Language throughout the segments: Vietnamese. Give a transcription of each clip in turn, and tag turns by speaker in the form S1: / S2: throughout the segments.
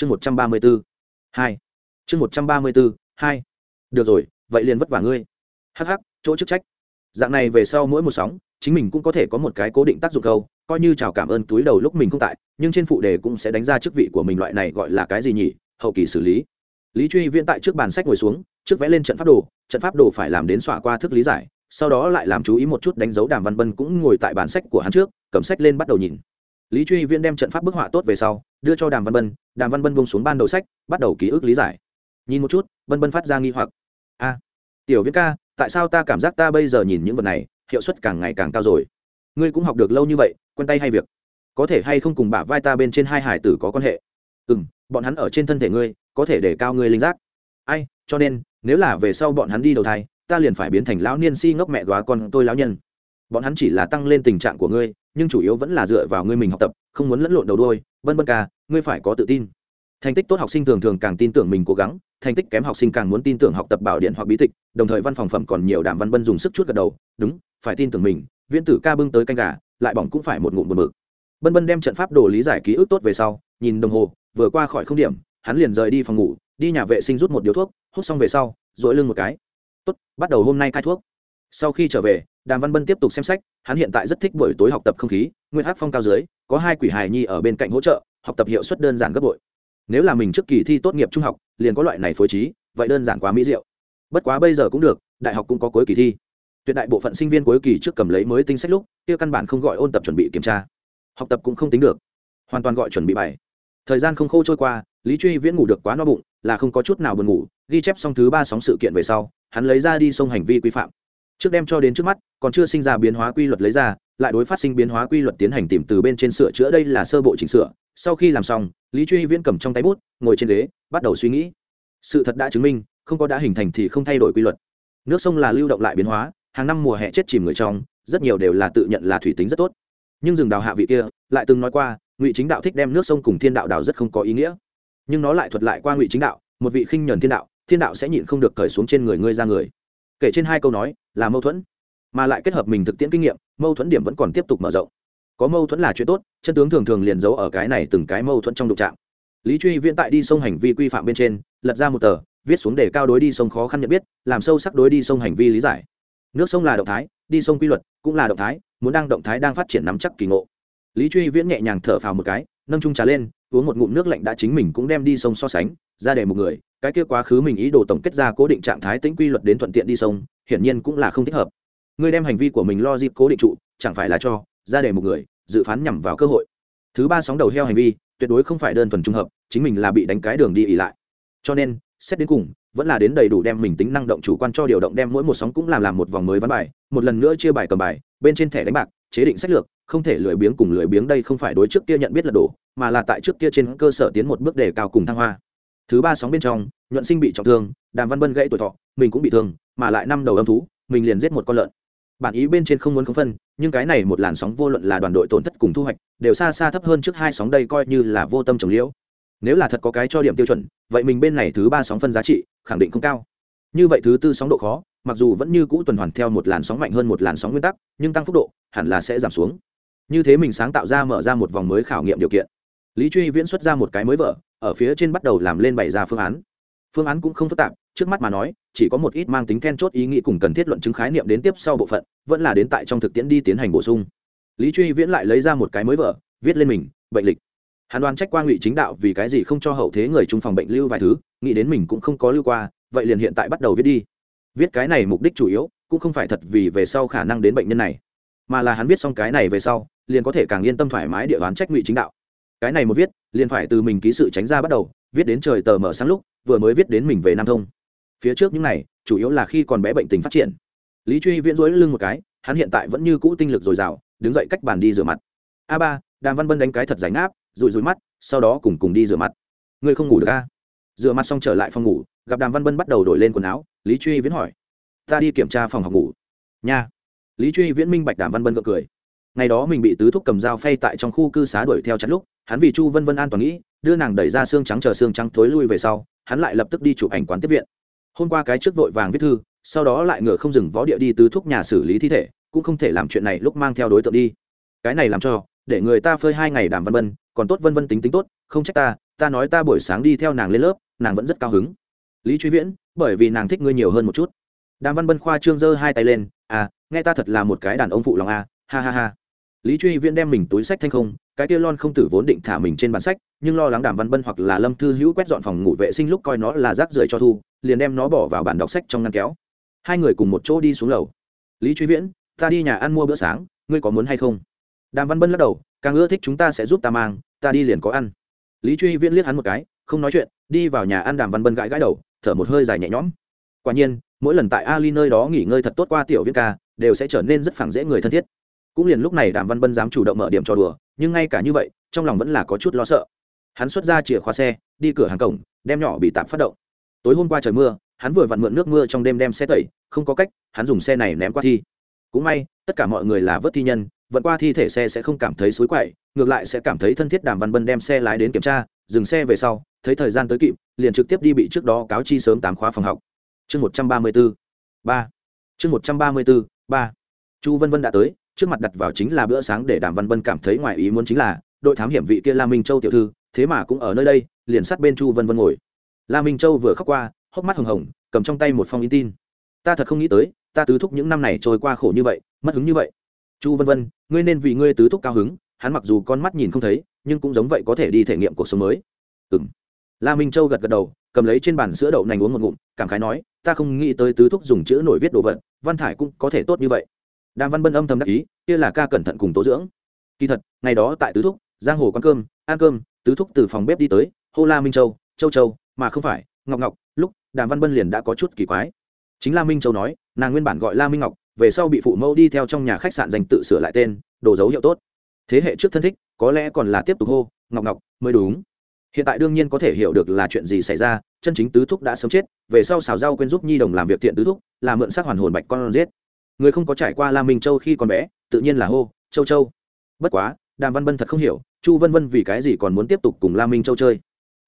S1: chương một trăm ba mươi b ố hai. Chương một trăm ba mươi b ố hai. Được rồi, vậy liền vất vả ngươi. Hh chỗ chức trách. Dạng này về sau mỗi một sóng, chính mình cũng có thể có một cái cố định tác dụng câu, coi như chào cảm ơn túi đầu lúc mình không tại, nhưng trên phụ đề cũng sẽ đánh ra chức vị của mình loại này gọi là cái gì nhỉ? Hậu kỳ xử lý. Lý truy viễn tại trước bàn sách ngồi xuống, trước vẽ lên trận pháp đồ, trận pháp đồ phải làm đến xỏa qua thức lý giải, sau đó lại làm chú ý một chút đánh dấu đàm văn bân cũng ngồi tại bàn sách của hắn trước, cầm sách lên bắt đầu nhìn lý truy viễn đem trận pháp bức họa tốt về sau, đưa cho đàm văn bân, đàm văn bân bông xuống ban đầu sách, bắt đầu ký ức lý giải. Nhìn một chút bân bân phát ra nghi hoặc. A, tiểu viễn ca, tại sao ta cảm giác ta bây giờ nhìn những vật này, hiệu suất càng ngày càng cao rồi? Ngươi cũng học được lâu như vậy, quen tay hay việc? Có thể hay không cùng bả vai ta bên trên hai hải tử có quan hệ? Ừ m bọn hắn ở trên thân thể ngươi, có thể để cao ngươi linh giác. Ai, cho nên, nếu là về sau bọn hắn đi đầu thai, ta liền phải biến thành lão niên si ngốc mẹ góa con tôi lão nhân. Bọn hắn chỉ là tăng lên tình trạng của ngươi nhưng chủ yếu vẫn là dựa vào ngươi mình học tập, không muốn lẫn lộn đầu đôi Vân Vân ca, ngươi phải có tự tin. Thành tích tốt học sinh thường thường càng tin tưởng mình cố gắng, thành tích kém học sinh càng muốn tin tưởng học tập bảo điện hoặc bí tịch, đồng thời văn phòng phẩm còn nhiều đàm văn bân dùng sức chút gật đầu. Đúng, phải tin tưởng mình. Viễn tử ca bưng tới canh gà, lại bỏng cũng phải một ngụm một mực bân bân đem trận pháp đồ lý giải ký ức tốt về sau, nhìn đồng hồ, vừa qua khỏi không điểm, hắn liền rời đi phòng ngủ, đi nhà vệ sinh rút một điếu thuốc, hút xong về sau dội lưng một cái. Tốt, bắt đầu hôm nay cai thuốc. Sau khi trở về đàm văn bân tiếp tục xem sách, hắn hiện tại rất thích buổi tối học tập không khí nguyên hát phong cao dưới, có hai quỷ hài nhi ở bên cạnh hỗ trợ, học tập hiệu suất đơn giản gấp bội. Nếu là mình trước kỳ thi tốt nghiệp trung học, liền có loại này phối trí, vậy đơn giản quá mỹ diệu. Bất quá bây giờ cũng được, đại học cũng có cuối kỳ thi. Tuyệt đại bộ phận sinh viên cuối kỳ trước cầm lấy mới tinh sách lúc, kia căn bản không gọi ôn tập chuẩn bị kiểm tra. Học tập cũng không tính được, hoàn toàn gọi chuẩn bị bài. Thời gian không khô trôi qua, lý truy viễn ngủ được quá no bụng, là không có chút nào buồn ngủ, ghi chép xong thứ ba sóng sự kiện về sau, hắn lấy ra đi sông hành vi quy phạm trước đem cho đến trước mắt, còn chưa sinh ra biến hóa quy luật lấy ra, lại đối phát sinh biến hóa quy luật tiến hành tìm từ bên trên sửa chữa. Đây là sơ bộ chỉnh sửa. Sau khi làm xong, lý truy viễn cầm trong tay bút, ngồi trên ghế, bắt đầu suy nghĩ. Sự thật đã chứng minh, không có đã hình thành thì không thay đổi quy luật. Nước sông là lưu động lại biến hóa, hàng năm mùa hè chết chìm người trong, rất nhiều đều là tự nhận là thủy tính rất tốt. Nhưng rừng đào hạ vị kia lại từng nói qua, ngụy chính đạo thích đem nước sông cùng thiên đạo đào rất không có ý nghĩa. Nhưng nó lại thuật lại qua ngụy chính đạo, một vị khinh nhuần thiên đạo thiên đạo sẽ nhịn không được cởi xuống trên người ngươi ra người. Kể trên hai câu nói là mâu thuẫn, mà lại kết hợp mình thực tiễn kinh nghiệm, mâu thuẫn điểm vẫn còn tiếp tục mở rộng. Có mâu thuẫn là chuyện tốt, chân tướng thường thường liền giấu ở cái này từng cái mâu thuẫn trong đụng trạm lý truy viễn tại đi sông hành vi quy phạm bên trên, lật ra một tờ, viết xuống để cao đối đi sông khó khăn nhận biết, làm sâu sắc đối đi sông hành vi lý giải. Nước sông là động thái, đi sông quy luật cũng là động thái, muốn đang động thái đang phát triển nắm chắc kỳ ngộ. Lý truy viễn nhẹ nhàng thở phào một cái, nâng trung trà lên, uống một ngụm nước lạnh đã chính mình cũng đem đi sông so sánh, ra để một người, cái kia quá khứ mình ý đồ tổng kết ra cố định trạng thái tĩnh quy luật đến thuận tiện đi sông hiển nhiên cũng là không thích hợp. Ngươi đem hành vi của mình lo dịp cố định trụ, chẳng phải là cho, ra để một người, dự phán nhằm vào cơ hội. Thứ ba sóng đầu heo hành vi, tuyệt đối không phải đơn thuần trung hợp, chính mình là bị đánh cái đường đi ỉ lại. Cho nên, xét đến cùng, vẫn là đến đầy đủ đem mình tính năng động chủ quan cho điều động đem mỗi một sóng cũng làm làm một vòng mới ván bài, một lần nữa chia bài cầm bài, bên trên thẻ đánh bạc, chế định sách lược, không thể lười biếng cùng lười biếng đây không phải đối trước kia nhận biết là đổ, mà là tại trước kia trên cơ sở tiến một bước đề cao cùng thăng hoa. Thứ ba sóng bên trong, nhuận sinh bị trọng thương, đàm văn bân gãy tuổi thọ, mình cũng bị thương mà lại năm đầu âm thú, mình liền giết một con lợn. Bản ý bên trên không muốn không phân, nhưng cái này một làn sóng vô luận là đoàn đội tổn thất cùng thu hoạch, đều xa xa thấp hơn trước hai sóng đây coi như là vô tâm trồng liễu. Nếu là thật có cái cho điểm tiêu chuẩn, vậy mình bên này thứ ba sóng phân giá trị, khẳng định không cao. Như vậy thứ tư sóng độ khó, mặc dù vẫn như cũ tuần hoàn theo một làn sóng mạnh hơn một làn sóng nguyên tắc, nhưng tăng phúc độ hẳn là sẽ giảm xuống. Như thế mình sáng tạo ra mở ra một vòng mới khảo nghiệm điều kiện. Lý truy viễn xuất ra một cái mới vở, ở phía trên bắt đầu làm lên bày ra phương án. Phương án cũng không phức tạp trước mắt mà nói, chỉ có một ít mang tính then chốt ý nghĩ cùng cần thiết luận chứng khái niệm đến tiếp sau bộ phận, vẫn là đến tại trong thực tiễn đi tiến hành bổ sung. Lý truy viễn lại lấy ra một cái mới vở, viết lên mình, bệnh lịch. Hàn Đoan trách qua ngụy chính đạo vì cái gì không cho hậu thế người trung phòng bệnh lưu vài thứ, nghĩ đến mình cũng không có lưu qua, vậy liền hiện tại bắt đầu viết đi. Viết cái này mục đích chủ yếu, cũng không phải thật vì về sau khả năng đến bệnh nhân này, mà là hắn viết xong cái này về sau, liền có thể càng yên tâm thoải mái địa đoán trách ngụy chính đạo. Cái này một viết, liền phải từ mình ký sự tránh ra bắt đầu, viết đến trời tờ mở sáng lúc, vừa mới viết đến mình về nam thông phía trước những này, chủ yếu là khi còn bé bệnh tình phát triển. Lý truy viễn dối lưng một cái, hắn hiện tại vẫn như cũ tinh lực dồi dào, đứng dậy cách bàn đi rửa mặt. A ba, đàm văn bân đánh cái thật rảnh áp rụi rụi mắt, sau đó cùng cùng đi rửa mặt. Ngươi không ngủ được a à? rửa mặt xong trở lại phòng ngủ, gặp đàm văn bân bắt đầu đổi lên quần áo, lý truy viễn hỏi. Ta đi kiểm tra phòng học ngủ. Nha. Lý truy viễn minh bạch đàm văn bân gượng cười. Ngày đó mình bị tứ thúc cầm dao phay tại trong khu cư xá đuổi theo chặt lúc, hắn vì chu vân vân an toàn nghĩ, đưa nàng đẩy ra xương trắng chờ xương trắng thối lui về sau, hắn lại lập tức đi chụp ảnh quán tiếp viện hôm qua cái trước vội vàng viết thư, sau đó lại ngựa không dừng võ địa đi tứ thúc nhà xử lý thi thể, cũng không thể làm chuyện này lúc mang theo đối tượng đi. Cái này làm cho, để người ta phơi hai ngày đàm văn vân, còn tốt vân vân tính tính tốt, không trách ta ta nói ta buổi sáng đi theo nàng lên lớp, nàng vẫn rất cao hứng. Lý truy viễn, bởi vì nàng thích ngươi nhiều hơn một chút. Đàm văn bân khoa trương giơ hai tay lên à nghe ta thật là một cái đàn ông phụ lòng à ha ha ha lý truy viễn đem mình túi sách thanh không, cái kia lon không tử vốn định thả mình trên bàn sách, nhưng lo lắng đàm văn bân hoặc là lâm thư hữu quét dọn phòng ngủ vệ sinh lúc coi nó là rác rưởi cho thu, liền đem nó bỏ vào bàn đọc sách trong ngăn kéo. Hai người cùng một chỗ đi xuống lầu. Lý truy viễn, ta đi nhà ăn mua bữa sáng, ngươi có muốn hay không? Đàm văn bân lắc đầu, càng ưa thích chúng ta sẽ giúp ta mang, ta đi liền có ăn. Lý truy viễn liếc hắn một cái, không nói chuyện, đi vào nhà ăn đàm văn bân gãi gãi đầu, thở một hơi dài nhẹ nhõm. Quả nhiên, mỗi lần tại ali nơi đó nghỉ ngơi thật tốt qua tiểu viễn ca, đều sẽ trở nên rất phẳng dễ người thân thiết cũng liền lúc này đàm văn bân dám chủ động mở điểm cho đùa, nhưng ngay cả như vậy, trong lòng vẫn là có chút lo sợ. Hắn xuất ra chìa khóa xe, đi cửa hàng cổng, đem nhỏ bị tạm phát động. Tối hôm qua trời mưa, hắn vừa vặn mượn nước mưa trong đêm đem xe tẩy, không có cách, hắn dùng xe này ném qua thi. Cũng may, tất cả mọi người là vớt thi nhân, vận qua thi thể xe sẽ không cảm thấy xối quậy, ngược lại sẽ cảm thấy thân thiết đàm văn bân đem xe lái đến kiểm tra, dừng xe về sau, thấy thời gian tới kịp, liền trực tiếp đi bị trước đó cáo chi sớm tám khóa phòng học. Chương một trăm ba mươi bốn ba. Chương một trăm ba mươi bốn ba. Chu vân vân đã tới trước mặt đặt vào chính là bữa sáng để đàm văn bân cảm thấy ngoài ý muốn chính là, đội thám hiểm vị kia la minh châu tiểu thư, thế mà cũng ở nơi đây, liền sát bên chu vân vân ngồi. La minh châu vừa khóc qua, hốc mắt hồng hồng, cầm trong tay một phong in tin. Ta thật không nghĩ tới, ta tứ thúc những năm này trôi qua khổ như vậy, mất hứng như vậy. Chu vân vân, ngươi nên vì ngươi tứ thúc cao hứng, hắn mặc dù con mắt nhìn không thấy, nhưng cũng giống vậy có thể đi thể nghiệm cuộc sống mới. Ừ m la minh châu gật gật đầu, cầm lấy trên bàn sữa đậu nành uống một ngụm, cảm khái nói, ta không nghĩ tới tứ thúc dùng chữ nổi viết đồ vật, văn thải cũng có thể tốt như vậy đàm văn bân âm thầm đắc ý, kia là ca cẩn thận cùng tố dưỡng. Kỳ thật, ngày đó tại tứ thúc, giang hồ quán cơm, ăn cơm, tứ thúc từ phòng bếp đi tới, hô la minh châu châu châu, mà không phải, ngọc ngọc, lúc đàm văn bân liền đã có chút kỳ quái. Chính la minh châu nói, nàng nguyên bản gọi la minh ngọc, về sau bị phụ mẫu đi theo trong nhà khách sạn dành tự sửa lại tên, đồ dấu hiệu tốt. Thế hệ trước thân thích, có lẽ còn là tiếp tục hô, ngọc ngọc, mới đúng. Hiện tại đương nhiên có thể hiểu được là chuyện gì xảy ra, chân chính tứ thúc đã sớm chết, về sau xào rau quên giúp nhi đồng làm việc thiện tứ thúc, là mượn xác hoàn hồn bạch con giết người không có trải qua la minh châu khi còn bé, tự nhiên là hô, châu châu. Bất quá, đàm văn bân thật không hiểu, chu vân vân vì cái gì còn muốn tiếp tục cùng la minh châu chơi?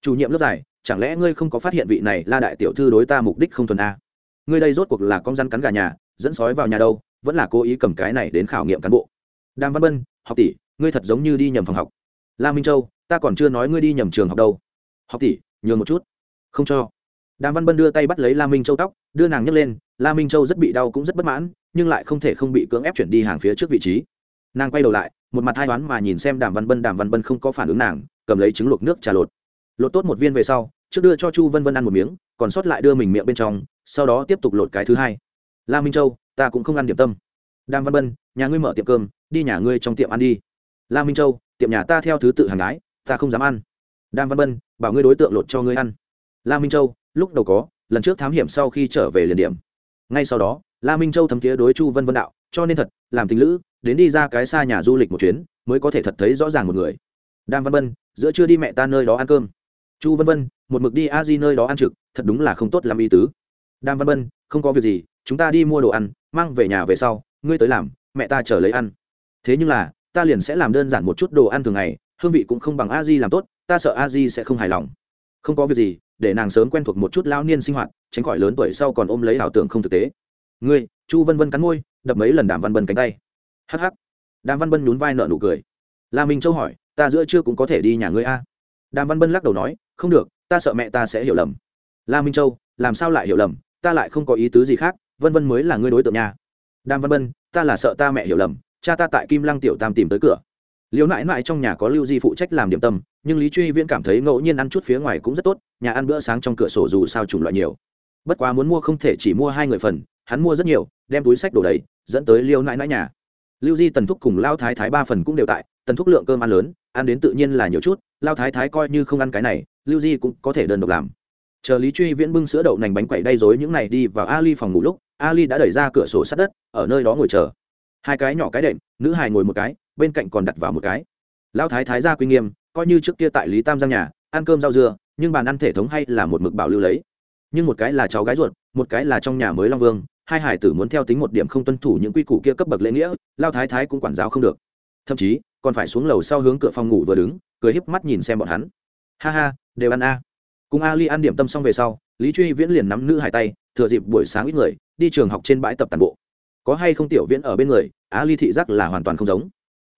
S1: Chủ nhiệm lớp giải, chẳng lẽ ngươi không có phát hiện vị này la đại tiểu thư đối ta mục đích không thuần a? Ngươi đây rốt cuộc là con rắn cắn gà nhà, dẫn sói vào nhà đâu, vẫn là cố ý cầm cái này đến khảo nghiệm cán bộ. Đàm văn bân học tỷ, ngươi thật giống như đi nhầm phòng học. La minh châu, ta còn chưa nói ngươi đi nhầm trường học đâu. Học tỷ, nhường một chút. Không cho. Đàm văn bân đưa tay bắt lấy la minh châu tóc, đưa nàng nhấc lên, la minh châu rất bị đau cũng rất bất mãn nhưng lại không thể không bị cưỡng ép chuyển đi hàng phía trước vị trí. Nàng quay đầu lại, một mặt hai toán mà nhìn xem đàm văn bân, đàm văn bân không có phản ứng nàng, cầm lấy trứng luộc nước trà lột. Lột tốt một viên về sau, trước đưa cho chu vân vân ăn một miếng, còn sót lại đưa mình miệng bên trong, sau đó tiếp tục lột cái thứ hai. La minh châu, ta cũng không ăn điểm tâm. Đàm văn bân, nhà ngươi mở tiệm cơm, đi nhà ngươi trong tiệm ăn đi. La minh châu, tiệm nhà ta theo thứ tự hàng ái ta không dám ăn. Đàm văn bân, bảo ngươi đối tượng lột cho ngươi ăn. La minh châu, lúc đầu có, lần trước thám hiểm sau khi trở về liền điểm. Ngay sau đó la minh châu thấm tía đối chu vân vân đạo cho nên thật làm tình lữ đến đi ra cái xa nhà du lịch một chuyến mới có thể thật thấy rõ ràng một người. Đàm văn Vân, giữa chưa đi mẹ ta nơi đó ăn cơm. Chu vân vân một mực đi a di nơi đó ăn trực thật đúng là không tốt làm y tứ. Đàm văn Vân, không có việc gì chúng ta đi mua đồ ăn mang về nhà về sau ngươi tới làm mẹ ta chờ lấy ăn. Thế nhưng là ta liền sẽ làm đơn giản một chút đồ ăn thường ngày hương vị cũng không bằng a di làm tốt ta sợ a di sẽ không hài lòng. Không có việc gì để nàng sớm quen thuộc một chút lao niên sinh hoạt tránh khỏi lớn tuổi sau còn ôm lấy ảo tưởng không thực tế ngươi, chu vân vân cắn môi, đập mấy lần đàm văn bân cánh tay. Hh đàm văn bân nhún vai nợ nụ cười. La minh châu hỏi, ta giữa trưa cũng có thể đi nhà ngươi a? Đàm văn bân lắc đầu nói, không được, ta sợ mẹ ta sẽ hiểu lầm. La minh châu, làm sao lại hiểu lầm? Ta lại không có ý tứ gì khác, vân vân mới là ngươi đối tượng nhà đàm văn bân, ta là sợ ta mẹ hiểu lầm, cha ta tại kim lăng tiểu tam tìm tới cửa. Liễu nãi nãi trong nhà có lưu di phụ trách làm điểm tâm, nhưng lý truy viễn cảm thấy ngẫu nhiên ăn chút phía ngoài cũng rất tốt, nhà ăn bữa sáng trong cửa sổ dù sao chủng loại nhiều. Bất quá muốn mua không thể chỉ mua hai người phần hắn mua rất nhiều, đem túi sách đổ đầy, dẫn tới liêu nãi nãi nhà. Lưu di, tần thúc cùng lao thái thái ba phần cũng đều tại, tần thúc lượng cơm ăn lớn, ăn đến tự nhiên là nhiều chút, lao thái thái coi như không ăn cái này, lưu di cũng có thể đơn độc làm. Chờ lý truy viễn bưng sữa đậu nành bánh quẩy đay dối những này đi vào ali phòng ngủ lúc, ali đã đẩy ra cửa sổ sát đất, ở nơi đó ngồi chờ. Hai cái nhỏ cái đệm, nữ hài ngồi một cái, bên cạnh còn đặt vào một cái. Lao thái thái ra quy nghiêm, coi như trước kia tại lý tam giang nhà, ăn cơm rau dưa, nhưng bàn ăn thể thống hay là một mực bảo lưu lấy. Nhưng một cái là cháu gái ruột, một cái là trong nhà mới long vương hai hải tử muốn theo tính một điểm không tuân thủ những quy củ kia cấp bậc lễ nghĩa, lao thái thái cũng quản giáo không được. Thậm chí, còn phải xuống lầu sau hướng cửa phòng ngủ vừa đứng, cười híp mắt nhìn xem bọn hắn. Ha ha, đều ăn a. Cùng ali ăn điểm tâm xong về sau, lý truy viễn liền nắm nữ hải tay, thừa dịp buổi sáng ít người, đi trường học trên bãi tập tàn bộ. Có hay không tiểu viễn ở bên người, ali thị giác là hoàn toàn không giống.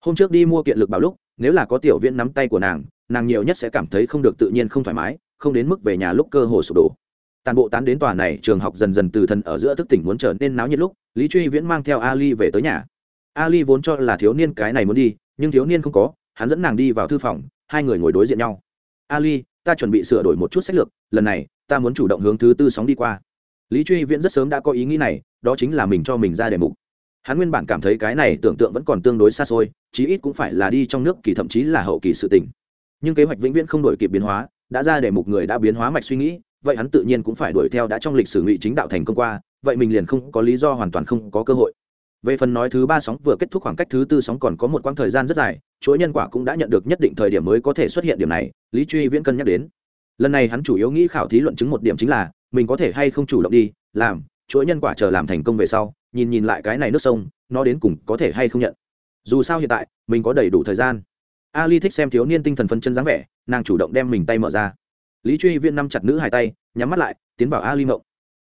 S1: Hôm trước đi mua kiện lực bảo lúc, nếu là có tiểu viễn nắm tay của nàng nàng nhiều nhất sẽ cảm thấy không được tự nhiên không thoải mái, không đến mức về nhà lúc cơ hồ sụp đổ tàn bộ tán đến tòa này trường học dần dần từ thần ở giữa thức tỉnh muốn trở nên náo nhiệt lúc, lý truy viễn mang theo ali về tới nhà. Ali vốn cho là thiếu niên cái này muốn đi, nhưng thiếu niên không có, hắn dẫn nàng đi vào thư phòng, hai người ngồi đối diện nhau. Ali, ta chuẩn bị sửa đổi một chút sách lược, lần này, ta muốn chủ động hướng thứ tư sóng đi qua. Lý truy viễn rất sớm đã có ý nghĩ này, đó chính là mình cho mình ra đề mục. Hắn nguyên bản cảm thấy cái này tưởng tượng vẫn còn tương đối xa xôi, chí ít cũng phải là đi trong nước kỳ thậm chí là hậu kỳ sự tình. Nhưng kế hoạch vĩnh viễn không đổi kịp biến hóa, đã ra đề mục người đã biến hóa mạch suy nghĩ vậy hắn tự nhiên cũng phải đuổi theo đã trong lịch sử ngụy chính đạo thành công qua, vậy mình liền không có lý do hoàn toàn không có cơ hội. Về phần nói thứ ba sóng vừa kết thúc khoảng cách thứ tư sóng còn có một quãng thời gian rất dài, chuỗi nhân quả cũng đã nhận được nhất định thời điểm mới có thể xuất hiện điểm này, lý truy viễn cân nhắc đến. Lần này hắn chủ yếu nghĩ khảo thí luận chứng một điểm chính là, mình có thể hay không chủ động đi, làm, chuỗi nhân quả chờ làm thành công về sau, nhìn nhìn lại cái này nước sông, nó đến cùng có thể hay không nhận. Dù sao hiện tại, mình có đầy đủ thời gian. Ali thích xem thiếu niên tinh thần phân chân dáng vẻ, nàng chủ động đem mình tay mở ra lý truy viễn năm chặt nữ hai tay, nhắm mắt lại, tiến vào ali mộng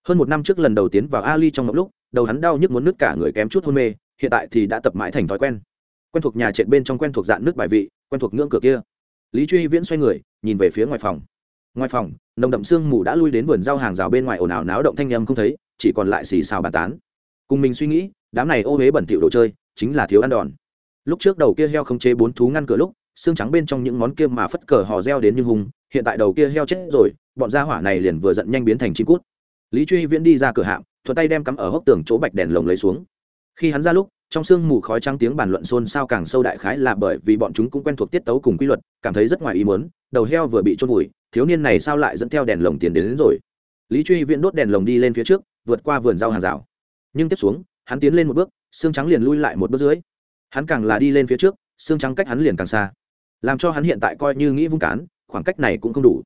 S1: hơn một năm trước lần đầu tiến vào ali trong mộng lúc, đầu hắn đau nhức muốn nứt cả người kém chút hôn mê, hiện tại thì đã tập mãi thành thói quen. Quen thuộc nhà trệt bên trong quen thuộc dạng nước bài vị, quen thuộc ngưỡng cửa kia. Lý truy viễn xoay người, nhìn về phía ngoài phòng. Ngoài phòng, nồng đậm sương mù đã lui đến vườn rau hàng rào bên ngoài ồn ào náo động thanh â không thấy, chỉ còn lại xì xào bàn tán. Cùng mình suy nghĩ, đám này ô huế bẩn thịu đồ chơi, chính là thiếu ăn đòn. Lúc trước đầu kia heo không chế bốn thú ngăn cửa lúc xương trắng bên trong những món kia mà phất cờ hò reo đến như hùng hiện tại đầu kia heo chết rồi bọn gia hỏa này liền vừa giận nhanh biến thành chim cút. Lý truy viễn đi ra cửa hạm thuận tay đem cắm ở hốc tường chỗ bạch đèn lồng lấy xuống. Khi hắn ra lúc trong sương mù khói trắng tiếng bàn luận xôn xao càng sâu đại khái là bởi vì bọn chúng cũng quen thuộc tiết tấu cùng quy luật cảm thấy rất ngoài ý muốn đầu heo vừa bị trôn vùi thiếu niên này sao lại dẫn theo đèn lồng tiền đến, đến rồi. Lý truy viễn đốt đèn lồng đi lên phía trước vượt qua vườn rau hàng rào. Nhưng tiếp xuống hắn tiến lên một bước xương trắng liền lui lại một bước dưới. Hắn càng là đi lên phía trước xương trắng cách hắn liền càng xa làm cho hắn hiện tại coi như nghĩ vung cán, khoảng cách này cũng không đủ.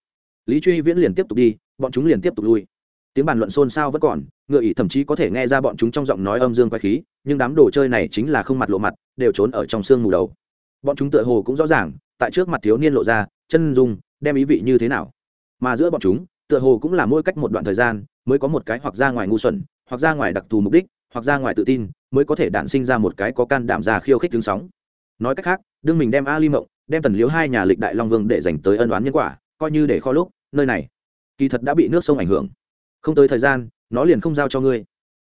S1: Lý truy viễn liền tiếp tục đi, bọn chúng liền tiếp tục lui. Tiếng bàn luận xôn xao vẫn còn, ngựa ỉ thậm chí có thể nghe ra bọn chúng trong giọng nói âm dương quay khí, nhưng đám đồ chơi này chính là không mặt lộ mặt, đều trốn ở trong xương mù đầu. Bọn chúng tựa hồ cũng rõ ràng, tại trước mặt thiếu niên lộ ra, chân dung, đem ý vị như thế nào. Mà giữa bọn chúng, tựa hồ cũng là mỗi cách một đoạn thời gian, mới có một cái hoặc ra ngoài ngu xuẩn, hoặc ra ngoài đặc thù mục đích, hoặc ra ngoài tự tin, mới có thể đản sinh ra một cái có can đảm ra khiêu khích tướng sóng. Nói cách khác đương mình đem a ly mộng, đem tần liếu hai nhà lịch đại long vương để dành tới ân đoán nhân quả, coi như để kho lúc, nơi này, kỳ thật đã bị nước sông ảnh hưởng. Không tới thời gian, nó liền không giao cho ngươi.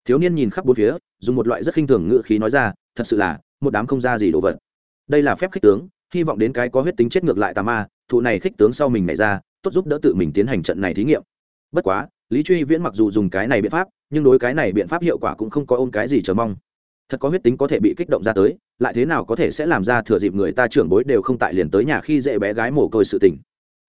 S1: Thiếu niên nhìn khắp bốn phía, dùng một loại rất khinh thường ngự khí nói ra, thật sự là, một đám không ra gì đồ vật. Đây là phép khích tướng, hy vọng đến cái có huyết tính chết ngược lại tà ma, thụ này khích tướng sau mình nhảy ra, tốt giúp đỡ tự mình tiến hành trận này thí nghiệm. Bất quá, lý truy viễn mặc dù dùng cái này biện pháp, nhưng đối cái này biện pháp hiệu quả cũng không có ôm cái gì chờ mong thật có huyết tính có thể bị kích động ra tới, lại thế nào có thể sẽ làm ra thừa dịp người ta trưởng bối đều không tại liền tới nhà khi dễ bé gái mồ côi sự tình.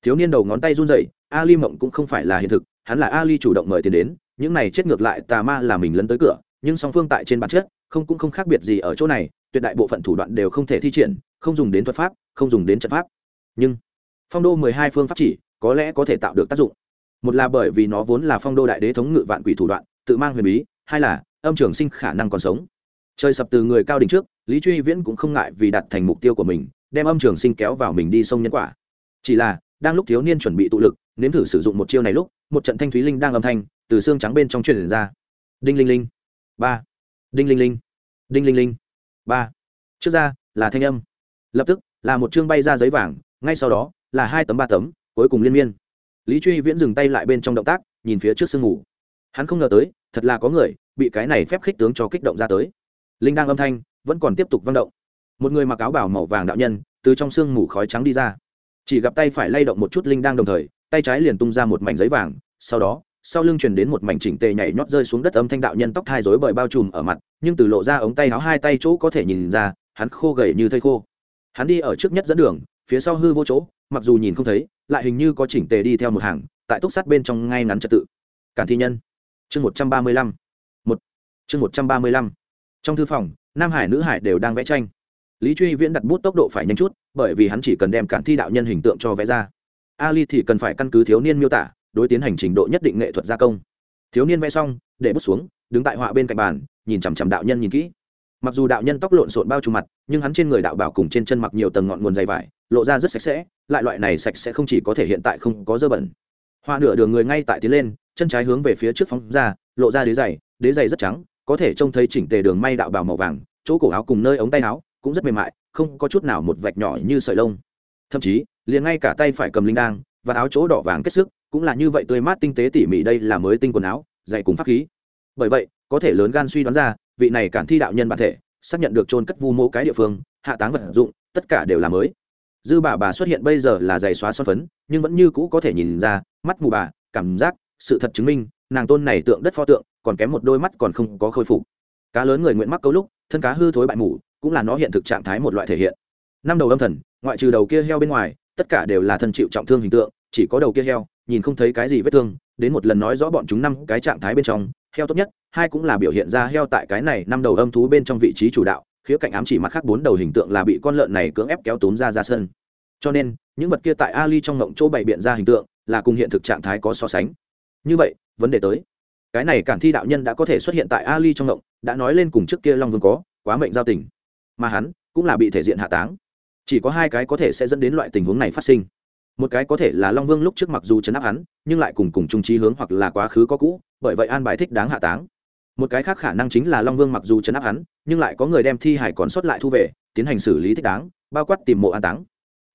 S1: Thiếu niên đầu ngón tay run rẩy, ali mộng cũng không phải là hiện thực, hắn là ali chủ động mời tiền đến, những này chết ngược lại tà ma là mình lấn tới cửa, nhưng song phương tại trên bản chất, không cũng không khác biệt gì ở chỗ này, tuyệt đại bộ phận thủ đoạn đều không thể thi triển, không dùng đến thuật pháp, không dùng đến trận pháp. Nhưng, phong đô mười hai phương pháp chỉ, có lẽ có thể tạo được tác dụng. Một là bởi vì nó vốn là phong đô đại đế thống ngự vạn quỷ thủ đoạn, tự mang huyền bí, hai là âm trường sinh khả năng còn sống trời sập từ người cao đỉnh trước, lý truy viễn cũng không ngại vì đặt thành mục tiêu của mình, đem âm trường sinh kéo vào mình đi sông nhân quả. Chỉ là, đang lúc thiếu niên chuẩn bị tụ lực, nếm thử sử dụng một chiêu này lúc, một trận thanh thúy linh đang âm thanh, từ xương trắng bên trong truyền ra. Đinh linh linh. Ba. Đinh linh linh. Đinh linh linh. Ba. Trước ra, là thanh âm. Lập tức, là một chương bay ra giấy vàng, ngay sau đó, là hai tấm ba tấm, cuối cùng liên miên. Lý truy viễn dừng tay lại bên trong động tác, nhìn phía trước sương ngủ hắn không ngờ tới, thật là có người, bị cái này phép khích tướng cho kích động ra tới linh đang âm thanh vẫn còn tiếp tục vang động. Một người mặc áo bảo màu vàng đạo nhân từ trong sương mù khói trắng đi ra. Chỉ gặp tay phải lay động một chút linh đang đồng thời, tay trái liền tung ra một mảnh giấy vàng, sau đó, sau lưng truyền đến một mảnh chỉnh tề nhảy nhót rơi xuống đất âm thanh đạo nhân tóc thai rối bời bao trùm ở mặt, nhưng từ lộ ra ống tay áo hai tay chỗ có thể nhìn ra, hắn khô gầy như thây khô. Hắn đi ở trước nhất dẫn đường, phía sau hư vô chỗ, mặc dù nhìn không thấy, lại hình như có chỉnh tề đi theo một hàng, tại túc sát bên trong ngay ngắn trật tự. Cản thi nhân. Chương một trăm ba mươi lăm. Một. Chương một trăm ba mươi lăm trong thư phòng, nam hải nữ hải đều đang vẽ tranh. Lý truy viễn đặt bút tốc độ phải nhanh chút, bởi vì hắn chỉ cần đem cản thi đạo nhân hình tượng cho vẽ ra. Ali thì cần phải căn cứ thiếu niên miêu tả, đối tiến hành trình độ nhất định nghệ thuật gia công. Thiếu niên vẽ xong, để bút xuống, đứng tại họa bên cạnh bàn, nhìn chằm chằm đạo nhân nhìn kỹ. Mặc dù đạo nhân tóc lộn xộn bao trùm mặt, nhưng hắn trên người đạo bảo cùng trên chân mặc nhiều tầng ngọn nguồn dày vải, lộ ra rất sạch sẽ, lại loại này sạch sẽ không chỉ có thể hiện tại không có dơ bẩn. Hoa nửa đường người ngay tại tiến lên, chân trái hướng về phía trước phóng ra, lộ ra đế dày đế dày rất trắng có thể trông thấy chỉnh tề đường may đạo bào màu vàng, chỗ cổ áo cùng nơi ống tay áo cũng rất mềm mại, không có chút nào một vạch nhỏ như sợi lông. Thậm chí, liền ngay cả tay phải cầm linh đang và áo chỗ đỏ vàng kết sức cũng là như vậy tươi mát tinh tế tỉ mỉ đây là mới tinh quần áo, dày cùng pháp khí. Bởi vậy, có thể lớn gan suy đoán ra, vị này cản thi đạo nhân bản thể, xác nhận được trôn cất vu mô cái địa phương, hạ táng vật dụng, tất cả đều là mới. Dư bà bà xuất hiện bây giờ là giày xóa son phấn, nhưng vẫn như cũ có thể nhìn ra, mắt mù bà, cảm giác, sự thật chứng minh, nàng tôn này tượng đất pho tượng còn kém một đôi mắt còn không có khôi phục. Cá lớn người nguyện mắc câu lúc, thân cá hư thối bại mủ cũng là nó hiện thực trạng thái một loại thể hiện. Năm đầu âm thần, ngoại trừ đầu kia heo bên ngoài, tất cả đều là thân chịu trọng thương hình tượng, chỉ có đầu kia heo, nhìn không thấy cái gì vết thương, đến một lần nói rõ bọn chúng năm cái trạng thái bên trong, heo tốt nhất, hai cũng là biểu hiện ra heo tại cái này năm đầu âm thú bên trong vị trí chủ đạo, khía cạnh ám chỉ mặt khác bốn đầu hình tượng là bị con lợn này cưỡng ép kéo tốn ra ra sân. Cho nên, những vật kia tại ali trong ngộng chỗ bày biện ra hình tượng, là cùng hiện thực trạng thái có so sánh. Như vậy, vấn đề tới cái này cản thi đạo nhân đã có thể xuất hiện tại ali trong ngộng, đã nói lên cùng trước kia long vương có quá mệnh giao tình. Mà hắn cũng là bị thể diện hạ táng. Chỉ có hai cái có thể sẽ dẫn đến loại tình huống này phát sinh. Một cái có thể là long vương lúc trước mặc dù chấn áp hắn, nhưng lại cùng cùng trung trí hướng hoặc là quá khứ có cũ, bởi vậy an bài thích đáng hạ táng. Một cái khác khả năng chính là long vương mặc dù chấn áp hắn, nhưng lại có người đem thi hải còn sót lại thu về, tiến hành xử lý thích đáng, bao quát tìm mộ an táng.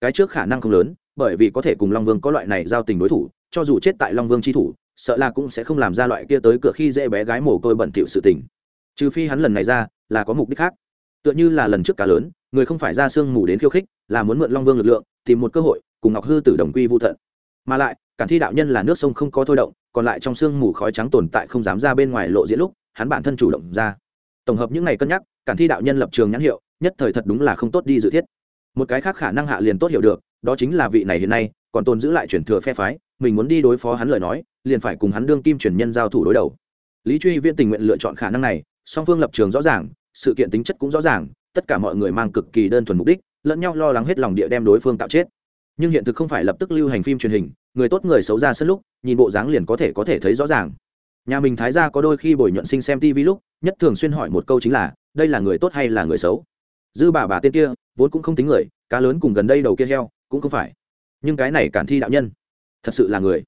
S1: Cái trước khả năng không lớn, bởi vì có thể cùng long vương có loại này giao tình đối thủ, cho dù chết tại long vương tri thủ sợ là cũng sẽ không làm ra loại kia tới cửa khi dễ bé gái mồ côi bẩn thỉu sự tình. Trừ phi hắn lần này ra, là có mục đích khác. Tựa như là lần trước cá lớn, người không phải ra sương mù đến khiêu khích, là muốn mượn long vương lực lượng, tìm một cơ hội, cùng ngọc hư tử đồng quy vô thận mà lại, cản thi đạo nhân là nước sông không có thôi động, còn lại trong sương mù khói trắng tồn tại không dám ra bên ngoài lộ diễn lúc, hắn bản thân chủ động ra. Tổng hợp những ngày cân nhắc, cản thi đạo nhân lập trường nhãn hiệu, nhất thời thật đúng là không tốt đi dự thiết. Một cái khác khả năng hạ liền tốt hiểu được, đó chính là vị này hiện nay, còn tồn giữ lại truyền thừa phe phái, mình muốn đi đối phó hắn lời nói liền phải cùng hắn đương kim truyền nhân giao thủ đối đầu. Lý truy viên tình nguyện lựa chọn khả năng này, song phương lập trường rõ ràng, sự kiện tính chất cũng rõ ràng, tất cả mọi người mang cực kỳ đơn thuần mục đích, lẫn nhau lo lắng hết lòng địa đem đối phương tạo chết. Nhưng hiện thực không phải lập tức lưu hành phim truyền hình, người tốt người xấu ra sân lúc, nhìn bộ dáng liền có thể có thể thấy rõ ràng. Nhà mình thái ra có đôi khi bồi nhuận sinh xem tv lúc, nhất thường xuyên hỏi một câu chính là, đây là người tốt hay là người xấu? Dư bà bà tên kia, vốn cũng không tính người, cá lớn cùng gần đây đầu kia heo, cũng không phải. Nhưng cái này cản thi đạo nhân, thật sự là người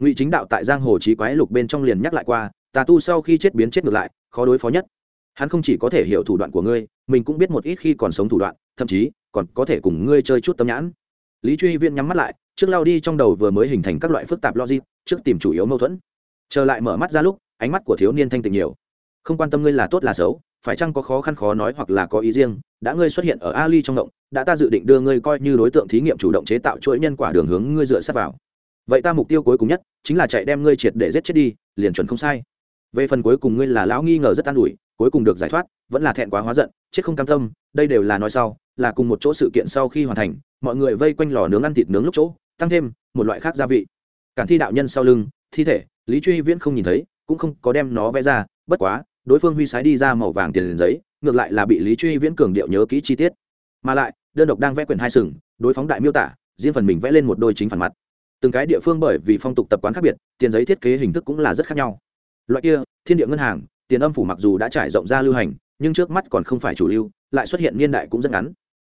S1: ngụy chính đạo tại giang hồ trí quái lục bên trong liền nhắc lại qua, tà tu sau khi chết biến chết ngược lại, khó đối phó nhất. Hắn không chỉ có thể hiểu thủ đoạn của ngươi, mình cũng biết một ít khi còn sống thủ đoạn, thậm chí còn có thể cùng ngươi chơi chút tâm nhãn. Lý truy viên nhắm mắt lại, trước lao đi trong đầu vừa mới hình thành các loại phức tạp logic, trước tìm chủ yếu mâu thuẫn. Trở lại mở mắt ra lúc, ánh mắt của thiếu niên thanh tịnh nhiều. Không quan tâm ngươi là tốt là xấu, phải chăng có khó khăn khó nói hoặc là có ý riêng, đã ngươi xuất hiện ở ali trong động, đã ta dự định đưa ngươi coi như đối tượng thí nghiệm chủ động chế tạo chuỗi nhân quả đường hướng ngươi dựa sát vào vậy ta mục tiêu cuối cùng nhất chính là chạy đem ngươi triệt để giết chết đi, liền chuẩn không sai. Về phần cuối cùng ngươi là lão nghi ngờ rất an ủi, cuối cùng được giải thoát, vẫn là thẹn quá hóa giận, chết không cam tâm, đây đều là nói sau, là cùng một chỗ sự kiện sau khi hoàn thành, mọi người vây quanh lò nướng ăn thịt nướng lúc chỗ, tăng thêm một loại khác gia vị. Cản thi đạo nhân sau lưng, thi thể, lý truy viễn không nhìn thấy, cũng không có đem nó vẽ ra, bất quá, đối phương huy sái đi ra màu vàng tiền giấy, ngược lại là bị lý truy viễn cường điệu nhớ kỹ chi tiết. Mà lại, đơn độc đang vẽ quyển hai sừng, đối phóng đại miêu tả, riêng phần mình vẽ lên một đôi chính phản mặt từng cái địa phương bởi vì phong tục tập quán khác biệt, tiền giấy thiết kế hình thức cũng là rất khác nhau. Loại kia, thiên địa ngân hàng, tiền âm phủ mặc dù đã trải rộng ra lưu hành, nhưng trước mắt còn không phải chủ lưu, lại xuất hiện niên đại cũng rất ngắn.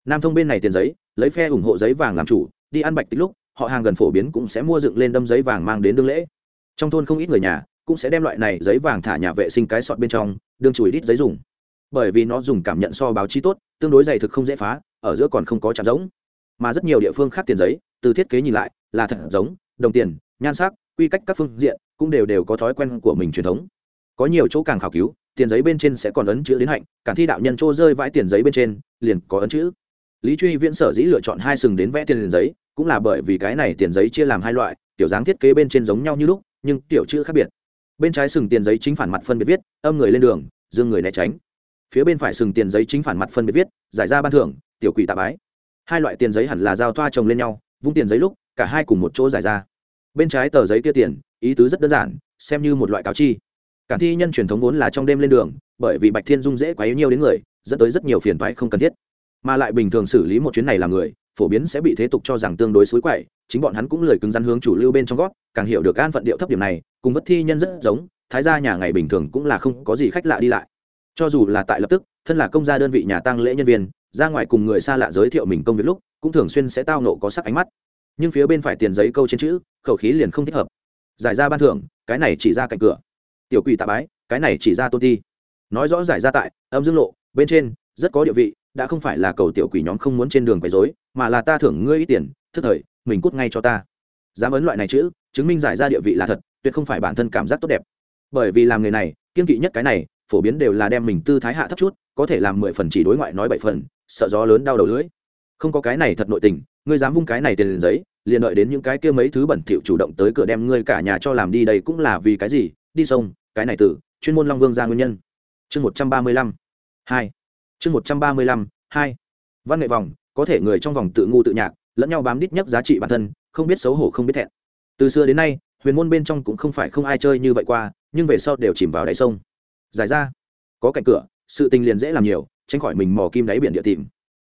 S1: Nam thông bên này tiền giấy, lấy phe ủng hộ giấy vàng làm chủ, đi ăn bạch tích lúc, họ hàng gần phổ biến cũng sẽ mua dựng lên đâm giấy vàng mang đến đương lễ. Trong thôn không ít người nhà cũng sẽ đem loại này giấy vàng thả nhà vệ sinh cái sọt bên trong, đương chùi đít giấy dùng. Bởi vì nó dùng cảm nhận so báo chí tốt, tương đối dày thực không dễ phá, ở giữa còn không có chạm giống. Mà rất nhiều địa phương khác tiền giấy, từ thiết kế nhìn lại là thật giống, đồng tiền, nhan sắc, quy cách các phương diện cũng đều đều có thói quen của mình truyền thống. Có nhiều chỗ càng khảo cứu, tiền giấy bên trên sẽ còn ấn chữ đến hạnh, cả thi đạo nhân chỗ rơi vãi tiền giấy bên trên, liền có ấn chữ. Lý truy viễn sở dĩ lựa chọn hai sừng đến vẽ tiền giấy, cũng là bởi vì cái này tiền giấy chia làm hai loại, tiểu dáng thiết kế bên trên giống nhau như lúc, nhưng tiểu chữ khác biệt. Bên trái sừng tiền giấy chính phản mặt phân biệt viết, âm người lên đường, dương người né tránh. Phía bên phải sừng tiền giấy chính phản mặt phân biệt viết, giải ra ban thưởng, tiểu quỷ tạ bái. Hai loại tiền giấy hẳn là giao thoa chồng lên nhau, vung tiền giấy lúc cả hai cùng một chỗ giải ra. Bên trái tờ giấy kia tiền, ý tứ rất đơn giản, xem như một loại cáo chi. Cả thi nhân truyền thống vốn là trong đêm lên đường, bởi vì bạch thiên dung dễ quá yếu nhiều đến người, dẫn tới rất nhiều phiền toái không cần thiết. Mà lại bình thường xử lý một chuyến này là người, phổ biến sẽ bị thế tục cho rằng tương đối xối quậy, chính bọn hắn cũng lời cứng rắn hướng chủ lưu bên trong gót, càng hiểu được an phận điệu thấp điểm này, cùng vất thi nhân rất giống, thái gia nhà ngày bình thường cũng là không có gì khách lạ đi lại. Cho dù là tại lập tức, thân là công gia đơn vị nhà tăng lễ nhân viên, ra ngoài cùng người xa lạ giới thiệu mình công việc lúc, cũng thường xuyên sẽ tao nộ có sắc ánh mắt nhưng phía bên phải tiền giấy câu trên chữ, khẩu khí liền không thích hợp. Giải ra ban thưởng, cái này chỉ ra cạnh cửa. Tiểu quỷ tạ bái, cái này chỉ ra tôn ti. Nói rõ giải ra tại, âm dương lộ, bên trên, rất có địa vị, đã không phải là cầu tiểu quỷ nhóm không muốn trên đường quấy rối, mà là ta thưởng ngươi ít tiền, thức thời, mình cút ngay cho ta. Dám ấn loại này chữ, chứng minh giải ra địa vị là thật, tuyệt không phải bản thân cảm giác tốt đẹp. Bởi vì làm người này, kiên kỵ nhất cái này, phổ biến đều là đem mình tư thái hạ thấp chút, có thể làm mười phần chỉ đối ngoại nói bảy phần, sợ gió lớn đau đầu lưỡi không có cái này thật nội tình, ngươi dám vung cái này tiền giấy, liền đợi đến những cái kia mấy thứ bẩn thỉu chủ động tới cửa đem ngươi cả nhà cho làm đi, đây cũng là vì cái gì? Đi sông, cái này từ chuyên môn long vương ra nguyên nhân. Chương một trăm ba mươi lăm, hai. Chương một trăm ba mươi lăm, hai. Văn nghệ vòng, có thể người trong vòng tự ngu tự nhạc, lẫn nhau bám đít nhất giá trị bản thân, không biết xấu hổ không biết thẹn. Từ xưa đến nay, huyền môn bên trong cũng không phải không ai chơi như vậy qua, nhưng về sau đều chìm vào đáy sông. Giải ra, có cạnh cửa, sự tình liền dễ làm nhiều, tránh khỏi mình mò kim đáy biển địa tìm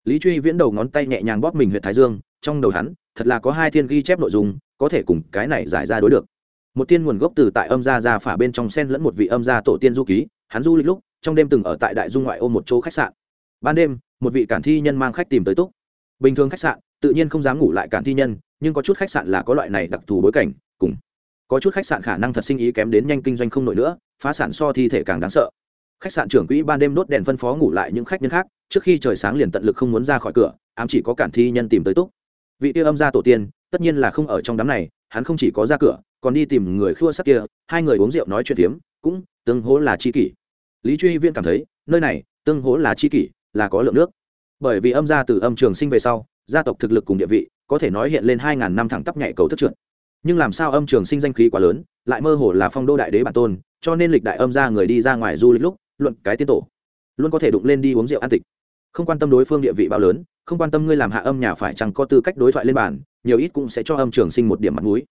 S1: lý truy viễn đầu ngón tay nhẹ nhàng bóp mình huyện thái dương, trong đầu hắn, thật là có hai thiên ghi chép nội dung, có thể cùng cái này giải ra đối được. Một tiên nguồn gốc từ tại âm gia gia phả bên trong sen lẫn một vị âm gia tổ tiên du ký, hắn du lịch lúc, trong đêm từng ở tại đại dung ngoại ô một chỗ khách sạn. Ban đêm, một vị cản thi nhân mang khách tìm tới túc. Bình thường khách sạn, tự nhiên không dám ngủ lại cản thi nhân, nhưng có chút khách sạn là có loại này đặc thù bối cảnh, cùng có chút khách sạn khả năng thật sinh ý kém đến nhanh kinh doanh không nổi nữa, phá sản so thi thể càng đáng sợ. Khách sạn trưởng quỹ ban đêm đốt đèn phân phó ngủ lại những khách nhân khác trước khi trời sáng liền tận lực không muốn ra khỏi cửa, ám chỉ có cản thi nhân tìm tới túc. Vị tiêu âm gia tổ tiên, tất nhiên là không ở trong đám này, hắn không chỉ có ra cửa, còn đi tìm người khua sắc kia, hai người uống rượu nói chuyện tiếm cũng tương hố là chi kỷ. Lý truy viên cảm thấy, nơi này, tương hố là chi kỷ, là có lượng nước. Bởi vì âm gia từ âm trường sinh về sau, gia tộc thực lực cùng địa vị, có thể nói hiện lên hai ngàn năm thẳng tắp nhảy cầu thất trượt. Nhưng làm sao âm trường sinh danh khí quá lớn, lại mơ hồ là phong đô đại đế bản tôn, cho nên lịch đại âm gia người đi ra ngoài du lịch lúc, luận cái tiến tổ, luôn có thể đụng lên đi uống rượu ăn tịch không quan tâm đối phương địa vị bao lớn, không quan tâm ngươi làm hạ âm nhà phải chẳng có tư cách đối thoại lên bàn, nhiều ít cũng sẽ cho âm trường sinh một điểm mặt mũi.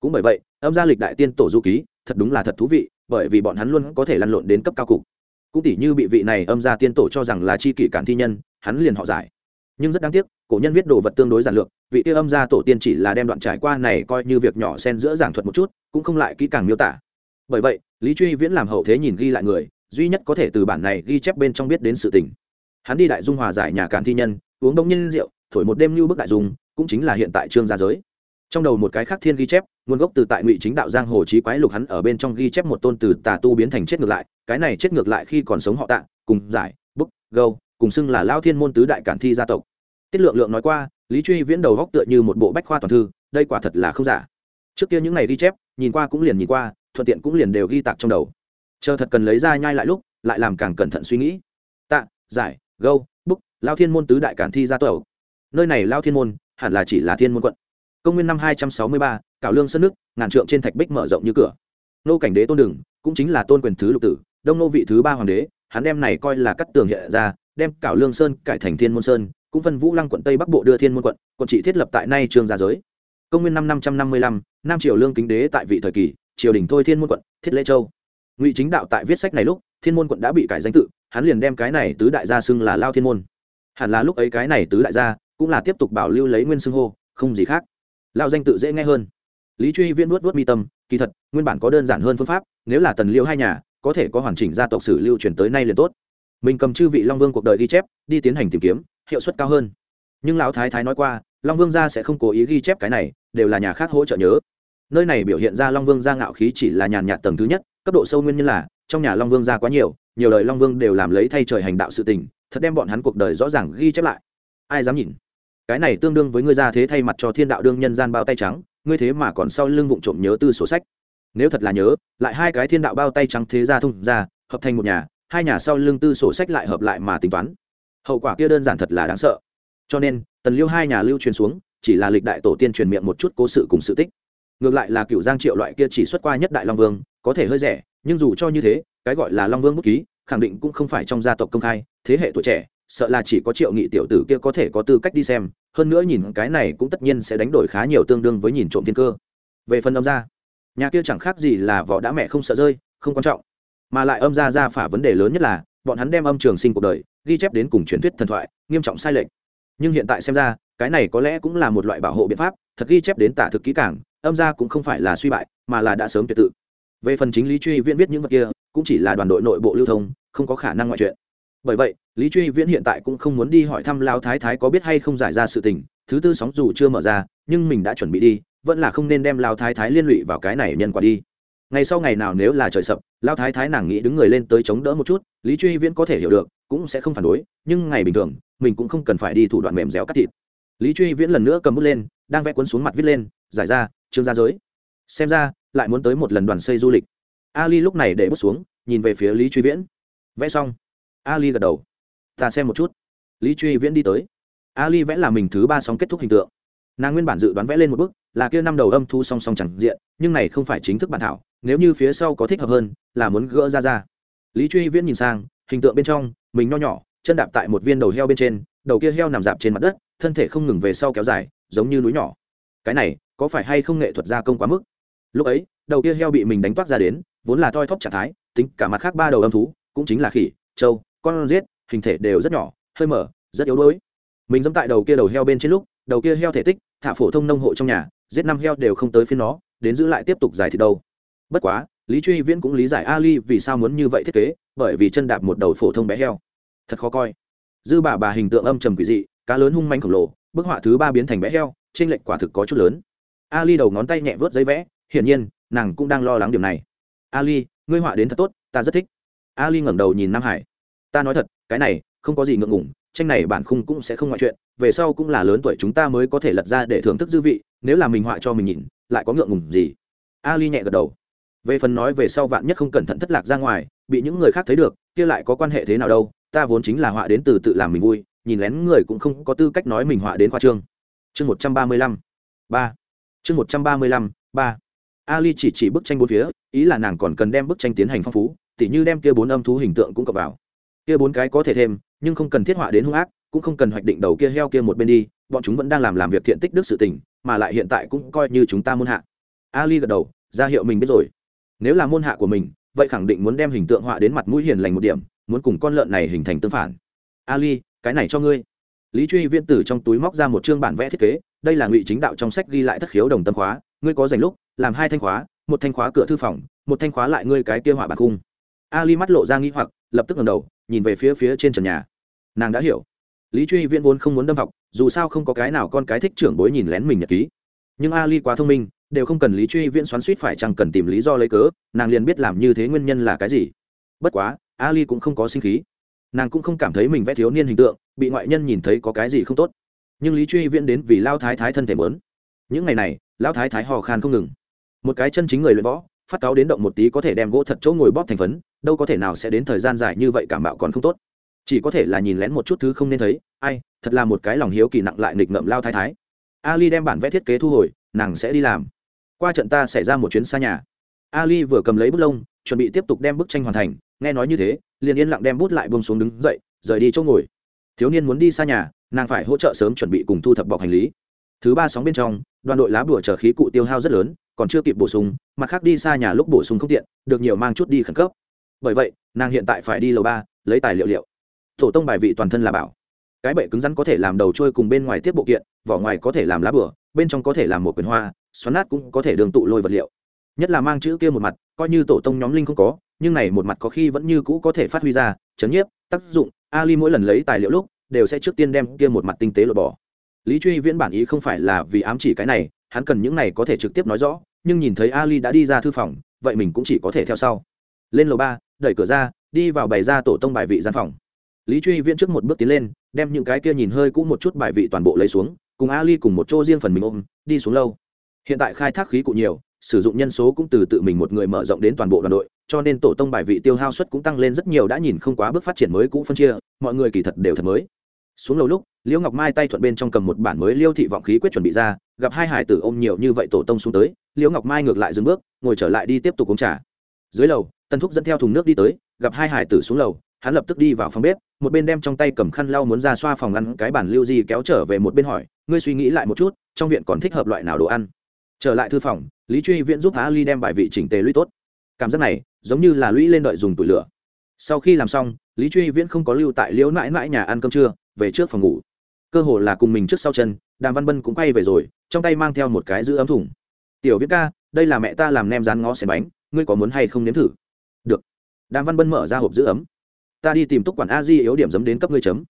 S1: Cũng bởi vậy, âm gia lịch đại tiên tổ du ký, thật đúng là thật thú vị, bởi vì bọn hắn luôn có thể lăn lộn đến cấp cao cục. Cũng tỷ như bị vị này âm gia tiên tổ cho rằng là chi kỷ cản thi nhân, hắn liền họ giải. Nhưng rất đáng tiếc, cổ nhân viết đồ vật tương đối giản lược, vị tiêu âm gia tổ tiên chỉ là đem đoạn trải qua này coi như việc nhỏ xen giữa giảng thuật một chút, cũng không lại kỹ càng miêu tả. Bởi vậy, lý truy viễn làm hậu thế nhìn ghi lại người, duy nhất có thể từ bản này ghi chép bên trong biết đến sự tình hắn đi đại dung hòa giải nhà cản thi nhân, uống đông nhân rượu, thổi một đêm như bức đại dung, cũng chính là hiện tại trương gia giới. Trong đầu một cái khác thiên ghi chép, nguồn gốc từ tại ngụy chính đạo giang hồ trí quái lục hắn ở bên trong ghi chép một tôn từ tà tu biến thành chết ngược lại, cái này chết ngược lại khi còn sống họ tạ, cùng giải, bức, gâu, cùng xưng là lao thiên môn tứ đại cản thi gia tộc. Tiết lượng lượng nói qua, lý truy viễn đầu góc tựa như một bộ bách khoa toàn thư, đây quả thật là không giả. Trước kia những ngày ghi chép, nhìn qua cũng liền nhìn qua, thuận tiện cũng liền đều ghi tạc trong đầu. Chờ thật cần lấy ra nhai lại lúc, lại làm càng cẩn thận suy nghĩ. Tạ, giải gâu Búc, lao thiên môn tứ đại cản thi gia tộc. Nơi này lao thiên môn hẳn là chỉ là thiên môn quận. Công nguyên năm hai trăm sáu mươi ba cảo lương sân nước ngàn trượng trên thạch bích mở rộng như cửa. Nô cảnh đế tôn đừng cũng chính là tôn quyền thứ lục tử đông nô vị thứ ba hoàng đế hắn đem này coi là cắt tường hiện ra đem cảo lương sơn cải thành thiên môn sơn cũng phân vũ lăng quận tây bắc bộ đưa thiên môn quận quận trị thiết lập tại nay trường gia giới. Công nguyên năm năm trăm năm mươi lăm nam triều lương kính đế tại vị thời kỳ triều đình thôi thiên môn quận thiết lễ châu. Ngụy chính đạo tại viết sách này lúc thiên môn quận đã bị cải danh tự, hắn liền đem cái này tứ đại gia xưng là lao thiên môn. Hẳn là lúc ấy cái này tứ đại gia cũng là tiếp tục bảo lưu lấy nguyên xưng hô, không gì khác. Lao danh tự dễ nghe hơn. Lý truy viễn nuốt nuốt mi tâm, kỳ thật, nguyên bản có đơn giản hơn phương pháp, nếu là tần liêu hai nhà, có thể có hoàn chỉnh gia tộc sử lưu truyền tới nay liền tốt. Mình cầm chư vị long vương cuộc đời ghi chép, đi tiến hành tìm kiếm, hiệu suất cao hơn. Nhưng lão thái thái nói qua, long vương gia sẽ không cố ý ghi chép cái này, đều là nhà khác hỗ trợ nhớ. Nơi này biểu hiện ra long vương gia ngạo khí chỉ là nhàn nhạt tầng thứ nhất, cấp độ sâu nguyên nhân là trong nhà long vương ra quá nhiều nhiều đời long vương đều làm lấy thay trời hành đạo sự tình, thật đem bọn hắn cuộc đời rõ ràng ghi chép lại. Ai dám nhìn? Cái này tương đương với ngươi ra thế thay mặt cho thiên đạo đương nhân gian bao tay trắng, ngươi thế mà còn sau lưng vụng trộm nhớ tư sổ sách. Nếu thật là nhớ, lại hai cái thiên đạo bao tay trắng thế ra thông ra, hợp thành một nhà, hai nhà sau lưng tư sổ sách lại hợp lại mà tính toán. Hậu quả kia đơn giản thật là đáng sợ. Cho nên, tần liêu hai nhà lưu truyền xuống, chỉ là lịch đại tổ tiên truyền miệng một chút cố sự cùng sự tích. Ngược lại là cựu giang triệu loại kia chỉ xuất qua nhất đại long vương, có thể hơi rẻ nhưng dù cho như thế, cái gọi là long vương bút ký, khẳng định cũng không phải trong gia tộc công khai, thế hệ tuổi trẻ, sợ là chỉ có triệu nghị tiểu tử kia có thể có tư cách đi xem, hơn nữa nhìn cái này cũng tất nhiên sẽ đánh đổi khá nhiều tương đương với nhìn trộm thiên cơ. Về phần âm gia, nhà kia chẳng khác gì là vỏ đã mẹ không sợ rơi, không quan trọng. Mà lại âm gia ra phả vấn đề lớn nhất là, bọn hắn đem âm trường sinh cuộc đời, ghi chép đến cùng truyền thuyết thần thoại, nghiêm trọng sai lệch. Nhưng hiện tại xem ra, cái này có lẽ cũng là một loại bảo hộ biện pháp, thật ghi chép đến tả thực kỹ cảng âm gia cũng không phải là suy bại, mà là đã sớm tuyệt tự về phần chính lý truy viễn viết những vật kia, cũng chỉ là đoàn đội nội bộ lưu thông, không có khả năng ngoại chuyện. Bởi vậy, lý truy viễn hiện tại cũng không muốn đi hỏi thăm lao thái thái có biết hay không giải ra sự tình, thứ tư sóng dù chưa mở ra, nhưng mình đã chuẩn bị đi, vẫn là không nên đem lao thái thái liên lụy vào cái này nhân quả đi. Ngày sau ngày nào nếu là trời sập lao thái thái nàng nghĩ đứng người lên tới chống đỡ một chút, lý truy viễn có thể hiểu được, cũng sẽ không phản đối, nhưng ngày bình thường, mình cũng không cần phải đi thủ đoạn mềm dẻo cắt thịt. Lý truy viễn lần nữa cầm bút lên, đang vẽ cuốn xuống mặt viết lên, giải ra, chương gia giới xem ra, lại muốn tới một lần đoàn xây du lịch. Ali lúc này để bút xuống, nhìn về phía lý truy viễn. Vẽ xong. Ali gật đầu. Ta xem một chút. Lý truy viễn đi tới. Ali vẽ là mình thứ ba sóng kết thúc hình tượng. Nàng nguyên bản dự đoán vẽ lên một bức, là kia năm đầu âm thu song song chẳng diện, nhưng này không phải chính thức bản thảo, nếu như phía sau có thích hợp hơn, là muốn gỡ ra ra. Lý truy viễn nhìn sang, hình tượng bên trong, mình nho nhỏ, chân đạp tại một viên đầu heo bên trên, đầu kia heo nằm dạp trên mặt đất, thân thể không ngừng về sau kéo dài, giống như núi nhỏ. Cái này, có phải hay không nghệ thuật gia công quá mức? Lúc ấy, đầu kia heo bị mình đánh toát ra đến, vốn là thoi thóp trạng thái, tính cả mặt khác ba đầu âm thú, cũng chính là khỉ, trâu, con riết hình thể đều rất nhỏ, hơi mở, rất yếu đuối. Mình dẫm tại đầu kia đầu heo bên trên lúc, đầu kia heo thể tích, thả phổ thông nông hộ trong nhà, giết năm heo đều không tới phiên nó, đến giữ lại tiếp tục giải thì đâu. Bất quá, lý truy viễn cũng lý giải ali vì sao muốn như vậy thiết kế, bởi vì chân đạp một đầu phổ thông bé heo. Thật khó coi. Dư bà bà hình tượng âm trầm quỷ dị, cá lớn hung manh khổng lồ, bức họa thứ ba biến thành bé heo trên lệnh quả thực có chút lớn. Ali đầu ngón tay nhẹ vớt giấy vẽ hiển nhiên, nàng cũng đang lo lắng điểm này. Ali, ngươi họa đến thật tốt, ta rất thích. Ali ngẩng đầu nhìn nam hải. Ta nói thật, cái này, không có gì ngượng ngủng tranh này bản khung cũng sẽ không ngoại chuyện, về sau cũng là lớn tuổi chúng ta mới có thể lật ra để thưởng thức dư vị, nếu là mình họa cho mình nhìn, lại có ngượng ngùng gì? Ali nhẹ gật đầu. Về phần nói về sau vạn nhất không cẩn thận thất lạc ra ngoài, bị những người khác thấy được, kia lại có quan hệ thế nào đâu, ta vốn chính là họa đến từ tự làm mình vui, nhìn lén người cũng không có tư cách nói mình họa đến khoa trương. Chương một trăm ba mươi lăm, ba. Chương một trăm ba mươi lăm, ba ali chỉ chỉ bức tranh bốn phía, ý là nàng còn cần đem bức tranh tiến hành phong phú, tỉ như đem kia bốn âm thú hình tượng cũng cập vào. Kia bốn cái có thể thêm, nhưng không cần thiết họa đến hung ác, cũng không cần hoạch định đầu kia heo kia một bên đi, bọn chúng vẫn đang làm làm việc thiện tích đức sự tình, mà lại hiện tại cũng coi như chúng ta môn hạ. Ali gật đầu, ra hiệu mình biết rồi. Nếu là môn hạ của mình, vậy khẳng định muốn đem hình tượng họa đến mặt mũi hiền lành một điểm, muốn cùng con lợn này hình thành tương phản. Ali, cái này cho ngươi. Lý truy viên tử trong túi móc ra một chương bản vẽ thiết kế, đây là ngụy chính đạo trong sách ghi lại thất khiếu đồng tâm khóa, ngươi có dành lúc làm hai thanh khóa, một thanh khóa cửa thư phòng, một thanh khóa lại ngươi cái kia họa bản cung ali mắt lộ ra nghi hoặc, lập tức ngầm đầu, nhìn về phía phía trên trần nhà. Nàng đã hiểu. Lý truy viễn vốn không muốn đâm học, dù sao không có cái nào con cái thích trưởng bối nhìn lén mình nhật ký. Nhưng ali quá thông minh, đều không cần lý truy viễn xoắn suýt phải chẳng cần tìm lý do lấy cớ, nàng liền biết làm như thế nguyên nhân là cái gì. Bất quá, ali cũng không có sinh khí. Nàng cũng không cảm thấy mình vẽ thiếu niên hình tượng, bị ngoại nhân nhìn thấy có cái gì không tốt. Nhưng lý truy viễn đến vì lao thái thái thân thể mớn. Những ngày này, lao thái thái hò khan không ngừng một cái chân chính người luyện võ, phát cáo đến động một tí có thể đem gỗ thật chỗ ngồi bóp thành phấn, đâu có thể nào sẽ đến thời gian dài như vậy cảm bạo còn không tốt. Chỉ có thể là nhìn lén một chút thứ không nên thấy, ai, thật là một cái lòng hiếu kỳ nặng lại nghịch ngợm lao thái thái. Ali đem bản vẽ thiết kế thu hồi, nàng sẽ đi làm. Qua trận ta xảy ra một chuyến xa nhà. Ali vừa cầm lấy bút lông, chuẩn bị tiếp tục đem bức tranh hoàn thành, nghe nói như thế, liền yên lặng đem bút lại bông xuống đứng dậy, rời đi chỗ ngồi. Thiếu niên muốn đi xa nhà, nàng phải hỗ trợ sớm chuẩn bị cùng thu thập bọc hành lý. Thứ ba sóng bên trong, đoàn đội lá bùa chở khí cụ tiêu hao rất lớn còn chưa kịp bổ sung, mặt khác đi xa nhà lúc bổ sung không tiện, được nhiều mang chút đi khẩn cấp. Bởi vậy, nàng hiện tại phải đi lầu ba, lấy tài liệu liệu. Tổ tông bài vị toàn thân là bảo. Cái bệ cứng rắn có thể làm đầu trôi cùng bên ngoài tiếp bộ kiện, vỏ ngoài có thể làm lá bửa, bên trong có thể làm một quyền hoa, xoắn nát cũng có thể đường tụ lôi vật liệu. Nhất là mang chữ kia một mặt, coi như tổ tông nhóm linh không có, nhưng này một mặt có khi vẫn như cũ có thể phát huy ra, chấn nhiếp, tác dụng. Ali mỗi lần lấy tài liệu lúc, đều sẽ trước tiên đem kia một mặt tinh tế lột bỏ. Lý truy viễn bản ý không phải là vì ám chỉ cái này hắn cần những này có thể trực tiếp nói rõ, nhưng nhìn thấy ali đã đi ra thư phòng, vậy mình cũng chỉ có thể theo sau. Lên lầu ba, đẩy cửa ra, đi vào bày ra tổ tông bài vị gian phòng. Lý truy viễn trước một bước tiến lên, đem những cái kia nhìn hơi cũng một chút bài vị toàn bộ lấy xuống, cùng ali cùng một chỗ riêng phần mình ôm, đi xuống lâu hiện tại khai thác khí cụ nhiều, sử dụng nhân số cũng từ tự mình một người mở rộng đến toàn bộ đoàn đội, cho nên tổ tông bài vị tiêu hao suất cũng tăng lên rất nhiều, đã nhìn không quá bước phát triển mới cũ phân chia, mọi người kỳ thật đều thật mới xuống lầu lúc, liễu ngọc mai tay thuận bên trong cầm một bản mới liêu thị vọng khí quyết chuẩn bị ra, gặp hai hải tử ôm nhiều như vậy tổ tông xuống tới, liễu ngọc mai ngược lại dừng bước, ngồi trở lại đi tiếp tục uống trà. Dưới lầu tân thúc dẫn theo thùng nước đi tới, gặp hai hải tử xuống lầu, hắn lập tức đi vào phòng bếp, một bên đem trong tay cầm khăn lau muốn ra xoa phòng ăn, cái bản lưu di kéo trở về một bên hỏi, ngươi suy nghĩ lại một chút, trong viện còn thích hợp loại nào đồ ăn? Trở lại thư phòng, lý truy viễn giúp á ly đem bài vị chỉnh tề lũy tốt. Cảm giác này, giống như là lũy lên đợi dùng tủi lửa. Sau khi làm xong, lý truy viễn không có lưu tại liễu mãi mãi nhà ăn cơm trưa về trước phòng ngủ. Cơ hồ là cùng mình trước sau chân, đàm văn bân cũng quay về rồi, trong tay mang theo một cái giữ ấm thùng. Tiểu viễn ca, đây là mẹ ta làm nem rán ngó xẻ bánh, ngươi có muốn hay không nếm thử? Được. Đàm văn bân mở ra hộp giữ ấm. Ta đi tìm túc quản a di yếu điểm giấm đến cấp ngươi chấm.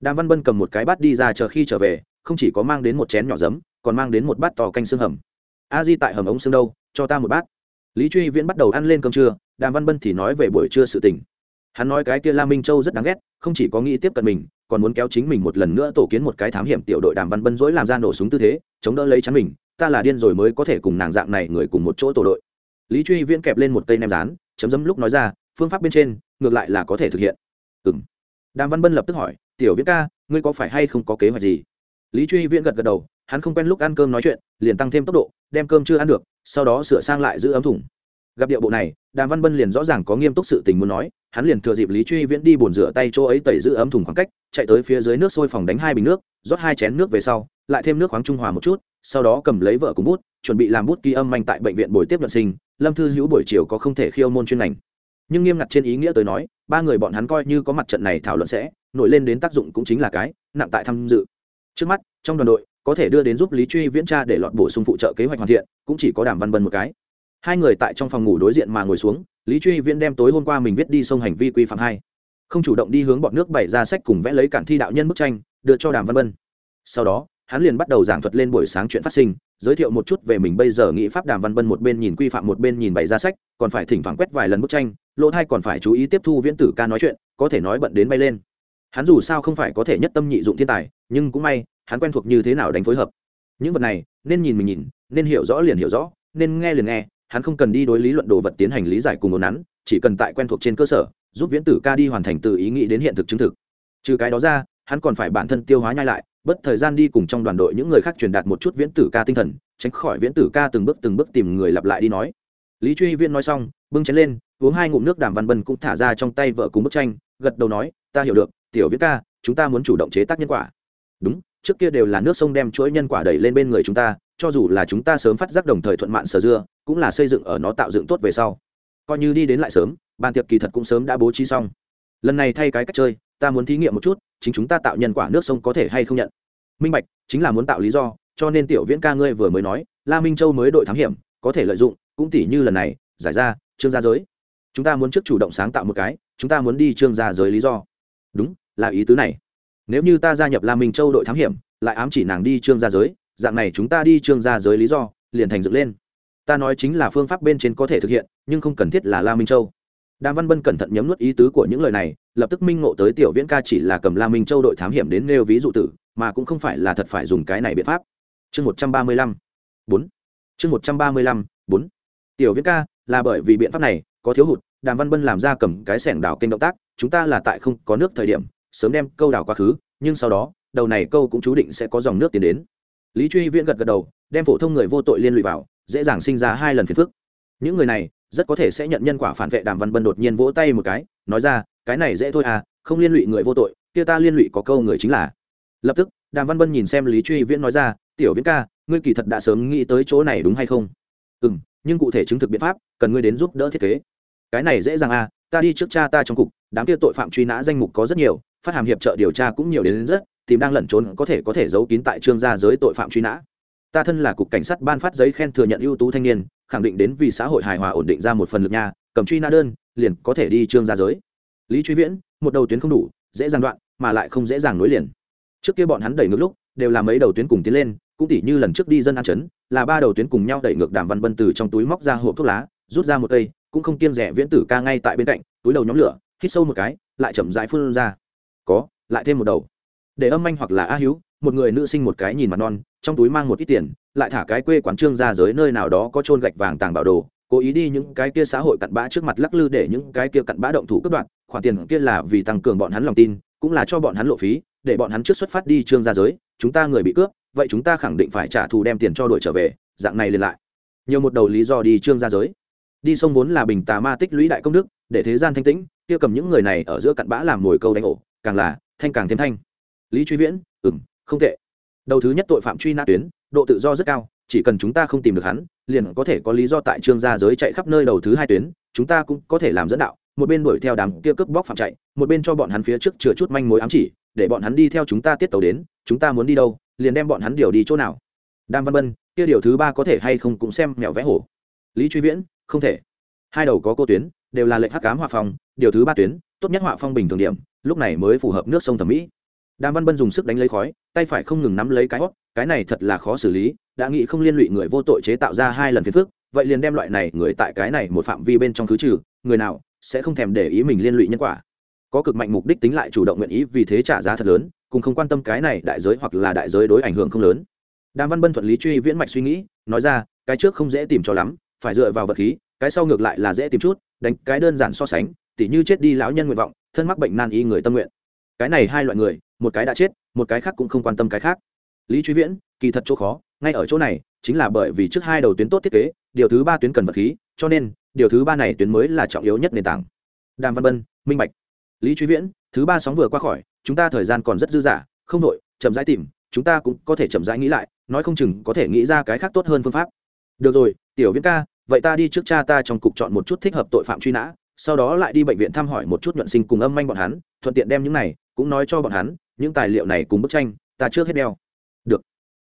S1: Đàm văn bân cầm một cái bát đi ra chờ khi trở về, không chỉ có mang đến một chén nhỏ giấm, còn mang đến một bát tò canh xương hầm. A di tại hầm ống xương đâu, cho ta một bát. Lý truy viễn bắt đầu ăn lên cơm trưa, đàm văn bân thì nói về buổi trưa sự tình hắn nói cái kia la minh châu rất đáng ghét, không chỉ có nghĩ tiếp cận mình, còn muốn kéo chính mình một lần nữa tổ kiến một cái thám hiểm tiểu đội đàm văn bân dối làm ra nổ súng tư thế, chống đỡ lấy chắn mình, ta là điên rồi mới có thể cùng nàng dạng này người cùng một chỗ tổ đội. Lý truy viễn kẹp lên một cây nem rán, chấm dấm lúc nói ra, phương pháp bên trên, ngược lại là có thể thực hiện. Ừ m đàm văn bân lập tức hỏi, tiểu viễn ca, ngươi có phải hay không có kế hoạch gì? Lý truy viễn gật gật đầu, hắn không quen lúc ăn cơm nói chuyện, liền tăng thêm tốc độ, đem cơm chưa ăn được, sau đó sửa sang lại giữ ấm thủng gặp điệu bộ này, đàm văn bân liền rõ ràng có nghiêm túc sự tình muốn nói, hắn liền thừa dịp lý truy viễn đi bồn rửa tay chỗ ấy tẩy giữ ấm thùng khoảng cách, chạy tới phía dưới nước sôi phòng đánh hai bình nước, rót hai chén nước về sau, lại thêm nước khoáng trung hòa một chút, sau đó cầm lấy vợ cùng bút, chuẩn bị làm bút ký âm manh tại bệnh viện buổi tiếp nhận sinh, lâm thư hữu buổi chiều có không thể khiêu môn chuyên ngành. Nhưng nghiêm ngặt trên ý nghĩa tới nói, ba người bọn hắn coi như có mặt trận này thảo luận sẽ, nổi lên đến tác dụng cũng chính là cái, nặng tại tham dự. Trước mắt, trong đoàn đội, có thể đưa đến giúp lý truy viễn tra để lọt bổ sung phụ trợ kế hoạch hoàn thiện, cũng chỉ có đàm văn bân một cái hai người tại trong phòng ngủ đối diện mà ngồi xuống, lý truy viễn đem tối hôm qua mình viết đi sông hành vi quy phạm hai. Không chủ động đi hướng bọn nước bày ra sách cùng vẽ lấy cản thi đạo nhân bức tranh, đưa cho đàm văn bân. Sau đó, hắn liền bắt đầu giảng thuật lên buổi sáng chuyện phát sinh, giới thiệu một chút về mình bây giờ nghĩ pháp đàm văn bân một bên nhìn quy phạm một bên nhìn bày ra sách, còn phải thỉnh thoảng quét vài lần bức tranh, lỗ thai còn phải chú ý tiếp thu viễn tử ca nói chuyện, có thể nói bận đến bay lên. Hắn dù sao không phải có thể nhất tâm nhị dụng thiên tài, nhưng cũng may, hắn quen thuộc như thế nào đánh phối hợp. Những vật này, nên nhìn mình nhìn, nên hiểu rõ liền hiểu rõ, nên nghe liền nghe hắn không cần đi đối lý luận đồ vật tiến hành lý giải cùng một nắn chỉ cần tại quen thuộc trên cơ sở, giúp viễn tử ca đi hoàn thành từ ý nghĩ đến hiện thực chứng thực. Trừ cái đó ra, hắn còn phải bản thân tiêu hóa nhai lại, bất thời gian đi cùng trong đoàn đội những người khác truyền đạt một chút viễn tử ca tinh thần, tránh khỏi viễn tử ca từng bước từng bước tìm người lặp lại đi nói. Lý truy viễn nói xong, bưng chén lên, uống hai ngụm nước đàm văn bân cũng thả ra trong tay vợ cùng bức tranh, gật đầu nói, ta hiểu được, tiểu viễn ca, chúng ta muốn chủ động chế tác nhân quả. Đúng, trước kia đều là nước sông đem chuỗi nhân quả đẩy lên bên người chúng ta cho dù là chúng ta sớm phát giác đồng thời thuận mạn sở dưa, cũng là xây dựng ở nó tạo dựng tốt về sau. Coi như đi đến lại sớm bàn tiệc kỳ thật cũng sớm đã bố trí xong. Lần này thay cái cách chơi, ta muốn thí nghiệm một chút, chính chúng ta tạo nhân quả nước sông có thể hay không nhận. Minh bạch, chính là muốn tạo lý do, cho nên tiểu viễn ca ngươi vừa mới nói, la minh châu mới đội thám hiểm, có thể lợi dụng, cũng tỷ như lần này, giải ra, trương gia giới. Chúng ta muốn trước chủ động sáng tạo một cái, chúng ta muốn đi trương gia giới lý do. Đúng, là ý tứ này. Nếu như ta gia nhập la minh châu đội thám hiểm, lại ám chỉ nàng đi trương gia giới dạng này chúng ta đi trương gia giới lý do, liền thành dựng lên. Ta nói chính là phương pháp bên trên có thể thực hiện, nhưng không cần thiết là la minh châu. Đàm văn bân cẩn thận nhấm nuốt ý tứ của những lời này, lập tức minh ngộ tới tiểu viễn ca chỉ là cầm la minh châu đội thám hiểm đến nêu ví dụ tử, mà cũng không phải là thật phải dùng cái này biện pháp. Chương một trăm ba mươi lăm, bốn. Chương một trăm ba mươi lăm, bốn. Tiểu viễn ca, là bởi vì biện pháp này có thiếu hụt, đàm văn bân làm ra cầm cái sẻng đào kênh động tác, chúng ta là tại không có nước thời điểm, sớm đem câu đào quá khứ, nhưng sau đó, đầu này câu cũng chú định sẽ có dòng nước tiến đến lý truy viễn gật gật đầu đem phổ thông người vô tội liên lụy vào dễ dàng sinh ra hai lần phiền phức. Những người này rất có thể sẽ nhận nhân quả phản vệ đàm văn bân đột nhiên vỗ tay một cái nói ra cái này dễ thôi à không liên lụy người vô tội kia ta liên lụy có câu người chính là. Lập tức đàm văn bân nhìn xem lý truy viễn nói ra tiểu viễn ca ngươi kỳ thật đã sớm nghĩ tới chỗ này đúng hay không? Ừ m nhưng cụ thể chứng thực biện pháp cần ngươi đến giúp đỡ thiết kế. Cái này dễ dàng à ta đi trước cha ta trong cục đám kia tội phạm truy nã danh mục có rất nhiều phát hàm hiệp trợ điều tra cũng nhiều đến, đến rất tìm đang lẩn trốn có thể có thể giấu kín tại trương gia giới tội phạm truy nã. Ta thân là cục cảnh sát ban phát giấy khen thừa nhận ưu tú thanh niên, khẳng định đến vì xã hội hài hòa ổn định ra một phần lực nha, cầm truy nã đơn, liền có thể đi trương gia giới. Lý truy viễn, một đầu tuyến không đủ, dễ dàng đoạn, mà lại không dễ dàng nối liền. Trước kia bọn hắn đẩy ngược lúc, đều là mấy đầu tuyến cùng tiến lên, cũng tỉ như lần trước đi dân an chấn là ba đầu tuyến cùng nhau đẩy ngược đàm văn bân từ trong túi móc ra hộp thuốc lá, rút ra một cây, cũng không kiêng rẻ viễn tử ca ngay tại bên cạnh, túi đầu nhóm lửa, hít sâu một cái, lại chậm rãi phun ra. Có, lại thêm một đầu để âm anh hoặc là a hữu, một người nữ sinh một cái nhìn mặt non, trong túi mang một ít tiền, lại thả cái quê quán trương ra giới nơi nào đó có trôn gạch vàng tàng bảo đồ, cố ý đi những cái kia xã hội cặn bã trước mặt lắc lư để những cái kia cặn bã động thủ cướp đoạt, khoản tiền kia là vì tăng cường bọn hắn lòng tin, cũng là cho bọn hắn lộ phí, để bọn hắn trước xuất phát đi trương ra giới, chúng ta người bị cướp, vậy chúng ta khẳng định phải trả thù đem tiền cho đội trở về, dạng này liền lại. Nhiều một đầu lý do đi trương ra giới. Đi sông vốn là bình tà ma tích lũy đại công đức, để thế gian thanh tĩnh, kia cầm những người này ở giữa cặn bã làm mồi câu đánh ổ, càng là thanh càng thêm thanh lý truy viễn ừng không tệ. Đầu thứ nhất tội phạm truy nã tuyến, độ tự do rất cao, chỉ cần chúng ta không tìm được hắn, liền có thể có lý do tại trương gia giới chạy khắp nơi đầu thứ hai tuyến, chúng ta cũng có thể làm dẫn đạo, một bên đuổi theo đám kia cướp bóc phạm chạy, một bên cho bọn hắn phía trước chừa chút manh mối ám chỉ, để bọn hắn đi theo chúng ta tiết tàu đến, chúng ta muốn đi đâu, liền đem bọn hắn điều đi chỗ nào. Đam văn bân, kia điều thứ ba có thể hay không cũng xem mèo vẽ hổ. Lý truy viễn, không thể. Hai đầu có cô tuyến, đều là lệnh hắc cám hòa phong, điều thứ ba tuyến, tốt nhất họa phong bình thường điểm, lúc này mới phù hợp nước sông thẩm mỹ đàm văn bân dùng sức đánh lấy khói, tay phải không ngừng nắm lấy cái hót cái này thật là khó xử lý, đã nghĩ không liên lụy người vô tội chế tạo ra hai lần phiền phức, vậy liền đem loại này người tại cái này một phạm vi bên trong thứ trừ, người nào sẽ không thèm để ý mình liên lụy nhân quả. Có cực mạnh mục đích tính lại chủ động nguyện ý vì thế trả giá thật lớn, cùng không quan tâm cái này đại giới hoặc là đại giới đối ảnh hưởng không lớn. Đàm văn bân thuận lý truy viễn mạch suy nghĩ, nói ra, cái trước không dễ tìm cho lắm, phải dựa vào vật khí, cái sau ngược lại là dễ tìm chút, đánh cái đơn giản so sánh, tỉ như chết đi lão nhân nguyện vọng, thân mắc bệnh nan y người tâm nguyện. Cái này hai loại người một cái đã chết, một cái khác cũng không quan tâm cái khác. Lý truy viễn, kỳ thật chỗ khó, ngay ở chỗ này, chính là bởi vì trước hai đầu tuyến tốt thiết kế, điều thứ ba tuyến cần vật khí, cho nên, điều thứ ba này tuyến mới là trọng yếu nhất nền tảng. Đàm văn bân, minh bạch. Lý truy viễn, thứ ba sóng vừa qua khỏi, chúng ta thời gian còn rất dư dả, không đội, chậm rãi tìm, chúng ta cũng có thể chậm rãi nghĩ lại, nói không chừng có thể nghĩ ra cái khác tốt hơn phương pháp. Được rồi, tiểu viễn ca, vậy ta đi trước cha ta trong cục chọn một chút thích hợp tội phạm truy nã, sau đó lại đi bệnh viện thăm hỏi một chút nhuận sinh cùng âm manh bọn hắn, thuận tiện đem những này, cũng nói cho bọn hắn những tài liệu này cùng bức tranh, ta trước hết đeo. Được.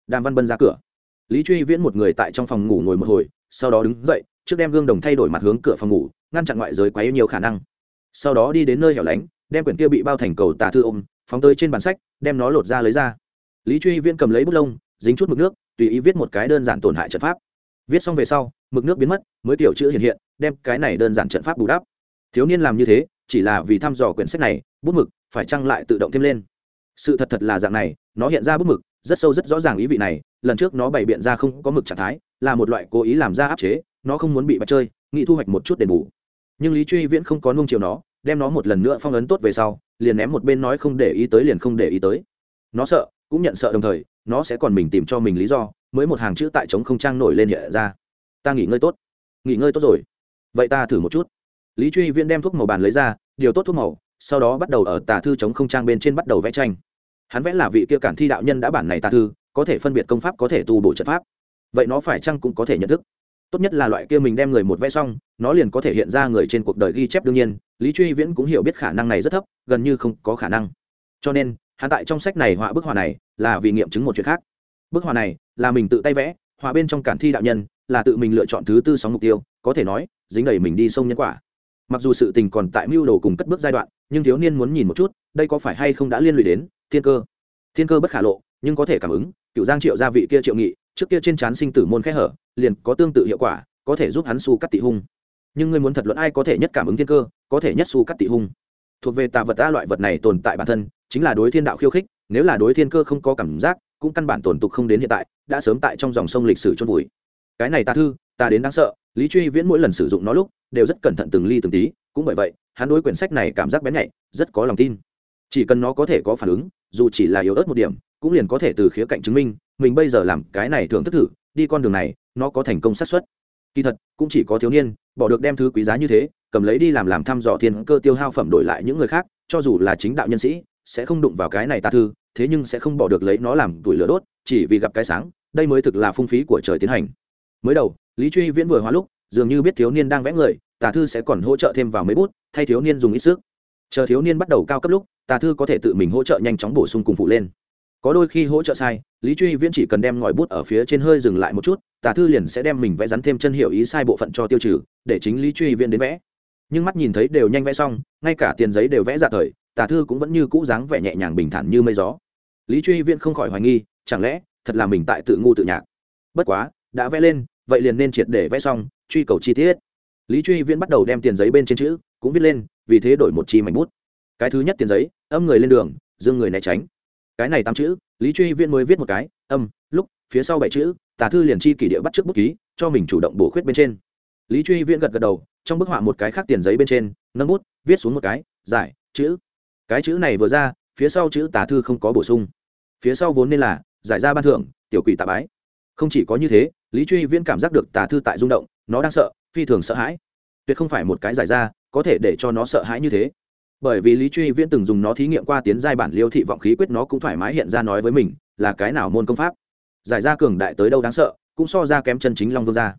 S1: Đàm văn bân ra cửa. Lý truy viễn một người tại trong phòng ngủ ngồi một hồi, sau đó đứng dậy, trước đem gương đồng thay đổi mặt hướng cửa phòng ngủ, ngăn chặn ngoại giới quá yêu nhiều khả năng. Sau đó đi đến nơi hẻo lánh, đem quyển kia bị bao thành cầu tà thư ôm, phóng tới trên bàn sách, đem nó lột ra lấy ra. Lý truy viễn cầm lấy bút lông, dính chút mực nước, tùy ý viết một cái đơn giản tổn hại trận pháp. Viết xong về sau, mực nước biến mất, mới kiểu chữ hiện hiện, đem cái này đơn giản trận pháp bù đắp. Thiếu niên làm như thế, chỉ là vì thăm dò quyển sách này, bút mực phải chăng lại tự động thêm lên sự thật thật là dạng này, nó hiện ra bức mực, rất sâu rất rõ ràng ý vị này, lần trước nó bày biện ra không có mực trạng thái, là một loại cố ý làm ra áp chế, nó không muốn bị bắt chơi, nghĩ thu hoạch một chút đền bù. Nhưng lý truy viễn không có nung chiều nó, đem nó một lần nữa phong ấn tốt về sau, liền ném một bên nói không để ý tới liền không để ý tới. Nó sợ, cũng nhận sợ đồng thời, nó sẽ còn mình tìm cho mình lý do, mới một hàng chữ tại trống không trang nổi lên hiện ra. Ta nghỉ ngơi tốt. Nghỉ ngơi tốt rồi. Vậy ta thử một chút. Lý truy viễn đem thuốc màu bàn lấy ra, điều tốt thuốc màu, sau đó bắt đầu ở tà thư chống không trang bên trên bắt đầu vẽ tranh hắn vẽ là vị kia cản thi đạo nhân đã bản này tà thư, có thể phân biệt công pháp, có thể tu bổ trận pháp. Vậy nó phải chăng cũng có thể nhận thức? Tốt nhất là loại kia mình đem người một vẽ xong, nó liền có thể hiện ra người trên cuộc đời ghi chép đương nhiên, lý truy viễn cũng hiểu biết khả năng này rất thấp, gần như không có khả năng. Cho nên, hắn tại trong sách này họa bức họa này là vì nghiệm chứng một chuyện khác. Bức họa này là mình tự tay vẽ, họa bên trong cản thi đạo nhân là tự mình lựa chọn thứ tư sóng mục tiêu, có thể nói, dính đầy mình đi sông nhân quả. Mặc dù sự tình còn tại mưu đồ cùng cất bước giai đoạn, nhưng thiếu niên muốn nhìn một chút, đây có phải hay không đã liên lụy đến? Thiên cơ. Thiên cơ bất khả lộ, nhưng có thể cảm ứng, cựu giang triệu gia vị kia triệu nghị, trước kia trên trán sinh tử môn khẽ hở, liền có tương tự hiệu quả, có thể giúp hắn su cắt tị hung. Nhưng ngươi muốn thật luận ai có thể nhất cảm ứng thiên cơ, có thể nhất su cắt tị hung. Thuộc về tà vật a loại vật này tồn tại bản thân, chính là đối thiên đạo khiêu khích, nếu là đối thiên cơ không có cảm giác, cũng căn bản tồn tục không đến hiện tại, đã sớm tại trong dòng sông lịch sử chôn vùi. Cái này ta thư, ta đến đáng sợ, lý truy viễn mỗi lần sử dụng nó lúc, đều rất cẩn thận từng ly từng tí, cũng bởi vậy, hắn đối quyển sách này cảm giác bén nhạy, rất có lòng tin. Chỉ cần nó có thể có phản ứng dù chỉ là yếu ớt một điểm, cũng liền có thể từ khía cạnh chứng minh, mình bây giờ làm cái này thường thức thử, đi con đường này, nó có thành công xác suất. Kỳ thật, cũng chỉ có thiếu niên, bỏ được đem thứ quý giá như thế, cầm lấy đi làm làm thăm dò thiên cơ tiêu hao phẩm đổi lại những người khác, cho dù là chính đạo nhân sĩ, sẽ không đụng vào cái này ta thư, thế nhưng sẽ không bỏ được lấy nó làm tuổi lửa đốt, chỉ vì gặp cái sáng, đây mới thực là phung phí của trời tiến hành. Mới đầu, lý truy viễn vừa hóa lúc, dường như biết thiếu niên đang vẽ người, tà thư sẽ còn hỗ trợ thêm vào mấy bút, thay thiếu niên dùng ít sức. Chờ thiếu niên bắt đầu cao cấp lúc tà thư có thể tự mình hỗ trợ nhanh chóng bổ sung cùng phụ lên. Có đôi khi hỗ trợ sai, lý truy viễn chỉ cần đem ngòi bút ở phía trên hơi dừng lại một chút, tà thư liền sẽ đem mình vẽ rắn thêm chân hiệu ý sai bộ phận cho tiêu trừ, để chính lý truy viễn đến vẽ. Nhưng mắt nhìn thấy đều nhanh vẽ xong, ngay cả tiền giấy đều vẽ ra thời, tà thư cũng vẫn như cũ dáng vẻ nhẹ nhàng bình thản như mây gió. Lý truy viễn không khỏi hoài nghi, chẳng lẽ thật là mình tại tự ngu tự nhạc? Bất quá, đã vẽ lên, vậy liền nên triệt để vẽ xong, truy cầu chi tiết. Lý truy viễn bắt đầu đem tiền giấy bên trên chữ cũng viết lên, vì thế đổi một chi mảnh bút cái thứ nhất tiền giấy, âm người lên đường, dương người né tránh. Cái này tám chữ, lý truy viễn mới viết một cái, âm, lúc, phía sau bảy chữ, tà thư liền chi kỷ địa bắt trước bút ký, cho mình chủ động bổ khuyết bên trên. Lý truy viễn gật gật đầu, trong bức họa một cái khác tiền giấy bên trên, nâng bút, viết xuống một cái, giải, chữ. Cái chữ này vừa ra, phía sau chữ tà thư không có bổ sung. Phía sau vốn nên là, giải ra ban thưởng, tiểu quỷ tạ bái. Không chỉ có như thế, lý truy viễn cảm giác được tà thư tại rung động, nó đang sợ, phi thường sợ hãi. Tuyệt không phải một cái giải ra, có thể để cho nó sợ hãi như thế bởi vì lý truy viễn từng dùng nó thí nghiệm qua tiến giai bản liêu thị vọng khí quyết nó cũng thoải mái hiện ra nói với mình là cái nào môn công pháp. Giải ra cường đại tới đâu đáng sợ, cũng so ra kém chân chính long vương ra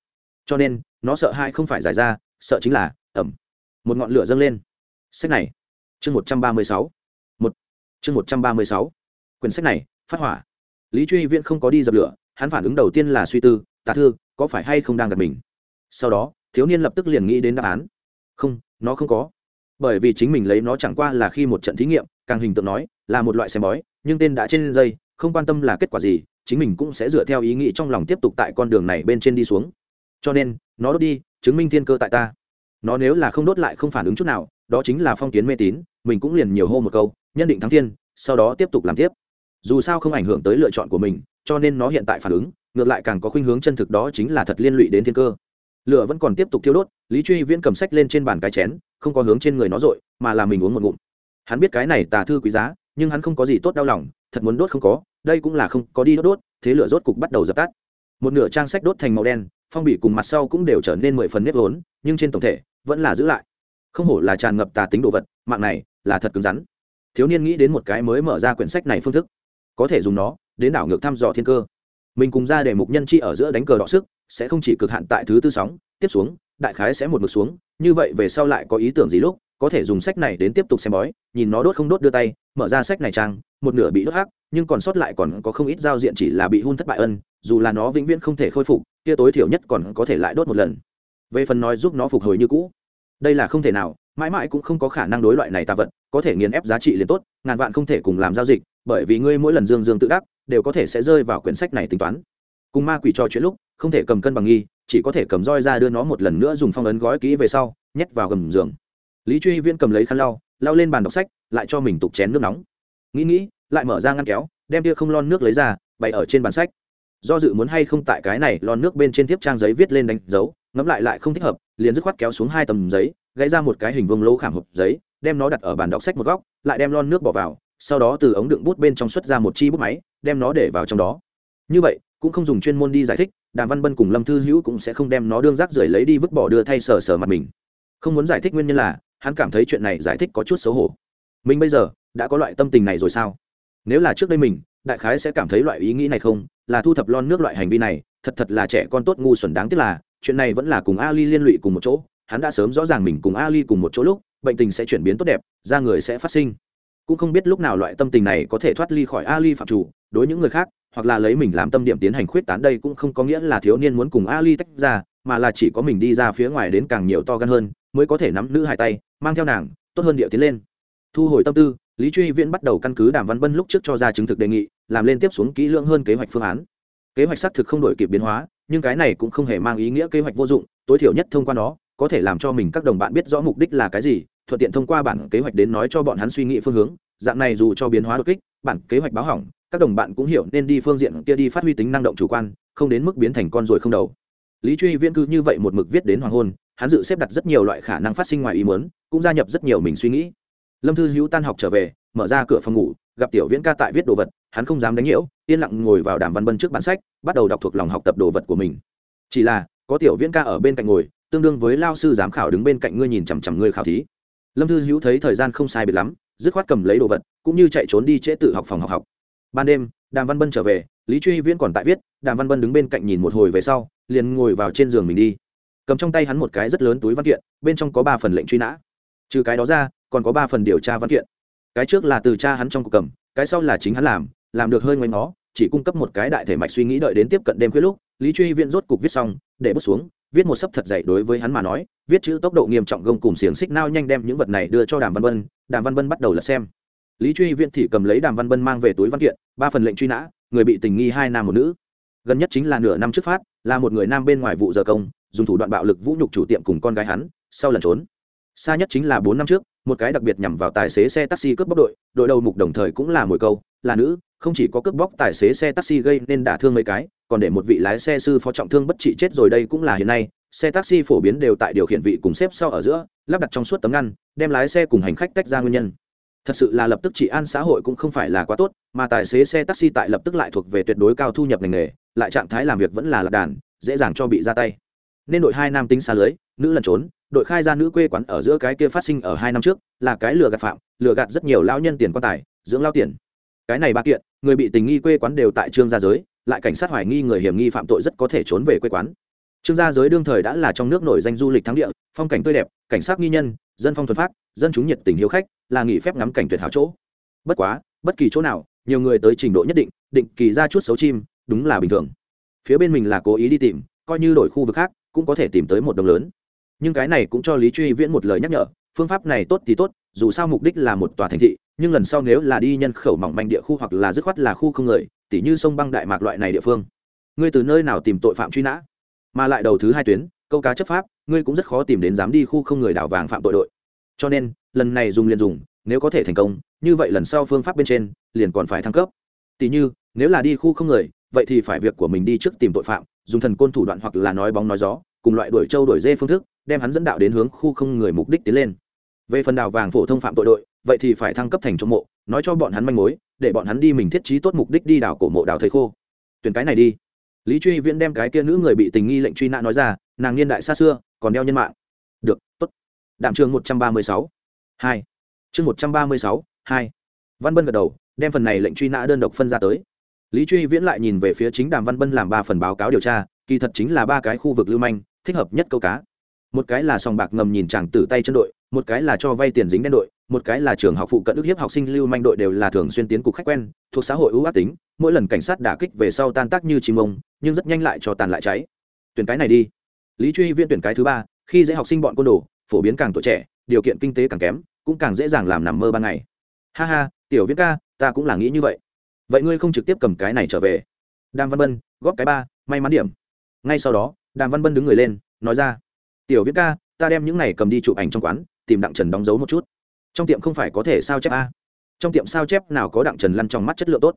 S1: cho nên, nó sợ hai không phải giải ra, sợ chính là, ẩm. Một ngọn lửa dâng lên. Sách này. Chương một trăm ba mươi sáu. Một. Chương một trăm ba mươi sáu. Quyển sách này, phát hỏa. Lý truy viễn không có đi dập lửa, hắn phản ứng đầu tiên là suy tư tạ thư, có phải hay không đang gặp mình? Sau đó, thiếu niên lập tức liền nghĩ đến đáp án. Không, nó không có bởi vì chính mình lấy nó chẳng qua là khi một trận thí nghiệm, càng hình tượng nói là một loại xem bói, nhưng tên đã trên dây, không quan tâm là kết quả gì, chính mình cũng sẽ dựa theo ý nghĩ trong lòng tiếp tục tại con đường này bên trên đi xuống. Cho nên, nó đốt đi, chứng minh thiên cơ tại ta. Nó nếu là không đốt lại không phản ứng chút nào, đó chính là phong kiến mê tín, mình cũng liền nhiều hô một câu, nhân định thắng thiên sau đó tiếp tục làm tiếp. Dù sao không ảnh hưởng tới lựa chọn của mình, cho nên nó hiện tại phản ứng, ngược lại càng có khuynh hướng chân thực đó chính là thật liên lụy đến thiên cơ. Lửa vẫn còn tiếp tục thiêu đốt, lý truy viễn cầm sách lên trên bàn cái chén không có hướng trên người nó dội, mà là mình uống một ngụm. Hắn biết cái này tà thư quý giá, nhưng hắn không có gì tốt đau lòng, thật muốn đốt không có, đây cũng là không có đi đốt đốt, thế lửa rốt cục bắt đầu dập tắt. Một nửa trang sách đốt thành màu đen, phong bì cùng mặt sau cũng đều trở nên mười phần nếp vốn, nhưng trên tổng thể, vẫn là giữ lại. Không hổ là tràn ngập tà tính đồ vật, mạng này là thật cứng rắn. Thiếu niên nghĩ đến một cái mới mở ra quyển sách này phương thức, có thể dùng nó đến đảo ngược thăm dò thiên cơ. Mình cùng ra để mục nhân chi ở giữa đánh cờ đọ sức, sẽ không chỉ cực hạn tại thứ tư sóng, tiếp xuống, đại khái sẽ một mực xuống như vậy về sau lại có ý tưởng gì lúc, có thể dùng sách này đến tiếp tục xem bói, nhìn nó đốt không đốt đưa tay, mở ra sách này trang, một nửa bị đốt hắc, nhưng còn sót lại còn có không ít giao diện chỉ là bị hun thất bại ân, dù là nó vĩnh viễn không thể khôi phục, kia tối thiểu nhất còn có thể lại đốt một lần. Về phần nói giúp nó phục hồi như cũ, đây là không thể nào, mãi mãi cũng không có khả năng đối loại này tà vật, có thể nghiền ép giá trị liền tốt, ngàn vạn không thể cùng làm giao dịch, bởi vì ngươi mỗi lần dương dương tự đắc, đều có thể sẽ rơi vào quyển sách này tính toán. Cùng ma quỷ trò chuyện lúc, không thể cầm cân bằng nghi chỉ có thể cầm roi ra đưa nó một lần nữa dùng phong ấn gói kỹ về sau, nhét vào gầm giường. Lý truy viễn cầm lấy khăn lau lau lên bàn đọc sách, lại cho mình tục chén nước nóng. Nghĩ nghĩ, lại mở ra ngăn kéo, đem tia không lon nước lấy ra, bày ở trên bàn sách. Do dự muốn hay không tại cái này lon nước bên trên tiếp trang giấy viết lên đánh dấu, ngẫm lại lại không thích hợp, liền dứt khoát kéo xuống hai tầm giấy, gãy ra một cái hình vương lỗ khảm hộp giấy, đem nó đặt ở bàn đọc sách một góc, lại đem lon nước bỏ vào, sau đó từ ống đựng bút bên trong xuất ra một chi bút máy, đem nó để vào trong đó. Như vậy, cũng không dùng chuyên môn đi giải thích đàm văn bân cùng lâm thư hữu cũng sẽ không đem nó đương rác rưởi lấy đi vứt bỏ đưa thay sờ sờ mặt mình. Không muốn giải thích nguyên nhân là, hắn cảm thấy chuyện này giải thích có chút xấu hổ. Mình bây giờ, đã có loại tâm tình này rồi sao? Nếu là trước đây mình, đại khái sẽ cảm thấy loại ý nghĩ này không? Là thu thập lon nước loại hành vi này, thật thật là trẻ con tốt ngu xuẩn đáng tiếc là, chuyện này vẫn là cùng ali liên lụy cùng một chỗ. Hắn đã sớm rõ ràng mình cùng ali cùng một chỗ lúc, bệnh tình sẽ chuyển biến tốt đẹp, da người sẽ phát sinh. Cũng không biết lúc nào loại tâm tình này có thể thoát ly khỏi ali phạm chủ, đối những người khác hoặc là lấy mình làm tâm điểm tiến hành khuyết tán đây cũng không có nghĩa là thiếu niên muốn cùng ali tách ra, mà là chỉ có mình đi ra phía ngoài đến càng nhiều to gan hơn, mới có thể nắm nữ hai tay, mang theo nàng, tốt hơn điệu tiến lên. Thu hồi tâm tư, lý truy viễn bắt đầu căn cứ đàm văn bân lúc trước cho ra chứng thực đề nghị, làm lên tiếp xuống kỹ lưỡng hơn kế hoạch phương án. Kế hoạch xác thực không đổi kịp biến hóa, nhưng cái này cũng không hề mang ý nghĩa kế hoạch vô dụng, tối thiểu nhất thông qua nó, có thể làm cho mình các đồng bạn biết rõ mục đích là cái gì, thuận tiện thông qua bản kế hoạch đến nói cho bọn hắn suy nghĩ phương hướng. Dạng này dù cho biến hóa đột kích, bản kế hoạch báo hỏng các đồng bạn cũng hiểu nên đi phương diện kia đi phát huy tính năng động chủ quan, không đến mức biến thành con ruồi không đầu. Lý truy viễn cứ như vậy một mực viết đến hoàng hôn, hắn dự xếp đặt rất nhiều loại khả năng phát sinh ngoài ý muốn, cũng gia nhập rất nhiều mình suy nghĩ. Lâm thư hữu tan học trở về, mở ra cửa phòng ngủ, gặp tiểu viễn ca tại viết đồ vật, hắn không dám đánh nhiễu, yên lặng ngồi vào đàm văn bân trước bản sách, bắt đầu đọc thuộc lòng học tập đồ vật của mình. Chỉ là, có tiểu viễn ca ở bên cạnh ngồi, tương đương với lao sư giám khảo đứng bên cạnh ngươi nhìn chằm chằm ngươi khảo thí. Lâm thư hữu thấy thời gian không sai biệt lắm, dứt khoát cầm lấy đồ vật, cũng như chạy trốn đi trễ tự học phòng học học ban đêm, đàm văn bân trở về, lý truy viễn còn tại viết, đàm văn bân đứng bên cạnh nhìn một hồi về sau, liền ngồi vào trên giường mình đi. Cầm trong tay hắn một cái rất lớn túi văn kiện, bên trong có ba phần lệnh truy nã. Trừ cái đó ra, còn có ba phần điều tra văn kiện. Cái trước là từ cha hắn trong cuộc cầm, cái sau là chính hắn làm làm được hơi ngoanh nó chỉ cung cấp một cái đại thể mạch suy nghĩ đợi đến tiếp cận đêm khuya lúc, lý truy viễn rốt cục viết xong, để bút xuống, viết một sấp thật dày đối với hắn mà nói, viết chữ tốc độ nghiêm trọng gông cùng xiềng xích nao nhanh đem những vật này đưa cho đàm văn bân, đàm văn bân bắt đầu lật xem lý truy viễn thì cầm lấy đàm văn bân mang về túi văn kiện, ba phần lệnh truy nã, người bị tình nghi hai nam một nữ. Gần nhất chính là nửa năm trước phát, là một người nam bên ngoài vụ giờ công, dùng thủ đoạn bạo lực vũ nhục chủ tiệm cùng con gái hắn, sau lần trốn. Xa nhất chính là bốn năm trước, một cái đặc biệt nhằm vào tài xế xe taxi cướp bóc đội đội đầu mục đồng thời cũng là mồi câu, là nữ, không chỉ có cướp bóc tài xế xe taxi gây nên đả thương mấy cái, còn để một vị lái xe sư phó trọng thương bất trị chết rồi đây cũng là hiện nay, xe taxi phổ biến đều tại điều khiển vị cùng xếp sau ở giữa, lắp đặt trong suốt tấm ngăn, đem lái xe cùng hành khách tách ra nguyên nhân thật sự là lập tức trị an xã hội cũng không phải là quá tốt, mà tài xế xe taxi tại lập tức lại thuộc về tuyệt đối cao thu nhập ngành nghề, lại trạng thái làm việc vẫn là lạc đàn, dễ dàng cho bị ra tay. Nên đội hai nam tính xa lưới, nữ lần trốn, đội khai ra nữ quê quán ở giữa cái kia phát sinh ở hai năm trước, là cái lừa gạt phạm, lừa gạt rất nhiều lao nhân tiền quan tài, dưỡng lao tiền. Cái này ba kiện, người bị tình nghi quê quán đều tại trương gia giới, lại cảnh sát hoài nghi người hiểm nghi phạm tội rất có thể trốn về quê quán trương gia giới đương thời đã là trong nước nổi danh du lịch thắng địa, phong cảnh tươi đẹp, cảnh sát nghi nhân, dân phong thuần phát, dân chúng nhiệt tình hiếu khách, là nghỉ phép ngắm cảnh tuyệt hảo chỗ. Bất quá, bất kỳ chỗ nào, nhiều người tới trình độ nhất định định kỳ ra chút xấu chim, đúng là bình thường. Phía bên mình là cố ý đi tìm, coi như đổi khu vực khác, cũng có thể tìm tới một đồng lớn. Nhưng cái này cũng cho lý truy viễn một lời nhắc nhở, phương pháp này tốt thì tốt, dù sao mục đích là một tòa thành thị, nhưng lần sau nếu là đi nhân khẩu mỏng manh địa khu hoặc là dứt khoát là khu không người, tỉ như sông băng đại mạc loại này địa phương. Ngươi từ nơi nào tìm tội phạm truy nã? Mà lại đầu thứ hai tuyến, câu cá chấp pháp, ngươi cũng rất khó tìm đến dám đi khu không người đảo vàng phạm tội đội. Cho nên, lần này dùng liền dùng, nếu có thể thành công, như vậy lần sau phương pháp bên trên, liền còn phải thăng cấp. Tỷ như, nếu là đi khu không người, vậy thì phải việc của mình đi trước tìm tội phạm, dùng thần côn thủ đoạn hoặc là nói bóng nói gió, cùng loại đuổi trâu đuổi dê phương thức, đem hắn dẫn đạo đến hướng khu không người mục đích tiến lên. Về phần đào vàng phổ thông phạm tội đội, vậy thì phải thăng cấp thành trong mộ, nói cho bọn hắn manh mối, để bọn hắn đi mình thiết trí tốt mục đích đi đào cổ mộ đào thầy khô. Tuyển cái này đi lý truy viễn đem cái kia nữ người bị tình nghi lệnh truy nã nói ra, nàng niên đại xa xưa, còn đeo nhân mạng. Được, tốt. Đạm trường một trăm ba mươi sáu. Hai. Chương một trăm ba mươi sáu, hai. Văn bân gật đầu, đem phần này lệnh truy nã đơn độc phân ra tới. Lý truy viễn lại nhìn về phía chính đàm văn bân làm ba phần báo cáo điều tra, kỳ thật chính là ba cái khu vực lưu manh, thích hợp nhất câu cá. Một cái là sòng bạc ngầm nhìn chàng tử tay chân đội, một cái là cho vay tiền dính đen đội, một cái là trường học phụ cận ức hiếp học sinh lưu manh đội đều là thường xuyên tiến cục khách quen, thuộc xã hội ưu ác tính, mỗi lần cảnh sát đả kích về sau tan tác như chim ông nhưng rất nhanh lại cho tàn lại cháy. Tuyển cái này đi. Lý truy viên tuyển cái thứ ba, khi dễ học sinh bọn côn đồ, phổ biến càng tuổi trẻ, điều kiện kinh tế càng kém, cũng càng dễ dàng làm nằm mơ ban ngày. Ha ha, tiểu viễn ca, ta cũng là nghĩ như vậy. Vậy ngươi không trực tiếp cầm cái này trở về. Đàm văn bân, góp cái ba, may mắn điểm. Ngay sau đó, đàm văn bân đứng người lên, nói ra. Tiểu viễn ca, ta đem những này cầm đi chụp ảnh trong quán, tìm đặng trần đóng dấu một chút. Trong tiệm không phải có thể sao chép a? Trong tiệm sao chép nào có đặng trần lăn trong mắt chất lượng tốt?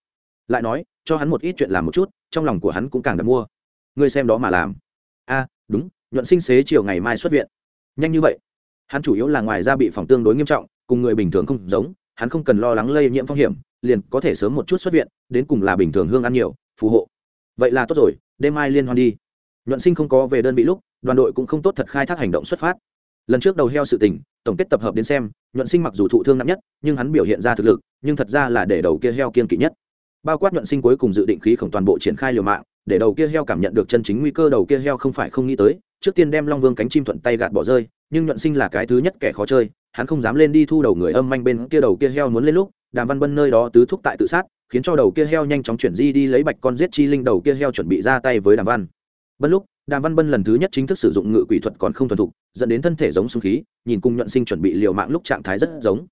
S1: Lại nói, cho hắn một ít chuyện làm một chút, trong lòng của hắn cũng càng đặt mua. Ngươi xem đó mà làm. A, đúng, nhuận sinh xế chiều ngày mai xuất viện. Nhanh như vậy. Hắn chủ yếu là ngoài ra bị phòng tương đối nghiêm trọng, cùng người bình thường không giống, hắn không cần lo lắng lây nhiễm phong hiểm, liền có thể sớm một chút xuất viện, đến cùng là bình thường hương ăn nhiều, phù hộ. Vậy là tốt rồi, đêm mai liên hoan đi. Nhuận sinh không có về đơn vị lúc, đoàn đội cũng không tốt thật khai thác hành động xuất phát. Lần trước đầu heo sự tình, tổng kết tập hợp đến xem, nhuận sinh mặc dù thụ thương nặng nhất, nhưng hắn biểu hiện ra thực lực, nhưng thật ra là để đầu kia heo kiên kỵ nhất bao quát nhuận sinh cuối cùng dự định khí khổng toàn bộ triển khai liều mạng, để đầu kia heo cảm nhận được chân chính nguy cơ, đầu kia heo không phải không nghĩ tới, trước tiên đem long vương cánh chim thuận tay gạt bỏ rơi, nhưng nhuận sinh là cái thứ nhất kẻ khó chơi, hắn không dám lên đi thu đầu người âm manh bên kia đầu kia heo muốn lên lúc, đàm văn bân nơi đó tứ thúc tại tự sát, khiến cho đầu kia heo nhanh chóng chuyển di đi lấy bạch con giết chi linh, đầu kia heo chuẩn bị ra tay với đàm văn. Bân lúc, đàm văn bân lần thứ nhất chính thức sử dụng ngự quỷ thuật còn không thuần thục, dẫn đến thân thể giống súng khí, nhìn cùng nhuận sinh chuẩn bị liều mạng lúc trạng thái rất giống.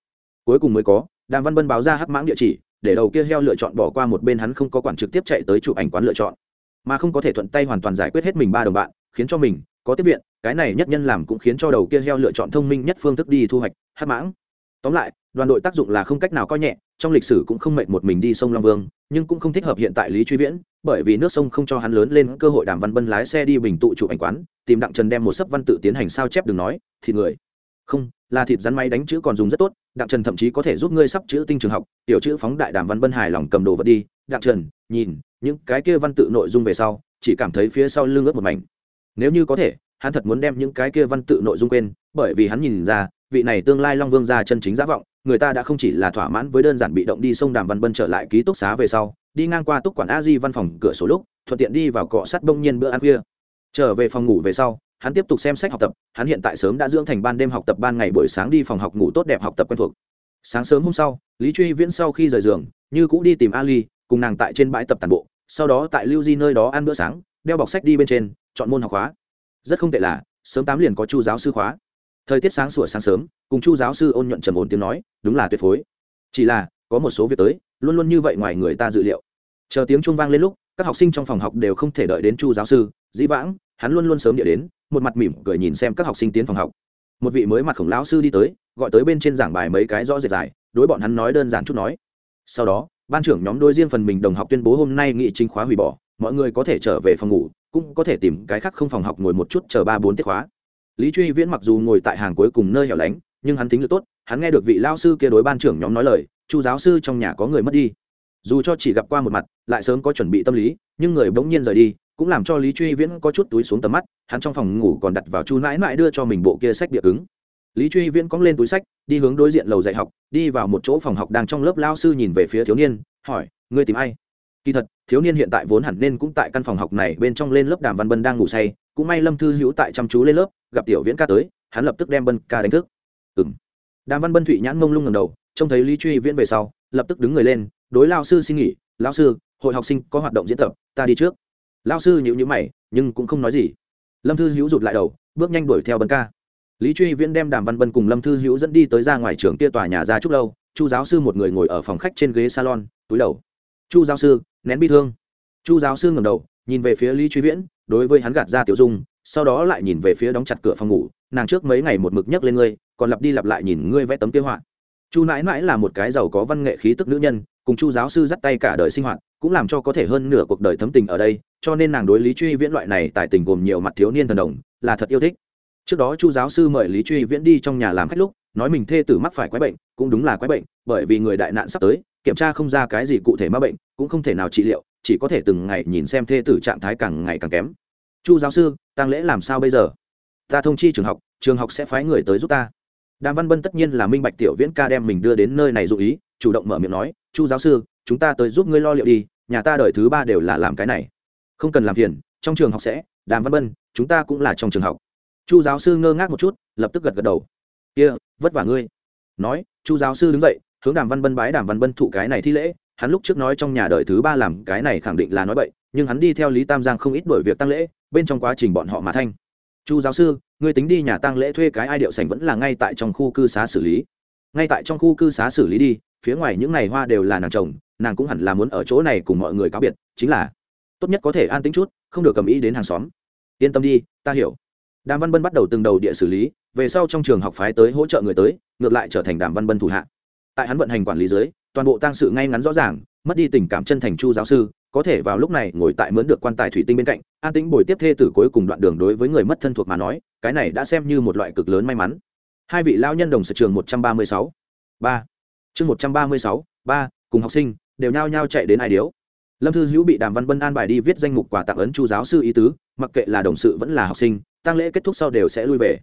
S1: Cuối cùng mới có, đàm văn bân báo ra hắc mãng địa chỉ để đầu kia heo lựa chọn bỏ qua một bên hắn không có quản trực tiếp chạy tới chụp ảnh quán lựa chọn. Mà không có thể thuận tay hoàn toàn giải quyết hết mình ba đồng bạn, khiến cho mình có tiếp viện, cái này nhất nhân làm cũng khiến cho đầu kia heo lựa chọn thông minh nhất phương thức đi thu hoạch, hát mãng. Tóm lại, đoàn đội tác dụng là không cách nào coi nhẹ, trong lịch sử cũng không mệt một mình đi sông long vương, nhưng cũng không thích hợp hiện tại lý truy viễn, bởi vì nước sông không cho hắn lớn lên cơ hội đàm văn bân lái xe đi bình tụ chụp ảnh quán, tìm đặng trần đem một sấp văn tự tiến hành sao chép đừng nói thì người. Không là thịt rắn máy đánh chữ còn dùng rất tốt, đặng trần thậm chí có thể giúp ngươi sắp chữ tinh trường học, tiểu chữ phóng đại đàm văn bân hài lòng cầm đồ vật đi. Đặng trần, nhìn, những cái kia văn tự nội dung về sau, chỉ cảm thấy phía sau lưng ướt một mảnh. Nếu như có thể, hắn thật muốn đem những cái kia văn tự nội dung quên, bởi vì hắn nhìn ra, vị này tương lai long vương ra chân chính giả vọng, người ta đã không chỉ là thỏa mãn với đơn giản bị động đi sông đàm văn bân trở lại ký túc xá về sau, đi ngang qua túc quản a di văn phòng cửa sổ lúc, thuận tiện đi vào cọ sắt bông nhiên bữa ăn khuya. Trở về phòng ngủ về sau hắn tiếp tục xem sách học tập, hắn hiện tại sớm đã dưỡng thành ban đêm học tập ban ngày buổi sáng đi phòng học ngủ tốt đẹp học tập quen thuộc. Sáng sớm hôm sau, lý truy viễn sau khi rời giường, như cũ đi tìm ali, cùng nàng tại trên bãi tập tàn bộ, sau đó tại lưu di nơi đó ăn bữa sáng, đeo bọc sách đi bên trên, chọn môn học khóa. Rất không tệ là, sớm tám liền có chu giáo sư khóa. Thời tiết sáng sủa sáng sớm, cùng chu giáo sư ôn nhuận trầm ổn tiếng nói, đúng là tuyệt phối. Chỉ là, có một số việc tới, luôn luôn như vậy ngoài người ta dự liệu. Chờ tiếng chuông vang lên lúc, các học sinh trong phòng học đều không thể đợi đến chu giáo sư, dĩ vãng, hắn luôn luôn sớm địa đến một mặt mỉm cười nhìn xem các học sinh tiến phòng học. Một vị mới mặt khổng lão sư đi tới, gọi tới bên trên giảng bài mấy cái rõ rệt dài đối bọn hắn nói đơn giản chút nói. Sau đó, ban trưởng nhóm đôi riêng phần mình đồng học tuyên bố hôm nay nghị chính khóa hủy bỏ, mọi người có thể trở về phòng ngủ, cũng có thể tìm cái khác không phòng học ngồi một chút chờ ba bốn tiết khóa. Lý truy viễn mặc dù ngồi tại hàng cuối cùng nơi hẻo lánh, nhưng hắn tính được tốt, hắn nghe được vị lao sư kia đối ban trưởng nhóm nói lời, chu giáo sư trong nhà có người mất đi. Dù cho chỉ gặp qua một mặt, lại sớm có chuẩn bị tâm lý, nhưng người bỗng nhiên rời đi cũng làm cho lý truy viễn có chút túi xuống tầm mắt, hắn trong phòng ngủ còn đặt vào chu nãi nãi đưa cho mình bộ kia sách địa cứng. Lý truy viễn cóng lên túi sách, đi hướng đối diện lầu dạy học, đi vào một chỗ phòng học đang trong lớp lao sư nhìn về phía thiếu niên, hỏi, ngươi tìm ai? Kỳ thật, thiếu niên hiện tại vốn hẳn nên cũng tại căn phòng học này bên trong lên lớp đàm văn bân đang ngủ say, cũng may lâm thư hữu tại chăm chú lên lớp, gặp tiểu viễn ca tới, hắn lập tức đem bân ca đánh thức. Ừ m đàm văn bân thụy nhãn mông lung ngầm đầu, trông thấy lý truy viễn về sau, lập tức đứng người lên, đối lao sư xin nghỉ, lao sư, hội học sinh có hoạt động diễn tập, ta đi trước lao sư nhịu nhữ mày, nhưng cũng không nói gì. Lâm thư hữu rụt lại đầu, bước nhanh đuổi theo bân ca. Lý truy viễn đem đàm văn bân cùng lâm thư hữu dẫn đi tới ra ngoài trường kia tòa nhà ra chúc lâu, chu giáo sư một người ngồi ở phòng khách trên ghế salon, túi đầu. Chu giáo sư, nén bi thương. Chu giáo sư ngầm đầu, nhìn về phía lý truy viễn, đối với hắn gạt ra tiểu dung, sau đó lại nhìn về phía đóng chặt cửa phòng ngủ, nàng trước mấy ngày một mực nhấc lên ngươi, còn lặp đi lặp lại nhìn ngươi vẽ tấm kế họa. Chu mãi mãi là một cái giàu có văn nghệ khí tức nữ nhân, cùng chu giáo sư dắt tay cả đời sinh hoạt, cũng làm cho có thể hơn nửa cuộc đời thấm tình ở đây cho nên nàng đối lý truy viễn loại này tại tình gồm nhiều mặt thiếu niên thần đồng, là thật yêu thích. Trước đó chu giáo sư mời lý truy viễn đi trong nhà làm khách lúc, nói mình thê tử mắc phải quái bệnh, cũng đúng là quái bệnh, bởi vì người đại nạn sắp tới, kiểm tra không ra cái gì cụ thể mắc bệnh, cũng không thể nào trị liệu, chỉ có thể từng ngày nhìn xem thê tử trạng thái càng ngày càng kém. Chu giáo sư tăng lễ làm sao bây giờ? Ta thông chi trường học trường học sẽ phái người tới giúp ta. Đàm văn bân tất nhiên là minh bạch tiểu viễn ca đem mình đưa đến nơi này dụ ý, chủ động mở miệng nói, chu giáo sư, chúng ta tới giúp ngươi lo liệu đi, nhà ta đợi thứ ba đều là làm cái này không cần làm phiền, trong trường học sẽ, đàm văn bân, chúng ta cũng là trong trường học. Chu giáo sư ngơ ngác một chút, lập tức gật gật đầu. Kia, vất vả ngươi. Nói, chu giáo sư đứng dậy, hướng đàm văn bân bái đàm văn bân thụ cái này thi lễ. Hắn lúc trước nói trong nhà đợi thứ ba làm cái này khẳng định là nói bậy, nhưng hắn đi theo lý tam giang không ít đổi việc tăng lễ, bên trong quá trình bọn họ mà thanh. Chu giáo sư, ngươi tính đi nhà tăng lễ thuê cái ai điệu sành vẫn là ngay tại trong khu cư xá xử lý. Ngay tại trong khu cư xá xử lý đi, phía ngoài những ngày hoa đều là nàng chồng, nàng cũng hẳn là muốn ở chỗ này cùng mọi người cáo biệt, chính là tốt nhất có thể an tính chút, không được cầm ý đến hàng xóm. Yên tâm đi, ta hiểu. Đàm văn bân bắt đầu từng đầu địa xử lý, về sau trong trường học phái tới hỗ trợ người tới, ngược lại trở thành đàm văn bân thủ hạ. Tại hắn vận hành quản lý dưới, toàn bộ tăng sự ngay ngắn rõ ràng, mất đi tình cảm chân thành chu giáo sư, có thể vào lúc này ngồi tại mướn được quan tài thủy tinh bên cạnh, an tĩnh bồi tiếp thê tử cuối cùng đoạn đường đối với người mất thân thuộc mà nói, cái này đã xem như một loại cực lớn may mắn. Hai vị lao nhân đồng sở trường một trăm ba mươi sáu, ba, chương một trăm ba mươi sáu, ba, cùng học sinh, đều nhao nhao chạy đến ai điếu lâm thư hữu bị đàm văn bân an bài đi viết danh mục quà tặng ấn chu giáo sư ý tứ, mặc kệ là đồng sự vẫn là học sinh tăng lễ kết thúc sau đều sẽ lui về.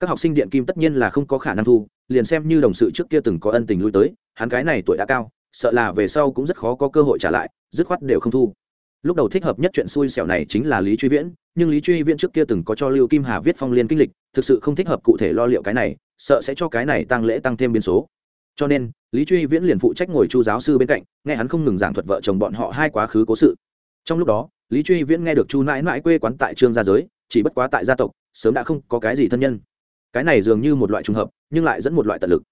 S1: Các học sinh điện kim tất nhiên là không có khả năng thu, liền xem như đồng sự trước kia từng có ân tình lui tới, hắn cái này tuổi đã cao, sợ là về sau cũng rất khó có cơ hội trả lại, dứt khoát đều không thu. Lúc đầu thích hợp nhất chuyện xui xẻo này chính là lý truy viễn, nhưng lý truy viễn trước kia từng có cho lưu kim hà viết phong liên kinh lịch, thực sự không thích hợp cụ thể lo liệu cái này, sợ sẽ cho cái này tăng lễ tăng thêm biến số cho nên, lý truy viễn liền phụ trách ngồi chu giáo sư bên cạnh, nghe hắn không ngừng giảng thuật vợ chồng bọn họ hai quá khứ cố sự. Trong lúc đó, lý truy viễn nghe được chu mãi mãi quê quán tại trương gia giới, chỉ bất quá tại gia tộc, sớm đã không có cái gì thân nhân. Cái này dường như một loại trùng hợp, nhưng lại dẫn một loại tận lực.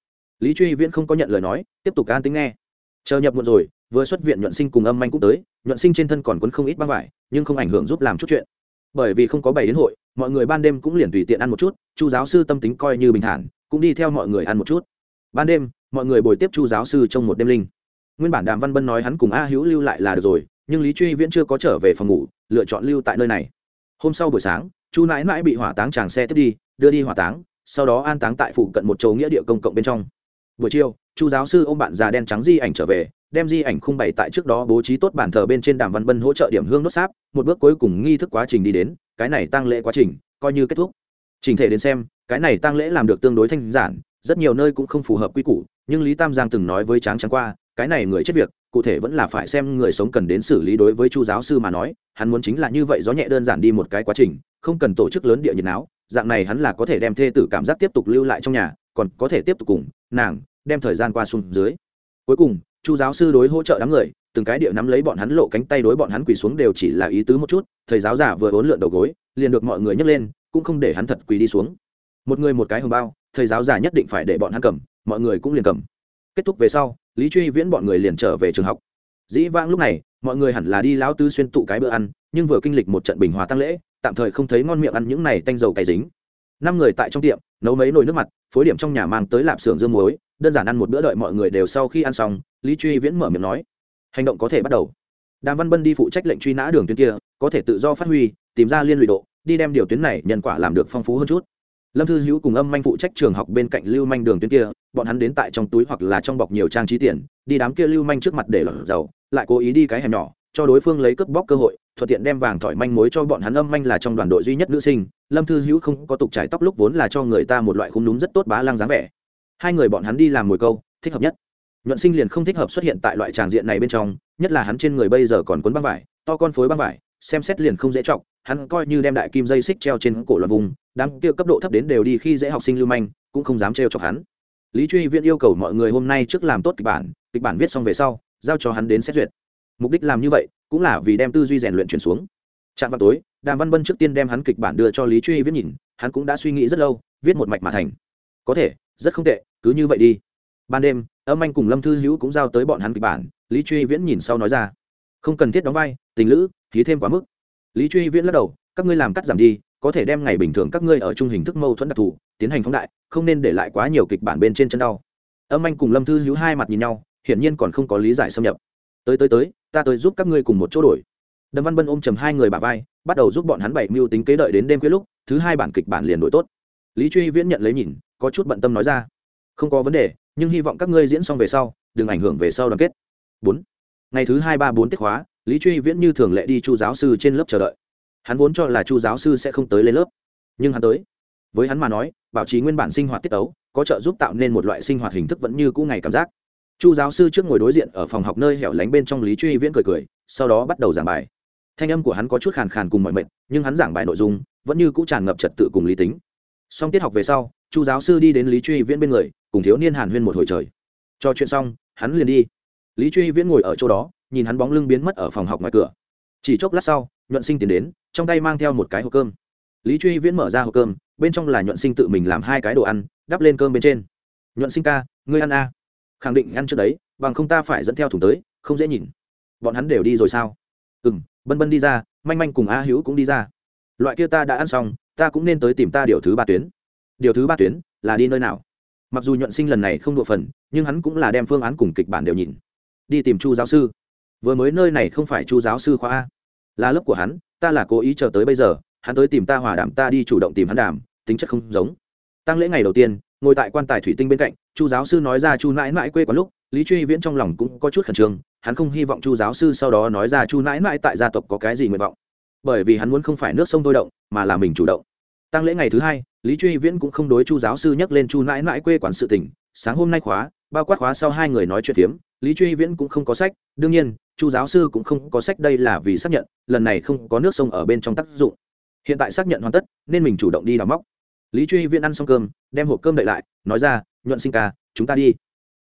S1: Lý truy viễn không có nhận lời nói, tiếp tục an tính nghe. Chờ nhập muộn rồi, vừa xuất viện nhuận sinh cùng âm anh cũng tới, nhuận sinh trên thân còn quấn không ít băng vải, nhưng không ảnh hưởng giúp làm chút chuyện. Bởi vì không có bày đến hội, mọi người ban đêm cũng liền tùy tiện ăn một chút, chu giáo sư tâm tính coi như bình thản, cũng đi theo mọi người ăn một chút. Ban đêm mọi người bồi tiếp chu giáo sư trong một đêm linh. Nguyên bản đàm văn bân nói hắn cùng a hữu lưu lại là được rồi, nhưng lý truy viễn chưa có trở về phòng ngủ, lựa chọn lưu tại nơi này. Hôm sau buổi sáng, chu nãi nãi bị hỏa táng tràng xe tiếp đi, đưa đi hỏa táng, sau đó an táng tại phụ cận một chỗ nghĩa địa công cộng bên trong. Buổi chiều, chu giáo sư ôm bạn già đen trắng di ảnh trở về, đem di ảnh khung bày tại trước đó bố trí tốt bàn thờ bên trên đàm văn bân hỗ trợ điểm hương đốt sáp, một bước cuối cùng nghi thức quá trình đi đến, cái này tăng lễ quá trình, coi như kết thúc. Trình thể đến xem, cái này tăng lễ làm được tương đối thanh giản, rất nhiều nơi cũng không phù hợp quy củ nhưng lý tam giang từng nói với tráng trắng qua, cái này người chết việc, cụ thể vẫn là phải xem người sống cần đến xử lý đối với chu giáo sư mà nói, hắn muốn chính là như vậy gió nhẹ đơn giản đi một cái quá trình, không cần tổ chức lớn địa nhiệt não dạng này hắn là có thể đem thê tử cảm giác tiếp tục lưu lại trong nhà, còn có thể tiếp tục cùng nàng đem thời gian qua xuống dưới. Cuối cùng, chu giáo sư đối hỗ trợ đám người, từng cái địa nắm lấy bọn hắn lộ cánh tay đối bọn hắn quỳ xuống đều chỉ là ý tứ một chút, thầy giáo giả vừa hỗn lượn đầu gối, liền được mọi người nhấc lên, cũng không để hắn thật quỳ đi xuống. Một người một cái hồng bao, thầy giáo giả nhất định phải để bọn hắn cầm mọi người cũng liền cầm. Kết thúc về sau, lý truy viễn bọn người liền trở về trường học. Dĩ vãng lúc này, mọi người hẳn là đi lão tư xuyên tụ cái bữa ăn, nhưng vừa kinh lịch một trận bình hòa tăng lễ, tạm thời không thấy ngon miệng ăn những này tanh dầu cày dính. Năm người tại trong tiệm, nấu mấy nồi nước mặt, phối điểm trong nhà mang tới lạp xưởng dương muối, đơn giản ăn một bữa đợi mọi người đều sau khi ăn xong, lý truy viễn mở miệng nói, hành động có thể bắt đầu. Đàm văn bân đi phụ trách lệnh truy nã đường tuyến kia, có thể tự do phát huy, tìm ra liên lụy độ, đi đem điều tuyến này nhân quả làm được phong phú hơn chút. Lâm thư hữu cùng âm manh phụ trách trường học bên cạnh lưu manh đường tuyến kia bọn hắn đến tại trong túi hoặc là trong bọc nhiều trang trí tiền, đi đám kia lưu manh trước mặt để lọt dầu, lại cố ý đi cái hẻm nhỏ, cho đối phương lấy cướp bóc cơ hội, thuận tiện đem vàng thỏi manh mối cho bọn hắn âm manh là trong đoàn đội duy nhất nữ sinh, lâm thư hữu không có tục trải tóc lúc vốn là cho người ta một loại khung đúng rất tốt bá lang dáng vẻ. Hai người bọn hắn đi làm mồi câu, thích hợp nhất. Nhuận sinh liền không thích hợp xuất hiện tại loại tràng diện này bên trong, nhất là hắn trên người bây giờ còn quấn băng vải, to con phối băng vải, xem xét liền không dễ trọng hắn coi như đem đại kim dây xích treo trên cổ loạt vùng, đám kia cấp độ thấp đến đều đi khi dễ học sinh lưu manh, cũng không dám trêu chọc hắn lý truy viễn yêu cầu mọi người hôm nay trước làm tốt kịch bản kịch bản viết xong về sau, giao cho hắn đến xét duyệt. Mục đích làm như vậy, cũng là vì đem tư duy rèn luyện chuyển xuống. Trạm vào tối, đàm văn bân trước tiên đem hắn kịch bản đưa cho lý truy viễn nhìn, hắn cũng đã suy nghĩ rất lâu, viết một mạch mà thành. Có thể, rất không tệ, cứ như vậy đi. Ban đêm, âm anh cùng lâm thư hữu cũng giao tới bọn hắn kịch bản, lý truy viễn nhìn sau nói ra. Không cần thiết đóng vai, tình lữ, ký thêm quá mức. Lý truy viễn lắc đầu, các ngươi làm cắt giảm đi có thể đem ngày bình thường các ngươi ở chung hình thức mâu thuẫn đặc thù tiến hành phóng đại, không nên để lại quá nhiều kịch bản bên trên chân đau. Âm anh cùng lâm thư hữu hai mặt nhìn nhau, hiển nhiên còn không có lý giải xâm nhập. Tới tới tới, ta tới giúp các ngươi cùng một chỗ đổi. Đâm văn bân ôm chầm hai người bà vai, bắt đầu giúp bọn hắn bảy mưu tính kế đợi đến đêm khuya lúc, thứ hai bản kịch bản liền đổi tốt. Lý truy viễn nhận lấy nhìn, có chút bận tâm nói ra, không có vấn đề, nhưng hy vọng các ngươi diễn xong về sau, đừng ảnh hưởng về sau đoàn kết. Bốn. Ngày thứ hai ba bốn tiết khóa, lý truy viễn như thường lệ đi chu giáo sư trên lớp chờ đợi hắn vốn cho là chu giáo sư sẽ không tới lên lớp. Nhưng hắn tới. Với hắn mà nói, bảo trì nguyên bản sinh hoạt tiết tấu, có trợ giúp tạo nên một loại sinh hoạt hình thức vẫn như cũ ngày cảm giác. Chu giáo sư trước ngồi đối diện ở phòng học nơi hẻo lánh bên trong lý truy viễn cười cười, sau đó bắt đầu giảng bài. Thanh âm của hắn có chút khàn khàn cùng mọi mệnh nhưng hắn giảng bài nội dung vẫn như cũ tràn ngập trật tự cùng lý tính. Xong tiết học về sau, chu giáo sư đi đến lý truy viễn bên người, cùng thiếu niên hàn huyên một hồi trời. Cho chuyện xong, hắn liền đi. Lý truy viễn ngồi ở chỗ đó, nhìn hắn bóng lưng biến mất ở phòng học ngoài cửa. Chỉ chốc lát sau, nhuận sinh tiến đến trong tay mang theo một cái hộp cơm. Lý truy viễn mở ra hộp cơm, bên trong là nhuận sinh tự mình làm hai cái đồ ăn, đắp lên cơm bên trên. Nhuận sinh ca, ngươi ăn a. À. khẳng định ăn trước đấy, bằng không ta phải dẫn theo thùng tới, không dễ nhìn. Bọn hắn đều đi rồi sao? Ừ m bân bân đi ra, manh manh cùng a hữu cũng đi ra. Loại kia ta đã ăn xong, ta cũng nên tới tìm ta điều thứ ba tuyến. Điều thứ ba tuyến là đi nơi nào? Mặc dù nhuận sinh lần này không độ phần, nhưng hắn cũng là đem phương án cùng kịch bản đều nhìn. Đi tìm chu giáo sư. Vừa mới nơi này không phải chu giáo sư khoa a. Là lớp của hắn ta là cố ý chờ tới bây giờ, hắn tới tìm ta hòa đảm ta đi chủ động tìm hắn đảm tính chất không giống. Tăng lễ ngày đầu tiên, ngồi tại quan tài thủy tinh bên cạnh, chu giáo sư nói ra chu mãi mãi quê có lúc, lý truy viễn trong lòng cũng có chút khẩn trương, hắn không hy vọng chu giáo sư sau đó nói ra chu mãi mãi tại gia tộc có cái gì nguyện vọng. Bởi vì hắn muốn không phải nước sông thôi động, mà là mình chủ động. Tăng lễ ngày thứ hai, lý truy viễn cũng không đối chu giáo sư nhắc lên chu mãi mãi quê quán sự tỉnh sáng hôm nay khóa, bao quát khóa sau hai người nói chuyện phiếm lý truy viễn cũng không có sách, đương nhiên, chu giáo sư cũng không có sách đây là vì xác nhận, lần này không có nước sông ở bên trong tác dụng. Hiện tại xác nhận hoàn tất, nên mình chủ động đi đào móc. Lý truy viễn ăn xong cơm, đem hộp cơm đậy lại, nói ra, nhuận sinh ca, chúng ta đi.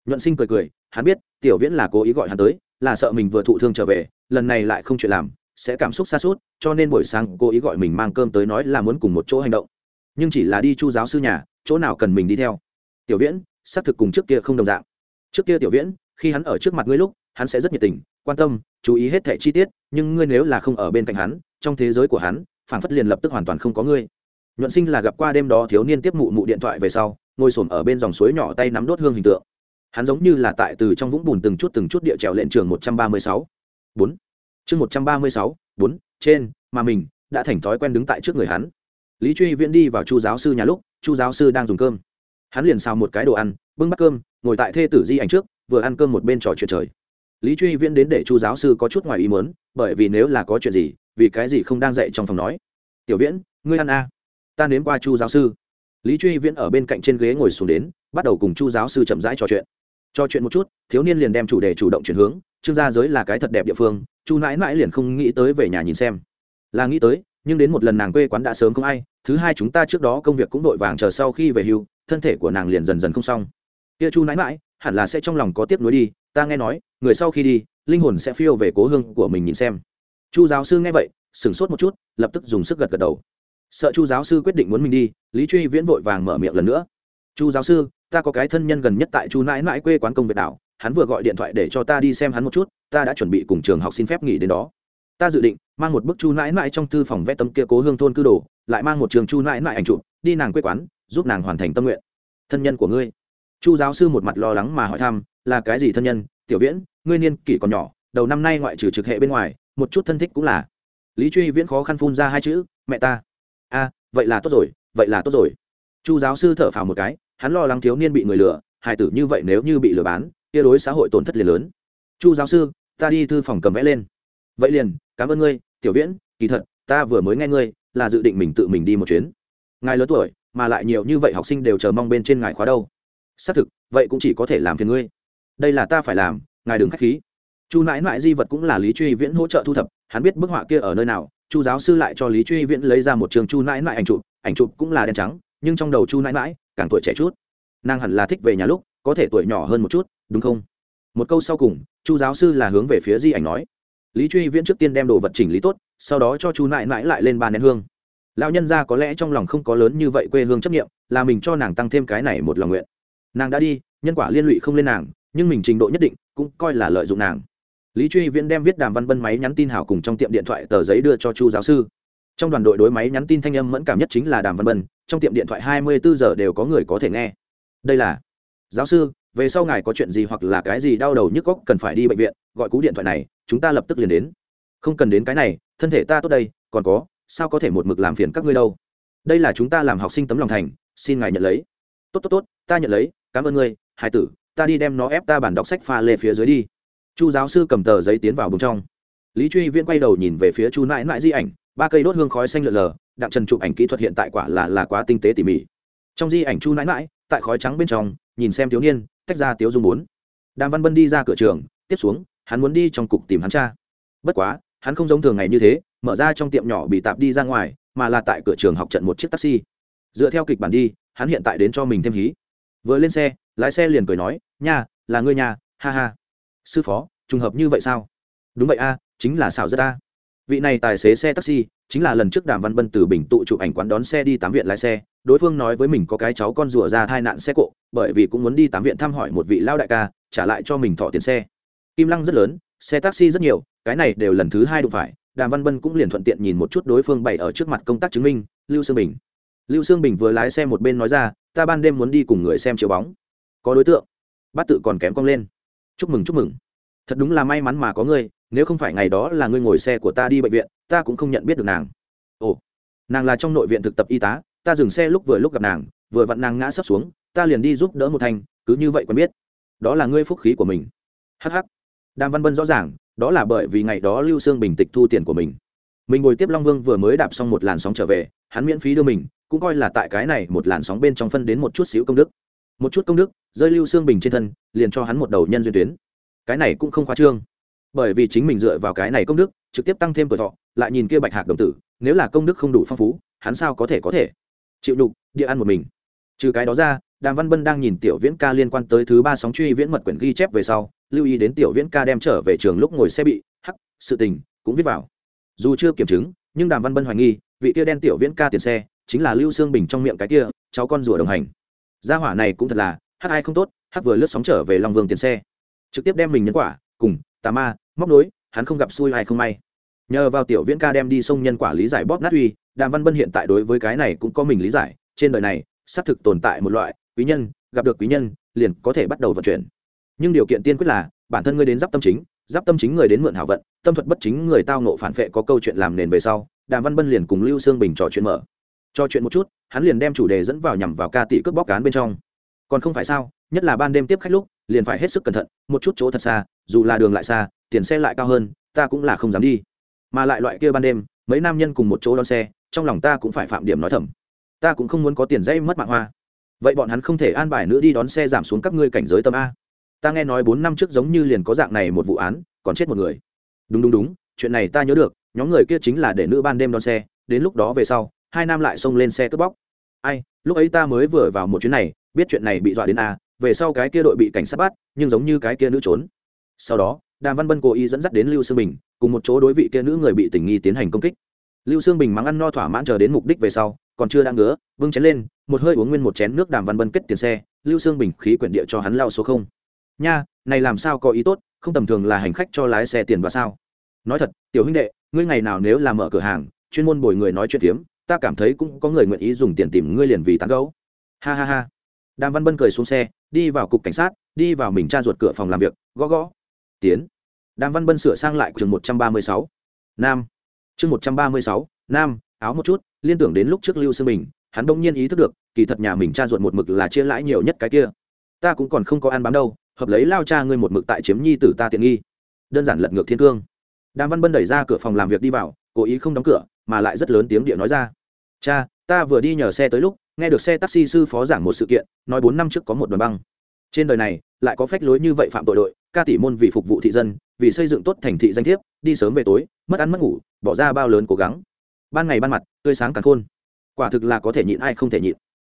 S1: Nhuận sinh cười cười, hắn biết, tiểu viễn là cố ý gọi hắn tới, là sợ mình vừa thụ thương trở về, lần này lại không chuyện làm, sẽ cảm xúc xa suốt, cho nên buổi sáng cố ý gọi mình mang cơm tới nói là muốn cùng một chỗ hành động. Nhưng chỉ là đi chu giáo sư nhà, chỗ nào cần mình đi theo. Tiểu viễn, xác thực cùng trước kia không đồng dạng. Trước kia tiểu viễn khi hắn ở trước mặt ngươi lúc, hắn sẽ rất nhiệt tình, quan tâm, chú ý hết thẻ chi tiết, nhưng ngươi nếu là không ở bên cạnh hắn, trong thế giới của hắn, phảng phất liền lập tức hoàn toàn không có ngươi. Nhuận sinh là gặp qua đêm đó thiếu niên tiếp mụ mụ điện thoại về sau, ngồi s ở bên dòng suối nhỏ tay nắm đốt hương hình tượng. Hắn giống như là tại từ trong vũng bùn từng chút từng chút địa trèo lệnh trường một trăm ba mươi sáu. Bốn. Chương một trăm ba mươi sáu, bốn, trên, mà mình, đã thành thói quen đứng tại trước người hắn. Lý truy viễn đi vào chu giáo sư nhà lúc, chu giáo sư đang dùng cơm. Hắn liền xào một cái đồ ăn, bưng bắt cơm, ngồi tại thê tử di ảnh trước vừa ăn cơm một bên trò chuyện trời. Lý truy viễn đến để chu giáo sư có chút ngoài ý muốn, bởi vì nếu là có chuyện gì, vì cái gì không đang dạy trong phòng nói? Tiểu viễn, ngươi ăn a à. ta nếm qua chu giáo sư. Lý truy viễn ở bên cạnh trên ghế ngồi xuống đến, bắt đầu cùng chu giáo sư chậm rãi trò chuyện. Trò chuyện một chút, thiếu niên liền đem chủ đề chủ động chuyển hướng, trương gia giới là cái thật đẹp địa phương, chu mãi mãi liền không nghĩ tới về nhà nhìn xem. Là nghĩ tới, nhưng đến một lần nàng quê quán đã sớm không ai, thứ hai chúng ta trước đó công việc cũng vội vàng chờ sau khi về hưu, thân thể của nàng liền dần dần không xong. Kia chu Nãi mãi hẳn là sẽ trong lòng có tiếp nối đi, ta nghe nói, người sau khi đi, linh hồn sẽ phiêu về cố hương của mình nhìn xem. Chu giáo sư nghe vậy, sửng sốt một chút, lập tức dùng sức gật gật đầu. Sợ chu giáo sư quyết định muốn mình đi, lý truy viễn vội vàng mở miệng lần nữa. Chu giáo sư, ta có cái thân nhân gần nhất tại chu nãi nãi quê quán công việt đảo, hắn vừa gọi điện thoại để cho ta đi xem hắn một chút, ta đã chuẩn bị cùng trường học xin phép nghỉ đến đó. Ta dự định, mang một bức chu nãi nãi trong thư phòng vẽ tấm kia cố hương thôn cư đồ, lại mang một trường chu nãi nãi ảnh chụp, đi nàng quê quán, giúp nàng hoàn thành tâm nguyện. Thân nhân của ngươi chu giáo sư một mặt lo lắng mà hỏi thăm, là cái gì thân nhân? Tiểu viễn, ngươi niên kỷ còn nhỏ, đầu năm nay ngoại trừ trực hệ bên ngoài, một chút thân thích cũng là. Lý truy viễn khó khăn phun ra hai chữ, mẹ ta. A, vậy là tốt rồi, vậy là tốt rồi. Chu giáo sư thở phào một cái, hắn lo lắng thiếu niên bị người lừa, hài tử như vậy nếu như bị lừa bán, kia đối xã hội tổn thất liền lớn. Chu giáo sư, ta đi thư phòng cầm vẽ lên. Vậy liền, cảm ơn ngươi, tiểu viễn, kỳ thật, ta vừa mới nghe ngươi, là dự định mình tự mình đi một chuyến. Ngài lớn tuổi, mà lại nhiều như vậy học sinh đều chờ mong bên trên ngài khóa đâu xác thực, vậy cũng chỉ có thể làm phiền ngươi. Đây là ta phải làm, ngài đừng k h á c h khí. Chu mãi mãi di vật cũng là lý truy viễn hỗ trợ thu thập, hắn biết bức họa kia ở nơi nào, chu giáo sư lại cho lý truy viễn lấy ra một trường chu mãi mãi ảnh chụp ảnh chụp cũng là đen trắng, nhưng trong đầu chu mãi mãi càng tuổi trẻ chút. Nàng hẳn là thích về nhà lúc, có thể tuổi nhỏ hơn một chút, đúng không? Một câu sau cùng, chu giáo sư là hướng về phía di ảnh nói. Lý truy viễn trước tiên đem đồ vật chỉnh lý tốt, sau đó cho chu mãi mãi lại lên bàn nén hương. Lão nhân ra có lẽ trong lòng không có lớn như vậy quê hương chấp nghiệm là mình cho nàng tăng thêm cái này một lòng nguyện nàng đã đi, nhân quả liên lụy không lên nàng, nhưng mình trình độ nhất định, cũng coi là lợi dụng nàng. Lý truy viễn đem viết đàm văn bân máy nhắn tin hảo cùng trong tiệm điện thoại tờ giấy đưa cho chu giáo sư. Trong đoàn đội đối máy nhắn tin thanh âm mẫn cảm nhất chính là đàm văn bân, trong tiệm điện thoại hai mươi bốn giờ đều có người có thể nghe. Đây là, giáo sư, về sau ngài có chuyện gì hoặc là cái gì đau đầu nhức góc cần phải đi bệnh viện, gọi cú điện thoại này, chúng ta lập tức liền đến. Không cần đến cái này, thân thể ta tốt đây, còn có, sao có thể một mực làm phiền các ngươi đâu? Đây là chúng ta làm học sinh tấm lòng thành, xin ngài nhận lấy. Tốt tốt tốt, ta nhận lấy cảm ơn ngươi, hải tử, ta đi đem nó ép ta bản đọc sách pha lê phía dưới đi. Chu giáo sư cầm tờ giấy tiến vào bùng trong. Lý truy viễn quay đầu nhìn về phía chu nãi nãi di ảnh, ba cây đốt hương khói xanh lượn lờ, đặng trần chụp ảnh kỹ thuật hiện tại quả là là quá tinh tế tỉ mỉ. Trong di ảnh chu nãi nãi, tại khói trắng bên trong, nhìn xem thiếu niên, tách ra tiếu dung bốn. Đàm văn bân đi ra cửa trường, tiếp xuống, hắn muốn đi trong cục tìm hắn cha. Bất quá, hắn không giống thường ngày như thế, mở ra trong tiệm nhỏ bị tạp đi ra ngoài, mà là tại cửa trường học trận một chiếc taxi. Dựa theo kịch bản đi, hắn hiện tại đến cho mình thêm hí vừa lên xe, lái xe liền cười nói, nha, là ngươi nhà ha ha. Sư phó, trùng hợp như vậy sao? Đúng vậy a, chính là xảo rất a. Vị này tài xế xe taxi, chính là lần trước đàm văn bân từ bình tụ chụp ảnh quán đón xe đi tám viện lái xe, đối phương nói với mình có cái cháu con rùa ra tai nạn xe cộ, bởi vì cũng muốn đi tám viện thăm hỏi một vị lao đại ca, trả lại cho mình thọ tiền xe. Kim lăng rất lớn, xe taxi rất nhiều, cái này đều lần thứ hai đụng phải, đàm văn bân cũng liền thuận tiện nhìn một chút đối phương bày ở trước mặt công tác chứng minh, lưu sương bình lưu sương bình vừa lái xe một bên nói ra ta ban đêm muốn đi cùng người xem chiếu bóng. Có đối tượng. Bắt tự còn kém cong lên. Chúc mừng chúc mừng. Thật đúng là may mắn mà có ngươi nếu không phải ngày đó là ngươi ngồi xe của ta đi bệnh viện ta cũng không nhận biết được nàng. Ồ nàng là trong nội viện thực tập y tá ta dừng xe lúc vừa lúc gặp nàng vừa vặn nàng ngã sấp xuống ta liền đi giúp đỡ một thành, cứ như vậy quen biết. Đó là ngươi phúc khí của mình. Hh đàm văn bân rõ ràng đó là bởi vì ngày đó lưu sương bình tịch thu tiền của mình. Mình ngồi tiếp long vương vừa mới đạp xong một làn sóng trở về hắn miễn phí đưa mình cũng coi là tại cái này một làn sóng bên trong phân đến một chút xíu công đức. Một chút công đức, rơi lưu xương bình trên thân, liền cho hắn một đầu nhân duyên tuyến. Cái này cũng không khoa trương. Bởi vì chính mình dựa vào cái này công đức, trực tiếp tăng thêm tuổi thọ, lại nhìn kia bạch hạc đồng tử, nếu là công đức không đủ phong phú, hắn sao có thể có thể chịu đục địa ăn một mình? Trừ cái đó ra, đàm văn bân đang nhìn tiểu viễn ca liên quan tới thứ ba sóng truy viễn mật quyển ghi chép về sau, lưu ý đến tiểu viễn ca đem trở về trường lúc ngồi xe bị, hắc, sự tình, cũng viết vào. Dù chưa kiểm chứng, nhưng đàm văn bân hoài nghi, vị kia đen tiểu viễn ca tiền xe chính là lưu xương bình trong miệng cái kia, cháu con rùa đồng hành. Gia hỏa này cũng thật là, hát ai không tốt, hát vừa lướt sóng trở về long vương tiền xe. Trực tiếp đem mình nhân quả, cùng, tà ma, móc nối, hắn không gặp xui ai không may. Nhờ vào tiểu viễn ca đem đi sông nhân quả lý giải bóp nát uy, đàm văn bân hiện tại đối với cái này cũng có mình lý giải, trên đời này, xác thực tồn tại một loại, quý nhân, gặp được quý nhân, liền có thể bắt đầu vận chuyển. Nhưng điều kiện tiên quyết là, bản thân ngươi đến giáp tâm chính, giáp tâm chính người đến mượn hảo vận, tâm thuật bất chính người tao nộ phản vệ có câu chuyện làm nền về sau, đàm văn bân liền cùng lưu sương bình trò chuyện mở cho chuyện một chút, hắn liền đem chủ đề dẫn vào nhằm vào ca tỷ cướp bóc cán bên trong. Còn không phải sao, nhất là ban đêm tiếp khách lúc, liền phải hết sức cẩn thận, một chút chỗ thật xa, dù là đường lại xa, tiền xe lại cao hơn, ta cũng là không dám đi. Mà lại loại kia ban đêm, mấy nam nhân cùng một chỗ đón xe, trong lòng ta cũng phải phạm điểm nói thầm. Ta cũng không muốn có tiền dây mất mạng hoa. Vậy bọn hắn không thể an bài nữa đi đón xe giảm xuống các ngươi cảnh giới tâm a. Ta nghe nói bốn năm trước giống như liền có dạng này một vụ án, còn chết một người. Đúng đúng đúng, chuyện này ta nhớ được, nhóm người kia chính là để nữ ban đêm đón xe, đến lúc đó về sau hai nam lại xông lên xe cướp bóc. Ai, lúc ấy ta mới vừa vào một chuyến này, biết chuyện này bị dọa đến a về sau cái kia đội bị cảnh sát bắt, nhưng giống như cái kia nữ trốn. Sau đó, đàm văn bân cố ý dẫn dắt đến lưu sương bình, cùng một chỗ đối vị kia nữ người bị tình nghi tiến hành công kích. Lưu sương bình mắng ăn no thỏa mãn chờ đến mục đích về sau, còn chưa đang ngứa vưng chén lên, một hơi uống nguyên một chén nước đàm văn bân kết tiền xe, lưu sương bình khí quyển địa cho hắn lao số không. Nha, này làm sao có ý tốt, không tầm thường là hành khách cho lái xe tiền và sao? Nói thật, tiểu huynh đệ, ngươi ngày nào nếu làm mở cửa hàng, chuyên môn bồi người nói chuyện tiếm ta cảm thấy cũng có người nguyện ý dùng tiền tìm ngươi liền vì tán gấu. Ha ha ha. Đàm văn bân cười xuống xe, đi vào cục cảnh sát, đi vào mình tra ruột cửa phòng làm việc, gõ gõ. Tiến. Đàm văn bân sửa sang lại trường một trăm ba mươi sáu. Nam. Chương một trăm ba mươi sáu, nam, áo một chút, liên tưởng đến lúc trước lưu sương bình, hắn đông nhiên ý thức được, kỳ thật nhà mình cha ruột một mực là chia lãi nhiều nhất cái kia. Ta cũng còn không có ăn bám đâu, hợp lấy lao cha ngươi một mực tại chiếm nhi tử ta tiện nghi. Đơn giản lật ngược thiên cương. Đàm văn bân đẩy ra cửa phòng làm việc đi vào, cố ý không đóng cửa mà lại rất lớn tiếng địa nói ra. Cha, ta vừa đi nhờ xe tới lúc, nghe được xe taxi sư phó giảng một sự kiện, nói bốn năm trước có một đoàn băng. Trên đời này, lại có phách lối như vậy phạm tội đội, ca tỷ môn vì phục vụ thị dân, vì xây dựng tốt thành thị danh thiếp, đi sớm về tối, mất ăn mất ngủ, bỏ ra bao lớn cố gắng. Ban ngày ban mặt, tươi sáng càng khôn. Quả thực là có thể nhịn ai không thể nhịn.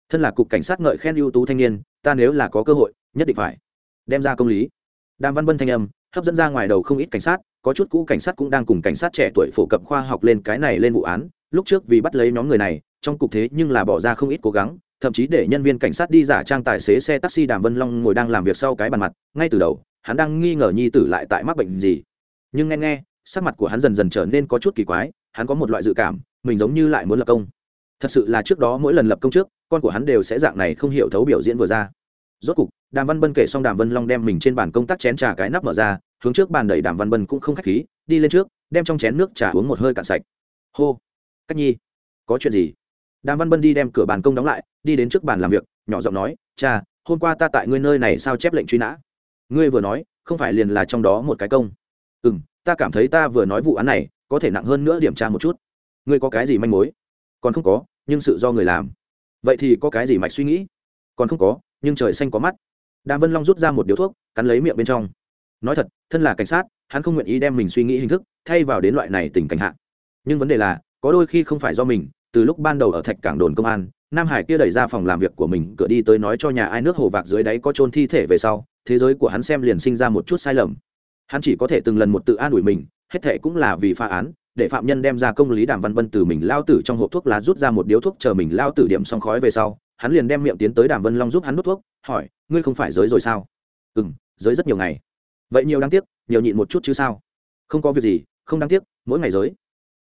S1: Thân là cục cảnh sát ngợi khen ưu tú thanh niên, ta nếu là có cơ hội, nhất định phải đem ra công lý. Đàm văn bân thanh âm, hấp dẫn ra ngoài đầu không ít cảnh sát có chút cũ cảnh sát cũng đang cùng cảnh sát trẻ tuổi phổ cập khoa học lên cái này lên vụ án. Lúc trước vì bắt lấy nhóm người này, trong cục thế nhưng là bỏ ra không ít cố gắng, thậm chí để nhân viên cảnh sát đi giả trang tài xế xe taxi đàm vân long ngồi đang làm việc sau cái bàn mặt, ngay từ đầu, hắn đang nghi ngờ nhi tử lại tại mắc bệnh gì. Nhưng nghe nghe, sắc mặt của hắn dần dần trở nên có chút kỳ quái, hắn có một loại dự cảm, mình giống như lại muốn lập công. Thật sự là trước đó mỗi lần lập công trước, con của hắn đều sẽ dạng này không hiểu thấu biểu diễn vừa ra. Rốt cục, đàm văn bân kể xong đàm vân long đem mình trên bàn công tác chén trà cái nắp mở ra hướng trước bàn đẩy đàm văn bân cũng không khách khí, đi lên trước, đem trong chén nước trà uống một hơi cạn sạch. Hô. Cách nhi. Có chuyện gì? Đàm văn bân đi đem cửa bàn công đóng lại, đi đến trước bàn làm việc, nhỏ giọng nói, cha, hôm qua ta tại ngươi nơi này sao chép lệnh truy nã? Ngươi vừa nói, không phải liền là trong đó một cái công. Ừ m ta cảm thấy ta vừa nói vụ án này, có thể nặng hơn nữa điểm tra một chút. Ngươi có cái gì manh mối? Còn không có, nhưng sự do người làm. Vậy thì có cái gì mạch suy nghĩ? Còn không có, nhưng trời xanh có mắt. Đàm vân long rút ra một điếu thuốc, cắn lấy miệng bên trong nói thật, thân là cảnh sát, hắn không nguyện ý đem mình suy nghĩ hình thức thay vào đến loại này tình cảnh hạ. Nhưng vấn đề là, có đôi khi không phải do mình, từ lúc ban đầu ở thạch cảng đồn công an, nam hải kia đẩy ra phòng làm việc của mình, cửa đi tới nói cho nhà ai nước hồ vạc dưới đáy có trôn thi thể về sau, thế giới của hắn xem liền sinh ra một chút sai lầm. Hắn chỉ có thể từng lần một tự an ủi mình, hết thệ cũng là vì phá án, để phạm nhân đem ra công lý đàm văn vân từ mình lao tử trong hộp thuốc lá rút ra một điếu thuốc chờ mình lao tử điểm xong khói về sau, hắn liền đem miệng tiến tới đàm vân long giúp hắn nút thuốc, hỏi, ngươi không phải giới rồi sao? Ừ m giới rất nhiều ngày vậy nhiều đáng tiếc, nhiều nhịn một chút chứ sao? Không có việc gì, không đáng tiếc, mỗi ngày giới.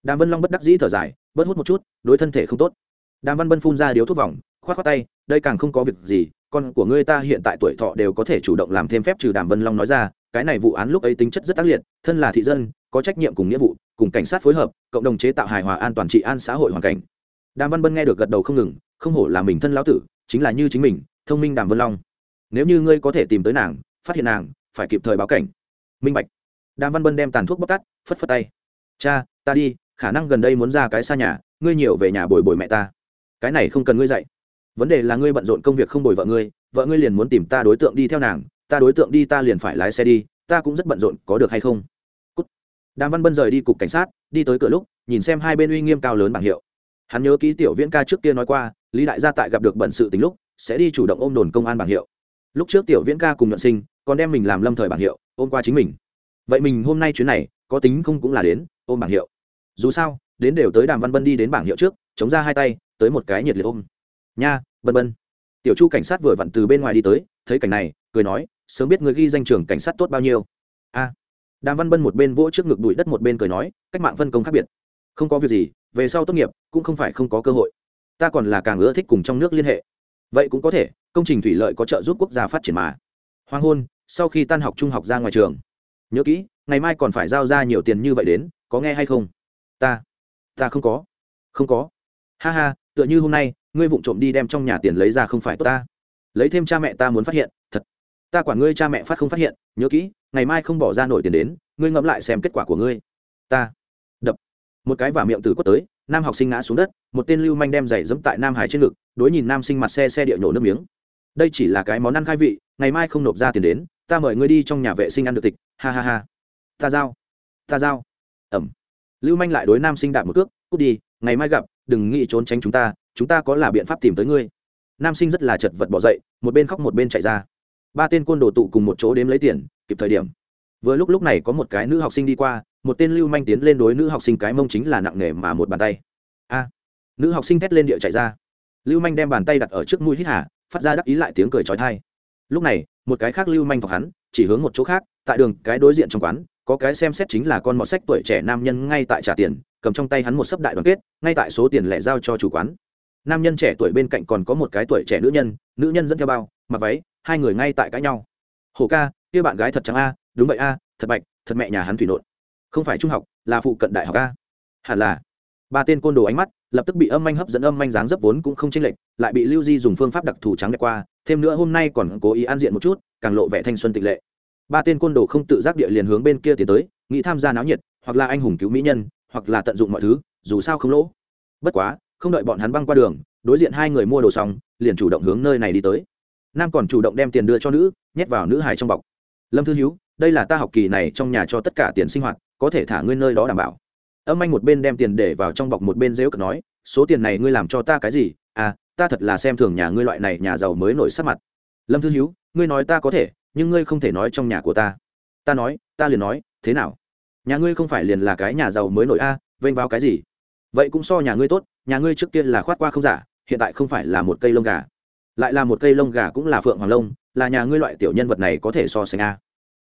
S1: Đàm vân long bất đắc dĩ thở dài, bớt hút một chút, đối thân thể không tốt. Đàm văn bân phun ra điếu thuốc vòng k h o á t khoác tay, đây càng không có việc gì, con của ngươi ta hiện tại tuổi thọ đều có thể chủ động làm thêm phép trừ đàm vân long nói ra, cái này vụ án lúc ấy tính chất rất ác liệt, thân là thị dân, có trách nhiệm cùng nghĩa vụ, cùng cảnh sát phối hợp, cộng đồng chế tạo hài hòa an toàn trị an xã hội hoàn cảnh. Đàm văn bân nghe được gật đầu không ngừng, không hổ là mình thân lão tử, chính là như chính mình, thông minh đàm vân long. Nếu như ngươi có thể tìm tới nàng, phát hiện nàng phải kịp thời báo cảnh. Minh bạch. Đàm văn bân đem tàn thuốc bóc tắt phất phất tay. Cha, ta đi, khả năng gần đây muốn ra cái xa nhà, ngươi nhiều về nhà bồi bồi mẹ ta. Cái này không cần ngươi dạy. Vấn đề là ngươi bận rộn công việc không bồi vợ ngươi vợ ngươi liền muốn tìm ta đối tượng đi theo nàng, ta đối tượng đi ta liền phải lái xe đi, ta cũng rất bận rộn, có được hay không? Cút. đàm văn bân rời đi cục cảnh sát, đi tới cửa lúc, nhìn xem hai bên uy nghiêm cao lớn bảng hiệu. Hắn nhớ ký tiểu viễn ca trước kia nói qua, lý đại gia tại gặp được bận sự tính lúc, sẽ đi chủ động ôm đồn công an bảng hiệu lúc trước tiểu viễn ca cùng nhuận sinh còn đem mình làm lâm thời bảng hiệu ôm qua chính mình vậy mình hôm nay chuyến này có tính không cũng là đến ôm bảng hiệu dù sao đến đều tới đàm văn bân đi đến bảng hiệu trước chống ra hai tay tới một cái nhiệt liệt ôm nha bân bân tiểu chu cảnh sát vừa vặn từ bên ngoài đi tới thấy cảnh này cười nói sớm biết người ghi danh trường cảnh sát tốt bao nhiêu a đàm văn bân một bên vỗ trước ngực đùi đất một bên cười nói cách mạng phân công khác biệt không có việc gì về sau tốt nghiệp cũng không phải không có cơ hội ta còn là càng ưa thích cùng trong nước liên hệ vậy cũng có thể công trình thủy lợi có trợ giúp quốc gia phát triển mà. Hoàng hôn, sau khi tan học trung học ra ngoài trường. Nhớ kỹ, ngày mai còn phải giao ra nhiều tiền như vậy đến, có nghe hay không? Ta. Ta không có. Không có. Ha ha, tựa như hôm nay, ngươi vụng trộm đi đem trong nhà tiền lấy ra không phải tốt ta. Lấy thêm cha mẹ ta muốn phát hiện, thật. Ta quản ngươi cha mẹ phát không phát hiện, nhớ kỹ, ngày mai không bỏ ra nổi tiền đến, ngươi ngẫm lại xem kết quả của ngươi. Ta. Đập. Một cái vả miệng từ quất tới, nam học sinh ngã xuống đất, một tên lưu manh đem giày dẫm tại nam hải trên ngực, đối nhìn nam sinh mặt xe xe địa nhổ nước miếng đây chỉ là cái món ăn khai vị, ngày mai không nộp ra tiền đến, ta mời ngươi đi trong nhà vệ sinh ăn được tịch ha ha ha. Ta giao. Ta giao. Ẩm. Lưu manh lại đối nam sinh đạp một cước, cút đi, ngày mai gặp, đừng nghĩ trốn tránh chúng ta chúng ta có là biện pháp tìm tới ngươi. Nam sinh rất là chật vật bỏ dậy, một bên khóc một bên chạy ra. Ba tên côn đồ tụ cùng một chỗ đếm lấy tiền, kịp thời điểm. Vừa lúc lúc này có một cái nữ học sinh đi qua, một tên lưu manh tiến lên đối nữ học sinh cái mông chính là nặng nề mà một bàn tay. A. Nữ học sinh thét lên địa chạy ra. Lưu manh đem bàn tay đặt ở trước mũi hít hà phát ra đắc ý lại tiếng cười trói thai. Lúc này, một cái khác lưu manh thọc hắn, chỉ hướng một chỗ khác, tại đường cái đối diện trong quán, có cái xem xét chính là con mọt sách tuổi trẻ nam nhân ngay tại trả tiền, cầm trong tay hắn một sấp đại đoàn kết, ngay tại số tiền lẻ giao cho chủ quán. Nam nhân trẻ tuổi bên cạnh còn có một cái tuổi trẻ nữ nhân nữ nhân dẫn theo bao, mặc váy, hai người ngay tại cãi nhau. Hổ ca, kia bạn gái thật trắng a, đúng vậy a, thật bạch, thật mẹ nhà hắn thủy nộn. Không phải trung học, là phụ cận đại học a. Hẳn là. Ba tên côn đồ ánh mắt lập tức bị âm anh hấp dẫn, âm anh dáng dấp vốn cũng không chênh lệch, lại bị lưu di dùng phương pháp đặc thù trắng đẹp qua, thêm nữa hôm nay còn cố ý an diện một chút, càng lộ vẻ thanh xuân tịch lệ. Ba tên côn đồ không tự giác địa liền hướng bên kia tiến tới, nghĩ tham gia náo nhiệt, hoặc là anh hùng cứu mỹ nhân, hoặc là tận dụng mọi thứ, dù sao không lỗ. Bất quá, không đợi bọn hắn băng qua đường, đối diện hai người mua đồ xong, liền chủ động hướng nơi này đi tới. Nam còn chủ động đem tiền đưa cho nữ, nhét vào nữ hài trong bọc. Lâm thư hiếu, đây là ta học kỳ này trong nhà cho tất cả tiền sinh hoạt, có thể thả ngươi nơi đó đảm bảo âm anh một bên đem tiền để vào trong bọc một bên dễu cợt nói số tiền này ngươi làm cho ta cái gì? À ta thật là xem thường nhà ngươi loại này nhà giàu mới nổi sắc mặt. Lâm thư hữu ngươi nói ta có thể nhưng ngươi không thể nói trong nhà của ta. Ta nói ta liền nói thế nào? Nhà ngươi không phải liền là cái nhà giàu mới nổi a à, vênh vào cái gì? Vậy cũng so nhà ngươi tốt nhà ngươi trước kia là khoát qua không giả hiện tại không phải là một cây lông gà. Lại là một cây lông gà cũng là phượng hoàng lông là nhà ngươi loại tiểu nhân vật này có thể so sánh a.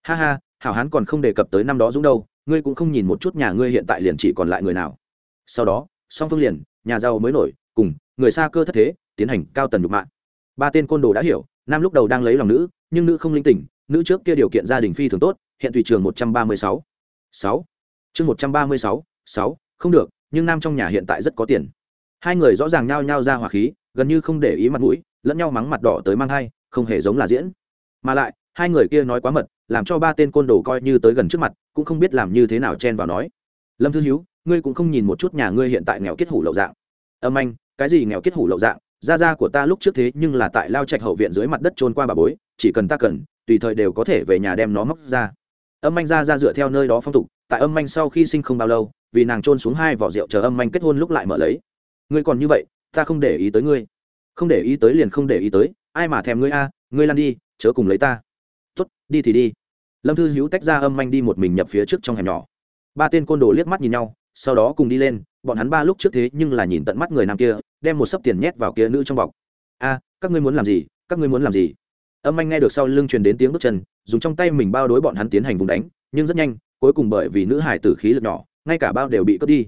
S1: Ha ha hảo hán còn không đề cập tới năm đó dũng đâu ngươi cũng không nhìn một chút nhà ngươi hiện tại liền chỉ còn lại người nào. Sau đó, song phương liền, nhà giàu mới nổi, cùng người xa cơ thất thế, tiến hành cao tần nhục mạng ba tên côn đồ đã hiểu, nam lúc đầu đang lấy lòng nữ, nhưng nữ không linh tỉnh, nữ trước kia điều kiện gia đình phi thường tốt, hiện tùy trường một trăm ba mươi sáu. Sáu. Chương một trăm ba mươi sáu sáu, không được, nhưng nam trong nhà hiện tại rất có tiền. Hai người rõ ràng nhao nhao ra hỏa khí, gần như không để ý mặt mũi, lẫn nhau mắng mặt đỏ tới mang thai, không hề giống là diễn. Mà lại, hai người kia nói quá mật, làm cho ba tên côn đồ coi như tới gần trước mặt cũng không biết làm như thế nào chen vào nói, lâm thư hiếu, ngươi cũng không nhìn một chút nhà ngươi hiện tại nghèo kết hủ lậu dạng. Âm anh, cái gì nghèo kết hủ lậu dạng? Gia gia của ta lúc trước thế nhưng là tại lao trạch hậu viện dưới mặt đất trôn qua bà bối, chỉ cần ta cần, tùy thời đều có thể về nhà đem nó móc ra. Âm anh gia ra dựa theo nơi đó phong tục, tại âm anh sau khi sinh không bao lâu, vì nàng trôn xuống hai vỏ rượu chờ âm anh kết hôn lúc lại mở lấy. Ngươi còn như vậy, ta không để ý tới ngươi. Không để ý tới liền không để ý tới, ai mà thèm ngươi a, ngươi lăn đi, chớ cùng lấy ta. Tuất đi thì đi lâm thư hữu tách ra âm anh đi một mình nhập phía trước trong hẻm nhỏ. Ba tên côn đồ liếc mắt nhìn nhau, sau đó cùng đi lên, bọn hắn ba lúc trước thế nhưng là nhìn tận mắt người nam kia, đem một sấp tiền nhét vào kia nữ trong bọc. A, các ngươi muốn làm gì? Các ngươi muốn làm gì? Âm anh nghe được sau lưng truyền đến tiếng bước chân, dùng trong tay mình bao đối bọn hắn tiến hành vùng đánh, nhưng rất nhanh, cuối cùng bởi vì nữ hải tử khí lực nhỏ, ngay cả bao đều bị cướp đi.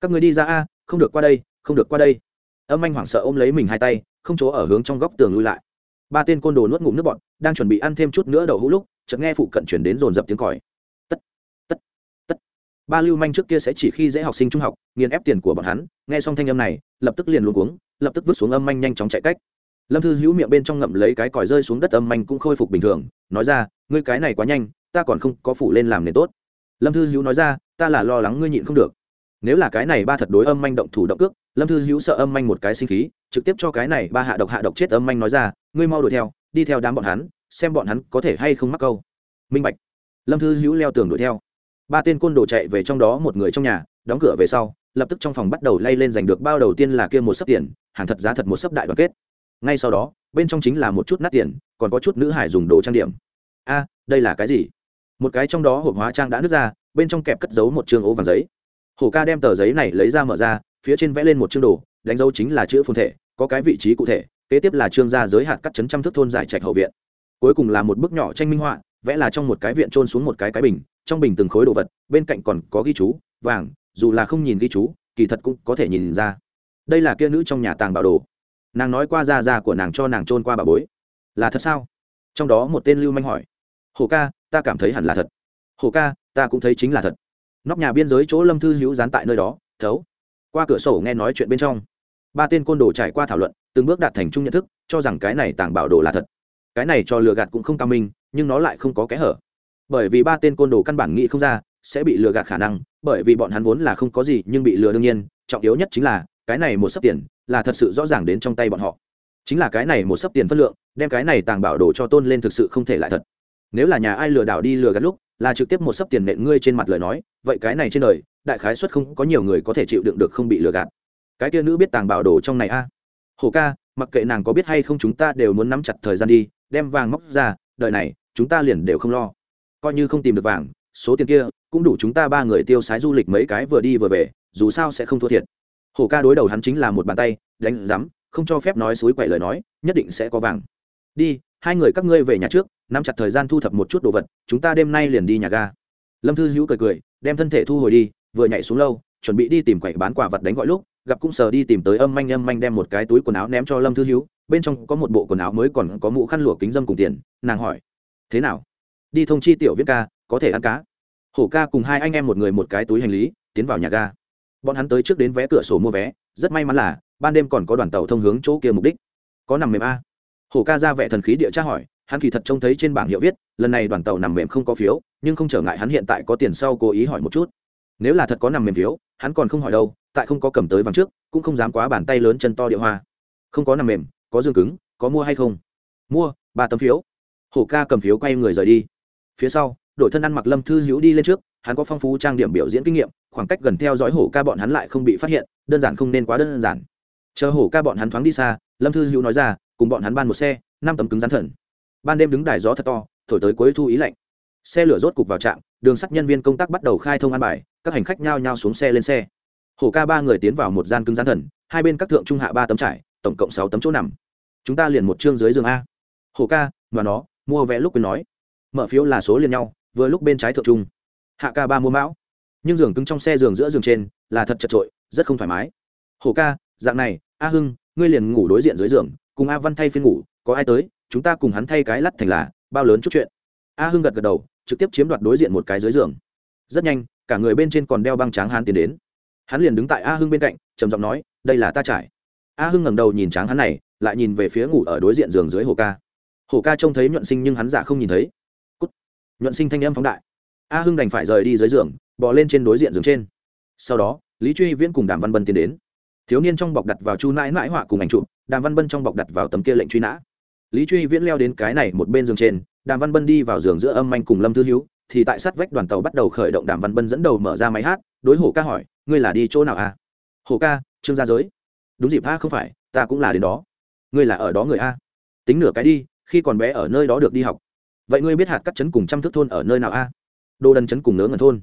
S1: Các người đi ra a, không được qua đây, không được qua đây. Âm anh hoảng sợ ôm lấy mình hai tay, không chỗ ở hướng trong góc tường lui lại. Ba tên côn đồ nuốt ngụm nước bọn đang chuẩn bị ăn thêm chút nữa đậu hũ lúc chợt nghe phụ cận chuyển đến dồn dập tiếng còi. Tất tất tất. Ba lưu manh trước kia sẽ chỉ khi dễ học sinh trung học, nghiền ép tiền của bọn hắn, nghe xong thanh âm này, lập tức liền luôn cuống, lập tức vứt xuống âm manh nhanh chóng chạy cách. Lâm thư hữu miệng bên trong ngậm lấy cái còi rơi xuống đất âm manh cũng khôi phục bình thường, nói ra, ngươi cái này quá nhanh, ta còn không có phủ lên làm nền tốt. Lâm thư hữu nói ra, ta là lo lắng ngươi nhịn không được. Nếu là cái này ba thật đối âm manh động thủ động cước, lâm thư hữu sợ âm manh một cái sinh khí, trực tiếp cho cái này ba hạ độc hạ độc chết âm manh nói ra, ngươi mau đuổi theo, đi theo đám bọn hắn xem bọn hắn có thể hay không mắc câu. Minh bạch. Lâm thư hữu leo tường đuổi theo. Ba tên côn đồ chạy về trong đó một người trong nhà, đóng cửa về sau, lập tức trong phòng bắt đầu lay lên giành được bao đầu tiên là kia một sấp tiền, hàng thật giá thật một sấp đại đoàn kết. Ngay sau đó, bên trong chính là một chút nát tiền, còn có chút nữ hải dùng đồ trang điểm. A, đây là cái gì? Một cái trong đó hộp hóa trang đã nứt ra, bên trong kẹp cất giấu một chương ố vàng giấy. Hổ ca đem tờ giấy này lấy ra mở ra, phía trên vẽ lên một chương đồ, đánh dấu chính là chữ phồn thể, có cái vị trí cụ thể, kế tiếp là chương gia giới hạn cắt chấn trăm thước thôn giải trạch hậu viện cuối cùng là một bức nhỏ tranh minh họa, vẽ là trong một cái viện trôn xuống một cái cái bình, trong bình từng khối đồ vật, bên cạnh còn có ghi chú, vàng, dù là không nhìn ghi chú, kỳ thật cũng có thể nhìn ra. Đây là kia nữ trong nhà tàng bảo đồ. Nàng nói qua ra ra của nàng cho nàng trôn qua bà bối. Là thật sao? Trong đó một tên lưu manh hỏi. Hồ ca, ta cảm thấy hẳn là thật. Hồ ca, ta cũng thấy chính là thật. Nóc nhà biên giới chỗ lâm thư hữu dán tại nơi đó, thấu. Qua cửa sổ nghe nói chuyện bên trong. Ba tên côn đồ trải qua thảo luận, từng bước đạt thành chung nhận thức, cho rằng cái này tàng bảo đồ là thật cái này cho lừa gạt cũng không cao minh, nhưng nó lại không có kẽ hở. Bởi vì ba tên côn đồ căn bản nghĩ không ra, sẽ bị lừa gạt khả năng, bởi vì bọn hắn vốn là không có gì nhưng bị lừa đương nhiên, trọng yếu nhất chính là, cái này một sấp tiền là thật sự rõ ràng đến trong tay bọn họ. Chính là cái này một sấp tiền phân lượng, đem cái này tàng bảo đồ cho tôn lên thực sự không thể lại thật. Nếu là nhà ai lừa đảo đi lừa gạt lúc, là trực tiếp một sấp tiền nện ngươi trên mặt lời nói, vậy cái này trên đời, đại khái xuất không có nhiều người có thể chịu đựng được không bị lừa gạt. Cái kia nữ biết tàng bảo đồ trong này a. À? hồ ca, mặc kệ nàng có biết hay không chúng ta đều muốn nắm chặt thời gian đi đem vàng móc ra, đợi này, chúng ta liền đều không lo. Coi như không tìm được vàng, số tiền kia cũng đủ chúng ta ba người tiêu sái du lịch mấy cái vừa đi vừa về, dù sao sẽ không thua thiệt. Hổ ca đối đầu hắn chính là một bàn tay, đánh rắm không cho phép nói suối quậy lời nói, nhất định sẽ có vàng. Đi, hai người các ngươi về nhà trước, nắm chặt thời gian thu thập một chút đồ vật, chúng ta đêm nay liền đi nhà ga. Lâm thư hữu cười cười, đem thân thể thu hồi đi, vừa nhảy xuống lâu, chuẩn bị đi tìm quậy bán quả vật đánh gọi lúc, gặp cũng sờ đi tìm tới âm manh âm manh đem một cái túi quần áo ném cho lâm thư hữu bên trong có một bộ quần áo mới còn có mũ khăn lụa kính dâm cùng tiền, nàng hỏi, thế nào? Đi thông chi tiểu viết ca, có thể ăn cá? Hổ ca cùng hai anh em một người một cái túi hành lý, tiến vào nhà ga. Bọn hắn tới trước đến vé cửa sổ mua vé, rất may mắn là, ban đêm còn có đoàn tàu thông hướng chỗ kia mục đích. Có nằm mềm a. Hổ ca ra vẻ thần khí địa tra hỏi, hắn kỳ thật trông thấy trên bảng hiệu viết, lần này đoàn tàu nằm mềm không có phiếu, nhưng không trở ngại hắn hiện tại có tiền sau cố ý hỏi một chút. Nếu là thật có nằm mềm phiếu, hắn còn không hỏi đâu, tại không có cầm tới vàng trước, cũng không dám quá bàn tay lớn chân to địa hoa. Không có nằm mềm có dương cứng, có mua hay không? Mua, ba tấm phiếu. Hổ ca cầm phiếu quay người rời đi. Phía sau, đội thân ăn mặc lâm thư hữu đi lên trước, hắn có phong phú trang điểm biểu diễn kinh nghiệm, khoảng cách gần theo dõi hổ ca bọn hắn lại không bị phát hiện, đơn giản không nên quá đơn giản. Chờ hổ ca bọn hắn thoáng đi xa, lâm thư hữu nói ra, cùng bọn hắn ban một xe, năm tấm cứng rắn thần. Ban đêm đứng đài gió thật to, thổi tới cuối thu ý lạnh. Xe lửa rốt cục vào trạm, đường sắt nhân viên công tác bắt đầu khai thông an bài, các hành khách nhao nhao xuống xe lên xe. Hổ ca ba người tiến vào một gian cứng rắn thần, hai bên các thượng trung hạ ba tấm trải, tổng cộng sáu tấm chỗ nằm chúng ta liền một chương dưới giường a. Hổ ca và nó, mua vé lúc quên nói. Mở phiếu là số liền nhau, vừa lúc bên trái thượng trung. Hạ ca ba mua mão. Nhưng giường cứng trong xe giường giữa giường trên, là thật chật trội, rất không thoải mái. Hồ ca, dạng này, a hưng, ngươi liền ngủ đối diện dưới giường, cùng a văn thay phiên ngủ, có ai tới, chúng ta cùng hắn thay cái lắt thành là, bao lớn chút chuyện. A hưng gật gật đầu, trực tiếp chiếm đoạt đối diện một cái dưới giường. Rất nhanh, cả người bên trên còn đeo băng tráng hắn tiến đến. Hắn liền đứng tại a hưng bên cạnh, trầm giọng nói, đây là ta trải. A hưng ngẩng đầu nhìn tráng hắn này lại nhìn về phía ngủ ở đối diện giường dưới hồ ca. Hồ ca trông thấy nhuận sinh nhưng hắn giả không nhìn thấy. Cút. nhuận sinh thanh âm phóng đại. A hưng đành phải rời đi dưới giường, bò lên trên đối diện giường trên. Sau đó, lý truy viễn cùng đàm văn bân tiến đến. Thiếu niên trong bọc đặt vào chu nãi nãi họa cùng ảnh chụp, đàm văn bân trong bọc đặt vào tấm kia lệnh truy nã. Lý truy viễn leo đến cái này một bên giường trên, đàm văn bân đi vào giường giữa âm anh cùng lâm thư hữu thì tại sát vách đoàn tàu bắt đầu khởi động đàm văn bân dẫn đầu mở ra máy hát, đối hổ ca hỏi, ngươi là đi chỗ nào à? hổ ca, trương gia giới. Đúng dịp a không phải, ta cũng là đến đó ngươi là ở đó người a? Tính nửa cái đi, khi còn bé ở nơi đó được đi học. Vậy ngươi biết hạt cắt chấn cùng trăm thước thôn ở nơi nào a? Đô đần chấn cùng nớ ngần thôn.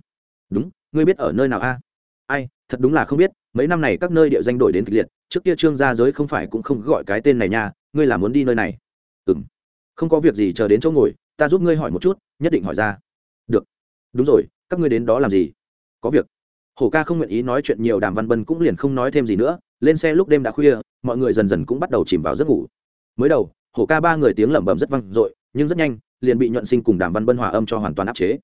S1: Đúng, ngươi biết ở nơi nào a? Ai, thật đúng là không biết, mấy năm này các nơi địa danh đổi đến kịch liệt, trước kia trương gia giới không phải cũng không gọi cái tên này nha, ngươi là muốn đi nơi này. Ừ m không có việc gì chờ đến chỗ ngồi, ta giúp ngươi hỏi một chút, nhất định hỏi ra. Được. Đúng rồi, các ngươi đến đó làm gì? Có việc. Hổ ca không nguyện ý nói chuyện nhiều, đàm văn bân cũng liền không nói thêm gì nữa, lên xe lúc đêm đã khuya mọi người dần dần cũng bắt đầu chìm vào giấc ngủ. Mới đầu, hổ ca ba người tiếng lẩm bẩm rất vang dội, nhưng rất nhanh, liền bị nhuận sinh cùng đàm văn bân hòa âm cho hoàn toàn áp chế.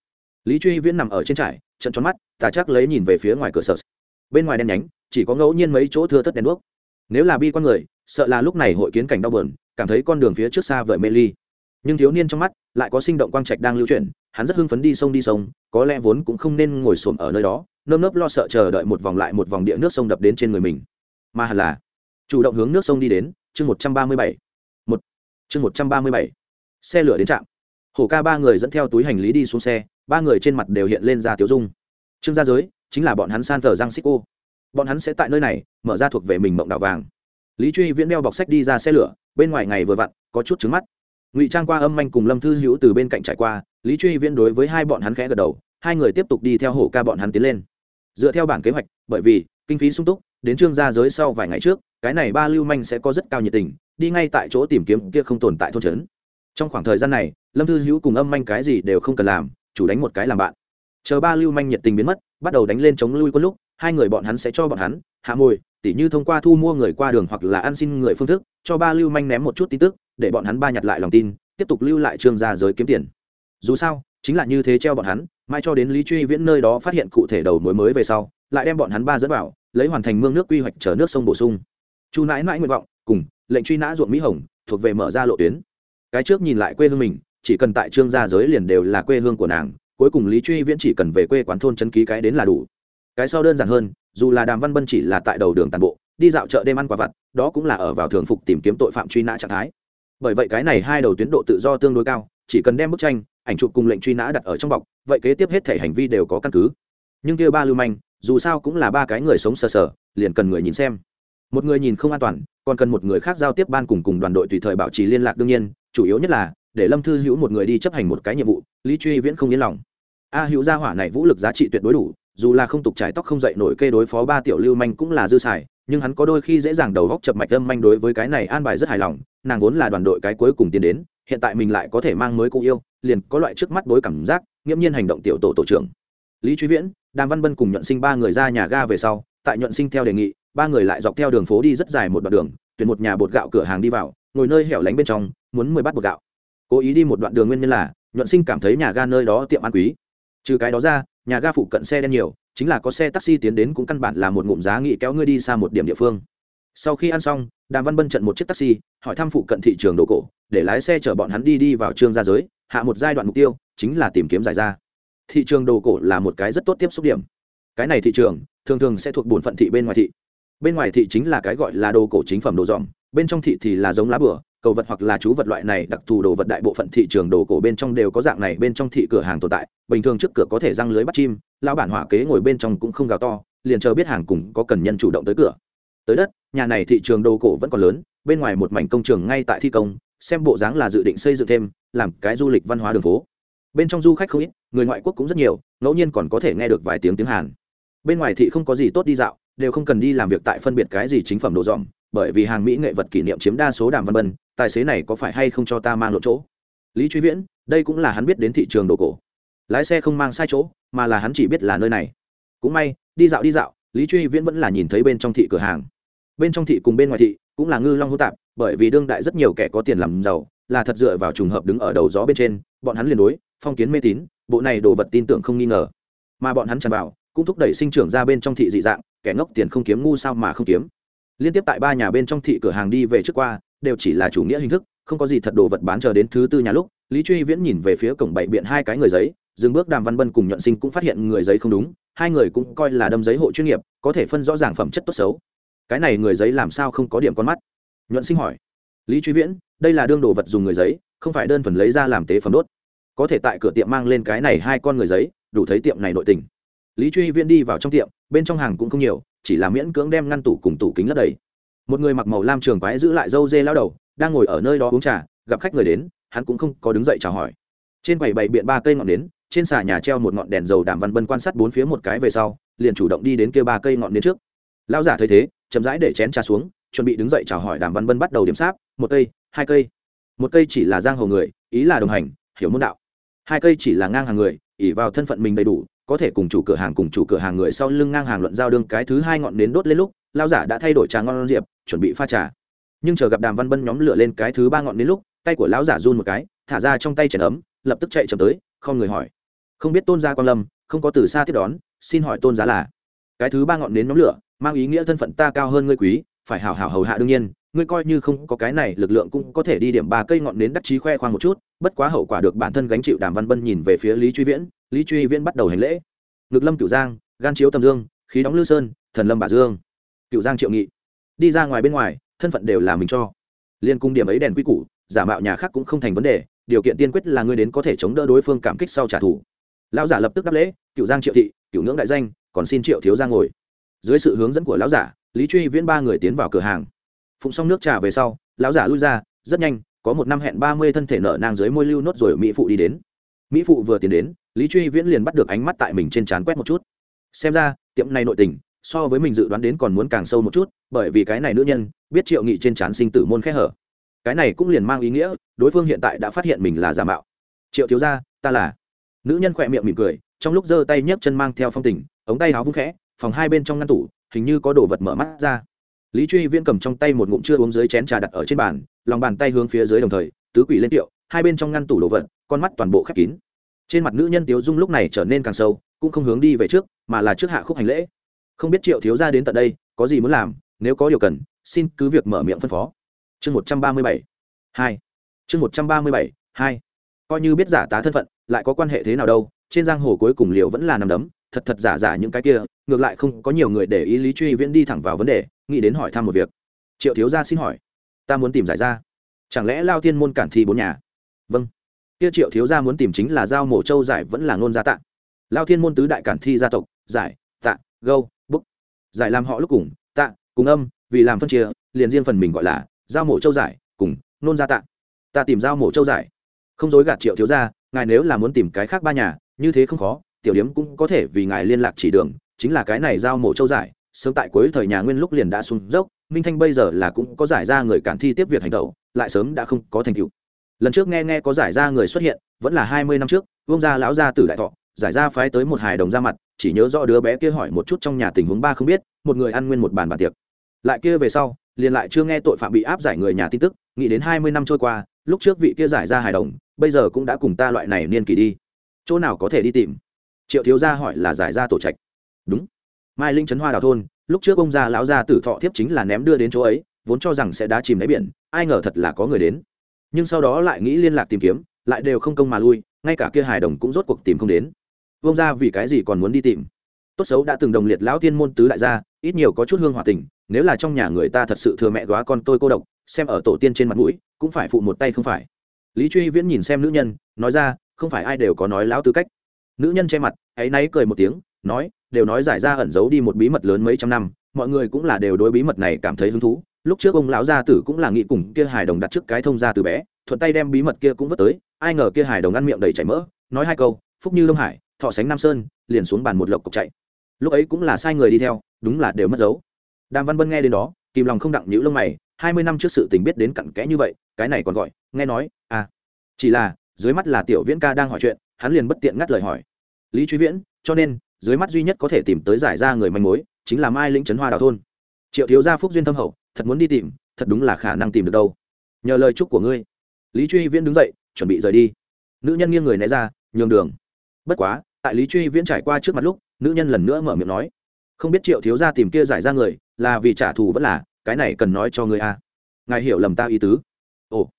S1: Lý truy viễn nằm ở trên trải trận tròn mắt, tà chắc lấy nhìn về phía ngoài cửa sở. Bên ngoài đen nhánh, chỉ có ngẫu nhiên mấy chỗ thưa thất đèn đuốc. Nếu là bi con người, sợ là lúc này hội kiến cảnh đau bờn cảm thấy con đường phía trước xa vời mê ly. Nhưng thiếu niên trong mắt lại có sinh động quang trạch đang lưu chuyển, hắn rất hưng phấn đi sông đi sông, có lẽ vốn cũng không nên ngồi xổm ở nơi đó, nơm nớp lo sợ chờ đợi một vòng lại một vòng địa nước sông đập đến trên người mình. Mà hẳn là chủ động hướng nước sông đi đến, chương một trăm ba mươi bảy. Một. Chương một trăm ba mươi bảy. Xe lửa đến trạm. Hổ ca ba người dẫn theo túi hành lý đi xuống xe, ba người trên mặt đều hiện lên ra tiểu dung. Trương gia giới, chính là bọn hắn san thờ giang xích cô. Bọn hắn sẽ tại nơi này, mở ra thuộc về mình mộng đảo vàng. Lý truy viễn đeo bọc sách đi ra xe lửa, bên ngoài ngày vừa vặn, có chút trứng mắt. Ngụy trang qua âm manh cùng lâm thư hữu từ bên cạnh trải qua, lý truy viễn đối với hai bọn hắn khẽ gật đầu, hai người tiếp tục đi theo hổ ca bọn hắn tiến lên. Dựa theo bản kế hoạch, bởi vì, kinh phí sung túc, đến trương gia giới sau vài ngày trước cái này ba lưu manh sẽ có rất cao nhiệt tình, đi ngay tại chỗ tìm kiếm kia không tồn tại thôn trấn. Trong khoảng thời gian này, lâm thư hữu cùng âm manh cái gì đều không cần làm, chủ đánh một cái làm bạn. Chờ ba lưu manh nhiệt tình biến mất, bắt đầu đánh lên chống lui quân lúc, hai người bọn hắn sẽ cho bọn hắn hạ mồi, tỉ như thông qua thu mua người qua đường hoặc là ăn xin người phương thức, cho ba lưu manh ném một chút tin tức, để bọn hắn ba nhặt lại lòng tin, tiếp tục lưu lại trương gia giới kiếm tiền. Dù sao, chính là như thế treo bọn hắn, mai cho đến lý truy viễn nơi đó phát hiện cụ thể đầu mối mới về sau, lại đem bọn hắn ba dẫn vào, lấy hoàn thành mương nước quy hoạch chở nước sông bổ sung chu nãi nãi nguyện vọng, cùng lệnh truy nã ruộng mỹ hồng thuộc về mở ra lộ tuyến. Cái trước nhìn lại quê hương mình, chỉ cần tại trương gia giới liền đều là quê hương của nàng, cuối cùng lý truy viễn chỉ cần về quê quán thôn chân ký cái đến là đủ. Cái sau đơn giản hơn, dù là đàm văn bân chỉ là tại đầu đường tàn bộ, đi dạo chợ đêm ăn quả vặt, đó cũng là ở vào thường phục tìm kiếm tội phạm truy nã trạng thái. Bởi vậy cái này hai đầu tuyến độ tự do tương đối cao, chỉ cần đem bức tranh, ảnh chụp cùng lệnh truy nã đặt ở trong bọc, vậy kế tiếp hết thể hành vi đều có căn cứ. Nhưng kia ba lưu manh, dù sao cũng là ba cái người sống sờ sờ, liền cần người nhìn xem một người nhìn không an toàn, còn cần một người khác giao tiếp ban cùng cùng đoàn đội tùy thời bảo trì liên lạc đương nhiên, chủ yếu nhất là, để lâm thư hữu một người đi chấp hành một cái nhiệm vụ, lý truy viễn không yên lòng. A hữu gia hỏa này vũ lực giá trị tuyệt đối đủ, dù là không tục trải tóc không dậy nổi kê đối phó ba tiểu lưu manh cũng là dư xài, nhưng hắn có đôi khi dễ dàng đầu góc chập mạch âm manh đối với cái này an bài rất hài lòng, nàng vốn là đoàn đội cái cuối cùng tiến đến, hiện tại mình lại có thể mang mới cụ yêu, liền có loại trước mắt bối cảm giác, nghiễm nhiên hành động tiểu tổ tổ trưởng. Lý truy viễn, đàm văn bân cùng nhuận sinh ba người ra nhà ga về sau, tại nhuận sinh theo đề nghị ba người lại dọc theo đường phố đi rất dài một đoạn đường, tuyển một nhà bột gạo cửa hàng đi vào, ngồi nơi hẻo lánh bên trong, muốn mười bát bột gạo. Cố ý đi một đoạn đường nguyên nhân là, nhuận sinh cảm thấy nhà ga nơi đó tiệm ăn quý. Trừ cái đó ra, nhà ga phụ cận xe đen nhiều, chính là có xe taxi tiến đến cũng căn bản là một ngụm giá nghị kéo ngươi đi xa một điểm địa phương. Sau khi ăn xong, đàm văn bân trận một chiếc taxi, hỏi thăm phụ cận thị trường đồ cổ, để lái xe chở bọn hắn đi đi vào trương gia giới, hạ một giai đoạn mục tiêu, chính là tìm kiếm giải ra. Thị trường đồ cổ là một cái rất tốt tiếp xúc điểm. Cái này thị trường, thường thường sẽ thuộc bổn phận thị bên ngoài thị bên ngoài thị chính là cái gọi là đồ cổ chính phẩm đồ dòm, bên trong thị thì là giống lá bửa cầu vật hoặc là chú vật loại này, đặc thù đồ vật đại bộ phận thị trường đồ cổ bên trong đều có dạng này, bên trong thị cửa hàng tồn tại, bình thường trước cửa có thể răng lưới bắt chim, lão bản hỏa kế ngồi bên trong cũng không gào to, liền chờ biết hàng cùng có cần nhân chủ động tới cửa. Tới đất, nhà này thị trường đồ cổ vẫn còn lớn, bên ngoài một mảnh công trường ngay tại thi công, xem bộ dáng là dự định xây dựng thêm, làm cái du lịch văn hóa đường phố. Bên trong du khách không ít, người ngoại quốc cũng rất nhiều, ngẫu nhiên còn có thể nghe được vài tiếng tiếng hàn. Bên ngoài thị không có gì tốt đi dạo đều không cần đi làm việc tại phân biệt cái gì chính phẩm đồ dòm, bởi vì hàng mỹ nghệ vật kỷ niệm chiếm đa số đàm văn bân, tài xế này có phải hay không cho ta mang lộ chỗ? Lý truy viễn, đây cũng là hắn biết đến thị trường đồ cổ. Lái xe không mang sai chỗ, mà là hắn chỉ biết là nơi này. Cũng may, đi dạo đi dạo, lý truy viễn vẫn là nhìn thấy bên trong thị cửa hàng. Bên trong thị cùng bên ngoài thị cũng là ngư long hô tạp, bởi vì đương đại rất nhiều kẻ có tiền làm giàu, là thật dựa vào trùng hợp đứng ở đầu gió bên trên, bọn hắn liền đối, phong kiến mê tín, bộ này đồ vật tin tưởng không nghi ngờ. Mà bọn hắn tràn vào, cũng thúc đẩy sinh trưởng ra bên trong thị dị dạng kẻ ngốc tiền không kiếm ngu sao mà không kiếm. Liên tiếp tại ba nhà bên trong thị cửa hàng đi về trước qua, đều chỉ là chủ nghĩa hình thức, không có gì thật đồ vật bán chờ đến thứ tư nhà lúc, lý truy viễn nhìn về phía cổng bảy biện hai cái người giấy, dừng bước đàm văn bân cùng nhuận sinh cũng phát hiện người giấy không đúng, hai người cũng coi là đâm giấy hộ chuyên nghiệp, có thể phân rõ ràng phẩm chất tốt xấu. Cái này người giấy làm sao không có điểm con mắt? Nhuận sinh hỏi. Lý truy viễn, đây là đương đồ vật dùng người giấy, không phải đơn thuần lấy ra làm tế phẩm đốt. Có thể tại cửa tiệm mang lên cái này hai con người giấy, đủ thấy tiệm này nội tình lý truy viễn đi vào trong tiệm, bên trong hàng cũng không nhiều, chỉ là miễn cưỡng đem ngăn tủ cùng tủ kính lấp đầy. Một người mặc màu lam trường quái giữ lại dâu dê lao đầu, đang ngồi ở nơi đó uống trà, gặp khách người đến, hắn cũng không có đứng dậy chào hỏi. Trên quầy bày biện ba cây ngọn nến, trên xà nhà treo một ngọn đèn dầu đàm văn bân quan sát bốn phía một cái về sau, liền chủ động đi đến kia ba cây ngọn nến trước. Lao giả thấy thế, chậm rãi để chén trà xuống, chuẩn bị đứng dậy chào hỏi đàm văn bân bắt đầu điểm sáp, một cây, hai cây. Một cây chỉ là giang hồ người, ý là đồng hành, hiểu môn đạo. Hai cây chỉ là ngang hàng người ỉ vào thân phận mình đầy đủ có thể cùng chủ cửa hàng cùng chủ cửa hàng người sau lưng ngang hàng luận giao đương cái thứ hai ngọn nến đốt lên lúc lao giả đã thay đổi trà ngon diệp, chuẩn bị pha trà. Nhưng chờ gặp đàm văn bân nhóm lửa lên cái thứ ba ngọn nến lúc, tay của lão giả run một cái, thả ra trong tay chèn ấm, lập tức chạy chậm tới, không người hỏi. Không biết tôn gia quan lâm, không có từ xa tiếp đón, xin hỏi tôn giá là? Cái thứ ba ngọn nến nhóm lửa, mang ý nghĩa thân phận ta cao hơn ngươi quý, phải hảo hảo hầu hạ đương nhiên, ngươi coi như không có cái này, lực lượng cũng có thể đi điểm ba cây ngọn nến đắc chí khoe khoang một chút, bất quá hậu quả được bản thân gánh chịu đàm văn bân nhìn về phía lý truy viễn lý truy viễn bắt đầu hành lễ. Ngực lâm cửu giang, gan chiếu tầm dương, khí đóng lư sơn, thần lâm bà dương. Cựu giang triệu nghị. Đi ra ngoài bên ngoài, thân phận đều là mình cho. Liên cung điểm ấy đèn quy củ, giả mạo nhà khác cũng không thành vấn đề, điều kiện tiên quyết là ngươi đến có thể chống đỡ đối phương cảm kích sau trả thù. Lão giả lập tức đáp lễ cựu giang triệu thị cựu ngưỡng đại danh, còn xin triệu thiếu ra ngồi. Dưới sự hướng dẫn của lão giả, lý truy viễn ba người tiến vào cửa hàng. Phụng xong nước trà về sau, lão giả lui ra, rất nhanh, có một năm hẹn ba mươi thân thể nợ nang dưới môi lưu nốt rồi mỹ phụ đi đến mỹ phụ vừa tiến đến, lý truy viễn liền bắt được ánh mắt tại mình trên trán quét một chút. Xem ra, tiệm này nội tình, so với mình dự đoán đến còn muốn càng sâu một chút, bởi vì cái này nữ nhân, biết triệu nghị trên trán sinh tử môn khẽ hở. Cái này cũng liền mang ý nghĩa, đối phương hiện tại đã phát hiện mình là giả mạo. Triệu thiếu gia, ta là. Nữ nhân khỏe miệng mỉm cười, trong lúc giơ tay nhấc chân mang theo phong tình, ống tay áo vung khẽ, phòng hai bên trong ngăn tủ, hình như có đồ vật mở mắt ra. Lý truy viễn cầm trong tay một ngụm chưa uống dưới chén trà đặt ở trên bàn, lòng bàn tay hướng phía dưới đồng thời, tứ quỷ lên tiệu, hai bên trong ngăn tủ đồ vật con mắt toàn bộ khép kín. Trên mặt nữ nhân tiếu dung lúc này trở nên càng sâu, cũng không hướng đi về trước, mà là trước hạ khúc hành lễ. Không biết triệu thiếu gia đến tận đây, có gì muốn làm, nếu có điều cần, xin cứ việc mở miệng phân phó. Chương một trăm ba mươi bảy, hai. Chương một trăm ba mươi bảy, hai. Coi như biết giả tá thân phận, lại có quan hệ thế nào đâu, trên giang hồ cuối cùng liều vẫn là nằm đấm, thật thật giả giả những cái kia, ngược lại không có nhiều người để ý lý truy viễn đi thẳng vào vấn đề, nghĩ đến hỏi thăm một việc. Triệu thiếu gia xin hỏi, ta muốn tìm giải ra. Chẳng lẽ lao thiên môn cản thi bốn nhà? Vâng kia triệu thiếu gia muốn tìm chính là giao mổ châu giải vẫn là ngôn gia tạ. Lao thiên môn tứ đại cản thi gia tộc, giải, tạ, gâu, búc. Giải làm họ lúc cùng, tạ, cùng âm, vì làm phân chia, liền riêng phần mình gọi là giao mổ châu giải, cùng nôn gia tạ. Ta tìm giao mổ châu giải. Không dối gạt triệu thiếu gia, ngài nếu là muốn tìm cái khác ba nhà, như thế không khó, tiểu điếm cũng có thể vì ngài liên lạc chỉ đường, chính là cái này giao mổ châu giải, sớm tại cuối thời nhà nguyên lúc liền đã xuống dốc, minh thanh bây giờ là cũng có giải ra người cản thi tiếp việc hành động lại sớm đã không có thành tựu lần trước nghe nghe có giải ra người xuất hiện, vẫn là hai mươi năm trước, vương gia lão gia tử đại thọ, giải ra phái tới một hài đồng ra mặt, chỉ nhớ rõ đứa bé kia hỏi một chút trong nhà tình huống ba không biết, một người ăn nguyên một bàn bàn tiệc. Lại kia về sau, liền lại chưa nghe tội phạm bị áp giải người nhà tin tức, nghĩ đến hai mươi năm trôi qua, lúc trước vị kia giải ra hài đồng, bây giờ cũng đã cùng ta loại này niên kỳ đi. Chỗ nào có thể đi tìm? Triệu thiếu gia hỏi là giải ra tổ trạch. Đúng. Mai linh trấn hoa đào thôn, lúc trước ông già lão gia tử thọ thiếp chính là ném đưa đến chỗ ấy, vốn cho rằng sẽ đá chìm đáy biển, ai ngờ thật là có người đến nhưng sau đó lại nghĩ liên lạc tìm kiếm, lại đều không công mà lui, ngay cả kia hài đồng cũng rốt cuộc tìm không đến. Vông ra vì cái gì còn muốn đi tìm? Tốt xấu đã từng đồng liệt lão tiên môn tứ đại gia, ít nhiều có chút hương hòa tình, nếu là trong nhà người ta thật sự thừa mẹ góa con tôi cô độc, xem ở tổ tiên trên mặt mũi, cũng phải phụ một tay không phải. Lý truy viễn nhìn xem nữ nhân, nói ra, không phải ai đều có nói lão tư cách. Nữ nhân che mặt hãy náy cười một tiếng, nói, đều nói giải ra ẩn giấu đi một bí mật lớn mấy trăm năm, mọi người cũng là đều đối bí mật này cảm thấy hứng thú lúc trước ông lão gia tử cũng là nghĩ cùng kia hài đồng đặt trước cái thông gia từ bé, thuận tay đem bí mật kia cũng vớt tới, ai ngờ kia hài đồng ăn miệng đầy chảy mỡ, nói hai câu, phúc như đông hải, thọ sánh nam sơn, liền xuống bàn một lộc cộc chạy. Lúc ấy cũng là sai người đi theo, đúng là đều mất dấu. Đàm văn bân nghe đến đó, kìm lòng không đặng nhữ lông mày, hai mươi năm trước sự tình biết đến cặn kẽ như vậy, cái này còn gọi, nghe nói à chỉ là, dưới mắt là tiểu viễn ca đang hỏi chuyện, hắn liền bất tiện ngắt lời hỏi. Lý truy viễn, cho nên, dưới mắt duy nhất có thể tìm tới giải ra người manh mối, chính là mai lĩnh trấn hoa đào thôn triệu thiếu gia phúc duyên thâm hậu, thật muốn đi tìm, thật đúng là khả năng tìm được đâu. Nhờ lời chúc của ngươi. Lý truy viễn đứng dậy, chuẩn bị rời đi. Nữ nhân nghiêng người né ra, nhường đường. Bất quá, tại lý truy viễn trải qua trước mặt lúc, nữ nhân lần nữa mở miệng nói. Không biết triệu thiếu gia tìm kia giải ra người, là vì trả thù vẫn là, cái này cần nói cho người a à. ngài hiểu lầm ta ý tứ. Ồ.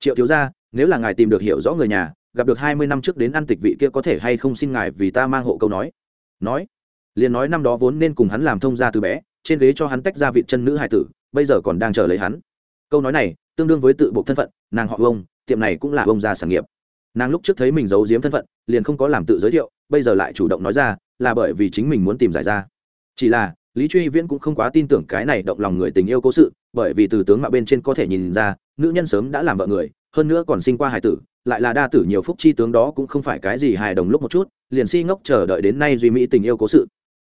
S1: Triệu thiếu gia, nếu là ngài tìm được hiểu rõ người nhà, gặp được hai mươi năm trước đến ăn tịch vị kia có thể hay không xin ngài vì ta mang hộ câu nói? Nói. Liền nói năm đó vốn nên cùng hắn làm thông gia từ bé trên ghế cho hắn tách ra vị chân nữ hải tử, bây giờ còn đang chờ lấy hắn. Câu nói này, tương đương với tự buộc thân phận, nàng họ ông, tiệm này cũng là ông gia sản nghiệp. Nàng lúc trước thấy mình giấu giếm thân phận, liền không có làm tự giới thiệu, bây giờ lại chủ động nói ra, là bởi vì chính mình muốn tìm giải ra. Chỉ là, lý truy viễn cũng không quá tin tưởng cái này động lòng người tình yêu cố sự, bởi vì từ tướng mạo bên trên có thể nhìn ra, nữ nhân sớm đã làm vợ người, hơn nữa còn sinh qua hải tử, lại là đa tử nhiều phúc chi tướng đó cũng không phải cái gì hài đồng lúc một chút, liền si ngốc chờ đợi đến nay duy mỹ tình yêu cố sự.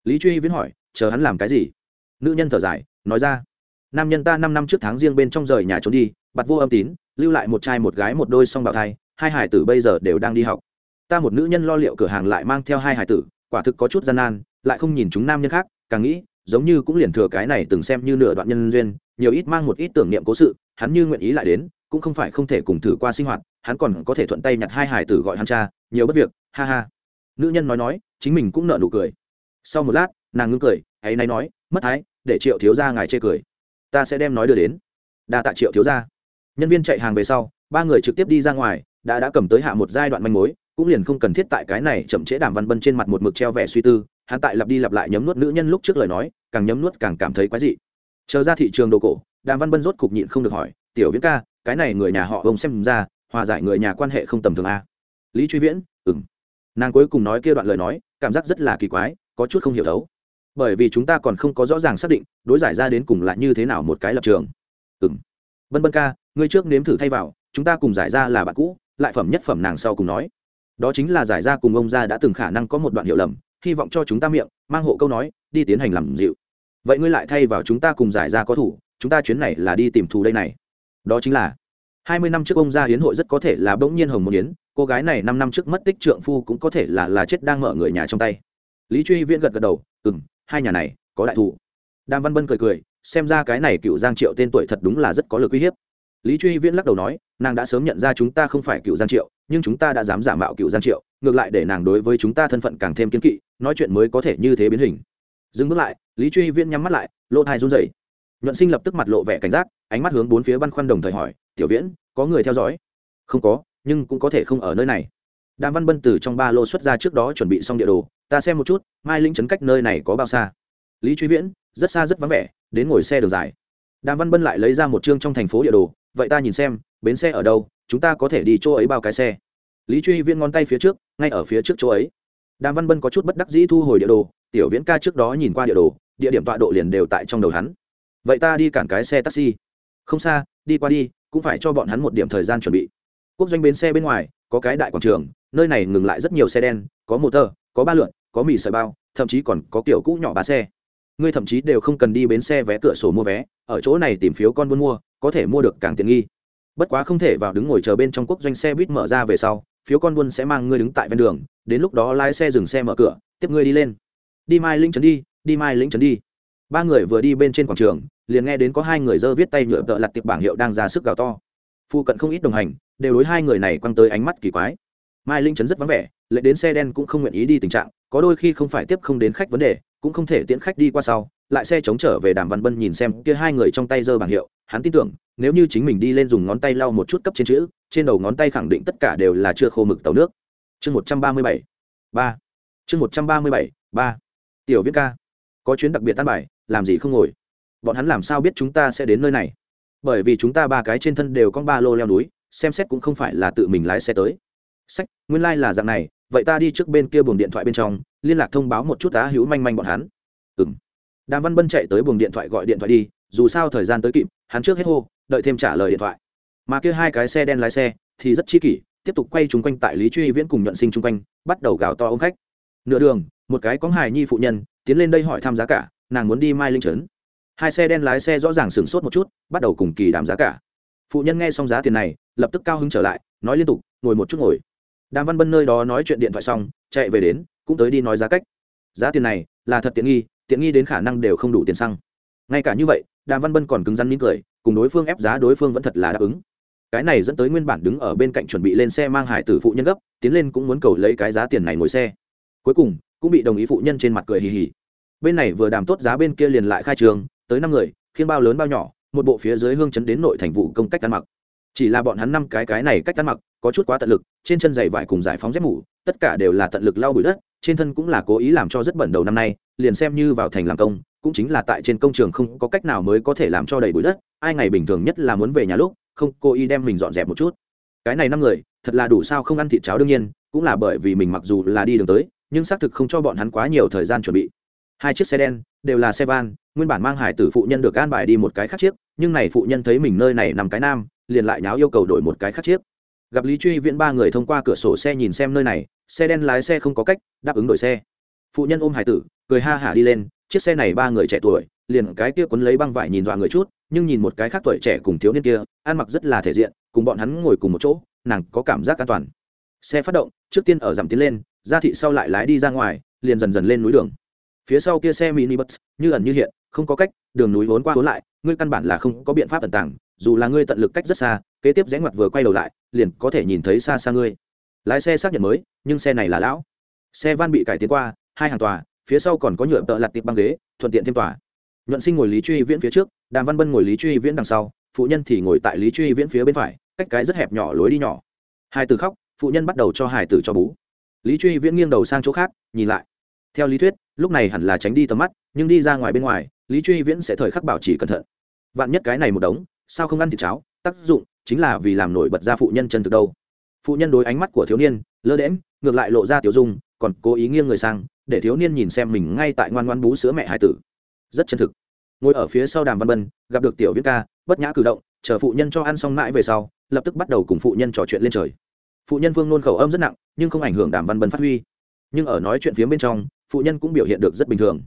S1: Lý truy viễn hỏi, chờ hắn làm cái gì? Nữ nhân thở dài, nói ra, nam nhân ta năm năm trước tháng riêng bên trong rời nhà trốn đi bặt vô âm tín, lưu lại một trai một gái một đôi song bào thai, hai hải tử bây giờ đều đang đi học. Ta một nữ nhân lo liệu cửa hàng lại mang theo hai hải tử, quả thực có chút gian nan, lại không nhìn chúng nam nhân khác, càng nghĩ, giống như cũng liền thừa cái này từng xem như nửa đoạn nhân duyên, nhiều ít mang một ít tưởng niệm cố sự, hắn như nguyện ý lại đến, cũng không phải không thể cùng thử qua sinh hoạt, hắn còn có thể thuận tay nhặt hai hải tử gọi hắn cha, nhiều bất việc, ha ha. Nữ nhân nói nói, chính mình cũng nợ nụ cười. Sau một lát, nàng ngưng cười, ấy nay nói mất thái, để triệu thiếu gia ngài chê cười. Ta sẽ đem nói đưa đến. Đa tạ triệu thiếu gia. Nhân viên chạy hàng về sau, ba người trực tiếp đi ra ngoài, đã đã cầm tới hạ một giai đoạn manh mối, cũng liền không cần thiết tại cái này chậm trễ đàm văn bân trên mặt một mực treo vẻ suy tư, hắn tại lặp đi lặp lại nhấm nuốt nữ nhân lúc trước lời nói, càng nhấm nuốt càng cảm thấy quái dị. Chờ ra thị trường đồ cổ, đàm văn bân rốt cục nhịn không được hỏi, tiểu viễn ca, cái này người nhà họ ông xem ra, hòa giải người nhà quan hệ không tầm thường a? Lý truy viễn ừng nàng cuối cùng nói kia đoạn lời nói, cảm giác rất là kỳ quái, có chút không hiểu thấu bởi vì chúng ta còn không có rõ ràng xác định đối giải ra đến cùng là như thế nào một cái lập trường. Ừng bân bân ca, ngươi trước nếm thử thay vào, chúng ta cùng giải ra là bạn cũ, lại phẩm nhất phẩm nàng sau cùng nói. Đó chính là giải ra cùng ông gia đã từng khả năng có một đoạn hiểu lầm, hy vọng cho chúng ta miệng, mang hộ câu nói, đi tiến hành làm dịu. Vậy ngươi lại thay vào chúng ta cùng giải ra có thủ, chúng ta chuyến này là đi tìm thù đây này. Đó chính là, hai mươi năm trước ông gia hiến hội rất có thể là bỗng nhiên hồng một yến cô gái này năm năm trước mất tích trượng phu cũng có thể là là chết đang mở người nhà trong tay. Lý truy viễn gật gật đầu ừ m hai nhà này có đại thù. Đàm văn bân cười cười, xem ra cái này cựu giang triệu tên tuổi thật đúng là rất có lực uy hiếp. Lý truy viễn lắc đầu nói, nàng đã sớm nhận ra chúng ta không phải cựu giang triệu, nhưng chúng ta đã dám giả mạo cựu giang triệu, ngược lại để nàng đối với chúng ta thân phận càng thêm kiến kỵ, nói chuyện mới có thể như thế biến hình. Dừng bước lại, lý truy viễn nhắm mắt lại, lỗ thai run rẩy. Nhuận sinh lập tức mặt lộ vẻ cảnh giác, ánh mắt hướng bốn phía băn khoăn đồng thời hỏi, tiểu viễn, có người theo dõi? Không có, nhưng cũng có thể không ở nơi này. Đàm văn bân từ trong ba lô xuất ra trước đó chuẩn bị xong địa đồ ta xem một chút, mai linh trấn cách nơi này có bao xa? Lý truy viễn, rất xa rất vắng vẻ, đến ngồi xe đường dài. Đàm văn bân lại lấy ra một chương trong thành phố địa đồ, vậy ta nhìn xem, bến xe ở đâu, chúng ta có thể đi chỗ ấy bao cái xe. Lý truy viễn ngón tay phía trước, ngay ở phía trước chỗ ấy. Đàm văn bân có chút bất đắc dĩ thu hồi địa đồ, tiểu viễn ca trước đó nhìn qua địa đồ, địa điểm tọa độ liền đều tại trong đầu hắn. Vậy ta đi cản cái xe taxi. Không xa, đi qua đi, cũng phải cho bọn hắn một điểm thời gian chuẩn bị. Quốc doanh bến xe bên ngoài, có cái đại quảng trường, nơi này ngừng lại rất nhiều xe đen, có motor, có ba lượn có mì sợi bao, thậm chí còn có kiểu cũ nhỏ ba xe. Ngươi thậm chí đều không cần đi bến xe vé cửa sổ mua vé, ở chỗ này tìm phiếu con buôn mua, có thể mua được càng tiện nghi. Bất quá không thể vào đứng ngồi chờ bên trong quốc doanh xe buýt mở ra về sau, phiếu con buôn sẽ mang ngươi đứng tại ven đường, đến lúc đó lái xe dừng xe mở cửa, tiếp ngươi đi lên. Đi mai linh trấn đi đi mai linh trấn đi. Ba người vừa đi bên trên quảng trường, liền nghe đến có hai người dơ viết tay nhựa tợ lặt tiệp bảng hiệu đang ra sức gào to. Phu cận không ít đồng hành, đều đối hai người này quăng tới ánh mắt kỳ quái. Mai linh trấn rất vắng vẻ, lệ đến xe đen cũng không nguyện ý đi tình trạng có đôi khi không phải tiếp không đến khách vấn đề, cũng không thể tiễn khách đi qua sau, lại xe chống trở về đàm văn bân nhìn xem kia hai người trong tay giơ bảng hiệu, hắn tin tưởng, nếu như chính mình đi lên dùng ngón tay lau một chút cấp trên chữ, trên đầu ngón tay khẳng định tất cả đều là chưa khô mực tàu nước. Chương một trăm ba mươi bảy, ba. Chương một trăm ba mươi bảy, ba. Tiểu viết ca, có chuyến đặc biệt tan bài, làm gì không ngồi? Bọn hắn làm sao biết chúng ta sẽ đến nơi này? Bởi vì chúng ta ba cái trên thân đều có ba lô leo núi, xem xét cũng không phải là tự mình lái xe tới. Sách, nguyên lai、like、là dạng này vậy ta đi trước bên kia buồng điện thoại bên trong, liên lạc thông báo một chút tá hữu manh manh bọn hắn. Ừ m đàm văn bân chạy tới buồng điện thoại gọi điện thoại đi, dù sao thời gian tới kịp, hắn trước hết hô, đợi thêm trả lời điện thoại. Mà kia hai cái xe đen lái xe, thì rất chi kỷ, tiếp tục quay chung quanh tại lý truy viễn cùng nhuận sinh chung quanh, bắt đầu gào to ôm khách. Nửa đường, một cái có hài nhi phụ nhân, tiến lên đây hỏi thăm giá cả, nàng muốn đi mai linh trấn. Hai xe đen lái xe rõ ràng sửng sốt một chút, bắt đầu cùng kỳ đàm giá cả. Phụ nhân nghe xong giá tiền này, lập tức cao hứng trở lại, nói liên tục, ngồi một chút ngồi đàm văn bân nơi đó nói chuyện điện thoại xong, chạy về đến, cũng tới đi nói giá cách. Giá tiền này là thật tiện nghi tiện nghi đến khả năng đều không đủ tiền xăng. Ngay cả như vậy, đàm văn bân còn cứng rắn mỉm cười, cùng đối phương ép giá đối phương vẫn thật là đáp ứng. Cái này dẫn tới nguyên bản đứng ở bên cạnh chuẩn bị lên xe mang hải tử phụ nhân gấp, tiến lên cũng muốn cầu lấy cái giá tiền này ngồi xe. Cuối cùng, cũng bị đồng ý phụ nhân trên mặt cười hì hì. Bên này vừa đàm tốt giá bên kia liền lại khai trường, tới năm người khiên bao lớn bao nhỏ, một bộ phía dưới hương chấn đến nội thành vụ công cách ăn mặc chỉ là bọn hắn năm cái cái này cách ăn mặc, có chút quá tận lực, trên chân giày vải cùng giải phóng dép mủ tất cả đều là tận lực lau bụi đất, trên thân cũng là cố ý làm cho rất bẩn đầu năm nay, liền xem như vào thành làm công, cũng chính là tại trên công trường không có cách nào mới có thể làm cho đầy bụi đất, ai ngày bình thường nhất là muốn về nhà lúc, không cố ý đem mình dọn dẹp một chút. Cái này năm người, thật là đủ sao không ăn thịt cháo đương nhiên, cũng là bởi vì mình mặc dù là đi đường tới, nhưng xác thực không cho bọn hắn quá nhiều thời gian chuẩn bị. Hai chiếc xe đen, đều là xe van, nguyên bản mang hải tử phụ nhân được an bài đi một cái khác chiếc, nhưng này phụ nhân thấy mình nơi này nằm cái nam liền lại nháo yêu cầu đổi một cái khác chiếc. Gặp lý truy viễn ba người thông qua cửa sổ xe nhìn xem nơi này, xe đen lái xe không có cách, đáp ứng đổi xe. Phụ nhân ôm hải tử, cười ha hả đi lên, chiếc xe này ba người trẻ tuổi, liền cái kia quấn lấy băng vải nhìn dọa người chút, nhưng nhìn một cái khác tuổi trẻ cùng thiếu niên kia, ăn mặc rất là thể diện, cùng bọn hắn ngồi cùng một chỗ, nàng có cảm giác an toàn. Xe phát động, trước tiên ở giảm tiến lên, ra thị sau lại lái đi ra ngoài, liền dần dần lên núi đường. Phía sau kia xe mini bus, như ẩn như hiện, không có cách, đường núi vốn qua vốn lại, ngươi căn bản là không có biện pháp tận tàng dù là ngươi tận lực cách rất xa, kế tiếp rẽ ngoặt vừa quay đầu lại, liền có thể nhìn thấy xa xa ngươi. Lái xe xác nhận mới, nhưng xe này là lão. Xe van bị cải tiến qua, hai hàng tòa, phía sau còn có nhựa tợ lặt tiệp băng ghế, thuận tiện thêm tòa. Nhuận sinh ngồi lý truy viễn phía trước, đàm văn bân ngồi lý truy viễn đằng sau, phụ nhân thì ngồi tại lý truy viễn phía bên phải, cách cái rất hẹp nhỏ lối đi nhỏ. Hai từ khóc, phụ nhân bắt đầu cho Hải tử cho bú. Lý truy viễn nghiêng đầu sang chỗ khác, nhìn lại. Theo lý thuyết, lúc này hẳn là tránh đi tầm mắt, nhưng đi ra ngoài bên ngoài, lý truy viễn sẽ thời khắc bảo trì cẩn thận. Vạn nhất cái này một đống sao không ăn thịt cháo? Tác dụng chính là vì làm nổi bật ra phụ nhân chân thực đâu. Phụ nhân đối ánh mắt của thiếu niên, lơ đễm ngược lại lộ ra tiểu dung, còn cố ý nghiêng người sang, để thiếu niên nhìn xem mình ngay tại ngoan ngoan bú sữa mẹ hai tử. Rất chân thực. Ngồi ở phía sau đàm văn bân gặp được tiểu viết ca, bất nhã cử động, chờ phụ nhân cho ăn xong mãi về sau, lập tức bắt đầu cùng phụ nhân trò chuyện lên trời. Phụ nhân vương nôn khẩu âm rất nặng, nhưng không ảnh hưởng đàm văn bân phát huy. Nhưng ở nói chuyện phía bên trong, phụ nhân cũng biểu hiện được rất bình thường.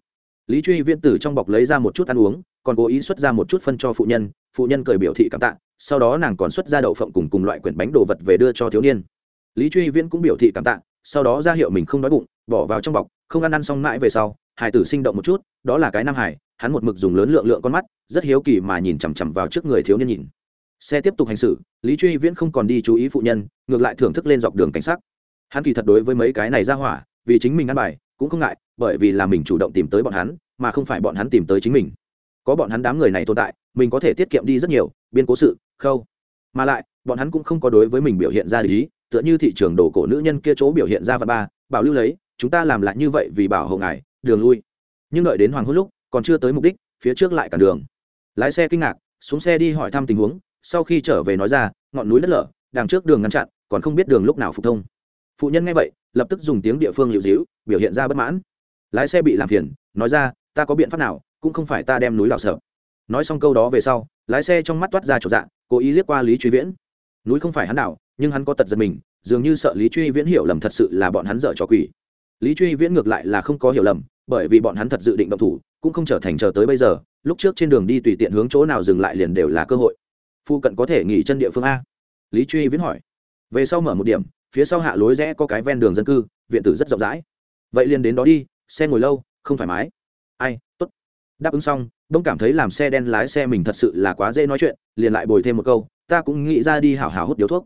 S1: Lý truy viên tử trong bọc lấy ra một chút ăn uống còn cố ý xuất ra một chút phân cho phụ nhân phụ nhân cười biểu thị cảm tạ, sau đó nàng còn xuất ra đậu phộng cùng cùng loại quyển bánh đồ vật về đưa cho thiếu niên. Lý truy viễn cũng biểu thị cảm tạ, sau đó ra hiệu mình không đói bụng, bỏ vào trong bọc, không ăn ăn xong mãi về sau, hải tử sinh động một chút, đó là cái nam hải, hắn một mực dùng lớn lượng lượng con mắt, rất hiếu kỳ mà nhìn chằm chằm vào trước người thiếu niên nhìn. Xe tiếp tục hành xử, lý truy viễn không còn đi chú ý phụ nhân, ngược lại thưởng thức lên dọc đường cảnh sát hắn kỳ thật đối với mấy cái này ra hỏa, vì chính mình ăn bài, cũng không ngại, bởi vì là mình chủ động tìm tới bọn hắn, mà không phải bọn hắn tìm tới chính mình có bọn hắn đám người này tồn tại, mình có thể tiết kiệm đi rất nhiều, biên cố sự, khâu. Mà lại, bọn hắn cũng không có đối với mình biểu hiện ra lý tựa như thị trường đồ cổ nữ nhân kia chỗ biểu hiện ra và ba, bảo lưu lấy, chúng ta làm lại như vậy vì bảo hộ ngài, đường lui. Nhưng đợi đến hoàng hôn lúc, còn chưa tới mục đích, phía trước lại cản đường. Lái xe kinh ngạc, xuống xe đi hỏi thăm tình huống, sau khi trở về nói ra, ngọn núi đất lở, đằng trước đường ngăn chặn, còn không biết đường lúc nào phục thông. Phụ nhân nghe vậy, lập tức dùng tiếng địa phương liệu dĩu, biểu hiện ra bất mãn. Lái xe bị làm phiền, nói ra, ta có biện pháp nào cũng không phải ta đem núi đào sợ. Nói xong câu đó về sau, lái xe trong mắt toát ra trộn dạng cố ý liếc qua lý truy viễn. Núi không phải hắn đảo, nhưng hắn có tật giật mình, dường như sợ lý truy viễn hiểu lầm thật sự là bọn hắn dở trò quỷ. Lý truy viễn ngược lại là không có hiểu lầm, bởi vì bọn hắn thật dự định động thủ, cũng không trở thành chờ tới bây giờ, lúc trước trên đường đi tùy tiện hướng chỗ nào dừng lại liền đều là cơ hội. Phu cận có thể nghỉ chân địa phương a? Lý truy viễn hỏi. Về sau mở một điểm, phía sau hạ lối rẽ có cái ven đường dân cư, viện tử rất rộng rãi. Vậy liền đến đó đi, xe ngồi lâu, không thoải mái đáp ứng xong đông cảm thấy làm xe đen lái xe mình thật sự là quá dễ nói chuyện, liền lại bồi thêm một câu, ta cũng nghĩ ra đi hảo hảo hút điếu thuốc.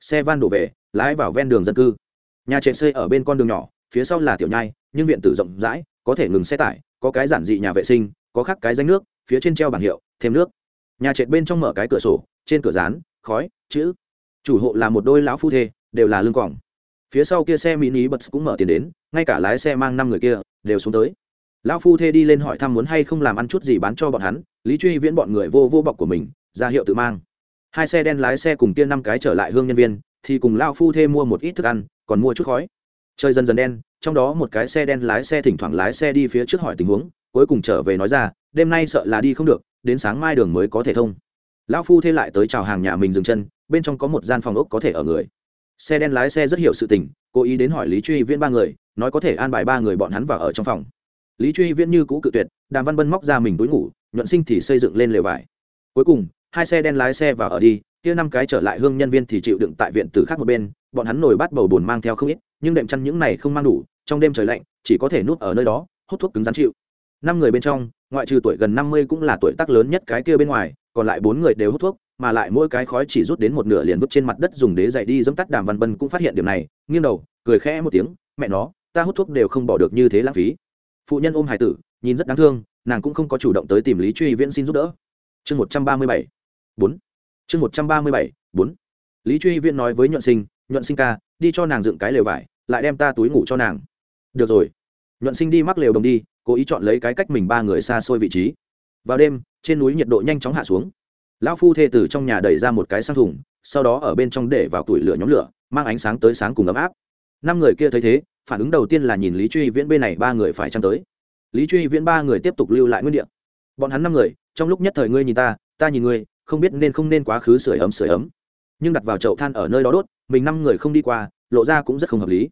S1: Xe van đổ về, lái vào ven đường dân cư. Nhà trệ xây ở bên con đường nhỏ, phía sau là tiểu nhai, nhưng viện tử rộng rãi, có thể ngừng xe tải, có cái giản dị nhà vệ sinh, có khắc cái danh nước, phía trên treo bảng hiệu, thêm nước. Nhà trệt bên trong mở cái cửa sổ, trên cửa rán khói, chữ. Chủ hộ là một đôi lão phu thê, đều là lương quòng. Phía sau kia xe mini bật cũng mở tiền đến, ngay cả lái xe mang năm người kia, đều xuống tới lão phu thê đi lên hỏi thăm muốn hay không làm ăn chút gì bán cho bọn hắn, lý truy viễn bọn người vô vô bọc của mình, ra hiệu tự mang. Hai xe đen lái xe cùng kia năm cái trở lại hương nhân viên, thì cùng lao phu thê mua một ít thức ăn, còn mua chút khói. Chơi dần dần đen, trong đó một cái xe đen lái xe thỉnh thoảng lái xe đi phía trước hỏi tình huống, cuối cùng trở về nói ra, đêm nay sợ là đi không được, đến sáng mai đường mới có thể thông. Lão phu thê lại tới chào hàng nhà mình dừng chân, bên trong có một gian phòng ốc có thể ở người. Xe đen lái xe rất hiểu sự tình, cố ý đến hỏi lý truy viễn ba người, nói có thể an bài ba người bọn hắn vào ở trong phòng lý truy viễn như cũ cự tuyệt, đàm văn bân móc ra mình túi ngủ, nhuận sinh thì xây dựng lên lều vải. Cuối cùng, hai xe đen lái xe vào ở đi, kia năm cái trở lại hương nhân viên thì chịu đựng tại viện từ khác một bên, bọn hắn nổi bắt bầu bồn mang theo không ít, nhưng đệm chăn những này không mang đủ, trong đêm trời lạnh, chỉ có thể nuốt ở nơi đó, hút thuốc cứng rắn chịu. Năm người bên trong, ngoại trừ tuổi gần năm mươi cũng là tuổi tác lớn nhất cái kia bên ngoài, còn lại bốn người đều hút thuốc, mà lại mỗi cái khói chỉ rút đến một nửa liền vứt trên mặt đất dùng đế dậy đi dẫm tắt đàm văn bân cũng phát hiện điểm này, nghiêng đầu, cười khẽ một tiếng, mẹ nó, ta hút thuốc đều không bỏ được như thế lãng phí phụ nhân ôm hải tử, nhìn rất đáng thương, nàng cũng không có chủ động tới tìm lý truy viễn xin giúp đỡ. Chương một trăm ba mươi bảy, bốn. Chương một trăm ba mươi bảy, bốn. Lý truy viễn nói với nhuận sinh nhuận sinh ca, đi cho nàng dựng cái lều vải, lại đem ta túi ngủ cho nàng. Được rồi. Nhuận sinh đi mắc lều đồng đi, cố ý chọn lấy cái cách mình ba người xa xôi vị trí. Vào đêm, trên núi nhiệt độ nhanh chóng hạ xuống. Lão phu thê từ trong nhà đẩy ra một cái sang thùng, sau đó ở bên trong để vào tuổi lửa nhóm lửa, mang ánh sáng tới sáng cùng ấm áp. Năm người kia thấy thế phản ứng đầu tiên là nhìn lý truy viễn bên này ba người phải chăng tới. Lý truy viễn ba người tiếp tục lưu lại nguyên đ ị a bọn hắn năm người, trong lúc nhất thời ngươi nhìn ta ta nhìn ngươi, không biết nên không nên quá khứ sửa ấm sửa ấm. Nhưng đặt vào chậu than ở nơi đó đốt, mình năm người không đi qua, lộ ra cũng rất không hợp lý.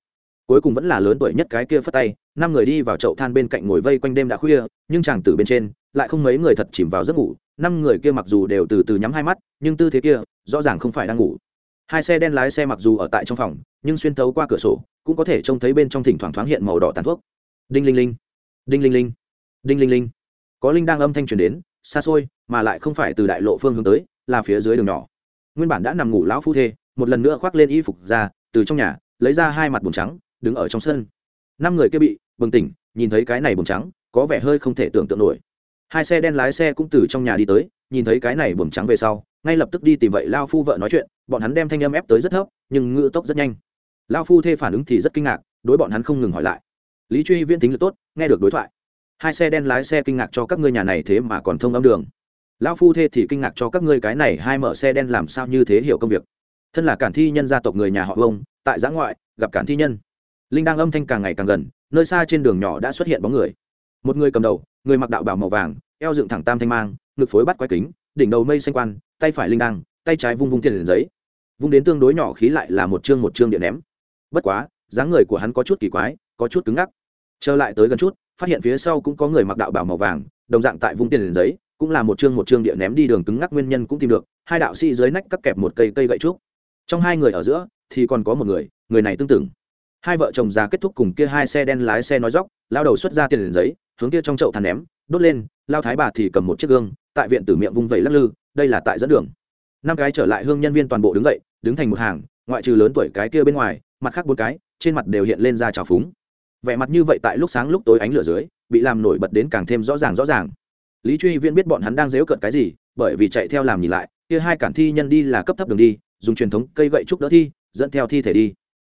S1: Cuối cùng vẫn là lớn tuổi nhất cái kia phất tay, năm người đi vào chậu than bên cạnh ngồi vây quanh đêm đã khuya, nhưng chàng tử bên trên, lại không mấy người thật chìm vào giấc ngủ. Năm người kia mặc dù đều từ từ nhắm hai mắt, nhưng tư thế kia, rõ ràng không phải đang ngủ. Hai xe đen lái xe mặc dù ở tại trong phòng, nhưng xuyên tấu qua cửa sổ cũng có thể trông thấy bên trong thỉnh thoảng thoáng hiện màu đỏ tàn thuốc. Đinh linh linh, đinh linh linh, đinh linh linh. Có linh đang âm thanh truyền đến, xa xôi, mà lại không phải từ đại lộ phương hướng tới, là phía dưới đường nhỏ. Nguyên bản đã nằm ngủ lão phu thê, một lần nữa khoác lên y phục ra, từ trong nhà, lấy ra hai mặt bùn trắng, đứng ở trong sân. Năm người kia bị bừng tỉnh, nhìn thấy cái này bùn trắng, có vẻ hơi không thể tưởng tượng nổi. Hai xe đen lái xe cũng từ trong nhà đi tới, nhìn thấy cái này bùn trắng về sau, ngay lập tức đi tìm vậy lao phu vợ nói chuyện, bọn hắn đem thanh âm ép tới rất thấp, nhưng ngựa tốc rất nhanh lao phu thê phản ứng thì rất kinh ngạc, đối bọn hắn không ngừng hỏi lại. Lý truy viễn tính lực tốt, nghe được đối thoại. Hai xe đen lái xe kinh ngạc cho các ngươi nhà này thế mà còn thông âm đường. Lão phu thê thì kinh ngạc cho các ngươi cái này hai mở xe đen làm sao như thế hiểu công việc. Thân là cản thi nhân gia tộc người nhà họ vông, tại giã ngoại, gặp cản thi nhân. Linh đang âm thanh càng ngày càng gần, nơi xa trên đường nhỏ đã xuất hiện bóng người. Một người cầm đầu, người mặc đạo bảo màu vàng, eo dựng thẳng tam thanh mang, ngực phối bắt quái kính, đỉnh đầu mây xanh quan, tay phải linh đăng tay trái vung vung tiền liền giấy. Vung đến tương đối nhỏ khí lại là một chương một chương điện ném bất quá, dáng người của hắn có chút kỳ quái, có chút cứng ngắc. Trở lại tới gần chút, phát hiện phía sau cũng có người mặc đạo bảo màu vàng, đồng dạng tại vung tiền liền giấy, cũng là một chương một chương địa ném đi đường cứng ngắc nguyên nhân cũng tìm được, hai đạo sĩ dưới nách cắt kẹp một cây cây gậy trúc. Trong hai người ở giữa, thì còn có một người người này tương tự. Hai vợ chồng già kết thúc cùng kia hai xe đen lái xe nói dóc, lao đầu xuất ra tiền liền giấy, hướng kia trong chậu than ném, đốt lên, lao thái bà thì cầm một chiếc gương, tại viện tử miệng vung vẩy lắc lư, đây là tại dẫn đường. Năm cái trở lại hương nhân viên toàn bộ đứng dậy, đứng thành một hàng, ngoại trừ lớn tuổi cái kia bên ngoài mặt khác bốn cái, trên mặt đều hiện lên ra trào phúng. Vẻ mặt như vậy tại lúc sáng lúc tối ánh lửa dưới, bị làm nổi bật đến càng thêm rõ ràng rõ ràng. Lý truy viễn biết bọn hắn đang dếu cận cái gì, bởi vì chạy theo làm nhìn lại, kia hai cản thi nhân đi là cấp thấp đường đi, dùng truyền thống cây gậy trúc đỡ thi, dẫn theo thi thể đi.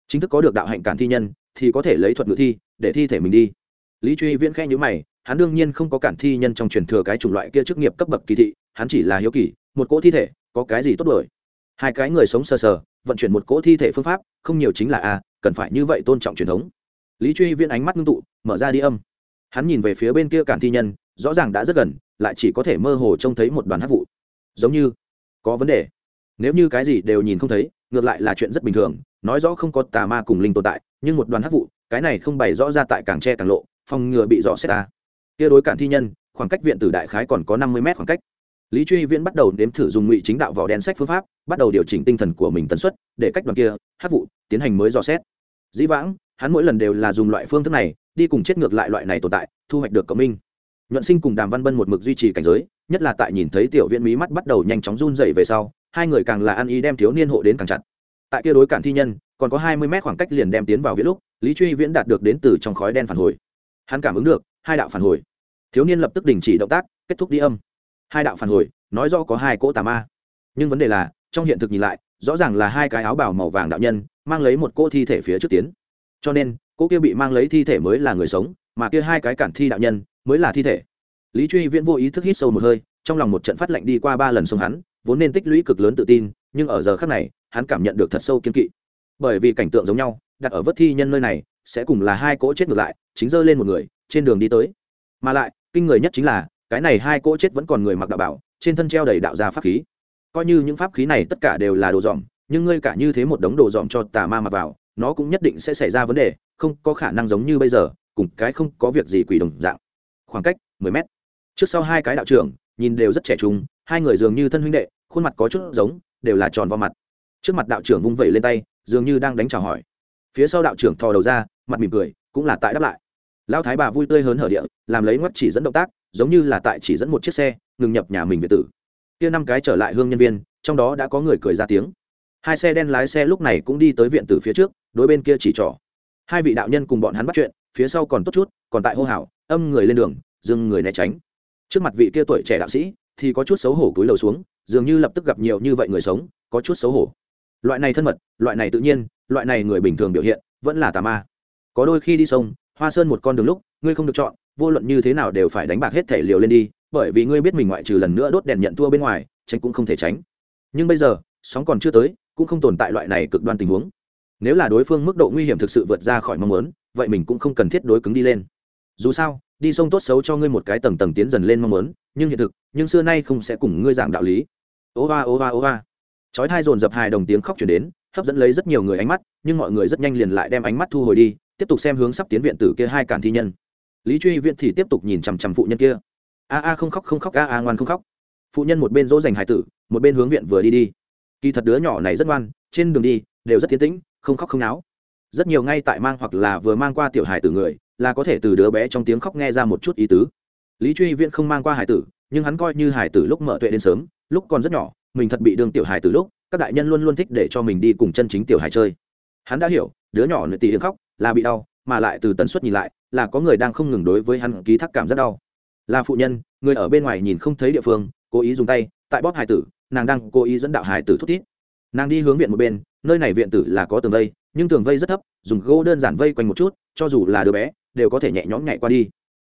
S1: Chính thức có được đạo hạnh cản thi nhân, thì có thể lấy thuật ngữ thi, để thi thể mình đi. Lý truy viễn khe nhữ mày, hắn đương nhiên không có cản thi nhân trong truyền thừa cái chủng loại kia chức nghiệp cấp bậc kỳ thị, hắn chỉ là hiếu kỳ, một cỗ thi thể, có cái gì tốt đổi hai cái người sống sờ sờ, vận chuyển một cỗ thi thể phương pháp, không nhiều chính là a, cần phải như vậy tôn trọng truyền thống. Lý truy Viên ánh mắt ngưng tụ, mở ra đi âm. Hắn nhìn về phía bên kia cản thi nhân, rõ ràng đã rất gần, lại chỉ có thể mơ hồ trông thấy một đoàn hát vụ. Giống như có vấn đề. Nếu như cái gì đều nhìn không thấy, ngược lại là chuyện rất bình thường, nói rõ không có tà ma cùng linh tồn tại, nhưng một đoàn hát vụ, cái này không bày rõ ra tại càng tre càng lộ, phòng ngừa bị rõ xét ta. Kia đối cản thi nhân, khoảng cách viện tử đại khái còn có năm mươi mét khoảng cách lý truy viễn bắt đầu nếm thử dùng ngụy chính đạo vỏ đen sách phương pháp, bắt đầu điều chỉnh tinh thần của mình tần suất, để cách đoàn kia, hát vụ, tiến hành mới dò xét. Dĩ vãng, hắn mỗi lần đều là dùng loại phương thức này, đi cùng chết ngược lại loại này tồn tại, thu hoạch được cộng minh. Nhuận sinh cùng đàm văn bân một mực duy trì cảnh giới, nhất là tại nhìn thấy tiểu viễn mí mắt bắt đầu nhanh chóng run dậy về sau, hai người càng là ăn ý đem thiếu niên hộ đến càng chặt. Tại kia đối cản thi nhân, còn có hai mươi mét khoảng cách liền đem tiến vào viễn lúc, lý truy viễn đạt được đến từ trong khói đen phản hồi. Hắn cảm ứng được, hai đạo phản hồi. Thiếu niên lập tức đình chỉ động tác, kết thúc đi âm hai đạo phản hồi, nói rõ có hai cỗ tà ma. Nhưng vấn đề là, trong hiện thực nhìn lại, rõ ràng là hai cái áo bào màu vàng đạo nhân, mang lấy một cỗ thi thể phía trước tiến. Cho nên, cỗ kia bị mang lấy thi thể mới là người sống, mà kia hai cái cản thi đạo nhân mới là thi thể. Lý truy viễn vô ý thức hít sâu một hơi, trong lòng một trận phát lạnh đi qua ba lần sông hắn, vốn nên tích lũy cực lớn tự tin, nhưng ở giờ khác này, hắn cảm nhận được thật sâu kiên kỵ. Bởi vì cảnh tượng giống nhau, đặt ở vất thi nhân nơi này, sẽ cùng là hai cỗ chết ngược lại, chính rơi lên một người, trên đường đi tới. Mà lại, kinh người nhất chính là cái này hai cỗ chết vẫn còn người mặc đạo bảo, trên thân treo đầy đạo gia pháp khí. Coi như những pháp khí này tất cả đều là đồ dòm, nhưng ngươi cả như thế một đống đồ dòm cho tà ma mặc vào, nó cũng nhất định sẽ xảy ra vấn đề, không có khả năng giống như bây giờ, cùng cái không có việc gì quỷ đồng dạng. Khoảng cách mười mét. Trước sau hai cái đạo trưởng, nhìn đều rất trẻ trung, hai người dường như thân huynh đệ, khuôn mặt có chút giống, đều là tròn vào mặt. Trước mặt đạo trưởng vung vẩy lên tay, dường như đang đánh chào hỏi. Phía sau đạo trưởng thò đầu ra, mặt mỉm cười, cũng là tại đáp lại. Lão thái bà vui tươi hớn hở địa, làm lấy ngoắt chỉ dẫn động tác giống như là tại chỉ dẫn một chiếc xe, ngừng nhập nhà mình về tử. Kia năm cái trở lại hương nhân viên, trong đó đã có người cười ra tiếng. Hai xe đen lái xe lúc này cũng đi tới viện tử phía trước, đối bên kia chỉ trỏ. Hai vị đạo nhân cùng bọn hắn bắt chuyện, phía sau còn tốt chút, còn tại hô hào, âm người lên đường, dừng người né tránh. Trước mặt vị kia tuổi trẻ đạo sĩ, thì có chút xấu hổ cúi đầu xuống, dường như lập tức gặp nhiều như vậy người sống, có chút xấu hổ. Loại này thân mật, loại này tự nhiên, loại này người bình thường biểu hiện, vẫn là tà ma. Có đôi khi đi sông, hoa sơn một con đường lúc, ngươi không được chọn vô luận như thế nào đều phải đánh bạc hết thể liều lên đi, bởi vì ngươi biết mình ngoại trừ lần nữa đốt đèn nhận thua bên ngoài, tránh cũng không thể tránh. Nhưng bây giờ, sóng còn chưa tới, cũng không tồn tại loại này cực đoan tình huống. Nếu là đối phương mức độ nguy hiểm thực sự vượt ra khỏi mong muốn, vậy mình cũng không cần thiết đối cứng đi lên. Dù sao, đi sông tốt xấu cho ngươi một cái tầng tầng tiến dần lên mong muốn, nhưng hiện thực, nhưng xưa nay không sẽ cùng ngươi giảng đạo lý. Ô va ô va ô va. Chói thai dồn dập hài đồng tiếng khóc chuyển đến, hấp dẫn lấy rất nhiều người ánh mắt, nhưng mọi người rất nhanh liền lại đem ánh mắt thu hồi đi, tiếp tục xem hướng sắp tiến viện tử kia hai cản thi nhân lý truy viện thì tiếp tục nhìn chằm chằm phụ nhân kia. A a không khóc không khóc, a a ngoan không khóc. Phụ nhân một bên dỗ dành hải tử, một bên hướng viện vừa đi đi. Kỳ thật đứa nhỏ này rất ngoan, trên đường đi đều rất tiến tĩnh, không khóc không náo. Rất nhiều ngay tại mang hoặc là vừa mang qua tiểu hải tử người, là có thể từ đứa bé trong tiếng khóc nghe ra một chút ý tứ. Lý truy viễn không mang qua hải tử, nhưng hắn coi như hải tử lúc mở tuệ đến sớm, lúc còn rất nhỏ, mình thật bị đương tiểu hải tử lúc, các đại nhân luôn luôn thích để cho mình đi cùng chân chính tiểu hải chơi. Hắn đã hiểu, đứa nhỏ nội tỷ khóc là bị đau, mà lại từ tần suất nhìn lại là có người đang không ngừng đối với hắn ký thác cảm rất đau. Là phụ nhân, người ở bên ngoài nhìn không thấy địa phương, cố ý dùng tay, tại bóp hải tử, nàng đang cố ý dẫn đạo hải tử thút thít. Nàng đi hướng viện một bên, nơi này viện tử là có tường vây, nhưng tường vây rất thấp, dùng gỗ đơn giản vây quanh một chút, cho dù là đứa bé, đều có thể nhẹ nhõm nhảy qua đi.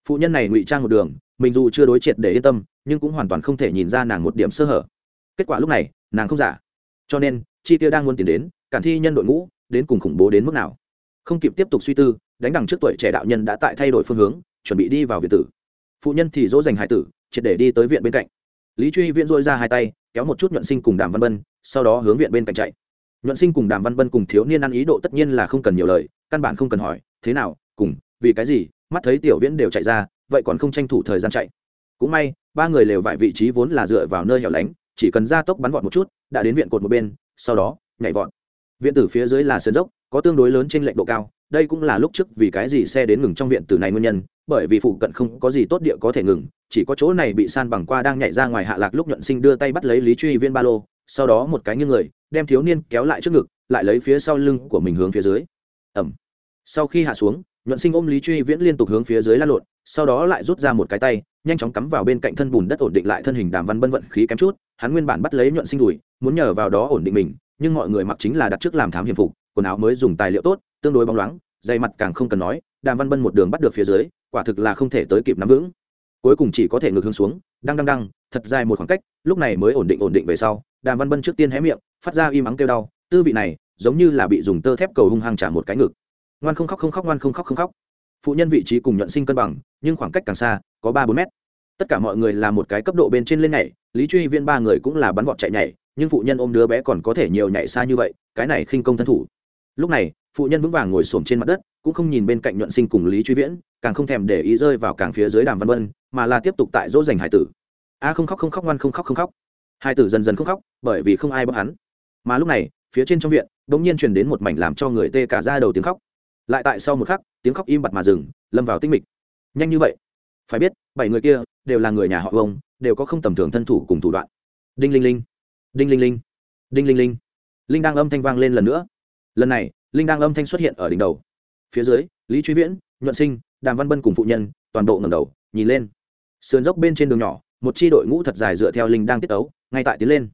S1: Phụ nhân này ngụy trang một đường, mình dù chưa đối triệt để yên tâm, nhưng cũng hoàn toàn không thể nhìn ra nàng một điểm sơ hở. Kết quả lúc này, nàng không giả. Cho nên, chi tiêu đang muốn tìm đến, cản thi nhân đội ngũ, đến cùng khủng bố đến mức nào? Không kịp tiếp tục suy tư đánh đằng trước tuổi trẻ đạo nhân đã tại thay đổi phương hướng, chuẩn bị đi vào viện tử. Phụ nhân thì dỗ dành hải tử, triệt để đi tới viện bên cạnh. Lý truy viễn dôi ra hai tay, kéo một chút nhuận sinh cùng đàm văn bân, sau đó hướng viện bên cạnh chạy. Nhuận sinh cùng đàm văn bân cùng thiếu niên ăn ý độ tất nhiên là không cần nhiều lời, căn bản không cần hỏi, thế nào, cùng, vì cái gì? Mắt thấy tiểu viễn đều chạy ra, vậy còn không tranh thủ thời gian chạy. Cũng may, ba người lều vải vị trí vốn là dựa vào nơi hẻo lánh, chỉ cần ra tốc bắn vọt một chút, đã đến viện cột một bên, sau đó nhảy vọt. Viện tử phía dưới là sườn dốc có tương đối lớn trên lệnh độ cao, đây cũng là lúc trước vì cái gì xe đến ngừng trong viện từ này nguyên nhân, bởi vì phụ cận không có gì tốt địa có thể ngừng, chỉ có chỗ này bị san bằng qua đang nhảy ra ngoài hạ lạc lúc nhuận sinh đưa tay bắt lấy lý truy viên ba lô, sau đó một cái như người, đem thiếu niên kéo lại trước ngực, lại lấy phía sau lưng của mình hướng phía dưới. Ẩm sau khi hạ xuống, nhuận sinh ôm lý truy viễn liên tục hướng phía dưới la lộn, sau đó lại rút ra một cái tay, nhanh chóng cắm vào bên cạnh thân bùn đất ổn định lại thân hình đàm văn bân vận khí kém chút, hắn nguyên bản bắt lấy nhuận sinh đùi, muốn nhờ vào đó ổn định mình, nhưng mọi người mặc chính là đặt trước làm thám hiểm phục quần áo mới dùng tài liệu tốt, tương đối bóng loáng, dày mặt càng không cần nói, đàm văn bân một đường bắt được phía dưới, quả thực là không thể tới kịp nắm vững. Cuối cùng chỉ có thể ngược hướng xuống đang đang đang thật dài một khoảng cách, lúc này mới ổn định ổn định về sau, đàm văn bân trước tiên hé miệng, phát ra im ắng kêu đau, tư vị này, giống như là bị dùng tơ thép cầu hung hăng trả một cái ngực. Ngoan không khóc không khóc ngoan không khóc không khóc. Phụ nhân vị trí cùng nhuận sinh cân bằng, nhưng khoảng cách càng xa, có ba bốn mét. Tất cả mọi người là một cái cấp độ bên trên lên nhảy, lý truy viên ba người cũng là bắn vọt chạy nhảy, nhưng phụ nhân ôm đứa bé còn có thể nhiều nhảy xa như vậy, cái này khinh công thân thủ lúc này, phụ nhân vững vàng ngồi xổm trên mặt đất, cũng không nhìn bên cạnh nhuận sinh cùng lý truy viễn, càng không thèm để ý rơi vào càng phía dưới đàm văn vân, mà là tiếp tục tại dỗ dành hải tử. A, không khóc không khóc, ngoan không khóc không khóc. Hải tử dần dần không khóc, bởi vì không ai bóc hắn. Mà lúc này, phía trên trong viện đ ỗ n g nhiên truyền đến một mảnh làm cho người tê cả ra đầu tiếng khóc. Lại tại sau một khắc, tiếng khóc im bặt mà dừng, lâm vào tinh mịch. Nhanh như vậy? Phải biết, bảy người kia đều là người nhà họ ông đều có không tầm thường thân thủ cùng thủ đoạn. Đinh linh linh. Đinh linh linh. Đinh linh linh. Linh đang âm thanh vang lên lần nữa lần này, linh đang âm thanh xuất hiện ở đỉnh đầu. Phía dưới, lý truy viễn, nhuận sinh, đàm văn bân cùng phụ nhân, toàn bộ ngầm đầu, nhìn lên. Sườn dốc bên trên đường nhỏ, một chi đội ngũ thật dài dựa theo linh đang tiết tấu, ngay tại tiến lên.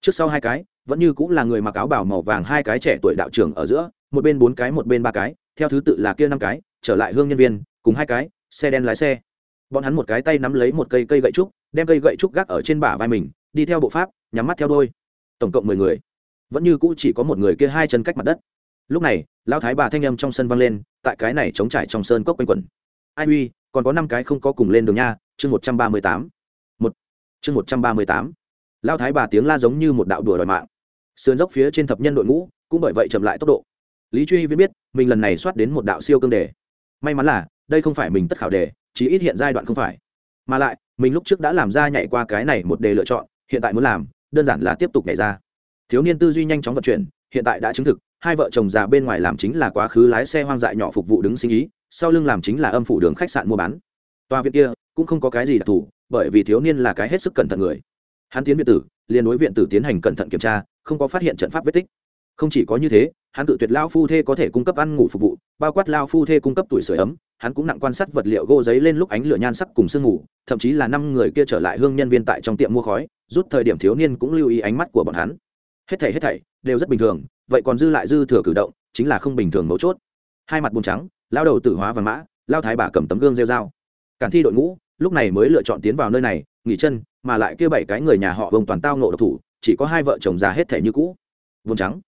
S1: Trước sau hai cái, vẫn như cũng là người mặc áo bảo màu vàng hai cái trẻ tuổi đạo trưởng ở giữa, một bên bốn cái, một bên ba cái, theo thứ tự là kia năm cái, trở lại hương nhân viên, cùng hai cái, xe đen lái xe. Bọn hắn một cái tay nắm lấy một cây cây gậy trúc, đem cây gậy trúc gác ở trên bả vai mình, đi theo bộ pháp, nhắm mắt theo đôi tổng cộng mười người vẫn như cũ chỉ có một người kia hai chân cách mặt đất. Lúc này, lão thái bà thanh âm trong sân vang lên, tại cái này chống trải trong sơn cốc quanh quẩn. Ai uy, còn có năm cái không có cùng lên đường nha, chương một trăm ba mươi tám. Một, chương một trăm ba mươi tám. Lão thái bà tiếng la giống như một đạo đùa đòi mạng. Sườn dốc phía trên thập nhân đội ngũ cũng bởi vậy chậm lại tốc độ. Lý truy viết biết, mình lần này soát đến một đạo siêu cương đề. May mắn là, đây không phải mình tất khảo đề chỉ ít hiện giai đoạn không phải. Mà lại, mình lúc trước đã làm ra nhảy qua cái này một đề lựa chọn, hiện tại muốn làm, đơn giản là tiếp tục nhảy ra thiếu niên tư duy nhanh chóng vận chuyển, hiện tại đã chứng thực, hai vợ chồng già bên ngoài làm chính là quá khứ lái xe hoang dại nhỏ phục vụ đứng sinh ý, sau lưng làm chính là âm phủ đường khách sạn mua bán. Tòa viện kia cũng không có cái gì đặc thù, bởi vì thiếu niên là cái hết sức cẩn thận người. Hắn tiến viện tử, liền đối viện tử tiến hành cẩn thận kiểm tra, không có phát hiện trận pháp vết tích. Không chỉ có như thế, hắn tự tuyệt lao phu thê có thể cung cấp ăn ngủ phục vụ, bao quát lao phu thê cung cấp tuổi sửa ấm, hắn cũng nặng quan sát vật liệu gỗ giấy lên lúc ánh lửa nhan sắc cùng sương ngủ thậm chí là năm người kia trở lại hương nhân viên tại trong tiệm mua khói, rút thời điểm thiếu niên cũng lưu ý ánh mắt của bọn hắn hết thảy hết thảy, đều rất bình thường, vậy còn dư lại dư thừa cử động, chính là không bình thường mấu chốt. Hai mặt buồn trắng, lao đầu tử hóa và mã, lao thái bà cầm tấm gương rêu dao cản thi đội ngũ, lúc này mới lựa chọn tiến vào nơi này, nghỉ chân, mà lại kia bảy cái người nhà họ vông toàn tao nộ độc thủ, chỉ có hai vợ chồng già hết thể như cũ. Vùng trắng.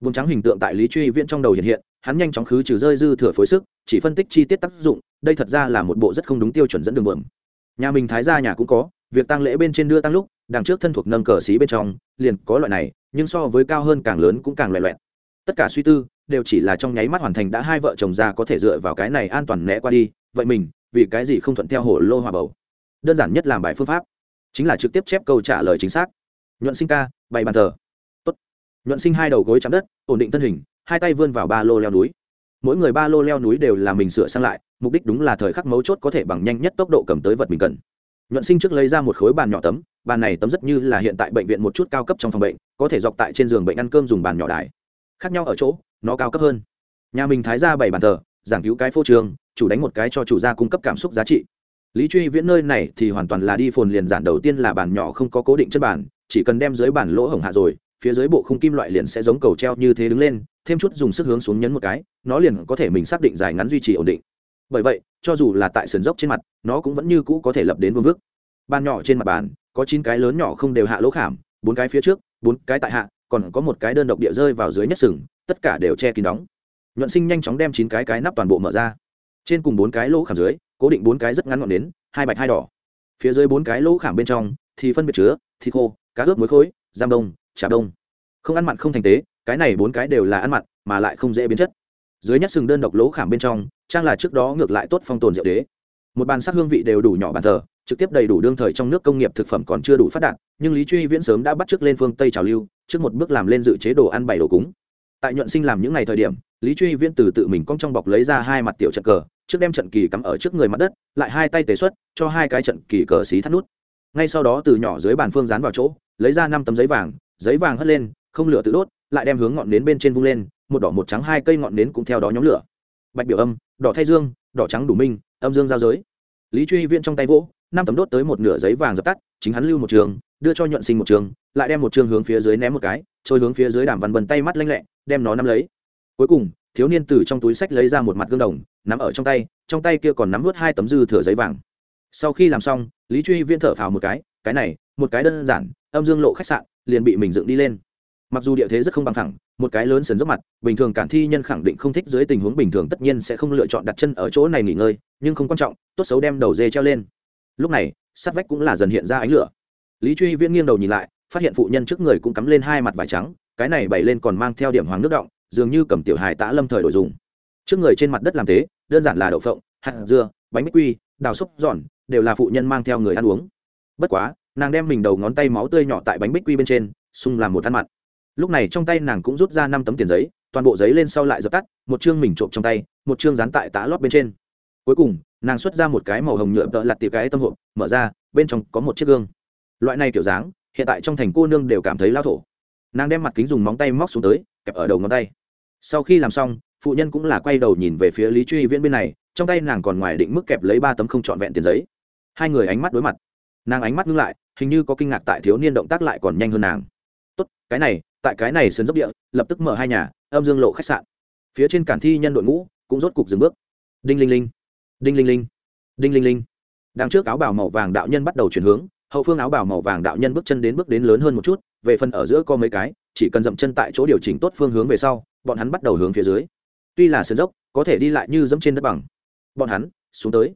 S1: Vùng trắng hình tượng tại lý truy viễn trong đầu hiện hiện, hắn nhanh chóng khứ trừ rơi dư thừa phối sức, chỉ phân tích chi tiết tác dụng, đây thật ra là một bộ rất không đúng tiêu chuẩn dẫn đường bượm nhà mình thái gia nhà cũng có, việc tăng lễ bên trên đưa tăng lúc, đằng trước thân thuộc nâng cờ xí bên trong, liền có loại này, nhưng so với cao hơn càng lớn cũng càng loẹ loẹt. Tất cả suy tư, đều chỉ là trong nháy mắt hoàn thành đã hai vợ chồng già có thể dựa vào cái này an toàn né qua đi, vậy mình, vì cái gì không thuận theo hồ lô hòa bầu? Đơn giản nhất làm bài phương pháp, chính là trực tiếp chép câu trả lời chính xác. Nhuận sinh ca, bày bàn thờ. Tốt. nhuận sinh hai đầu gối chạm đất, ổn định thân hình, hai tay vươn vào ba lô leo núi mỗi người ba lô leo núi đều là mình sửa sang lại, mục đích đúng là thời khắc mấu chốt có thể bằng nhanh nhất tốc độ cầm tới vật mình cần. Nhuận sinh trước lấy ra một khối bàn nhỏ tấm, bàn này tấm rất như là hiện tại bệnh viện một chút cao cấp trong phòng bệnh, có thể dọc tại trên giường bệnh ăn cơm dùng bàn nhỏ đài. Khác nhau ở chỗ, nó cao cấp hơn. Nhà mình thái ra bảy bàn thờ, giảng cứu cái phô trường, chủ đánh một cái cho chủ gia cung cấp cảm xúc giá trị. Lý truy viễn nơi này thì hoàn toàn là đi phồn liền giản đầu tiên là bàn nhỏ không có cố định chân bàn, chỉ cần đem dưới bàn lỗ hổng hạ rồi phía dưới bộ khung kim loại liền sẽ giống cầu treo như thế đứng lên, thêm chút dùng sức hướng xuống nhấn một cái, nó liền có thể mình xác định dài ngắn duy trì ổn định. Bởi vậy, cho dù là tại sườn dốc trên mặt, nó cũng vẫn như cũ có thể lập đến vương vức. Bàn nhỏ trên mặt bàn, có chín cái lớn nhỏ không đều hạ lỗ khảm, bốn cái phía trước, bốn cái tại hạ, còn có một cái đơn độc địa rơi vào dưới nhất sừng, tất cả đều che kín đóng. Nhuận sinh nhanh chóng đem chín cái cái nắp toàn bộ mở ra. Trên cùng bốn cái lỗ khảm dưới, cố định bốn cái rất ngắn ngọn đến hai bạch hai đỏ. Phía dưới bốn cái lỗ khảm bên trong, thì phân biệt chứa, thịt khô, cá ướp muối khối, giam đông trà đông. Không ăn mặn không thành tế, cái này bốn cái đều là ăn mặn, mà lại không dễ biến chất. Dưới nhất sừng đơn độc lỗ khảm bên trong, trang là trước đó ngược lại tốt phong tồn diệu đế. Một bàn sắc hương vị đều đủ nhỏ bàn thờ, trực tiếp đầy đủ đương thời trong nước công nghiệp thực phẩm còn chưa đủ phát đạt, nhưng lý truy viễn sớm đã bắt t lên phương tây trào lưu, trước một bước làm lên dự chế đồ ăn bảy đồ cúng. Tại nhuận sinh làm những ngày thời điểm, lý truy viễn từ tự mình cong trong bọc lấy ra hai mặt tiểu trận cờ, trước đem trận kỳ cắm ở trước người mặt đất, lại hai tay tế xuất, cho hai cái trận kỳ cờ xí thắt nút. Ngay sau đó từ nhỏ dưới bàn phương dán vào chỗ, lấy ra năm tấm giấy vàng giấy vàng hất lên, không lửa tự đốt, lại đem hướng ngọn nến bên trên vung lên, một đỏ một trắng hai cây ngọn nến cũng theo đó nhóm lửa. Bạch biểu âm, đỏ thay dương, đỏ trắng đủ minh, âm dương giao giới. Lý truy viễn trong tay vỗ, năm tấm đốt tới một nửa giấy vàng dập tắt, chính hắn lưu một trường, đưa cho nhuận sinh một trường, lại đem một trường hướng phía dưới ném một cái, trôi hướng phía dưới đàm văn bần tay mắt lanh lẹ, đem nó nắm lấy. Cuối cùng, thiếu niên từ trong túi sách lấy ra một mặt gương đồng, nắm ở trong tay trong tay kia còn nắm vớt hai tấm dư thừa giấy vàng. Sau khi làm xong, lý truy viễn thở phào một cái cái này, một cái đơn giản, âm dương lộ khách sạn liền bị mình dựng đi lên. Mặc dù địa thế rất không bằng thẳng một cái lớn sườn dốc mặt, bình thường cản thi nhân khẳng định không thích dưới tình huống bình thường tất nhiên sẽ không lựa chọn đặt chân ở chỗ này nghỉ ngơi, nhưng không quan trọng, tốt xấu đem đầu dê treo lên. Lúc này, sát vách cũng là dần hiện ra ánh lửa. Lý truy viễn nghiêng đầu nhìn lại, phát hiện phụ nhân trước người cũng cắm lên hai mặt vải trắng, cái này bày lên còn mang theo điểm hoàng nước động, dường như cầm tiểu hài tã lâm thời đổi dùng. Trước người trên mặt đất làm thế, đơn giản là đậu phộng, hạt dưa, bánh bích quy, đào xúc giòn, đều là phụ nhân mang theo người ăn uống. Bất quá nàng đem mình đầu ngón tay máu tươi nhỏ tại bánh bích quy bên trên, xung làm một ăn mặn lúc này trong tay nàng cũng rút ra năm tấm tiền giấy, toàn bộ giấy lên sau lại dập tắt, một chương mình trộm trong tay, một chương dán tại tá lót bên trên. Cuối cùng, nàng xuất ra một cái màu hồng nhựa tợ lặt tiệp cái tâm hộp, mở ra, bên trong có một chiếc gương. Loại này kiểu dáng, hiện tại trong thành cô nương đều cảm thấy lao thổ. Nàng đem mặt kính dùng móng tay móc xuống tới, kẹp ở đầu ngón tay. Sau khi làm xong, phụ nhân cũng là quay đầu nhìn về phía lý truy viễn bên này, trong tay nàng còn ngoài định mức kẹp lấy ba tấm không trọn vẹn tiền giấy. Hai người ánh mắt đối mặt nàng ánh mắt ngưng lại, hình như có kinh ngạc tại thiếu niên động tác lại còn nhanh hơn nàng. Tốt, cái này, tại cái này sườn dốc địa, lập tức mở hai nhà, âm dương lộ khách sạn. Phía trên cản thi nhân đội ngũ cũng rốt cục dừng bước. Đinh linh linh, đinh linh linh, đinh linh linh. Đằng trước áo bào màu vàng đạo nhân bắt đầu chuyển hướng, hậu phương áo bào màu vàng đạo nhân bước chân đến bước đến lớn hơn một chút, về phần ở giữa có mấy cái, chỉ cần dậm chân tại chỗ điều chỉnh tốt phương hướng về sau, bọn hắn bắt đầu hướng phía dưới. Tuy là sườn dốc, có thể đi lại như dẫm trên đất bằng. Bọn hắn, xuống tới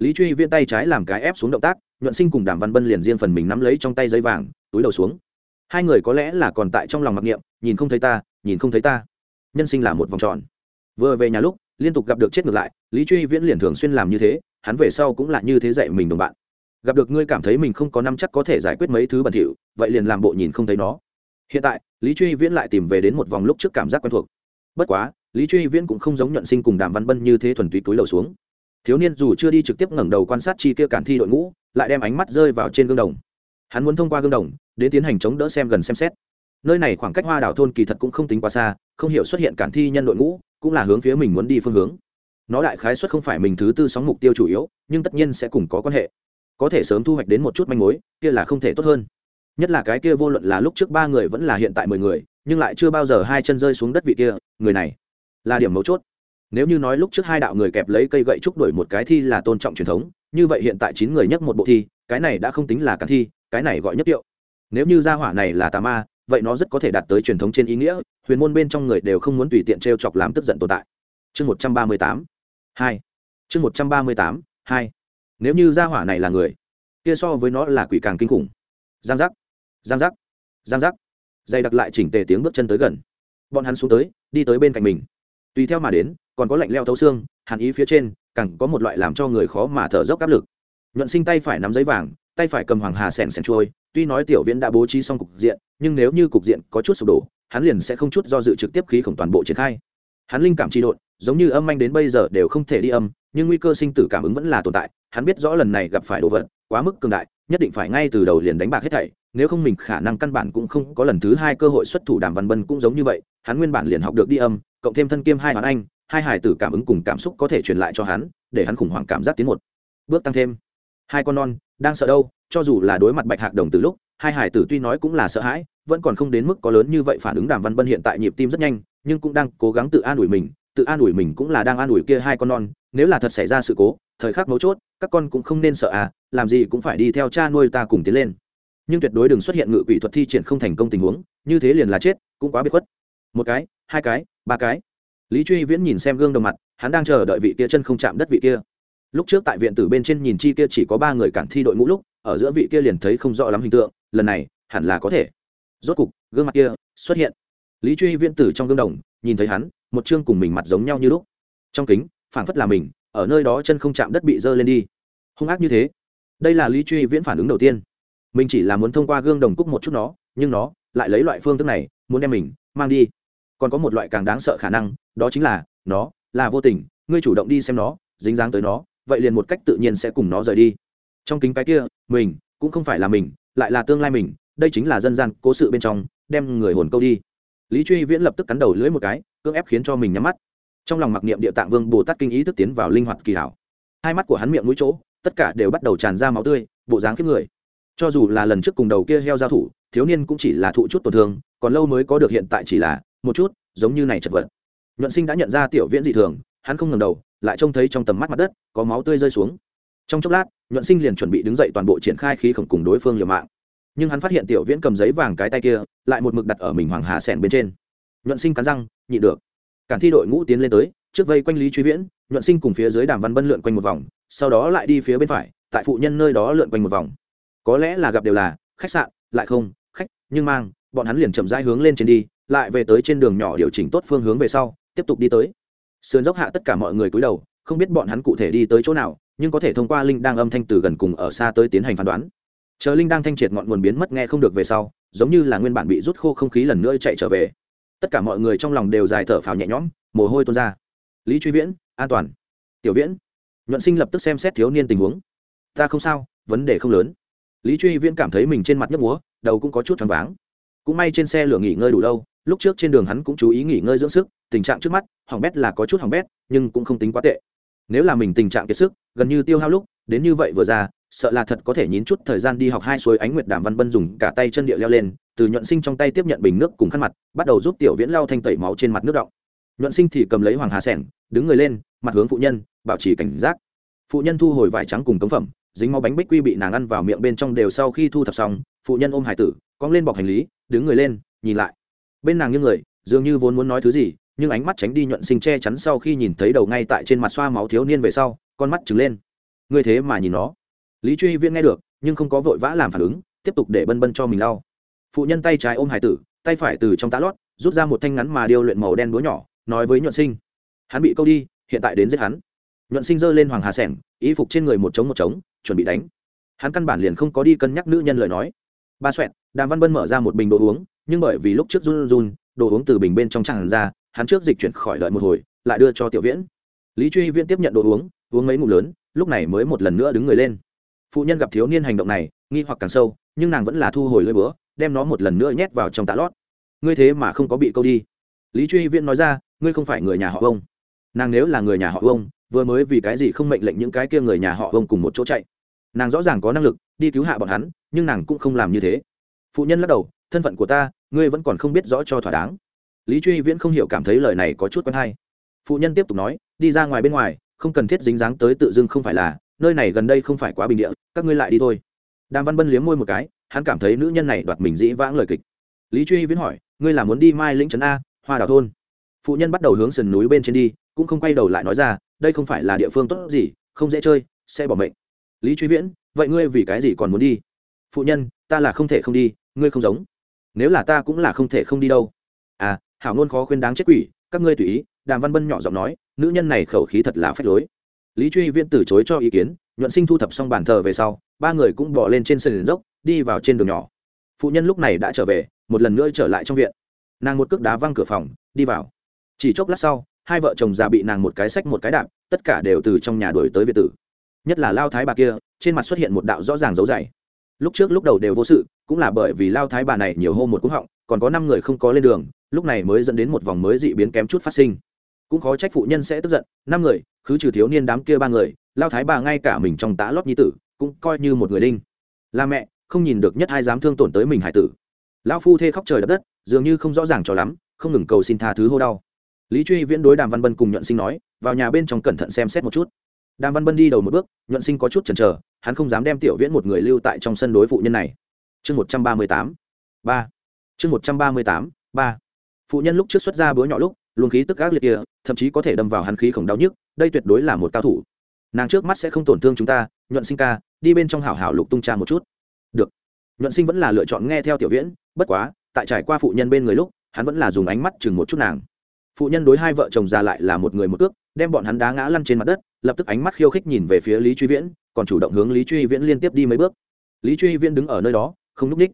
S1: lý truy viên tay trái làm cái ép xuống động tác, nhuận sinh cùng đàm văn bân liền riêng phần mình nắm lấy trong tay giấy vàng, túi đầu xuống. Hai người có lẽ là còn tại trong lòng mặc niệm, nhìn không thấy ta, nhìn không thấy ta. Nhân sinh là một vòng tròn. Vừa về nhà lúc, liên tục gặp được chết ngược lại, lý truy viễn liền thường xuyên làm như thế, hắn về sau cũng là như thế dạy mình đồng bạn. Gặp được ngươi cảm thấy mình không có năm chắc có thể giải quyết mấy thứ bẩn thỉu, vậy liền làm bộ nhìn không thấy nó. Hiện tại, lý truy viễn lại tìm về đến một vòng lúc trước cảm giác quen thuộc. Bất quá, lý truy viễn cũng không giống nhuận sinh cùng đàm văn bân như thế thuần túy túi đầu xuống thiếu niên dù chưa đi trực tiếp ngẩng đầu quan sát chi kia cản thi đội ngũ, lại đem ánh mắt rơi vào trên gương đồng. Hắn muốn thông qua gương đồng, đến tiến hành chống đỡ xem gần xem xét. Nơi này khoảng cách hoa đảo thôn kỳ thật cũng không tính quá xa, không hiểu xuất hiện cản thi nhân đội ngũ, cũng là hướng phía mình muốn đi phương hướng. Nó đại khái xuất không phải mình thứ tư sóng mục tiêu chủ yếu, nhưng tất nhiên sẽ cùng có quan hệ. Có thể sớm thu hoạch đến một chút manh mối, kia là không thể tốt hơn. Nhất là cái kia vô luận là lúc trước ba người vẫn là hiện tại mười người, nhưng lại chưa bao giờ hai chân rơi xuống đất vị kia, người này là điểm mấu chốt nếu như nói lúc trước hai đạo người kẹp lấy cây gậy trúc đuổi một cái thi là tôn trọng truyền thống, như vậy hiện tại chín người nhấc một bộ thi, cái này đã không tính là cả thi, cái này gọi nhất tiệu. Nếu như gia hỏa này là tà ma, vậy nó rất có thể đạt tới truyền thống trên ý nghĩa, huyền môn bên trong người đều không muốn tùy tiện t r e o chọc làm tức giận tồn tại. Chương một trăm ba mươi tám, hai. Chương một trăm ba mươi tám, hai. Nếu như gia hỏa này là người, kia so với nó là quỷ càng kinh khủng. Giang giác giang giác giang giác. Dày đặc lại chỉnh tề tiếng bước chân tới gần. Bọn hắn xuống tới, đi tới bên cạnh mình. Tùy theo mà đến còn có lạnh leo thấu xương, hàn ý phía trên, càng có một loại làm cho người khó mà thở dốc áp lực. Nhuận sinh tay phải nắm giấy vàng, tay phải cầm hoàng hà sèn sèn trôi tuy nói tiểu viễn đã bố trí xong cục diện, nhưng nếu như cục diện có chút sụp đổ, hắn liền sẽ không chút do dự trực tiếp khí khổng toàn bộ triển khai. Hắn linh cảm tri độn, giống như âm anh đến bây giờ đều không thể đi âm, nhưng nguy cơ sinh tử cảm ứng vẫn là tồn tại, hắn biết rõ lần này gặp phải đồ vật, quá mức cường đại, nhất định phải ngay từ đầu liền đánh bạc hết thảy, nếu không mình khả năng căn bản cũng không có lần thứ hai cơ hội xuất thủ đàm văn bân cũng giống như vậy, hắn nguyên bản liền học được đi âm, cộng thêm thân kiêm hai hoàn anh hai hải tử cảm ứng cùng cảm xúc có thể truyền lại cho hắn, để hắn khủng hoảng cảm giác tiến một bước tăng thêm. Hai con non, đang sợ đâu, cho dù là đối mặt bạch hạc đồng từ lúc, hai hải tử tuy nói cũng là sợ hãi, vẫn còn không đến mức có lớn như vậy phản ứng đàm văn bân hiện tại nhịp tim rất nhanh, nhưng cũng đang cố gắng tự an ủi mình, tự an ủi mình cũng là đang an ủi kia hai con non, nếu là thật xảy ra sự cố, thời khắc mấu chốt, các con cũng không nên sợ à làm gì cũng phải đi theo cha nuôi ta cùng tiến lên. Nhưng tuyệt đối đừng xuất hiện ngự quỷ thuật thi triển không thành công tình huống, như thế liền là chết, cũng quá biệt khuất. Một cái, hai cái, ba cái lý truy viễn nhìn xem gương đồng mặt, hắn đang chờ đợi vị kia chân không chạm đất vị kia. Lúc trước tại viện tử bên trên nhìn chi kia chỉ có ba người cản thi đội ngũ lúc, ở giữa vị kia liền thấy không rõ lắm hình tượng, lần này, hẳn là có thể. Rốt cục, gương mặt kia xuất hiện. Lý truy viễn tử trong gương đồng, nhìn thấy hắn, một chương cùng mình mặt giống nhau như lúc. Trong kính phản phất là mình, ở nơi đó chân không chạm đất bị dơ lên đi. Hung ác như thế. Đây là lý truy viễn phản ứng đầu tiên. Mình chỉ là muốn thông qua gương đồng cúc một chút nó, nhưng nó lại lấy loại phương thức này, muốn đem mình mang đi còn có một loại càng đáng sợ khả năng, đó chính là, nó là vô tình, ngươi chủ động đi xem nó, dính dáng tới nó, vậy liền một cách tự nhiên sẽ cùng nó rời đi. Trong kính cái kia, mình cũng không phải là mình, lại là tương lai mình, đây chính là dân gian cố sự bên trong, đem người hồn câu đi. Lý truy viễn lập tức cắn đầu lưỡi một cái, cưỡng ép khiến cho mình nhắm mắt. Trong lòng mặc niệm địa tạng vương bồ tát kinh ý thức tiến vào linh hoạt kỳ hảo. Hai mắt của hắn miệng mũi chỗ, tất cả đều bắt đầu tràn ra máu tươi, bộ dáng kiếp người. Cho dù là lần trước cùng đầu kia heo giao thủ, thiếu niên cũng chỉ là thụ chút tổn thương, còn lâu mới có được hiện tại chỉ là một chút, giống như này chật vật. Nhuận sinh đã nhận ra tiểu viễn dị thường, hắn không ngừng đầu, lại trông thấy trong tầm mắt mặt đất, có máu tươi rơi xuống. Trong chốc lát, nhuận sinh liền chuẩn bị đứng dậy toàn bộ triển khai khí khổng cùng đối phương liều mạng. Nhưng hắn phát hiện tiểu viễn cầm giấy vàng cái tay kia, lại một mực đặt ở mình hoàng hà sẻn bên trên. Nhuận sinh cắn răng nhịn được. Cản thi đội ngũ tiến lên tới, trước vây quanh lý truy viễn, nhuận sinh cùng phía dưới đàm văn bân lượn quanh một vòng, sau đó lại đi phía bên phải, tại phụ nhân nơi đó lượn quanh một vòng. Có lẽ là gặp đều là khách sạn, lại không, khách, nhưng mang, bọn hắn liền chậm rãi hướng lên trên đi lại về tới trên đường nhỏ điều chỉnh tốt phương hướng về sau, tiếp tục đi tới. Sườn dốc hạ tất cả mọi người cúi đầu, không biết bọn hắn cụ thể đi tới chỗ nào, nhưng có thể thông qua linh đang âm thanh từ gần cùng ở xa tới tiến hành phán đoán. Chờ linh đang thanh triệt ngọn nguồn biến mất nghe không được về sau, giống như là nguyên bản bị rút khô không khí lần nữa chạy trở về. Tất cả mọi người trong lòng đều dài thở phào nhẹ nhõm, mồ hôi tuôn ra. Lý truy viễn, an toàn. Tiểu viễn, nhuận sinh lập tức xem xét thiếu niên tình huống. Ta không sao, vấn đề không lớn. Lý truy viễn cảm thấy mình trên mặt nhấp múa, đầu cũng có chút choáng váng cũng may trên xe lửa nghỉ ngơi đủ lâu, lúc trước trên đường hắn cũng chú ý nghỉ ngơi dưỡng sức, tình trạng trước mắt, hỏng bét là có chút hỏng bét, nhưng cũng không tính quá tệ. Nếu là mình tình trạng kiệt sức, gần như tiêu hao lúc, đến như vậy vừa ra, sợ là thật có thể nhín chút thời gian đi học hai suối ánh nguyệt đàm văn bân dùng cả tay chân địa leo lên, từ nhuận sinh trong tay tiếp nhận bình nước cùng khăn mặt, bắt đầu giúp tiểu viễn lau thanh tẩy máu trên mặt nước động. Nhuận sinh thì cầm lấy hoàng hà sẻng, đứng người lên, mặt hướng phụ nhân, bảo trì cảnh giác. Phụ nhân thu hồi vải trắng cùng cống phẩm, dính máu bánh bích quy bị nàng ăn vào miệng bên trong đều sau khi thu thập xong, phụ nhân ôm hải tử, cong lên bọc hành lý đứng người lên, nhìn lại. Bên nàng như người, dường như vốn muốn nói thứ gì, nhưng ánh mắt tránh đi nhuận sinh che chắn sau khi nhìn thấy đầu ngay tại trên mặt xoa máu thiếu niên về sau, con mắt trừng lên. Ngươi thế mà nhìn nó. Lý truy viễn nghe được, nhưng không có vội vã làm phản ứng, tiếp tục để bân bân cho mình lau. Phụ nhân tay trái ôm hải tử, tay phải từ trong tá lót, rút ra một thanh ngắn mà điêu luyện màu đen búa nhỏ, nói với nhuận sinh. Hắn bị câu đi, hiện tại đến giết hắn. Nhuận sinh giơ lên hoàng hà sẻng ý phục trên người một trống một trống, chuẩn bị đánh. Hắn căn bản liền không có đi cân nhắc nữ nhân lời nói. Ba xoẹt đàm văn bân mở ra một bình đồ uống, nhưng bởi vì lúc trước run run, đồ uống từ bình bên trong tràn ra, hắn trước dịch chuyển khỏi đợi một hồi, lại đưa cho tiểu viễn. Lý truy viễn tiếp nhận đồ uống uống mấy ngụm lớn, lúc này mới một lần nữa đứng người lên. Phụ nhân gặp thiếu niên hành động này, nghi hoặc càng sâu, nhưng nàng vẫn là thu hồi lưỡi búa, đem nó một lần nữa nhét vào trong tạ lót. Ngươi thế mà không có bị câu đi. Lý truy viễn nói ra, ngươi không phải người nhà họ ông nàng nếu là người nhà họ ông vừa mới vì cái gì không mệnh lệnh những cái kia người nhà họ ông cùng một chỗ chạy? Nàng rõ ràng có năng lực, đi cứu hạ bọn hắn, nhưng nàng cũng không làm như thế phụ nhân lắc đầu, thân phận của ta, ngươi vẫn còn không biết rõ cho thỏa đáng. Lý truy viễn không hiểu cảm thấy lời này có chút quen hay. Phụ nhân tiếp tục nói, đi ra ngoài bên ngoài, không cần thiết dính dáng tới tự dưng không phải là, nơi này gần đây không phải quá bình địa, các ngươi lại đi thôi. Đàm văn bân liếm môi một cái, hắn cảm thấy nữ nhân này đoạt mình dĩ vãng lời kịch. Lý truy viễn hỏi, ngươi là muốn đi mai lĩnh trấn a, hoa đào thôn? Phụ nhân bắt đầu hướng sườn núi bên trên đi, cũng không quay đầu lại nói ra, đây không phải là địa phương tốt gì, không dễ chơi, sẽ bỏ mệnh. Lý truy viễn, vậy ngươi vì cái gì còn muốn đi? Phụ nhân, ta là không thể không đi ngươi không giống. Nếu là ta cũng là không thể không đi đâu. À hảo ngôn khó khuyên đáng chết quỷ, các ngươi tùy ý, đàm văn bân nhỏ giọng nói, nữ nhân này khẩu khí thật là phách lối. Lý truy viễn từ chối cho ý kiến, nhuận sinh thu thập xong bàn thờ về sau, ba người cũng bỏ lên trên sân dốc, đi vào trên đường nhỏ. Phụ nhân lúc này đã trở về, một lần nữa trở lại trong viện. Nàng một cước đá văng cửa phòng, đi vào. Chỉ chốc lát sau, hai vợ chồng già bị nàng một cái sách một cái đạp, tất cả đều từ trong nhà đuổi tới việt tử. Nhất là lao thái bà kia, trên mặt xuất hiện một đạo rõ ràng dấu dày lúc trước lúc đầu đều vô sự cũng là bởi vì lao thái bà này nhiều hôm một cúng họng còn có năm người không có lên đường lúc này mới dẫn đến một vòng mới dị biến kém chút phát sinh. Cũng khó trách phụ nhân sẽ tức giận năm người cứ trừ thiếu niên đám kia ba người lao thái bà ngay cả mình trong tá lót nhi tử cũng coi như một người linh, là mẹ không nhìn được nhất ai dám thương tổn tới mình hải tử. Lão phu thê khóc trời đất đất dường như không rõ ràng cho lắm không ngừng cầu xin tha thứ hô đau. Lý truy viễn đối đàm văn bân cùng nhuận sinh nói vào nhà bên trong cẩn thận xem xét một chút. Đàm văn bân đi đầu một bước nhuận sinh có chút chần chờ hắn không dám đem tiểu viễn một người lưu tại trong sân đối phụ nhân này. Chương một trăm ba mươi tám, ba. Chương một trăm ba mươi tám, ba. Phụ nhân lúc trước xuất ra búa nhỏ lúc, luồng khí tức ác liệt kia, thậm chí có thể đâm vào hắn khí khổng đau nhức, đây tuyệt đối là một cao thủ. Nàng trước mắt sẽ không tổn thương chúng ta, nhuận sinh ca, đi bên trong hảo hảo lục tung tra một chút. Được. Nhuận sinh vẫn là lựa chọn nghe theo tiểu viễn, bất quá, tại trải qua phụ nhân bên người lúc, hắn vẫn là dùng ánh mắt chừng một chút nàng. Phụ nhân đối hai vợ chồng già lại là một người một ước đem bọn hắn đá ngã lăn trên mặt đất, lập tức ánh mắt khiêu khích nhìn về phía lý truy viễn còn chủ động hướng lý truy viễn liên tiếp đi mấy bước. Lý truy viễn đứng ở nơi đó không n ú c ních.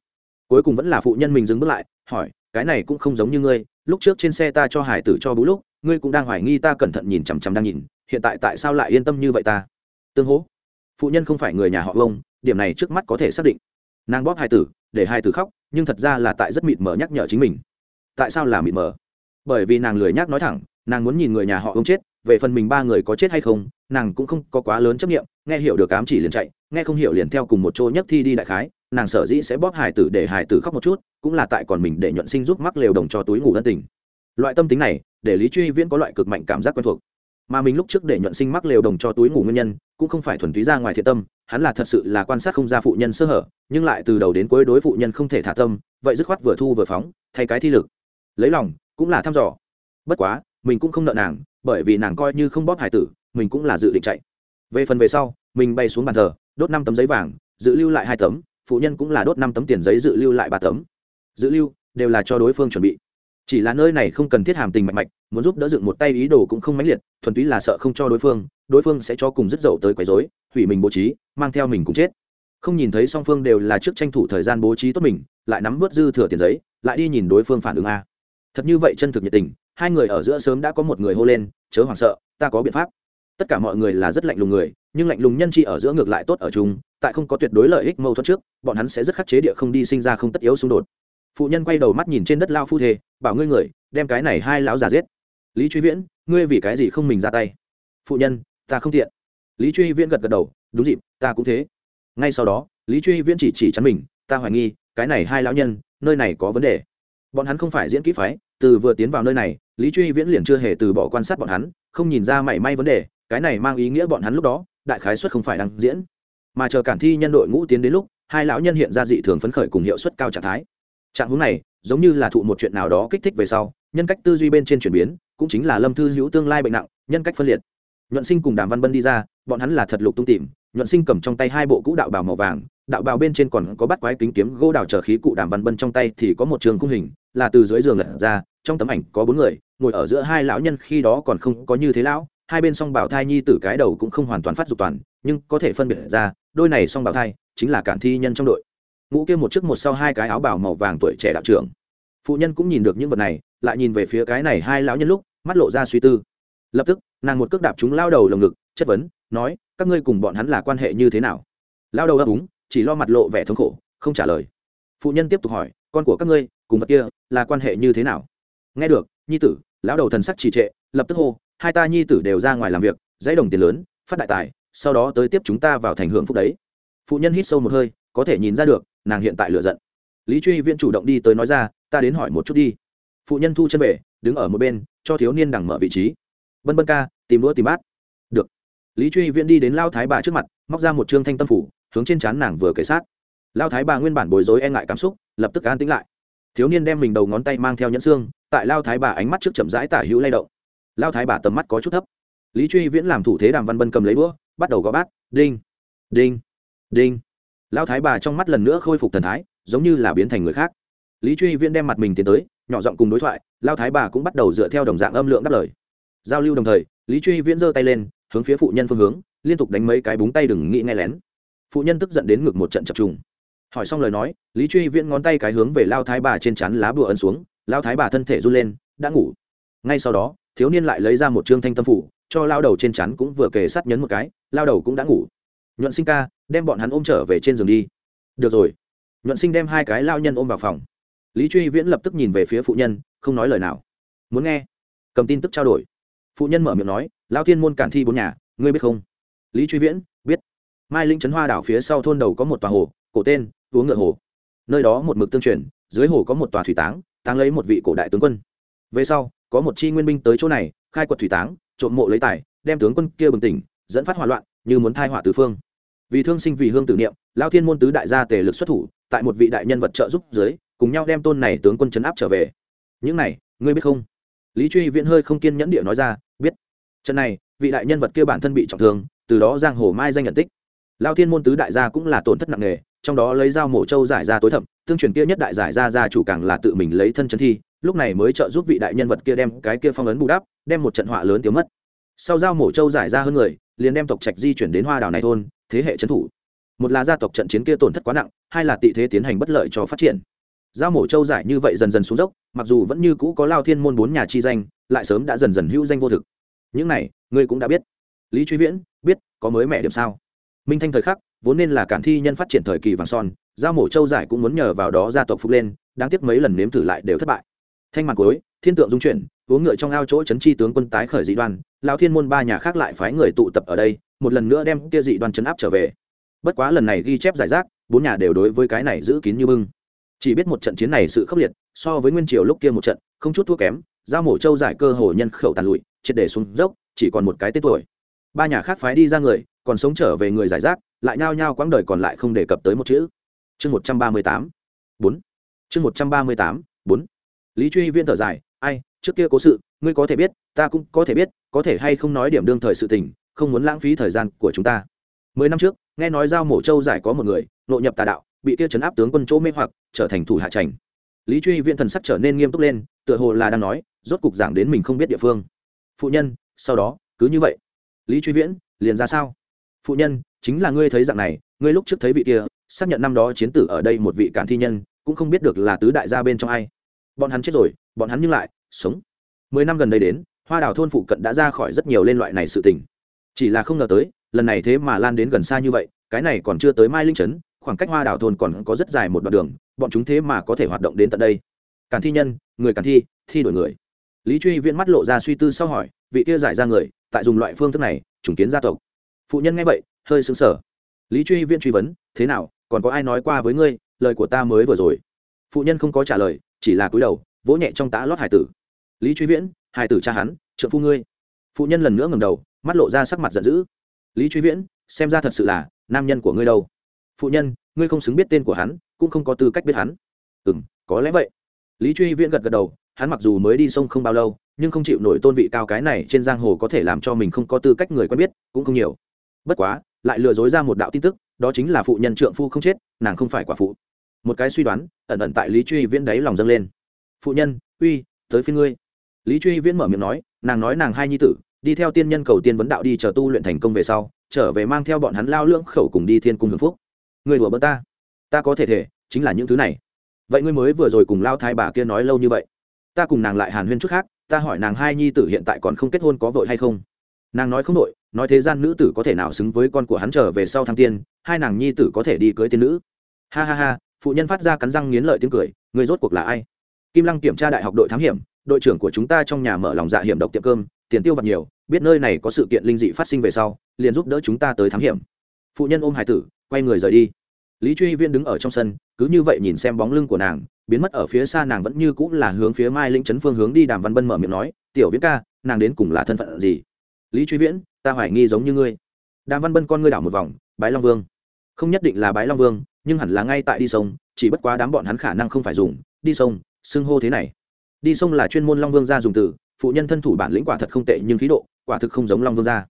S1: Cuối cùng vẫn là phụ nhân mình dừng bước lại hỏi cái này cũng không giống như ngươi lúc trước trên xe ta cho hải tử cho bú lúc ngươi cũng đang hoài nghi ta cẩn thận nhìn chằm chằm đang nhìn hiện tại tại sao lại yên tâm như vậy ta? Tương hố phụ nhân không phải người nhà họ Vông, điểm này trước mắt có thể xác định. Nàng bóp hải tử để hải tử khóc nhưng thật ra là tại rất mịt mờ nhắc nhở chính mình. Tại sao là mịt mờ? Bởi vì nàng lười nhác nói thẳng nàng muốn nhìn người nhà họ ông chết về phần mình ba người có chết hay không nàng cũng không có quá lớn chấp nghiệm nghe hiểu được cám chỉ liền chạy, nghe không hiểu liền theo cùng một chỗ nhất thi đi đại khái, nàng sở dĩ sẽ bóp hải tử để hải tử khóc một chút, cũng là tại còn mình để nhuận sinh giúp mắc lều đồng cho túi ngủ ân tình. Loại tâm tính này, để lý truy viễn có loại cực mạnh cảm giác quen thuộc. Mà mình lúc trước để nhuận sinh mắc lều đồng cho túi ngủ nguyên nhân, cũng không phải thuần túy ra ngoài thiện tâm, hắn là thật sự là quan sát không ra phụ nhân sơ hở, nhưng lại từ đầu đến cuối đối phụ nhân không thể thả tâm, vậy dứt khoát vừa thu vừa phóng, thay cái thi lực. Lấy lòng, cũng là thăm dò. Bất quá, mình cũng không nợ nàng, bởi vì nàng coi như không bóp hải tử, mình cũng là dự định chạy về phần về sau, mình bay xuống bàn thờ, đốt năm tấm giấy vàng, dự lưu lại hai tấm, phụ nhân cũng là đốt năm tấm tiền giấy dự lưu lại ba tấm. Dự lưu, đều là cho đối phương chuẩn bị. Chỉ là nơi này không cần thiết hàm tình mạnh mạch, muốn giúp đỡ dựng một tay ý đồ cũng không mãnh liệt, thuần túy là sợ không cho đối phương đối phương sẽ cho cùng dứt dậu tới quấy rối, hủy mình bố trí, mang theo mình cũng chết. Không nhìn thấy song phương đều là trước tranh thủ thời gian bố trí tốt mình, lại nắm vớt dư thừa tiền giấy, lại đi nhìn đối phương phản ứng a. Thật như vậy chân thực nhiệt tình, hai người ở giữa sớm đã có một người hô lên, chớ hoảng sợ, ta có biện pháp tất cả mọi người là rất lạnh lùng người, nhưng lạnh lùng nhân chi ở giữa ngược lại tốt ở chung, tại không có tuyệt đối lợi ích mâu thuẫn trước, bọn hắn sẽ rất khắc chế địa không đi sinh ra không tất yếu xung đột. Phụ nhân quay đầu mắt nhìn trên đất lao phu thê, bảo ngươi người, đem cái này hai lão già giết. Lý truy viễn, ngươi vì cái gì không mình ra tay? Phụ nhân, ta không tiện. Lý truy viễn gật gật đầu, đúng dịp, ta cũng thế. Ngay sau đó, lý truy viễn chỉ chỉ chắn mình, ta hoài nghi, cái này hai lão nhân, nơi này có vấn đề. Bọn hắn không phải diễn kỹ phái, từ vừa tiến vào nơi này, lý truy viễn liền chưa hề từ bỏ quan sát bọn hắn, không nhìn ra mảy may vấn đề cái này mang ý nghĩa bọn hắn lúc đó, đại khái xuất không phải đang diễn. Mà chờ cản thi nhân đội ngũ tiến đến lúc, hai lão nhân hiện ra dị thường phấn khởi cùng hiệu suất cao trạng thái. Trạng hướng này, giống như là thụ một chuyện nào đó kích thích về sau, nhân cách tư duy bên trên chuyển biến, cũng chính là lâm thư hữu tương lai bệnh nặng, nhân cách phân liệt. Nhuận sinh cùng đàm văn bân đi ra, bọn hắn là thật lục tung tìm. Nhuận sinh cầm trong tay hai bộ cũ đạo bào màu vàng, đạo bào bên trên còn có bắt quái kính kiếm gỗ đào trở khí cụ đàm văn bân trong tay thì có một trường khung hình, là từ dưới giường lật ra, trong tấm ảnh có bốn người, ngồi ở giữa hai lão nhân khi đó còn không có như thế lão hai bên song bảo thai nhi tử cái đầu cũng không hoàn toàn phát dục toàn, nhưng có thể phân biệt ra, đôi này song bảo thai chính là cản thi nhân trong đội. Ngũ kia một trước một sau hai cái áo bảo màu vàng tuổi trẻ đạo trưởng. Phụ nhân cũng nhìn được những vật này, lại nhìn về phía cái này hai lão nhân lúc, mắt lộ ra suy tư. Lập tức, nàng một cước đạp chúng lao đầu lồng ngực, chất vấn, nói, các ngươi cùng bọn hắn là quan hệ như thế nào? Lao đầu ấp úng chỉ lo mặt lộ vẻ thống khổ, không trả lời. Phụ nhân tiếp tục hỏi, con của các ngươi, cùng vật kia, là quan hệ như thế nào? Nghe được, nhi tử. Lão đầu thần sắc trì trệ, lập tức hô hai ta nhi tử đều ra ngoài làm việc, dãy đồng tiền lớn, phát đại tài, sau đó tới tiếp chúng ta vào thành hưởng phúc đấy. Phụ nhân hít sâu một hơi, có thể nhìn ra được, nàng hiện tại lựa giận. Lý truy viễn chủ động đi tới nói ra, ta đến hỏi một chút đi. Phụ nhân thu chân về, đứng ở một bên, cho thiếu niên đằng mở vị trí. Bân bân ca, tìm đũa tìm bát. Được. Lý truy viễn đi đến lao thái bà trước mặt, móc ra một trương thanh tâm phủ, hướng trên trán nàng vừa kể sát. Lao thái bà nguyên bản bối rối e ngại cảm xúc, lập tức an tĩnh lại. Thiếu niên đem mình đầu ngón tay mang theo nhẫn xương, tại lao thái bà ánh mắt trước chậm rãi tả hữu lay động lao thái bà tầm mắt có chút thấp. Lý truy viễn làm thủ thế đàm văn bân cầm lấy đũa, bắt đầu gõ bát, đinh đinh đinh. Lao thái bà trong mắt lần nữa khôi phục thần thái, giống như là biến thành người khác. Lý truy viễn đem mặt mình tiến tới, nhỏ giọng cùng đối thoại, lao thái bà cũng bắt đầu dựa theo đồng dạng âm lượng đáp lời. Giao lưu đồng thời, lý truy viễn giơ tay lên, hướng phía phụ nhân phương hướng, liên tục đánh mấy cái búng tay đừng nghĩ nghe lén. Phụ nhân tức giận đến ngực một trận chập trùng. Hỏi xong lời nói, lý truy viễn ngón tay cái hướng về lao thái bà trên chắn lá bùa ấn xuống, lao thái bà thân thể run lên, đã ngủ. Ngay sau đó thiếu niên lại lấy ra một trương thanh tâm phủ, cho lao đầu trên chắn cũng vừa kề sát nhấn một cái, lao đầu cũng đã ngủ. Nhuận sinh ca, đem bọn hắn ôm trở về trên giường đi. Được rồi. Nhuận sinh đem hai cái lao nhân ôm vào phòng. Lý truy viễn lập tức nhìn về phía phụ nhân, không nói lời nào. Muốn nghe? Cầm tin tức trao đổi. Phụ nhân mở miệng nói, lao thiên môn cản thi bốn nhà, ngươi biết không? Lý truy viễn, biết. Mai linh trấn hoa đảo phía sau thôn đầu có một tòa hồ, cổ tên uống ngựa hồ. Nơi đó một mực tương truyền, dưới hồ có một tòa thủy táng táng lấy một vị cổ đại tướng quân. Về sau có một chi nguyên binh tới chỗ này, khai quật thủy táng, trộm mộ lấy tài, đem tướng quân kia bừng tỉnh, dẫn phát hỏa loạn, như muốn thai hỏa tứ phương. Vì thương sinh vì hương tử niệm, lao thiên môn tứ đại gia tề lực xuất thủ, tại một vị đại nhân vật trợ giúp dưới, cùng nhau đem tôn này tướng quân chấn áp trở về. Những này, ngươi biết không? Lý truy viễn hơi không kiên nhẫn địa nói ra, biết. Trận này, vị đại nhân vật kia bản thân bị trọng thương, từ đó giang hồ mai danh nhận tích. Lao thiên môn tứ đại gia cũng là tổn thất nặng nề, trong đó lấy dao mổ trâu giải ra tối thẩm tương truyền kia nhất đại giải ra gia chủ càng là tự mình lấy thân chân thi lúc này mới trợ giúp vị đại nhân vật kia đem cái kia phong ấn bù đắp, đem một trận họa lớn tiêu mất. Sau giao mổ trâu giải ra hơn người, liền đem tộc trạch di chuyển đến hoa đảo này thôn, thế hệ trấn thủ. Một là gia tộc trận chiến kia tổn thất quá nặng, hai là tị thế tiến hành bất lợi cho phát triển. Giao mổ châu giải như vậy dần dần xuống dốc, mặc dù vẫn như cũ có lao thiên môn bốn nhà chi danh, lại sớm đã dần dần hữu danh vô thực. Những này, ngươi cũng đã biết. Lý truy viễn, biết, có mới mẹ điểm sao? Minh thanh thời khắc, vốn nên là cản thi nhân phát triển thời kỳ vàng son, giao mổ châu giải cũng muốn nhờ vào đó gia tộc phục lên, đáng tiếc mấy lần nếm thử lại đều thất bại thanh mặt cuối, thiên tượng dung chuyển, uống ngựa trong ao chỗ chấn chi tướng quân tái khởi dị đoan lao thiên môn ba nhà khác lại phái người tụ tập ở đây, một lần nữa đem kia dị đoan chấn áp trở về. Bất quá lần này ghi chép giải rác, bốn nhà đều đối với cái này giữ kín như bưng. Chỉ biết một trận chiến này sự khốc liệt, so với nguyên triều lúc kia một trận, không chút thua kém, giao mổ châu giải cơ hồ nhân khẩu tàn lụi, triệt để xuống dốc, chỉ còn một cái tên tuổi. Ba nhà khác phái đi ra người, còn sống trở về người giải rác, lại nhao nhao quãng đời còn lại không đề cập tới một chữ. Chương một trăm ba mươi tám, bốn. Chương một trăm ba mươi tám, bốn lý truy viên thở dài, ai, trước kia cố sự, ngươi có thể biết, ta cũng có thể biết, có thể hay không nói điểm đương thời sự tình, không muốn lãng phí thời gian của chúng ta. Mười năm trước, nghe nói giao mổ châu giải có một người, nội nhập tà đạo, bị kia chấn áp tướng quân chỗ mê hoặc, trở thành thủ hạ trành. Lý truy Viễn thần sắc trở nên nghiêm túc lên, tựa hồ là đang nói, rốt cục giảng đến mình không biết địa phương. Phụ nhân, sau đó, cứ như vậy. Lý truy viễn, liền ra sao? Phụ nhân, chính là ngươi thấy dạng này, ngươi lúc trước thấy vị kia, xác nhận năm đó chiến tử ở đây một vị cản thi nhân, cũng không biết được là tứ đại gia bên trong ai bọn hắn chết rồi, bọn hắn nhưng lại sống. Mười năm gần đây đến, hoa đào thôn phụ cận đã ra khỏi rất nhiều lên loại này sự tình. Chỉ là không ngờ tới, lần này thế mà lan đến gần xa như vậy, cái này còn chưa tới mai linh trấn, khoảng cách hoa đảo thôn còn có rất dài một đoạn đường, bọn chúng thế mà có thể hoạt động đến tận đây. Cản thi nhân, người cản thi thi đổi người. Lý truy viễn mắt lộ ra suy tư sau hỏi, vị kia giải ra người, tại dùng loại phương thức này chủng kiến gia tộc. Phụ nhân nghe vậy, hơi xứng sở lý truy viễn truy vấn, thế nào, còn có ai nói qua với ngươi, lời của ta mới vừa rồi? Phụ nhân không có trả lời chỉ là cúi đầu, vỗ nhẹ trong tã lót hải tử. Lý truy viễn, hải tử cha hắn trợ phu ngươi. Phụ nhân lần nữa ngầm đầu, mắt lộ ra sắc mặt giận dữ. Lý truy viễn, xem ra thật sự là nam nhân của ngươi đâu. Phụ nhân, ngươi không xứng biết tên của hắn, cũng không có tư cách biết hắn. Ừ m có lẽ vậy. Lý truy viễn gật gật đầu, hắn mặc dù mới đi sông không bao lâu, nhưng không chịu nổi tôn vị cao cái này trên giang hồ có thể làm cho mình không có tư cách người quen biết, cũng không nhiều. Bất quá, lại lừa dối ra một đạo tin tức, đó chính là phụ nhân trượng phu không chết, nàng không phải quả phụ một cái suy đoán, ẩn ẩn tại lý truy viễn đáy lòng dâng lên. Phụ nhân, uy, tới phía ngươi. Lý truy viễn mở miệng nói, nàng nói nàng hai nhi tử, đi theo tiên nhân cầu tiên vấn đạo đi chờ tu luyện thành công về sau, trở về mang theo bọn hắn lao lưỡng khẩu cùng đi thiên cung hưởng phúc. Người đùa bỡ ta ta có thể thể, chính là những thứ này. Vậy ngươi mới vừa rồi cùng lao thái bà kia nói lâu như vậy, ta cùng nàng lại hàn huyên chút khác, ta hỏi nàng hai nhi tử hiện tại còn không kết hôn có vội hay không? Nàng nói không vội, nói thế gian nữ tử có thể nào xứng với con của hắn trở về sau thăng tiên, hai nàng nhi tử có thể đi cưới tiên nữ. Ha ha ha phụ nhân phát ra cắn răng nghiến lợi tiếng cười người rốt cuộc là ai? Kim lăng kiểm tra đại học đội thám hiểm, đội trưởng của chúng ta trong nhà mở lòng dạ hiểm độc tiệm cơm, tiền tiêu vặt nhiều, biết nơi này có sự kiện linh dị phát sinh về sau, liền giúp đỡ chúng ta tới thám hiểm. Phụ nhân ôm hải tử, quay người rời đi. Lý truy viên đứng ở trong sân, cứ như vậy nhìn xem bóng lưng của nàng, biến mất ở phía xa nàng vẫn như cũng là hướng phía mai linh trấn phương hướng đi đàm văn bân mở miệng nói, tiểu viễn ca, nàng đến cùng là thân phận gì? Lý truy viễn, ta hoài nghi giống như ngươi. Đàm văn bân con ngươi đảo một vòng, bái long vương. Không nhất định là bái long vương nhưng hẳn là ngay tại đi sông, chỉ bất quá đám bọn hắn khả năng không phải dùng, đi sông, xưng hô thế này. Đi sông là chuyên môn long vương gia dùng từ, phụ nhân thân thủ bản lĩnh quả thật không tệ nhưng khí độ, quả thực không giống long vương gia.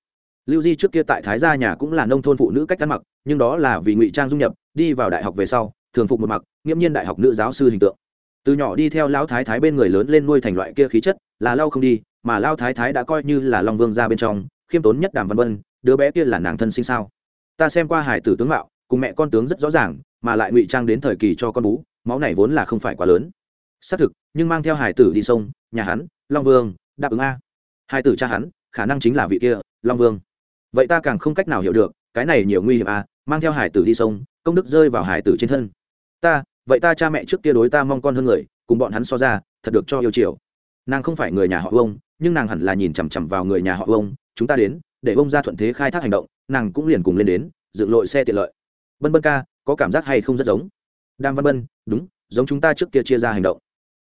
S1: Lưu di trước kia tại thái gia nhà cũng là nông thôn phụ nữ cách ăn mặc, nhưng đó là vì ngụy trang dung nhập, đi vào đại học về sau, thường phục một mặc nghiễm nhiên đại học nữ giáo sư hình tượng. Từ nhỏ đi theo lão thái thái bên người lớn lên nuôi thành loại kia khí chất, là lao không đi, mà lao thái thái đã coi như là long vương gia bên trong, khiêm tốn nhất đàm văn vân, đứa bé kia là nàng thân sinh sao? Ta xem qua hải tử tướng mạo cùng mẹ con tướng rất rõ ràng, mà lại ngụy trang đến thời kỳ cho con bú, máu này vốn là không phải quá lớn. Xác thực, nhưng mang theo hải tử đi sông, nhà hắn, long vương, đáp ứng a. Hải tử cha hắn, khả năng chính là vị kia, long vương. Vậy ta càng không cách nào hiểu được, cái này nhiều nguy hiểm a, mang theo hải tử đi sông, công đức rơi vào hải tử trên thân. Ta, vậy ta cha mẹ trước kia đối ta mong con hơn người, cùng bọn hắn so ra, thật được cho yêu chiều. Nàng không phải người nhà họ ông nhưng nàng hẳn là nhìn chằm chằm vào người nhà họ ông chúng ta đến, để ông ra thuận thế khai thác hành động. Nàng cũng liền cùng lên đến, dựng lội xe tiện lợi bân bân ca, có cảm giác hay không rất giống? Đam văn bân, đúng, giống chúng ta trước kia chia ra hành động.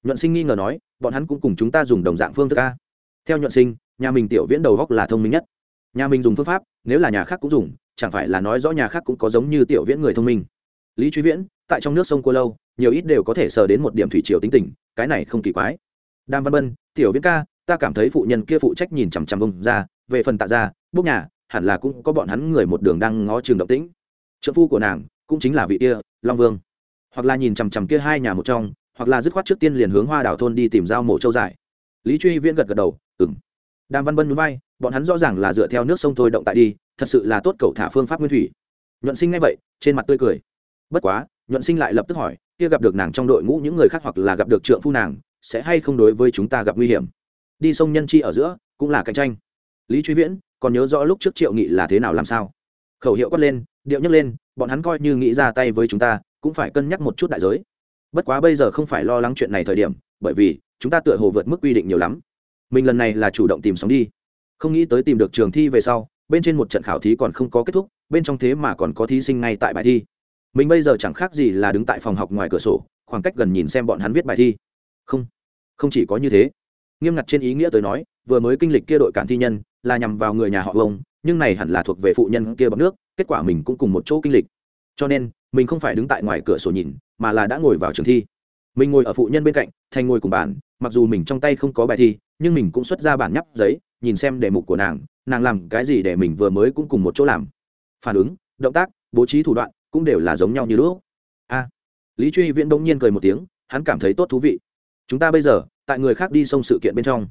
S1: Nhuận sinh nghi ngờ nói, bọn hắn cũng cùng chúng ta dùng đồng dạng phương thức ca theo nhuận sinh, nhà mình tiểu viễn đầu góc là thông minh nhất. Nhà mình dùng phương pháp, nếu là nhà khác cũng dùng, chẳng phải là nói rõ nhà khác cũng có giống như tiểu viễn người thông minh. Lý truy viễn, tại trong nước sông cô lâu, nhiều ít đều có thể sờ đến một điểm thủy triều tính tình, cái này không kỳ quái. Đam văn bân, tiểu viễn ca, ta cảm thấy phụ nhân kia phụ trách nhìn chằm chằm bông ra, về phần tạ ra, bốc nhà, hẳn là cũng có bọn hắn người một đường đang ngó trường động tĩnh trợ phu của nàng cũng chính là vị kia, long vương. Hoặc là nhìn chằm chằm kia hai nhà một trong, hoặc là dứt khoát trước tiên liền hướng hoa đảo thôn đi tìm giao mộ châu giải. Lý truy viễn gật gật đầu ừng đàm văn bân núi bay bọn hắn rõ ràng là dựa theo nước sông thôi động tại đi, thật sự là tốt cầu thả phương pháp nguyên thủy. Nhuận sinh ngay vậy, trên mặt tươi cười. Bất quá, nhuận sinh lại lập tức hỏi, kia gặp được nàng trong đội ngũ những người khác hoặc là gặp được trượng phu nàng, sẽ hay không đối với chúng ta gặp nguy hiểm? Đi sông nhân chi ở giữa cũng là cạnh tranh. Lý truy viễn còn nhớ rõ lúc trước triệu nghị là thế nào làm sao? Khẩu hiệu quát lên, điệu nhấc lên, bọn hắn coi như nghĩ ra tay với chúng ta, cũng phải cân nhắc một chút đại giới. Bất quá bây giờ không phải lo lắng chuyện này thời điểm, bởi vì, chúng ta tựa hồ vượt mức quy định nhiều lắm. Mình lần này là chủ động tìm sóng đi. Không nghĩ tới tìm được trường thi về sau, bên trên một trận khảo thí còn không có kết thúc, bên trong thế mà còn có thí sinh ngay tại bài thi. Mình bây giờ chẳng khác gì là đứng tại phòng học ngoài cửa sổ, khoảng cách gần nhìn xem bọn hắn viết bài thi. Không không chỉ có như thế. Nghiêm ngặt trên ý nghĩa tôi nói, vừa mới kinh lịch kia đội cản thi nhân, là nhằm vào người nhà họ ông nhưng này hẳn là thuộc về phụ nhân kia bằng nước, kết quả mình cũng cùng một chỗ kinh lịch. Cho nên, mình không phải đứng tại ngoài cửa sổ nhìn, mà là đã ngồi vào trường thi. Mình ngồi ở phụ nhân bên cạnh thành ngồi cùng bàn mặc dù mình trong tay không có bài thi, nhưng mình cũng xuất ra bản nhắp giấy, nhìn xem đề mục của nàng nàng làm cái gì để mình vừa mới cũng cùng một chỗ làm. Phản ứng, động tác, bố trí thủ đoạn cũng đều là giống nhau như lúc. A. Lý truy viễn đông nhiên cười một tiếng, hắn cảm thấy tốt thú vị. Chúng ta bây giờ, tại người khác đi sông sự kiện bên trong.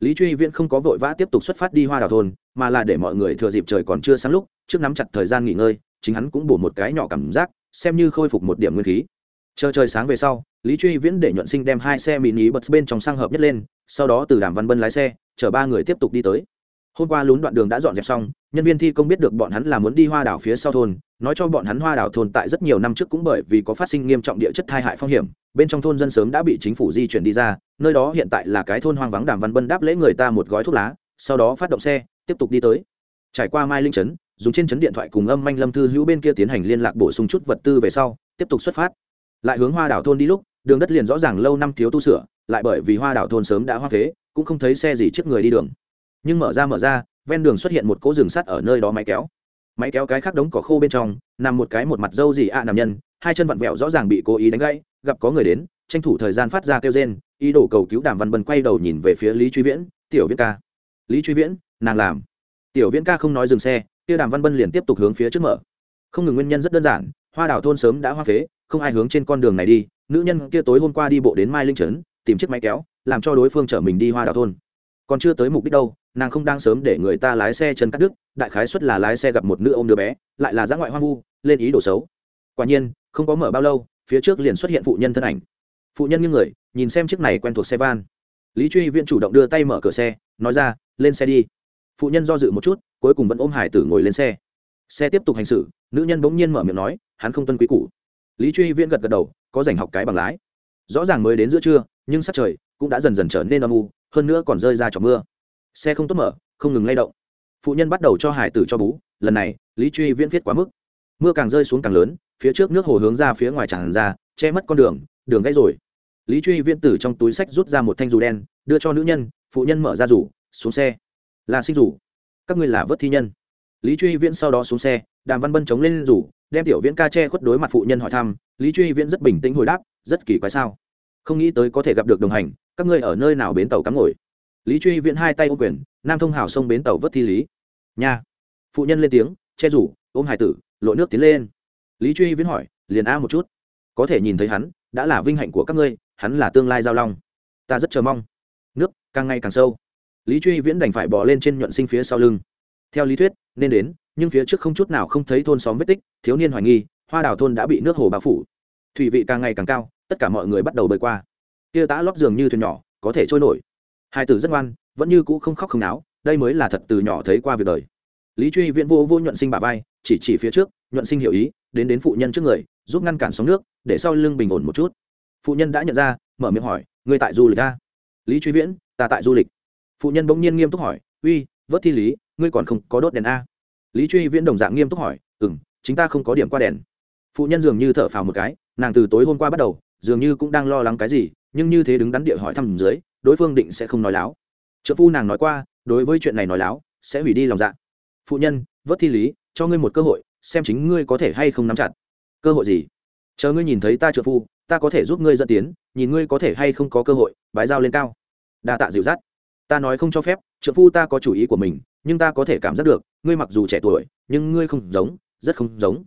S1: Lý truy viễn không có vội vã tiếp tục xuất phát đi hoa đào thôn mà là để mọi người thừa dịp trời còn chưa sáng lúc, trước nắm chặt thời gian nghỉ ngơi, chính hắn cũng bổ một cái nhỏ cảm giác, xem như khôi phục một điểm nguyên khí. Chờ trời sáng về sau, lý truy viễn để nhuận sinh đem hai xe mini bật bên trong sang hợp nhất lên, sau đó từ đàm văn bân lái xe, chở ba người tiếp tục đi tới. Hôm qua lún đoạn đường đã dọn dẹp xong, nhân viên thi công biết được bọn hắn là muốn đi hoa đảo phía sau thôn, nói cho bọn hắn hoa đảo thôn tại rất nhiều năm trước cũng bởi vì có phát sinh nghiêm trọng địa chất tai hại phong hiểm, bên trong thôn dân sớm đã bị chính phủ di chuyển đi ra, nơi đó hiện tại là cái thôn hoang vắng đàm văn bân đáp lễ người ta một gói thuốc lá, sau đó phát động xe tiếp tục đi tới. Trải qua mai linh trấn, dùng trên trấn điện thoại cùng âm manh lâm thư hữu bên kia tiến hành liên lạc bổ sung chút vật tư về sau, tiếp tục xuất phát. Lại hướng hoa đảo thôn đi lúc, đường đất liền rõ ràng lâu năm thiếu tu sửa, lại bởi vì hoa đảo thôn sớm đã hoa phế, cũng không thấy xe gì trước người đi đường. Nhưng mở ra mở ra, ven đường xuất hiện một cỗ rừng sắt ở nơi đó máy kéo. Máy kéo cái khác đống cỏ khô bên trong, nằm một cái một mặt dâu gì ạ à nằm nhân, hai chân vặn vẹo rõ ràng bị cố ý đánh gãy, gặp có người đến, tranh thủ thời gian phát ra kêu rên, ý đồ cầu cứu đàm văn bân quay đầu nhìn về phía lý truy viễn, tiểu viễn ca lý truy viễn, nàng làm. Tiểu viễn ca không nói dừng xe, kia đàm văn bân liền tiếp tục hướng phía trước mở. Không ngừng nguyên nhân rất đơn giản, hoa đảo thôn sớm đã hoa phế, không ai hướng trên con đường này đi, nữ nhân kia tối hôm qua đi bộ đến mai linh trấn, tìm chiếc máy kéo, làm cho đối phương chở mình đi hoa đảo thôn. Còn chưa tới mục đích đâu, nàng không đang sớm để người ta lái xe chân cắt đứt, đại khái xuất là lái xe gặp một nữ ô m đứa bé, lại là giã ngoại hoang vu, lên ý đồ xấu. Quả nhiên, không có mở bao lâu, phía trước liền xuất hiện phụ nhân thân ảnh. Phụ nhân như người, nhìn xem chiếc này quen thuộc xe van. Lý truy viễn chủ động đưa tay mở cửa xe, nói ra lên xe đi. Phụ nhân do dự một chút, cuối cùng vẫn ôm hải tử ngồi lên xe. Xe tiếp tục hành xử, nữ nhân bỗng nhiên mở miệng nói, hắn không tuân quý cũ lý truy viễn gật gật đầu, có dành học cái bằng lái. Rõ ràng mới đến giữa trưa, nhưng sắc trời cũng đã dần dần trở nên âm u, hơn nữa còn rơi ra trò mưa. Xe không tốt mở, không ngừng lay động. Phụ nhân bắt đầu cho hải tử cho bú, lần này, lý truy viễn viết quá mức. Mưa càng rơi xuống càng lớn, phía trước nước hồ hướng ra phía ngoài tràn ra, che mất con đường đường gãy rồi. Lý truy viễn từ trong túi sách rút ra một thanh dù đen, đưa cho nữ nhân, phụ nhân mở ra rủ xuống xe. Là sinh rủ. Các ngươi là vớt thi nhân. Lý truy viễn sau đó xuống xe, đàm văn bân chống lên rủ, đem tiểu viễn ca che khuất đối mặt phụ nhân hỏi thăm. Lý truy viễn rất bình tĩnh hồi đáp, rất kỳ quái sao? Không nghĩ tới có thể gặp được đồng hành, các ngươi ở nơi nào bến tàu cắm ngồi? Lý truy viễn hai tay ô quyền, nam thông hào sông bến tàu vớt thi lý. Nha. Phụ nhân lên tiếng, che rủ, ôm hải tử, lộ nước tiến lên. Lý truy viễn hỏi, liền a một chút. Có thể nhìn thấy hắn, đã là vinh hạnh của các ngươi, hắn là tương lai giao long. Ta rất chờ mong. Nước, càng ngày càng sâu lý truy viễn đành phải bỏ lên trên nhuận sinh phía sau lưng. Theo lý thuyết, nên đến, nhưng phía trước không chút nào không thấy thôn xóm vết tích, thiếu niên hoài nghi, hoa đào thôn đã bị nước hồ bao phủ. Thủy vị càng ngày càng cao, tất cả mọi người bắt đầu bơi qua. Kia tã lót giường như thuyền nhỏ, có thể trôi nổi. Hai tử rất ngoan, vẫn như cũ không khóc không náo, đây mới là thật từ nhỏ thấy qua việc đời. Lý truy viễn vô vô nhuận sinh bà vai, chỉ chỉ phía trước, nhuận sinh hiểu ý, đến đến phụ nhân trước người, giúp ngăn cản sóng nước, để sau lưng bình ổn một chút. Phụ nhân đã nhận ra, mở miệng hỏi người tại du lịch ta lý truy viễn, ta tại du lịch phụ nhân bỗng nhiên nghiêm túc hỏi, uy, vớt thi lý, ngươi còn không có đốt đèn a? Lý truy viễn đồng dạng nghiêm túc hỏi ừ m chính ta không có điểm qua đèn. Phụ nhân dường như thở phào một cái, nàng từ tối hôm qua bắt đầu, dường như cũng đang lo lắng cái gì, nhưng như thế đứng đắn địa hỏi thăm dưới, đối phương định sẽ không nói láo. Trợ phu nàng nói qua, đối với chuyện này nói láo, sẽ hủy đi lòng dạ. Phụ nhân, vớt thi lý, cho ngươi một cơ hội, xem chính ngươi có thể hay không nắm chặt. Cơ hội gì? Chờ ngươi nhìn thấy ta trợ phu, ta có thể giúp ngươi dẫn tiến, nhìn ngươi có thể hay không có cơ hội, bái giao lên cao. Đa tạ dịu dắt ta nói không cho phép trợ phu ta có chủ ý của mình, nhưng ta có thể cảm giác được, ngươi mặc dù trẻ tuổi, nhưng ngươi không giống, rất không giống.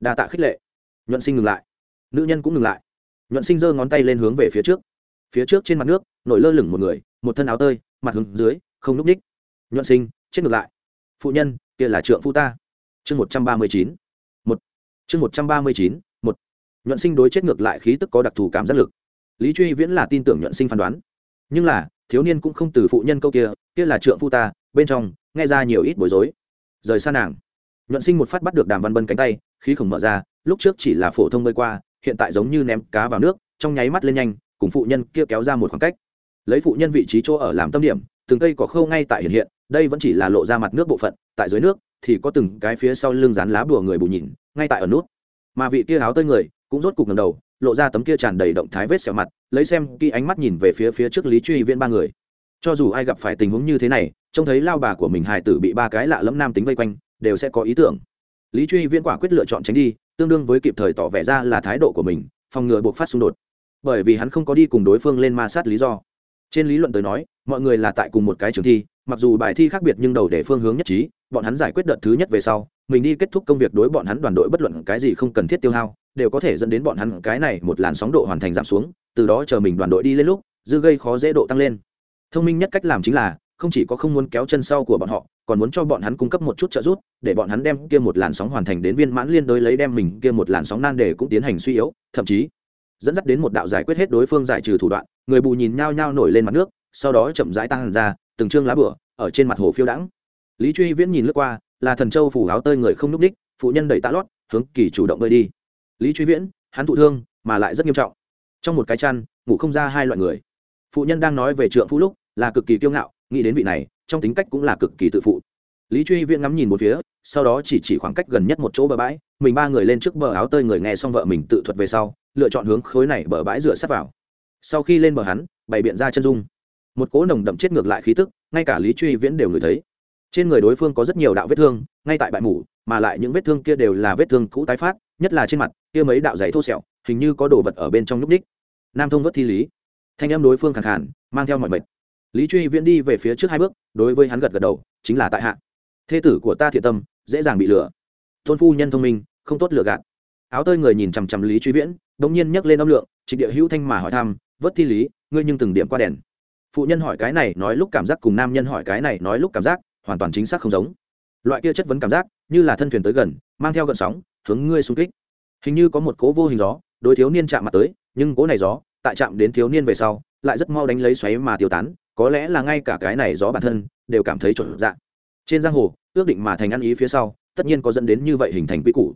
S1: Đa tạ khích lệ. Nhuận sinh ngừng lại. Nữ nhân cũng ngừng lại. Nhuận sinh giơ ngón tay lên hướng về phía trước. Phía trước trên mặt nước, nổi lơ lửng một người, một thân áo tơi, mặt hướng dưới, không núp ních. Nhuận sinh, chết ngược lại. Phụ nhân, kia là trượng phu ta. Chương một trăm ba mươi chín. Một. Chương một trăm ba mươi chín, một. Nhuận sinh đối chết ngược lại khí tức có đặc thù cảm giác lực. Lý truy viễn là tin tưởng nhuận sinh phán đoán. Nhưng là thiếu niên cũng không từ phụ nhân câu kia kia là trượng phu ta, bên trong, nghe ra nhiều ít bối rối. Rời xa nàng. Nhuận sinh một phát bắt được đàm văn bân cánh tay, khí khổng mở ra, lúc trước chỉ là phổ thông bơi qua, hiện tại giống như ném cá vào nước, trong nháy mắt lên nhanh, cùng phụ nhân kia kéo ra một khoảng cách. Lấy phụ nhân vị trí chỗ ở làm tâm điểm, từng cây cỏ khâu ngay tại hiện hiện, đây vẫn chỉ là lộ ra mặt nước bộ phận, tại dưới nước, thì có từng cái phía sau lưng rán lá bùa người bù nhìn, ngay tại ở nút. Mà vị kia áo tơi người, cũng rốt cục ngầm đầu lộ ra tấm kia tràn đầy động thái vết sẹo mặt, lấy xem khi ánh mắt nhìn về phía phía trước lý truy viên ba người. Cho dù ai gặp phải tình huống như thế này, trông thấy lao bà của mình hài tử bị ba cái lạ lẫm nam tính vây quanh, đều sẽ có ý tưởng. Lý truy viên quả quyết lựa chọn tránh đi, tương đương với kịp thời tỏ vẻ ra là thái độ của mình, phòng ngừa buộc phát xung đột. Bởi vì hắn không có đi cùng đối phương lên ma sát lý do. Trên lý luận tới nói, mọi người là tại cùng một cái trường thi, mặc dù bài thi khác biệt nhưng đầu để phương hướng nhất trí, bọn hắn giải quyết đợt thứ nhất về sau, mình đi kết thúc công việc đối bọn hắn đoàn đội bất luận cái gì không cần thiết tiêu hao đều có thể dẫn đến bọn hắn cái này một làn sóng độ hoàn thành giảm xuống, từ đó chờ mình đoàn đội đi lên lúc, dư gây khó dễ độ tăng lên. Thông minh nhất cách làm chính là, không chỉ có không muốn kéo chân sau của bọn họ, còn muốn cho bọn hắn cung cấp một chút trợ giúp, để bọn hắn đem kia một làn sóng hoàn thành đến viên mãn liên đối lấy đem mình kia một làn sóng nan đề cũng tiến hành suy yếu, thậm chí, dẫn dắt đến một đạo giải quyết hết đối phương giải trừ thủ đoạn, người bù nhìn nhao nhao nổi lên mặt nước, sau đó chậm rãi tăng ra, từng trương lá bửa, ở trên mặt hồ phiêu đãng. Lý truy viễn nhìn lướt qua, là thần châu phủ áo tơi người không núp đích phụ nhân đẩy tạ lót, hướng kỳ chủ động bơi đi lý truy viễn, hắn thụ thương, mà lại rất nghiêm trọng. Trong một cái chăn, ngủ không ra hai loại người. Phụ nhân đang nói về trượng phu lúc, là cực kỳ kiêu ngạo, nghĩ đến vị này, trong tính cách cũng là cực kỳ tự phụ. Lý truy viễn ngắm nhìn một phía, sau đó chỉ chỉ khoảng cách gần nhất một chỗ bờ bãi, mình ba người lên trước bờ áo tơi người nghe xong vợ mình tự thuật về sau, lựa chọn hướng khối này bờ bãi rửa sát vào. Sau khi lên bờ hắn, bày biện ra chân dung. Một cỗ nồng đậm chết ngược lại khí tức, ngay cả lý truy viễn đều ngửi thấy. Trên người đối phương có rất nhiều đạo vết thương, ngay tại bãi mủ mà lại những vết thương kia đều là vết thương cũ tái phát nhất là trên mặt, kia mấy đạo giày thô sẹo, hình như có đồ vật ở bên trong núp ních nam thông vất thi lý. Thanh em đối phương khẳng khản mang theo mọi mệt. Lý truy viễn đi về phía trước hai bước, đối với hắn gật gật đầu, chính là tại hạ. Thê tử của ta thiện tâm, dễ dàng bị lừa. Tôn phu nhân thông minh, không tốt lừa gạt. Áo tơi người nhìn chằm chằm lý truy viễn đ nhiên nhấc lên âm lượng, trịnh địa hữu thanh mà hỏi thăm, vớt thi lý, ngươi nhưng từng điểm qua đèn? Phụ nhân hỏi cái này nói lúc cảm giác cùng nam nhân hỏi cái này nói lúc cảm giác, hoàn toàn chính xác không giống. Loại kia chất vấn cảm giác như là thân thuyền tới gần, mang theo gợn sóng, hướng ngươi xung kích. Hình như có một cố vô hình gió, đối thiếu niên chạm mặt tới, nhưng cố này gió, tại chạm đến thiếu niên về sau, lại rất mau đánh lấy xoáy mà tiêu tán, có lẽ là ngay cả cái này gió bản thân, đều cảm thấy trộn dạng trên giang hồ, ước định mà thành ăn ý phía sau, tất nhiên có dẫn đến như vậy hình thành quy củ.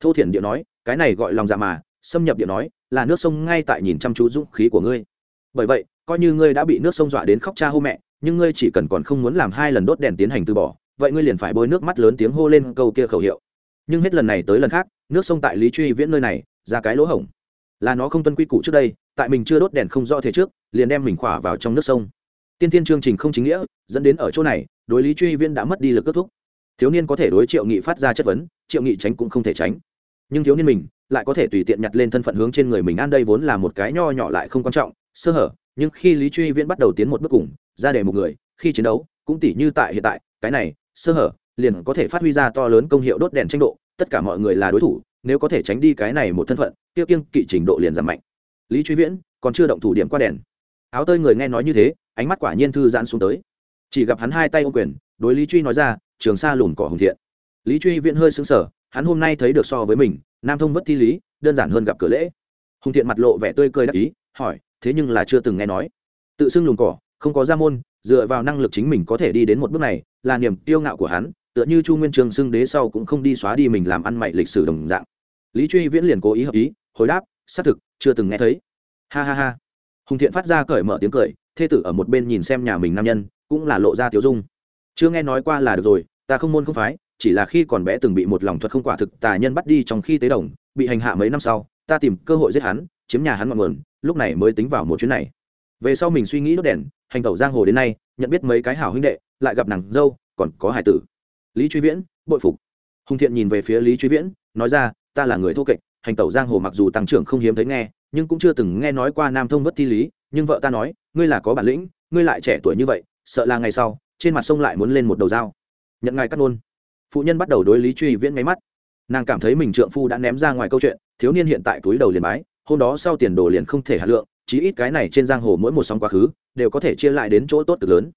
S1: Thô thiển điệu nói, cái này gọi lòng dạ mà. Xâm nhập điệu nói, là nước sông ngay tại nhìn chăm chú dũng khí của ngươi. Bởi vậy, coi như ngươi đã bị nước sông dọa đến khóc cha hô mẹ, nhưng ngươi chỉ cần còn không muốn làm hai lần đốt đèn tiến hành từ bỏ vậy ngươi liền phải bôi nước mắt lớn tiếng hô lên câu kia khẩu hiệu. Nhưng hết lần này tới lần khác, nước sông tại lý truy viễn nơi này, ra cái lỗ hổng. Là nó không tuân quy củ trước đây, tại mình chưa đốt đèn không rõ thế trước, liền đem mình khỏa vào trong nước sông. Tiên tiên chương trình không chính nghĩa, dẫn đến ở chỗ này, đối lý truy viễn đã mất đi lực kết thúc. Thiếu niên có thể đối triệu nghị phát ra chất vấn, triệu nghị tránh cũng không thể tránh. Nhưng thiếu niên mình, lại có thể tùy tiện nhặt lên thân phận hướng trên người mình ăn đây vốn là một cái nho nhỏ lại không quan trọng, sơ hở, nhưng khi lý truy viễn bắt đầu tiến một bước cùng, ra để một người, khi chiến đấu, cũng tỉ như tại hiện tại, cái này sơ hở, liền có thể phát huy ra to lớn công hiệu đốt đèn tranh độ, tất cả mọi người là đối thủ, nếu có thể tránh đi cái này một thân phận, tiêu kiêng kỵ trình độ liền giảm mạnh. Lý truy viễn còn chưa động thủ điểm qua đèn. Áo tơi người nghe nói như thế, ánh mắt quả nhiên thư giãn xuống tới. Chỉ gặp hắn hai tay ô quyền, đối lý truy nói ra, trường sa lùn cỏ hùng thiện. Lý truy viễn hơi xứng sở hắn hôm nay thấy được so với mình, nam thông vất thi lý, đơn giản hơn gặp cửa lễ. Hùng thiện mặt lộ vẻ tươi cười đắc ý, hỏi, thế nhưng là chưa từng nghe nói. Tự xưng lùn cỏ, không có gia môn dựa vào năng lực chính mình có thể đi đến một bước này, là niềm kiêu ngạo của hắn, tựa như chu nguyên trường xưng đế sau cũng không đi xóa đi mình làm ăn mày lịch sử đồng dạng. Lý truy viễn liền cố ý hợp ý, hồi đáp, xác thực, chưa từng nghe thấy. Ha ha ha. Hùng thiện phát ra cởi mở tiếng cười, thê tử ở một bên nhìn xem nhà mình nam nhân, cũng là lộ ra tiếu dung. Chưa nghe nói qua là được rồi, ta không môn không phái, chỉ là khi còn bé từng bị một lòng thuật không quả thực tà nhân bắt đi trong khi tế đồng, bị hành hạ mấy năm sau, ta tìm cơ hội giết hắn, chiếm nhà hắn ngọn nguồn, lúc này mới tính vào một chuyến này về sau mình suy nghĩ đốt đèn, hành tẩu giang hồ đến nay, nhận biết mấy cái hảo huynh đệ, lại gặp nàng dâu, còn có hải tử. Lý truy viễn, bội phục. Hùng thiện nhìn về phía lý truy viễn, nói ra, ta là người thô kệch, hành tẩu giang hồ mặc dù tăng trưởng không hiếm thấy nghe, nhưng cũng chưa từng nghe nói qua nam thông vất thi lý, nhưng vợ ta nói, ngươi là có bản lĩnh, ngươi lại trẻ tuổi như vậy, sợ là ngày sau, trên mặt sông lại muốn lên một đầu dao. Nhận ngài cắt ngôn. Phụ nhân bắt đầu đối lý truy viễn máy mắt. Nàng cảm thấy mình trượng phu đã ném ra ngoài câu chuyện, thiếu niên hiện tại túi đầu liền bái, hôm đó sau tiền đồ liền không thể hạt lượng chí ít cái này trên giang hồ mỗi một sóng quá khứ đều có thể chia lại đến chỗ tốt cực lớn.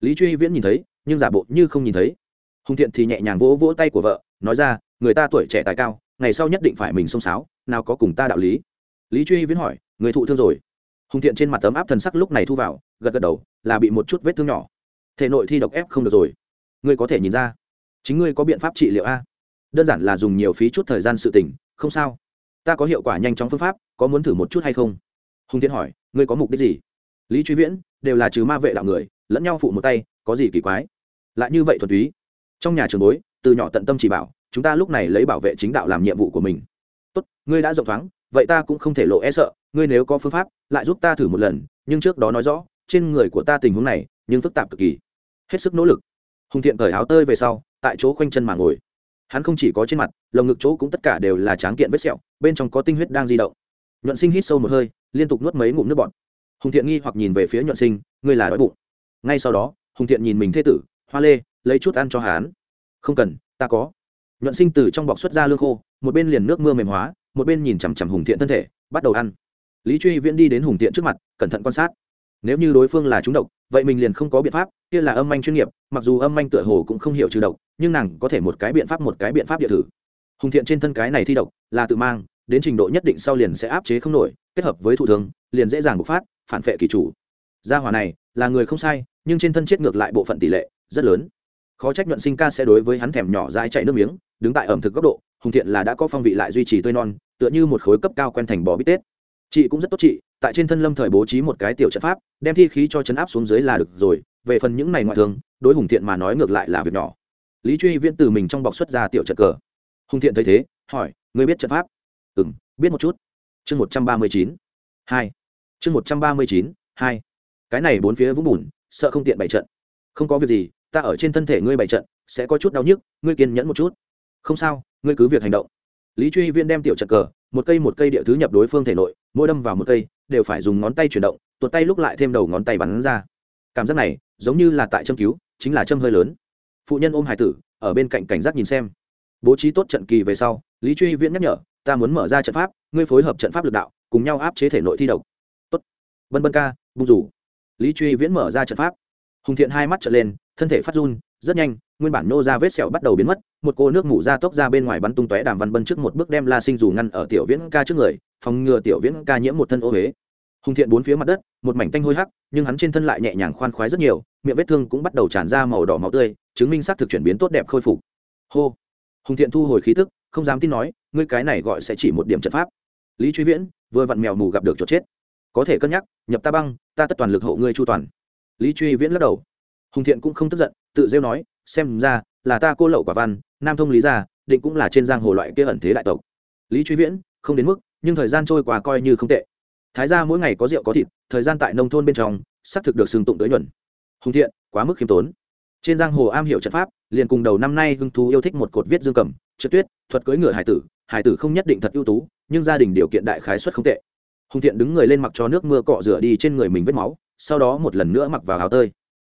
S1: Lý truy viễn nhìn thấy, nhưng giả bộ như không nhìn thấy. Hùng thiện thì nhẹ nhàng vỗ vỗ tay của vợ, nói ra, người ta tuổi trẻ tài cao, ngày sau nhất định phải mình xông xáo, nào có cùng ta đạo lý. Lý truy viễn hỏi, người thụ thương rồi? Hùng thiện trên mặt tấm áp thần sắc lúc này thu vào, gật gật đầu, là bị một chút vết thương nhỏ. Thể nội thi độc ép không được rồi. Ngươi có thể nhìn ra. Chính ngươi có biện pháp trị liệu a? Đơn giản là dùng nhiều phí chút thời gian sự tỉnh không sao. Ta có hiệu quả nhanh chóng phương pháp, có muốn thử một chút hay không? Hùng thiên hỏi, ngươi có mục đích gì? Lý truy viễn, đều là trừ ma vệ đạo người, lẫn nhau phụ một tay, có gì kỳ quái? Lại như vậy thuần túy. Trong nhà trường bối, từ nhỏ tận tâm chỉ bảo, chúng ta lúc này lấy bảo vệ chính đạo làm nhiệm vụ của mình. Tốt, ngươi đã rộng thoáng, vậy ta cũng không thể lộ e sợ, ngươi nếu có phương pháp, lại giúp ta thử một lần, nhưng trước đó nói rõ, trên người của ta tình huống này, nhưng phức tạp cực kỳ. Hết sức nỗ lực. Hùng thiện cởi áo tơi về sau, tại chỗ khoanh chân mà ngồi. Hắn không chỉ có trên mặt, lồng ngực chỗ cũng tất cả đều là tráng kiện vết sẹo, bên trong có tinh huyết đang di động. Nhuận sinh hít sâu một hơi liên tục nuốt mấy ngụm nước bọt. Hùng thiện nghi hoặc nhìn về phía nhuận sinh, ngươi là đói bụng. Ngay sau đó, hùng thiện nhìn mình thê tử, hoa lê, lấy chút ăn cho hắn. Không cần, ta có. Nhuận sinh từ trong bọc xuất ra lương khô, một bên liền nước mưa mềm hóa, một bên nhìn chằm chằm hùng thiện thân thể, bắt đầu ăn. Lý truy viễn đi đến hùng thiện trước mặt, cẩn thận quan sát. Nếu như đối phương là trúng độc, vậy mình liền không có biện pháp, kia là âm anh chuyên nghiệp, mặc dù âm anh tựa hồ cũng không hiểu trừ độc, nhưng nàng có thể một cái biện pháp một cái biện pháp địa thử. Hùng thiện trên thân cái này thi độc là tự mang, đến trình độ nhất định sau liền sẽ áp chế không nổi kết hợp với thủ thường liền dễ dàng bộc phát, phản vệ kỳ chủ. Gia hỏa này là người không sai, nhưng trên thân chết ngược lại bộ phận tỷ lệ rất lớn. Khó trách nhuận sinh ca sẽ đối với hắn thèm nhỏ dãi chạy nước miếng, đứng tại ẩm thực góc độ, hùng thiện là đã có phong vị lại duy trì tươi non, tựa như một khối cấp cao quen thành bò bít tết. Chị cũng rất tốt chị, tại trên thân lâm thời bố trí một cái tiểu trận pháp, đem thi khí cho chấn áp xuống dưới là được rồi, về phần những này ngoại thương, đối hùng thiện mà nói ngược lại là việc nhỏ. Lý truy viễn từ mình trong bọc xuất ra tiểu trận cờ. Hùng thiện thấy thế, hỏi người biết trận pháp? Ừ m biết một chút chương một trăm ba mươi chín. Hai. Chương một trăm ba mươi chín, hai. Cái này bốn phía vũng bùn, sợ không tiện bày trận. Không có việc gì, ta ở trên thân thể ngươi bày trận, sẽ có chút đau nhức, ngươi kiên nhẫn một chút. Không sao, ngươi cứ việc hành động. Lý truy viên đem tiểu trận cờ, một cây một cây địa thứ nhập đối phương thể nội, mỗi đâm vào một cây, đều phải dùng ngón tay chuyển động, tuột tay lúc lại thêm đầu ngón tay bắn ra. Cảm giác này, giống như là tại châm cứu, chính là châm hơi lớn. Phụ nhân ôm hải tử, ở bên cạnh cảnh giác nhìn xem. Bố trí tốt trận kỳ về sau, lý truy viễn nhắc nhở, ta muốn mở ra trận pháp ngươi phối hợp trận pháp lực đạo, cùng nhau áp chế thể nội thi độc. Tốt. Vân vân ca, bung rủ. Lý truy viễn mở ra trận pháp. Hùng thiện hai mắt trở lên, thân thể phát run, rất nhanh, nguyên bản nô ra vết sẹo bắt đầu biến mất, một cô nước mủ ra tốc ra bên ngoài bắn tung tóe đàm văn bân trước một bước đem la sinh dù ngăn ở tiểu viễn ca trước người, phòng ngừa tiểu viễn ca nhiễm một thân ô huế hùng thiện bốn phía mặt đất, một mảnh tanh hôi hắc, nhưng hắn trên thân lại nhẹ nhàng khoan khoái rất nhiều, miệng vết thương cũng bắt đầu tràn ra màu đỏ máu tươi, chứng minh xác thực chuyển biến tốt đẹp khôi phục. Hô. Hùng thiện thu hồi khí tức, không dám tin nói, ngươi cái này gọi sẽ chỉ một điểm trận pháp lý truy viễn vừa vặn mèo mù gặp được chỗ chết có thể cân nhắc nhập ta băng ta tất toàn lực hộ ngươi chu toàn lý truy viễn lắc đầu hùng thiện cũng không tức giận tự rêu nói xem ra là ta cô lậu quả văn nam thông lý gia định cũng là trên giang hồ loại kia ẩn thế đại tộc lý truy viễn không đến mức nhưng thời gian trôi qua coi như không tệ thái ra mỗi ngày có rượu có thịt thời gian tại nông thôn bên trong xác thực được sừng tụng tới nhuận hùng thiện quá mức khiêm tốn trên giang hồ am hiểu trận pháp, liền cùng đầu năm nay hưng thú yêu thích một cột viết dương cầm, trượt tuyết, thuật cưỡi ngựa hải tử hải tử không nhất định thật ưu tú, nhưng gia đình điều kiện đại khái xuất không tệ. Hùng thiện đứng người lên mặc cho nước mưa cọ rửa đi trên người mình vết máu, sau đó một lần nữa mặc vào áo tơi.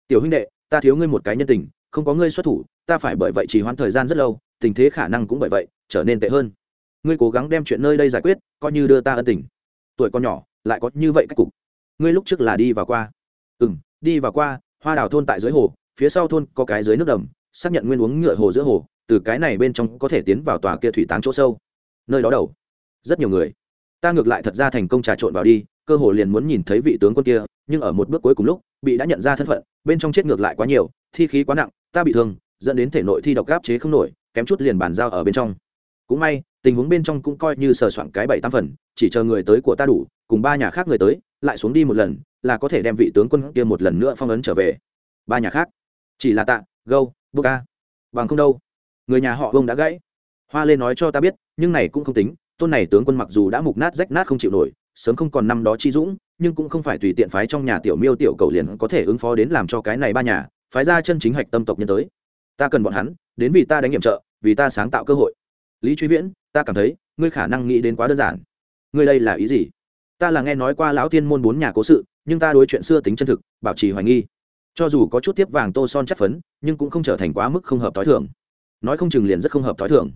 S1: Tiểu huynh đệ, ta thiếu ngươi một cái nhân tình, không có ngươi xuất thủ, ta phải bởi vậy chỉ hoãn thời gian rất lâu, tình thế khả năng cũng bởi vậy trở nên tệ hơn. Ngươi cố gắng đem chuyện nơi đây giải quyết, coi như đưa ta ân tình. Tuổi con nhỏ, lại có như vậy cách cục. Ngươi lúc trước là đi vào qua. Ừ m đi vào qua, hoa đào thôn tại dưới hồ phía sau thôn có cái dưới nước đầm, xác nhận nguyên uống ngựa hồ giữa hồ, từ cái này bên trong có thể tiến vào tòa kia thủy táng chỗ sâu. Nơi đó đầu, rất nhiều người. Ta ngược lại thật ra thành công trà trộn vào đi, cơ hồ liền muốn nhìn thấy vị tướng quân kia, nhưng ở một bước cuối cùng lúc, bị đã nhận ra thân phận, bên trong chết ngược lại quá nhiều, thi khí quá nặng, ta bị thương, dẫn đến thể nội thi độc gáp chế không nổi, kém chút liền bàn giao ở bên trong. Cũng may, tình huống bên trong cũng coi như sờ soạn cái bảy tam phần, chỉ chờ người tới của ta đủ, cùng ba nhà khác người tới, lại xuống đi một lần, là có thể đem vị tướng quân kia một lần nữa phong ấn trở về. Ba nhà khác chỉ là tạ, gâu, bô ca. Bằng không đâu. Người nhà họ vông đã gãy. Hoa lê nói cho ta biết, nhưng này cũng không tính. Tôn này tướng quân mặc dù đã mục nát rách nát không chịu nổi, sớm không còn năm đó chi dũng, nhưng cũng không phải tùy tiện phái trong nhà tiểu miêu tiểu cầu liền có thể ứng phó đến làm cho cái này ba nhà, phái ra chân chính hạch tâm tộc nhân tới. Ta cần bọn hắn, đến vì ta đánh nghiệm trợ, vì ta sáng tạo cơ hội. Lý truy viễn, ta cảm thấy, ngươi khả năng nghĩ đến quá đơn giản. Ngươi đây là ý gì? Ta là nghe nói qua lão tiên môn bốn nhà cố sự, nhưng ta đối chuyện xưa tính chân thực, bảo trì hoài nghi cho dù có chút tiếp vàng tô son chất phấn nhưng cũng không trở thành quá mức không hợp t h o i thưởng nói không chừng liền rất không hợp t h o i thưởng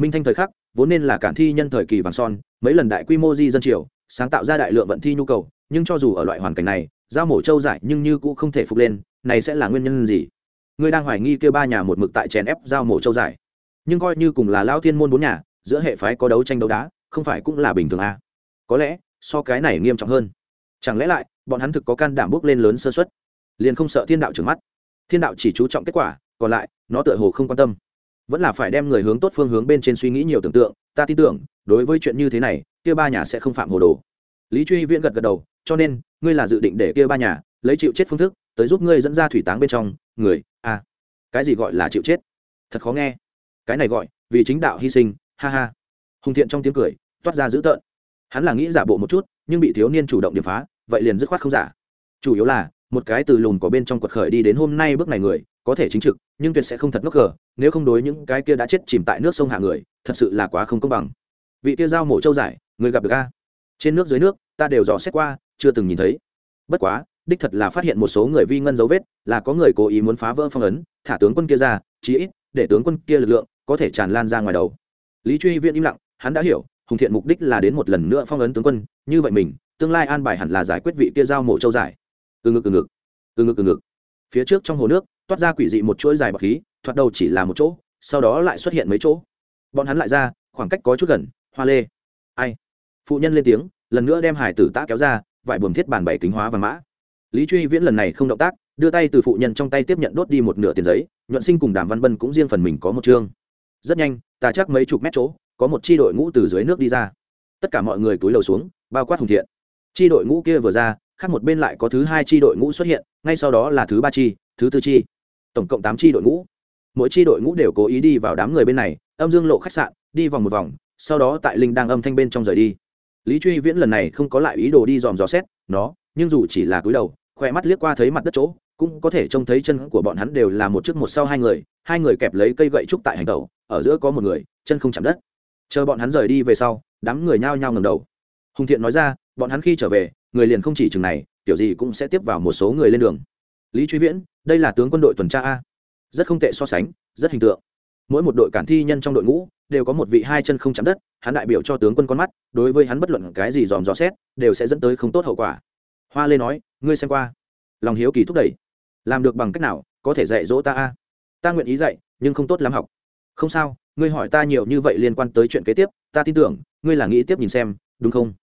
S1: minh thanh thời khắc vốn nên là cản thi nhân thời kỳ vàng son mấy lần đại quy mô di dân triều sáng tạo ra đại lượng vận thi nhu cầu nhưng cho dù ở loại hoàn cảnh này giao mổ trâu dại nhưng như cũng không thể phục lên này sẽ là nguyên nhân gì? Ngươi đang hoài nghi kêu ba nhà một mực tại chèn ép giao mổ châu giải, nhưng coi như cùng là lao thiên môn bốn nhà giữa hệ phái có đấu tranh đấu đá không phải cũng là bình thường à. có lẽ so cái này nghiêm trọng hơn. Chẳng lẽ lại bọn hắn thực có can đảm bước lên lớn sơ xuất liền không sợ thiên đạo trừng mắt. Thiên đạo chỉ chú trọng kết quả, còn lại, nó tựa hồ không quan tâm. Vẫn là phải đem người hướng tốt phương hướng bên trên suy nghĩ nhiều tưởng tượng, ta tin tưởng, đối với chuyện như thế này, kia ba nhà sẽ không phạm hồ đồ. Lý truy viễn gật gật đầu, cho nên, ngươi là dự định để kia ba nhà lấy chịu chết phương thức, tới giúp ngươi dẫn ra thủy táng bên trong, người à cái gì gọi là chịu chết? Thật khó nghe. Cái này gọi, vì chính đạo hy sinh, ha ha. Hùng thiện trong tiếng cười, toát ra dữ tợn. Hắn là nghĩ giả bộ một chút, nhưng bị thiếu niên chủ động điệp phá, vậy liền dứt khoát không giả. Chủ yếu là một cái từ lùn của bên trong quật khởi đi đến hôm nay bước này người, có thể chính trực, nhưng tuyệt sẽ không thật ngốc gở nếu không đối những cái kia đã chết chìm tại nước sông hạ người, thật sự là quá không công bằng. Vị kia giao mổ châu giải, người gặp được a? Trên nước dưới nước, ta đều dò xét qua, chưa từng nhìn thấy. Bất quá, đích thật là phát hiện một số người vi ngân dấu vết, là có người cố ý muốn phá vỡ phong ấn, thả tướng quân kia ra, chí ít, để tướng quân kia lực lượng, có thể tràn lan ra ngoài đầu. Lý truy viên im lặng, hắn đã hiểu, hùng thiện mục đích là đến một lần nữa phong ấn tướng quân, như vậy mình, tương lai an bài hẳn là giải quyết vị kia giao mộ châu giải từ ngực từ ngực từ ngực từ ngực. Phía trước trong hồ nước, toát ra quỷ dị một chuỗi dài bọc khí, thoạt đầu chỉ là một chỗ, sau đó lại xuất hiện mấy chỗ. Bọn hắn lại ra, khoảng cách có chút gần, hoa lê. Ai? Phụ nhân lên tiếng, lần nữa đem hải tử tã kéo ra, vải buồm thiết bàn bảy kính hóa và mã. Lý truy viễn lần này không động tác, đưa tay từ phụ nhân trong tay tiếp nhận đốt đi một nửa tiền giấy, nhuận sinh cùng đàm văn bân cũng riêng phần mình có một chương. Rất nhanh ta chắc mấy chục mét chỗ, có một chi đội ngũ từ dưới nước đi ra. Tất cả mọi người túi lầu xuống, bao quát hùng thiện. Chi đội ngũ kia vừa ra khác một bên lại có thứ hai chi đội ngũ xuất hiện, ngay sau đó là thứ ba chi, thứ tư chi. Tổng cộng tám chi đội ngũ. Mỗi chi đội ngũ đều cố ý đi vào đám người bên này, âm dương lộ khách sạn, đi vòng một vòng, sau đó tại linh đang âm thanh bên trong rời đi. Lý truy viễn lần này không có lại ý đồ đi dòm dò xét nó, nhưng dù chỉ là cúi đầu khoe mắt liếc qua thấy mặt đất chỗ, cũng có thể trông thấy chân của bọn hắn đều là một trước một sau hai người hai người kẹp lấy cây gậy trúc tại hành tẩu, ở giữa có một người, chân không chạm đất. Chờ bọn hắn rời đi về sau, đám người nhao nhao ngầm đầu. Hùng thiện nói ra, bọn hắn khi trở về người liền không chỉ chừng này, kiểu gì cũng sẽ tiếp vào một số người lên đường. Lý truy viễn, đây là tướng quân đội tuần tra a. Rất không tệ so sánh, rất hình tượng. Mỗi một đội cản thi nhân trong đội ngũ, đều có một vị hai chân không chạm đất, hắn đại biểu cho tướng quân con mắt, đối với hắn bất luận cái gì dòm dò xét, đều sẽ dẫn tới không tốt hậu quả. Hoa lê nói, ngươi xem qua. Lòng hiếu kỳ thúc đẩy. Làm được bằng cách nào, có thể dạy dỗ ta a? Ta nguyện ý dạy, nhưng không tốt lắm học. Không sao, ngươi hỏi ta nhiều như vậy liên quan tới chuyện kế tiếp, ta tin tưởng, ngươi là nghĩ tiếp nhìn xem, đúng không?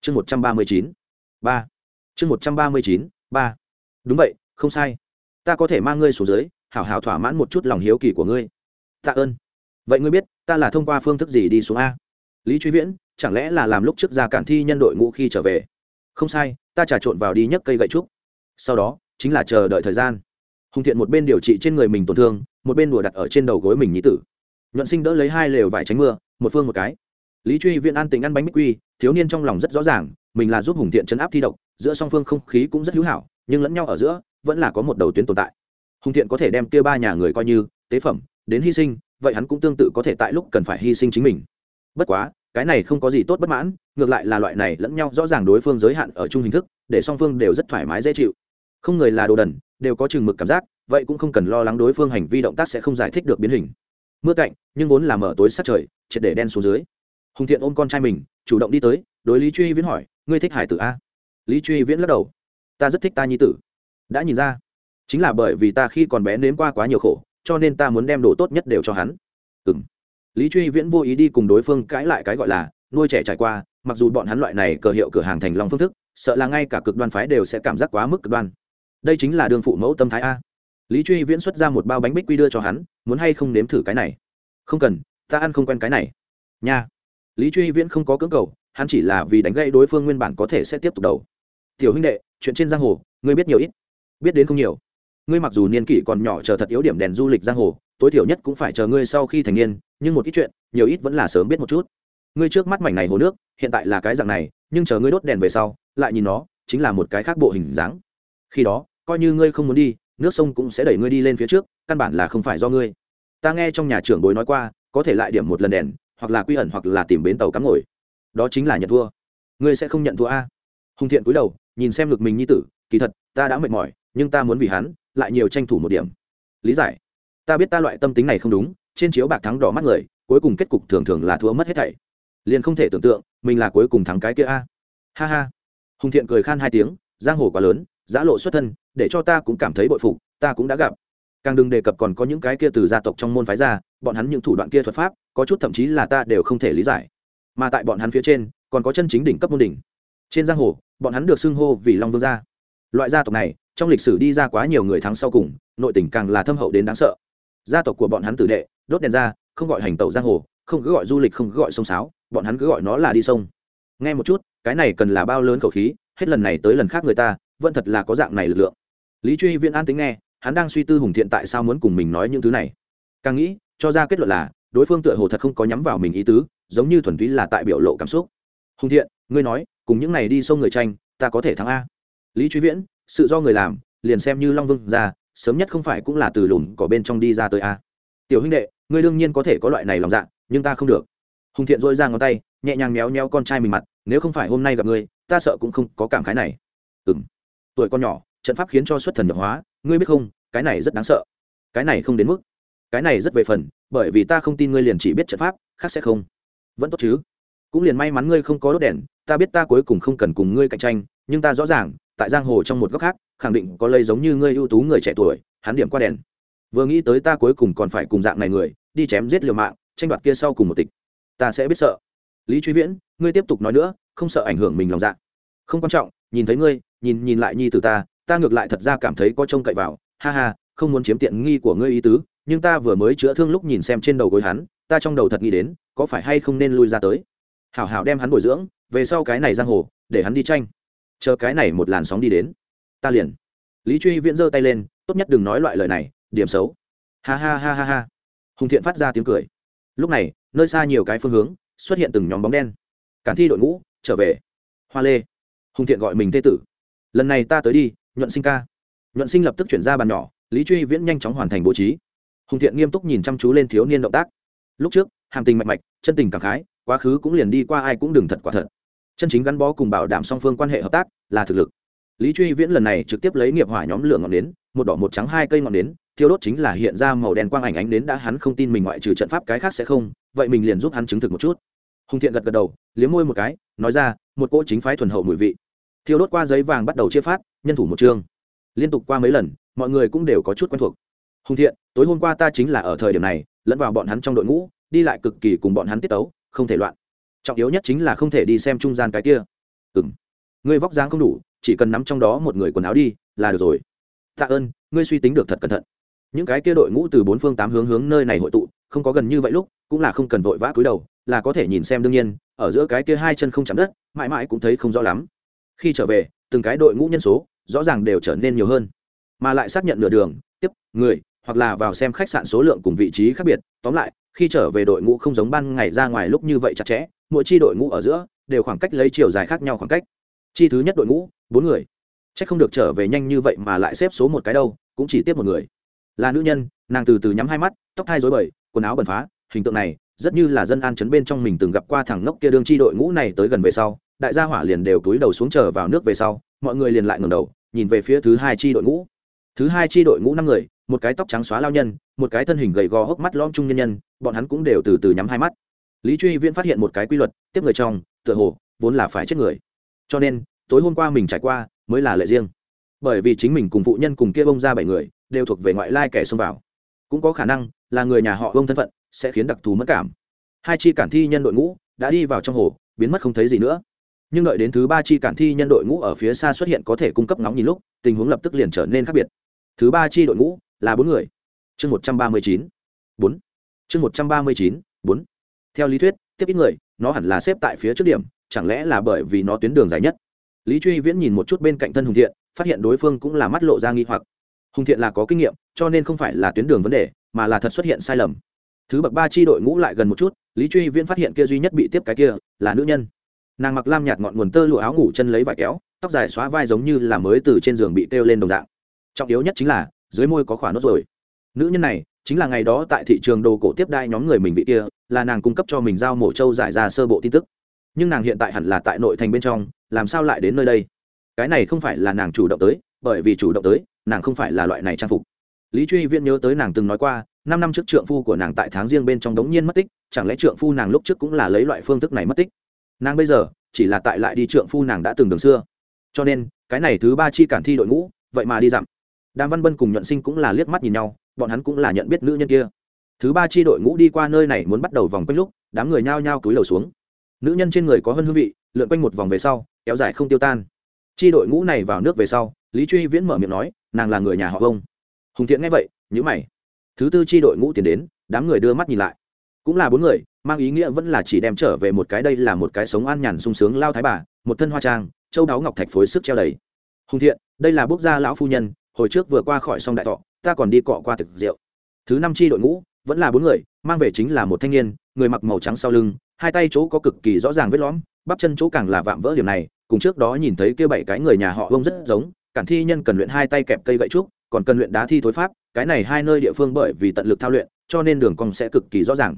S1: Chương một trăm ba mươi chín ba. Chương một trăm ba mươi chín, ba. Đúng vậy, không sai. Ta có thể mang ngươi xuống dưới, hảo hảo thỏa mãn một chút lòng hiếu kỳ của ngươi. Tạ ơn. Vậy ngươi biết, ta là thông qua phương thức gì đi xuống a? Lý truy viễn, chẳng lẽ là làm lúc trước ra cản thi nhân đội ngũ khi trở về? Không sai, ta trà trộn vào đi nhấc cây gậy trúc. Sau đó, chính là chờ đợi thời gian. Hùng thiện một bên điều trị trên người mình tổn thương, một bên đùa đặt ở trên đầu gối mình nhí tử. Nhuận sinh đỡ lấy hai lều vải tránh mưa, một phương một cái lý truy viễn an tình ăn bánh bích quy, thiếu niên trong lòng rất rõ ràng, mình là giúp hùng thiện chấn áp thi độc, giữa song phương không khí cũng rất hữu hảo, nhưng lẫn nhau ở giữa, vẫn là có một đầu tuyến tồn tại. Hùng thiện có thể đem kia ba nhà người coi như tế phẩm, đến hy sinh, vậy hắn cũng tương tự có thể tại lúc cần phải hy sinh chính mình. Bất quá, cái này không có gì tốt bất mãn, ngược lại là loại này lẫn nhau rõ ràng đối phương giới hạn ở chung hình thức, để song phương đều rất thoải mái dễ chịu. Không người là đồ đần, đều có chừng mực cảm giác, vậy cũng không cần lo lắng đối phương hành vi động tác sẽ không giải thích được biến hình. Mưa cạnh, nhưng vốn là mở tối sát trời, triệt để đen xuống dưới hùng thiện ôm con trai mình, chủ động đi tới, đối lý truy viễn hỏi, ngươi thích hải tử a? Lý truy viễn lắc đầu, ta rất thích ta nhi tử. Đã nhìn ra, chính là bởi vì ta khi còn bé nếm qua quá nhiều khổ, cho nên ta muốn đem đồ tốt nhất đều cho hắn. Ừ m lý truy viễn vô ý đi cùng đối phương cãi lại cái gọi là nuôi trẻ trải qua, mặc dù bọn hắn loại này cờ hiệu cửa hàng thành lòng phương thức, sợ là ngay cả cực đoan phái đều sẽ cảm giác quá mức cực đoan. Đây chính là đường phụ mẫu tâm thái a. Lý truy viễn xuất ra một bao bánh bích quy đưa cho hắn, muốn hay không nếm thử cái này? Không cần, ta ăn không quen cái này. Nha lý truy viễn không có cưỡng cầu, hắn chỉ là vì đánh gây đối phương nguyên bản có thể sẽ tiếp tục đầu. Tiểu huynh đệ, chuyện trên giang hồ, ngươi biết nhiều ít. Biết đến không nhiều. Ngươi mặc dù niên kỷ còn nhỏ chờ thật yếu điểm đèn du lịch giang hồ, tối thiểu nhất cũng phải chờ ngươi sau khi thành niên, nhưng một ít chuyện, nhiều ít vẫn là sớm biết một chút. Ngươi trước mắt mảnh này hồ nước, hiện tại là cái dạng này, nhưng chờ ngươi đốt đèn về sau, lại nhìn nó, chính là một cái khác bộ hình dáng. Khi đó, coi như ngươi không muốn đi, nước sông cũng sẽ đẩy ngươi đi lên phía trước, căn bản là không phải do ngươi. Ta nghe trong nhà trưởng bối nói qua, có thể lại điểm một lần đèn hoặc là quy ẩn hoặc là tìm bến tàu cắm ngồi. Đó chính là nhận thua. Ngươi sẽ không nhận thua a. Hùng thiện cúi đầu, nhìn xem ngực mình như tử, kỳ thật, ta đã mệt mỏi, nhưng ta muốn vì hắn lại nhiều tranh thủ một điểm. Lý giải. Ta biết ta loại tâm tính này không đúng, trên chiếu bạc thắng đỏ mắt người, cuối cùng kết cục thường thường là thua mất hết thảy. Liền không thể tưởng tượng, mình là cuối cùng thắng cái kia a. Ha ha. Hùng thiện cười khan hai tiếng, giang hồ quá lớn, giã lộ xuất thân, để cho ta cũng cảm thấy bội phục, ta cũng đã gặp. Càng đừng đề cập còn có những cái kia từ gia tộc trong môn phái ra bọn hắn những thủ đoạn kia thuật pháp, có chút thậm chí là ta đều không thể lý giải. Mà tại bọn hắn phía trên, còn có chân chính đỉnh cấp môn đỉnh. Trên giang hồ, bọn hắn được xưng hô vì long vương gia. Loại gia tộc này, trong lịch sử đi ra quá nhiều người thắng sau cùng, nội tình càng là thâm hậu đến đáng sợ. Gia tộc của bọn hắn tử đệ, đốt đèn ra, không gọi hành tẩu giang hồ, không cứ gọi du lịch, không cứ gọi sông sáo, bọn hắn cứ gọi nó là đi sông. Nghe một chút, cái này cần là bao lớn khẩu khí, hết lần này tới lần khác người ta, vẫn thật là có dạng này lực lượng. Lý truy viễn an tính nghe, hắn đang suy tư hùng thiện tại sao muốn cùng mình nói những thứ này. Càng nghĩ cho ra kết luận là, đối phương tựa hồ thật không có nhắm vào mình ý tứ, giống như thuần túy là tại biểu lộ cảm xúc. Hùng thiện, ngươi nói, cùng những này đi sông người tranh, ta có thể thắng a. Lý truy viễn, sự do người làm, liền xem như long vương ra, sớm nhất không phải cũng là từ lùn cỏ bên trong đi ra tới a. Tiểu huynh đệ, ngươi đương nhiên có thể có loại này lòng dạ nhưng ta không được. Hùng thiện dội ra ngón tay, nhẹ nhàng méo méo con trai mình mặt, nếu không phải hôm nay gặp ngươi, ta sợ cũng không có cảm khái này. Ừ m tuổi con nhỏ, trận pháp khiến cho xuất thần nhập hóa, ngươi biết không, cái này rất đáng sợ. Cái này không đến mức cái này rất về phần, bởi vì ta không tin ngươi liền chỉ biết trận pháp, khác sẽ không. Vẫn tốt chứ? Cũng liền may mắn ngươi không có đốt đèn, ta biết ta cuối cùng không cần cùng ngươi cạnh tranh, nhưng ta rõ ràng, tại giang hồ trong một góc khác, khẳng định có lây giống như ngươi ưu tú người trẻ tuổi, hắn điểm qua đèn. Vừa nghĩ tới ta cuối cùng còn phải cùng dạng này người, đi chém giết liều mạng, tranh đoạt kia sau cùng một tịch. Ta sẽ biết sợ. Lý truy viễn, ngươi tiếp tục nói nữa, không sợ ảnh hưởng mình lòng dạ. Không quan trọng, nhìn thấy ngươi, nhìn nhìn lại nhi từ ta ta ngược lại thật ra cảm thấy có trông cậy vào. Ha ha, không muốn chiếm tiện nghi của ngươi ý tứ nhưng ta vừa mới chữa thương lúc nhìn xem trên đầu gối hắn, ta trong đầu thật nghĩ đến, có phải hay không nên lui ra tới? Hảo hảo đem hắn bồi dưỡng, về sau cái này giang hồ, để hắn đi tranh. Chờ cái này một làn sóng đi đến, ta liền. Lý truy viễn giơ tay lên, tốt nhất đừng nói loại lời này, điểm xấu. Ha ha ha ha ha. Hùng thiện phát ra tiếng cười. Lúc này, nơi xa nhiều cái phương hướng, xuất hiện từng nhóm bóng đen. Cản thi đội ngũ, trở về. Hoa lê. Hùng thiện gọi mình thê tử. Lần này ta tới đi, nhuận sinh ca. Nhuận sinh lập tức chuyển ra bàn nhỏ, lý truy viễn nhanh chóng hoàn thành bố trí hùng thiện nghiêm túc nhìn chăm chú lên thiếu niên động tác. Lúc trước, hàm tình mạch mạch, chân tình cảm khái, quá khứ cũng liền đi qua ai cũng đừng thật quả thật. Chân chính gắn bó cùng bảo đảm song phương quan hệ hợp tác là thực lực. Lý truy viễn lần này trực tiếp lấy nghiệp hỏa nhóm lửa ngọn nến, một đỏ một trắng hai cây ngọn nến, thiêu đốt chính là hiện ra màu đen quang ảnh ánh đến đã hắn không tin mình ngoại trừ trận pháp cái khác sẽ không, vậy mình liền giúp hắn chứng thực một chút. Hùng thiện gật gật đầu, liếm môi một cái, nói ra, một cỗ chính phái thuần hậu mùi vị. Thiêu đốt qua giấy vàng bắt đầu chia phát, nhân thủ một chương. Liên tục qua mấy lần, mọi người cũng đều có chút quen thuộc hùng thiện, tối hôm qua ta chính là ở thời điểm này, lẫn vào bọn hắn trong đội ngũ, đi lại cực kỳ cùng bọn hắn tiết tấu, không thể loạn. Trọng yếu nhất chính là không thể đi xem trung gian cái kia. Ừ m ngươi vóc dáng không đủ, chỉ cần nắm trong đó một người quần áo đi, là được rồi. Tạ ơn, ngươi suy tính được thật cẩn thận. Những cái kia đội ngũ từ bốn phương tám hướng hướng nơi này hội tụ, không có gần như vậy lúc, cũng là không cần vội vã cúi đầu, là có thể nhìn xem đương nhiên, ở giữa cái kia hai chân không chạm đất, mãi mãi cũng thấy không rõ lắm. Khi trở về, từng cái đội ngũ nhân số, rõ ràng đều trở nên nhiều hơn. Mà lại xác nhận nửa đường, tiếp, người hoặc là vào xem khách sạn số lượng cùng vị trí khác biệt. Tóm lại, khi trở về đội ngũ không giống ban ngày ra ngoài lúc như vậy chặt chẽ, mỗi chi đội ngũ ở giữa đều khoảng cách lấy chiều dài khác nhau khoảng cách. Chi thứ nhất đội ngũ, bốn người. C h ắ c không được trở về nhanh như vậy mà lại xếp số một cái đâu, cũng chỉ tiếp một người. Là nữ nhân, nàng từ từ nhắm hai mắt, tóc thai dối bời, quần áo bẩn phá. Hình tượng này, rất như là dân an chấn bên trong mình từng gặp qua thằng ngốc kia đương chi đội ngũ này tới gần về sau, đại gia hỏa liền đều túi đầu xuống chờ vào nước về sau, mọi người liền lại ngẩng đầu, nhìn về phía thứ hai chi đội ngũ thứ hai chi đội ngũ năm người, một cái tóc trắng xóa lao nhân, một cái thân hình gầy gò hốc mắt lõm trung nhân nhân, bọn hắn cũng đều từ từ nhắm hai mắt. Lý truy viễn phát hiện một cái quy luật, tiếp người trong, tựa hồ, vốn là phải chết người. Cho nên, tối hôm qua mình trải qua, mới là lệ riêng. Bởi vì chính mình cùng phụ nhân cùng kia bông ra bảy người, đều thuộc về ngoại lai kẻ xông vào. Cũng có khả năng, là người nhà họ bông thân phận, sẽ khiến đặc thù mất cảm. Hai chi cản thi nhân đội ngũ, đã đi vào trong hồ, biến mất không thấy gì nữa. Nhưng đợi đến thứ ba chi cản thi nhân đội ngũ ở phía xa xuất hiện có thể cung cấp ngóng nhìn lúc, tình huống lập tức liền trở nên khác biệt thứ ba chi đội ngũ là bốn người. Chương một trăm ba mươi chín, bốn. Chương một trăm ba mươi chín, bốn. Theo lý thuyết, tiếp ít người, nó hẳn là xếp tại phía trước điểm, chẳng lẽ là bởi vì nó tuyến đường dài nhất? Lý truy viễn nhìn một chút bên cạnh thân hùng thiện, phát hiện đối phương cũng là mắt lộ ra nghi hoặc. Hùng thiện là có kinh nghiệm, cho nên không phải là tuyến đường vấn đề, mà là thật xuất hiện sai lầm. Thứ bậc ba chi đội ngũ lại gần một chút, lý truy viễn phát hiện kia duy nhất bị tiếp cái kia là nữ nhân. Nàng mặc lam nhạt ngọn nguồn tơ lụa áo ngủ chân lấy vải kéo, tóc dài xóa vai giống như là mới từ trên giường bị kêu lên đồng dạng trọng yếu nhất chính là, dưới môi có khỏa nốt rồi. Nữ nhân này, chính là ngày đó tại thị trường đồ cổ tiếp đai nhóm người mình vị kia, là nàng cung cấp cho mình giao mổ trâu giải ra sơ bộ tin tức. Nhưng nàng hiện tại hẳn là tại nội thành bên trong, làm sao lại đến nơi đây? Cái này không phải là nàng chủ động tới, bởi vì chủ động tới, nàng không phải là loại này trang phục. Lý truy viễn nhớ tới nàng từng nói qua, năm năm trước trượng phu của nàng tại tháng riêng bên trong đống nhiên mất tích, chẳng lẽ trượng phu nàng lúc trước cũng là lấy loại phương thức này mất tích? Nàng bây giờ, chỉ là tại lại đi trượng phu nàng đã từng đường xưa. Cho nên, cái này thứ ba chi cản thi đội ngũ, vậy mà đi dặm đàm văn bân cùng nhuận sinh cũng là liếc mắt nhìn nhau, bọn hắn cũng là nhận biết nữ nhân kia. Thứ ba chi đội ngũ đi qua nơi này muốn bắt đầu vòng quanh lúc, đám người nhao nhao túi đầu xuống. Nữ nhân trên người có hơn hương vị, lượn quanh một vòng về sau, kéo dài không tiêu tan. Chi đội ngũ này vào nước về sau, lý truy viễn mở miệng nói, nàng là người nhà họ ông hùng thiện nghe vậy nhữ mày. Thứ tư chi đội ngũ tiến đến, đám người đưa mắt nhìn lại. Cũng là bốn người, mang ý nghĩa vẫn là chỉ đem trở về một cái đây là một cái sống an nhàn sung sướng lao thái bà, một thân hoa trang, châu đáo ngọc thạch phối sức treo đầy. Hùng thiện, đây là bốc gia lão phu nhân hồi trước vừa qua khỏi sông đại thọ, ta còn đi cọ qua thực rượu. Thứ năm chi đội ngũ, vẫn là bốn người, mang về chính là một thanh niên, người mặc màu trắng sau lưng, hai tay chỗ có cực kỳ rõ ràng vết lõm, bắp chân chỗ càng là vạm vỡ điểm này, cùng trước đó nhìn thấy kia bảy cái người nhà họ ông rất giống, cản thi nhân cần luyện hai tay kẹp cây gậy trúc, còn cần luyện đá thi thối pháp, cái này hai nơi địa phương bởi vì tận lực thao luyện, cho nên đường cong sẽ cực kỳ rõ ràng.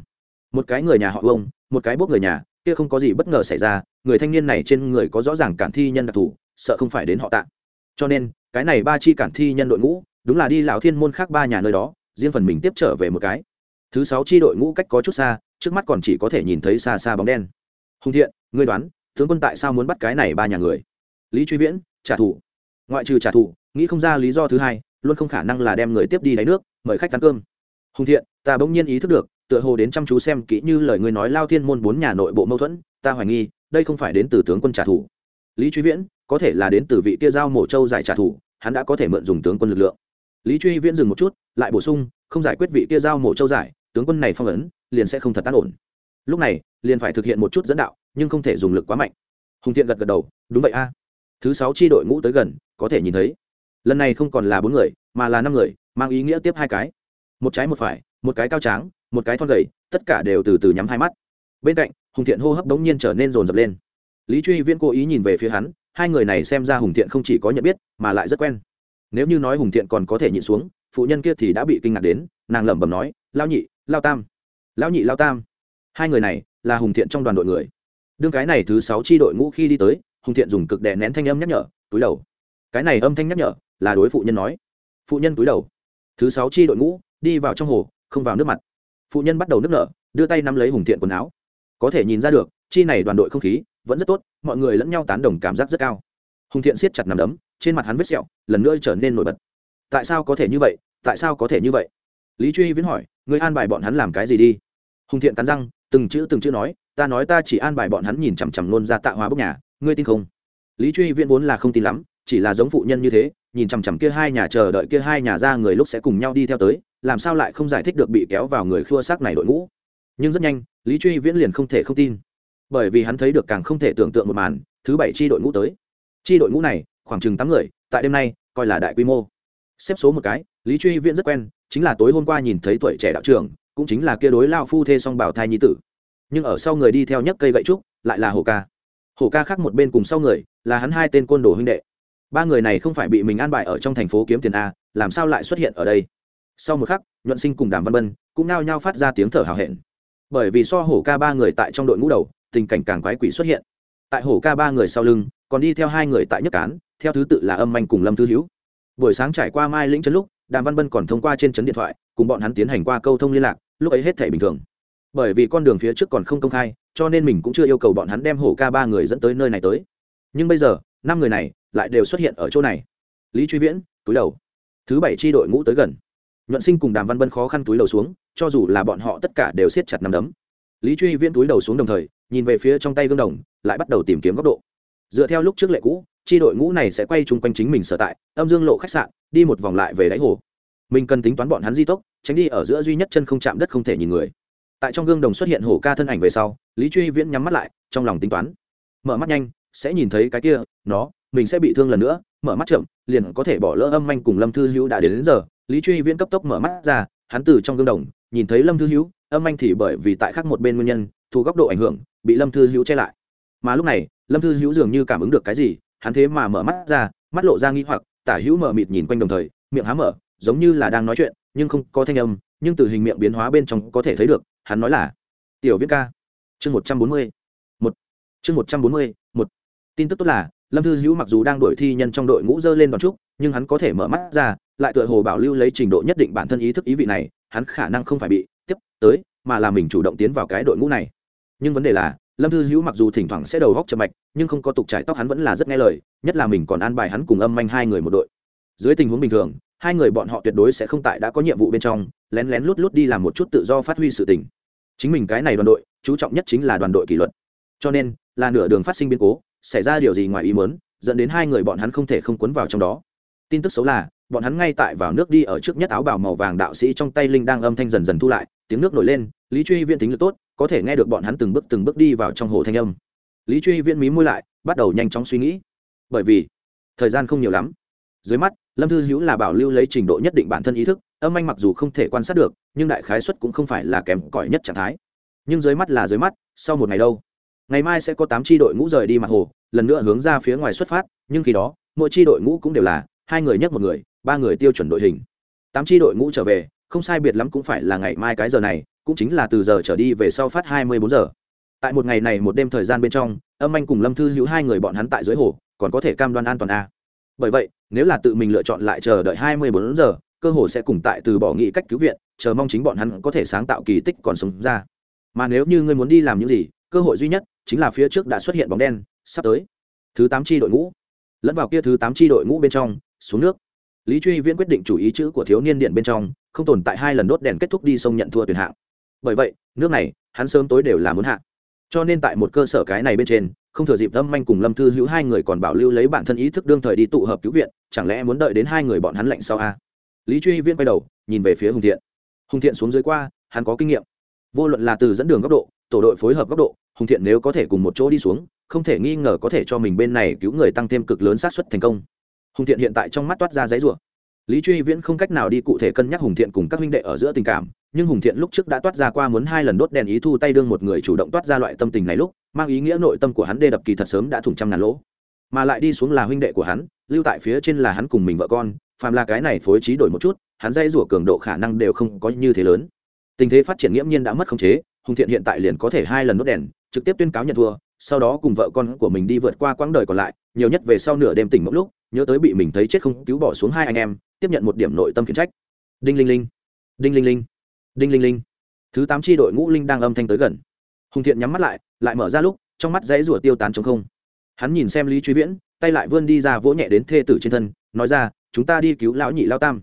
S1: Một cái người nhà họ ông một cái bốc người nhà, kia không có gì bất ngờ xảy ra, người thanh niên này trên người có rõ ràng cản thi nhân đặc thù, sợ không phải đến họ tạ. Cho nên cái này ba chi cản thi nhân đội ngũ, đúng là đi lão thiên môn khác ba nhà nơi đó, riêng phần mình tiếp trở về một cái. Thứ sáu chi đội ngũ cách có chút xa, trước mắt còn chỉ có thể nhìn thấy xa xa bóng đen. Hùng thiện, ngươi đoán, tướng quân tại sao muốn bắt cái này ba nhà người? Lý truy viễn, trả thù. Ngoại trừ trả thù, nghĩ không ra lý do thứ hai, luôn không khả năng là đem người tiếp đi đáy nước, mời khách ăn cơm. Hùng thiện, ta bỗng nhiên ý thức được, tựa hồ đến chăm chú xem kỹ như lời ngươi nói lao thiên môn bốn nhà nội bộ mâu thuẫn, ta hoài nghi, đây không phải đến từ tướng quân trả thù. Lý truy viễn có thể là đến từ vị kia giao mổ châu giải trả thù, hắn đã có thể mượn dùng tướng quân lực lượng. Lý truy viễn dừng một chút, lại bổ sung, không giải quyết vị kia giao mổ châu giải, tướng quân này phong ấn, liền sẽ không thật tan ổn. Lúc này, liền phải thực hiện một chút dẫn đạo, nhưng không thể dùng lực quá mạnh. Hùng thiện gật gật đầu, đúng vậy a. Thứ sáu chi đội ngũ tới gần, có thể nhìn thấy. Lần này không còn là bốn người, mà là năm người, mang ý nghĩa tiếp hai cái. Một trái một phải, một cái cao tráng, một cái thon gầy, tất cả đều từ từ nhắm hai mắt. Bên cạnh, hùng thiện hô hấp đống nhiên trở nên rồn rập lên. Lý truy viễn cố ý nhìn về phía hắn hai người này xem ra hùng thiện không chỉ có nhận biết, mà lại rất quen. Nếu như nói hùng thiện còn có thể nhịn xuống, phụ nhân kia thì đã bị kinh ngạc đến, nàng lẩm bẩm nói lao nhị, lao tam. Lão nhị, lao tam. Hai người này là hùng thiện trong đoàn đội người. Đương cái này thứ sáu chi đội ngũ khi đi tới, hùng thiện dùng cực đè nén thanh âm nhắc nhở, túi đầu. Cái này âm thanh nhắc nhở là đối phụ nhân nói. Phụ nhân túi đầu. Thứ sáu chi đội ngũ đi vào trong hồ, không vào nước mặt. Phụ nhân bắt đầu nước nở, đưa tay nắm lấy hùng thiện quần áo. Có thể nhìn ra được, chi này đoàn đội không khí vẫn rất tốt, mọi người lẫn nhau tán đồng cảm giác rất cao. Hùng thiện siết chặt nằm đấm, trên mặt hắn vết sẹo, lần nữa trở nên nổi bật. Tại sao có thể như vậy? Tại sao có thể như vậy? Lý truy viễn hỏi người an bài bọn hắn làm cái gì đi? Hùng thiện cắn răng, từng chữ từng chữ nói, ta nói ta chỉ an bài bọn hắn nhìn chằm chằm nôn ra tạ hóa bốc nhà, ngươi tin không? Lý truy viễn vốn là không tin lắm, chỉ là giống phụ nhân như thế, nhìn chằm chằm kia hai nhà chờ đợi kia hai nhà ra người lúc sẽ cùng nhau đi theo tới, làm sao lại không giải thích được bị kéo vào người khua xác này đội ngũ. Nhưng rất nhanh, lý truy viễn liền không thể không tin bởi vì hắn thấy được càng không thể tưởng tượng một màn, thứ bảy chi đội ngũ tới. Chi đội ngũ này, khoảng chừng tám người, tại đêm nay, coi là đại quy mô. Xếp số một cái, lý truy viễn rất quen, chính là tối hôm qua nhìn thấy tuổi trẻ đạo trưởng, cũng chính là kia đối lao phu thê song bảo thai nhi tử. Nhưng ở sau người đi theo nhất cây gậy trúc, lại là hồ ca. Hồ ca khác một bên cùng sau người, là hắn hai tên côn đồ huynh đệ. Ba người này không phải bị mình an bài ở trong thành phố kiếm tiền a, làm sao lại xuất hiện ở đây? Sau một khắc, nhuận sinh cùng đàm văn bân cũng nao nhao phát ra tiếng thở hào hẹn. Bởi vì so hổ ca ba người tại trong đội ngũ đầu tình cảnh càng quái quỷ xuất hiện. Tại hổ ca ba người sau lưng, còn đi theo hai người tại nhất cán, theo thứ tự là âm anh cùng lâm thư hữu. Buổi sáng trải qua mai lĩnh trấn lúc, đàm văn bân còn thông qua trên trấn điện thoại, cùng bọn hắn tiến hành qua câu thông liên lạc, lúc ấy hết thể bình thường. Bởi vì con đường phía trước còn không công khai, cho nên mình cũng chưa yêu cầu bọn hắn đem hổ ca ba người dẫn tới nơi này tới. Nhưng bây giờ, năm người này lại đều xuất hiện ở chỗ này. Lý truy viễn, túi đầu. Thứ bảy tri đội ngũ tới gần. Nhuận sinh cùng đàm văn bân khó khăn túi đầu xuống, cho dù là bọn họ tất cả đều siết chặt nằm đấm lý truy viễn túi đầu xuống đồng thời nhìn về phía trong tay gương đồng lại bắt đầu tìm kiếm góc độ. Dựa theo lúc trước lệ cũ tri đội ngũ này sẽ quay chung quanh chính mình sở tại âm dương lộ khách sạn đi một vòng lại về đáy hồ. Mình cần tính toán bọn hắn di tốc tránh đi ở giữa duy nhất chân không chạm đất không thể nhìn người. Tại trong gương đồng xuất hiện hổ ca thân ảnh về sau lý truy viễn nhắm mắt lại trong lòng tính toán. Mở mắt nhanh sẽ nhìn thấy cái kia nó mình sẽ bị thương lần nữa mở mắt chậm liền có thể bỏ lỡ âm manh cùng lâm thư hữu đã đến, đến giờ. Lý truy viễn cấp tốc mở mắt ra hắn từ trong gương đồng nhìn thấy lâm thư hữu âm anh thì bởi vì tại khác một bên nguyên nhân, thu góc độ ảnh hưởng, bị lâm thư hữu che lại. Mà lúc này, lâm thư hữu dường như cảm ứng được cái gì, hắn thế mà mở mắt ra, mắt lộ ra nghi hoặc, tả hữu mở mịt nhìn quanh đồng thời, miệng há mở, giống như là đang nói chuyện, nhưng không có thanh âm, nhưng từ hình miệng biến hóa bên trong có thể thấy được, hắn nói là, tiểu viết ca, chương một trăm bốn mươi, một, chương một trăm bốn mươi, một. Tin tức tốt là, lâm thư hữu mặc dù đang đổi thi nhân trong đội ngũ dơ lên đòn trúc nhưng hắn có thể mở mắt ra, lại tựa hồ bảo lưu lấy trình độ nhất định bản thân ý thức ý vị này, hắn khả năng không phải bị tiếp, tới, mà là mình chủ động tiến vào cái đội ngũ này. Nhưng vấn đề là, lâm thư hữu mặc dù thỉnh thoảng sẽ đầu góc chậm mạch, nhưng không có tục trải tóc hắn vẫn là rất nghe lời, nhất là mình còn an bài hắn cùng âm manh hai người một đội. Dưới tình huống bình thường, hai người bọn họ tuyệt đối sẽ không tại đã có nhiệm vụ bên trong, lén lén lút lút đi làm một chút tự do phát huy sự tình. Chính mình cái này đoàn đội, chú trọng nhất chính là đoàn đội kỷ luật. Cho nên, là nửa đường phát sinh biến cố, xảy ra điều gì ngoài ý muốn, dẫn đến hai người bọn hắn không thể không cuốn vào trong đó. Tin tức xấu là bọn hắn ngay tại vào nước đi ở trước nhất áo bào màu vàng đạo sĩ trong tay linh đang âm thanh dần dần thu lại, tiếng nước nổi lên, lý truy viễn tính lực tốt, có thể nghe được bọn hắn từng bước từng bước đi vào trong hồ thanh âm. Lý truy viễn mí môi lại, bắt đầu nhanh chóng suy nghĩ. Bởi vì, thời gian không nhiều lắm. Dưới mắt, lâm thư hữu là bảo lưu lấy trình độ nhất định bản thân ý thức, âm anh mặc dù không thể quan sát được, nhưng đại khái xuất cũng không phải là kém cỏi nhất trạng thái. Nhưng dưới mắt là dưới mắt, sau một ngày đâu, ngày mai sẽ có tám tri đội ngũ rời đi mặt hồ, lần nữa hướng ra phía ngoài xuất phát, nhưng khi đó, mỗi tri đội ngũ cũng đều là hai người nhất một người ba người tiêu chuẩn đội hình. Tám tri đội ngũ trở về, không sai biệt lắm cũng phải là ngày mai cái giờ này, cũng chính là từ giờ trở đi về sau phát hai mươi bốn giờ. Tại một ngày này một đêm thời gian bên trong, âm anh cùng lâm thư hữu hai người bọn hắn tại dưới hồ, còn có thể cam đoan an toàn a. Bởi vậy, nếu là tự mình lựa chọn lại chờ đợi hai mươi bốn giờ, cơ hồ sẽ cùng tại từ bỏ nghị cách cứu viện, chờ mong chính bọn hắn có thể sáng tạo kỳ tích còn sống ra. Mà nếu như ngươi muốn đi làm những gì, cơ hội duy nhất chính là phía trước đã xuất hiện bóng đen, sắp tới. Thứ tám tri đội ngũ. Lẫn vào kia thứ tám tri đội ngũ bên trong, xuống nước lý truy viễn quyết định chủ ý chữ của thiếu niên điện bên trong, không tồn tại hai lần đốt đèn kết thúc đi sông nhận thua tuyển hạng. Bởi vậy, nước này, hắn sớm tối đều là muốn hạ. Cho nên tại một cơ sở cái này bên trên, không thừa dịp tâm manh cùng lâm thư hữu hai người còn bảo lưu lấy bản thân ý thức đương thời đi tụ hợp cứu viện, chẳng lẽ muốn đợi đến hai người bọn hắn lạnh sau a lý truy viễn quay đầu, nhìn về phía hùng thiện. Hùng thiện xuống dưới qua, hắn có kinh nghiệm. Vô luận là từ dẫn đường góc độ, tổ đội phối hợp góc độ, hùng thiện nếu có thể cùng một chỗ đi xuống, không thể nghi ngờ có thể cho mình bên này cứu người tăng thêm cực lớn xác suất thành công hùng thiện hiện tại trong mắt toát ra giấy rủa. Lý truy viễn không cách nào đi cụ thể cân nhắc hùng thiện cùng các huynh đệ ở giữa tình cảm, nhưng hùng thiện lúc trước đã toát ra qua muốn hai lần đốt đèn ý thu tay đương một người chủ động toát ra loại tâm tình này lúc, mang ý nghĩa nội tâm của hắn đê đập kỳ thật sớm đã thủng trăm ngàn lỗ. Mà lại đi xuống là huynh đệ của hắn, lưu tại phía trên là hắn cùng mình vợ con, phàm là cái này phối trí đổi một chút, hắn dây rủa cường độ khả năng đều không có như thế lớn. Tình thế phát triển nghiễm nhiên đã mất khống chế, hùng thiện hiện tại liền có thể hai lần đốt đèn, trực tiếp tuyên cáo nhận thua, sau đó cùng vợ con của mình đi vượt qua quãng đời còn lại, nhiều nhất về sau nửa đêm tỉnh mộng lúc nhớ tới bị mình thấy chết không cứu bỏ xuống hai anh em, tiếp nhận một điểm nội tâm khiển trách. Đinh linh linh, đinh linh linh, đinh linh linh. Thứ tám tri đội ngũ linh đang âm thanh tới gần. Hùng thiện nhắm mắt lại lại mở ra lúc, trong mắt dãy rủa tiêu tán chống không. Hắn nhìn xem lý truy viễn, tay lại vươn đi ra vỗ nhẹ đến thê tử trên thân, nói ra, chúng ta đi cứu lão nhị lao tam.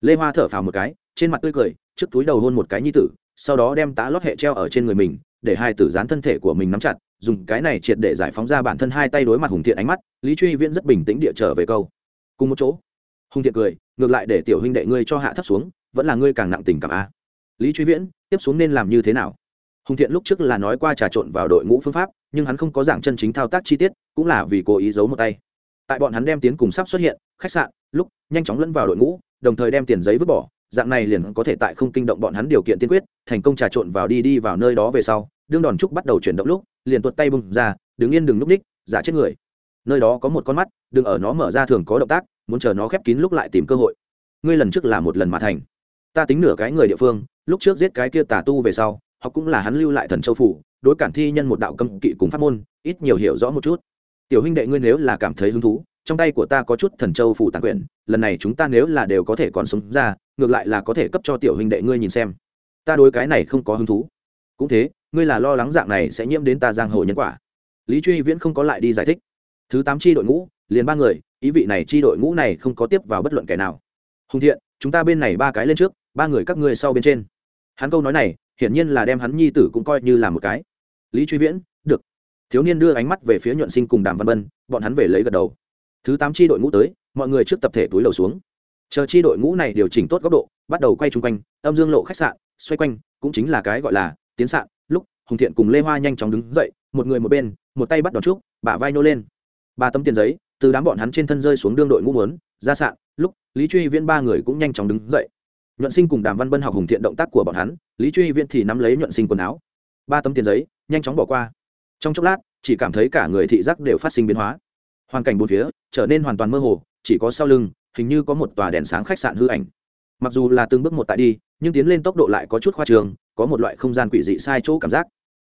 S1: Lê hoa thở phào một cái, trên mặt tươi cười, trước túi đầu hôn một cái nhi tử, sau đó đem tá lót hệ treo ở trên người mình để hai tử dán thân thể của mình nắm chặt, dùng cái này triệt để giải phóng ra bản thân hai tay đối mặt hùng thiện ánh mắt, lý truy viễn rất bình tĩnh địa trở về câu. Cùng một chỗ, hùng thiện cười, ngược lại để tiểu huynh đệ ngươi cho hạ thấp xuống, vẫn là ngươi càng nặng tình cảm a. Lý truy viễn, tiếp xuống nên làm như thế nào? Hùng thiện lúc trước là nói qua trà trộn vào đội ngũ phương pháp, nhưng hắn không có giảng chân chính thao tác chi tiết, cũng là vì cố ý giấu một tay. Tại bọn hắn đem tiến cùng sắp xuất hiện, khách sạn, lúc, nhanh chóng lẫn vào đội ngũ, đồng thời đem tiền giấy vứt bỏ dạng này liền có thể tại không kinh động bọn hắn điều kiện tiên quyết, thành công trà trộn vào đi đi vào nơi đó về sau, đương đòn trúc bắt đầu chuyển động lúc, liền tuột tay bung ra, đứng yên đừng núp ních giả chết người. Nơi đó có một con mắt, đừng ở nó mở ra thường có động tác, muốn chờ nó khép kín lúc lại tìm cơ hội. Ngươi lần trước là một lần mà thành. Ta tính nửa cái người địa phương, lúc trước giết cái kia tà tu về sau, họ cũng là hắn lưu lại thần châu phủ, đối cản thi nhân một đạo cấm kỵ cùng pháp môn, ít nhiều hiểu rõ một chút. Tiểu huynh đệ ngươi nếu là cảm thấy hứng thú, trong tay của ta có chút thần châu phủ tàn quyển, lần này chúng ta nếu là đều có thể còn sống ra ngược lại là có thể cấp cho tiểu huynh đệ ngươi nhìn xem. Ta đối cái này không có hứng thú. Cũng thế, ngươi là lo lắng dạng này sẽ nhiễm đến ta giang hồ nhân quả. Lý truy viễn không có lại đi giải thích. Thứ tám tri đội ngũ, liền ba người, ý vị này tri đội ngũ này không có tiếp vào bất luận kẻ nào. Hùng thiện, chúng ta bên này ba cái lên trước, ba người các ngươi sau bên trên. Hắn câu nói này, hiển nhiên là đem hắn nhi tử cũng coi như là một cái. Lý truy viễn, được. Thiếu niên đưa ánh mắt về phía nhuận sinh cùng đàm văn bân bọn hắn về lấy gật đầu. Thứ tám tri đội ngũ tới, mọi người trước tập thể túi đầu xuống chờ chi đội ngũ này điều chỉnh tốt góc độ, bắt đầu quay chung quanh, âm dương lộ khách sạn, xoay quanh, cũng chính là cái gọi là tiến sạn. Lúc, hùng thiện cùng lê hoa nhanh chóng đứng dậy, một người một bên, một tay bắt đòn trúc, bả vai nô lên. Ba tấm tiền giấy, từ đám bọn hắn trên thân rơi xuống đương đội ngũ muốn, ra sạn. Lúc, lý truy viễn ba người cũng nhanh chóng đứng dậy. Nhuận sinh cùng đàm văn bân học hùng thiện động tác của bọn hắn, lý truy viễn thì nắm lấy nhuận sinh quần áo. Ba tấm tiền giấy, nhanh chóng bỏ qua. Trong chốc lát, chỉ cảm thấy cả người thị giác đều phát sinh biến hóa. Hoàn cảnh bốn phía, trở nên hoàn toàn mơ hồ, chỉ có sau lưng hình như có một tòa đèn sáng khách sạn hư ảnh. Mặc dù là từng bước một tại đi, nhưng tiến lên tốc độ lại có chút khoa trường, có một loại không gian quỷ dị sai chỗ cảm giác.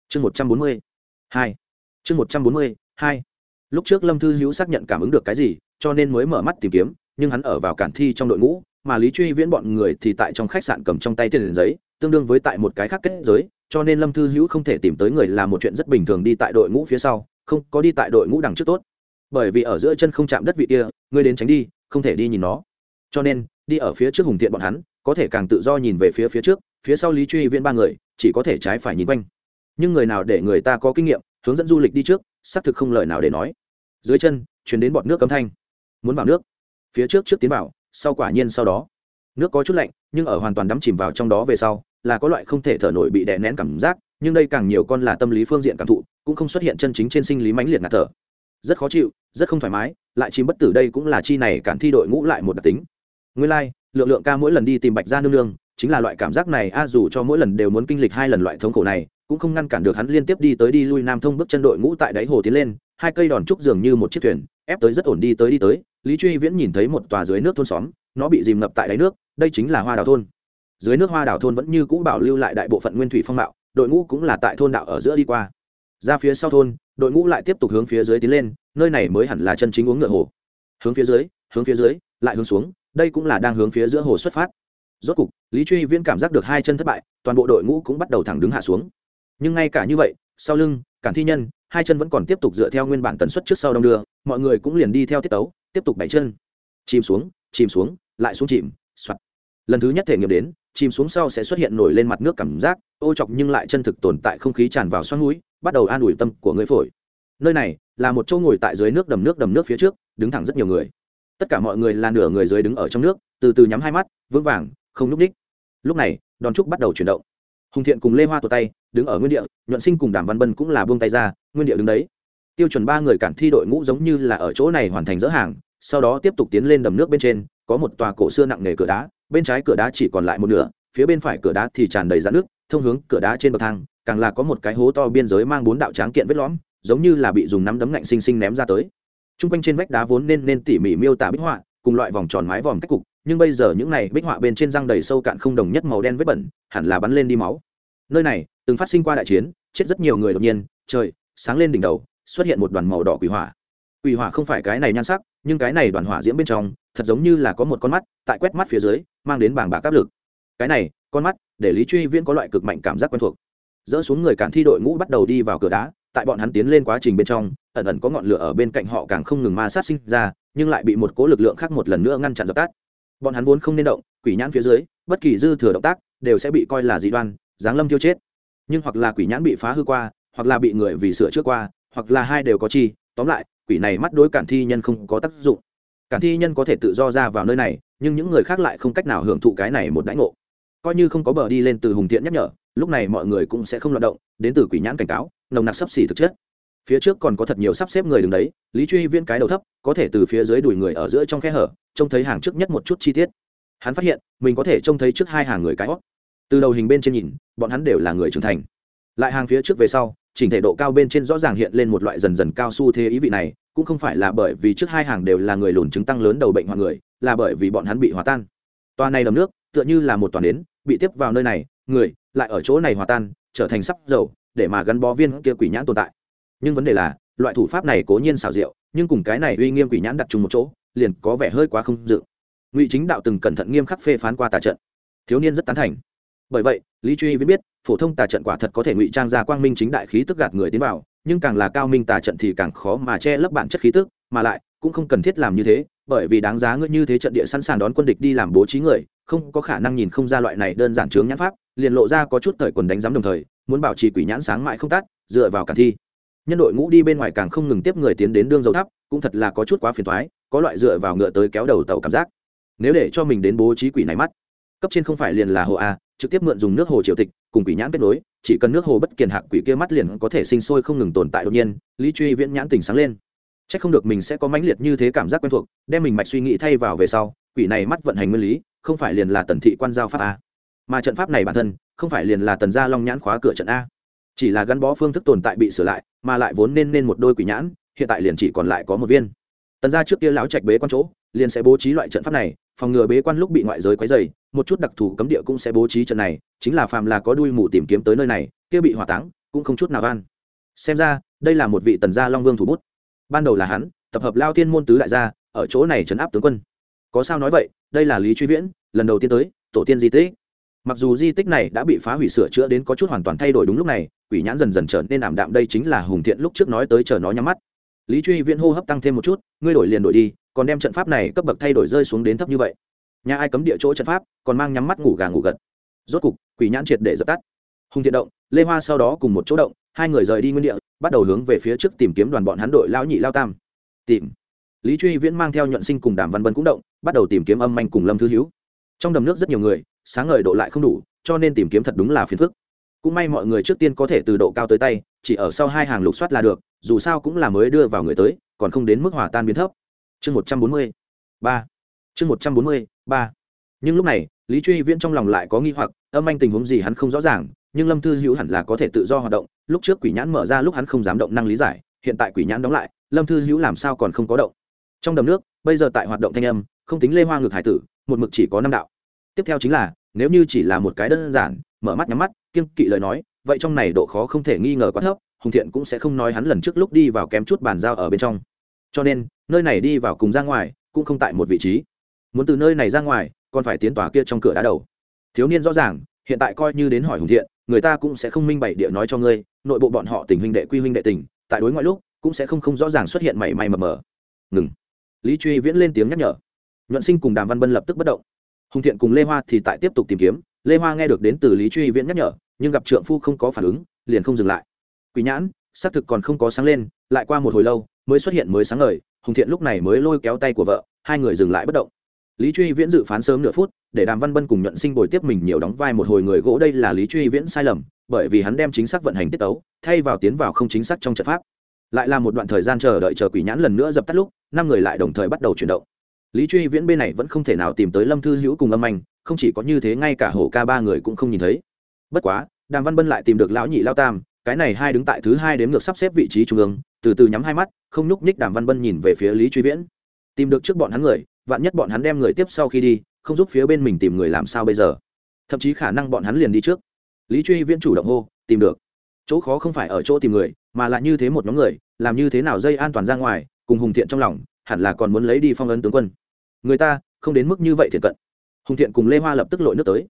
S1: Chương một trăm bốn mươi hai. Chương một trăm bốn mươi hai. Lúc trước lâm thư hữu xác nhận cảm ứng được cái gì, cho nên mới mở mắt tìm kiếm, nhưng hắn ở vào cản thi trong đội ngũ, mà lý truy viễn bọn người thì tại trong khách sạn cầm trong tay tiền giấy, tương đương với tại một cái khác kết giới, cho nên lâm thư hữu không thể tìm tới người là một chuyện rất bình thường đi tại đội ngũ phía sau, không có đi tại đội ngũ đằng trước tốt. Bởi vì ở giữa chân không chạm đất vị kia ngươi đến tránh đi không thể đi nhìn nó. Cho nên, đi ở phía trước hùng thiện bọn hắn, có thể càng tự do nhìn về phía phía trước, phía sau lý truy viễn ba người, chỉ có thể trái phải nhìn quanh. Nhưng người nào để người ta có kinh nghiệm, hướng dẫn du lịch đi trước, xác thực không lời nào để nói. Dưới chân chuyển đến bọn nước cấm thanh. Muốn vào nước. Phía trước trước tiến vào, sau quả nhiên sau đó. Nước có chút lạnh, nhưng ở hoàn toàn đắm chìm vào trong đó về sau, là có loại không thể thở nổi bị đè nén cảm giác, nhưng đây càng nhiều con là tâm lý phương diện cảm thụ, cũng không xuất hiện chân chính trên sinh lý mãnh liệt ngạt thở. Rất khó chịu, rất không thoải mái lại chìm bất tử đây cũng là chi này cản thi đội ngũ lại một đặc tính. Nguyên lai、like, lượng lượng ca mỗi lần đi tìm bạch gia nương nương chính là loại cảm giác này a dù cho mỗi lần đều muốn kinh lịch hai lần loại thống khổ này cũng không ngăn cản được hắn liên tiếp đi tới đi lui nam thông bước chân đội ngũ tại đáy hồ tiến lên hai cây đòn trúc dường như một chiếc thuyền ép tới rất ổn đi tới đi tới lý truy viễn nhìn thấy một tòa dưới nước thôn xóm nó bị dìm ngập tại đáy nước đây chính là hoa đào thôn. Dưới nước hoa đào thôn vẫn như cũ bảo lưu lại đại bộ phận nguyên thủy phong mạo đội ngũ cũng là tại thôn đạo ở giữa đi qua. Ra phía sau thôn đội ngũ lại tiếp tục hướng phía dưới tiến lên, nơi này mới hẳn là chân chính uống ngựa hồ. Hướng phía dưới, hướng phía dưới, lại hướng xuống, đây cũng là đang hướng phía giữa hồ xuất phát. Rốt cục, lý truy viễn cảm giác được hai chân thất bại, toàn bộ đội ngũ cũng bắt đầu thẳng đứng hạ xuống. Nhưng ngay cả như vậy, sau lưng, cản thi nhân, hai chân vẫn còn tiếp tục dựa theo nguyên bản tần suất trước sau đông đưa, mọi người cũng liền đi theo tiết tấu, tiếp tục bảy chân. Chìm xuống chìm xuống, lại xuống chìm, soạt. Lần thứ nhất thể nghiệm đến, chìm xuống sau sẽ xuất hiện nổi lên mặt nước cảm giác, ô chọc nhưng lại chân thực tồn tại không khí tràn vào xoắn núi bắt đầu an ủi tâm của người phổi. Nơi này là một chỗ ngồi tại dưới nước đầm nước đầm nước phía trước, đứng thẳng rất nhiều người. Tất cả mọi người là nửa người dưới đứng ở trong nước, từ từ nhắm hai mắt, vững vàng, không n ú c ních lúc này, đòn trúc bắt đầu chuyển động. Hùng thiện cùng lê hoa tụt tay, đứng ở nguyên địa, nhuận sinh cùng đàm văn bân cũng là buông tay ra, nguyên địa đứng đấy. Tiêu chuẩn ba người cản thi đội ngũ giống như là ở chỗ này hoàn thành dỡ hàng, sau đó tiếp tục tiến lên đầm nước bên trên, có một tòa cổ xưa nặng nề cửa đá, bên trái cửa đá chỉ còn lại một nửa, phía bên phải cửa đá thì tràn đầy dạn nước thông hướng cửa đá trên bậc thang càng là có một cái hố to biên giới mang bốn đạo tráng kiện vết lõm, giống như là bị dùng nắm đấm ngạnh xinh xinh ném ra tới. T r u n g quanh trên vách đá vốn nên nên tỉ mỉ miêu tả bích họa, cùng loại vòng tròn mái vòm cách cục, nhưng bây giờ những này bích họa bên trên răng đầy sâu cạn không đồng nhất màu đen vết bẩn, hẳn là bắn lên đi máu. Nơi này, từng phát sinh qua đại chiến, chết rất nhiều người đột nhiên, trời, sáng lên đỉnh đầu, xuất hiện một đoàn màu đỏ quỷ hỏa. Quỷ hỏa không phải cái này nhan sắc, nhưng cái này đoàn hỏa diễm bên trong, thật giống như là có một con mắt, tại quét mắt phía dưới, mang đến bảng bạc áp lực. Cái này, con mắt, để lý truy viễn có loại cực mạnh cảm giác quen thuộc dỡ xuống người cản thi đội ngũ bắt đầu đi vào cửa đá, tại bọn hắn tiến lên quá trình bên trong, ẩn ẩn có ngọn lửa ở bên cạnh họ càng không ngừng ma sát sinh ra, nhưng lại bị một cố lực lượng khác một lần nữa ngăn chặn dập tắt. Bọn hắn vốn không nên động, quỷ nhãn phía dưới, bất kỳ dư thừa động tác đều sẽ bị coi là dị đoan, giáng lâm tiêu chết. Nhưng hoặc là quỷ nhãn bị phá hư qua, hoặc là bị người vì sửa trước qua, hoặc là hai đều có chi, tóm lại, quỷ này mắt đối cản thi nhân không có tác dụng. Cản thi nhân có thể tự do ra vào nơi này, nhưng những người khác lại không cách nào hưởng thụ cái này một đãi ngộ. Coi như không có bờ đi lên từ hùng thiện nhắc nhở lúc này mọi người cũng sẽ không loạt động, đến từ quỷ nhãn cảnh cáo, nồng nặc sắp xỉ thực chất. Phía trước còn có thật nhiều sắp xếp người đứng đấy, lý truy viên cái đầu thấp, có thể từ phía dưới đùi người ở giữa trong khe hở, trông thấy hàng trước nhất một chút chi tiết. Hắn phát hiện, mình có thể trông thấy trước hai hàng người cái hót. Từ đầu hình bên trên nhìn, bọn hắn đều là người trưởng thành. Lại hàng phía trước về sau, chỉnh thể độ cao bên trên rõ ràng hiện lên một loại dần dần cao su thế ý vị này, cũng không phải là bởi vì trước hai hàng đều là người lùn chứng tăng lớn đầu bệnh hoặc người, là bởi vì bọn hắn bị hòa tan. Toa này đầm nước, tựa như là một toàn đến bị tiếp vào nơi này, người lại ở chỗ này hòa tan, trở thành sắp dầu, để mà gắn bó viên kia quỷ nhãn tồn tại. Nhưng vấn đề là, loại thủ pháp này cố nhiên xảo diệu, nhưng cùng cái này uy nghiêm quỷ nhãn đặt chung một chỗ, liền có vẻ hơi quá không dự. Ngụy chính đạo từng cẩn thận nghiêm khắc phê phán qua tà trận. Thiếu niên rất tán thành. Bởi vậy, lý truy viết biết, phổ thông tà trận quả thật có thể ngụy trang ra quang minh chính đại khí tức gạt người tiến vào, nhưng càng là cao minh tà trận thì càng khó mà che lấp bản chất khí tức, mà lại, cũng không cần thiết làm như thế, bởi vì đáng giá ngươi như thế trận địa sẵn sàng đón quân địch đi làm bố trí người, không có khả năng nhìn không ra loại này đơn giản chướng nhãn pháp liền lộ ra có chút thời quần đánh giám đồng thời, muốn bảo trì quỷ nhãn sáng mãi không tắt, dựa vào cả thi. Nhân đội ngũ đi bên ngoài càng không ngừng tiếp người tiến đến đương dầu thắp cũng thật là có chút quá phiền thoái có loại dựa vào ngựa tới kéo đầu tàu cảm giác. Nếu để cho mình đến bố trí quỷ này mắt, cấp trên không phải liền là hồ a, trực tiếp mượn dùng nước hồ triều tịch, cùng quỷ nhãn kết nối, chỉ cần nước hồ bất kiền hạc quỷ kia mắt liền có thể sinh sôi không ngừng tồn tại đột nhiên, lý truy viễn nhãn tỉnh sáng lên. C h ắ c không được mình sẽ có mãnh liệt như thế cảm giác quen thuộc, đem mình mạch suy nghĩ thay vào về sau, quỷ này mắt vận hành nguyên lý, không phải liền là tần thị quan giao pháp a mà trận pháp này bản thân không phải liền là tần gia long nhãn khóa cửa trận a. Chỉ là gắn bó phương thức tồn tại bị sửa lại, mà lại vốn nên nên một đôi quỷ nhãn, hiện tại liền chỉ còn lại có một viên. Tần gia trước kia lão trạch bế quan chỗ, liền sẽ bố trí loại trận pháp này, phòng ngừa bế quan lúc bị ngoại giới quấy dày một chút đặc thù cấm địa cũng sẽ bố trí trận này, chính là phàm là có đuôi mù tìm kiếm tới nơi này, kia bị hỏa táng, cũng không chút nào van xem ra, đây là một vị tần gia long vương thủ bút. Ban đầu là hắn, tập hợp lao thiên môn tứ đại gia, ở chỗ này trấn áp tướng quân. Có sao nói vậy, đây là lý truy viễn, lần đầu tiên tới, tổ tiên di tích mặc dù di tích này đã bị phá hủy sửa chữa đến có chút hoàn toàn thay đổi đúng lúc này, quỷ nhãn dần dần trở nên ảm đạm, đây chính là hùng thiện lúc trước nói tới chờ nó nhắm mắt. Lý truy viễn hô hấp tăng thêm một chút, ngươi đổi liền đổi đi, còn đem trận pháp này cấp bậc thay đổi rơi xuống đến thấp như vậy. Nhà ai cấm địa chỗ trận pháp, còn mang nhắm mắt ngủ gà ngủ gật. Rốt cục, quỷ nhãn triệt để dập tắt. Hùng thiện động, lê hoa sau đó cùng một chỗ động, hai người rời đi nguyên địa, bắt đầu hướng về phía trước tìm kiếm đoàn bọn hắn đội lão nhị lao tam. Tìm. Lý truy viễn mang theo nhuận sinh cùng đàm văn vân cũng động, bắt đầu tìm kiếm âm manh cùng lâm thư hữu. Trong đầm nước rất nhiều người sáng ngời độ lại không đủ, cho nên tìm kiếm thật đúng là phiền phức. Cũng may mọi người trước tiên có thể từ độ cao tới tay, chỉ ở sau hai hàng lục soát là được, dù sao cũng là mới đưa vào người tới, còn không đến mức hòa tan biến thấp. Chương một trăm bốn mươi ba. Chương một trăm bốn mươi ba. Nhưng lúc này, lý truy viễn trong lòng lại có nghi hoặc, âm anh tình huống gì hắn không rõ ràng, nhưng lâm thư hữu hẳn là có thể tự do hoạt động, lúc trước quỷ nhãn mở ra lúc hắn không dám động năng lý giải, hiện tại quỷ nhãn đóng lại, lâm thư hữu làm sao còn không có động. Trong đầm nước, bây giờ tại hoạt động thanh âm, không tính lê hoa ngược hải tử, một mực chỉ có năm đạo tiếp theo chính là, nếu như chỉ là một cái đơn giản, mở mắt nhắm mắt, kiêng kỵ lời nói, vậy trong này độ khó không thể nghi ngờ quá thấp, hùng thiện cũng sẽ không nói hắn lần trước lúc đi vào kém chút bàn giao ở bên trong. Cho nên, nơi này đi vào cùng ra ngoài, cũng không tại một vị trí. Muốn từ nơi này ra ngoài, còn phải tiến tòa kia trong cửa đá đầu. Thiếu niên rõ ràng, hiện tại coi như đến hỏi hùng thiện, người ta cũng sẽ không minh bày địa nói cho ngươi, nội bộ bọn họ tình huynh đệ quy huynh đệ tình, tại đối ngoại lúc, cũng sẽ không không rõ ràng xuất hiện mảy may mờ mờ. Ngừng. Lý truy viễn lên tiếng nhắc nhở. Nhuận sinh cùng đàm văn bân lập tức bất động hùng thiện cùng lê hoa thì tại tiếp tục tìm kiếm. Lê hoa nghe được đến từ lý truy viễn nhắc nhở, nhưng gặp trượng phu không có phản ứng, liền không dừng lại. Quỷ nhãn, xác thực còn không có sáng lên, lại qua một hồi lâu, mới xuất hiện mới sáng ngời, hùng thiện lúc này mới lôi kéo tay của vợ, hai người dừng lại bất động. Lý truy viễn dự phán sớm nửa phút, để đàm văn bân cùng nhuận sinh bồi tiếp mình nhiều đóng vai một hồi người gỗ đây là lý truy viễn sai lầm, bởi vì hắn đem chính xác vận hành tiết tấu, thay vào tiến vào không chính xác trong trận pháp. Lại là một đoạn thời gian chờ đợi chờ quỷ nhãn lần nữa dập tắt lúc, năm người lại đồng thời bắt đầu chuyển động lý truy viễn bên này vẫn không thể nào tìm tới lâm thư hữu cùng âm anh, không chỉ có như thế, ngay cả hổ ca ba người cũng không nhìn thấy. Bất quá, đàm văn bân lại tìm được lão nhị lao tam, cái này hai đứng tại thứ hai đếm ngược sắp xếp vị trí trung ương, từ từ nhắm hai mắt, không nhúc nhích đàm văn bân nhìn về phía lý truy viễn. Tìm được trước bọn hắn người, vạn nhất bọn hắn đem người tiếp sau khi đi, không giúp phía bên mình tìm người làm sao bây giờ? Thậm chí khả năng bọn hắn liền đi trước. Lý truy viễn chủ động hô, tìm được. Chỗ khó không phải ở chỗ tìm người, mà là như thế một nhóm người, làm như thế nào dây an toàn ra ngoài, cùng hùng thiện trong lòng, hẳn là còn muốn lấy đi phong ấn tướng quân người ta không đến mức như vậy thiện cận. Hùng thiện cùng lê hoa lập tức lội nước tới.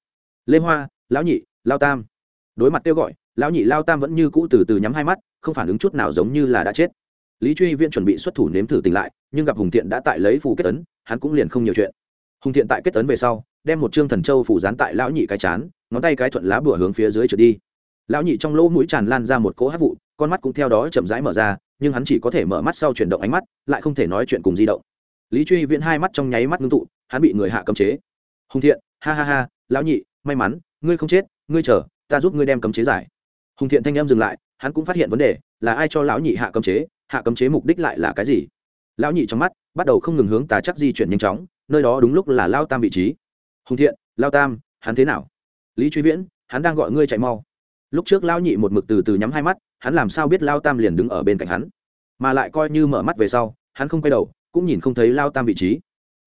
S1: Lê hoa, lão nhị, lao tam. Đối mặt kêu gọi, lão nhị lao tam vẫn như cũ từ từ nhắm hai mắt, không phản ứng chút nào giống như là đã chết. Lý truy viễn chuẩn bị xuất thủ nếm thử tỉnh lại, nhưng gặp hùng thiện đã tại lấy phù kết tấn hắn cũng liền không nhiều chuyện. Hùng thiện tại kết tấn về sau, đem một trương thần châu phủ dán tại lão nhị cái chán, ngón tay cái thuận lá bửa hướng phía dưới trượt đi. Lão nhị trong lỗ mũi tràn lan ra một cỗ hát vụ, con mắt cũng theo đó chậm rãi mở ra, nhưng hắn chỉ có thể mở mắt sau chuyển động ánh mắt, lại không thể nói chuyện cùng di động lý truy viễn hai mắt trong nháy mắt ngưng tụ, hắn bị người hạ cấm chế. Hùng thiện, ha ha ha, lão nhị, may mắn, ngươi không chết, ngươi chờ, ta giúp ngươi đem cấm chế giải. Hùng thiện thanh em dừng lại, hắn cũng phát hiện vấn đề, là ai cho lão nhị hạ cấm chế, hạ cấm chế mục đích lại là cái gì? Lão nhị trong mắt, bắt đầu không ngừng hướng tà chắc di chuyển nhanh chóng, nơi đó đúng lúc là lao tam vị trí. Hùng thiện, lao tam, hắn thế nào? Lý truy viễn, hắn đang gọi ngươi chạy mau. Lúc trước lão nhị một mực từ từ nhắm hai mắt, hắn làm sao biết lao tam liền đứng ở bên cạnh hắn? Mà lại coi như mở mắt về sau, hắn không quay đầu cũng nhìn không thấy lao tam vị trí.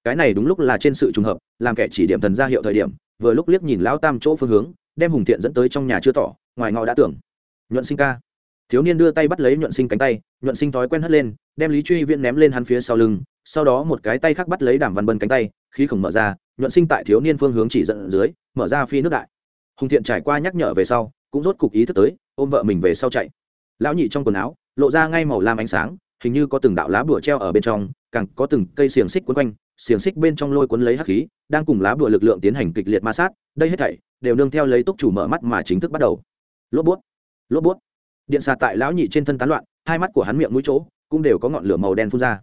S1: Cái này đúng lúc là trên sự trùng hợp, làm kẻ chỉ điểm thần ra hiệu thời điểm, vừa lúc liếc nhìn lao tam chỗ phương hướng, đem hùng thiện dẫn tới trong nhà chưa tỏ, ngoài ngõ đã tưởng. Nhuận sinh ca. Thiếu niên đưa tay bắt lấy nhuận sinh cánh tay, nhuận sinh thói quen hất lên, đem lý truy viễn ném lên hắn phía sau lưng, sau đó một cái tay khác bắt lấy đàm văn bân cánh tay, khí khổng mở ra, nhuận sinh tại thiếu niên phương hướng chỉ dẫn dưới, mở ra phi nước đại. Hùng thiện trải qua nhắc nhở về sau, cũng rốt cục ý thức tới, ôm vợ mình về sau chạy. Lão nhị trong quần áo, lộ ra ngay màu lam ánh sáng, hình như có từng đạo lá bùa treo ở bên trong càng có từng cây xiềng xích quấn quanh, xiềng xích bên trong lôi cuốn lấy hắc khí, đang cùng lá bùa lực lượng tiến hành kịch liệt ma sát, đây hết thảy đều nương theo lấy túc chủ mở mắt mà chính thức bắt đầu. Lốp bút lốp bút. Điện xà tại lão nhị trên thân tán loạn, hai mắt của hắn miệng mũi chỗ cũng đều có ngọn lửa màu đen phun ra.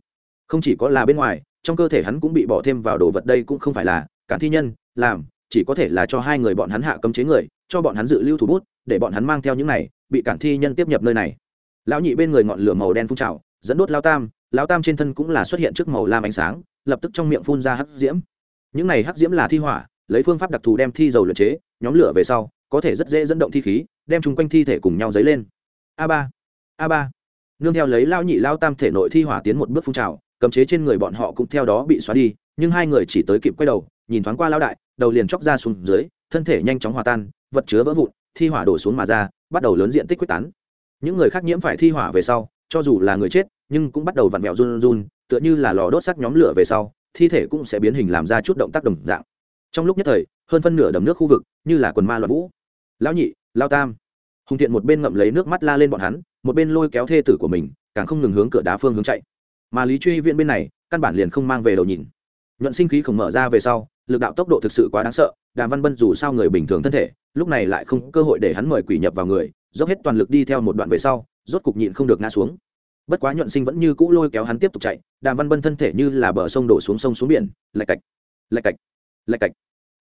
S1: Không chỉ có là bên ngoài, trong cơ thể hắn cũng bị bỏ thêm vào đồ vật đây cũng không phải là, cả thi nhân, làm, chỉ có thể là cho hai người bọn hắn hạ cấm chế người, cho bọn hắn dự lưu thủ bút, để bọn hắn mang theo những này, bị cản thi nhân tiếp nhập nơi này. Lão nhị bên người ngọn lửa màu đen phun trào, dẫn đốt lao tam Lão tam trên thân cũng là xuất hiện trước màu lam ánh sáng, lập tức trong miệng phun ra hắc diễm. Những này hắc diễm là thi hỏa, lấy phương pháp đặc thù đem thi dầu luyện chế, nhóm lửa về sau, có thể rất dễ dẫn động thi khí, đem chung quanh thi thể cùng nhau dấy lên. A ba a ba. Nương theo lấy lao nhị lao tam thể nội thi hỏa tiến một bước phun trào, cấm chế trên người bọn họ cũng theo đó bị xóa đi, nhưng hai người chỉ tới kịp quay đầu, nhìn thoáng qua lao đại, đầu liền chóc ra xuống dưới, thân thể nhanh chóng hòa tan, vật chứa vỡ vụn, thi hỏa đổ xuống mà ra, bắt đầu lớn diện tích quyết tán. Những người khác nhiễm phải thi hỏa về sau, cho dù là người chết nhưng cũng bắt đầu vặn vẹo run run tựa như là lò đốt sắc nhóm lửa về sau, thi thể cũng sẽ biến hình làm ra chút động tác đồng dạng. Trong lúc nhất thời, hơn phân nửa đầm nước khu vực như là quần ma loạn vũ. Lão nhị, lao tam. Hùng thiện một bên ngậm lấy nước mắt la lên bọn hắn, một bên lôi kéo thê tử của mình, càng không ngừng hướng cửa đá phương hướng chạy. Mà lý truy viện bên này, căn bản liền không mang về đầu nhìn. Nhuận sinh khí không mở ra về sau, lực đạo tốc độ thực sự quá đáng sợ, đàm văn bân dù sao người bình thường thân thể, lúc này lại không cơ hội để hắn mời quỷ nhập vào người, dốc hết toàn lực đi theo một đoạn về sau, rốt cục nhịn không được ngã xuống bất quá nhuận sinh vẫn như cũ lôi kéo hắn tiếp tục chạy, đàm văn bân thân thể như là bờ sông đổ xuống sông xuống biển, lạch cạch lạch cạch lạch cạch,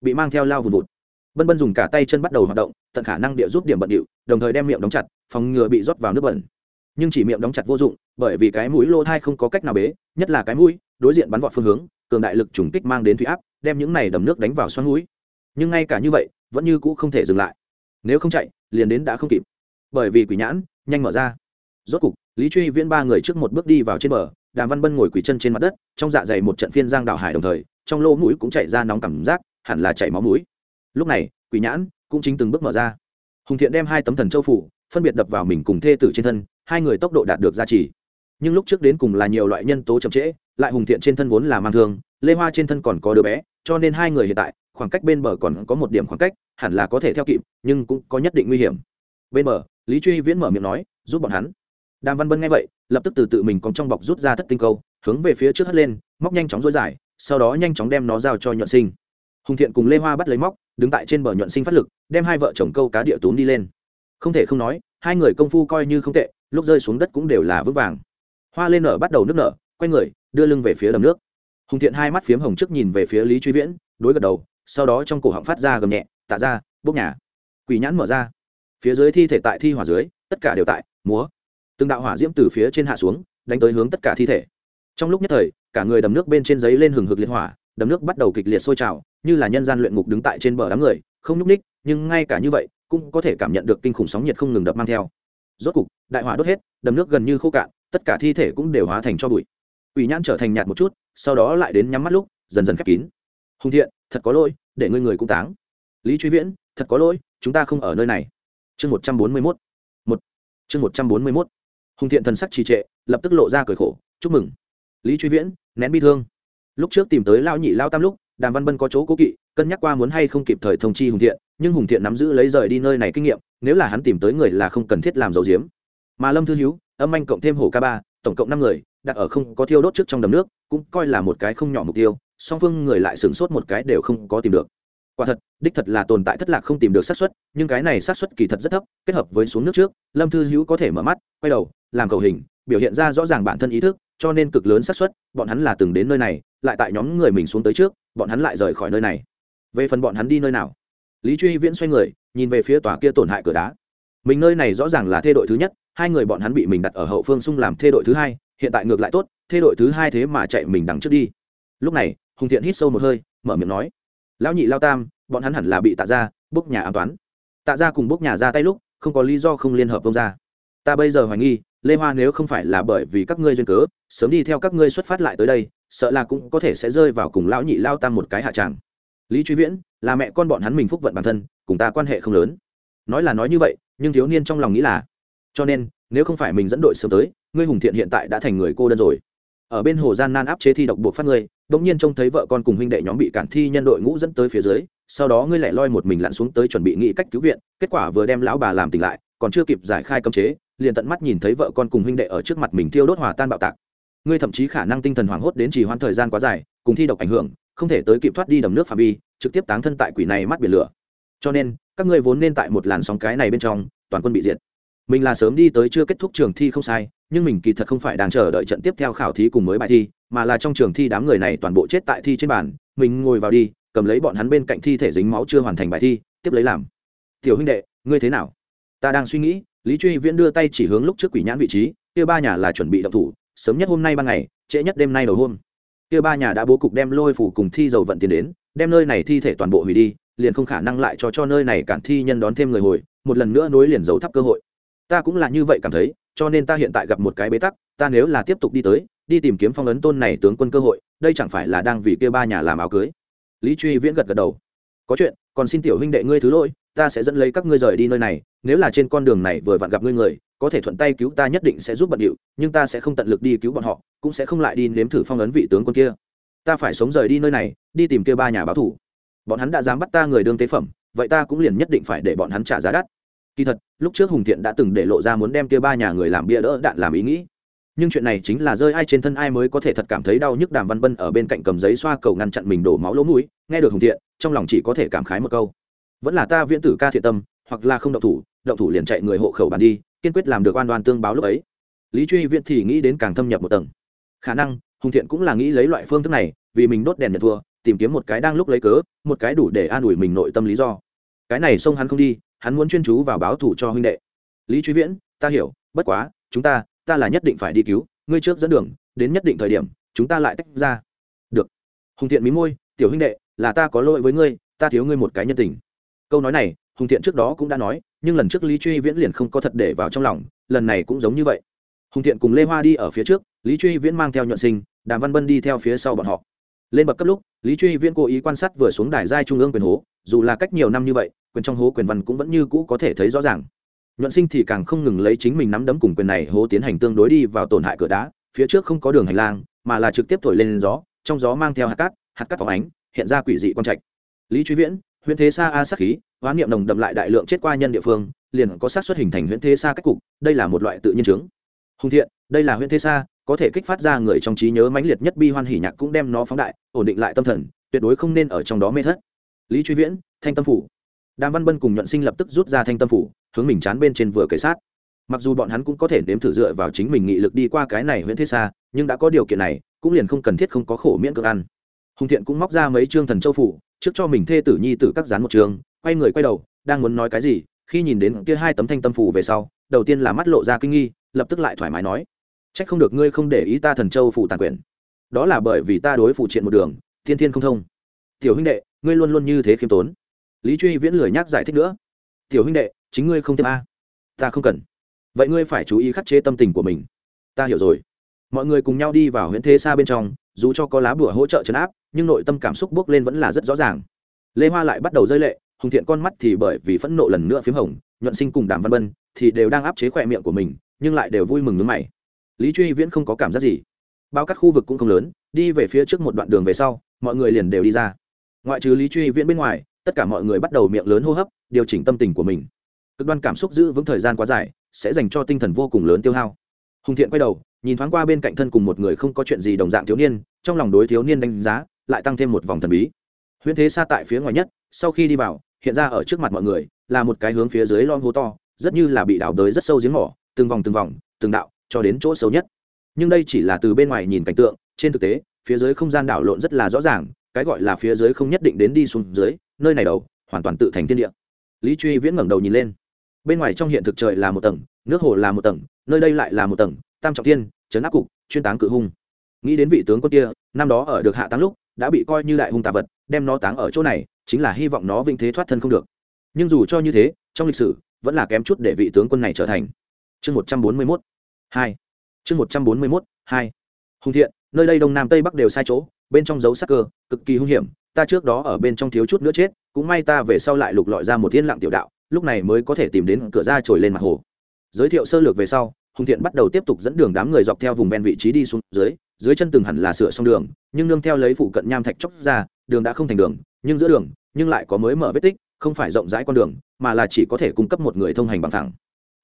S1: bị mang theo lao vùn vụt. Bân bân dùng cả tay chân bắt đầu hoạt động, tận khả năng địa rút điểm bận điệu, đồng thời đem miệng đóng chặt, phòng ngừa bị rót vào nước bẩn. Nhưng chỉ miệng đóng chặt vô dụng, bởi vì cái mũi lô thai không có cách nào bế, nhất là cái mũi, đối diện bắn vọt phương hướng, cường đại lực trùng kích mang đến thủy áp, đem những này đầm nước đánh vào xoắn mũi. Nhưng ngay cả như vậy, vẫn như cũ không thể dừng lại. Nếu không chạy, liền đến đã không kịp. Bởi vì quỷ nhãn, nhanh mở ra. Rốt cục lý truy viễn ba người trước một bước đi vào trên bờ, đàm văn bân ngồi quỷ chân trên mặt đất, trong dạ dày một trận phiên giang đảo hải đồng thời, trong lỗ mũi cũng chạy ra nóng cảm giác, hẳn là chảy máu mũi. Lúc này, quỷ nhãn cũng chính từng bước mở ra. Hùng thiện đem hai tấm thần châu phủ, phân biệt đập vào mình cùng thê tử trên thân, hai người tốc độ đạt được gia trì. Nhưng lúc trước đến cùng là nhiều loại nhân tố chậm trễ, lại hùng thiện trên thân vốn là mang thương, lê hoa trên thân còn có đứa bé, cho nên hai người hiện tại, khoảng cách bên bờ còn có một điểm khoảng cách, hẳn là có thể theo kịp, nhưng cũng có nhất định nguy hiểm. Bên bờ, lý truy viễn mở miệng nói, giúp bọn hắn đàm văn bân nghe vậy, lập tức từ tự mình còn trong bọc rút ra thất tinh câu, hướng về phía trước hất lên, móc nhanh chóng dối dài, sau đó nhanh chóng đem nó giao cho nhuận sinh. Hùng thiện cùng lê hoa bắt lấy móc, đứng tại trên bờ nhuận sinh phát lực, đem hai vợ chồng câu cá địa túm đi lên. Không thể không nói, hai người công phu coi như không tệ, lúc rơi xuống đất cũng đều là vững vàng. Hoa lên nở bắt đầu nước nở, quay người, đưa lưng về phía đầm nước. Hùng thiện hai mắt phiếm hồng trước nhìn về phía lý truy viễn, đối gật đầu, sau đó trong cổ họng phát ra gầm nhẹ, tạ ra bốc nhà. Quỷ nhãn mở ra. Phía dưới thi thể tại thi hỏa dưới, tất cả đều tại, múa từng đạo hỏa diễm từ phía trên hạ xuống, đánh tới hướng tất cả thi thể. Trong lúc nhất thời, cả người đầm nước bên trên giấy lên hừng hực liệt hỏa, đầm nước bắt đầu kịch liệt sôi trào, như là nhân gian luyện ngục đứng tại trên bờ đám người, không nhúc ních nhưng ngay cả như vậy, cũng có thể cảm nhận được kinh khủng sóng nhiệt không ngừng đập mang theo. Rốt cục, đại hỏa đốt hết, đầm nước gần như khô cạn, tất cả thi thể cũng đều hóa thành cho bụi. Ủy nhãn trở thành nhạt một chút, sau đó lại đến nhắm mắt lúc, dần dần khép kín. Hùng thiện, thật có lỗi, để ngươi người cũng táng. Lý truy viễn, thật có lỗi, chúng ta không ở nơi này. Chương một trăm bốn mươi mốt. Một. Chương một trăm bốn mươi mốt hùng thiện thần sắc trì trệ, lập tức lộ ra cười khổ, chúc mừng. Lý truy viễn, nén bi thương. Lúc trước tìm tới lao nhị lao tam lúc, đàm văn bân có chỗ cố kỵ, cân nhắc qua muốn hay không kịp thời thông chi hùng thiện, nhưng hùng thiện nắm giữ lấy rời đi nơi này kinh nghiệm, nếu là hắn tìm tới người là không cần thiết làm dầu diếm mà lâm thư hữu âm anh cộng thêm hồ ca ba, tổng cộng năm người, đặt ở không có thiêu đốt trước trong đầm nước, cũng coi là một cái không nhỏ mục tiêu, song phương người lại sửng sốt một cái đều không có tìm được. Quả thật, đích thật là tồn tại thất lạc không tìm được xác suất, nhưng cái này xác suất kỳ thật rất thấp, kết hợp với xuống nước trước, lâm thư hữu có thể mở mắt, quay đầu làm cầu hình, biểu hiện ra rõ ràng bản thân ý thức, cho nên cực lớn xác suất, bọn hắn là từng đến nơi này, lại tại nhóm người mình xuống tới trước, bọn hắn lại rời khỏi nơi này. Về phần bọn hắn đi nơi nào? Lý truy viễn xoay người, nhìn về phía tòa kia tổn hại cửa đá. Mình nơi này rõ ràng là thê đội thứ nhất, hai người bọn hắn bị mình đặt ở hậu phương xung làm thê đội thứ hai, hiện tại ngược lại tốt, thê đội thứ hai thế mà chạy mình đằng trước đi. Lúc này, hùng thiện hít sâu một hơi, mở miệng nói, lão nhị lao tam, bọn hắn hẳn là bị tạ ra bốc nhà an toán tạ ra cùng bốc nhà ra tay lúc, không có lý do không liên hợp công ra ta bây giờ hoài nghi lê hoa nếu không phải là bởi vì các ngươi duyên cớ, sớm đi theo các ngươi xuất phát lại tới đây, sợ là cũng có thể sẽ rơi vào cùng lão nhị lao tam một cái hạ tràng. Lý truy viễn, là mẹ con bọn hắn mình phúc vận bản thân, cùng ta quan hệ không lớn. Nói là nói như vậy, nhưng thiếu niên trong lòng nghĩ là, cho nên, nếu không phải mình dẫn đội sớm tới, ngươi hùng thiện hiện tại đã thành người cô đơn rồi. Ở bên hồ gian nan áp chế thi độc buộc phát ngươi đ ỗ n g nhiên trông thấy vợ con cùng huynh đệ nhóm bị cản thi nhân đội ngũ dẫn tới phía dưới, sau đó ngươi lại loi một mình lặn xuống tới chuẩn bị nghĩ cách cứu viện, kết quả vừa đem lão bà làm tỉnh lại, còn chưa kịp giải khai cấm chế liền tận mắt nhìn thấy vợ con cùng huynh đệ ở trước mặt mình thiêu đốt hòa tan bạo tạc. Ngươi thậm chí khả năng tinh thần hoảng hốt đến trì hoãn thời gian quá dài, cùng thi độc ảnh hưởng, không thể tới kịp thoát đi đầm nước phạm vi, trực tiếp táng thân tại quỷ này mắt biển lửa. Cho nên, các ngươi vốn nên tại một làn sóng cái này bên trong, toàn quân bị diệt. Mình là sớm đi tới chưa kết thúc trường thi không sai, nhưng mình kỳ thật không phải đang chờ đợi trận tiếp theo khảo thí cùng mới bài thi, mà là trong trường thi đám người này toàn bộ chết tại thi trên bàn, mình ngồi vào đi, cầm lấy bọn hắn bên cạnh thi thể dính máu chưa hoàn thành bài thi, tiếp lấy làm. Tiểu huynh đệ, ngươi thế nào? Ta đang suy nghĩ lý truy viễn đưa tay chỉ hướng lúc trước quỷ nhãn vị trí, kia ba nhà là chuẩn bị động thủ, sớm nhất hôm nay ban ngày, trễ nhất đêm nay đầu hôm. Kia ba nhà đã bố cục đem lôi phủ cùng thi dầu vận tiền đến, đem nơi này thi thể toàn bộ hủy đi, liền không khả năng lại cho cho nơi này cản thi nhân đón thêm người hồi, một lần nữa nối liền dấu thắp cơ hội. Ta cũng là như vậy cảm thấy, cho nên ta hiện tại gặp một cái bế tắc, ta nếu là tiếp tục đi tới, đi tìm kiếm phong ấn tôn này tướng quân cơ hội, đây chẳng phải là đang vì kia ba nhà làm áo cưới? Lý truy viễn gật gật đầu. Có chuyện, còn xin tiểu huynh đệ ngươi thứ lỗi ta sẽ dẫn lấy các ngươi rời đi nơi này, nếu là trên con đường này vừa vặn gặp ngươi người, có thể thuận tay cứu ta nhất định sẽ giúp bận điệu, nhưng ta sẽ không tận lực đi cứu bọn họ, cũng sẽ không lại đi nếm thử phong ấn vị tướng quân kia. Ta phải sống rời đi nơi này, đi tìm kia ba nhà báo thủ. Bọn hắn đã dám bắt ta người đương tế phẩm, vậy ta cũng liền nhất định phải để bọn hắn trả giá đắt. Kỳ thật, lúc trước hùng thiện đã từng để lộ ra muốn đem kia ba nhà người làm bia đỡ đạn làm ý nghĩ. Nhưng chuyện này chính là rơi ai trên thân ai mới có thể thật cảm thấy đau nhức đàm văn bân ở bên cạnh cầm giấy xoa cầu ngăn chặn mình đổ máu lỗ mũi, nghe được hùng thiện, trong lòng chỉ có thể cảm khái một câu vẫn là ta viễn tử ca thiện tâm, hoặc là không động thủ động thủ liền chạy người hộ khẩu bàn đi, kiên quyết làm được oan đoan tương báo lúc ấy. Lý truy viễn thì nghĩ đến càng thâm nhập một tầng. Khả năng, hùng thiện cũng là nghĩ lấy loại phương thức này, vì mình đốt đèn nhận thua, tìm kiếm một cái đang lúc lấy cớ, một cái đủ để an ủi mình nội tâm lý do. Cái này xông hắn không đi, hắn muốn chuyên chú vào báo thủ cho huynh đệ. Lý truy viễn, ta hiểu, bất quá, chúng ta ta là nhất định phải đi cứu, ngươi trước dẫn đường, đến nhất định thời điểm, chúng ta lại tách ra. Được. Hùng thiện mí môi, tiểu huynh đệ, là ta có lỗi với ngươi, ta thiếu ngươi một cái nhân tình câu nói này, hùng thiện trước đó cũng đã nói, nhưng lần trước lý truy viễn liền không có thật để vào trong lòng, lần này cũng giống như vậy. Hùng thiện cùng lê hoa đi ở phía trước, lý truy viễn mang theo nhuận sinh, đàm văn bân đi theo phía sau bọn họ. Lên bậc cấp lúc, lý truy viễn cố ý quan sát vừa xuống đài giai trung ương quyền hố, dù là cách nhiều năm như vậy, quyền trong hố quyền văn cũng vẫn như cũ có thể thấy rõ ràng. Nhuận sinh thì càng không ngừng lấy chính mình nắm đấm cùng quyền này hố tiến hành tương đối đi vào tổn hại cửa đá, phía trước không có đường hành lang, mà là trực tiếp thổi lên gió, trong gió mang theo hạt cát hạt cát phóng ánh, hiện ra quỷ dị quang trạch. Lý truy viễn Huyễn thế xa a sát khí hoán niệm nồng đậm lại đại lượng chết qua nhân địa phương, liền có sát xuất hình thành Huyễn thế xa cách cục, đây là một loại tự nhiên chứng. Hùng thiện, đây là Huyễn thế xa, có thể kích phát ra người trong trí nhớ mãnh liệt nhất bi hoan hỉ nhạc cũng đem nó phóng đại, ổn định lại tâm thần, tuyệt đối không nên ở trong đó mê thất. Lý truy viễn, thanh tâm phủ. Đàm văn bân cùng nhuận sinh lập tức rút ra thanh tâm phủ, hướng mình chán bên trên vừa kể sát. Mặc dù bọn hắn cũng có thể nếm thử dựa vào chính mình nghị lực đi qua cái này Huyễn thế xa, nhưng đã có điều kiện này, cũng liền không cần thiết không có khổ miễn cưỡng ăn. Hùng thiện cũng móc ra mấy chương thần châu phủ trước cho mình thê tử nhi tử các dán một trường, quay người quay đầu, đang muốn nói cái gì, khi nhìn đến kia hai tấm thanh tâm phù về sau, đầu tiên là mắt lộ ra kinh nghi, lập tức lại thoải mái nói, trách không được ngươi không để ý ta thần châu phủ tàn quyền. Đó là bởi vì ta đối phụ triện một đường, thiên thiên không thông. Tiểu huynh đệ, ngươi luôn luôn như thế khiêm tốn. Lý truy viễn lười nhắc giải thích nữa, tiểu huynh đệ, chính ngươi không thêm a. Ta không cần. Vậy ngươi phải chú ý khắc chế tâm tình của mình. Ta hiểu rồi. Mọi người cùng nhau đi vào huyện thế xa bên trong dù cho có lá bùa hỗ trợ chấn áp, nhưng nội tâm cảm xúc bước lên vẫn là rất rõ ràng. Lê hoa lại bắt đầu rơi lệ, hùng thiện con mắt thì bởi vì phẫn nộ lần nữa p h í m hồng, nhuận sinh cùng đàm văn bân thì đều đang áp chế khỏe miệng của mình, nhưng lại đều vui mừng nước mày. Lý truy viễn không có cảm giác gì. Bao các khu vực cũng không lớn, đi về phía trước một đoạn đường về sau, mọi người liền đều đi ra. Ngoại trừ lý truy viễn bên ngoài, tất cả mọi người bắt đầu miệng lớn hô hấp, điều chỉnh tâm tình của mình. Cực đoan cảm xúc giữ vững thời gian quá dài, sẽ dành cho tinh thần vô cùng lớn tiêu hao. Hùng thiện quay đầu nhìn thoáng qua bên cạnh thân cùng một người không có chuyện gì đồng dạng thiếu niên, trong lòng đối thiếu niên đánh giá lại tăng thêm một vòng thần bí. Huyễn thế xa tại phía ngoài nhất, sau khi đi vào, hiện ra ở trước mặt mọi người, là một cái hướng phía dưới lon hố to, rất như là bị đào đới rất sâu giếng mỏ, từng vòng từng vòng, từng đạo, cho đến chỗ xấu nhất. Nhưng đây chỉ là từ bên ngoài nhìn cảnh tượng, trên thực tế, phía dưới không gian đảo lộn rất là rõ ràng, cái gọi là phía dưới không nhất định đến đi xuống dưới, nơi này đầu, hoàn toàn tự thành thiên địa. Lý truy viễn ngẩng đầu nhìn lên. Bên ngoài trong hiện thực trời là một tầng, nước hồ là một tầng, nơi đây lại là một tầng tam trọng thiên, trấn áp cục, chuyên táng cự hung. Nghĩ đến vị tướng quân kia, năm đó ở được hạ táng lúc, đã bị coi như đại hung tà vật, đem nó táng ở chỗ này, chính là hy vọng nó vinh thế thoát thân không được. Nhưng dù cho như thế, trong lịch sử, vẫn là kém chút để vị tướng quân này trở thành. Chương một trăm bốn mươi mốt, hai. Chương một trăm bốn mươi mốt, hai. Hùng thiện, nơi đây đông nam tây bắc đều sai chỗ, bên trong dấu sắc cơ, cực kỳ hung hiểm, ta trước đó ở bên trong thiếu chút nữa chết, cũng may ta về sau lại lục lọi ra một thiên lặng tiểu đạo, lúc này mới có thể tìm đến cửa ra trồi lên mặt hồ. Giới thiệu sơ lược về sau hùng thiện bắt đầu tiếp tục dẫn đường đám người dọc theo vùng ven vị trí đi xuống dưới dưới chân từng hẳn là sửa xong đường, nhưng nương theo lấy phụ cận nham thạch chóc ra, đường đã không thành đường, nhưng giữa đường, nhưng lại có mới mở vết tích, không phải rộng rãi con đường, mà là chỉ có thể cung cấp một người thông hành bằng thẳng.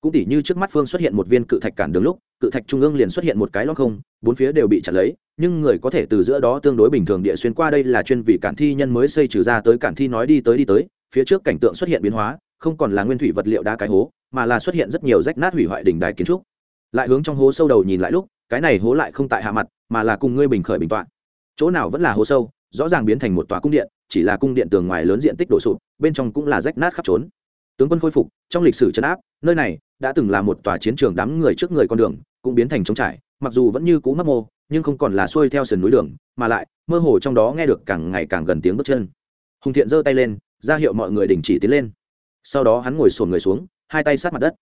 S1: Cũng tỉ như trước mắt phương xuất hiện một viên cự thạch cản đường lúc, cự thạch trung ương liền xuất hiện một cái lóc không, bốn phía đều bị chặt lấy, nhưng người có thể từ giữa đó tương đối bình thường địa xuyên qua đây là chuyên vị cản thi nhân mới xây trừ ra tới cản thi nói đi tới đi tới, phía trước cảnh tượng xuất hiện biến hóa, không còn là nguyên thủy vật liệu đá cái hố, mà là xuất hiện rất nhiều rách nát hủy hoại đỉnh đài kiến trúc lại hướng trong hố sâu đầu nhìn lại lúc, cái này hố lại không tại hạ mặt, mà là cùng ngươi bình khởi bình tọa. Chỗ nào vẫn là hố sâu, rõ ràng biến thành một tòa cung điện, chỉ là cung điện tường ngoài lớn diện tích đổ sụp, bên trong cũng là rách nát khắp trốn. Tướng quân khôi phục, trong lịch sử chấn áp, nơi này đã từng là một tòa chiến trường đám người trước người con đường, cũng biến thành trống trải, mặc dù vẫn như cũ mấp mô, nhưng không còn là xuôi theo sườn núi đường, mà lại, mơ hồ trong đó nghe được càng ngày càng gần tiếng bước chân. Hùng thiện giơ tay lên, ra hiệu mọi người đình chỉ tiến lên. Sau đó hắn ngồi sồn người xuống, hai tay sát mặt đất.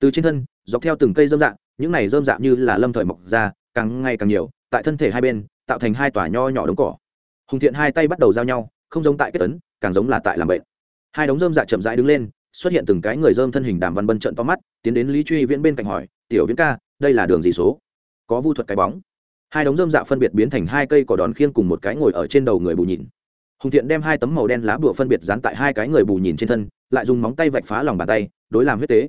S1: Từ trên thân, dọc theo từng cây dâm dạng những này dơm dạng như là lâm thời mọc ra, càng ngày càng nhiều, tại thân thể hai bên, tạo thành hai tòa nho nhỏ đống cỏ. Hùng thiện hai tay bắt đầu giao nhau, không giống tại kết tấn, càng giống là tại làm bệnh hai đống dơm dạ chậm rãi đứng lên, xuất hiện từng cái người dơm thân hình đàm văn bân trận to mắt, tiến đến lý truy viễn bên cạnh hỏi, tiểu viễn ca, đây là đường gì số? Có vu thuật cái bóng. Hai đống dơm dạ phân biệt biến thành hai cây cỏ đòn khiên cùng một cái ngồi ở trên đầu người bù nhìn. Hùng thiện đem hai tấm màu đen lá bụa phân biệt dán tại hai cái người bù nhìn trên thân, lại dùng móng tay vạch phá lòng bàn tay, đối làm huyết tế.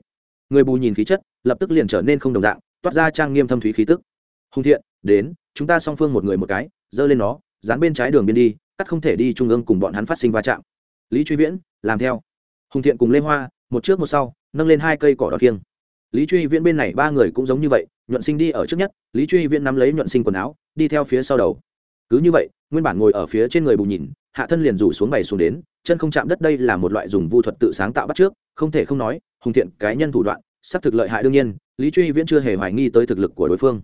S1: Người bù nhìn khí chất lập tức liền trở nên không đồng dạng, toát ra trang nghiêm thâm thúy khí tức. Hùng thiện, đến, chúng ta song phương một người một cái, giơ lên nó, dán bên trái đường biên đi, cắt không thể đi trung ương cùng bọn hắn phát sinh va chạm. Lý truy viễn, làm theo. Hùng thiện cùng lê hoa, một trước một sau, nâng lên hai cây cỏ đỏ kiêng. Lý truy viễn bên này ba người cũng giống như vậy, nhuận sinh đi ở trước nhất, lý truy viễn nắm lấy nhuận sinh quần áo, đi theo phía sau đầu. Cứ như vậy, nguyên bản ngồi ở phía trên người bù nhìn, hạ thân liền rủ xuống bày xuống đến, chân không chạm đất đây là một loại dùng vu thuật tự sáng tạo bắt trước, không thể không nói, hùng thiện cái nhân thủ đoạn sắp thực lợi hại đương nhiên, lý truy viễn chưa hề hoài nghi tới thực lực của đối phương.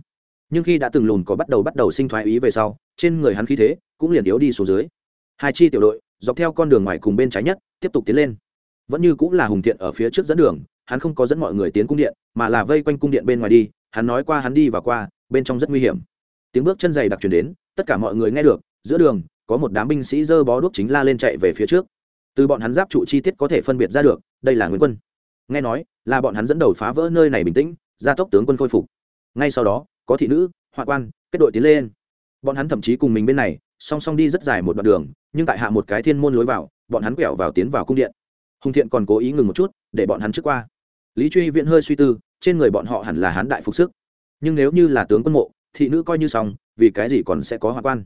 S1: Nhưng khi đã từng lùn có bắt đầu bắt đầu sinh thoái ý về sau, trên người hắn khí thế cũng liền yếu đi xuống dưới. Hai chi tiểu đội dọc theo con đường ngoài cùng bên trái nhất, tiếp tục tiến lên. Vẫn như cũng là hùng thiện ở phía trước dẫn đường, hắn không có dẫn mọi người tiến cung điện, mà là vây quanh cung điện bên ngoài đi, hắn nói qua hắn đi và qua, bên trong rất nguy hiểm. Tiếng bước chân dày đặc truyền đến, tất cả mọi người nghe được, giữa đường, có một đám binh sĩ dơ bó đuốc chính la lên chạy về phía trước. Từ bọn hắn giáp trụ chi tiết có thể phân biệt ra được, đây là nguyễn quân. Nghe nói là bọn hắn dẫn đầu phá vỡ nơi này bình tĩnh, gia tốc tướng quân khôi phục. Ngay sau đó, có thị nữ hoạn quan, kết đội tiến lên. Bọn hắn thậm chí cùng mình bên này, song song đi rất dài một đoạn đường, nhưng tại hạ một cái thiên môn lối vào, bọn hắn quẹo vào tiến vào cung điện. Hùng thiện còn cố ý ngừng một chút, để bọn hắn trước qua. Lý truy viện hơi suy tư, trên người bọn họ hẳn là hán đại phục sức. Nhưng nếu như là tướng quân mộ, thị nữ coi như xong, vì cái gì còn sẽ có hoa quan?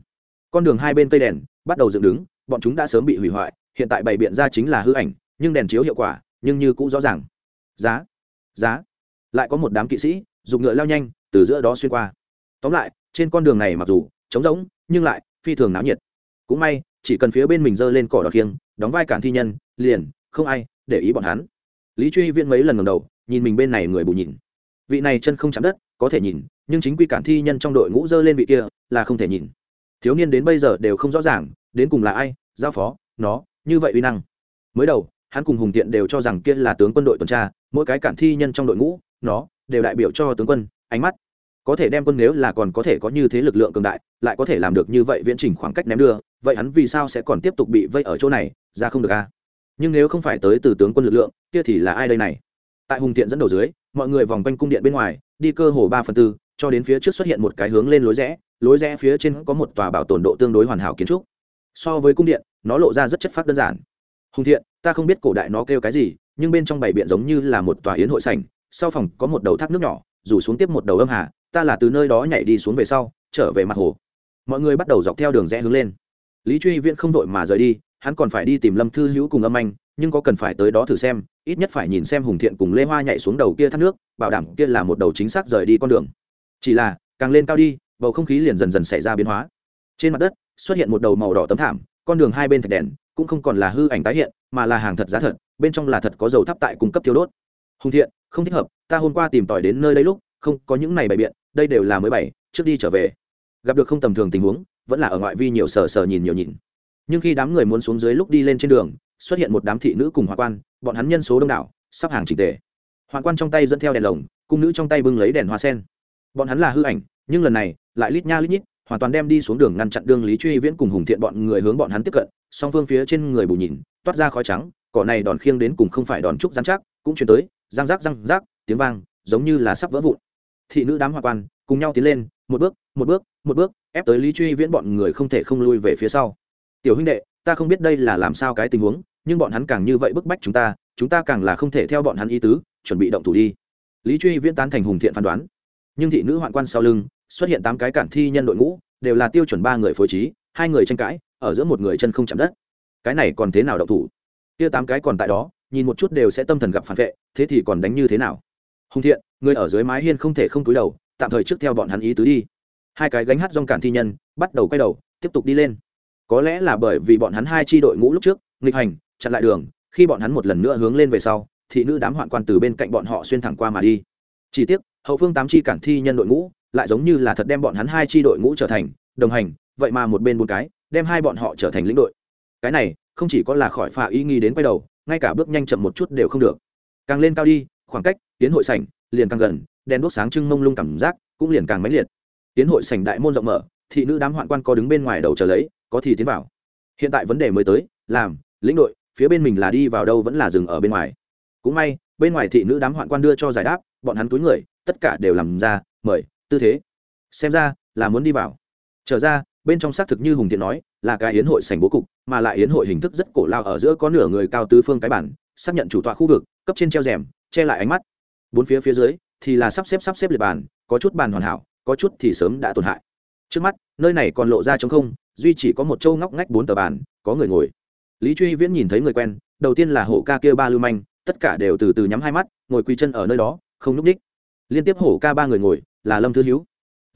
S1: Con đường hai bên cây đèn, bắt đầu dựng đứng, bọn chúng đã sớm bị hủy hoại, hiện tại bày biện ra chính là hư ảnh, nhưng đèn chiếu hiệu quả, nhưng như cũng rõ ràng giá. Giá. Lại có một đám kỵ sĩ, dùng ngựa lao nhanh, từ giữa đó xuyên qua. Tóm lại, trên con đường này mặc dù trống rỗng, nhưng lại phi thường náo nhiệt. Cũng may, chỉ cần phía bên mình giơ lên cỏ đỏ khiêng, đóng vai cản thi nhân, liền, không ai để ý bọn hắn. Lý truy viễn mấy lần ngầm đầu, nhìn mình bên này người bù nhìn. Vị này chân không chạm đất, có thể nhìn, nhưng chính quy cản thi nhân trong đội ngũ dơ lên vị kia, là không thể nhìn. Thiếu niên đến bây giờ đều không rõ ràng, đến cùng là ai, giao phó, nó, như vậy uy năng. Mới đầu, hắn cùng hùng tiện đều cho rằng kia là tướng quân đội tuần tra mỗi cái cản thi nhân trong đội ngũ, nó đều đại biểu cho tướng quân, ánh mắt. Có thể đem quân nếu là còn có thể có như thế lực lượng cường đại, lại có thể làm được như vậy viễn trình khoảng cách ném đưa, vậy hắn vì sao sẽ còn tiếp tục bị vây ở chỗ này, ra không được a nhưng nếu không phải tới từ tướng quân lực lượng, kia thì là ai đây này? Tại hùng thiện dẫn đầu dưới, mọi người vòng quanh cung điện bên ngoài, đi cơ hồ ba phần tư, cho đến phía trước xuất hiện một cái hướng lên lối rẽ lối rẽ phía trên có một tòa bảo tồn độ tương đối hoàn hảo kiến trúc. So với cung điện, nó lộ ra rất chất phát đơn giản. Hùng thiện, ta không biết cổ đại nó kêu cái gì nhưng bên trong bảy biện giống như là một tòa yến hội sảnh, sau phòng có một đầu thác nước nhỏ rủ xuống tiếp một đầu âm hà ta là từ nơi đó nhảy đi xuống về sau trở về mặt hồ. Mọi người bắt đầu dọc theo đường rẽ hướng lên. Lý truy viễn không vội mà rời đi hắn còn phải đi tìm lâm thư hữu cùng âm anh nhưng có cần phải tới đó thử xem ít nhất phải nhìn xem hùng thiện cùng lê hoa nhảy xuống đầu kia thác nước bảo đảm kia là một đầu chính xác rời đi con đường. Chỉ là càng lên cao đi bầu không khí liền dần dần xảy ra biến hóa. Trên mặt đất xuất hiện một đầu màu đỏ tấm thảm con đường hai bên thạch đèn cũng không còn là hư ảnh tái hiện mà là hàng thật giá thật bên trong là thật có dầu thắp tại cung cấp tiêu đốt. Hùng thiện, không thích hợp, ta hôm qua tìm tỏi đến nơi đây lúc, không có những này bày biện, đây đều là mới bày, trước đi trở về. Gặp được không tầm thường tình huống, vẫn là ở ngoại vi nhiều sờ sờ nhìn nhiều nhìn. Nhưng khi đám người muốn xuống dưới lúc đi lên trên đường, xuất hiện một đám thị nữ cùng hòa quan, bọn hắn nhân số đông đảo, sắp hàng trình tề. Hoàng quan trong tay dẫn theo đèn lồng, cung nữ trong tay bưng lấy đèn hoa sen. Bọn hắn là hư ảnh, nhưng lần này, lại lít nha lít nhít, hoàn toàn đem đi xuống đường ngăn chặn đường lý truy viễn cùng hùng thiện bọn người hướng bọn hắn tiếp cận, song phương phía trên người bù nhìn, toát ra khói trắng cỏ này đòn khiêng đến cùng không phải đòn trúc rắn chắc, cũng chuyển tới, răng rác răng rác, tiếng vang, giống như là sắp vỡ vụn. Thị nữ đám hoa quan, cùng nhau tiến lên, một bước một bước một bước, ép tới lý truy viễn bọn người không thể không lui về phía sau. Tiểu huynh đệ, ta không biết đây là làm sao cái tình huống, nhưng bọn hắn càng như vậy bức bách chúng ta chúng ta càng là không thể theo bọn hắn ý tứ, chuẩn bị động thủ đi. Lý truy viễn tán thành hùng thiện phán đoán. Nhưng thị nữ hoạn quan sau lưng, xuất hiện tám cái cản thi nhân đội ngũ, đều là tiêu chuẩn ba người phối trí, hai người tranh cãi, ở giữa một người chân không chạm đất. Cái này còn thế nào động thủ? Kia tám cái còn tại đó, nhìn một chút đều sẽ tâm thần gặp phản vệ, thế thì còn đánh như thế nào? Hùng thiện, người ở dưới mái hiên không thể không túi đầu, tạm thời trước theo bọn hắn ý tứ đi. Hai cái gánh hát dòng cản thi nhân, bắt đầu quay đầu, tiếp tục đi lên. Có lẽ là bởi vì bọn hắn hai chi đội ngũ lúc trước, nghịch hành, chặn lại đường, khi bọn hắn một lần nữa hướng lên về sau, thị nữ đám hoạn quan từ bên cạnh bọn họ xuyên thẳng qua mà đi. Chỉ tiếc, hậu phương tám chi cản thi nhân đội ngũ, lại giống như là thật đem bọn hắn hai chi đội ngũ trở thành đồng hành, vậy mà một bên một cái, đem hai bọn họ trở thành lĩnh đội. Cái này không chỉ có là khỏi phà ý nghi đến quay đầu, ngay cả bước nhanh chậm một chút đều không được. Càng lên cao đi, khoảng cách, tiến hội sảnh, liền càng gần, đèn đuốc sáng trưng mông lung cảm giác cũng liền càng mãnh liệt. Tiến hội sảnh đại môn rộng mở, thị nữ đám hoạn quan có đứng bên ngoài đầu chờ lấy, có thì tiến vào. Hiện tại vấn đề mới tới, làm, lĩnh đội, phía bên mình là đi vào đâu vẫn là dừng ở bên ngoài. Cũng may, bên ngoài thị nữ đám hoạn quan đưa cho giải đáp, bọn hắn túi người, tất cả đều làm ra, mời, tư thế. Xem ra, là muốn đi vào. Trở ra, bên trong xác thực như hùng thiện nói là cái yến hội sảnh bố cục, mà lại yến hội hình thức rất cổ lao ở giữa có nửa người cao tứ phương cái bản, xác nhận chủ tọa khu vực, cấp trên treo rèm, che lại ánh mắt. Bốn phía phía dưới thì là sắp xếp sắp xếp liệt bàn, có chút bàn hoàn hảo, có chút thì sớm đã tổn hại. Trước mắt, nơi này còn lộ ra trống không, duy chỉ có một châu ngóc ngách bốn tờ bàn, có người ngồi. Lý truy viễn nhìn thấy người quen, đầu tiên là hổ ca kia ba lưu manh, tất cả đều từ từ nhắm hai mắt, ngồi quỳ chân ở nơi đó, không n ních. Liên tiếp hổ ca ba người ngồi, là lâm thư hữu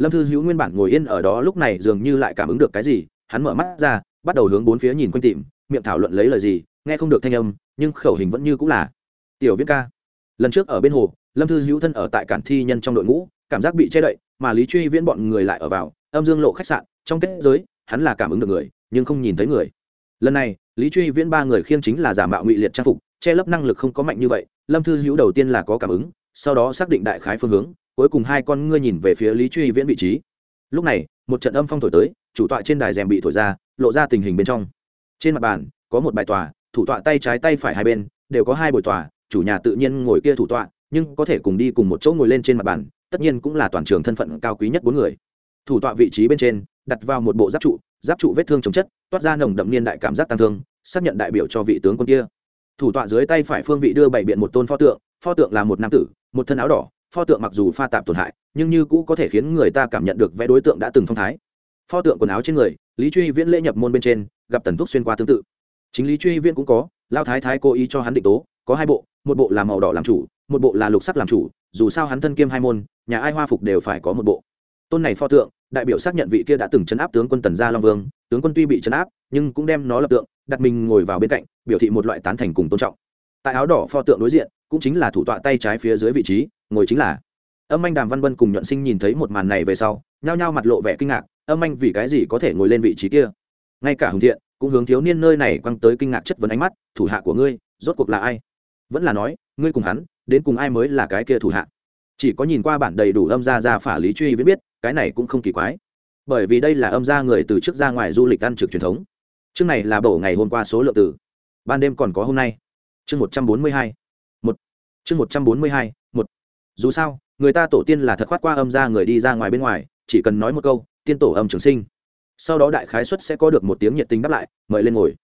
S1: lâm thư hữu nguyên bản ngồi yên ở đó lúc này dường như lại cảm ứng được cái gì hắn mở mắt ra, bắt đầu hướng bốn phía nhìn quanh tìm, miệng thảo luận lấy lời gì, nghe không được thanh âm, nhưng khẩu hình vẫn như cũng là, tiểu viết ca. Lần trước ở bên hồ, lâm thư hữu thân ở tại cản thi nhân trong đội ngũ, cảm giác bị che đậy, mà lý truy viễn bọn người lại ở vào, âm dương lộ khách sạn, trong kết giới, hắn là cảm ứng được người, nhưng không nhìn thấy người. Lần này, lý truy viễn ba người khiêng chính là giả mạo ngụy liệt trang phục, che lấp năng lực không có mạnh như vậy, lâm thư hữu đầu tiên là có cảm ứng, sau đó xác định đại khái phương hướng, cuối cùng hai con ngươi nhìn về phía lý truy viễn vị trí. Lúc này, một trận âm phong thổi tới chủ tọa trên đài rèm bị thổi ra, lộ ra tình hình bên trong. Trên mặt bàn, có một bài tòa, thủ tọa tay trái tay phải hai bên, đều có hai bồi tòa, chủ nhà tự nhiên ngồi kia thủ tọa, nhưng có thể cùng đi cùng một chỗ ngồi lên trên mặt bàn, tất nhiên cũng là toàn trường thân phận cao quý nhất bốn người. Thủ tọa vị trí bên trên, đặt vào một bộ giáp trụ giáp trụ vết thương chống chất, toát ra nồng đậm niên đại cảm giác tăng thương, xác nhận đại biểu cho vị tướng quân kia. Thủ tọa dưới tay phải phương vị đưa bảy biện một tôn pho tượng pho tượng là một nam tử, một thân áo đỏ, pho tượng mặc dù pha tạp tổn hại, nhưng như cũ có thể khiến người ta cảm nhận được vẽ đối tượng đã từng phong thái pho tượng quần áo trên người, lý truy viễn lễ nhập môn bên trên, gặp tần thúc xuyên qua tương tự. Chính lý truy viễn cũng có, lao thái thái cố ý cho hắn định tố, có hai bộ, một bộ là màu đỏ làm chủ, một bộ là lục sắc làm chủ, dù sao hắn thân kiêm hai môn, nhà ai hoa phục đều phải có một bộ. Tôn này pho tượng, đại biểu xác nhận vị kia đã từng chấn áp tướng quân tần gia long vương, tướng quân tuy bị chấn áp, nhưng cũng đem nó lập tượng, đặt mình ngồi vào bên cạnh, biểu thị một loại tán thành cùng tôn trọng. Tại áo đỏ pho tượng đối diện, cũng chính là thủ tọa tay trái phía dưới vị trí, ngồi chính là. Âm anh đàm văn vân cùng nhuận sinh nhìn thấy một màn này về sau, nhao nhao mặt lộ vẻ kinh ngạc âm anh vì cái gì có thể ngồi lên vị trí kia? Ngay cả hùng thiện cũng hướng thiếu niên nơi này quăng tới kinh ngạc chất vấn ánh mắt, thủ hạ của ngươi, rốt cuộc là ai? Vẫn là nói, ngươi cùng hắn, đến cùng ai mới là cái kia thủ hạ? Chỉ có nhìn qua bản đầy đủ âm gia ra phả lý truy viết biết, cái này cũng không kỳ quái. Bởi vì đây là âm gia người từ trước ra ngoài du lịch ăn trực truyền thống. Chương này là bổ ngày hôm qua số lượng từ. Ban đêm còn có hôm nay. Chương một trăm bốn mươi hai, một. Chương một trăm bốn mươi hai, một. Dù sao, người ta tổ tiên là thật khoát qua âm gia người đi ra ngoài bên ngoài, chỉ cần nói một câu tiên tổ âm trường sinh. Sau đó đại khái xuất sẽ có được một tiếng nhiệt tình đáp lại, mời lên ngồi.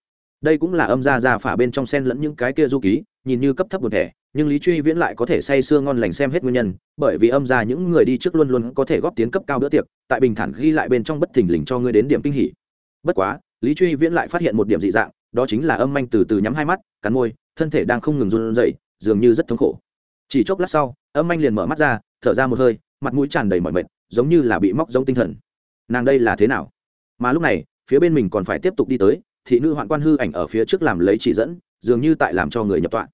S1: Đây cũng là âm gia ra phả bên trong sen lẫn những cái kia du ký, nhìn như cấp thấp một thẻ, nhưng lý truy viễn lại có thể say sưa ngon lành xem hết nguyên nhân, bởi vì âm ra những người đi trước luôn luôn có thể góp tiến cấp cao bữa tiệc, tại bình thản ghi lại bên trong bất thình lình cho ngươi đến điểm kinh hỉ. Bất quá, lý truy viễn lại phát hiện một điểm dị dạng, đó chính là âm manh từ từ nhắm hai mắt, cắn môi, thân thể đang không ngừng run rẩy, dường như rất thống khổ. Chỉ chốc lát sau, âm manh liền mở mắt ra, thở ra một hơi, mặt mũi tràn đầy mọi mệt, giống như là bị móc giống tinh thần nàng đây là thế nào? Mà lúc này, phía bên mình còn phải tiếp tục đi tới, thị nữ hoạn quan hư ảnh ở phía trước làm lấy chỉ dẫn, dường như tại làm cho người nhập tọa.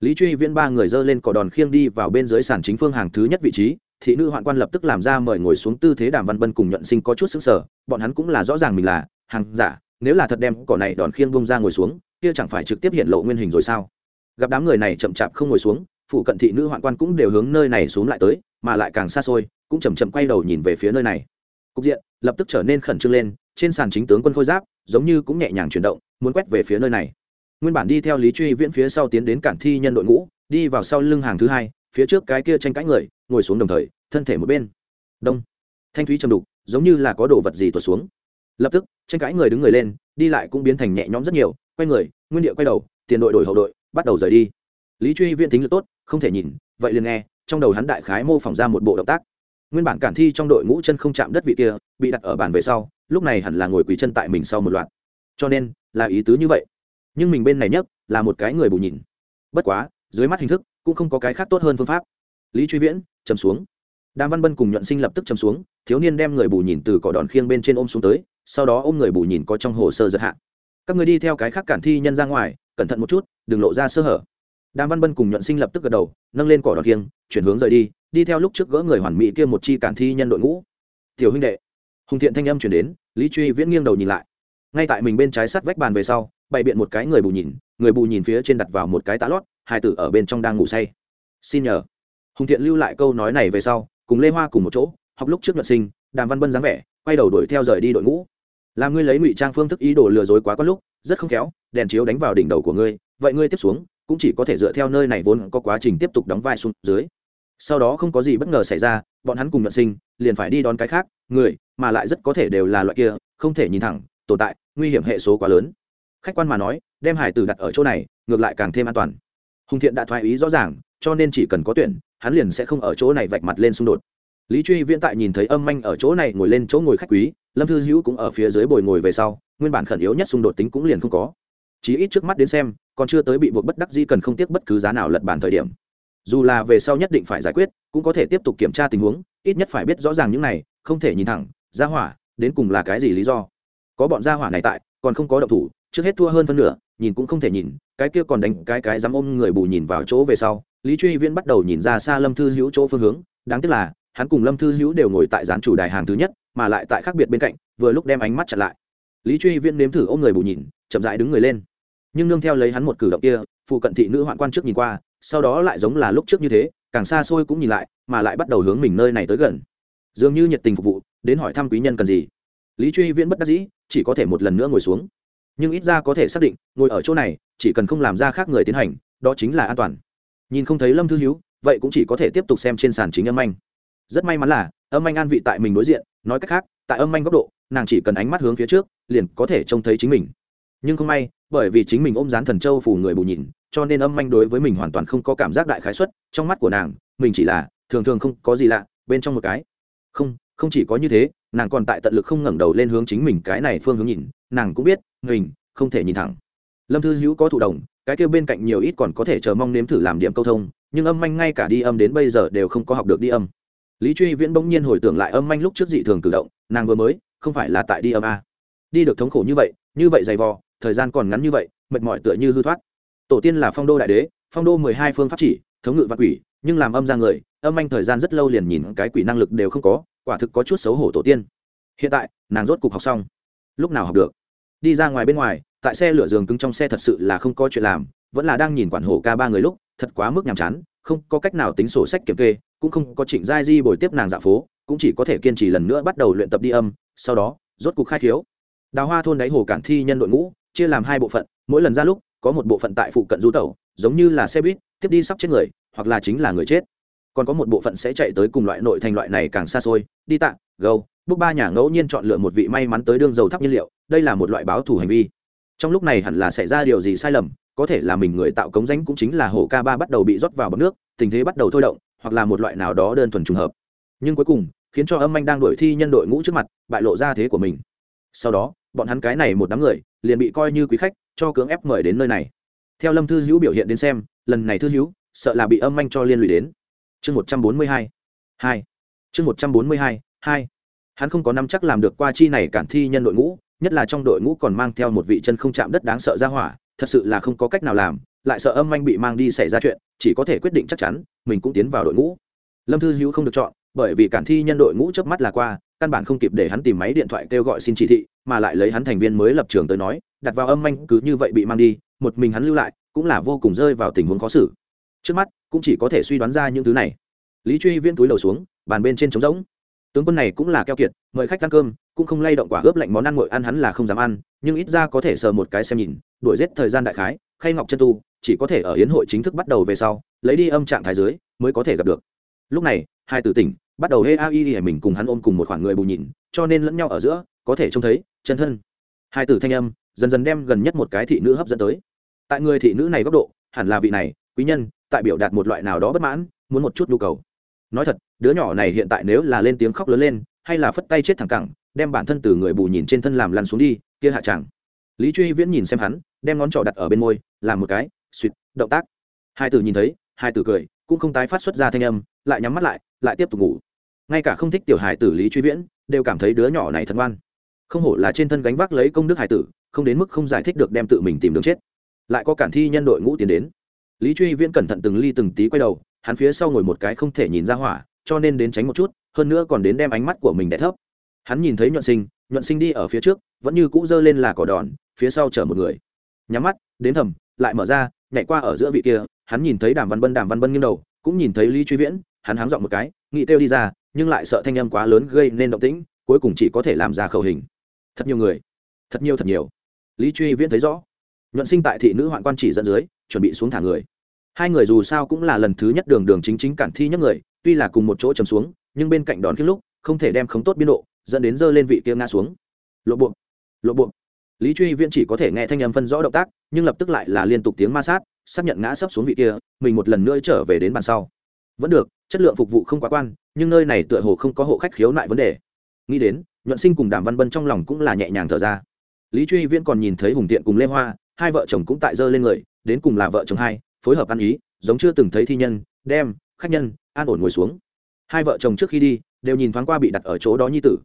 S1: Lý truy viễn ba người dơ lên cỏ đòn khiêng đi vào bên dưới sàn chính phương hàng thứ nhất vị trí, thị nữ hoạn quan lập tức làm ra mời ngồi xuống tư thế đàm văn bân cùng nhuận sinh có chút xứng sở bọn hắn cũng là rõ ràng mình là hàng giả, nếu là thật đem cỏ này đòn khiêng bông ra ngồi xuống, kia chẳng phải trực tiếp hiện lộ nguyên hình rồi sao? Gặp đám người này chậm chạp không ngồi xuống, phụ cận thị nữ hoạn quan cũng đều hướng nơi này xuống lại tới, mà lại càng xa xôi, cũng chầm chậm quay đầu nhìn về phía nơi này. Cục diện lập tức trở nên khẩn trương lên, trên sàn chính tướng quân khôi giáp, giống như cũng nhẹ nhàng chuyển động, muốn quét về phía nơi này. Nguyên bản đi theo lý truy viễn phía sau tiến đến cản thi nhân đội ngũ, đi vào sau lưng hàng thứ hai, phía trước cái kia tranh cãi người, ngồi xuống đồng thời, thân thể một bên. Đông. Thanh thúy trầm đục, giống như là có đồ vật gì tuột xuống. Lập tức, tranh cãi người đứng người lên, đi lại cũng biến thành nhẹ nhõm rất nhiều, quay người, nguyên địa quay đầu, tiền đội đổi hậu đội, bắt đầu rời đi. Lý truy viễn tính lực tốt, không thể nhìn, vậy liền nghe, trong đầu hắn đại khái mô phỏng ra một bộ động tác nguyên bản cản thi trong đội ngũ chân không chạm đất vị kia, bị đặt ở bàn về sau, lúc này hẳn là ngồi quỳ chân tại mình sau một loạt. Cho nên, là ý tứ như vậy. Nhưng mình bên này nhất là một cái người bù nhìn. Bất quá, dưới mắt hình thức, cũng không có cái khác tốt hơn phương pháp. Lý truy viễn, chầm xuống. Đàm văn bân cùng nhuận sinh lập tức chầm xuống, thiếu niên đem người bù nhìn từ cỏ đòn khiêng bên trên ôm xuống tới, sau đó ôm người bù nhìn có trong hồ sơ giật hạ. Các người đi theo cái khác cản thi nhân ra ngoài, cẩn thận một chút, đừng lộ ra sơ hở. Đàm văn bân cùng nhuận sinh lập tức gật đầu, nâng lên cỏ đòn khiêng, chuyển hướng rời đi đi theo lúc trước gỡ người hoàn mỹ kia một chi cản thi nhân đội ngũ. Tiểu huynh đệ. Hùng thiện thanh âm chuyển đến, lý truy viễn nghiêng đầu nhìn lại. Ngay tại mình bên trái sắt vách bàn về sau, bày biện một cái người bù nhìn, người bù nhìn phía trên đặt vào một cái tá lót, hai tử ở bên trong đang ngủ say. Xin nhờ. Hùng thiện lưu lại câu nói này về sau, cùng lê hoa cùng một chỗ, học lúc trước nhuận sinh, đàm văn bân dáng vẻ, quay đầu đuổi theo rời đi đội ngũ. Làm ngươi lấy ngụy trang phương thức ý đồ lừa dối quá có lúc, rất không khéo, đèn chiếu đánh vào đỉnh đầu của ngươi, vậy ngươi tiếp xuống, cũng chỉ có thể dựa theo nơi này vốn có quá trình tiếp tục đóng vai xuống dưới sau đó không có gì bất ngờ xảy ra, bọn hắn cùng nhuận sinh, liền phải đi đón cái khác, người mà lại rất có thể đều là loại kia, không thể nhìn thẳng, tồn tại, nguy hiểm hệ số quá lớn. Khách quan mà nói, đem hải tử đặt ở chỗ này, ngược lại càng thêm an toàn. Hùng thiện đã thoái ý rõ ràng, cho nên chỉ cần có tuyển, hắn liền sẽ không ở chỗ này vạch mặt lên xung đột. Lý truy viễn tại nhìn thấy âm manh ở chỗ này ngồi lên chỗ ngồi khách quý, lâm thư hữu cũng ở phía dưới bồi ngồi về sau, nguyên bản khẩn yếu nhất xung đột tính cũng liền không có. Chí ít trước mắt đến xem, còn chưa tới bị buộc bất đắc dĩ cần không tiếc bất cứ giá nào lật bàn thời điểm dù là về sau nhất định phải giải quyết, cũng có thể tiếp tục kiểm tra tình huống, ít nhất phải biết rõ ràng những này, không thể nhìn thẳng, ra hỏa, đến cùng là cái gì lý do. Có bọn gia hỏa này tại, còn không có động thủ, trước hết thua hơn phân nửa, nhìn cũng không thể nhìn, cái kia còn đánh, cái cái dám ôm người bù nhìn vào chỗ về sau, lý truy viễn bắt đầu nhìn ra xa lâm thư hữu chỗ phương hướng, đáng tiếc là, hắn cùng lâm thư hữu đều ngồi tại gián chủ đài hàng thứ nhất, mà lại tại khác biệt bên cạnh, vừa lúc đem ánh mắt chặn lại. Lý truy viễn nếm thử ôm người bù nhìn, chậm dại đứng người lên. Nhưng nương theo lấy hắn một cử động kia, phụ cận thị nữ hoạn quan trước nhìn qua sau đó lại giống là lúc trước như thế, càng xa xôi cũng nhìn lại, mà lại bắt đầu hướng mình nơi này tới gần. Dường như nhiệt tình phục vụ, đến hỏi thăm quý nhân cần gì. Lý truy viễn bất đắc dĩ, chỉ có thể một lần nữa ngồi xuống. Nhưng ít ra có thể xác định, ngồi ở chỗ này, chỉ cần không làm ra khác người tiến hành, đó chính là an toàn. Nhìn không thấy lâm thư hữu vậy cũng chỉ có thể tiếp tục xem trên sàn chính âm anh rất may mắn là, âm anh an vị tại mình đối diện, nói cách khác, tại âm anh góc độ, nàng chỉ cần ánh mắt hướng phía trước, liền có thể trông thấy chính mình nhưng không may, bởi vì chính mình ôm dán thần châu phủ người bù nhìn, cho nên âm manh đối với mình hoàn toàn không có cảm giác đại khái xuất trong mắt của nàng, mình chỉ là, thường thường không có gì lạ, bên trong một cái. Không không chỉ có như thế, nàng còn tại tận lực không ngẩng đầu lên hướng chính mình cái này phương hướng nhìn, nàng cũng biết, mình không thể nhìn thẳng. Lâm thư hữu có thụ đồng cái kêu bên cạnh nhiều ít còn có thể chờ mong nếm thử làm điểm câu thông, nhưng âm manh ngay cả đi âm đến bây giờ đều không có học được đi âm. Lý truy viễn bỗng nhiên hồi tưởng lại âm manh lúc trước dị thường cử động, nàng vừa mới, không phải là tại đi âm a đi được thống khổ như vậy như vậy dày vò thời gian còn ngắn như vậy, mệt mỏi tựa như hư thoát. Tổ tiên là phong đô đại đế, phong đô mười hai phương pháp chỉ, thống ngự và quỷ, nhưng làm âm ra người, âm anh thời gian rất lâu liền nhìn cái quỷ năng lực đều không có, quả thực có chút xấu hổ tổ tiên. Hiện tại, nàng rốt cục học xong. Lúc nào học được? Đi ra ngoài bên ngoài, tại xe lửa giường cứng trong xe thật sự là không có chuyện làm, vẫn là đang nhìn quản hổ ca ba người lúc, thật quá mức nhàm chán, không có cách nào tính sổ sách kiểm kê, cũng không có trịnh giai di bồi tiếp nàng dạ phố, cũng chỉ có thể kiên trì lần nữa bắt đầu luyện tập đi âm, sau đó, rốt cục khai thiếu đào hoa thôn đáy hồ cản thi nhân đội ngũ chia làm hai bộ phận, mỗi lần ra lúc, có một bộ phận tại phụ cận du tẩu, giống như là xe buýt, tiếp đi sắp chết người, hoặc là chính là người chết. Còn có một bộ phận sẽ chạy tới cùng loại nội thành loại này càng xa xôi, đi tạ, gâu, bước ba nhà ngẫu nhiên chọn lựa một vị may mắn tới đương dầu thắp nhiên liệu, đây là một loại báo thù hành vi. Trong lúc này hẳn là xảy ra điều gì sai lầm, có thể là mình người tạo cống danh cũng chính là hồ ca ba bắt đầu bị rót vào bọc nước, tình thế bắt đầu thôi động, hoặc là một loại nào đó đơn thuần trùng hợp. Nhưng cuối cùng, khiến cho âm anh đang đổi thi nhân đội ngũ trước mặt, bại lộ ra thế của mình. Sau đó, bọn hắn cái này một đám người liền bị coi như quý khách, cho cưỡng ép mời đến nơi này. Theo lâm thư hữu biểu hiện đến xem, lần này thư hữu sợ là bị âm manh cho liên lụy đến. Chương một trăm bốn mươi hai hai. Chương một trăm bốn mươi hai hai. Hắn không có năm chắc làm được qua chi này cản thi nhân đội ngũ, nhất là trong đội ngũ còn mang theo một vị chân không chạm đất đáng sợ ra hỏa, thật sự là không có cách nào làm, lại sợ âm manh bị mang đi xảy ra chuyện, chỉ có thể quyết định chắc chắn, mình cũng tiến vào đội ngũ. Lâm thư hữu không được chọn, bởi vì cản thi nhân đội ngũ chớp mắt là qua căn bản không kịp để hắn tìm máy điện thoại kêu gọi xin chỉ thị, mà lại lấy hắn thành viên mới lập trường tới nói, đặt vào âm anh cứ như vậy bị mang đi, một mình hắn lưu lại, cũng là vô cùng rơi vào tình huống khó xử. Trước mắt, cũng chỉ có thể suy đoán ra những thứ này. Lý truy viên túi đầu xuống, bàn bên trên trống rỗng. Tướng quân này cũng là keo kiệt, mời khách ăn cơm, cũng không lay động quả ướp lạnh món ăn ngội ăn hắn là không dám ăn, nhưng ít ra có thể sờ một cái xem nhìn, đuổi giết thời gian đại khái, khay ngọc chân tu, chỉ có thể ở hiến hội chính thức bắt đầu về sau, lấy đi âm trạng thái dưới mới có thể gặp được lúc này, hai tử tỉnh, bắt đầu hê a y hề mình cùng hắn ôm cùng một khoản người bù nhìn, cho nên lẫn nhau ở giữa, có thể trông thấy, chân thân. Hai tử thanh âm, dần dần đem gần nhất một cái thị nữ hấp dẫn tới. Tại người thị nữ này góc độ, hẳn là vị này, quý nhân, tại biểu đạt một loại nào đó bất mãn, muốn một chút nhu cầu. Nói thật, đứa nhỏ này hiện tại nếu là lên tiếng khóc lớn lên, hay là phất tay chết thẳng cẳng, đem bản thân từ người bù nhìn trên thân làm lăn xuống đi, kia hạ chẳng. Lý truy viễn nhìn xem hắn, đem ngón trỏ đặt ở bên môi, làm một cái suỵt động tác. Hai tử nhìn thấy, hai tử cười, cũng không tái phát xuất ra thanh âm lại nhắm mắt lại lại tiếp tục ngủ. Ngay cả không thích tiểu hài tử lý truy viễn, đều cảm thấy đứa nhỏ này thân ngoan. Không hổ là trên thân gánh vác lấy công đức hải tử, không đến mức không giải thích được đem tự mình tìm đường chết. Lại có cản thi nhân đội ngũ tiến đến. Lý truy viễn cẩn thận từng ly từng tí quay đầu, hắn phía sau ngồi một cái không thể nhìn ra hỏa, cho nên đến tránh một chút, hơn nữa còn đến đem ánh mắt của mình đẻ thấp. Hắn nhìn thấy nhuận sinh nhuận sinh đi ở phía trước, vẫn như cũ giơ lên là cỏ đòn, phía sau chở một người. Nhắm mắt, đến thầm, lại mở ra, nhảy qua ở giữa vị kia, hắn nhìn thấy đàm văn bân, đàm văn bân nghiêng đầu, cũng nhìn thấy lý truy viễn hắn háng dọn một cái, nghĩ kêu đi ra, nhưng lại sợ thanh âm quá lớn gây nên động tĩnh, cuối cùng chỉ có thể làm ra khẩu hình. Thật nhiều người. Thật nhiều thật nhiều. Lý truy viễn thấy rõ. Nhuận sinh tại thị nữ hoạn quan chỉ dẫn dưới, chuẩn bị xuống thả người. Hai người dù sao cũng là lần thứ nhất đường đường chính chính cản thi nhất người, tuy là cùng một chỗ chầm xuống, nhưng bên cạnh đón khi lúc, không thể đem khống tốt biên độ, dẫn đến dơ lên vị kia ngã xuống. Lộ buộc. Lộ buộc. Lý truy viễn chỉ có thể nghe thanh âm phân rõ động tác, nhưng lập tức lại là liên tục tiếng ma sát, xác nhận ngã sấp xuống vị kia, mình một lần nữa trở về đến bàn sau vẫn được, chất lượng phục vụ không quá quan, nhưng nơi này tựa hồ không có hộ khách khiếu nại vấn đề. Nghĩ đến, nhuận sinh cùng đàm văn bân trong lòng cũng là nhẹ nhàng thở ra. Lý truy viễn còn nhìn thấy hùng tiện cùng lê hoa, hai vợ chồng cũng tại dơ lên người, đến cùng là vợ chồng hai, phối hợp ăn ý, giống chưa từng thấy thi nhân, đem, khách nhân, an ổn ngồi xuống. Hai vợ chồng trước khi đi, đều nhìn thoáng qua bị đặt ở chỗ đó nhi tử.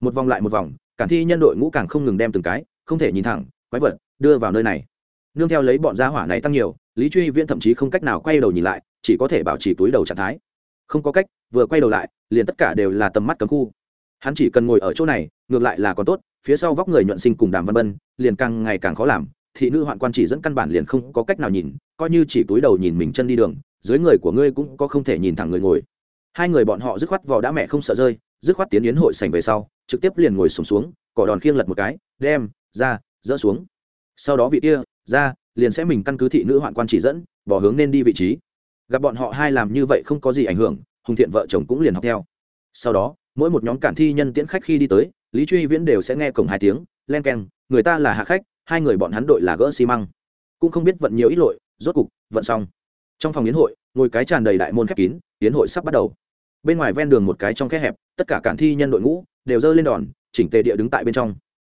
S1: Một vòng lại một vòng cản thi nhân đội ngũ càng không ngừng đem từng cái, không thể nhìn thẳng, quái vật, đưa vào nơi này. Nương theo lấy bọn gia hỏa này tăng nhiều, lý truy viễn thậm chí không cách nào quay đầu nhìn lại chỉ có thể bảo trì túi đầu trạng thái. Không có cách vừa quay đầu lại liền tất cả đều là tầm mắt cấm khu. Hắn chỉ cần ngồi ở chỗ này ngược lại là còn tốt phía sau vóc người nhuận sinh cùng đàm văn bân liền càng ngày càng khó làm thị nữ hoạn quan chỉ dẫn căn bản liền không có cách nào nhìn coi như chỉ túi đầu nhìn mình chân đi đường dưới người của ngươi cũng có không thể nhìn thẳng người ngồi. Hai người bọn họ dứt khoát vỏ đã mẹ không sợ rơi dứt khoát tiến yến hội sành về sau trực tiếp liền ngồi sùng xuống, xuống cỏ đòn khiêng lật một cái đem ra dỡ xuống. Sau đó vị kia ra liền sẽ mình căn cứ thị nữ hoạn quan chỉ dẫn bỏ hướng nên đi vị trí gặp bọn họ hai làm như vậy không có gì ảnh hưởng, hùng thiện vợ chồng cũng liền học theo. Sau đó, mỗi một nhóm cản thi nhân tiễn khách khi đi tới, lý truy viễn đều sẽ nghe cổng hai tiếng, len keng, người ta là hạ khách, hai người bọn hắn đội là gỡ xi măng. Cũng không biết vận nhiều ít lội, rốt cục, vận xong. Trong phòng yến hội, ngồi cái tràn đầy đại môn khép kín, yến hội sắp bắt đầu. Bên ngoài ven đường một cái trong khe hẹp, tất cả cản thi nhân đội ngũ đều dơ lên đòn, chỉnh tề địa đứng tại bên trong.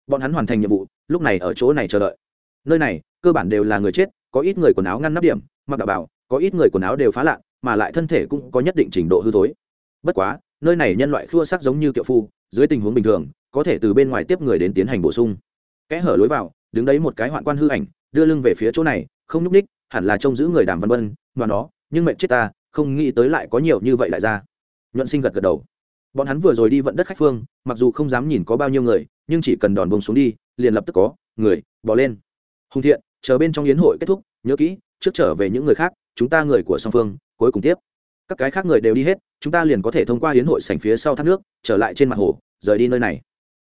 S1: Bọn hắn hoàn thành nhiệm vụ, lúc này ở chỗ này chờ đợi. Nơi này, cơ bản đều là người chết, có ít người quần áo ngăn nắp điểm, mặc đạo bảo có ít người quần áo đều phá lạ mà lại thân thể cũng có nhất định trình độ hư thối. Bất quá, nơi này nhân loại khua sắc giống như kiệu phu, dưới tình huống bình thường, có thể từ bên ngoài tiếp người đến tiến hành bổ sung. Kẽ hở lối vào, đứng đấy một cái hoạn quan hư ảnh, đưa lưng về phía chỗ này, không nhúc ních hẳn là trông giữ người đàm văn vân mà nó nhưng mệnh chết ta, không nghĩ tới lại có nhiều như vậy lại ra. Nhuận sinh gật gật đầu. Bọn hắn vừa rồi đi vận đất khách phương, mặc dù không dám nhìn có bao nhiêu người, nhưng chỉ cần đòn bông xuống đi, liền lập tức có, người, bỏ lên. Hùng thiện, chờ bên trong yến hội kết thúc, nhớ kỹ, trước trở về những người khác chúng ta người của song phương, cuối cùng tiếp. Các cái khác người đều đi hết, chúng ta liền có thể thông qua hiến hội sảnh phía sau thác nước, trở lại trên mặt hồ, rời đi nơi này.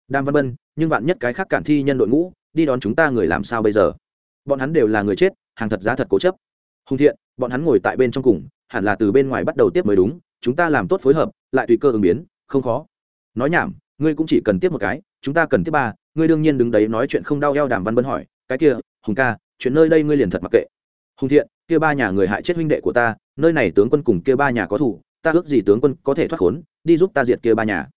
S1: Đam văn bân, nhưng vạn nhất cái khác cản thi nhân đội ngũ, đi đón chúng ta người làm sao bây giờ? Bọn hắn đều là người chết, hàng thật giá thật cố chấp. Hùng thiện, bọn hắn ngồi tại bên trong cùng, hẳn là từ bên ngoài bắt đầu tiếp mới đúng, chúng ta làm tốt phối hợp, lại tùy cơ ứng biến, không khó. Nói nhảm, ngươi cũng chỉ cần tiếp một cái, chúng ta cần tiếp ba, ngươi đương nhiên đứng đấy nói chuyện không đau eo đàm văn bân hỏi, cái kia, hùng ca, chuyện nơi đây ngươi liền thật mặc kệ hùng thiện, kia ba nhà người hại chết huynh đệ của ta, nơi này tướng quân cùng kia ba nhà có thủ, ta ước gì tướng quân có thể thoát khốn, đi giúp ta diệt kia ba nhà.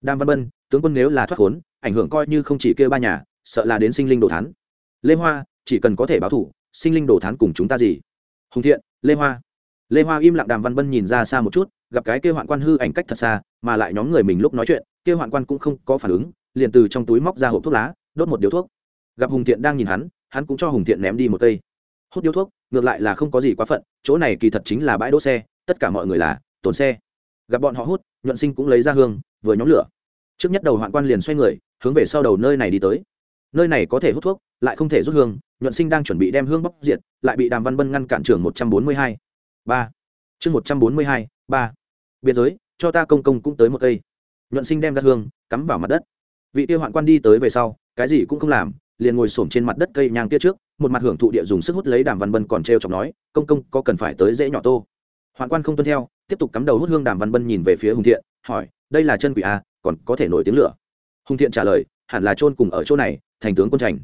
S1: Đàm văn bân, tướng quân nếu là thoát khốn, ảnh hưởng coi như không chỉ kia ba nhà, sợ là đến sinh linh đồ thán. lê hoa, chỉ cần có thể báo thủ, sinh linh đồ thán cùng chúng ta gì? Hùng thiện, lê hoa. Lê hoa im lặng đàm văn bân nhìn ra xa một chút, gặp cái kêu hoạn quan hư ảnh cách thật xa, mà lại nhóm người mình lúc nói chuyện kêu hoạn quan cũng không có phản ứng, liền từ trong túi móc ra hộp thuốc lá, đốt một điếu thuốc. Gặp hùng thiện đang nhìn hắn hắn cũng cho hùng thiện ném đi một cây. Hút điếu thuốc ngược lại là không có gì quá phận, chỗ này kỳ thật chính là bãi đỗ xe, tất cả mọi người là tồn xe. Gặp bọn họ hút, nhuận sinh cũng lấy ra hương, vừa nhóm lửa. Trước nhất đầu hoạn quan liền xoay người, hướng về sau đầu nơi này đi tới. Nơi này có thể hút thuốc, lại không thể rút hương, nhuận sinh đang chuẩn bị đem hương bóc diệt, lại bị đàm văn bân ngăn cản trường một trăm bốn mươi hai. Ba. Chương một trăm bốn mươi hai, ba. Biên giới, cho ta công công cũng tới một cây. Nhuận sinh đem ra hương, cắm vào mặt đất. Vị tiêu hoạn quan đi tới về sau, cái gì cũng không làm liền ngồi xổm trên mặt đất cây nhang kia trước một mặt hưởng thụ địa dùng sức hút lấy đàm văn bân còn t r chọc nói công công có cần phải tới dễ nhỏ tô? Hoạn quan không tuân theo tiếp tục cắm đầu hút hương đàm văn bân nhìn về phía hùng thiện hỏi đây là chân quỷ a à, còn có thể nổi tiếng lửa? Hùng thiện trả lời hẳn là chôn cùng ở chỗ này thành tướng quân trành.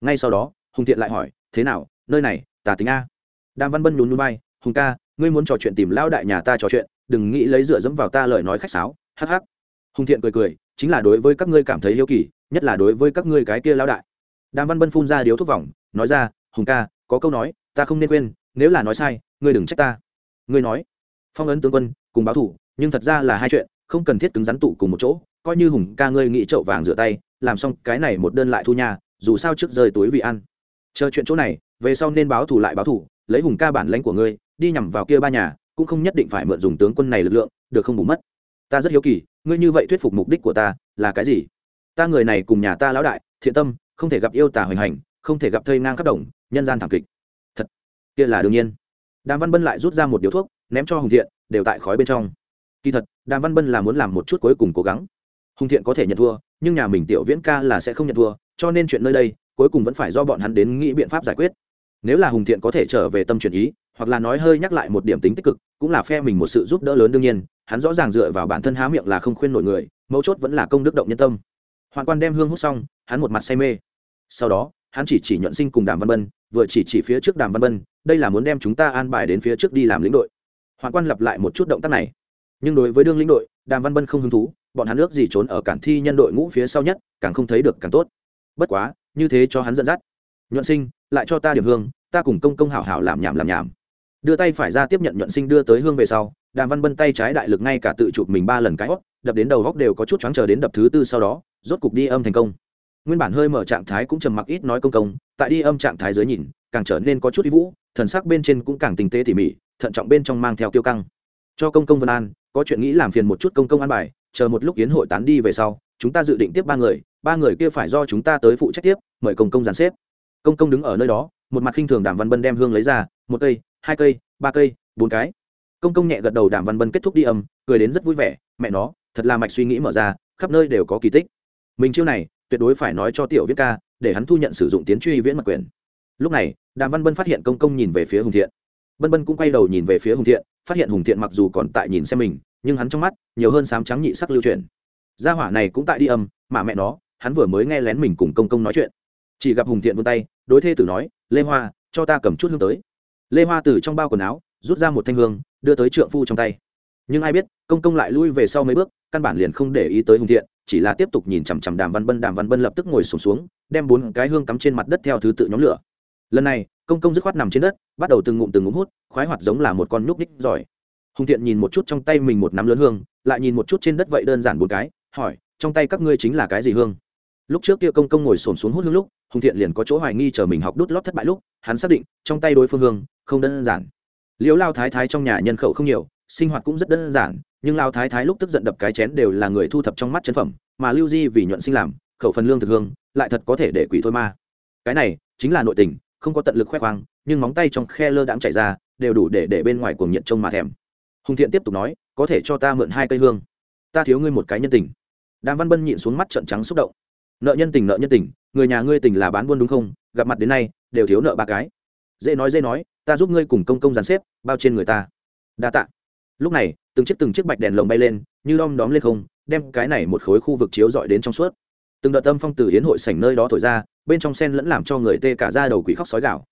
S1: Ngay sau đó hùng thiện lại hỏi thế nào nơi này tà tính a? Đàm văn bân nhún nhún bay hùng ca ngươi muốn trò chuyện tìm lão đại nhà ta trò chuyện đừng nghĩ lấy dựa dẫm vào ta lời nói khách sáo hắc hắc. Hùng thiện cười cười chính là đối với các ngươi cảm thấy yêu kỳ nhất là đối với các ngươi cái kia lão đại đàm văn bân phun ra điếu thuốc vòng, nói ra, hùng ca, có câu nói, ta không nên quên, nếu là nói sai, ngươi đừng trách ta. Ngươi nói, phong ấn tướng quân, cùng báo thủ, nhưng thật ra là hai chuyện, không cần thiết cứng rắn tụ cùng một chỗ, coi như hùng ca ngươi nghĩ chậu vàng rửa tay, làm xong cái này một đơn lại thu nhà, dù sao trước rơi túi vì ăn. Chờ chuyện chỗ này, về sau nên báo thủ lại báo thủ, lấy hùng ca bản lãnh của ngươi, đi nhằm vào kia ba nhà, cũng không nhất định phải mượn dùng tướng quân này lực lượng, được không bù mất. Ta rất hiếu kỳ, ngươi như vậy thuyết phục mục đích của ta là cái gì? Ta người này cùng nhà ta lão đại, thiện tâm không thể gặp yêu tà hoành hành, không thể gặp thây ngang khắp đồng, nhân gian thảm kịch. Thật, kia là đương nhiên. Đàm văn bân lại rút ra một điếu thuốc, ném cho hùng thiện, đều tại khói bên trong. Kỳ thật, đàm văn bân là muốn làm một chút cuối cùng cố gắng. Hùng thiện có thể nhận thua, nhưng nhà mình tiểu viễn ca là sẽ không nhận thua, cho nên chuyện nơi đây, cuối cùng vẫn phải do bọn hắn đến nghĩ biện pháp giải quyết. Nếu là hùng thiện có thể trở về tâm chuyển ý, hoặc là nói hơi nhắc lại một điểm tính tích cực, cũng là phe mình một sự giúp đỡ lớn đương nhiên, hắn rõ ràng dựa vào bản thân há miệng là không khuyên nổi người, mấu chốt vẫn là công đức động nhân tâm hoàn quan đem hương hút xong, hắn một mặt say mê. Sau đó, hắn chỉ chỉ nhuận sinh cùng đàm văn bân, vừa chỉ chỉ phía trước đàm văn bân, đây là muốn đem chúng ta an bài đến phía trước đi làm lĩnh đội. Hoàn quan lặp lại một chút động tác này. Nhưng đối với đương lĩnh đội, đàm văn bân không hứng thú, bọn hắn ước gì trốn ở cản thi nhân đội ngũ phía sau nhất, càng không thấy được càng tốt. Bất quá, như thế cho hắn dẫn dắt. Nhuận sinh, lại cho ta điểm hương, ta cùng công công hảo hảo làm nhảm làm nhảm. Đưa tay phải ra tiếp nhận nhuận sinh đưa tới hương về sau, đàm văn bân tay trái đại lực ngay cả tự chụp mình ba lần cái hót đập đến đầu góc đều có chút choáng chờ đến đập thứ tư sau đó, rốt cục đi âm thành công. Nguyên bản hơi mở trạng thái cũng trầm mặc ít nói công công, tại đi âm trạng thái dưới nhìn, càng trở nên có chút ý vũ, thần sắc bên trên cũng càng tinh tế tỉ mỉ, thận trọng bên trong mang theo tiêu căng. Cho công công vân an, có chuyện nghĩ làm phiền một chút công công an bài, chờ một lúc yến hội tán đi về sau, chúng ta dự định tiếp ba người ba người kia phải do chúng ta tới phụ trách tiếp, mời công công dàn xếp. Công công đứng ở nơi đó, một mặt khinh thường đàm văn bân đem hương lấy ra, một cây, hai cây, ba cây, bốn cái. Công công nhẹ gật đầu đàm văn bân kết thúc đi âm, cười đến rất vui vẻ, mẹ nó thật là mạch suy nghĩ mở ra, khắp nơi đều có kỳ tích. Mình chiêu này, tuyệt đối phải nói cho tiểu viết ca, để hắn thu nhận sử dụng tiến truy viễn mật quyền. Lúc này, đàm văn bân phát hiện công công nhìn về phía hùng thiện. Bân bân cũng quay đầu nhìn về phía hùng thiện, phát hiện hùng thiện mặc dù còn tại nhìn xem mình, nhưng hắn trong mắt, nhiều hơn sám trắng nhị sắc lưu truyền gia hỏa này cũng tại đi âm, mà mẹ nó, hắn vừa mới nghe lén mình cùng công công nói chuyện. Chỉ gặp hùng thiện vươn tay, đối thê tử nói, lê hoa, cho ta cầm chút hương tới. Lê hoa từ trong bao quần áo, rút ra một thanh hương, đưa tới trượng phu trong tay nhưng ai biết công công lại lui về sau mấy bước căn bản liền không để ý tới hùng thiện chỉ là tiếp tục nhìn chằm chằm đàm văn bân đàm văn bân lập tức ngồi sùng xuống, xuống đem bốn cái hương cắm trên mặt đất theo thứ tự nhóm lửa. Lần này công công dứt khoát nằm trên đất bắt đầu từng ngụm từng ngụm hút khoái hoạt giống là một con nhúc ních giỏi. Hùng thiện nhìn một chút trong tay mình một nắm lớn hương lại nhìn một chút trên đất vậy đơn giản bốn cái hỏi trong tay các ngươi chính là cái gì hương? Lúc trước kia công công ngồi sồn xuống hút hương lúc hùng thiện liền có chỗ hoài nghi chờ mình học đút lót thất bại lúc hắn xác định trong tay đối phương hương không đơn giản. Liễu lao thái thái trong nhà nhân khẩu không nhiều sinh hoạt cũng rất đơn giản, nhưng lao thái thái lúc tức giận đập cái chén đều là người thu thập trong mắt chân phẩm, mà lưu di vì nhuận sinh làm, khẩu phần lương thực hương, lại thật có thể để quỷ thôi ma. Cái này chính là nội tình, không có tận lực khoe khoang, nhưng móng tay trong khe lơ đãng chạy ra, đều đủ để để bên ngoài cuồng nhiệt trông mà thèm. Hùng thiện tiếp tục nói, có thể cho ta mượn hai cây hương. Ta thiếu ngươi một cái nhân tình. Đàm văn bân nhịn xuống mắt trận trắng xúc động. Nợ nhân tình, nợ nhân tình, người nhà ngươi tình là bán buôn đúng không? Gặp mặt đến nay, đều thiếu nợ ba cái. Dễ nói dễ nói, ta giúp ngươi cùng công công dàn xếp, bao trên người ta. Đa tạ lúc này, từng chiếc từng chiếc bạch đèn lồng bay lên, như đom đóm lên không, đem cái này một khối khu vực chiếu dọi đến trong suốt. Từng đợt tâm phong từ hiến hội sảnh nơi đó thổi ra, bên trong sen lẫn làm cho người tê cả ra đầu quỷ khóc sói gạo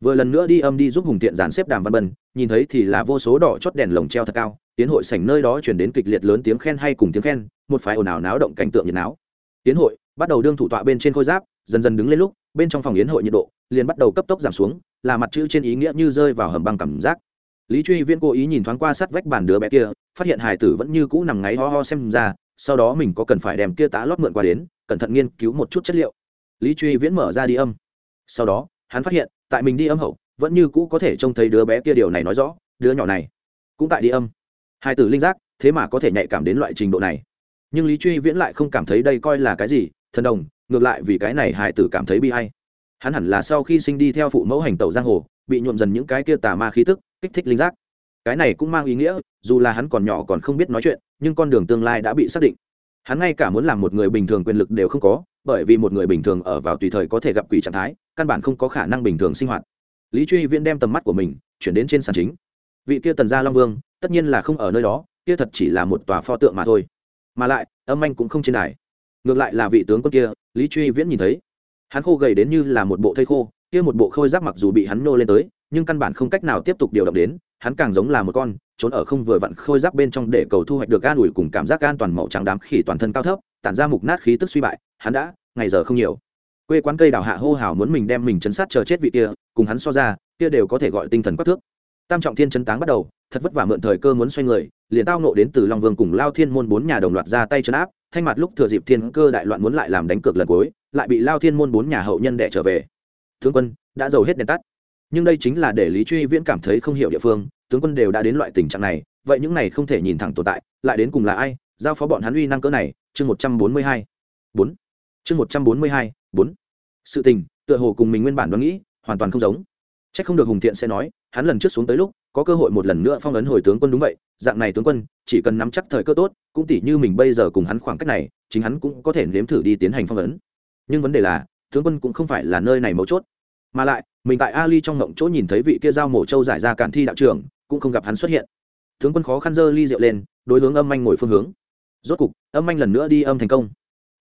S1: vừa lần nữa đi âm đi giúp hùng tiện dàn xếp đàm văn bân, nhìn thấy thì là vô số đỏ chót đèn lồng treo thật cao tiến hội sảnh nơi đó chuyển đến kịch liệt lớn tiếng khen hay cùng tiếng khen, một phái ồn ào náo động cảnh tượng nhiệt náo. Tiến hội bắt đầu đương thủ tọa bên trên khôi giáp, dần dần đứng lên lúc, bên trong phòng yến hội nhiệt độ liền bắt đầu cấp tốc giảm xuống, là mặt chữ trên ý nghĩa như rơi vào hầm băng cảm giác lý truy viễn cố ý nhìn thoáng qua sát vách bàn đứa bé kia, phát hiện hải tử vẫn như cũ nằm ngáy ho ho xem ra, sau đó mình có cần phải đem kia tá lót mượn qua đến, cẩn thận nghiên cứu một chút chất liệu. Lý truy viễn mở ra đi âm. Sau đó, hắn phát hiện, tại mình đi âm hậu, vẫn như cũ có thể trông thấy đứa bé kia điều này nói rõ, đứa nhỏ này cũng tại đi âm. Hai tử linh giác, thế mà có thể nhạy cảm đến loại trình độ này. Nhưng lý truy viễn lại không cảm thấy đây coi là cái gì, thần đồng, ngược lại vì cái này hải tử cảm thấy bi hay hắn hẳn là sau khi sinh đi theo phụ mẫu hành tẩu giang hồ, bị nhuộm dần những cái kia tà ma khí tức kích thích linh giác. Cái này cũng mang ý nghĩa, dù là hắn còn nhỏ còn không biết nói chuyện, nhưng con đường tương lai đã bị xác định. Hắn ngay cả muốn làm một người bình thường quyền lực đều không có, bởi vì một người bình thường ở vào tùy thời có thể gặp quỷ trạng thái, căn bản không có khả năng bình thường sinh hoạt. Lý truy viễn đem tầm mắt của mình chuyển đến trên sàn chính. Vị kia tần gia long vương, tất nhiên là không ở nơi đó, kia thật chỉ là một tòa pho tượng mà thôi. Mà lại, âm anh cũng không trên đài. Ngược lại là vị tướng quân kia, lý truy viễn nhìn thấy. Hắn khô gầy đến như là một bộ thây khô, kia một bộ khôi giáp mặc dù bị hắn nô lên tới nhưng căn bản không cách nào tiếp tục điều động đến, hắn càng giống là một con, trốn ở không vừa vặn khôi giáp bên trong để cầu thu hoạch được an ủi cùng cảm giác an toàn màu trắng đám khỉ toàn thân cao thấp, tản ra mục nát khí tức suy bại, hắn đã, ngày giờ không nhiều. Quê quán cây đào hạ hô hào muốn mình đem mình chấn sát chờ chết vị kia, cùng hắn so ra, kia đều có thể gọi tinh thần quắc thước. Tam trọng thiên chấn táng bắt đầu, thật vất vả mượn thời cơ muốn xoay người, liền tao nộ đến từ long vương cùng lao thiên môn bốn nhà đồng loạt ra tay chấn áp thanh mặt lúc thừa dịp thiên cơ đại loạn muốn lại làm đánh cược lần cuối, lại bị lao thiên môn bốn nhà hậu nhân đẻ trở về. Thương quân, đã giàu hết đèn tắt nhưng đây chính là để lý truy viễn cảm thấy không hiểu địa phương, tướng quân đều đã đến loại tình trạng này, vậy những này không thể nhìn thẳng tồn tại, lại đến cùng là ai, giao phó bọn hắn uy năng cỡ này, chương một trăm bốn mươi hai, bốn, chương một trăm bốn mươi hai, bốn. Sự tình, tựa hồ cùng mình nguyên bản đoán nghĩ, hoàn toàn không giống. C h ắ c không được hùng thiện sẽ nói, hắn lần trước xuống tới lúc, có cơ hội một lần nữa phong ấn hồi tướng quân đúng vậy, dạng này tướng quân, chỉ cần nắm chắc thời cơ tốt, cũng tỉ như mình bây giờ cùng hắn khoảng cách này, chính hắn cũng có thể nếm thử đi tiến hành phong ấn. Nhưng vấn đề là, tướng quân cũng không phải là nơi này mấu chốt mà lại, mình tại ali trong ngộng chỗ nhìn thấy vị kia giao mổ châu giải ra cản thi đạo trưởng, cũng không gặp hắn xuất hiện. Tướng quân khó khăn dơ ly rượu lên, đối hướng âm anh ngồi phương hướng. Rốt cục, âm anh lần nữa đi âm thành công.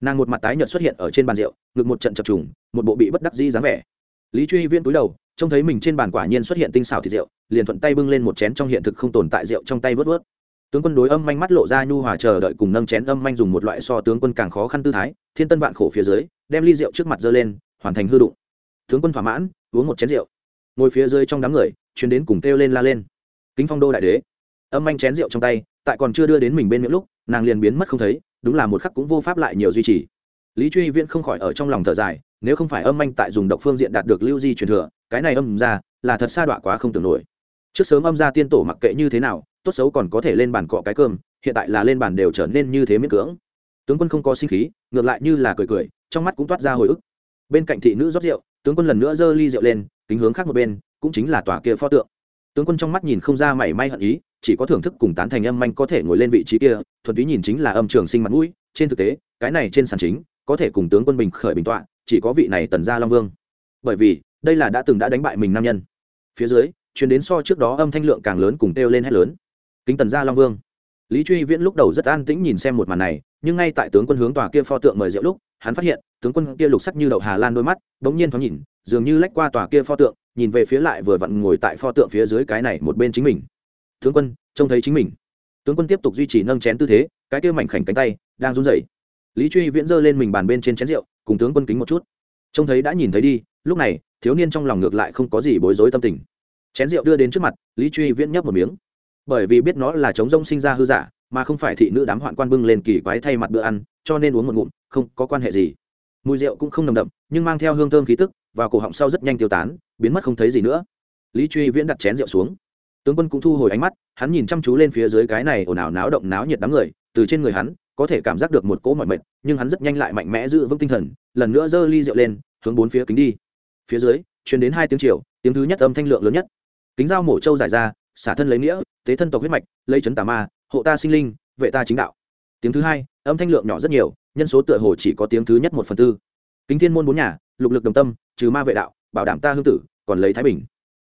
S1: Nàng một mặt tái nhợt xuất hiện ở trên bàn rượu, ngực một trận chập trùng, một bộ bị bất đắc dĩ dáng vẻ. Lý truy viên túi đầu, trông thấy mình trên bàn quả nhiên xuất hiện tinh xảo thịt rượu, liền thuận tay bưng lên một chén trong hiện thực không tồn tại rượu trong tay vớt vớt. Tướng quân đối âm manh mắt lộ ra nhu hòa chờ đợi cùng nâng chén âm manh dùng một loại so tướng quân càng khó khăn tư thái, thiên tân vạn khổ phía dưới, đem ly rượu trước mặt dơ lên, hoàn thành hư đụng tướng quân thỏa mãn, uống một chén rượu. Ngồi phía dưới trong đám người, chuyến đến cùng kêu lên la lên. Kính phong đô đại đế. Âm anh chén rượu trong tay, tại còn chưa đưa đến mình bên miệng lúc, nàng liền biến mất không thấy, đúng là một khắc cũng vô pháp lại nhiều duy trì. Lý truy viễn không khỏi ở trong lòng thở dài, nếu không phải âm anh tại dùng độc phương diện đạt được lưu di truyền thừa, cái này âm ra là thật xa đọa quá không tưởng nổi. Trước sớm âm ra tiên tổ mặc kệ như thế nào, tốt xấu còn có thể lên bàn cọ cái cơm, hiện tại là lên bàn đều trở nên như thế miễn cưỡng. Tướng quân không có sinh khí, ngược lại như là cười cười, trong mắt cũng toát ra hồi ức. Bên cạnh thị nữ rót rượu tướng quân lần nữa giơ ly rượu lên, kính hướng khác một bên, cũng chính là tòa kia pho tượng. Tướng quân trong mắt nhìn không ra mảy may hận ý, chỉ có thưởng thức cùng tán thành âm manh có thể ngồi lên vị trí kia, thuần túy nhìn chính là âm trường sinh mặt mũi, trên thực tế, cái này trên sàn chính, có thể cùng tướng quân bình khởi bình tọa, chỉ có vị này tần gia long vương. Bởi vì, đây là đã từng đã đánh bại mình nam nhân. Phía dưới chuyến đến so trước đó âm thanh lượng càng lớn cùng kêu lên hét lớn. Kính tần gia long vương. Lý truy viễn lúc đầu rất an tĩnh nhìn xem một màn này, nhưng ngay tại tướng quân hướng tòa kia pho tượng mời rượu lúc, hắn phát hiện tướng quân kia lục sắc như đậu hà lan đôi mắt, bỗng nhiên thoáng nhìn, dường như lách qua tòa kia pho tượng, nhìn về phía lại vừa vặn ngồi tại pho tượng phía dưới cái này một bên chính mình. Tướng quân, trông thấy chính mình. Tướng quân tiếp tục duy trì nâng chén tư thế, cái kia mảnh khảnh cánh tay, đang run rẩy. Lý truy viễn giơ lên mình bàn bên trên chén rượu, cùng tướng quân kính một chút. Trông thấy đã nhìn thấy đi, lúc này, thiếu niên trong lòng ngược lại không có gì bối rối tâm tình. Chén rượu đưa đến trước mặt, lý truy viễn nhấp một miếng. Bởi vì biết nó là chống rông sinh ra hư giả, mà không phải thị nữ đám hoạn quan bưng lên kỳ quái thay mặt bữa ăn, cho nên uống một ngụm, không có quan hệ gì mùi rượu cũng không nồng đậm, nhưng mang theo hương thơm khí tức, và cổ họng sau rất nhanh tiêu tán, biến mất không thấy gì nữa. Lý truy viễn đặt chén rượu xuống. Tướng quân cũng thu hồi ánh mắt, hắn nhìn chăm chú lên phía dưới cái này ồn ào náo động náo nhiệt đám người, từ trên người hắn, có thể cảm giác được một cỗ mọi mệt, nhưng hắn rất nhanh lại mạnh mẽ giữ vững tinh thần, lần nữa giơ ly rượu lên, hướng bốn phía kính đi. Phía dưới, truyền đến hai tiếng chiều tiếng thứ nhất âm thanh lượng lớn nhất. Kính dao mổ trâu giải ra, xả thân lấy nghĩa, tế thân tộc huyết mạch, lấy chấn tà ma, hộ ta sinh linh, vệ ta chính đạo tiếng thứ hai, âm thanh lượng nhỏ rất nhiều, nhân số tựa hồ chỉ có tiếng thứ nhất một phần tư. Kính thiên môn bốn nhà, lục lực đồng tâm, trừ ma vệ đạo, bảo đảm ta hương tử, còn lấy thái bình.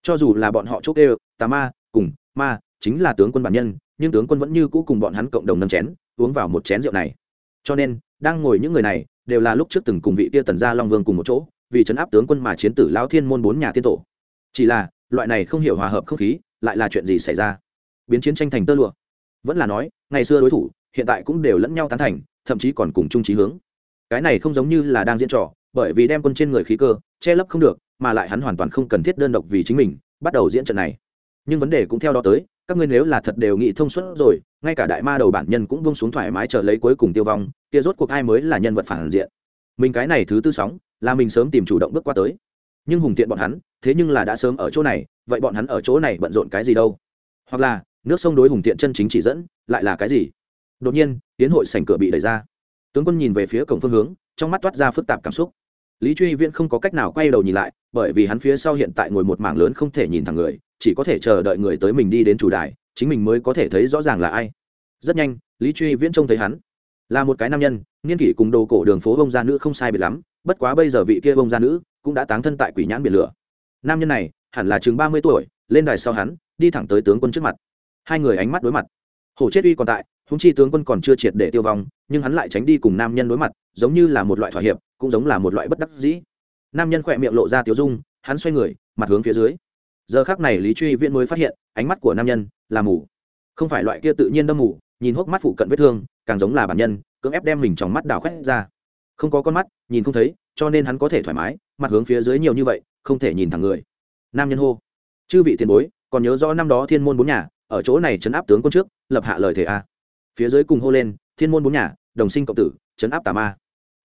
S1: Cho dù là bọn họ chốt đều, tà ma, cùng, ma, chính là tướng quân bản nhân, nhưng tướng quân vẫn như cũ cùng bọn hắn cộng đồng nâng chén, uống vào một chén rượu này. Cho nên, đang ngồi những người này, đều là lúc trước từng cùng vị tia tần gia long vương cùng một chỗ, vì chấn áp tướng quân mà chiến tử lao thiên môn bốn nhà tiên tổ. Chỉ là, loại này không hiểu hòa hợp không khí, lại là chuyện gì xảy ra? Biến chiến tranh thành tơ lụa. Vẫn là nói, ngày xưa đối thủ hiện tại cũng đều lẫn nhau tán thành, thậm chí còn cùng chung trí hướng. Cái này không giống như là đang diễn trò, bởi vì đem quân trên người khí cơ, che lấp không được, mà lại hắn hoàn toàn không cần thiết đơn độc vì chính mình, bắt đầu diễn trận này. Nhưng vấn đề cũng theo đó tới, các ngươi nếu là thật đều nghĩ thông suốt rồi, ngay cả đại ma đầu bản nhân cũng buông xuống thoải mái chờ lấy cuối cùng tiêu vong, kia rốt cuộc ai mới là nhân vật phản diện? Mình cái này thứ tư sóng, là mình sớm tìm chủ động bước qua tới. Nhưng hùng tiện bọn hắn, thế nhưng là đã sớm ở chỗ này, vậy bọn hắn ở chỗ này bận rộn cái gì đâu? Hoặc là, nước sông đối hùng tiện chân chính chỉ dẫn, lại là cái gì? Đột nhiên, tiến hội sảnh cửa bị đẩy ra. Tướng quân nhìn về phía cổng phương hướng, trong mắt toát ra phức tạp cảm xúc. Lý truy viễn không có cách nào quay đầu nhìn lại, bởi vì hắn phía sau hiện tại ngồi một mảng lớn không thể nhìn thẳng người, chỉ có thể chờ đợi người tới mình đi đến chủ đài, chính mình mới có thể thấy rõ ràng là ai. Rất nhanh, lý truy viễn trông thấy hắn. Là một cái nam nhân, niên kỷ cùng đồ cổ đường phố bông gia nữ không sai biệt lắm, bất quá bây giờ vị kia bông gia nữ cũng đã táng thân tại quỷ nhãn biển lửa. Nam nhân này, hẳn là chừng ba mươi tuổi, lên đài sau hắn, đi thẳng tới tướng quân trước mặt. Hai người ánh mắt đối mặt. Hổ chết uy còn tại húng chi tướng quân còn chưa triệt để tiêu vong, nhưng hắn lại tránh đi cùng nam nhân đối mặt, giống như là một loại thỏa hiệp, cũng giống là một loại bất đắc dĩ. Nam nhân khỏe miệng lộ ra tiếu dung, hắn xoay người, mặt hướng phía dưới. Giờ khác này lý truy viễn mới phát hiện, ánh mắt của nam nhân là mù. Không phải loại kia tự nhiên đâm mù, nhìn hốc mắt phụ cận vết thương, càng giống là bản nhân, cưỡng ép đem mình trong mắt đào khoét ra. Không có con mắt, nhìn không thấy, cho nên hắn có thể thoải mái, mặt hướng phía dưới nhiều như vậy, không thể nhìn thẳng người. Nam nhân hô, chư vị tiền bối, còn nhớ rõ năm đó thiên môn bốn nhà, ở chỗ này chấn áp tướng quân trước, lập hạ lời thề a phía dưới cùng hô lên, thiên môn bốn nhà, đồng sinh cộng tử chấn áp tà ma.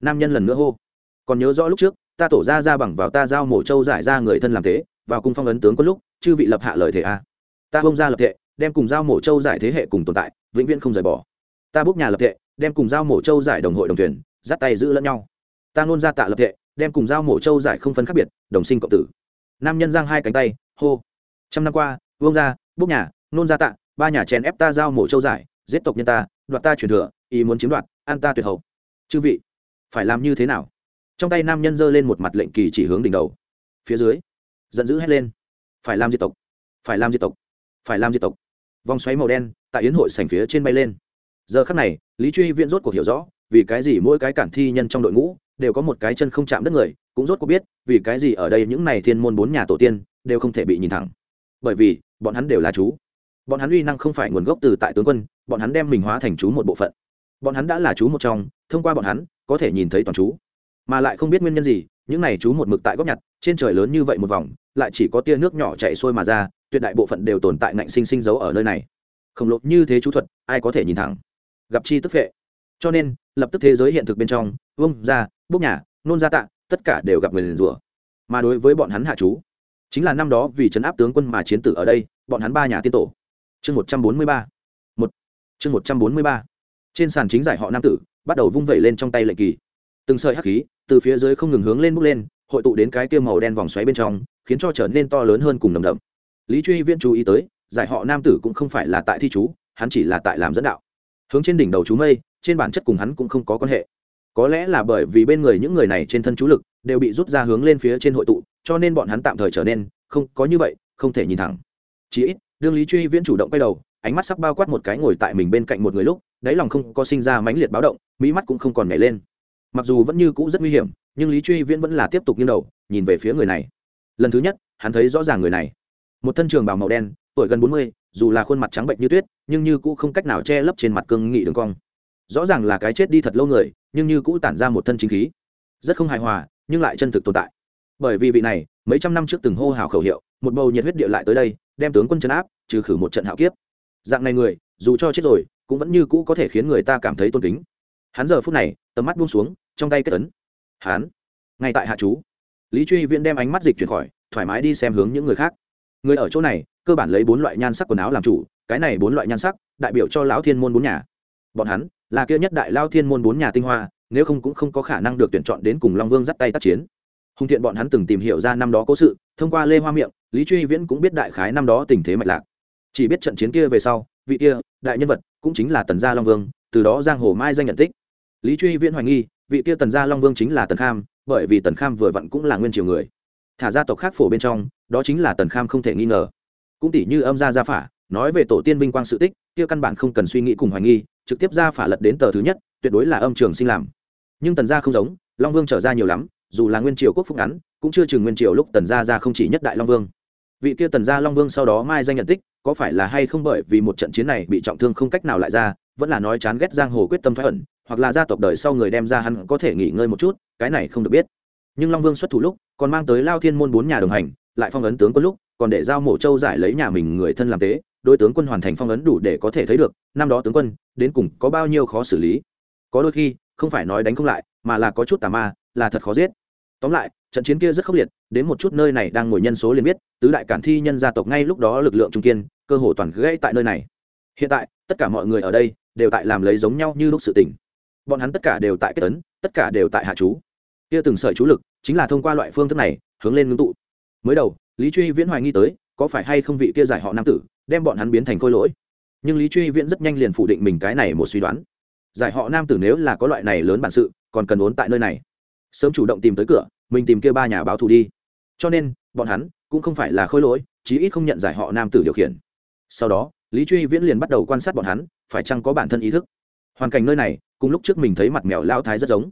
S1: Nam nhân lần nữa hô, còn nhớ rõ lúc trước, ta tổ ra ra bằng vào ta giao mổ châu giải ra người thân làm thế, vào cung phong ấn tướng có lúc, chư vị lập hạ lời thề a. Ta bông ra lập thệ, đem cùng giao mổ châu giải thế hệ cùng tồn tại, vĩnh viễn không rời bỏ. Ta bốc nhà lập thệ, đem cùng giao mổ châu giải đồng hội đồng thuyền, dắt tay giữ lẫn nhau. Ta ngôn ra tạ lập thệ, đem cùng giao mổ châu giải không phân khác biệt, đồng sinh cộng tử. Nam nhân giang hai cánh tay, hô, trăm năm qua, vương gia, bốc nhà, nôn ra tạ, ba nhà chèn ép ta giao mổ châu giải giết tộc nhân ta, đoạt ta truyền thừa, ý muốn chiếm đoạt, an ta tuyệt hậu. Chư vị, phải làm như thế nào? Trong tay nam nhân giơ lên một mặt lệnh kỳ chỉ hướng đỉnh đầu. Phía dưới, giận dữ hét lên. Phải làm diệt tộc, phải làm diệt tộc, phải làm diệt tộc. Vòng xoáy màu đen tại yến hội sảnh phía trên bay lên. Giờ khắc này, lý truy viễn rốt cuộc hiểu rõ, vì cái gì mỗi cái cản thi nhân trong đội ngũ đều có một cái chân không chạm đất người, cũng rốt cuộc biết, vì cái gì ở đây những này thiên môn bốn nhà tổ tiên đều không thể bị nhìn thẳng. Bởi vì, bọn hắn đều là chú. Bọn hắn uy năng không phải nguồn gốc từ tại tướng quân bọn hắn đem mình hóa thành chú một bộ phận. Bọn hắn đã là chú một trong, thông qua bọn hắn, có thể nhìn thấy toàn chú. Mà lại không biết nguyên nhân gì, những này chú một mực tại góc nhặt, trên trời lớn như vậy một vòng, lại chỉ có tia nước nhỏ chạy xuôi mà ra, tuyệt đại bộ phận đều tồn tại ngạnh sinh sinh giấu ở nơi này. Khổng lồ như thế chú thuật, ai có thể nhìn thẳng? Gặp chi tức phệ. Cho nên, lập tức thế giới hiện thực bên trong vông ra, bốc nhà nôn ra tạ, tất cả đều gặp người liền rủa. Mà đối với bọn hắn hạ chú, chính là năm đó vì chấn áp tướng quân mà chiến tử ở đây, bọn hắn ba nhà tiên tổ. Chương một trăm bốn mươi ba chương một trăm bốn mươi ba. Trên sàn chính giải họ nam tử, bắt đầu vung vẩy lên trong tay lệnh kỳ. Từng sợi hắc khí từ phía dưới không ngừng hướng lên bốc lên, hội tụ đến cái kia màu đen vòng xoáy bên trong, khiến cho trở nên to lớn hơn cùng nồng đậm. Lý truy Viễn chú ý tới, giải họ nam tử cũng không phải là tại thi chú, hắn chỉ là tại làm dẫn đạo. Hướng trên đỉnh đầu chú mây, trên bản chất cùng hắn cũng không có quan hệ. Có lẽ là bởi vì bên người những người này trên thân chú lực đều bị rút ra hướng lên phía trên hội tụ, cho nên bọn hắn tạm thời trở nên không có như vậy, không thể nhìn thẳng. Chí ít, đương lý truy viễn chủ động quay đầu ánh mắt sắc bao quát một cái ngồi tại mình bên cạnh một người lúc, đáy lòng không có sinh ra mãnh liệt báo động, mỹ mắt cũng không còn nhảy lên. Mặc dù vẫn như cũ rất nguy hiểm, nhưng lý truy viễn vẫn là tiếp tục nghiêng đầu, nhìn về phía người này. Lần thứ nhất, hắn thấy rõ ràng người này. Một thân trường bào màu đen, tuổi gần bốn mươi, dù là khuôn mặt trắng bệnh như tuyết, nhưng như cũ không cách nào che lấp trên mặt cương nghị đường cong. Rõ ràng là cái chết đi thật lâu người, nhưng như cũ tản ra một thân chính khí. Rất không hài hòa, nhưng lại chân thực tồn tại. Bởi vì vị này, mấy trăm năm trước từng hô hào khẩu hiệu, một bầu nhiệt huyết địa lại tới đây, đem tướng quân chấn áp, trừ khử một trận hạo kiếp dạng này người, dù cho chết rồi, cũng vẫn như cũ có thể khiến người ta cảm thấy tôn kính. Hắn giờ phút này, tầm mắt buông xuống, trong tay kết tấn hắn, ngay tại hạ chú. Lý truy viễn đem ánh mắt dịch chuyển khỏi, thoải mái đi xem hướng những người khác. Người ở chỗ này, cơ bản lấy bốn loại nhan sắc quần áo làm chủ, cái này bốn loại nhan sắc, đại biểu cho lão thiên môn bốn nhà. Bọn hắn, là kia nhất đại lao thiên môn bốn nhà tinh hoa, nếu không cũng không có khả năng được tuyển chọn đến cùng long vương dắt tay tác chiến. Hùng thiện bọn hắn từng tìm hiểu ra năm đó cố sự, thông qua lê hoa miệng, lý truy viễn cũng biết đại khái năm đó tình thế mạch lạc chỉ biết trận chiến kia về sau, vị kia, đại nhân vật, cũng chính là tần gia long vương, từ đó giang hồ mai danh nhận tích. Lý truy viễn hoài nghi, vị kia tần gia long vương chính là tần kham, bởi vì tần kham vừa vặn cũng là nguyên triều người. Thả gia tộc khác phổ bên trong, đó chính là tần kham không thể nghi ngờ. Cũng tỷ như âm gia gia phả, nói về tổ tiên vinh quang sự tích, kia căn bản không cần suy nghĩ cùng hoài nghi, trực tiếp gia phả lật đến tờ thứ nhất, tuyệt đối là âm trường sinh làm. Nhưng tần gia không giống, long vương trở ra nhiều lắm, dù là nguyên triều quốc phúc ngắn, cũng chưa chừng nguyên triều lúc tần gia ra không chỉ nhất đại long vương. Vị kia tần gia long vương sau đó mai danh nhận tích có phải là hay không bởi vì một trận chiến này bị trọng thương không cách nào lại ra, vẫn là nói chán ghét giang hồ quyết tâm thoái ẩn, hoặc là gia tộc đời sau người đem ra hắn có thể nghỉ ngơi một chút, cái này không được biết. Nhưng long vương xuất thủ lúc, còn mang tới lao thiên môn bốn nhà đồng hành, lại phong ấn tướng quân lúc, còn để giao mổ châu giải lấy nhà mình người thân làm tế đôi tướng quân hoàn thành phong ấn đủ để có thể thấy được, năm đó tướng quân, đến cùng có bao nhiêu khó xử lý. Có đôi khi, không phải nói đánh không lại, mà là có chút tà ma, là thật khó giết tóm lại, trận chiến kia rất khốc liệt, đến một chút nơi này đang ngồi nhân số liền biết, tứ đại cản thi nhân gia tộc ngay lúc đó lực lượng trung kiên, cơ hồ toàn gãy tại nơi này. Hiện tại, tất cả mọi người ở đây đều tại làm lấy giống nhau như lúc sự tình. Bọn hắn tất cả đều tại kết tấn tất cả đều tại hạ chú. Kia từng sợi chú lực chính là thông qua loại phương thức này hướng lên ngưng tụ. Mới đầu, lý truy viễn hoài nghi tới, có phải hay không vị kia giải họ nam tử đem bọn hắn biến thành khôi lỗi. Nhưng lý truy viễn rất nhanh liền phủ định mình cái này một suy đoán. Giải họ nam tử nếu là có loại này lớn bản sự, còn cần ốn tại nơi này sớm chủ động tìm tới cửa, mình tìm kia ba nhà báo thù đi. Cho nên, bọn hắn cũng không phải là khôi lỗi, chí ít không nhận giải họ nam tử điều khiển. Sau đó, lý truy viễn liền bắt đầu quan sát bọn hắn, phải chăng có bản thân ý thức. Hoàn cảnh nơi này, cùng lúc trước mình thấy mặt mèo lao thái rất giống.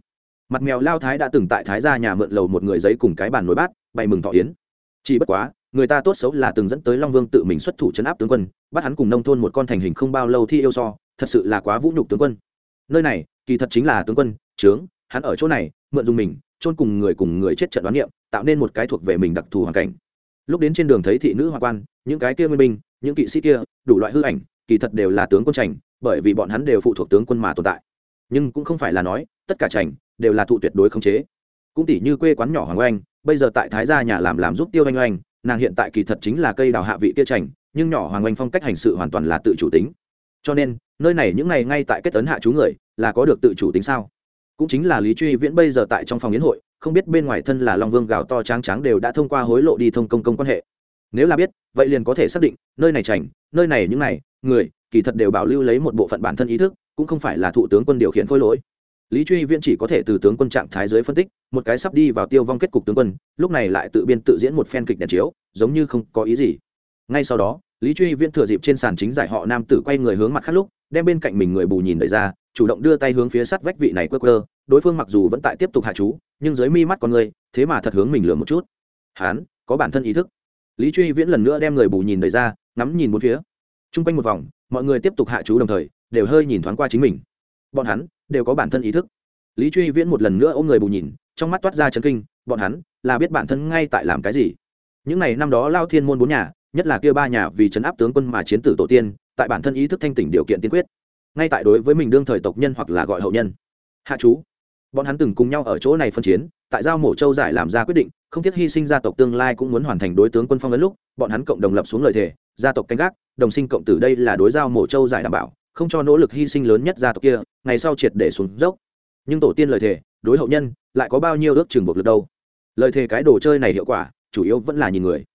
S1: Mặt mèo lao thái đã từng tại thái gia nhà mượn lầu một người giấy cùng cái bàn nồi bát, bày mừng thọ yến. Chỉ bất quá, người ta tốt xấu là từng dẫn tới long vương tự mình xuất thủ chấn áp tướng quân, bắt hắn cùng nông thôn một con thành hình không bao lâu thi yêu so, thật sự là quá vũ nhục tướng quân. Nơi này, kỳ thật chính là tướng quân, trướng hắn ở chỗ này, mượn dùng mình, chôn cùng người cùng người chết trận đoán niệm, tạo nên một cái thuộc về mình đặc thù hoàn cảnh. Lúc đến trên đường thấy thị nữ hoa quan, những cái kia nguyên binh, những kỵ sĩ kia, đủ loại hư ảnh, kỳ thật đều là tướng quân trành bởi vì bọn hắn đều phụ thuộc tướng quân mà tồn tại. Nhưng cũng không phải là nói, tất cả trành đều là thụ tuyệt đối khống chế. Cũng tỷ như quê quán nhỏ hoàng oanh, bây giờ tại thái gia nhà làm làm giúp tiêu oanh oanh, nàng hiện tại kỳ thật chính là cây đào hạ vị kia trành nhưng nhỏ hoàng oanh phong cách hành sự hoàn toàn là tự chủ tính. Cho nên, nơi này những ngày ngay tại kết tấn hạ chú người, là có được tự chủ tính sao? Cũng chính là lý truy viễn bây giờ tại trong phòng yến hội, không biết bên ngoài thân là long vương gào to tráng tráng đều đã thông qua hối lộ đi thông công công quan hệ. Nếu là biết, vậy liền có thể xác định, nơi này trành nơi này những này, người, kỳ thật đều bảo lưu lấy một bộ phận bản thân ý thức, cũng không phải là thủ tướng quân điều khiển khôi lỗi. Lý truy viễn chỉ có thể từ tướng quân trạng thái dưới phân tích, một cái sắp đi vào tiêu vong kết cục tướng quân, lúc này lại tự biên tự diễn một phen kịch đèn chiếu, giống như không có ý gì. Ngay sau đó, lý truy viễn thừa dịp trên sàn chính giải họ nam tử quay người hướng mặt khác lúc, đem bên cạnh mình người bù nhìn đợi ra chủ động đưa tay hướng phía sát vách vị này quơ quơ, đối phương mặc dù vẫn tại tiếp tục hạ chú, nhưng dưới mi mắt con người, thế mà thật hướng mình lừa một chút. Hán, có bản thân ý thức. Lý truy viễn lần nữa đem người bù nhìn đợi ra, ngắm nhìn bốn phía. T r u n g quanh một vòng, mọi người tiếp tục hạ chú đồng thời, đều hơi nhìn thoáng qua chính mình. Bọn hắn, đều có bản thân ý thức. Lý truy viễn một lần nữa ôm người bù nhìn, trong mắt toát ra chấn kinh, bọn hắn, là biết bản thân ngay tại làm cái gì. Những ngày năm đó lao thiên môn bốn nhà, nhất là kia ba nhà vì chấn áp tướng quân mà chiến tử tổ tiên, tại bản thân ý thức thanh tỉnh điều kiện tiên quyết ngay tại đối với mình đương thời tộc nhân hoặc là gọi hậu nhân. Hạ chú, bọn hắn từng cùng nhau ở chỗ này phân chiến, tại giao mổ châu giải làm ra quyết định, không tiếc hy sinh gia tộc tương lai cũng muốn hoàn thành đối tướng quân phong ấn lúc, bọn hắn cộng đồng lập xuống lời thề, gia tộc canh gác, đồng sinh cộng tử đây là đối giao mổ châu giải đảm bảo, không cho nỗ lực hy sinh lớn nhất gia tộc kia, ngày sau triệt để xuống dốc. Nhưng tổ tiên lời thề, đối hậu nhân, lại có bao nhiêu ước chừng buộc lực đâu? Lời thề cái đồ chơi này hiệu quả, chủ yếu vẫn là nhìn người.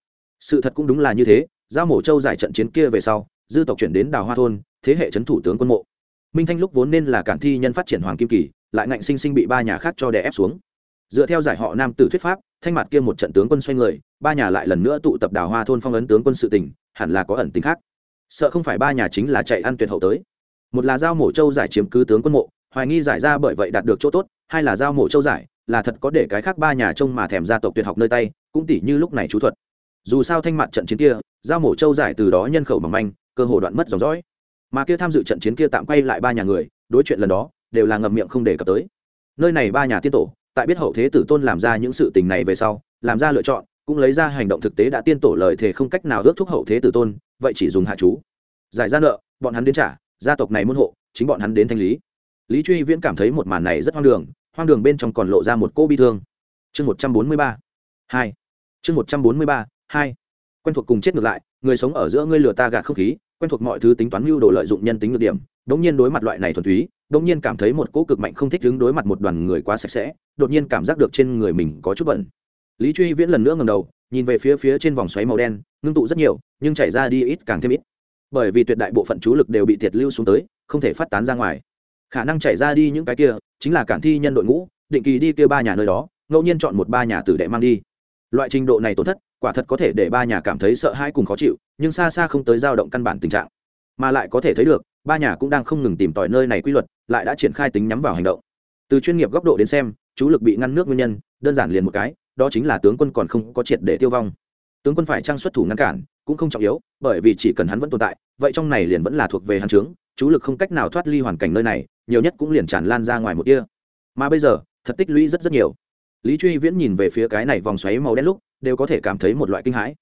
S1: Sự thật cũng đúng là như thế, giao mổ châu giải trận chiến kia về sau, dư tộc chuyển đến đào hoa thôn thế hệ trấn thủ tướng quân mộ. Minh thanh lúc vốn nên là cản thi nhân phát triển hoàng kim kỳ, lại ngạnh sinh sinh bị ba nhà khác cho đè ép xuống. Dựa theo giải họ nam tử thuyết pháp, thanh mặt kia một trận tướng quân xoay người, ba nhà lại lần nữa tụ tập đào hoa thôn phong ấn tướng quân sự tỉnh hẳn là có ẩn tính khác. Sợ không phải ba nhà chính là chạy ăn tuyệt hậu tới. Một là giao mổ châu giải chiếm cứ tướng quân mộ, hoài nghi giải ra bởi vậy đạt được chỗ tốt, hai là giao mổ châu giải, là thật có để cái khác ba nhà trông mà thèm gia tộc tuyệt học nơi tay, cũng tỷ như lúc này chú thuật. Dù sao thanh mặt trận chiến kia, giao mổ châu giải từ đó nhân khẩu mỏng manh, cơ hồ đoạn mất dòng dõi mà kia tham dự trận chiến kia tạm quay lại ba nhà người, đối chuyện lần đó, đều là ngậm miệng không đề cập tới. Nơi này ba nhà tiên tổ, tại biết hậu thế tử tôn làm ra những sự tình này về sau, làm ra lựa chọn, cũng lấy ra hành động thực tế đã tiên tổ lời thề không cách nào ước thúc hậu thế tử tôn, vậy chỉ dùng hạ chú. Giải ra nợ, bọn hắn đến trả, gia tộc này môn hộ, chính bọn hắn đến thanh lý. Lý truy viễn cảm thấy một màn này rất hoang đường hoang đường bên trong còn lộ ra một cô bi thương. Chương một trăm bốn mươi ba, hai. Chương một trăm bốn mươi ba, hai. Quen thuộc cùng chết ngược lại, người sống ở giữa ngươi lừa ta gạt không khí quen thuộc mọi thứ tính toán mưu đồ lợi dụng nhân tính ngược điểm, đống nhiên đối mặt loại này thuần túy, đống nhiên cảm thấy một cỗ cực mạnh không thích đứng đối mặt một đoàn người quá sạch sẽ, đột nhiên cảm giác được trên người mình có chút bẩn. Lý truy viễn lần nữa ngầm đầu, nhìn về phía phía trên vòng xoáy màu đen, ngưng tụ rất nhiều, nhưng chảy ra đi ít càng thêm ít. Bởi vì tuyệt đại bộ phận chú lực đều bị tiệt lưu xuống tới, không thể phát tán ra ngoài. Khả năng chảy ra đi những cái kia, chính là cản thi nhân đội ngũ, định kỳ đi kia ba nhà nơi đó, ngẫu nhiên chọn một ba nhà tử đệ mang đi. Loại trình độ này tổn thất quả thật có thể để ba nhà cảm thấy sợ hãi cùng khó chịu, nhưng xa xa không tới dao động căn bản tình trạng. Mà lại có thể thấy được, ba nhà cũng đang không ngừng tìm tòi nơi này quy luật, lại đã triển khai tính nhắm vào hành động. Từ chuyên nghiệp góc độ đến xem, chú lực bị ngăn nước nguyên nhân, đơn giản liền một cái, đó chính là tướng quân còn không có triệt để tiêu vong. Tướng quân phải trang xuất thủ ngăn cản, cũng không trọng yếu, bởi vì chỉ cần hắn vẫn tồn tại, vậy trong này liền vẫn là thuộc về hắn trướng chú lực không cách nào thoát ly hoàn cảnh nơi này, nhiều nhất cũng liền tràn lan ra ngoài một kia mà bây giờ, thật tích lũy rất rất nhiều. Lý truy viễn nhìn về phía cái này vòng xoáy màu đen lúc đều có thể cảm thấy một loại kinh hãi.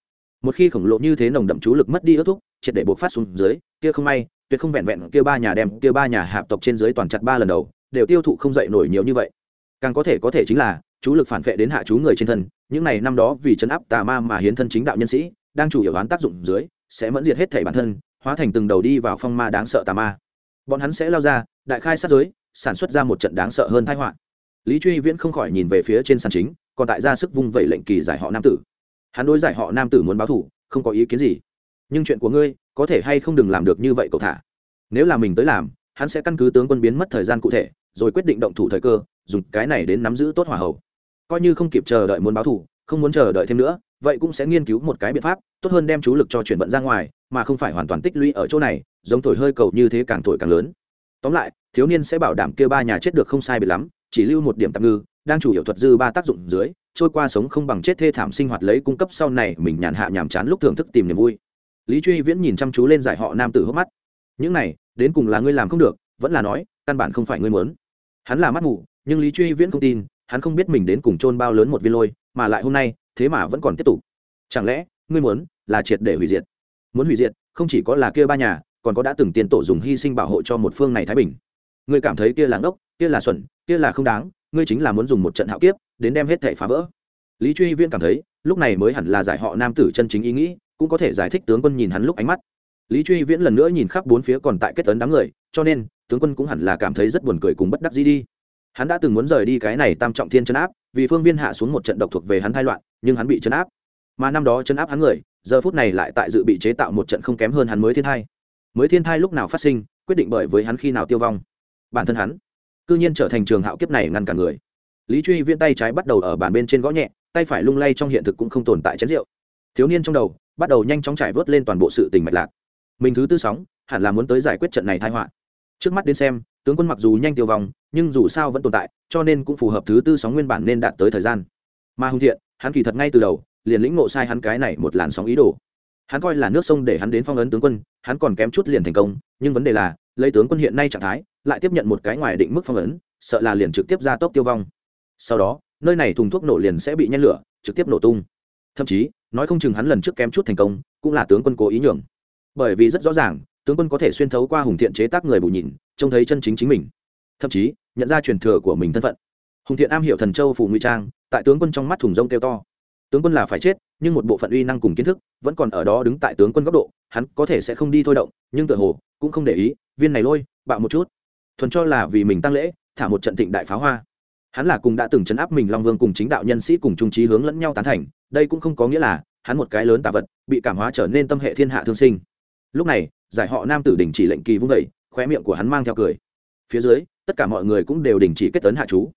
S1: Một khi khổng lồ như thế nồng đậm chú lực mất đi ước thúc, triệt để buộc phát xuống dưới, kia không may, tuyệt không vẹn vẹn kia ba nhà đem kia ba nhà hạp tộc trên dưới toàn chặt ba lần đầu, đều tiêu thụ không dậy nổi nhiều như vậy. Càng có thể có thể chính là, chú lực phản vệ đến hạ chú người trên thân, những này năm đó vì chấn áp tà ma mà hiến thân chính đạo nhân sĩ, đang chủ yếu đoán tác dụng dưới, sẽ mẫn diệt hết thể bản thân, hóa thành từng đầu đi vào phong ma đáng sợ tà ma. Bọn hắn sẽ lao ra, đại khai sát giới, sản xuất ra một trận đáng sợ hơn thái họa. Lý truy viễn không khỏi nhìn về phía trên sàn chính còn tại ra sức vung vẩy lệnh kỳ giải họ nam tử. Hắn đối giải họ nam tử muốn báo thủ không có ý kiến gì. Nhưng chuyện của ngươi, có thể hay không đừng làm được như vậy cậu thả. Nếu là mình tới làm, hắn sẽ căn cứ tướng quân biến mất thời gian cụ thể, rồi quyết định động thủ thời cơ, dùng cái này đến nắm giữ tốt hỏa hậu coi như không kịp chờ đợi muốn báo thủ không muốn chờ đợi thêm nữa, vậy cũng sẽ nghiên cứu một cái biện pháp, tốt hơn đem chú lực cho chuyển vận ra ngoài, mà không phải hoàn toàn tích lũy ở chỗ này, giống thổi hơi cầu như thế càng thổi càng lớn. Tóm lại, thiếu niên sẽ bảo đảm kêu ba nhà chết được không sai biệt lắm, chỉ lưu một điểm tạm ngư đang chủ yếu thuật dư ba tác dụng dưới, trôi qua sống không bằng chết thê thảm sinh hoạt lấy cung cấp sau này mình nhàn hạ nhàm chán lúc thưởng thức tìm niềm vui. Lý truy viễn nhìn chăm chú lên giải họ nam tử hốc mắt. Những này, đến cùng là ngươi làm không được, vẫn là nói, căn bản không phải ngươi muốn. Hắn là mắt ngủ nhưng lý truy viễn không tin, hắn không biết mình đến cùng chôn bao lớn một viên lôi, mà lại hôm nay, thế mà vẫn còn tiếp tục. Chẳng lẽ, ngươi muốn là triệt để hủy diệt? Muốn hủy diệt, không chỉ có là kia ba nhà, còn có đã từng tiền tổ dùng hy sinh bảo hộ cho một phương này thái bình. Ngươi cảm thấy kia là ngốc, kia là xuẩn, kia là không đáng ngươi chính là muốn dùng một trận hạo kiếp, đến đem hết thể phá vỡ. Lý truy viễn cảm thấy, lúc này mới hẳn là giải họ nam tử chân chính ý nghĩ, cũng có thể giải thích tướng quân nhìn hắn lúc ánh mắt. Lý truy viễn lần nữa nhìn khắp bốn phía còn tại kết tấn đám người, cho nên, tướng quân cũng hẳn là cảm thấy rất buồn cười cùng bất đắc dĩ đi. Hắn đã từng muốn rời đi cái này tam trọng thiên chấn áp, vì phương viên hạ xuống một trận độc thuộc về hắn thai loạn, nhưng hắn bị chấn áp. Mà năm đó chấn áp hắn người, giờ phút này lại tại dự bị chế tạo một trận không kém hơn hắn mới thiên thai. Mới thiên thai lúc nào phát sinh, quyết định bởi với hắn khi nào tiêu vong. Bản thân hắn cư nhiên trở thành trường hạo kiếp này ngăn cả người. Lý truy viễn tay trái bắt đầu ở bàn bên trên gõ nhẹ, tay phải lung lay trong hiện thực cũng không tồn tại chén rượu. Thiếu niên trong đầu bắt đầu nhanh chóng trải vớt lên toàn bộ sự tình mạch lạc. Mình thứ tư sóng, hẳn là muốn tới giải quyết trận này thai họa. Trước mắt đến xem, tướng quân mặc dù nhanh tiêu vong, nhưng dù sao vẫn tồn tại, cho nên cũng phù hợp thứ tư sóng nguyên bản nên đạt tới thời gian. Mà hùng thiện, hắn kỳ thật ngay từ đầu, liền lĩnh ngộ sai hắn cái này một làn sóng ý đồ. Hắn coi là nước sông để hắn đến phong ấn tướng quân, hắn còn kém chút liền thành công nhưng vấn đề là, lấy tướng quân hiện nay trạng thái, lại tiếp nhận một cái ngoài định mức phong ấn, sợ là liền trực tiếp ra tốc tiêu vong. Sau đó, nơi này thùng thuốc nổ liền sẽ bị nhen lửa, trực tiếp nổ tung. Thậm chí, nói không chừng hắn lần trước kém chút thành công, cũng là tướng quân cố ý nhường. Bởi vì rất rõ ràng, tướng quân có thể xuyên thấu qua hùng thiện chế tác người bù nhìn, trông thấy chân chính chính mình. Thậm chí, nhận ra truyền thừa của mình thân phận. Hùng thiện am hiểu thần châu phủ nguy trang, tại tướng quân trong mắt thùng rông kêu to. Tướng quân là phải chết, nhưng một bộ phận uy năng cùng kiến thức vẫn còn ở đó đứng tại tướng quân góc độ, hắn có thể sẽ không đi thôi động, nhưng tự hồ cũng không để ý, viên này lôi, bạo một chút. Thuần cho là vì mình tăng lễ, thả một trận thịnh đại pháo hoa. Hắn là cùng đã từng chấn áp mình long vương cùng chính đạo nhân sĩ cùng trung trí hướng lẫn nhau tán thành, đây cũng không có nghĩa là hắn một cái lớn tà vật, bị cảm hóa trở nên tâm hệ thiên hạ thương sinh. Lúc này, giải họ nam tử đình chỉ lệnh kỳ vung vẩy khóe miệng của hắn mang theo cười. Phía dưới, tất cả mọi người cũng đều đình chỉ kết tấn hạ chú.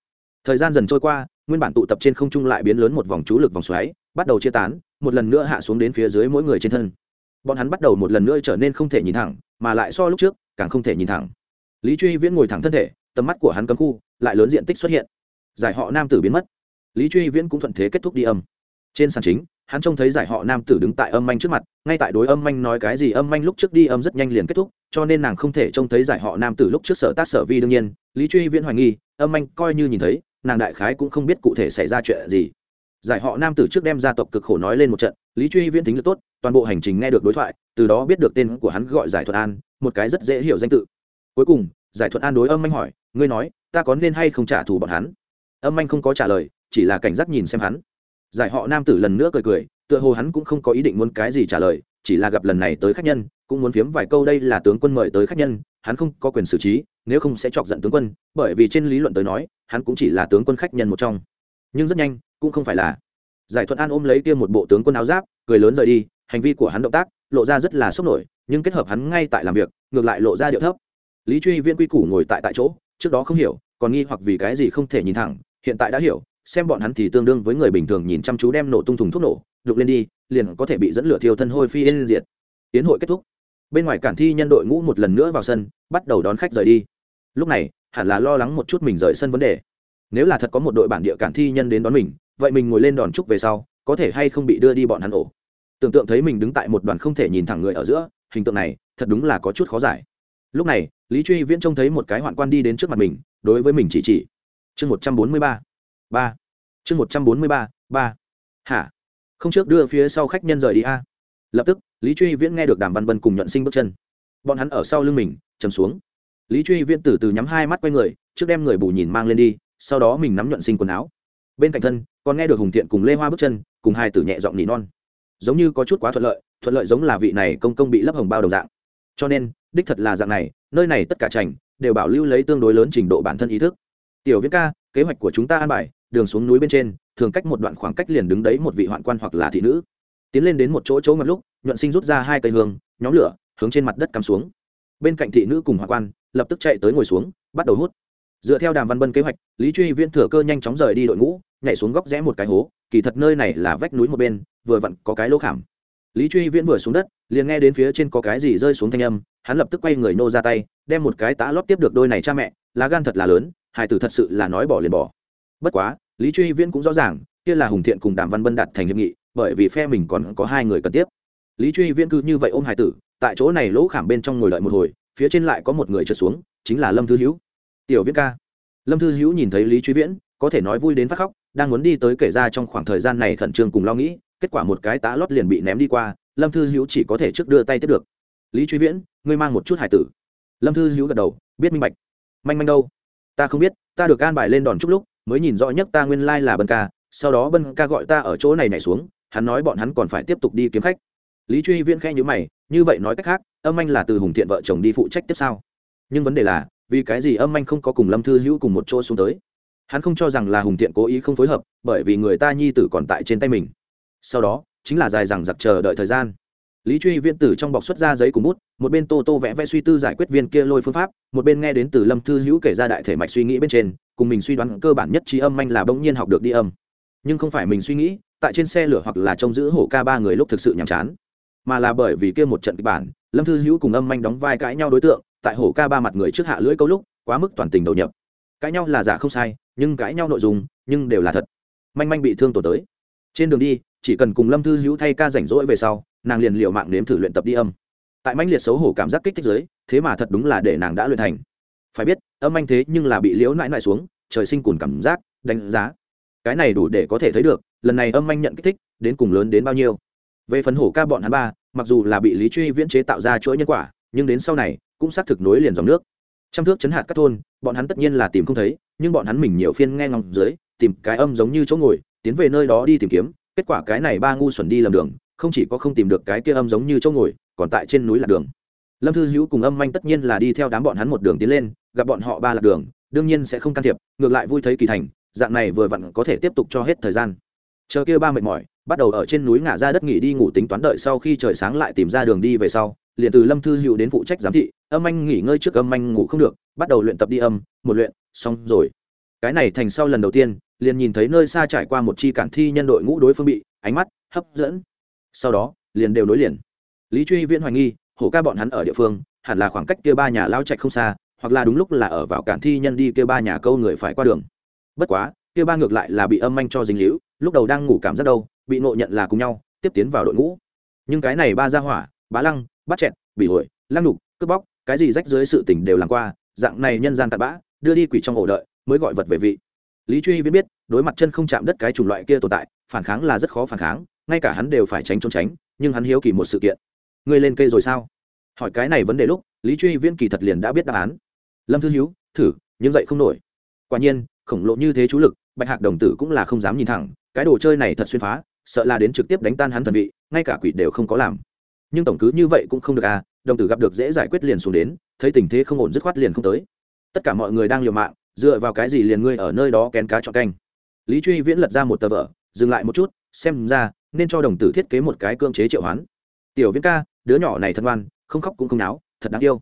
S1: Thời gian dần trôi qua, nguyên bản tụ tập trên không trung lại biến lớn một vòng chú lực vòng xoáy, bắt đầu chia tán, một lần nữa hạ xuống đến phía dưới mỗi người trên thân. Bọn hắn bắt đầu một lần nữa trở nên không thể nhìn thẳng mà lại so lúc trước, càng không thể nhìn thẳng. Lý truy viễn ngồi thẳng thân thể, tầm mắt của hắn cấm khu, lại lớn diện tích xuất hiện. Giải họ nam tử biến mất. Lý truy viễn cũng thuận thế kết thúc đi âm. Trên sàn chính, hắn trông thấy giải họ nam tử đứng tại âm manh trước mặt, ngay tại đối âm manh nói cái gì âm manh lúc trước đi âm rất nhanh liền kết thúc, cho nên nàng không thể trông thấy giải họ nam tử lúc trước sở tác sở vi đương nhiên. Lý truy viễn hoài nghi, âm manh coi như nhìn thấy, nàng đại khái cũng không biết cụ thể xảy ra chuyện gì. Giải họ nam tử trước đem gia tộc cực khổ nói lên một trận lý truy viễn tính lực tốt, toàn bộ hành trình nghe được đối thoại, từ đó biết được tên của hắn gọi giải thuận an, một cái rất dễ hiểu danh tự. Cuối cùng, giải thuận an đối âm anh hỏi, ngươi nói, ta có nên hay không trả thù bọn hắn? Âm anh không có trả lời, chỉ là cảnh giác nhìn xem hắn. Giải họ nam tử lần nữa cười cười, tựa hồ hắn cũng không có ý định muốn cái gì trả lời, chỉ là gặp lần này tới khách nhân, cũng muốn phiếm vài câu đây là tướng quân mời tới khách nhân, hắn không có quyền xử trí, nếu không sẽ chọc giận tướng quân, bởi vì trên lý luận tới nói, hắn cũng chỉ là tướng quân khách nhân một trong. Nhưng rất nhanh, cũng không phải là giải thuận an ôm lấy kia một bộ tướng quân áo giáp, cười lớn rời đi, hành vi của hắn động tác lộ ra rất là sốc nổi, nhưng kết hợp hắn ngay tại làm việc, ngược lại lộ ra điệu thấp. Lý truy viên quy củ ngồi tại tại chỗ, trước đó không hiểu, còn nghi hoặc vì cái gì không thể nhìn thẳng, hiện tại đã hiểu, xem bọn hắn thì tương đương với người bình thường nhìn chăm chú đem nổ tung thùng thuốc nổ, đục lên đi, liền có thể bị dẫn lửa thiêu thân hôi phi lên diệt. Tiến hội kết thúc. Bên ngoài cản thi nhân đội ngũ một lần nữa vào sân, bắt đầu đón khách rời đi. Lúc này, hẳn là lo lắng một chút mình rời sân vấn đề. Nếu là thật có một đội bản địa cản thi nhân đến đón mình vậy mình ngồi lên đòn trúc về sau, có thể hay không bị đưa đi bọn hắn ổ? Tưởng tượng thấy mình đứng tại một đoàn không thể nhìn thẳng người ở giữa, hình tượng này, thật đúng là có chút khó giải. Lúc này, lý truy viễn trông thấy một cái hoạn quan đi đến trước mặt mình, đối với mình chỉ chỉ. Chương một trăm bốn mươi ba ba. Chương một trăm bốn mươi ba ba. Hả? Không trước đưa phía sau khách nhân rời đi a. Lập tức, lý truy viễn nghe được đàm văn vân cùng nhuận sinh bước chân. Bọn hắn ở sau lưng mình, chầm xuống. Lý truy viễn từ từ nhắm hai mắt quay người, trước đem người bù nhìn mang lên đi, sau đó mình nắm nhuận sinh quần áo bên cạnh thân còn nghe được hùng thiện cùng lê hoa bước chân cùng hai tử nhẹ giọng nỉ non giống như có chút quá thuận lợi thuận lợi giống là vị này công công bị lấp hồng bao đồng dạng cho nên đích thật là dạng này nơi này tất cả trành đều bảo lưu lấy tương đối lớn trình độ bản thân ý thức tiểu viễn ca kế hoạch của chúng ta an bài đường xuống núi bên trên thường cách một đoạn khoảng cách liền đứng đấy một vị hoạn quan hoặc là thị nữ tiến lên đến một chỗ chỗ ngập lúc nhuận sinh rút ra hai cây hương nhóm lửa hướng trên mặt đất cắm xuống bên cạnh thị nữ cùng hoạn quan lập tức chạy tới ngồi xuống bắt đầu hút dựa theo đàm văn bân kế hoạch, lý truy viễn thừa cơ nhanh chóng rời đi đội ngũ, nhảy xuống góc rẽ một cái hố, kỳ thật nơi này là vách núi một bên, vừa vặn có cái lỗ khảm. Lý truy viễn vừa xuống đất, liền nghe đến phía trên có cái gì rơi xuống thanh âm, hắn lập tức quay người nô ra tay, đem một cái tã lót tiếp được đôi này cha mẹ, lá gan thật là lớn hải tử thật sự là nói bỏ liền bỏ. Bất quá, lý truy viễn cũng rõ ràng, kia là hùng thiện cùng đàm văn bân đặt thành hiệp nghị, bởi vì phe mình còn có hai người cần tiếp. Lý truy viễn cứ như vậy ôm hải tử, tại chỗ này lỗ khảm bên trong ngồi đợi một hồi, phía trên lại có một người trượt xuống, chính là lâm thư hữu tiểu viễn ca. Lâm thư hữu nhìn thấy lý truy viễn, có thể nói vui đến phát khóc, đang muốn đi tới kể ra trong khoảng thời gian này khẩn trương cùng lo nghĩ, kết quả một cái tá lót liền bị ném đi qua, lâm thư hữu chỉ có thể trước đưa tay tiếp được. Lý truy viễn, ngươi mang một chút hải tử. Lâm thư hữu gật đầu, biết minh bạch. Manh manh đâu? Ta không biết, ta được can bài lên đòn chút lúc, mới nhìn rõ nhất ta nguyên lai là bân ca, sau đó bân ca gọi ta ở chỗ này nhảy xuống, hắn nói bọn hắn còn phải tiếp tục đi kiếm khách. Lý truy viễn khe nhữ mày, như vậy nói cách khác, âm anh là từ hùng thiện vợ chồng đi phụ trách tiếp sau nhưng vấn đề là vì cái gì âm anh không có cùng lâm thư hữu cùng một chỗ xuống tới? Hắn không cho rằng là hùng thiện cố ý không phối hợp, bởi vì người ta nhi tử còn tại trên tay mình. Sau đó, chính là dài rằng giặc chờ đợi thời gian. Lý truy viên tử trong bọc xuất ra giấy cùng bút, một bên tô tô vẽ vẽ suy tư giải quyết viên kia lôi phương pháp, một bên nghe đến từ lâm thư hữu kể ra đại thể mạch suy nghĩ bên trên, cùng mình suy đoán cơ bản nhất trí âm anh là bỗng nhiên học được đi âm. Nhưng không phải mình suy nghĩ, tại trên xe lửa hoặc là trông giữ hổ ca ba người lúc thực sự nhàm chán. Mà là bởi vì kia một trận kịch bản, lâm thư hữu cùng âm anh đóng vai cãi nhau đối tượng tại hổ ca ba mặt người trước hạ lưỡi câu lúc, quá mức toàn tình đầu nhập. Cãi nhau là giả không sai, nhưng cãi nhau nội dung, nhưng đều là thật. Manh manh bị thương tổ tới. Trên đường đi, chỉ cần cùng lâm thư hữu thay ca rảnh rỗi về sau, nàng liền liệu mạng nếm thử luyện tập đi âm. Tại manh liệt xấu hổ cảm giác kích thích giới thế mà thật đúng là để nàng đã luyện thành. Phải biết, âm anh thế nhưng là bị liễu nãi nãi xuống, trời sinh cùn cảm giác, đánh giá. Cái này đủ để có thể thấy được, lần này âm anh nhận kích thích, đến cùng lớn đến bao nhiêu. Về phần hổ ca bọn hắn ba, mặc dù là bị lý truy viễn chế tạo ra chuỗi nhân quả, nhưng đến sau này cũng xác thực nối liền dòng nước. Trăm thước chấn hạt các thôn, bọn hắn tất nhiên là tìm không thấy, nhưng bọn hắn mình nhiều phiên nghe ngóng dưới, tìm cái âm giống như chỗ ngồi, tiến về nơi đó đi tìm kiếm, kết quả cái này ba ngu xuẩn đi lầm đường, không chỉ có không tìm được cái kia âm giống như chỗ ngồi, còn tại trên núi lạc đường. Lâm thư hữu cùng âm manh tất nhiên là đi theo đám bọn hắn một đường tiến lên, gặp bọn họ ba lạc đường, đương nhiên sẽ không can thiệp, ngược lại vui thấy kỳ thành, dạng này vừa vặn có thể tiếp tục cho hết thời gian. Chờ kia ba mệt mỏi, bắt đầu ở trên núi ngả ra đất nghỉ đi ngủ tính toán đợi sau khi trời sáng lại tìm ra đường đi về sau, liền từ lâm thư hữu đến phụ trách giám thị âm anh nghỉ ngơi trước âm anh ngủ không được, bắt đầu luyện tập đi âm, một luyện, xong rồi. Cái này thành sau lần đầu tiên, liền nhìn thấy nơi xa trải qua một chi cản thi nhân đội ngũ đối phương bị ánh mắt hấp dẫn. Sau đó, liền đều nối liền. Lý truy viễn hoài nghi, hổ ca bọn hắn ở địa phương, hẳn là khoảng cách kia ba nhà lao trạch không xa, hoặc là đúng lúc là ở vào cản thi nhân đi kia ba nhà câu người phải qua đường. Bất quá, kia ba ngược lại là bị âm anh cho dính hữu lúc đầu đang ngủ cảm giác đâu, bị nộ nhận là cùng nhau, tiếp tiến vào đội ngũ. Nhưng cái này ba ra hỏa, bá lăng bắt chẹt bị hủi lăng đục, cướp bóc cái gì rách dưới sự tình đều làm qua, dạng này nhân gian tạt bã, đưa đi quỷ trong ổ đợi, mới gọi vật về vị. Lý truy viễn biết, đối mặt chân không chạm đất cái chủng loại kia tồn tại, phản kháng là rất khó phản kháng, ngay cả hắn đều phải tránh trốn tránh, nhưng hắn hiếu kỳ một sự kiện. Ngươi lên cây rồi sao? Hỏi cái này vấn đề lúc, lý truy viễn kỳ thật liền đã biết đáp án. Lâm thư hiếu, thử, nhưng dậy không nổi. Quả nhiên, khổng lồ như thế chú lực, bạch hạc đồng tử cũng là không dám nhìn thẳng, cái đồ chơi này thật xuyên phá, sợ là đến trực tiếp đánh tan hắn thần vị, ngay cả quỷ đều không có làm. Nhưng tổng cứ như vậy cũng không được à đồng tử gặp được dễ giải quyết liền xuống đến, thấy tình thế không ổn dứt khoát liền không tới. Tất cả mọi người đang liều mạng, dựa vào cái gì liền ngươi ở nơi đó kén cá chọn canh? Lý truy viễn lật ra một tờ vở, dừng lại một chút, xem ra nên cho đồng tử thiết kế một cái cưỡng chế triệu hoán. Tiểu viễn ca, đứa nhỏ này thân ngoan, không khóc cũng không náo, thật đáng yêu.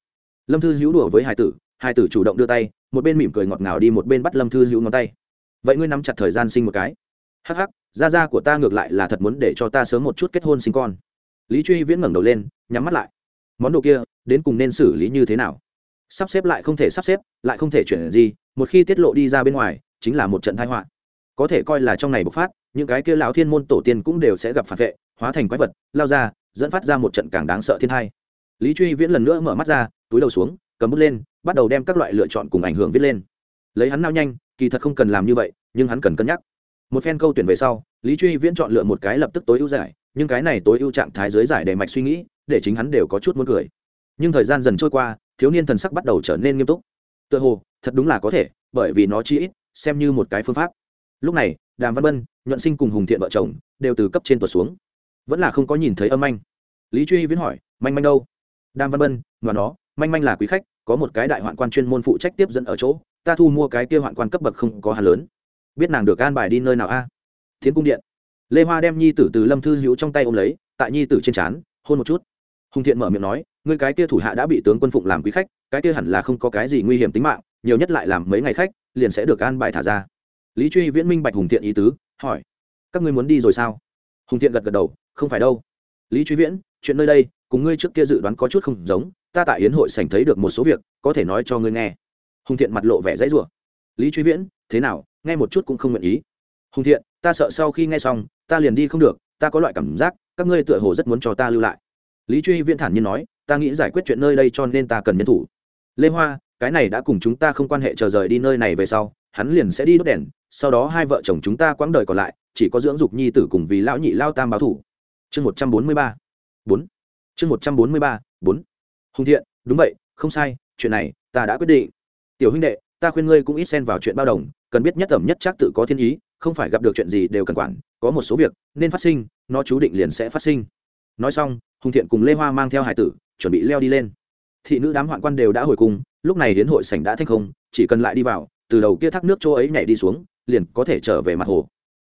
S1: Lâm thư hữu đùa với hải tử hải tử chủ động đưa tay, một bên mỉm cười ngọt ngào đi một bên bắt lâm thư hữu ngón tay. Vậy ngươi nắm chặt thời gian sinh một cái. Hắc hắc, gia gia của ta ngược lại là thật muốn để cho ta sớm một chút kết hôn sinh con. Lý truy viễn ngẩng đầu lên, nhắm mắt lại món đồ kia, đến cùng nên xử lý như thế nào? Sắp xếp lại không thể sắp xếp, lại không thể chuyển gì, một khi tiết lộ đi ra bên ngoài, chính là một trận thái họa. Có thể coi là trong này bộc phát, những cái kia lão thiên môn tổ tiên cũng đều sẽ gặp phản vệ, hóa thành quái vật, lao ra, dẫn phát ra một trận càng đáng sợ thiên thai lý truy viễn lần nữa mở mắt ra, túi đầu xuống, cầm bút lên, bắt đầu đem các loại lựa chọn cùng ảnh hưởng viết lên. Lấy hắn nao nhanh, kỳ thật không cần làm như vậy, nhưng hắn cần cân nhắc. Một phen câu tuyển về sau, lý truy viễn chọn lựa một cái lập tức tối ưu giải, nhưng cái này tối ưu trạng thái dưới giải để mạch suy nghĩ để chính hắn đều có chút muốn cười. Nhưng thời gian dần trôi qua, thiếu niên thần sắc bắt đầu trở nên nghiêm túc. Tựa hồ, thật đúng là có thể, bởi vì nó chi ít, xem như một cái phương pháp. Lúc này, đàm văn bân, nhuận sinh cùng hùng thiện vợ chồng đều từ cấp trên tuột xuống. Vẫn là không có nhìn thấy âm anh lý truy viễn hỏi, manh manh đâu? Đàm văn bân và nó, manh manh là quý khách, có một cái đại hoạn quan chuyên môn phụ trách tiếp dẫn ở chỗ, ta thu mua cái kia hoạn quan cấp bậc không có hà lớn. Biết nàng được an bài đi nơi nào a? À? thiến cung điện. Lê hoa đem nhi tử từ lâm thư hữu trong tay ôm lấy, tại nhi tử trên trán, hôn một chút hùng thiện mở miệng nói, ngươi cái kia thủ hạ đã bị tướng quân phụng làm quý khách, cái kia hẳn là không có cái gì nguy hiểm tính mạng, nhiều nhất lại làm mấy ngày khách, liền sẽ được an bài thả ra. Lý truy viễn minh bạch hùng thiện ý tứ, hỏi, các ngươi muốn đi rồi sao? Hùng thiện gật gật đầu, không phải đâu. Lý truy viễn, chuyện nơi đây, cùng ngươi trước kia dự đoán có chút không giống, ta tại yến hội sảnh thấy được một số việc, có thể nói cho ngươi nghe. Hùng thiện mặt lộ vẻ dãy rủa, lý truy viễn, thế nào, nghe một chút cũng không nguyện ý. Hùng thiện, ta sợ sau khi nghe xong, ta liền đi không được, ta có loại cảm giác, các ngươi tựa hồ rất muốn cho ta lưu lại lý truy viễn thản nhiên nói, ta nghĩ giải quyết chuyện nơi đây cho nên ta cần nhân thủ. Lê hoa, cái này đã cùng chúng ta không quan hệ chờ rời đi nơi này về sau, hắn liền sẽ đi đốt đèn, sau đó hai vợ chồng chúng ta quãng đời còn lại, chỉ có dưỡng dục nhi tử cùng vì lão nhị lao tam báo thủ. Chương một trăm bốn mươi ba, bốn. Chương một trăm bốn mươi ba, bốn. Hùng thiện, đúng vậy, không sai, chuyện này ta đã quyết định. Tiểu huynh đệ, ta khuyên ngươi cũng ít xen vào chuyện bao đồng, cần biết nhất tầm nhất chắc tự có thiên ý, không phải gặp được chuyện gì đều cần quản, có một số việc nên phát sinh, nó chú định liền sẽ phát sinh. Nói xong hùng thiện cùng lê hoa mang theo hải tử, chuẩn bị leo đi lên. Thị nữ đám hoạn quan đều đã hồi cung lúc này đến hội sảnh đã thanh không, chỉ cần lại đi vào, từ đầu kia thác nước chỗ ấy nhảy đi xuống, liền có thể trở về mặt hồ.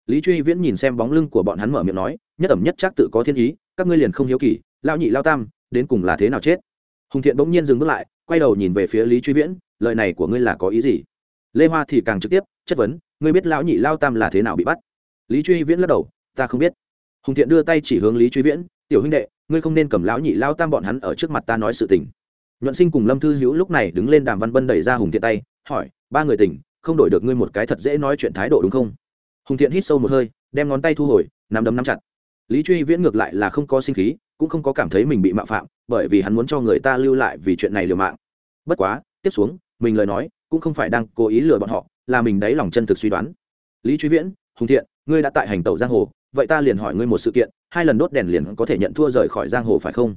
S1: Lý truy viễn nhìn xem bóng lưng của bọn hắn mở miệng nói, nhất ẩm nhất chắc tự có thiên ý, các ngươi liền không hiếu kỳ lao nhị lao tam, đến cùng là thế nào chết? Hùng thiện bỗng nhiên dừng bước lại, quay đầu nhìn về phía lý truy viễn, lời này của ngươi là có ý gì? Lê hoa thì càng trực tiếp, chất vấn, ngươi biết lão nhị lao tam là thế nào bị bắt? Lý truy viễn lắc đầu, ta không biết. Hùng thiện đưa tay chỉ hướng lý truy viễn tiểu huynh đệ, ngươi không nên cầm lão nhị lao tam bọn hắn ở trước mặt ta nói sự tình. Nhuận sinh cùng lâm thư hữu lúc này đứng lên đàm văn bân đẩy ra hùng thiện tay, hỏi, ba người tỉnh, không đổi được ngươi một cái thật dễ nói chuyện thái độ đúng không? Hùng thiện hít sâu một hơi, đem ngón tay thu hồi, nắm đấm nắm chặt. Lý truy viễn ngược lại là không có sinh khí, cũng không có cảm thấy mình bị mạo phạm, bởi vì hắn muốn cho người ta lưu lại vì chuyện này liều mạng. Bất quá, tiếp xuống, mình lời nói, cũng không phải đang cố ý lừa bọn họ, là mình đáy lòng chân thực suy đoán. Lý truy viễn, hùng thiện, ngươi đã tại hành tẩu giang hồ vậy ta liền hỏi ngươi một sự kiện, hai lần đốt đèn liền có thể nhận thua rời khỏi giang hồ phải không?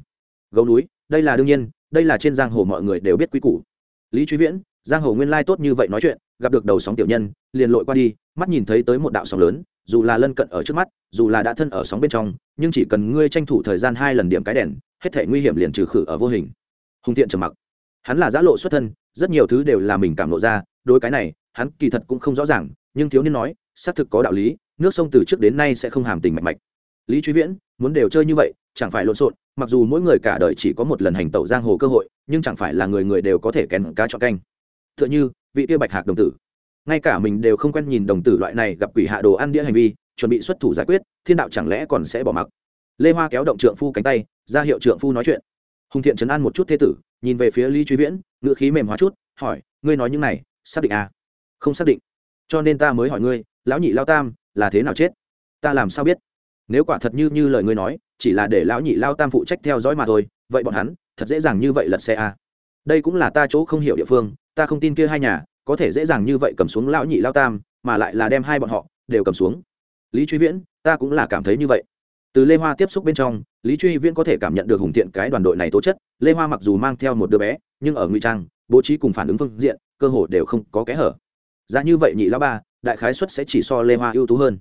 S1: Gấu núi, đây là đương nhiên, đây là trên giang hồ mọi người đều biết quy củ. Lý truy viễn, giang hồ nguyên lai tốt như vậy nói chuyện, gặp được đầu sóng tiểu nhân, liền lội qua đi, mắt nhìn thấy tới một đạo sóng lớn, dù là lân cận ở trước mắt, dù là đã thân ở sóng bên trong, nhưng chỉ cần ngươi tranh thủ thời gian hai lần điểm cái đèn, hết thể nguy hiểm liền trừ khử ở vô hình. Hùng tiện trầm mặc. Hắn là giã lộ xuất thân, rất nhiều thứ đều là mình cảm lộ ra, đối cái này, hắn kỳ thật cũng không rõ ràng, nhưng thiếu niên nói xác thực có đạo lý, nước sông từ trước đến nay sẽ không hàm tình mạch mạch. Lý truy viễn, muốn đều chơi như vậy, chẳng phải lộn xộn, mặc dù mỗi người cả đời chỉ có một lần hành tẩu giang hồ cơ hội, nhưng chẳng phải là người người đều có thể kèn cá chọn canh. T h ư ợ n h ư vị tiêu bạch hạc đồng tử. Ngay cả mình đều không quen nhìn đồng tử loại này gặp quỷ hạ đồ ăn đĩa hành vi, chuẩn bị xuất thủ giải quyết, thiên đạo chẳng lẽ còn sẽ bỏ mặc? Lê hoa kéo động trượng phu cánh tay, ra hiệu trượng phu nói chuyện. Hùng thiện chấn an một chút thế tử, nhìn về phía lý truy viễn, ngữ khí mềm hóa chút, hỏi, ngươi nói những này, xác định à? Không xác định, cho nên ta mới hỏi ngươi lão nhị lao tam, là thế nào chết? Ta làm sao biết? Nếu quả thật như như lời ngươi nói, chỉ là để lão nhị lao tam phụ trách theo dõi mà thôi, vậy bọn hắn, thật dễ dàng như vậy lật xe à? đây cũng là ta chỗ không hiểu địa phương, ta không tin kia hai nhà, có thể dễ dàng như vậy cầm xuống lão nhị lao tam, mà lại là đem hai bọn họ, đều cầm xuống. Lý truy viễn, ta cũng là cảm thấy như vậy. Từ lê hoa tiếp xúc bên trong, lý truy viễn có thể cảm nhận được hùng thiện cái đoàn đội này tố chất, lê hoa mặc dù mang theo một đứa bé, nhưng ở ngụy trang, bố trí cùng phản ứng phương diện, cơ hồ đều không có kẽ hở. Ra như vậy nhị lão ba đại khái suất sẽ chỉ so lê hoa ưu tú hơn.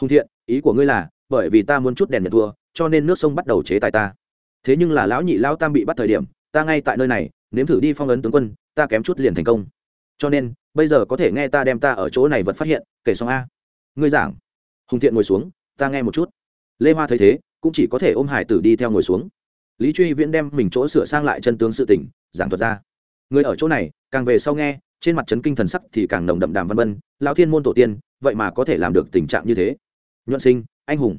S1: Hùng thiện, ý của ngươi là, bởi vì ta muốn chút đèn nhận thua, cho nên nước sông bắt đầu chế tài ta. Thế nhưng là lão nhị lão tam bị bắt thời điểm, ta ngay tại nơi này, nếm thử đi phong ấn tướng quân, ta kém chút liền thành công. Cho nên, bây giờ có thể nghe ta đem ta ở chỗ này vẫn phát hiện, kể xong a. Ngươi giảng. Hùng thiện ngồi xuống, ta nghe một chút. Lê hoa thấy thế, cũng chỉ có thể ôm hải tử đi theo ngồi xuống. Lý truy viễn đem mình chỗ sửa sang lại chân tướng sự tỉnh giảng thuật ra. Người ở chỗ này, càng về sau nghe trên mặt trấn kinh thần sắc thì càng nồng đậm đàm văn bân, lão thiên môn tổ tiên, vậy mà có thể làm được tình trạng như thế? Nhuận sinh, anh hùng.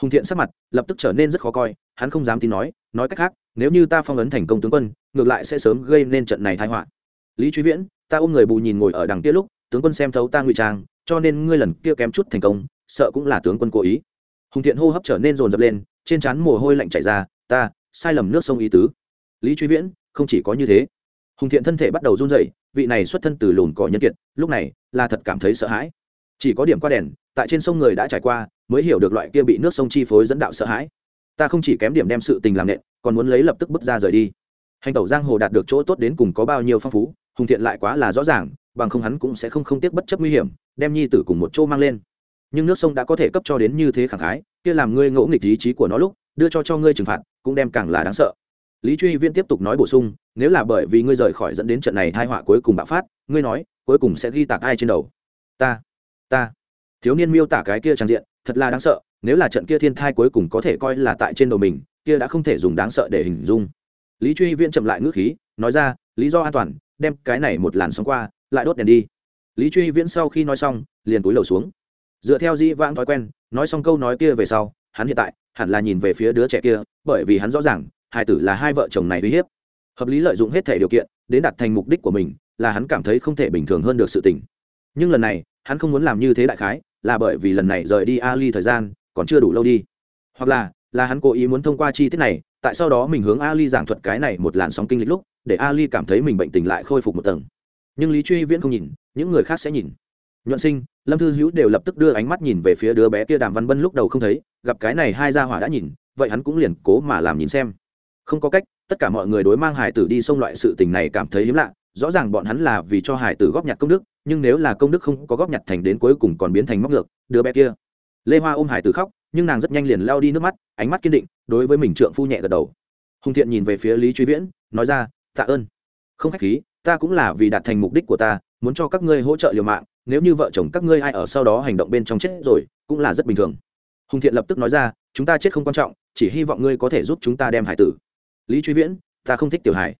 S1: Hùng thiện sắc mặt lập tức trở nên rất khó coi, hắn không dám tin nói nói cách khác, nếu như ta phong ấn thành công tướng quân, ngược lại sẽ sớm gây nên trận này thái họa. Lý truy viễn, ta ôm người bù nhìn ngồi ở đằng kia lúc, tướng quân xem thấu ta ngụy trang, cho nên ngươi lần kia kém chút thành công, sợ cũng là tướng quân cố ý. Hùng thiện hô hấp trở nên rồn rập lên, trên trán mồ hôi lạnh chảy ra, ta, sai lầm nước sông ý tứ. Lý truy viễn, không chỉ có như thế hùng thiện thân thể bắt đầu run rẩy, vị này xuất thân từ lùn cỏ nhân kiệt, lúc này là thật cảm thấy sợ hãi. Chỉ có điểm qua đèn, tại trên sông người đã trải qua, mới hiểu được loại kia bị nước sông chi phối dẫn đạo sợ hãi. Ta không chỉ kém điểm đem sự tình làm nện, còn muốn lấy lập tức bước ra rời đi. Hành tẩu giang hồ đạt được chỗ tốt đến cùng có bao nhiêu phong phú, hùng thiện lại quá là rõ ràng, bằng không hắn cũng sẽ không không tiếc bất chấp nguy hiểm, đem nhi tử cùng một chỗ mang lên. Nhưng nước sông đã có thể cấp cho đến như thế khẳng khái, kia làm ngươi ngỗ nghịch ý chí của nó lúc, đưa cho cho ngươi trừng phạt, cũng đem càng là đáng sợ lý truy viễn tiếp tục nói bổ sung, nếu là bởi vì ngươi rời khỏi dẫn đến trận này hai họa cuối cùng bạo phát, ngươi nói, cuối cùng sẽ ghi tạc ai trên đầu? Ta ta. Thiếu niên miêu tả cái kia trang diện, thật là đáng sợ, nếu là trận kia thiên thai cuối cùng có thể coi là tại trên đầu mình, kia đã không thể dùng đáng sợ để hình dung. Lý truy viễn chậm lại ngữ khí, nói ra, lý do an toàn, đem cái này một làn sóng qua, lại đốt đèn đi. Lý truy viễn sau khi nói xong, liền túi lầu xuống. Dựa theo di vãng thói quen, nói xong câu nói kia về sau, hắn hiện tại hẳn là nhìn về phía đứa trẻ kia, bởi vì hắn rõ ràng hai tử là hai vợ chồng này uy hiếp. Hợp lý lợi dụng hết thể điều kiện đến đạt thành mục đích của mình là hắn cảm thấy không thể bình thường hơn được sự tình. Nhưng lần này, hắn không muốn làm như thế đại khái, là bởi vì lần này rời đi ali thời gian còn chưa đủ lâu đi. Hoặc là là hắn cố ý muốn thông qua chi tiết này, tại sau đó mình hướng ali giảng thuật cái này một làn sóng kinh lịch lúc, để ali cảm thấy mình bệnh tình lại khôi phục một tầng. Nhưng lý truy viễn không nhìn, những người khác sẽ nhìn. Nhuận sinh, lâm thư hữu đều lập tức đưa ánh mắt nhìn về phía đứa bé kia đàm văn bân lúc đầu không thấy, gặp cái này hai gia hỏa đã nhìn, vậy hắn cũng liền cố mà làm nhìn xem không có cách, tất cả mọi người đối mang hải tử đi xông loại sự tình này cảm thấy hiếm lạ, rõ ràng bọn hắn là vì cho hải tử góp nhặt công đức, nhưng nếu là công đức không có góp nhặt thành đến cuối cùng còn biến thành móc ngược, đứa bé kia. Lê hoa ôm hải tử khóc, nhưng nàng rất nhanh liền lao đi nước mắt, ánh mắt kiên định, đối với mình trượng phu nhẹ gật đầu. Hùng thiện nhìn về phía lý truy viễn, nói ra, tạ ơn. Không khách khí, ta cũng là vì đạt thành mục đích của ta, muốn cho các ngươi hỗ trợ liều mạng, nếu như vợ chồng các ngươi ai ở sau đó hành động bên trong chết rồi, cũng là rất bình thường. Hùng thiện lập tức nói ra, chúng ta chết không quan trọng, chỉ hy vọng ngươi có thể giúp chúng ta đem hải tử lý truy viễn, ta không thích tiểu hải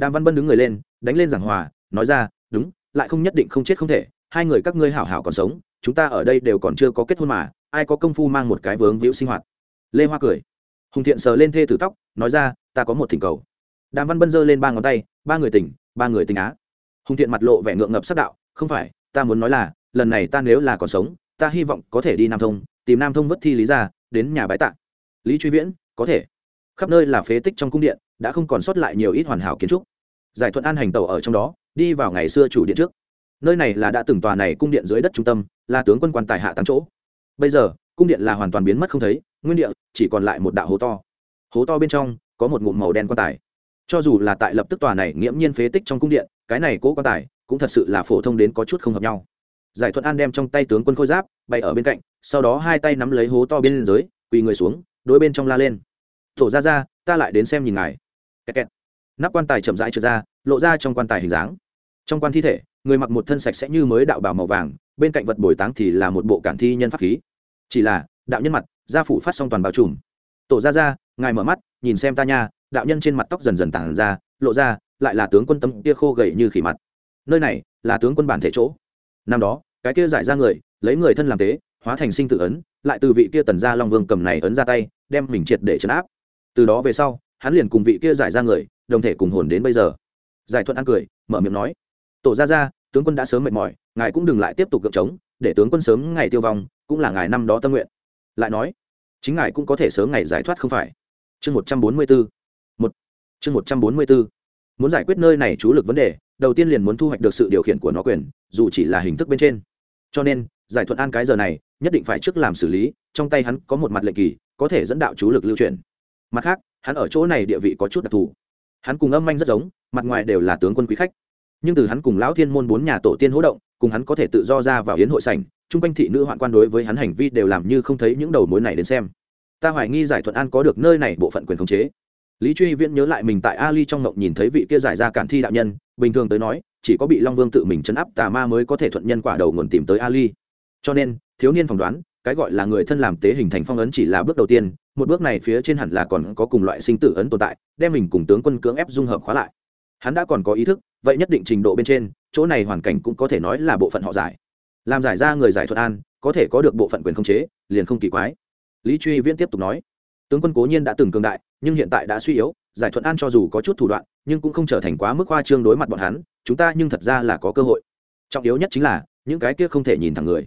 S1: đàm văn bân đứng người lên, đánh lên giảng hòa, nói ra, đúng, lại không nhất định không chết không thể, hai người các ngươi hảo hảo còn sống, chúng ta ở đây đều còn chưa có kết hôn mà, ai có công phu mang một cái vướng víu sinh hoạt. Lê hoa cười. Hùng thiện sờ lên thê tử tóc, nói ra, ta có một thỉnh cầu. Đàm văn bân giơ lên ba ngón tay, ba người tỉnh, ba người tỉnh á. Hùng thiện mặt lộ vẻ ngượng ngập sắc đạo, không phải, ta muốn nói là, lần này ta nếu là còn sống, ta hy vọng có thể đi nam thông, tìm nam thông vất thi lý ra, đến nhà bái tạ. Lý truy viễn, có thể khắp nơi là phế tích trong cung điện, đã không còn sót lại nhiều ít hoàn hảo kiến trúc. Giải thuận an hành tàu ở trong đó, đi vào ngày xưa chủ điện trước. Nơi này là đã từng tòa này cung điện dưới đất trung tâm, là tướng quân quan tài hạ tám chỗ. Bây giờ, cung điện là hoàn toàn biến mất không thấy, nguyên địa, chỉ còn lại một đạo hố to. Hố to bên trong, có một ngụm màu đen quan tài. Cho dù là tại lập tức tòa này nghiễm nhiên phế tích trong cung điện, cái này cố quan tài, cũng thật sự là phổ thông đến có chút không hợp nhau. Giải thuận an đem trong tay tướng quân khôi giáp bay ở bên cạnh, sau đó hai tay nắm lấy hố to bên dưới, quỳ người xuống, đôi bên trong la lên tổ ra ra, ta lại đến xem nhìn ngài. Kẹt kẹt. nắp quan tài chậm rãi trượt ra, lộ ra trong quan tài hình dáng. Trong quan thi thể, người mặc một thân sạch sẽ như mới đạo bảo màu vàng, bên cạnh vật bồi táng thì là một bộ cản thi nhân pháp khí. Chỉ là, đạo nhân mặt gia phủ phát xong toàn bao trùm. Tổ ra ra, ngài mở mắt, nhìn xem ta nha, đạo nhân trên mặt tóc dần dần tàn ra, lộ ra, lại là tướng quân tâm kia khô gầy như khỉ mặt. Nơi này, là tướng quân bản thể chỗ. Năm đó, cái kia giải ra người, lấy người thân làm tế, hóa thành sinh tự ấn, lại từ vị kia tần gia long vương cầm này ấn ra tay, đem mình triệt để chấn áp từ đó về sau, hắn liền cùng vị kia giải ra người, đồng thể cùng hồn đến bây giờ. Giải thuận ăn cười, mở miệng nói, tổ ra ra tướng quân đã sớm mệt mỏi, ngài cũng đừng lại tiếp tục gượng chống để tướng quân sớm ngày tiêu vong, cũng là ngài năm đó tâm nguyện. Lại nói, chính ngài cũng có thể sớm ngày giải thoát không phải? Chương một trăm bốn mươi bốn, một, chương một trăm bốn mươi bốn. Muốn giải quyết nơi này chú lực vấn đề, đầu tiên liền muốn thu hoạch được sự điều khiển của nó quyền, dù chỉ là hình thức bên trên. Cho nên, giải thuận an cái giờ này, nhất định phải trước làm xử lý, trong tay hắn có một mặt lệnh kỳ, có thể dẫn đạo chú lực lưu truyền mặt khác, hắn ở chỗ này địa vị có chút đặc thù. Hắn cùng âm anh rất giống, mặt ngoài đều là tướng quân quý khách. Nhưng từ hắn cùng lão thiên môn bốn nhà tổ tiên hỗ động, cùng hắn có thể tự do ra vào hiến hội sảnh, chung quanh thị nữ hoạn quan đối với hắn hành vi đều làm như không thấy những đầu mối này đến xem. Ta hoài nghi giải thuận an có được nơi này bộ phận quyền khống chế. Lý truy viễn nhớ lại mình tại ali trong ngộng nhìn thấy vị kia giải ra cản thi đạo nhân, bình thường tới nói, chỉ có bị long vương tự mình chấn áp tà ma mới có thể thuận nhân quả đầu nguồn tìm tới ali. Cho nên, thiếu niên phỏng đoán cái gọi là người thân làm tế hình thành phong ấn chỉ là bước đầu tiên, một bước này phía trên hẳn là còn có cùng loại sinh tử ấn tồn tại, đem mình cùng tướng quân cưỡng ép dung hợp khóa lại. Hắn đã còn có ý thức, vậy nhất định trình độ bên trên, chỗ này hoàn cảnh cũng có thể nói là bộ phận họ giải. Làm giải ra người giải thuật an, có thể có được bộ phận quyền không chế, liền không kỳ quái. Lý truy viễn tiếp tục nói, tướng quân cố nhiên đã từng cường đại, nhưng hiện tại đã suy yếu, giải thuận an cho dù có chút thủ đoạn, nhưng cũng không trở thành quá mức hoa trương đối mặt bọn hắn, chúng ta nhưng thật ra là có cơ hội. Trọng yếu nhất chính là, những cái kia không thể nhìn thẳng người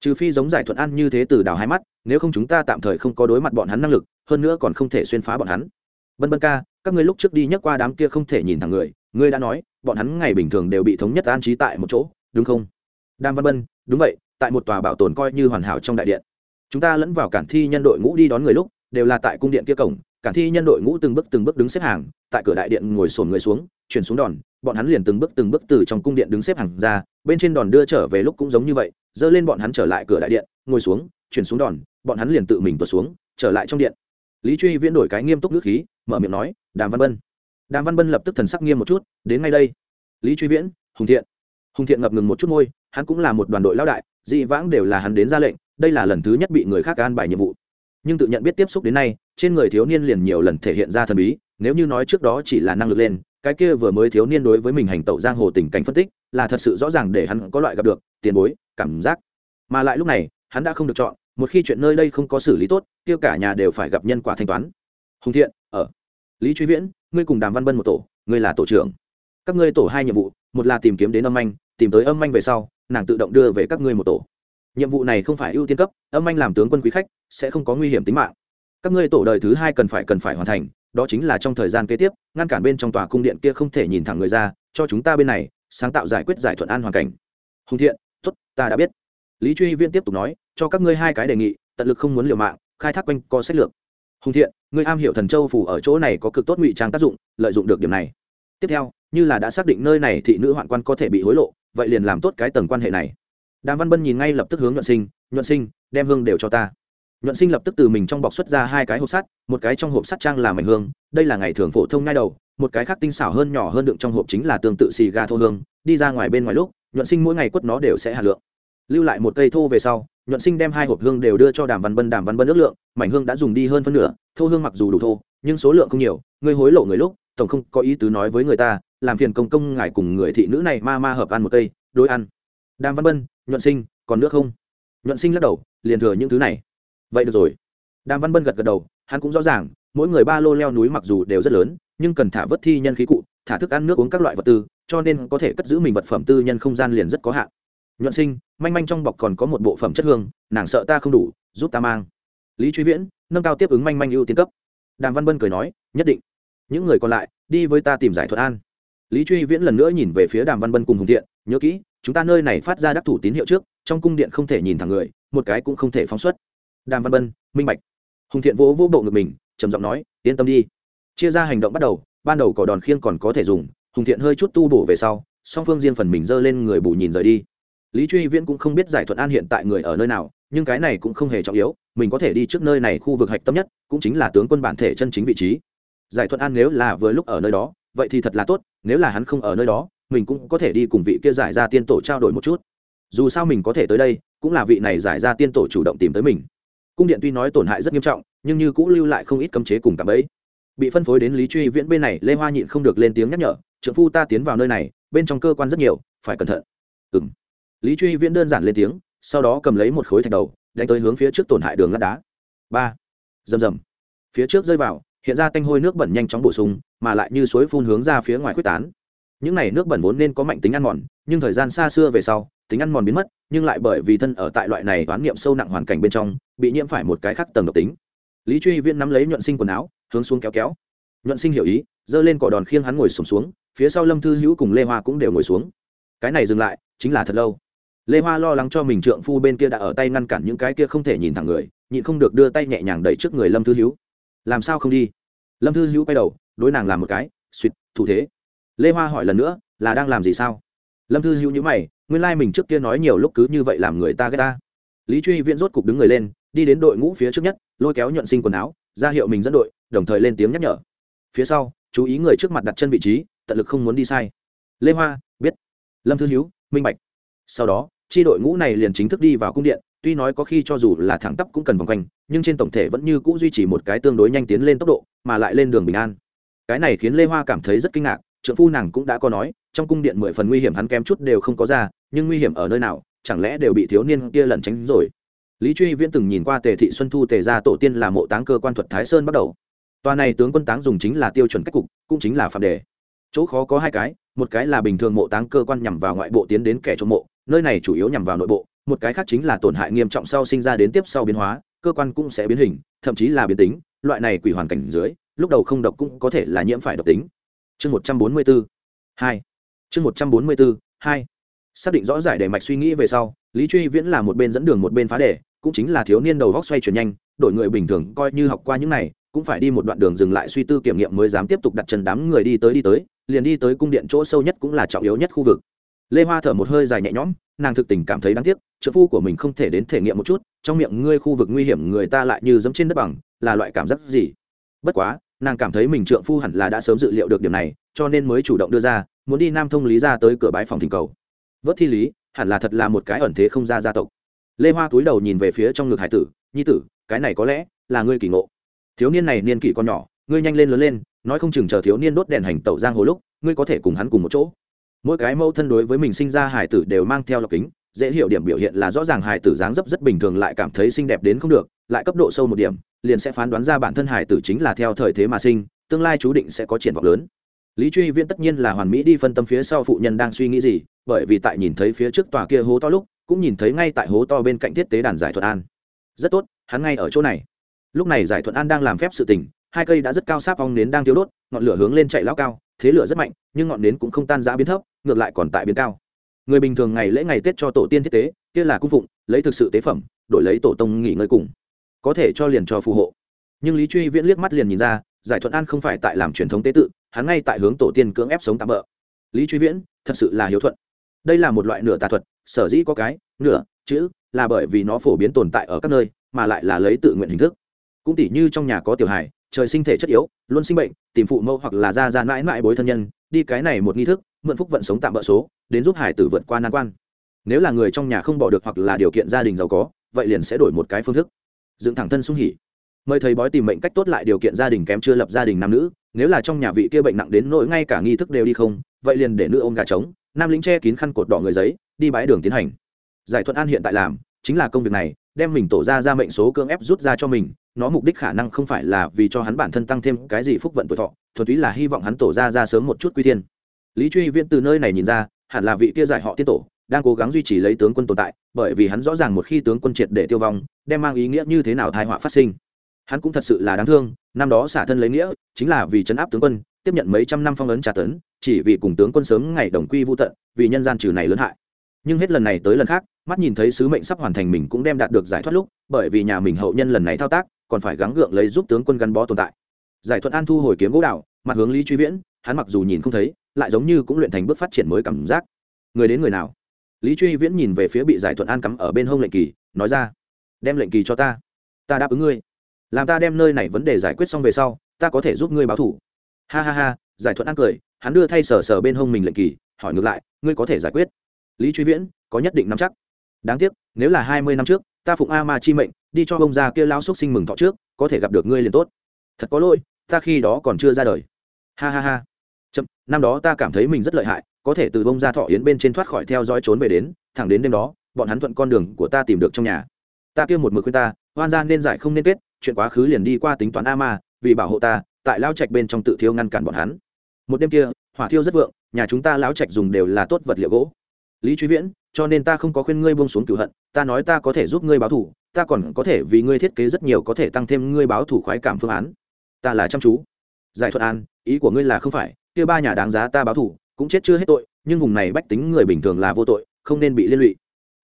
S1: trừ phi giống giải thuận an như thế từ đào hai mắt, nếu không chúng ta tạm thời không có đối mặt bọn hắn năng lực, hơn nữa còn không thể xuyên phá bọn hắn. Bân bân ca, các ngươi lúc trước đi nhắc qua đám kia không thể nhìn thẳng người, ngươi đã nói, bọn hắn ngày bình thường đều bị thống nhất an trí tại một chỗ, đúng không? Đam văn bân đúng vậy, tại một tòa bảo tồn coi như hoàn hảo trong đại điện. Chúng ta lẫn vào cản thi nhân đội ngũ đi đón người lúc, đều là tại cung điện kia cổng, cản thi nhân đội ngũ từng bước từng bước đứng xếp hàng, tại cửa đại điện ngồi sổn người xuống, chuyển xuống đòn bọn hắn liền từng bước từng bước từ trong cung điện đứng xếp hàng ra, bên trên đòn đưa trở về lúc cũng giống như vậy dơ lên bọn hắn trở lại cửa đại điện, ngồi xuống, chuyển xuống đòn, bọn hắn liền tự mình tuột xuống, trở lại trong điện. Lý truy viễn đổi cái nghiêm túc nước khí, mở miệng nói, đàm văn bân. Đàm văn bân lập tức thần sắc nghiêm một chút, đến ngay đây. Lý truy viễn, hùng thiện. Hùng thiện ngập ngừng một chút môi, hắn cũng là một đoàn đội lao đại, dị vãng đều là hắn đến ra lệnh, đây là lần thứ nhất bị người khác an bài nhiệm vụ. Nhưng tự nhận biết tiếp xúc đến nay, trên người thiếu niên liền nhiều lần thể hiện ra thần bí, nếu như nói trước đó chỉ là năng lực lên cái kia vừa mới thiếu niên đối với mình hành tẩu giang hồ tình cảnh phân tích, là thật sự rõ ràng để hắn có loại gặp được, tiền bối, cảm giác. Mà lại lúc này, hắn đã không được chọn, một khi chuyện nơi đây không có xử lý tốt, kia cả nhà đều phải gặp nhân quả thanh toán. Hùng thiện, ở. Lý truy viễn, ngươi cùng đàm văn bân một tổ, ngươi là tổ trưởng. Các ngươi tổ hai nhiệm vụ, một là tìm kiếm đến âm anh tìm tới âm anh về sau, nàng tự động đưa về các ngươi một tổ. Nhiệm vụ này không phải ưu tiên cấp, âm anh làm tướng quân quý khách, sẽ không có nguy hiểm tính mạng. Các ngươi tổ đời thứ hai cần phải cần phải hoàn thành đó chính là trong thời gian kế tiếp, ngăn cản bên trong tòa cung điện kia không thể nhìn thẳng người ra, cho chúng ta bên này, sáng tạo giải quyết giải thuận an hoàn cảnh. Hùng thiện t ố t ta đã biết. Lý truy viên tiếp tục nói, cho các ngươi hai cái đề nghị, tận lực không muốn liều mạng, khai thác quanh co sách lược. Hùng thiện, ngươi am hiểu thần châu phủ ở chỗ này có cực tốt ngụy trang tác dụng, lợi dụng được điểm này. Tiếp theo, như là đã xác định nơi này thị nữ hoạn quan có thể bị hối lộ, vậy liền làm tốt cái tầng quan hệ này. Đàm văn bân nhìn ngay lập tức hướng nhuận sinh nhuận sinh, đem hương đều cho ta nhuận sinh lập tức từ mình trong bọc xuất ra hai cái hộp sắt, một cái trong hộp sắt trang là mảnh hương, đây là ngày thường phổ thông ngay đầu, một cái khác tinh xảo hơn nhỏ hơn đựng trong hộp chính là tương tự xì gà thô hương, đi ra ngoài bên ngoài lúc, nhuận sinh mỗi ngày quất nó đều sẽ hạt lượng. Lưu lại một cây thô về sau, nhuận sinh đem hai hộp hương đều đưa cho đàm văn bân, đàm văn bân ước lượng, mảnh hương đã dùng đi hơn phân nửa, thô hương mặc dù đủ thô, nhưng số lượng không nhiều, ngươi hối lộ người lúc, tổng không có ý tứ nói với người ta, làm phiền công công ngài cùng người thị nữ này ma ma hợp ăn một cây, đối ăn. Đàm văn bân, nhuận sinh, còn nước không? Nhuận sinh lắc đầu, liền thừa những thứ này vậy được rồi. Đàm văn bân gật gật đầu, hắn cũng rõ ràng, mỗi người ba lô leo núi mặc dù đều rất lớn, nhưng cần thả vớt thi nhân khí cụ, thả thức ăn nước uống các loại vật tư, cho nên có thể cất giữ mình vật phẩm tư nhân không gian liền rất có hạn. Nhuận sinh, manh manh trong bọc còn có một bộ phẩm chất hương, nàng sợ ta không đủ, giúp ta mang. Lý truy viễn, nâng cao tiếp ứng manh manh ưu tiên cấp. Đàm văn bân cười nói, nhất định. Những người còn lại, đi với ta tìm giải thuật an. Lý truy viễn lần nữa nhìn về phía đàm văn bân cùng hùng thiện, nhớ kỹ, chúng ta nơi này phát ra đắc thủ tín hiệu trước, trong cung điện không thể nhìn thẳng người, một cái cũng không thể phóng xuất đàm văn bân, minh bạch. Hùng thiện vỗ vỗ bộ ngực mình, trầm giọng nói, yên tâm đi. Chia ra hành động bắt đầu, ban đầu cỏ đòn khiêng còn có thể dùng, hùng thiện hơi chút tu bổ về sau, song phương riêng phần mình giơ lên người bù nhìn rời đi. Lý truy viễn cũng không biết giải thuận an hiện tại người ở nơi nào, nhưng cái này cũng không hề trọng yếu, mình có thể đi trước nơi này khu vực hạch tâm nhất, cũng chính là tướng quân bản thể chân chính vị trí. Giải thuận an nếu là vừa lúc ở nơi đó, vậy thì thật là tốt, nếu là hắn không ở nơi đó, mình cũng có thể đi cùng vị kia giải ra tiên tổ trao đổi một chút. Dù sao mình có thể tới đây, cũng là vị này giải ra tiên tổ chủ động tìm tới mình cung điện tuy nói tổn hại rất nghiêm trọng, nhưng như cũ lưu lại không ít cấm chế cùng cạm ấy bị phân phối đến lý truy viễn bên này, lê hoa nhịn không được lên tiếng nhắc nhở trợ phu ta tiến vào nơi này, bên trong cơ quan rất nhiều, phải cẩn thận. Ừ m lý truy viễn đơn giản lên tiếng, sau đó cầm lấy một khối thạch đầu, đánh tới hướng phía trước tổn hại đường lát đá. Ba. Rầm rầm. Phía trước rơi vào, hiện ra tanh hôi nước bẩn nhanh chóng bổ sung, mà lại như suối phun hướng ra phía ngoài quyết tán. Những này nước bẩn vốn nên có mạnh tính ăn mòn, nhưng thời gian xa xưa về sau tính ăn mòn biến mất nhưng lại bởi vì thân ở tại loại này oán niệm sâu nặng hoàn cảnh bên trong bị nhiễm phải một cái khác tầng độc tính. Lý truy viễn nắm lấy nhuận sinh quần áo hướng xuống kéo kéo. Nhuận sinh hiểu ý giơ lên cỏ đòn khiêng hắn ngồi sùng xuống, xuống phía sau lâm thư hữu cùng lê hoa cũng đều ngồi xuống. Cái này dừng lại chính là thật lâu. Lê hoa lo lắng cho mình trượng phu bên kia đã ở tay ngăn cản những cái kia không thể nhìn thẳng người nhịn không được đưa tay nhẹ nhàng đẩy trước người lâm thư hữu. Làm sao không đi? Lâm thư hữu quay đầu đối nàng làm một cái suýt thủ thế. Lê hoa hỏi lần nữa là đang làm gì sao? Lâm thư hữu nhữ mày nguyên lai、like、mình trước kia nói nhiều lúc cứ như vậy làm người ta ghét ta. Lý truy viễn rốt cục đứng người lên, đi đến đội ngũ phía trước nhất, lôi kéo nhuận sinh quần áo, ra hiệu mình dẫn đội, đồng thời lên tiếng nhắc nhở. Phía sau, chú ý người trước mặt đặt chân vị trí, tận lực không muốn đi sai. Lê hoa, biết. Lâm thư hữu minh bạch. Sau đó tri đội ngũ này liền chính thức đi vào cung điện, tuy nói có khi cho dù là thẳng tắp cũng cần vòng quanh, nhưng trên tổng thể vẫn như c ũ duy trì một cái tương đối nhanh tiến lên tốc độ, mà lại lên đường bình an. Cái này khiến lê hoa cảm thấy rất kinh ngạc Trưởng phu nàng cũng đã có nói trong cung điện mười phần nguy hiểm hắn kém chút đều không có ra, nhưng nguy hiểm ở nơi nào, chẳng lẽ đều bị thiếu niên kia lẩn tránh rồi? Lý truy viễn từng nhìn qua tề thị xuân thu, tề gia tổ tiên là mộ táng cơ quan thuật thái sơn bắt đầu. Tòa này tướng quân táng dùng chính là tiêu chuẩn cách cục, cũng chính là phạm đề. Chỗ khó có hai cái, một cái là bình thường mộ táng cơ quan nhằm vào ngoại bộ tiến đến kẻ trộm mộ, nơi này chủ yếu nhằm vào nội bộ, một cái khác chính là tổn hại nghiêm trọng sau sinh ra đến tiếp sau biến hóa, cơ quan cũng sẽ biến hình, thậm chí là biến tính, loại này quỷ hoàn cảnh dưới, lúc đầu không độc cũng có thể là nhiễm phải độc tính. Chương một trăm bốn mươi bốn, hai chương một trăm bốn mươi bốn hai. Xác định rõ giải đề mạch suy nghĩ về sau, lý truy viễn là một bên dẫn đường một bên phá đề, cũng chính là thiếu niên đầu góc xoay chuyển nhanh, đổi người bình thường, coi như học qua những này, cũng phải đi một đoạn đường dừng lại suy tư kiểm nghiệm mới dám tiếp tục đặt chân đám người đi tới đi tới, liền đi tới cung điện chỗ sâu nhất cũng là trọng yếu nhất khu vực. Lê hoa thở một hơi dài nhẹ nhõm, nàng thực tình cảm thấy đáng tiếc, trợ phu của mình không thể đến thể nghiệm một chút, trong miệng ngươi khu vực nguy hiểm người ta lại như dẫm trên đất bằng, là loại cảm giác gì? Bất quá, nàng cảm thấy mình trượng phu hẳn là đã sớm dự liệu được điểm này, cho nên mới chủ động đưa ra muốn đi nam thông lý ra tới cửa bái phòng thỉnh cầu. Vớt thi lý, hẳn là thật là một cái ẩn thế không ra gia tộc. Lê hoa cúi đầu nhìn về phía trong ngực hải tử, nhi tử, cái này có lẽ là ngươi kỳ ngộ. Thiếu niên này niên kỷ con nhỏ, ngươi nhanh lên lớn lên, nói không chừng chờ thiếu niên đốt đèn hành tẩu giang hồ lúc, ngươi có thể cùng hắn cùng một chỗ. Mỗi cái mẫu thân đối với mình sinh ra hải tử đều mang theo lọc kính, dễ hiểu điểm biểu hiện là rõ ràng hải tử dáng dấp rất bình thường lại cảm thấy xinh đẹp đến không được, lại cấp độ sâu một điểm, liền sẽ phán đoán ra bản thân hải tử chính là theo thời thế mà sinh, tương lai chú định sẽ có triển vọng lớn lý truy viễn tất nhiên là hoàn mỹ đi phân tâm phía sau phụ nhân đang suy nghĩ gì, bởi vì tại nhìn thấy phía trước tòa kia hố to lúc, cũng nhìn thấy ngay tại hố to bên cạnh thiết tế đàn giải thuận an. Rất tốt, hắn ngay ở chỗ này. Lúc này giải thuận an đang làm phép sự tình, hai cây đã rất cao sáp ong nến đang thiếu đốt, ngọn lửa hướng lên chạy lao cao, thế lửa rất mạnh, nhưng ngọn nến cũng không tan giã biến thấp, ngược lại còn tại biến cao. Người bình thường ngày lễ ngày tết cho tổ tiên thiết tế, kia là cung phụng, lấy thực sự tế phẩm, đổi lấy tổ tông nghỉ ngơi cùng. Có thể cho liền cho phù hộ. Nhưng lý truy viễn liếc mắt liền nhìn ra giải thuận an không phải tại làm truyền thống tế tự, hắn ngay tại hướng tổ tiên cưỡng ép sống tạm bỡ lý truy viễn, thật sự là hiếu thuận. Đây là một loại nửa tà thuật, sở dĩ có cái, nửa, chữ, là bởi vì nó phổ biến tồn tại ở các nơi, mà lại là lấy tự nguyện hình thức. Cũng tỉ như trong nhà có tiểu hài, trời sinh thể chất yếu, luôn sinh bệnh, tìm phụ mẫu hoặc là ra ra mãi mãi bối thân nhân, đi cái này một nghi thức, mượn phúc vận sống tạm bỡ số, đến giúp hải tử vượt qua nan quan. Nếu là người trong nhà không bỏ được hoặc là điều kiện gia đình giàu có, vậy liền sẽ đổi một cái phương thức. Dựng thẳng thân sung hỉ mời thầy bói tìm mệnh cách tốt lại điều kiện gia đình kém chưa lập gia đình nam nữ, nếu là trong nhà vị kia bệnh nặng đến nỗi ngay cả nghi thức đều đi không, vậy liền để nữ ôm gà trống, nam lính che kín khăn cột đỏ người giấy, đi bãi đường tiến hành. Giải thuận an hiện tại làm chính là công việc này, đem mình tổ ra ra mệnh số cưỡng ép rút ra cho mình, nó mục đích khả năng không phải là vì cho hắn bản thân tăng thêm cái gì phúc vận tuổi thọ, thuần túy là hy vọng hắn tổ ra ra sớm một chút quy thiên. Lý truy viễn từ nơi này nhìn ra, hẳn là vị kia giải họ tiết tổ, đang cố gắng duy trì lấy tướng quân tồn tại, bởi vì hắn rõ ràng một khi tướng quân triệt để tiêu vong, đem mang ý nghĩa như thế nào thai họa phát sinh hắn cũng thật sự là đáng thương, năm đó xả thân lấy nghĩa, chính là vì chấn áp tướng quân, tiếp nhận mấy trăm năm phong ấn trà tấn, chỉ vì cùng tướng quân sớm ngày đồng quy vô tận, vì nhân gian trừ này lớn hại. Nhưng hết lần này tới lần khác, mắt nhìn thấy sứ mệnh sắp hoàn thành mình cũng đem đạt được giải thoát lúc, bởi vì nhà mình hậu nhân lần này thao tác, còn phải gắng gượng lấy giúp tướng quân gắn bó tồn tại. Giải thuận an thu hồi kiếm gỗ đạo mặt hướng lý truy viễn, hắn mặc dù nhìn không thấy, lại giống như cũng luyện thành bước phát triển mới cảm giác. Người đến người nào? Lý truy viễn nhìn về phía bị giải thuận an cắm ở bên hông lệnh kỳ, nói ra, đem lệnh kỳ cho ta ta đáp ứng ngươi làm ta đem nơi này vấn đề giải quyết xong về sau, ta có thể giúp ngươi báo thủ. Ha ha ha, giải thuận ăn cười, hắn đưa thay sờ sờ bên hông mình lệnh kỳ, hỏi ngược lại, ngươi có thể giải quyết? Lý truy viễn, có nhất định nắm chắc. Đáng tiếc, nếu là hai mươi năm trước, ta phụng a ma chi mệnh, đi cho bông ra kia lao xúc sinh mừng thọ trước, có thể gặp được ngươi liền tốt. Thật có lỗi, ta khi đó còn chưa ra đời. Ha ha ha. Chậm, năm đó ta cảm thấy mình rất lợi hại, có thể từ bông ra thọ yến bên trên thoát khỏi theo dõi trốn về đến, thẳng đến đêm đó, bọn hắn thuận con đường của ta tìm được trong nhà. Ta kêu một mực khuyên ta hoan gian nên giải không nên kết chuyện quá khứ liền đi qua tính toán a ma vì bảo hộ ta, tại lao trạch bên trong tự thiêu ngăn cản bọn hắn. Một đêm kia, hỏa thiêu rất vượng, nhà chúng ta lão trạch dùng đều là tốt vật liệu gỗ. Lý truy viễn, cho nên ta không có khuyên ngươi buông xuống cửu hận, ta nói ta có thể giúp ngươi báo thủ, ta còn có thể vì ngươi thiết kế rất nhiều có thể tăng thêm ngươi báo thủ khoái cảm phương án. Ta là chăm chú. Giải thuật an, ý của ngươi là không phải, kia ba nhà đáng giá ta báo thủ, cũng chết chưa hết tội, nhưng vùng này bách tính người bình thường là vô tội, không nên bị liên lụy.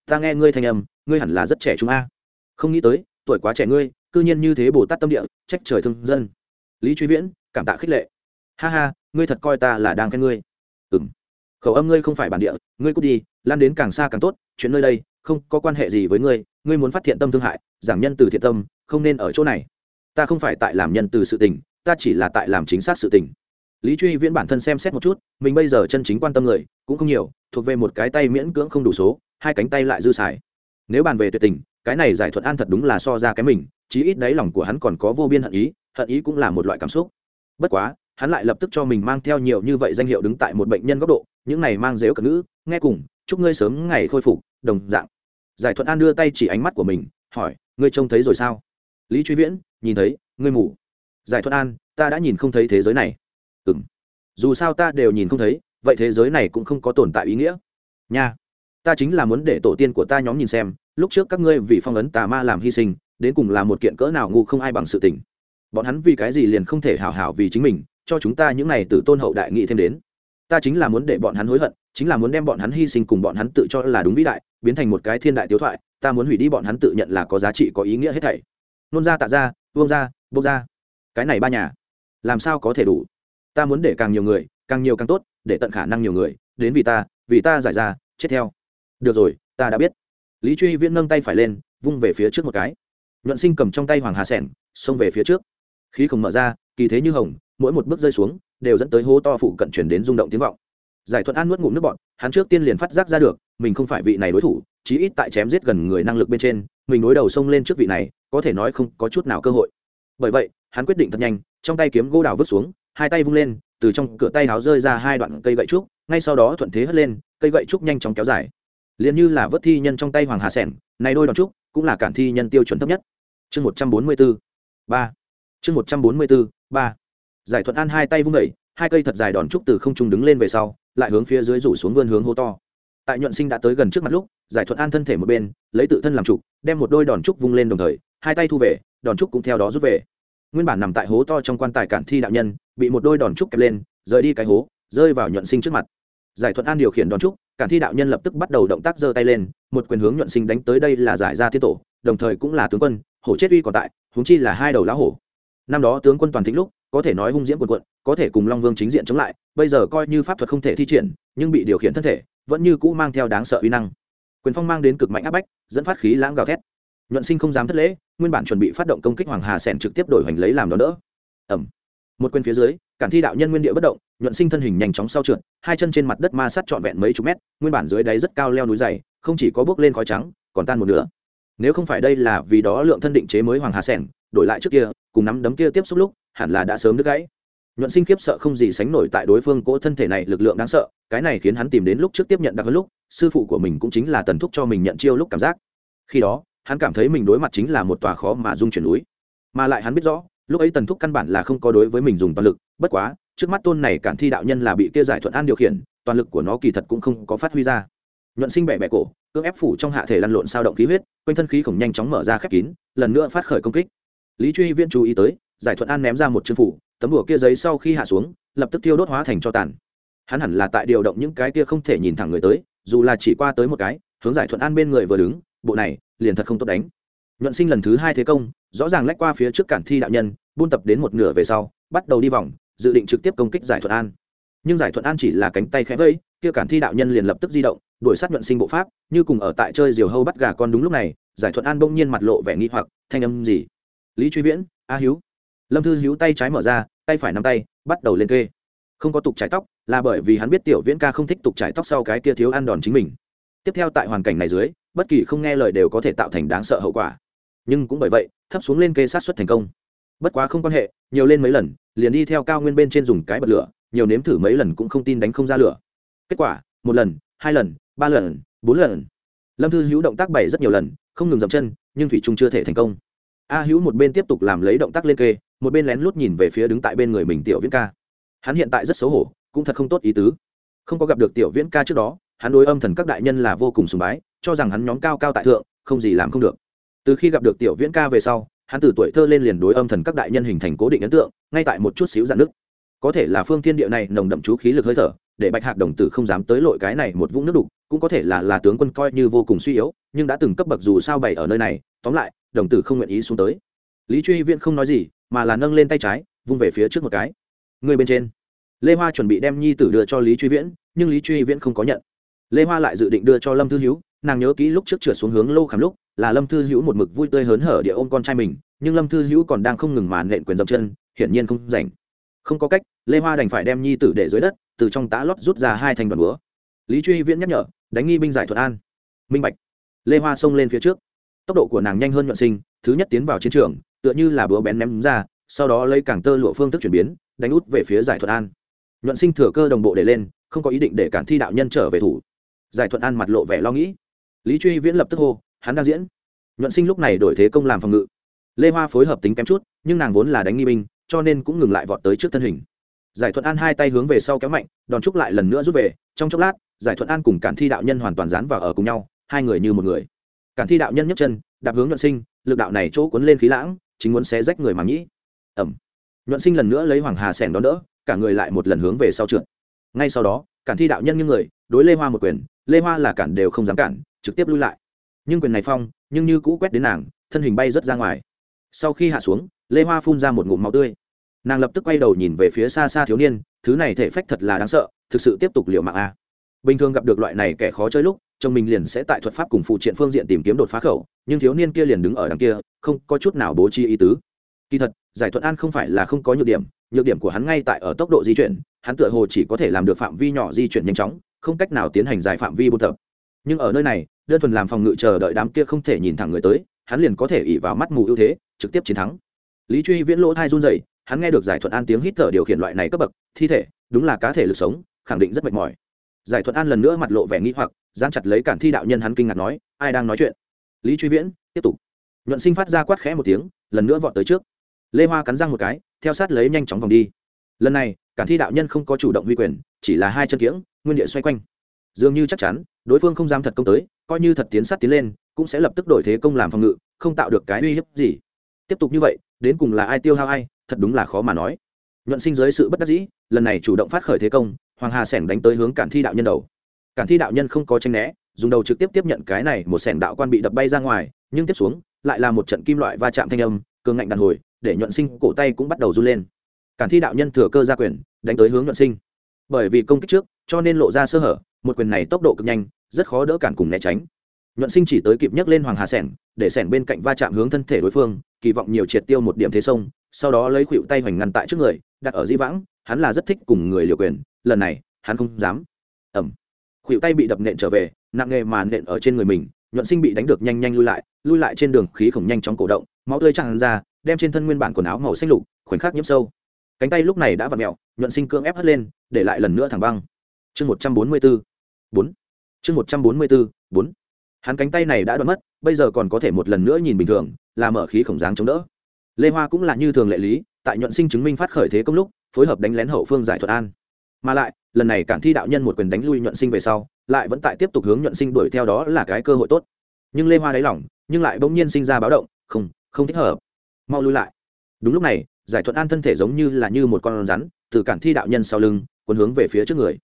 S1: Ta nghe ngươi thành âm, ngươi hẳn là rất trẻ chúng a. Không nghĩ tới, tuổi quá trẻ ngươi cư nhiên như thế bồ tát tâm địa, trách trời thương dân. Lý truy viễn, cảm tạ khích lệ. Ha ha, ngươi thật coi ta là đang khen ngươi. Ừng khẩu âm ngươi không phải bản địa, ngươi cút đi, lan đến càng xa càng tốt, chuyện nơi đây không có quan hệ gì với ngươi ngươi muốn phát thiện tâm thương hại, giảng nhân từ thiện tâm, không nên ở chỗ này. Ta không phải tại làm nhân từ sự tình, ta chỉ là tại làm chính xác sự tình. Lý truy viễn bản thân xem xét một chút, mình bây giờ chân chính quan tâm người cũng không nhiều, thuộc về một cái tay miễn cưỡng không đủ số, hai cánh tay lại dư xài. Nếu bàn về tuyệt tình, cái này giải thuận an thật đúng là so ra cái mình chí ít đáy lòng của hắn còn có vô biên hận ý hận ý cũng là một loại cảm xúc. Bất quá, hắn lại lập tức cho mình mang theo nhiều như vậy danh hiệu đứng tại một bệnh nhân góc độ, những này mang dếu cả ngữ, nghe cùng, chúc ngươi sớm ngày khôi phục, đồng dạng. Giải thuận an đưa tay chỉ ánh mắt của mình, hỏi, ngươi trông thấy rồi sao? Lý truy viễn, nhìn thấy, ngươi mù. Giải thuận an, ta đã nhìn không thấy thế giới này. Ừ m dù sao ta đều nhìn không thấy, vậy thế giới này cũng không có tồn tại ý nghĩa. Nha, ta chính là muốn để tổ tiên của ta nhóm nhìn xem, lúc trước các ngươi vì phong ấn tà ma làm hy sinh đến cùng là một kiện cỡ nào ngu không ai bằng sự tình. Bọn hắn vì cái gì liền không thể hảo hảo vì chính mình, cho chúng ta những này từ tôn hậu đại nghị thêm đến. Ta chính là muốn để bọn hắn hối hận, chính là muốn đem bọn hắn hy sinh cùng bọn hắn tự cho là đúng vĩ đại, biến thành một cái thiên đại tiếu thoại, ta muốn hủy đi bọn hắn tự nhận là có giá trị, có ý nghĩa hết thảy. Nôn ra tạ ra, vương ra, bốc ra. Cái này ba nhà, làm sao có thể đủ? Ta muốn để càng nhiều người, càng nhiều càng tốt, để tận khả năng nhiều người, đến vì ta vì ta giải ra, chết theo. Được rồi, ta đã biết. Lý truy viễn nâng tay phải lên, vung về phía trước một cái nhuận sinh cầm trong tay hoàng hà sẻn xông về phía trước. Khí không mở ra, kỳ thế như hồng, mỗi một bước rơi xuống, đều dẫn tới hố to phụ cận chuyển đến rung động tiếng vọng. Giải thuận an nuốt ngụm nước bọn hắn trước tiên liền phát giác ra được, mình không phải vị này đối thủ, chí ít tại chém giết gần người năng lực bên trên, mình đối đầu xông lên trước vị này, có thể nói không có chút nào cơ hội. Bởi vậy, hắn quyết định thật nhanh, trong tay kiếm gỗ đào vứt xuống, hai tay vung lên, từ trong cửa tay háo rơi ra hai đoạn cây gậy trúc, ngay sau đó thuận thế hất lên, cây gậy trúc nhanh chóng kéo dài. Liền như là vớt thi nhân trong tay hoàng hà sẻn này đôi đòn trúc cũng là cản thi nhân tiêu chuẩn thấp nhất. Chương một trăm bốn mươi bốn ba. Chương một trăm bốn mươi bốn ba. Giải thuận an hai tay vung vẩy hai cây thật dài đòn trúc từ không trung đứng lên về sau, lại hướng phía dưới rủ xuống vươn hướng hô to. Tại nhuận sinh đã tới gần trước mặt lúc, giải thuận an thân thể một bên, lấy tự thân làm trục đem một đôi đòn trúc vung lên đồng thời, hai tay thu về, đòn trúc cũng theo đó rút về. Nguyên bản nằm tại hố to trong quan tài cản thi đạo nhân, bị một đôi đòn trúc kẹp lên, rời đi cái hố, rơi vào nhuận sinh trước mặt. Giải thuận an điều khiển đòn trúc cản thi đạo nhân lập tức bắt đầu động tác giơ tay lên, một quyền hướng nhuận sinh đánh tới đây là giải ra thiên tổ, đồng thời cũng là tướng quân, hổ chết uy còn tại, huống chi là hai đầu lá hổ. Năm đó tướng quân toàn thịnh lúc, có thể nói hung diễm quần quận có thể cùng long vương chính diện chống lại, bây giờ coi như pháp thuật không thể thi triển, nhưng bị điều khiển thân thể, vẫn như cũ mang theo đáng sợ uy năng. Quyền phong mang đến cực mạnh áp bách, dẫn phát khí lãng gào thét. Nhuận sinh không dám thất lễ, nguyên bản chuẩn bị phát động công kích hoàng hà sẻn trực tiếp đổi hoành lấy làm đó đỡ. Ẩm một quyền phía dưới cản thi đạo nhân nguyên địa bất động, nhuận sinh thân hình nhanh chóng sau trượt, hai chân trên mặt đất ma sát trọn vẹn mấy chục mét, nguyên bản dưới đáy rất cao leo núi dày, không chỉ có bước lên khói trắng, còn tan một nửa. Nếu không phải đây là vì đó lượng thân định chế mới hoàng hà sẻng, đổi lại trước kia, cùng nắm đấm kia tiếp xúc lúc, hẳn là đã sớm đứt gãy. Nhuận sinh khiếp sợ không gì sánh nổi tại đối phương cỗ thân thể này lực lượng đáng sợ, cái này khiến hắn tìm đến lúc trước tiếp nhận đặc hơn lúc, sư phụ của mình cũng chính là tần thúc cho mình nhận chiêu lúc cảm giác. Khi đó, hắn cảm thấy mình đối mặt chính là một tòa khó mà dung chuyển núi. Mà lại hắn biết rõ lúc ấy tần thúc căn bản là không có đối với mình dùng toàn lực, bất quá, trước mắt tôn này cản thi đạo nhân là bị kia giải thuận an điều khiển, toàn lực của nó kỳ thật cũng không có phát huy ra. Nhuận sinh bẻ bẻ cổ, cưỡng ép phủ trong hạ thể lăn lộn sao động khí huyết, quanh thân khí khổng nhanh chóng mở ra khép kín, lần nữa phát khởi công kích. Lý truy viên chú ý tới, giải thuận an ném ra một chân phủ, tấm đùa kia giấy sau khi hạ xuống, lập tức tiêu đốt hóa thành cho tàn. Hắn hẳn là tại điều động những cái kia không thể nhìn thẳng người tới, dù là chỉ qua tới một cái, hướng giải thuận an bên người vừa đứng, bộ này, liền thật không tốt đánh. Nhuận sinh lần thứ hai thế công, rõ ràng lách qua phía trước cản thi đạo nhân buôn tập đến một nửa về sau, bắt đầu đi vòng, dự định trực tiếp công kích giải thuận an. Nhưng giải thuận an chỉ là cánh tay khẽ vẫy kia cản thi đạo nhân liền lập tức di động, đuổi sát nhuận sinh bộ pháp, như cùng ở tại chơi diều hâu bắt gà con đúng lúc này, giải thuận an bỗng nhiên mặt lộ vẻ nghi hoặc, thanh âm gì? Lý truy viễn, a hiếu. Lâm thư hiếu tay trái mở ra, tay phải nắm tay, bắt đầu lên kê. Không có tục trái tóc, là bởi vì hắn biết tiểu viễn ca không thích tục trái tóc sau cái kia thiếu ăn đòn chính mình. Tiếp theo tại hoàn cảnh này dưới, bất kỳ không nghe lời đều có thể tạo thành đáng sợ hậu quả. Nhưng cũng bởi vậy, thấp xuống lên kê sát xuất thành công bất quá không quan hệ, nhiều lên mấy lần, liền đi theo cao nguyên bên trên dùng cái bật lửa, nhiều nếm thử mấy lần cũng không tin đánh không ra lửa. Kết quả, một lần, hai lần, ba lần, bốn lần. Lâm thư hữu động tác bảy rất nhiều lần, không ngừng dậm chân, nhưng thủy trung chưa thể thành công. A hữu một bên tiếp tục làm lấy động tác lên kê, một bên lén lút nhìn về phía đứng tại bên người mình tiểu viễn ca. Hắn hiện tại rất xấu hổ, cũng thật không tốt ý tứ. Không có gặp được tiểu viễn ca trước đó, hắn đối âm thần các đại nhân là vô cùng sùng bái, cho rằng hắn nhóm cao cao tại thượng, không gì làm không được. Từ khi gặp được tiểu viễn ca về sau hắn từ tuổi thơ lên liền đối âm thần các đại nhân hình thành cố định ấn tượng, ngay tại một chút xíu dạn nước. Có thể là phương thiên địa này nồng đậm chú khí lực hơi thở, để bạch hạc đồng tử không dám tới lội cái này một vũng nước đục, cũng có thể là là tướng quân coi như vô cùng suy yếu, nhưng đã từng cấp bậc dù sao bày ở nơi này, tóm lại, đồng tử không nguyện ý xuống tới. Lý truy viễn không nói gì, mà là nâng lên tay trái, vung về phía trước một cái. Người bên trên. Lê hoa chuẩn bị đem nhi tử đưa cho lý truy viễn, nhưng lý truy viễn không có nhận. Lê hoa lại dự định đưa cho lâm thư hữu nàng nhớ kỹ lúc trước trượt xuống hướng lô khảm lúc là lâm thư hữu một mực vui tươi hớn hở địa ôm con trai mình, nhưng lâm thư hữu còn đang không ngừng màn nện quyền dập chân, hiển nhiên không rảnh. Không có cách, lê hoa đành phải đem nhi tử để dưới đất, từ trong tá lót rút ra hai thành đoàn búa. Lý truy viễn nhắc nhở, đánh nghi binh giải thuật an. Minh bạch. Lê hoa xông lên phía trước. Tốc độ của nàng nhanh hơn nhuận sinh, thứ nhất tiến vào chiến trường, tựa như là búa bén ném ra, sau đó lấy cảng tơ lụa phương thức chuyển biến, đánh út về phía giải thuật an. Nhuận sinh thừa cơ đồng bộ để lên, không có ý định để cản thi đạo nhân trở về thủ. Giải thuận an mặt lộ vẻ lo nghĩ. Lý truy viễn lập tức hô hắn đang diễn. Nhuận sinh lúc này đổi thế công làm phòng ngự. Lê hoa phối hợp tính kém chút, nhưng nàng vốn là đánh nghi binh, cho nên cũng ngừng lại vọt tới trước thân hình. Giải thuận an hai tay hướng về sau kéo mạnh, đòn trúc lại lần nữa rút về. Trong chốc lát, giải thuận an cùng cản thi đạo nhân hoàn toàn dán vào ở cùng nhau, hai người như một người. Cản thi đạo nhân nhấc chân, đạp hướng nhuận sinh, lực đạo này chỗ cuốn lên khí lãng, chính muốn xé rách người mà nhĩ ẩm. Nhuận sinh lần nữa lấy hoàng hà sẻng đón đỡ, cả người lại một lần hướng về sau trượt. Ngay sau đó, cản thi đạo nhân như người, đối lê hoa một quyền, lê hoa là cản đều không dám cản, trực tiếp lui lại nhưng quyền này phong, nhưng như cũ quét đến nàng, thân hình bay rớt ra ngoài. Sau khi hạ xuống, lê hoa phun ra một ngụm máu tươi. Nàng lập tức quay đầu nhìn về phía xa xa thiếu niên, thứ này thể phách thật là đáng sợ, thực sự tiếp tục liệu mạng a. Bình thường gặp được loại này kẻ khó chơi lúc, chồng mình liền sẽ tại thuật pháp cùng phụ triện phương diện tìm kiếm đột phá khẩu, nhưng thiếu niên kia liền đứng ở đằng kia, không có chút nào bố trí ý tứ. Kỳ thật, giải thuận an không phải là không có nhược điểm nhược điểm của hắn ngay tại ở tốc độ di chuyển, hắn tựa hồ chỉ có thể làm được phạm vi nhỏ di chuyển nhanh chóng, không cách nào tiến hành giải phạm vi buôn tập nhưng ở nơi này, đơn thuần làm phòng ngự chờ đợi đám kia không thể nhìn thẳng người tới, hắn liền có thể ỉ vào mắt mù ưu thế, trực tiếp chiến thắng. Lý truy viễn lỗ thai run dày hắn nghe được giải thuận an tiếng hít thở điều khiển loại này cấp bậc, thi thể, đúng là cá thể lực sống, khẳng định rất mệt mỏi. Giải thuận an lần nữa mặt lộ vẻ nghĩ hoặc giang chặt lấy cản thi đạo nhân hắn kinh ngạc nói, ai đang nói chuyện? Lý truy viễn, tiếp tục. Nhuận sinh phát ra quát khẽ một tiếng, lần nữa vọt tới trước. Lê hoa cắn răng một cái, theo sát lấy nhanh chóng vòng đi. Lần này, cản thi đạo nhân không có chủ động huy quyền, chỉ là hai chân kiễng nguyên địa xoay quanh. Dường như chắc chắn đối phương không dám thật công tới, coi như thật tiến sát tiến lên, cũng sẽ lập tức đổi thế công làm phòng ngự, không tạo được cái uy hiếp gì. Tiếp tục như vậy, đến cùng là ai tiêu hao ai, thật đúng là khó mà nói. Nhuận sinh dưới sự bất đắc dĩ, lần này chủ động phát khởi thế công, hoàng hà sẻng đánh tới hướng cản thi đạo nhân đầu. Cản thi đạo nhân không có tranh né, dùng đầu trực tiếp tiếp nhận cái này một sẻng đạo quan bị đập bay ra ngoài, nhưng tiếp xuống, lại là một trận kim loại va chạm thanh âm, cường ngạnh đàn hồi, để nhuận sinh cổ tay cũng bắt đầu run lên. Cản thi đạo nhân thừa cơ ra quyền, đánh tới hướng nhuận sinh. Bởi vì công kích trước, cho nên lộ ra sơ hở, một quyền này tốc độ cực nhanh rất khó đỡ cản cùng né tránh. Nhuận sinh chỉ tới kịp nhấc lên hoàng hà sẻng, để sẻng bên cạnh va chạm hướng thân thể đối phương, kỳ vọng nhiều triệt tiêu một điểm thế sông, sau đó lấy khuỵu tay hoành ngăn tại trước người, đặt ở di vãng, hắn là rất thích cùng người liều quyền, lần này, hắn không dám. Ẩm khuỵu tay bị đập nện trở về, nặng nghề mà nện ở trên người mình, nhuận sinh bị đánh được nhanh nhanh lui lại lui lại trên đường khí khổng nhanh trong cổ động, máu tươi tràn ra, đem trên thân nguyên bản quần áo màu xanh lục, khoảnh khắc nhiễm sâu. Cánh tay lúc này đã vặn mẹo nhuận sinh cưỡng ép hất lên, để lại lần nữa thẳng băng. Chương một trăm bốn mươi bốn bốn chương một trăm bốn mươi bốn bốn. Hắn cánh tay này đã đoạn mất, bây giờ còn có thể một lần nữa nhìn bình thường, là mở khí khổng dáng chống đỡ. Lê hoa cũng là như thường lệ lý, tại nhuận sinh chứng minh phát khởi thế công lúc, phối hợp đánh lén hậu phương giải thuật an. Mà lại, lần này cản thi đạo nhân một quyền đánh lui nhuận sinh về sau, lại vẫn tại tiếp tục hướng nhuận sinh đuổi theo đó là cái cơ hội tốt. Nhưng lê hoa đáy lỏng nhưng lại bỗng nhiên sinh ra báo động, không không thích hợp. Mau lui lại. Đúng lúc này, giải thuận an thân thể giống như là như một con rắn, từ cản thi đạo nhân sau lưng quấn hướng về phía trước người.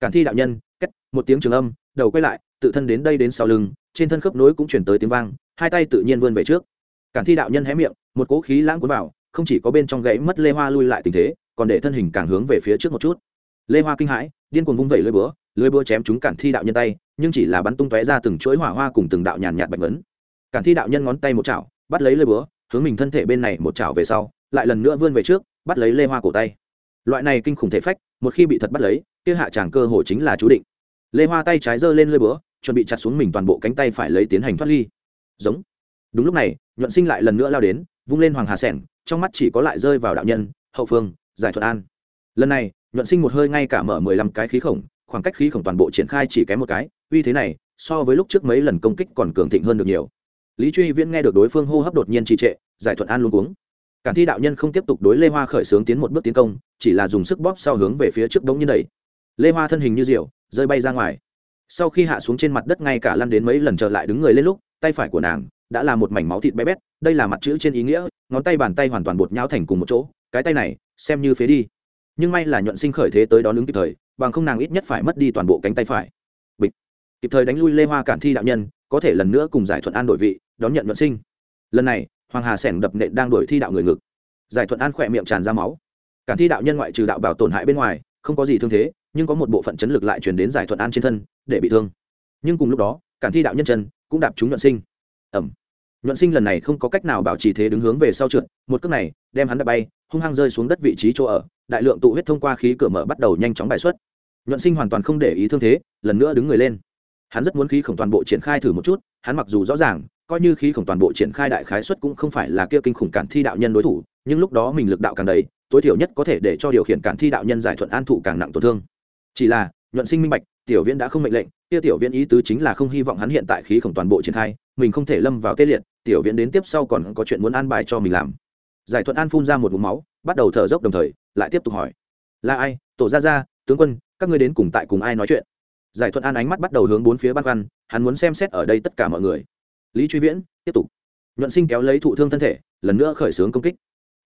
S1: Cản thi đạo nhân cách một tiếng trường âm đầu quay lại, tự thân đến đây đến sau lưng, trên thân khớp nối cũng chuyển tới tiếng vang, hai tay tự nhiên vươn về trước. Cản thi đạo nhân hé miệng, một cỗ khí lãng cuốn vào, không chỉ có bên trong gãy mất lê hoa lui lại tình thế, còn để thân hình càng hướng về phía trước một chút. Lê hoa kinh hãi, điên cuồng vung vẩy lưới búa lưới búa chém chúng cản thi đạo nhân tay, nhưng chỉ là bắn tung tóe ra từng chuỗi hỏa hoa cùng từng đạo nhàn nhạt bạch vấn cản thi đạo nhân ngón tay một chảo, bắt lấy lưới búa, hướng mình thân thể bên này một chảo về sau, lại lần nữa vươn về trước, bắt lấy lê hoa cổ tay. Loại này kinh khủng thể phách, một khi bị thật bắt lấy, kia hạ tràng cơ hội chính là chú định lê hoa tay trái giơ lên lơi búa, chuẩn bị chặt xuống mình toàn bộ cánh tay phải lấy tiến hành thoát ly. Giống. Đúng lúc này, nhuận sinh lại lần nữa lao đến, vung lên hoàng hà sẻng, trong mắt chỉ có lại rơi vào đạo nhân, hậu phương, giải thuật an. Lần này, nhuận sinh một hơi ngay cả mở mười lăm cái khí khổng, khoảng cách khí khổng toàn bộ triển khai chỉ kém một cái, uy thế này, so với lúc trước mấy lần công kích còn cường thịnh hơn được nhiều. Lý truy viễn nghe được đối phương hô hấp đột nhiên trì trệ, giải thuận an luôn uống cản thi đạo nhân không tiếp tục đối lê hoa khởi xướng tiến một bước tiến công, chỉ là dùng sức bóp sau hướng về phía trước đống như đẩy. Lê hoa thân hình như diều rơi bay ra ngoài. Sau khi hạ xuống trên mặt đất ngay cả lăn đến mấy lần trở lại đứng người lên lúc, tay phải của nàng đã là một mảnh máu thịt bé bét, đây là mặt chữ trên ý nghĩa, ngón tay bàn tay hoàn toàn bột nhau thành cùng một chỗ, cái tay này xem như phế đi. Nhưng may là nhuận sinh khởi thế tới đó đứng kịp thời, bằng không nàng ít nhất phải mất đi toàn bộ cánh tay phải. Bịch. Kịp thời đánh lui lê hoa cản thi đạo nhân, có thể lần nữa cùng giải thuận an đổi vị, đón nhận nhuận sinh. Lần này, hoàng hà sẻng đập nện đang đổi thi đạo người ngực. Giải thuận an khỏe miệng tràn ra máu. Cản thi đạo nhân ngoại trừ đạo bảo tổn hại bên ngoài không có gì thương thế, nhưng có một bộ phận chấn lực lại truyền đến giải thuận an trên thân, để bị thương. Nhưng cùng lúc đó, cản thi đạo nhân chân cũng đạp trúng nhuận sinh. Ẩm. Nhuận sinh lần này không có cách nào bảo trì thế đứng hướng về sau trượt, một cước này, đem hắn đã bay, hung hăng rơi xuống đất vị trí chỗ ở, đại lượng tụ huyết thông qua khí cửa mở bắt đầu nhanh chóng bài xuất. Nhuận sinh hoàn toàn không để ý thương thế, lần nữa đứng người lên. Hắn rất muốn khí khổng toàn bộ triển khai thử một chút, hắn mặc dù rõ ràng coi như khí khổng toàn bộ triển khai đại khái suất cũng không phải là kia kinh khủng cản thi đạo nhân đối thủ, nhưng lúc đó mình lực đạo càng đầy, tối thiểu nhất có thể để cho điều khiển cản thi đạo nhân giải thuận an thụ càng nặng tổn thương. Chỉ là, nhuận sinh minh bạch, tiểu viễn đã không mệnh lệnh, kia tiểu viễn ý tứ chính là không hy vọng hắn hiện tại khí khổng toàn bộ triển khai, mình không thể lâm vào tê liệt, tiểu viễn đến tiếp sau còn có chuyện muốn an bài cho mình làm. Giải thuận an phun ra một mũ máu, bắt đầu thở dốc đồng thời, lại tiếp tục hỏi. Là ai? Tổ gia gia, tướng quân, các ngươi đến cùng tại cùng ai nói chuyện? Giải thuận an ánh mắt bắt đầu hướng bốn phía băn khoăn, hắn muốn xem xét ở đây tất cả mọi người lý truy viễn, tiếp tục. Nhuận sinh kéo lấy thụ thương thân thể, lần nữa khởi xướng công kích.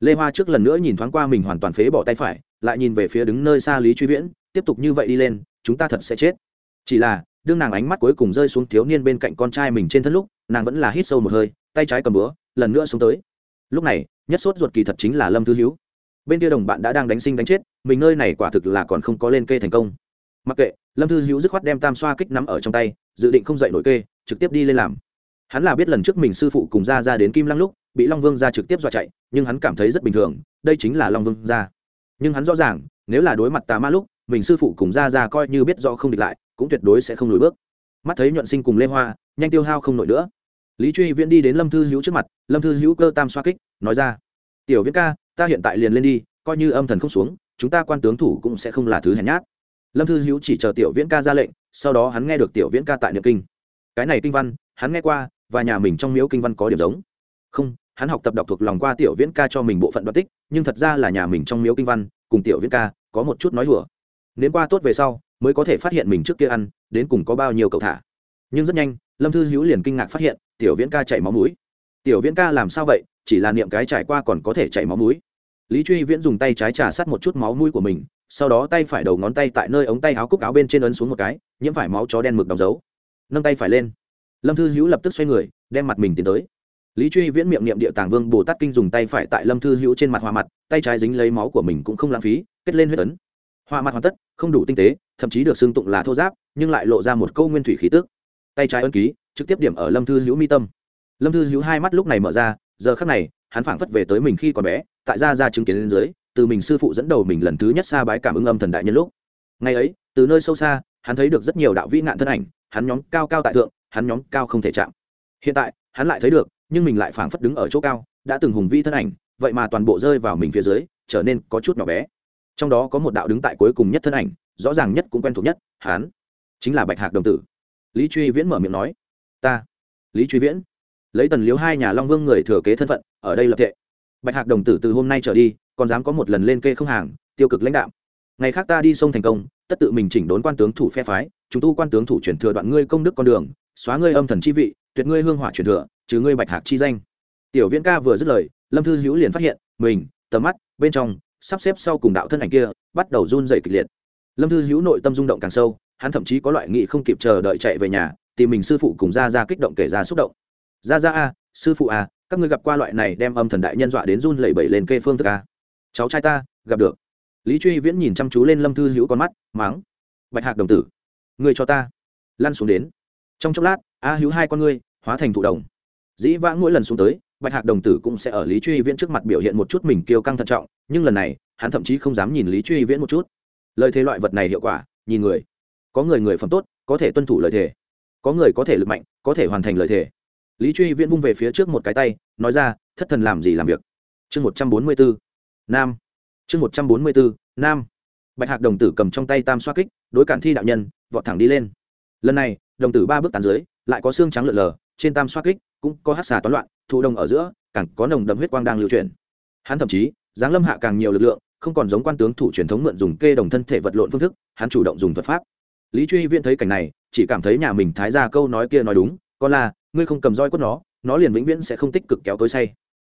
S1: Lê hoa trước lần nữa nhìn thoáng qua mình hoàn toàn phế bỏ tay phải, lại nhìn về phía đứng nơi xa lý truy viễn, tiếp tục như vậy đi lên, chúng ta thật sẽ chết. Chỉ là, đương nàng ánh mắt cuối cùng rơi xuống thiếu niên bên cạnh con trai mình trên thân lúc, nàng vẫn là hít sâu một hơi, tay trái cầm búa, lần nữa xuống tới. Lúc này, nhất sốt ruột kỳ thật chính là lâm thư hữu bên kia đồng bạn đã đang đánh sinh đánh chết, mình nơi này quả thực là còn không có lên kê thành công. Mặc kệ, lâm thư hữu dứt khoát đem tam xoa kích nắm ở trong tay, dự định không dậy nổi kê, trực tiếp đi lên làm hắn là biết lần trước mình sư phụ cùng ra ra đến kim lăng lúc, bị long vương ra trực tiếp dọa chạy, nhưng hắn cảm thấy rất bình thường, đây chính là long vương ra nhưng hắn rõ ràng, nếu là đối mặt tà ma lúc, mình sư phụ cùng ra ra coi như biết rõ không địch lại, cũng tuyệt đối sẽ không lùi bước. Mắt thấy nhuận sinh cùng lê hoa, nhanh tiêu hao không nổi nữa. Lý truy viễn đi đến lâm thư hữu trước mặt, lâm thư hữu cơ tam xoa kích, nói ra, tiểu viễn ca, ta hiện tại liền lên đi, coi như âm thần không xuống, chúng ta quan tướng thủ cũng sẽ không là thứ hèn nhát. Lâm thư hữu chỉ chờ tiểu viễn ca ra lệnh, sau đó hắn nghe được tiểu viễn ca tại niệm kinh. Cái này kinh văn, hắn nghe qua và nhà mình trong miếu kinh văn có điểm giống. Không, hắn học tập đọc thuộc lòng qua tiểu viễn ca cho mình bộ phận đoạn tích, nhưng thật ra là nhà mình trong miếu kinh văn, cùng tiểu viễn ca có một chút nói hùa nếu qua tốt về sau, mới có thể phát hiện mình trước kia ăn, đến cùng có bao nhiêu cậu thả. Nhưng rất nhanh, lâm thư hữu liền kinh ngạc phát hiện, tiểu viễn ca chảy máu mũi. Tiểu viễn ca làm sao vậy? Chỉ là niệm cái trải qua còn có thể chảy máu mũi. Lý truy viễn dùng tay trái trà sát một chút máu mũi của mình, sau đó tay phải đầu ngón tay tại nơi ống tay áo cúc áo bên trên ấn xuống một cái, nhiễm phải máu chó đen mực đóng dấu. Nâng tay phải lên lâm thư hữu lập tức xoay người, đem mặt mình tiến tới. Lý truy viễn miệng niệm địa tàng vương bồ tát kinh dùng tay phải tại lâm thư hữu trên mặt hòa mặt, tay trái dính lấy máu của mình cũng không lãng phí, kết lên huyết ấn. Hoa mặt hoàn tất, không đủ tinh tế, thậm chí được xưng tụng là thô giáp, nhưng lại lộ ra một câu nguyên thủy khí tức. Tay trái ấn ký, trực tiếp điểm ở lâm thư hữu mi tâm. Lâm thư hữu hai mắt lúc này mở ra, giờ khắc này, hắn phảng phất về tới mình khi còn bé, tại gia ra chứng kiến lên dưới, từ mình sư phụ dẫn đầu mình lần thứ nhất xa bái cảm ứng âm thần đại nhân lúc. Ngày ấy, từ nơi sâu xa, hắn thấy được rất nhiều đạo vĩ nạn thân ảnh, hắn nhóm cao cao tại thượng hắn nhóm cao không thể chạm. Hiện tại, hắn lại thấy được, nhưng mình lại phảng phất đứng ở chỗ cao, đã từng hùng vi thân ảnh, vậy mà toàn bộ rơi vào mình phía dưới, trở nên có chút nhỏ bé. Trong đó có một đạo đứng tại cuối cùng nhất thân ảnh, rõ ràng nhất cũng quen thuộc nhất, hắn chính là bạch hạc đồng tử. Lý truy viễn mở miệng nói, ta, lý truy viễn. Lấy tần liếu hai nhà long vương người thừa kế thân phận, ở đây lập tệ bạch hạc đồng tử từ hôm nay trở đi, còn dám có một lần lên kê không hàng, tiêu cực lãnh đạo ngày khác ta đi sông thành công, tất tự mình chỉnh đốn quan tướng thủ phe phái, chúng tu quan tướng thủ chuyển thừa đoạn ngươi công đức con đường xóa ngươi âm thần chi vị, tuyệt ngươi hương hỏa chuyển thừa, trừ ngươi bạch hạc chi danh. Tiểu viễn ca vừa dứt lời, lâm thư hữu liền phát hiện, mình, tầm mắt, bên trong, sắp xếp sau cùng đạo thân ảnh kia, bắt đầu run dày kịch liệt. Lâm thư hữu nội tâm rung động càng sâu, hắn thậm chí có loại nghị không kịp chờ đợi chạy về nhà, tìm mình sư phụ cùng ra ra kích động kể ra xúc động. Ra ra a, sư phụ a, các ngươi gặp qua loại này đem âm thần đại nhân dọa đến run lẩy bẩy lên kê phương thức a? Cháu trai ta, gặp được. Lý truy viễn nhìn chăm chú lên lâm thư hữu con mắt máng bạch hạc đồng tử người cho ta. Lăn xuống đến trong chốc lát, a hữu hai con ngươi hóa thành thụ đồng. Dĩ vãng mỗi lần xuống tới, bạch hạc đồng tử cũng sẽ ở lý truy viễn trước mặt biểu hiện một chút mình kiêu căng thận trọng, nhưng lần này, hắn thậm chí không dám nhìn lý truy viễn một chút. Lời thế loại vật này hiệu quả, nhìn người. Có người người phẩm tốt, có thể tuân thủ lời thề. Có người có thể lực mạnh, có thể hoàn thành lời thề. Lý truy viễn vung về phía trước một cái tay, nói ra, thất thần làm gì làm việc? Chương một trăm bốn mươi bốn nam. Chương một trăm bốn mươi bốn nam. Bạch hạc đồng tử cầm trong tay tam xoa kích, đối cản thi đạo nhân, vọt thẳng đi lên. Lần này đồng tử ba bước tàn dưới, lại có xương trắng lợn lờ, trên tam xoa kích cũng có hát xà toán loạn, thụ đồng ở giữa, càng có nồng đậm huyết quang đang lưu chuyển. Hắn thậm chí, giáng lâm hạ càng nhiều lực lượng, không còn giống quan tướng thủ truyền thống mượn dùng kê đồng thân thể vật lộn phương thức, hắn chủ động dùng thuật pháp. Lý truy viễn thấy cảnh này, chỉ cảm thấy nhà mình thái ra câu nói kia nói đúng con là, ngươi không cầm roi quất nó nó liền vĩnh viễn sẽ không tích cực kéo tối say.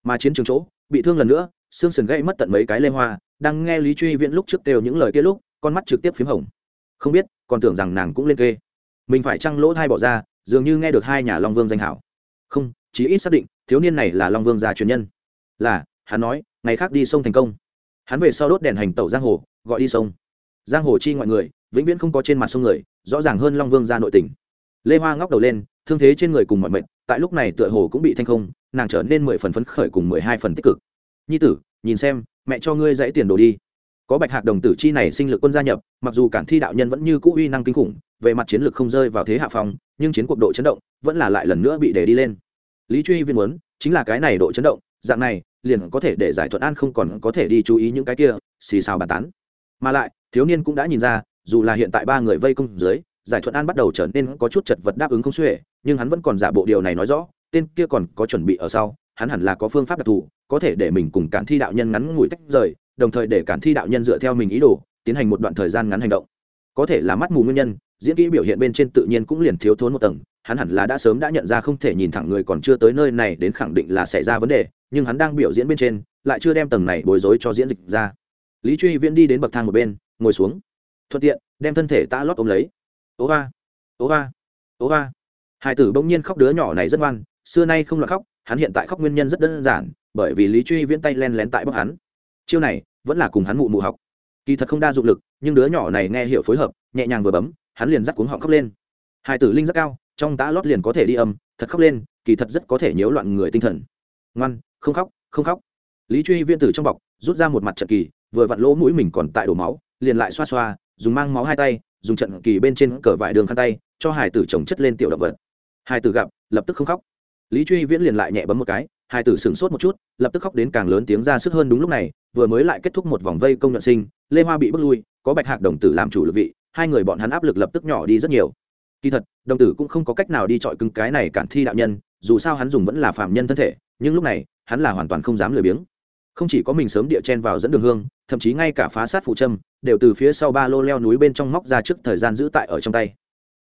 S1: Mà chiến trường chỗ, bị thương lần nữa, xương sườn gãy mất tận mấy cái lê hoa, đang nghe lý truy viễn lúc trước đều những lời kia lúc, con mắt trực tiếp p h í m hồng. Không biết, còn tưởng rằng nàng cũng lên kê mình phải trăng lỗ thai bỏ ra, dường như nghe được hai nhà long vương danh hảo. Không, chí ít xác định, thiếu niên này là long vương gia truyền nhân. Là, hắn nói, ngày khác đi sông thành công. Hắn về sau đốt đèn hành tẩu giang hồ, gọi đi sông. Giang hồ chi ngoại người, vĩnh viễn không có trên mặt sông người, rõ ràng hơn long vương gia nội tỉnh. lê hoa ngóc đầu lên, thương thế trên người cùng mọi mệnh, tại lúc này tựa hồ cũng bị thanh không, nàng trở nên mười phần phấn khởi cùng mười hai phần tích cực. Nhi tử, nhìn xem, mẹ cho ngươi dãy tiền đồ đi có bạch hạc đồng tử chi này sinh lực quân gia nhập, mặc dù cản thi đạo nhân vẫn như cũ uy năng kinh khủng, về mặt chiến lược không rơi vào thế hạ phòng nhưng chiến cuộc độ chấn động vẫn là lại lần nữa bị để đi lên. Lý truy viên muốn, chính là cái này độ chấn động, dạng này, liền có thể để giải thuận an không còn có thể đi chú ý những cái kia, xì xào bàn tán. Mà lại, thiếu niên cũng đã nhìn ra, dù là hiện tại ba người vây công dưới, giải thuận an bắt đầu trở nên có chút chật vật đáp ứng không xuể, nhưng hắn vẫn còn giả bộ điều này nói rõ, tên kia còn có chuẩn bị ở sau, hắn hẳn là có phương pháp đặc thù, có thể để mình cùng cản thi đạo nhân ngắn ngủi tách rời đồng thời để cản thi đạo nhân dựa theo mình ý đồ, tiến hành một đoạn thời gian ngắn hành động. Có thể là mắt mù nguyên nhân, diễn kỹ biểu hiện bên trên tự nhiên cũng liền thiếu thốn một tầng, hắn hẳn là đã sớm đã nhận ra không thể nhìn thẳng người còn chưa tới nơi này đến khẳng định là xảy ra vấn đề, nhưng hắn đang biểu diễn bên trên, lại chưa đem tầng này bối rối cho diễn dịch ra. Lý truy viễn đi đến bậc thang một bên, ngồi xuống. Thuận tiện, đem thân thể ta lót ôm lấy. Ố va ố va ố va. Hải tử bỗng nhiên khóc đứa nhỏ này rất ngoan, xưa nay không là khóc, hắn hiện tại khóc nguyên nhân rất đơn giản, bởi vì lý truy viễn tay len lén tại bóc hắn chiêu này vẫn là cùng hắn mụ mụ học. Kỳ thật không đa dụng lực, nhưng đứa nhỏ này nghe hiểu phối hợp, nhẹ nhàng vừa bấm, hắn liền dắt cuống họng khóc lên. Hai tử linh rất cao, trong tã lót liền có thể đi âm, thật khóc lên, kỳ thật rất có thể nhiễu loạn người tinh thần. Ngoan, không khóc không khóc. Lý truy viên tử trong bọc, rút ra một mặt trận kỳ, vừa vặn lỗ mũi mình còn tại đổ máu, liền lại xoa xoa, dùng mang máu hai tay, dùng trận kỳ bên trên cờ vải đường khăn tay, cho hải tử chồng chất lên tiểu động vật. Hải tử gặp, lập tức không khóc. Lý truy viễn liền lại nhẹ bấm một cái Hai tử sửng sốt một chút, lập tức khóc đến càng lớn tiếng ra sức hơn đúng lúc này, vừa mới lại kết thúc một vòng vây công nhuận sinh, lê hoa bị bước lui, có bạch hạc đồng tử làm chủ lực vị, hai người bọn hắn áp lực lập tức nhỏ đi rất nhiều. Kỳ thật, đồng tử cũng không có cách nào đi chọi cứng cái này cản thi đạo nhân, dù sao hắn dùng vẫn là phạm nhân thân thể, nhưng lúc này, hắn là hoàn toàn không dám lười biếng. Không chỉ có mình sớm địa chen vào dẫn đường hương, thậm chí ngay cả phá sát phụ trâm, đều từ phía sau ba lô leo núi bên trong móc ra trước thời gian giữ tại ở trong tay.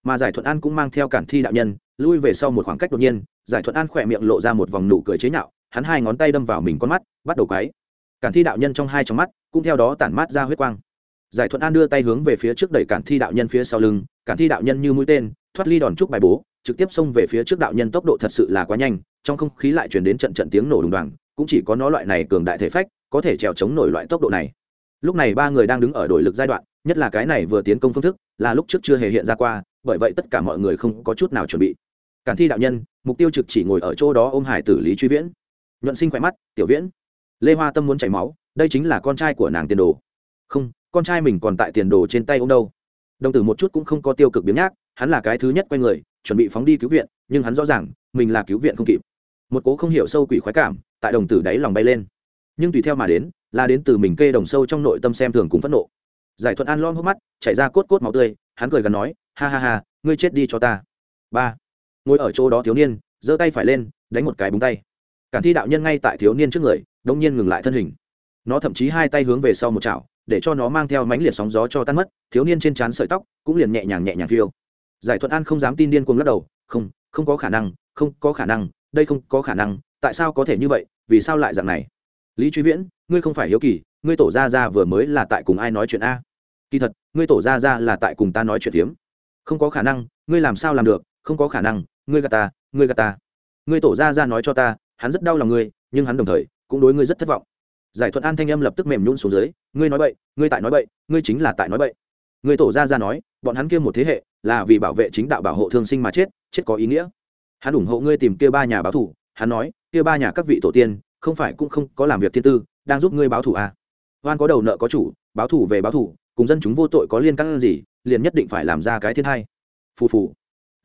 S1: Mà giải thuận an cũng mang theo cản thi đạo nhân lui về sau một khoảng cách đột nhiên, giải thuận an khỏe miệng lộ ra một vòng nụ cười chế nhạo, hắn hai ngón tay đâm vào mình con mắt, bắt đầu quáy cản thi đạo nhân trong hai trong mắt, cũng theo đó tản mát ra huyết quang. Giải thuận an đưa tay hướng về phía trước đẩy cản thi đạo nhân phía sau lưng, cản thi đạo nhân như mũi tên, thoát ly đòn trúc bài bố, trực tiếp xông về phía trước đạo nhân tốc độ thật sự là quá nhanh, trong không khí lại chuyển đến trận trận tiếng nổ đùng đoàng, cũng chỉ có nó loại này cường đại thể phách, có thể trèo chống nổi loại tốc độ này. Lúc này ba người đang đứng ở đổi lực giai đoạn, nhất là cái này vừa tiến công phương thức, là lúc trước chưa hề hiện ra qua, bởi vậy tất cả mọi người không có chút nào chuẩn bị cản thi đạo nhân, mục tiêu trực chỉ ngồi ở chỗ đó ôm hải tử lý truy viễn. Nhuận sinh khỏe mắt, tiểu viễn, lê hoa tâm muốn chảy máu, đây chính là con trai của nàng tiền đồ. Không, con trai mình còn tại tiền đồ trên tay ông đâu. Đồng tử một chút cũng không có tiêu cực biến nhác, hắn là cái thứ nhất quay người, chuẩn bị phóng đi cứu viện, nhưng hắn rõ ràng, mình là cứu viện không kịp. Một cố không hiểu sâu quỷ khoái cảm, tại đồng tử đáy lòng bay lên. Nhưng tùy theo mà đến, là đến từ mình kê đồng sâu trong nội tâm xem thường cùng phẫn nộ. Giải thuận an lom hốc mắt, chảy ra cốt cốt máu tươi, hắn cười gần nói, ha ha ha, ngươi chết đi cho ta. Ba ngồi ở chỗ đó thiếu niên, giơ tay phải lên, đánh một cái búng tay. Cản thi đạo nhân ngay tại thiếu niên trước người đông nhiên ngừng lại thân hình. Nó thậm chí hai tay hướng về sau một chảo, để cho nó mang theo mánh liệt sóng gió cho tan mất, thiếu niên trên trán sợi tóc cũng liền nhẹ nhàng nhẹ nhàng phiêu. Giải thuận an không dám tin điên cuồng lắc đầu, không không có khả năng, không có khả năng, đây không có khả năng, tại sao có thể như vậy, vì sao lại dạng này? Lý truy viễn, ngươi không phải hiếu kỳ, ngươi tổ ra ra vừa mới là tại cùng ai nói chuyện a? Kỳ thật, ngươi tổ ra ra là tại cùng ta nói chuyện tiếm không có khả năng, ngươi làm sao làm được, không có khả năng ngươi gạt ta, ngươi gạt ta. Ngươi tổ ra ra nói cho ta, hắn rất đau lòng ngươi, nhưng hắn đồng thời cũng đối ngươi rất thất vọng. Giải thuận an thanh âm lập tức mềm nhún xuống dưới, ngươi nói bậy, ngươi tại nói bậy, ngươi chính là tại nói bậy. Ngươi tổ ra ra nói, bọn hắn kia một thế hệ là vì bảo vệ chính đạo bảo hộ thương sinh mà chết chết có ý nghĩa. Hắn ủng hộ ngươi tìm kia ba nhà báo thủ, hắn nói, kia ba nhà các vị tổ tiên, không phải cũng không có làm việc thiên tư, đang giúp ngươi báo thủ à. oan có đầu nợ có chủ, báo thủ về báo thủ, cùng dân chúng vô tội có liên căn gì, liền nhất định phải làm ra cái thiên hai. Phù phù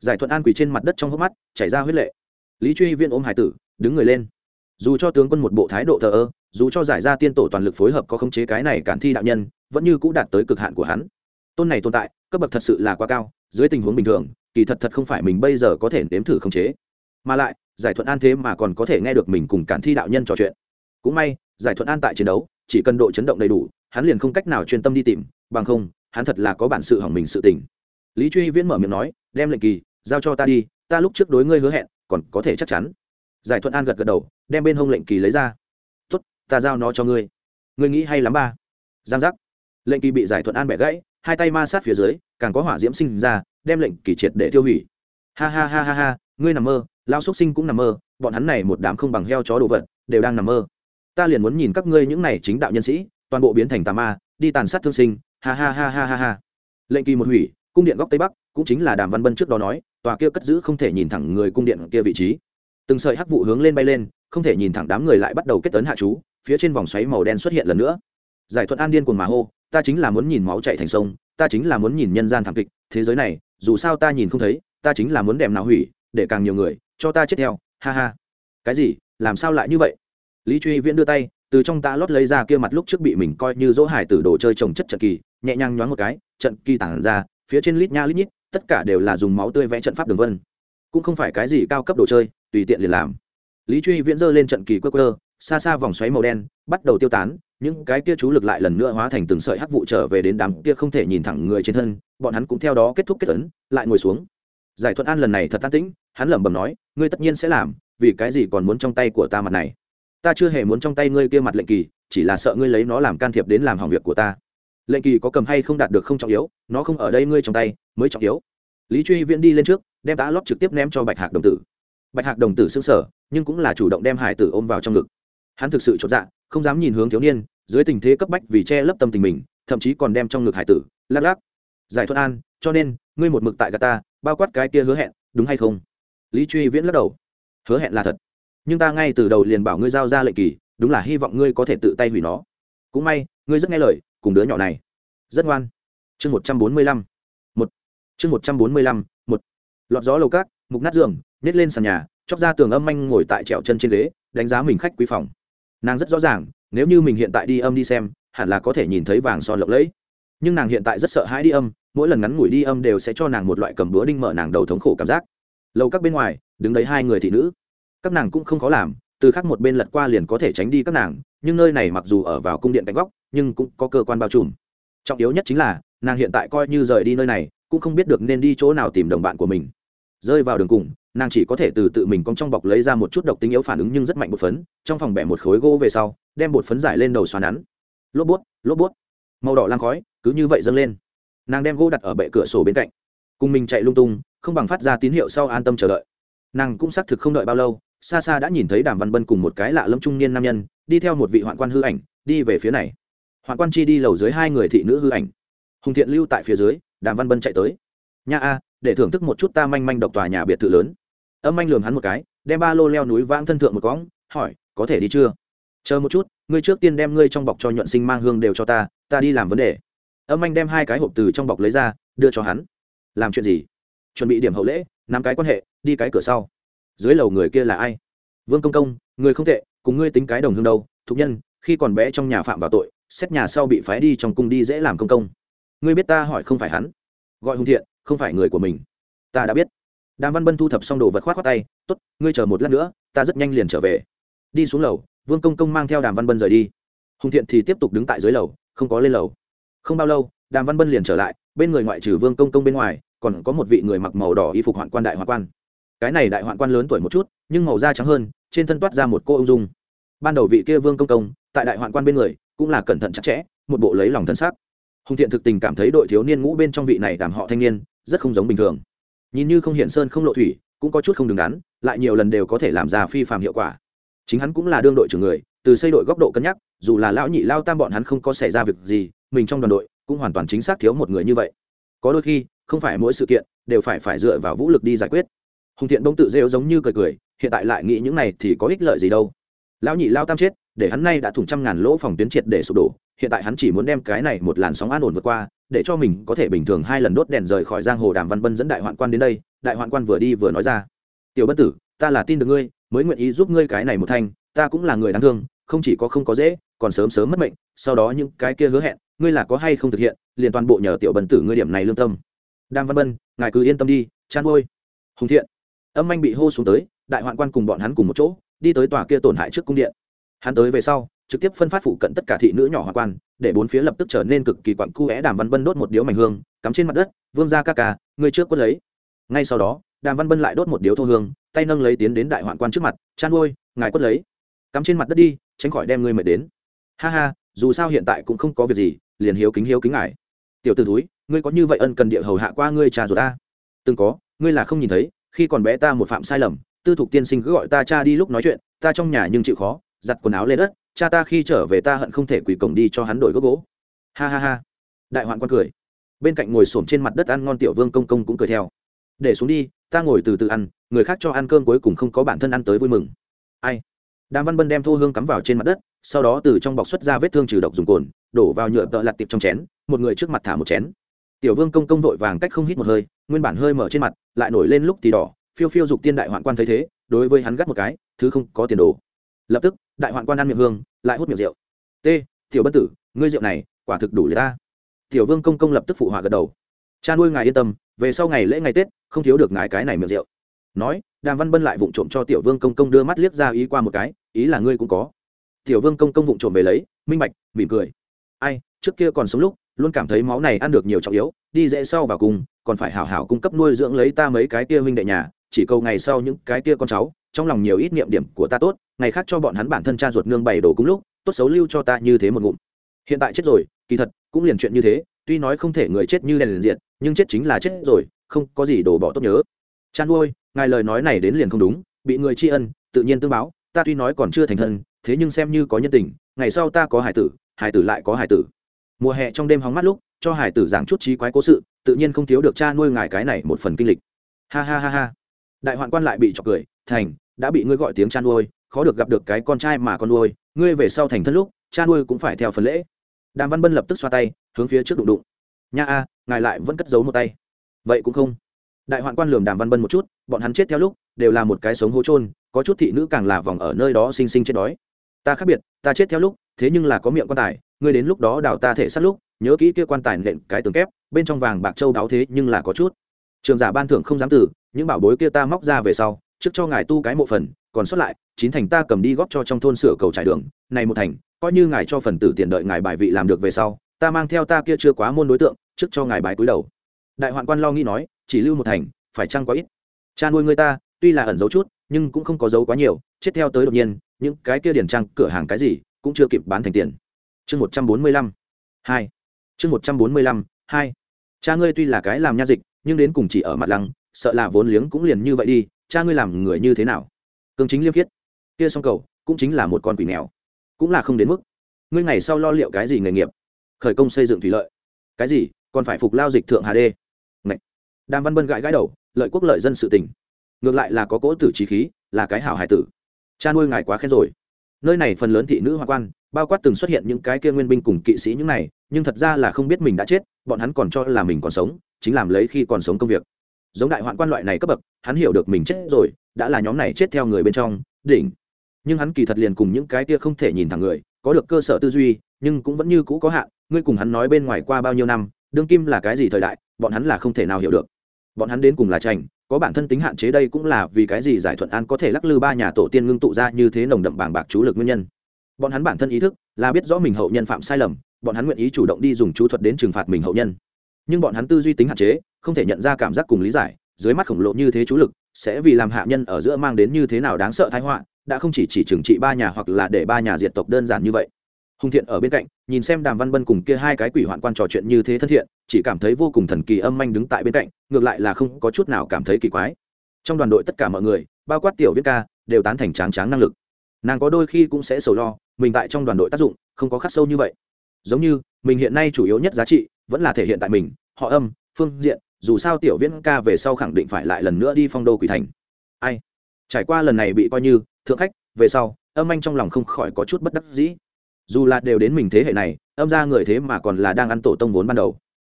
S1: giải thuận an quỳ trên mặt đất trong hốc mắt, chảy ra huyết lệ. Lý truy viên ôm hải tử, đứng người lên. Dù cho tướng quân một bộ thái độ thờ ơ, dù cho giải ra tiên tổ toàn lực phối hợp có khống chế cái này cản thi đạo nhân, vẫn như cũng đạt tới cực hạn của hắn. Tôn này tồn tại, cấp bậc thật sự là quá cao, dưới tình huống bình thường, kỳ thật thật không phải mình bây giờ có thể nếm thử khống chế. Mà lại, giải thuận an thế mà còn có thể nghe được mình cùng cản thi đạo nhân trò chuyện. Cũng may, giải thuận an tại chiến đấu, chỉ cần độ chấn động đầy đủ, hắn liền không cách nào chuyên tâm đi tìm, bằng không, hắn thật là có bản sự hỏng mình sự tình. Lý truy viễn mở miệng nói, đem lệnh kỳ giao cho ta đi, ta lúc trước đối ngươi hứa hẹn, còn có thể chắc chắn. Giải thuận an gật gật đầu, đem bên hông lệnh kỳ lấy ra. Tốt, ta giao nó cho ngươi. Ngươi nghĩ hay lắm ba. Giang giác. Lệnh kỳ bị giải thuận an bẻ gãy, hai tay ma sát phía dưới, càng có hỏa diễm sinh ra, đem lệnh kỳ triệt để tiêu hủy. Ha ha ha ha ha, ngươi nằm mơ lao xúc sinh cũng nằm mơ, bọn hắn này một đám không bằng heo chó đồ vật, đều đang nằm mơ. Ta liền muốn nhìn các ngươi những này chính đạo nhân sĩ, toàn bộ biến thành tà ma, đi tàn sát thương sinh, ha ha ha ha ha ha. Lệnh kỳ một hủy, cung điện góc tây bắc, cũng chính là đàm văn bân trước đó nói tòa kia cất giữ không thể nhìn thẳng người cung điện kia vị trí. Từng sợi hắc vụ hướng lên bay lên, không thể nhìn thẳng đám người lại bắt đầu kết tấn hạ chú, phía trên vòng xoáy màu đen xuất hiện lần nữa. Giải thuận an điên cuồng mà hô, ta chính là muốn nhìn máu chạy thành sông, ta chính là muốn nhìn nhân gian thảm kịch, thế giới này, dù sao ta nhìn không thấy, ta chính là muốn đem nào hủy, để càng nhiều người, cho ta chết theo, ha ha. Cái gì? Làm sao lại như vậy? Lý truy viễn đưa tay, từ trong ta lót lấy ra kia mặt lúc trước bị mình coi như dỗ hải tử đồ chơi trồng chất trận kỳ, nhẹ nhàng nhoáng một cái, trận kỳ tản ra, phía trên lít nha lít nhít tất cả đều là dùng máu tươi vẽ trận pháp đường vân. Cũng không phải cái gì cao cấp đồ chơi, tùy tiện liền làm. Lý truy viễn giơ lên trận kỳ quơ quơ, xa xa vòng xoáy màu đen, bắt đầu tiêu tán, những cái kia chú lực lại lần nữa hóa thành từng sợi hắc vụ trở về đến đám kia không thể nhìn thẳng người trên thân, bọn hắn cũng theo đó kết thúc kết tấn lại ngồi xuống. Giải thuận an lần này thật tan tĩnh, hắn lẩm bẩm nói, ngươi tất nhiên sẽ làm, vì cái gì còn muốn trong tay của ta mặt này? Ta chưa hề muốn trong tay ngươi kia mặt lệnh kỳ, chỉ là sợ ngươi lấy nó làm can thiệp đến làm hỏng việc của ta lệnh kỳ có cầm hay không đạt được không trọng yếu, nó không ở đây ngươi trong tay, mới trọng yếu. Lý truy viễn đi lên trước, đem tá lót trực tiếp ném cho bạch hạc đồng tử. Bạch hạc đồng tử xương sở nhưng cũng là chủ động đem hải tử ôm vào trong ngực. Hắn thực sự chột dạ không dám nhìn hướng thiếu niên, dưới tình thế cấp bách vì che lấp tâm tình mình, thậm chí còn đem trong ngực hải tử, lắc lắc. Giải thuận an, cho nên, ngươi một mực tại gà ta, bao quát cái kia hứa hẹn, đúng hay không? Lý truy viễn lắc đầu. Hứa hẹn là thật. Nhưng ta ngay từ đầu liền bảo ngươi giao ra lệnh kỳ, đúng là hy vọng ngươi có thể tự tay hủy nó. Cũng may, ngươi rất nghe lời cùng đứa nhỏ này. Rất ngoan. Chương một trăm bốn mươi lăm. Một. Chương một trăm bốn mươi lăm, một. Lọt gió lầu cát, mục nát giường, nhét lên sàn nhà, chóc ra tường âm anh ngồi tại trèo chân trên ghế, đánh giá mình khách quý phòng. Nàng rất rõ ràng, nếu như mình hiện tại đi âm đi xem, hẳn là có thể nhìn thấy vàng son lộng lẫy. Nhưng nàng hiện tại rất sợ hãi đi âm, mỗi lần ngắn ngủi đi âm đều sẽ cho nàng một loại cầm búa đinh mở nàng đầu thống khổ cảm giác. Lâu các bên ngoài, đứng đấy hai người thị nữ. Các nàng cũng không khó làm, từ khác một bên lật qua liền có thể tránh đi các nàng, nhưng nơi này mặc dù ở vào cung điện cạnh góc nhưng cũng có cơ quan bao trùm. Trọng yếu nhất chính là, nàng hiện tại coi như rời đi nơi này, cũng không biết được nên đi chỗ nào tìm đồng bạn của mình. Rơi vào đường cùng, nàng chỉ có thể từ tự mình cong trong bọc lấy ra một chút độc tính yếu phản ứng nhưng rất mạnh bột phấn, trong phòng bẻ một khối gỗ về sau, đem bột phấn giải lên đầu xoắn nắn. Lốp bút lốp bút màu đỏ lan khói, cứ như vậy dâng lên. Nàng đem gỗ đặt ở bệ cửa sổ bên cạnh. Cùng mình chạy lung tung, không bằng phát ra tín hiệu sau an tâm chờ đợi. Nàng cũng xác thực không đợi bao lâu, xa xa đã nhìn thấy đàm văn bân cùng một cái lạ lâm trung niên nam nhân, đi theo một vị hoạn quan hư ảnh, đi về phía này. Hoàng quan chi đi lầu dưới hai người thị nữ hư ảnh. Hùng thiện lưu tại phía dưới, đàm văn bân chạy tới. Nha a, để thưởng thức một chút ta manh manh độc tòa nhà biệt thự lớn. Âm anh lường hắn một cái, đem ba lô leo núi vãng thân thượng một cõng, hỏi, có thể đi chưa? Chờ một chút, ngươi trước tiên đem ngươi trong bọc cho nhuận sinh mang hương đều cho ta ta đi làm vấn đề. Âm anh đem hai cái hộp từ trong bọc lấy ra, đưa cho hắn. Làm chuyện gì? Chuẩn bị điểm hậu lễ năm cái quan hệ, đi cái cửa sau. Dưới lầu người kia là ai? Vương công công, người không tệ, cùng ngươi tính cái đồng hương đâu, thục nhân, khi còn bé trong nhà phạm vào tội xét nhà sau bị phái đi trong cung đi dễ làm công công. Ngươi biết ta hỏi không phải hắn. Gọi hùng thiện, không phải người của mình. Ta đã biết. Đàm văn bân thu thập xong đồ vật khoát khoát tay t ố t ngươi chờ một lát nữa, ta rất nhanh liền trở về. Đi xuống lầu, vương công công mang theo đàm văn bân rời đi. Hùng thiện thì tiếp tục đứng tại dưới lầu, không có lên lầu. Không bao lâu, đàm văn bân liền trở lại, bên người ngoại trừ vương công công bên ngoài, còn có một vị người mặc màu đỏ y phục hoạn quan đại hoạn quan. Cái này đại hoạn quan lớn tuổi một chút, nhưng màu da trắng hơn, trên thân toát ra một cô ung dung. Ban đầu vị kia vương công công, tại đại hoạn quan bên người cũng là cẩn thận chặt chẽ, một bộ lấy lòng thân xác. Hùng thiện thực tình cảm thấy đội thiếu niên ngũ bên trong vị này đàm họ thanh niên, rất không giống bình thường. Nhìn như không hiện sơn không lộ thủy, cũng có chút không đứng đắn, lại nhiều lần đều có thể làm ra phi phạm hiệu quả. Chính hắn cũng là đương đội trưởng người, từ xây đội góc độ cân nhắc, dù là lão nhị lao tam bọn hắn không có xảy ra việc gì, mình trong đoàn đội cũng hoàn toàn chính xác thiếu một người như vậy. Có đôi khi, không phải mỗi sự kiện đều phải phải dựa vào vũ lực đi giải quyết. Hùng thiện bông tự rêu giống như cười cười, hiện tại lại nghĩ những này thì có ích lợi gì đâu. Lão nhị lao tam chết để hắn nay đã thủng trăm ngàn lỗ phòng tuyến triệt để sụp đổ, hiện tại hắn chỉ muốn đem cái này một làn sóng an ổn vượt qua, để cho mình có thể bình thường hai lần đốt đèn rời khỏi giang hồ đàm văn bân dẫn đại hoạn quan đến đây, đại hoạn quan vừa đi vừa nói ra. Tiểu bất tử, ta là tin được ngươi, mới nguyện ý giúp ngươi cái này một thanh, ta cũng là người đáng thương, không chỉ có không có dễ, còn sớm sớm mất mệnh, sau đó những cái kia hứa hẹn, ngươi là có hay không thực hiện, liền toàn bộ nhờ tiểu bần tử ngươi điểm này lương tâm. Đàm văn bân, ngài cứ yên tâm đi, chan ôi hùng thiện, âm anh bị hô xuống tới, đại hoạn quan cùng bọn hắn cùng một chỗ, đi tới tòa kia tổn hại trước cung điện hắn tới về sau, trực tiếp phân phát phụ cận tất cả thị nữ nhỏ hoa quan, để bốn phía lập tức trở nên cực kỳ quặn cu é đàm văn bân đốt một điếu mảnh hương, cắm trên mặt đất, vương ra ca ca người trước quất lấy. Ngay sau đó, đàm văn bân lại đốt một điếu thô hương, tay nâng lấy tiến đến đại hoạn quan trước mặt chăn nuôi ngài quất lấy. Cắm trên mặt đất đi, tránh khỏi đem ngươi mệt đến. Ha ha, dù sao hiện tại cũng không có việc gì, liền hiếu kính hiếu kính ngài. Tiểu t ử túi ngươi có như vậy ân cần địa hầu hạ qua ngươi trà rồi ta? Từng có, ngươi là không nhìn thấy, khi còn bé ta một phạm sai lầm, tư thục tiên sinh cứ gọi ta cha đi lúc nói chuyện, ta trong nhà nhưng chịu khó giặt quần áo lên đất, cha ta khi trở về ta hận không thể quỳ cổng đi cho hắn đổi gốc gỗ. Ha ha ha. Đại hoạn quan cười. Bên cạnh ngồi xổm trên mặt đất ăn ngon tiểu vương công công cũng cười theo. Để xuống đi, ta ngồi từ từ ăn, người khác cho ăn cơm cuối cùng không có bản thân ăn tới vui mừng. Ai? Đàm văn bân đem thô hương cắm vào trên mặt đất, sau đó từ trong bọc xuất ra vết thương trừ độc dùng cồn, đổ vào nhựa tợ lặt tiệp trong chén, một người trước mặt thả một chén. Tiểu vương công công vội vàng cách không hít một hơi, nguyên bản hơi mở trên mặt, lại nổi lên lúc thì đỏ, phiêu phiêu dục tiên đại hoạn quan thấy thế, đối với hắn gắt một cái, thứ không có tiền đồ. Lập tức đại hoạn quan ăn miệng hương, lại hút miệng rượu. T, tiểu bất tử, ngươi rượu này, quả thực đủ lấy ta. Tiểu vương công công lập tức phụ họa gật đầu. Cha nuôi ngài yên tâm, về sau ngày lễ ngày tết, không thiếu được ngài cái này miệng rượu. Nói, đàm văn bân lại vụng trộm cho tiểu vương công công đưa mắt liếc ra ý qua một cái, ý là ngươi cũng có. Tiểu vương công công vụng trộm về lấy, minh bạch, mỉm cười. Ai, trước kia còn sống lúc, luôn cảm thấy máu này ăn được nhiều trọng yếu, đi dễ sau vào cùng, còn phải hảo hảo cung cấp nuôi dưỡng lấy ta mấy cái kia huynh đệ nhà, chỉ câu ngày sau những cái kia con cháu trong lòng nhiều ít niệm điểm của ta tốt, ngày khác cho bọn hắn bản thân cha ruột nương bày đồ cùng lúc, tốt xấu lưu cho ta như thế một ngụm. Hiện tại chết rồi, kỳ thật, cũng liền chuyện như thế, tuy nói không thể người chết như đèn liền diện nhưng chết chính là chết rồi, không có gì đổ bỏ tốt nhớ. Chan nuôi ngài lời nói này đến liền không đúng, bị người tri ân, tự nhiên tương báo, ta tuy nói còn chưa thành thân, thế nhưng xem như có nhân tình, ngày sau ta có hải tử hải tử lại có hải tử. Mùa hè trong đêm hóng mắt lúc, cho hải tử giảng chút trí quái cố sự, tự nhiên không thiếu được cha nuôi ngài cái này một phần kinh lịch. Ha ha ha ha. Đại hoạn quan lại bị chọc cười, thành đã bị ngươi gọi tiếng cha nuôi, khó được gặp được cái con trai mà con nuôi, ngươi về sau thành thân lúc, cha nuôi cũng phải theo phần lễ. Đàm văn bân lập tức xoa tay, hướng phía trước đụng đụng. Nha a, ngài lại vẫn cất giấu một tay. Vậy cũng không. Đại hoạn quan lường đàm văn bân một chút, bọn hắn chết theo lúc, đều là một cái sống hố trôn có chút thị nữ càng là vòng ở nơi đó sinh sinh chết đói. Ta khác biệt, ta chết theo lúc, thế nhưng là có miệng quan tài, ngươi đến lúc đó đào ta thể sát lúc, nhớ kỹ kia quan tài nện cái tường kép, bên trong vàng bạc châu đáo thế nhưng là có chút. Trường giả ban thưởng không dám tử, những bảo bối kia ta móc ra về sau trước cho ngài tu cái mộ phần, còn sót lại, chín thành ta cầm đi góp cho trong thôn sửa cầu trải đường. Này một thành, coi như ngài cho phần tử tiền đợi ngài bài vị làm được về sau, ta mang theo ta kia chưa quá môn đối tượng, trước cho ngài bài cúi đầu. Đại hoạn quan lo nghĩ nói, chỉ lưu một thành, phải chăng quá ít? Cha nuôi người ta, tuy là ẩn giấu chút, nhưng cũng không có giấu quá nhiều, chết theo tới đột nhiên, những cái kia điển trang, cửa hàng cái gì, cũng chưa kịp bán thành tiền. Chương một trăm bốn mươi lăm, hai. Chương một trăm bốn mươi lăm, hai. Cha ngươi tuy là cái làm nha dịch, nhưng đến cùng chỉ ở mặt lăng, sợ là vốn liếng cũng liền như vậy đi cha ngươi làm người như thế nào? Cương chính liêm khiết. Kia song cầu, cũng chính là một con quỷ nghèo. Cũng là không đến mức. Ngươi ngày sau lo liệu cái gì nghề nghiệp? Khởi công xây dựng thủy lợi. Cái gì? Còn phải phục lao dịch thượng hà đê. Ngậy. đàm văn bân gãi gãi đầu, lợi quốc lợi dân sự tình. Ngược lại là có cỗ tử trí khí, là cái hảo hải tử. Cha nuôi ngài quá khen rồi. Nơi này phần lớn thị nữ hoa quan, bao quát từng xuất hiện những cái kia nguyên binh cùng kỵ sĩ những này, nhưng thật ra là không biết mình đã chết, bọn hắn còn cho là mình còn sống, chính làm lấy khi còn sống công việc giống đại hoạn quan loại này cấp bậc, hắn hiểu được mình chết rồi, đã là nhóm này chết theo người bên trong, đỉnh. Nhưng hắn kỳ thật liền cùng những cái kia không thể nhìn thẳng người, có được cơ sở tư duy, nhưng cũng vẫn như cũ có hạn, ngươi cùng hắn nói bên ngoài qua bao nhiêu năm, đương kim là cái gì thời đại, bọn hắn là không thể nào hiểu được. Bọn hắn đến cùng là tranh có bản thân tính hạn chế đây cũng là vì cái gì giải thuận an có thể lắc lư ba nhà tổ tiên ngưng tụ ra như thế nồng đậm bảng bạc chú lực nguyên nhân. Bọn hắn bản thân ý thức là biết rõ mình hậu nhân phạm sai lầm, bọn hắn nguyện ý chủ động đi dùng chú thuật đến trừng phạt mình hậu nhân nhưng bọn hắn tư duy tính hạn chế, không thể nhận ra cảm giác cùng lý giải, dưới mắt khổng lồ như thế chú lực, sẽ vì làm hạ nhân ở giữa mang đến như thế nào đáng sợ thái họa, đã không chỉ chỉ trừng trị ba nhà hoặc là để ba nhà diệt tộc đơn giản như vậy. Hùng thiện ở bên cạnh, nhìn xem đàm văn bân cùng kia hai cái quỷ hoạn quan trò chuyện như thế thân thiện, chỉ cảm thấy vô cùng thần kỳ âm manh đứng tại bên cạnh, ngược lại là không có chút nào cảm thấy kỳ quái. Trong đoàn đội tất cả mọi người, bao quát tiểu viết ca, đều tán thành tráng tráng năng lực. Nàng có đôi khi cũng sẽ sầu lo, mình tại trong đoàn đội tác dụng, không có khắc sâu như vậy. Giống như, mình hiện nay chủ yếu nhất giá trị vẫn là thể hiện tại mình, họ âm, phương diện, dù sao tiểu viễn ca về sau khẳng định phải lại lần nữa đi phong đô quỷ thành. Ai? Trải qua lần này bị coi như, thượng khách, về sau, âm anh trong lòng không khỏi có chút bất đắc dĩ. Dù là đều đến mình thế hệ này, âm ra người thế mà còn là đang ăn tổ tông vốn ban đầu.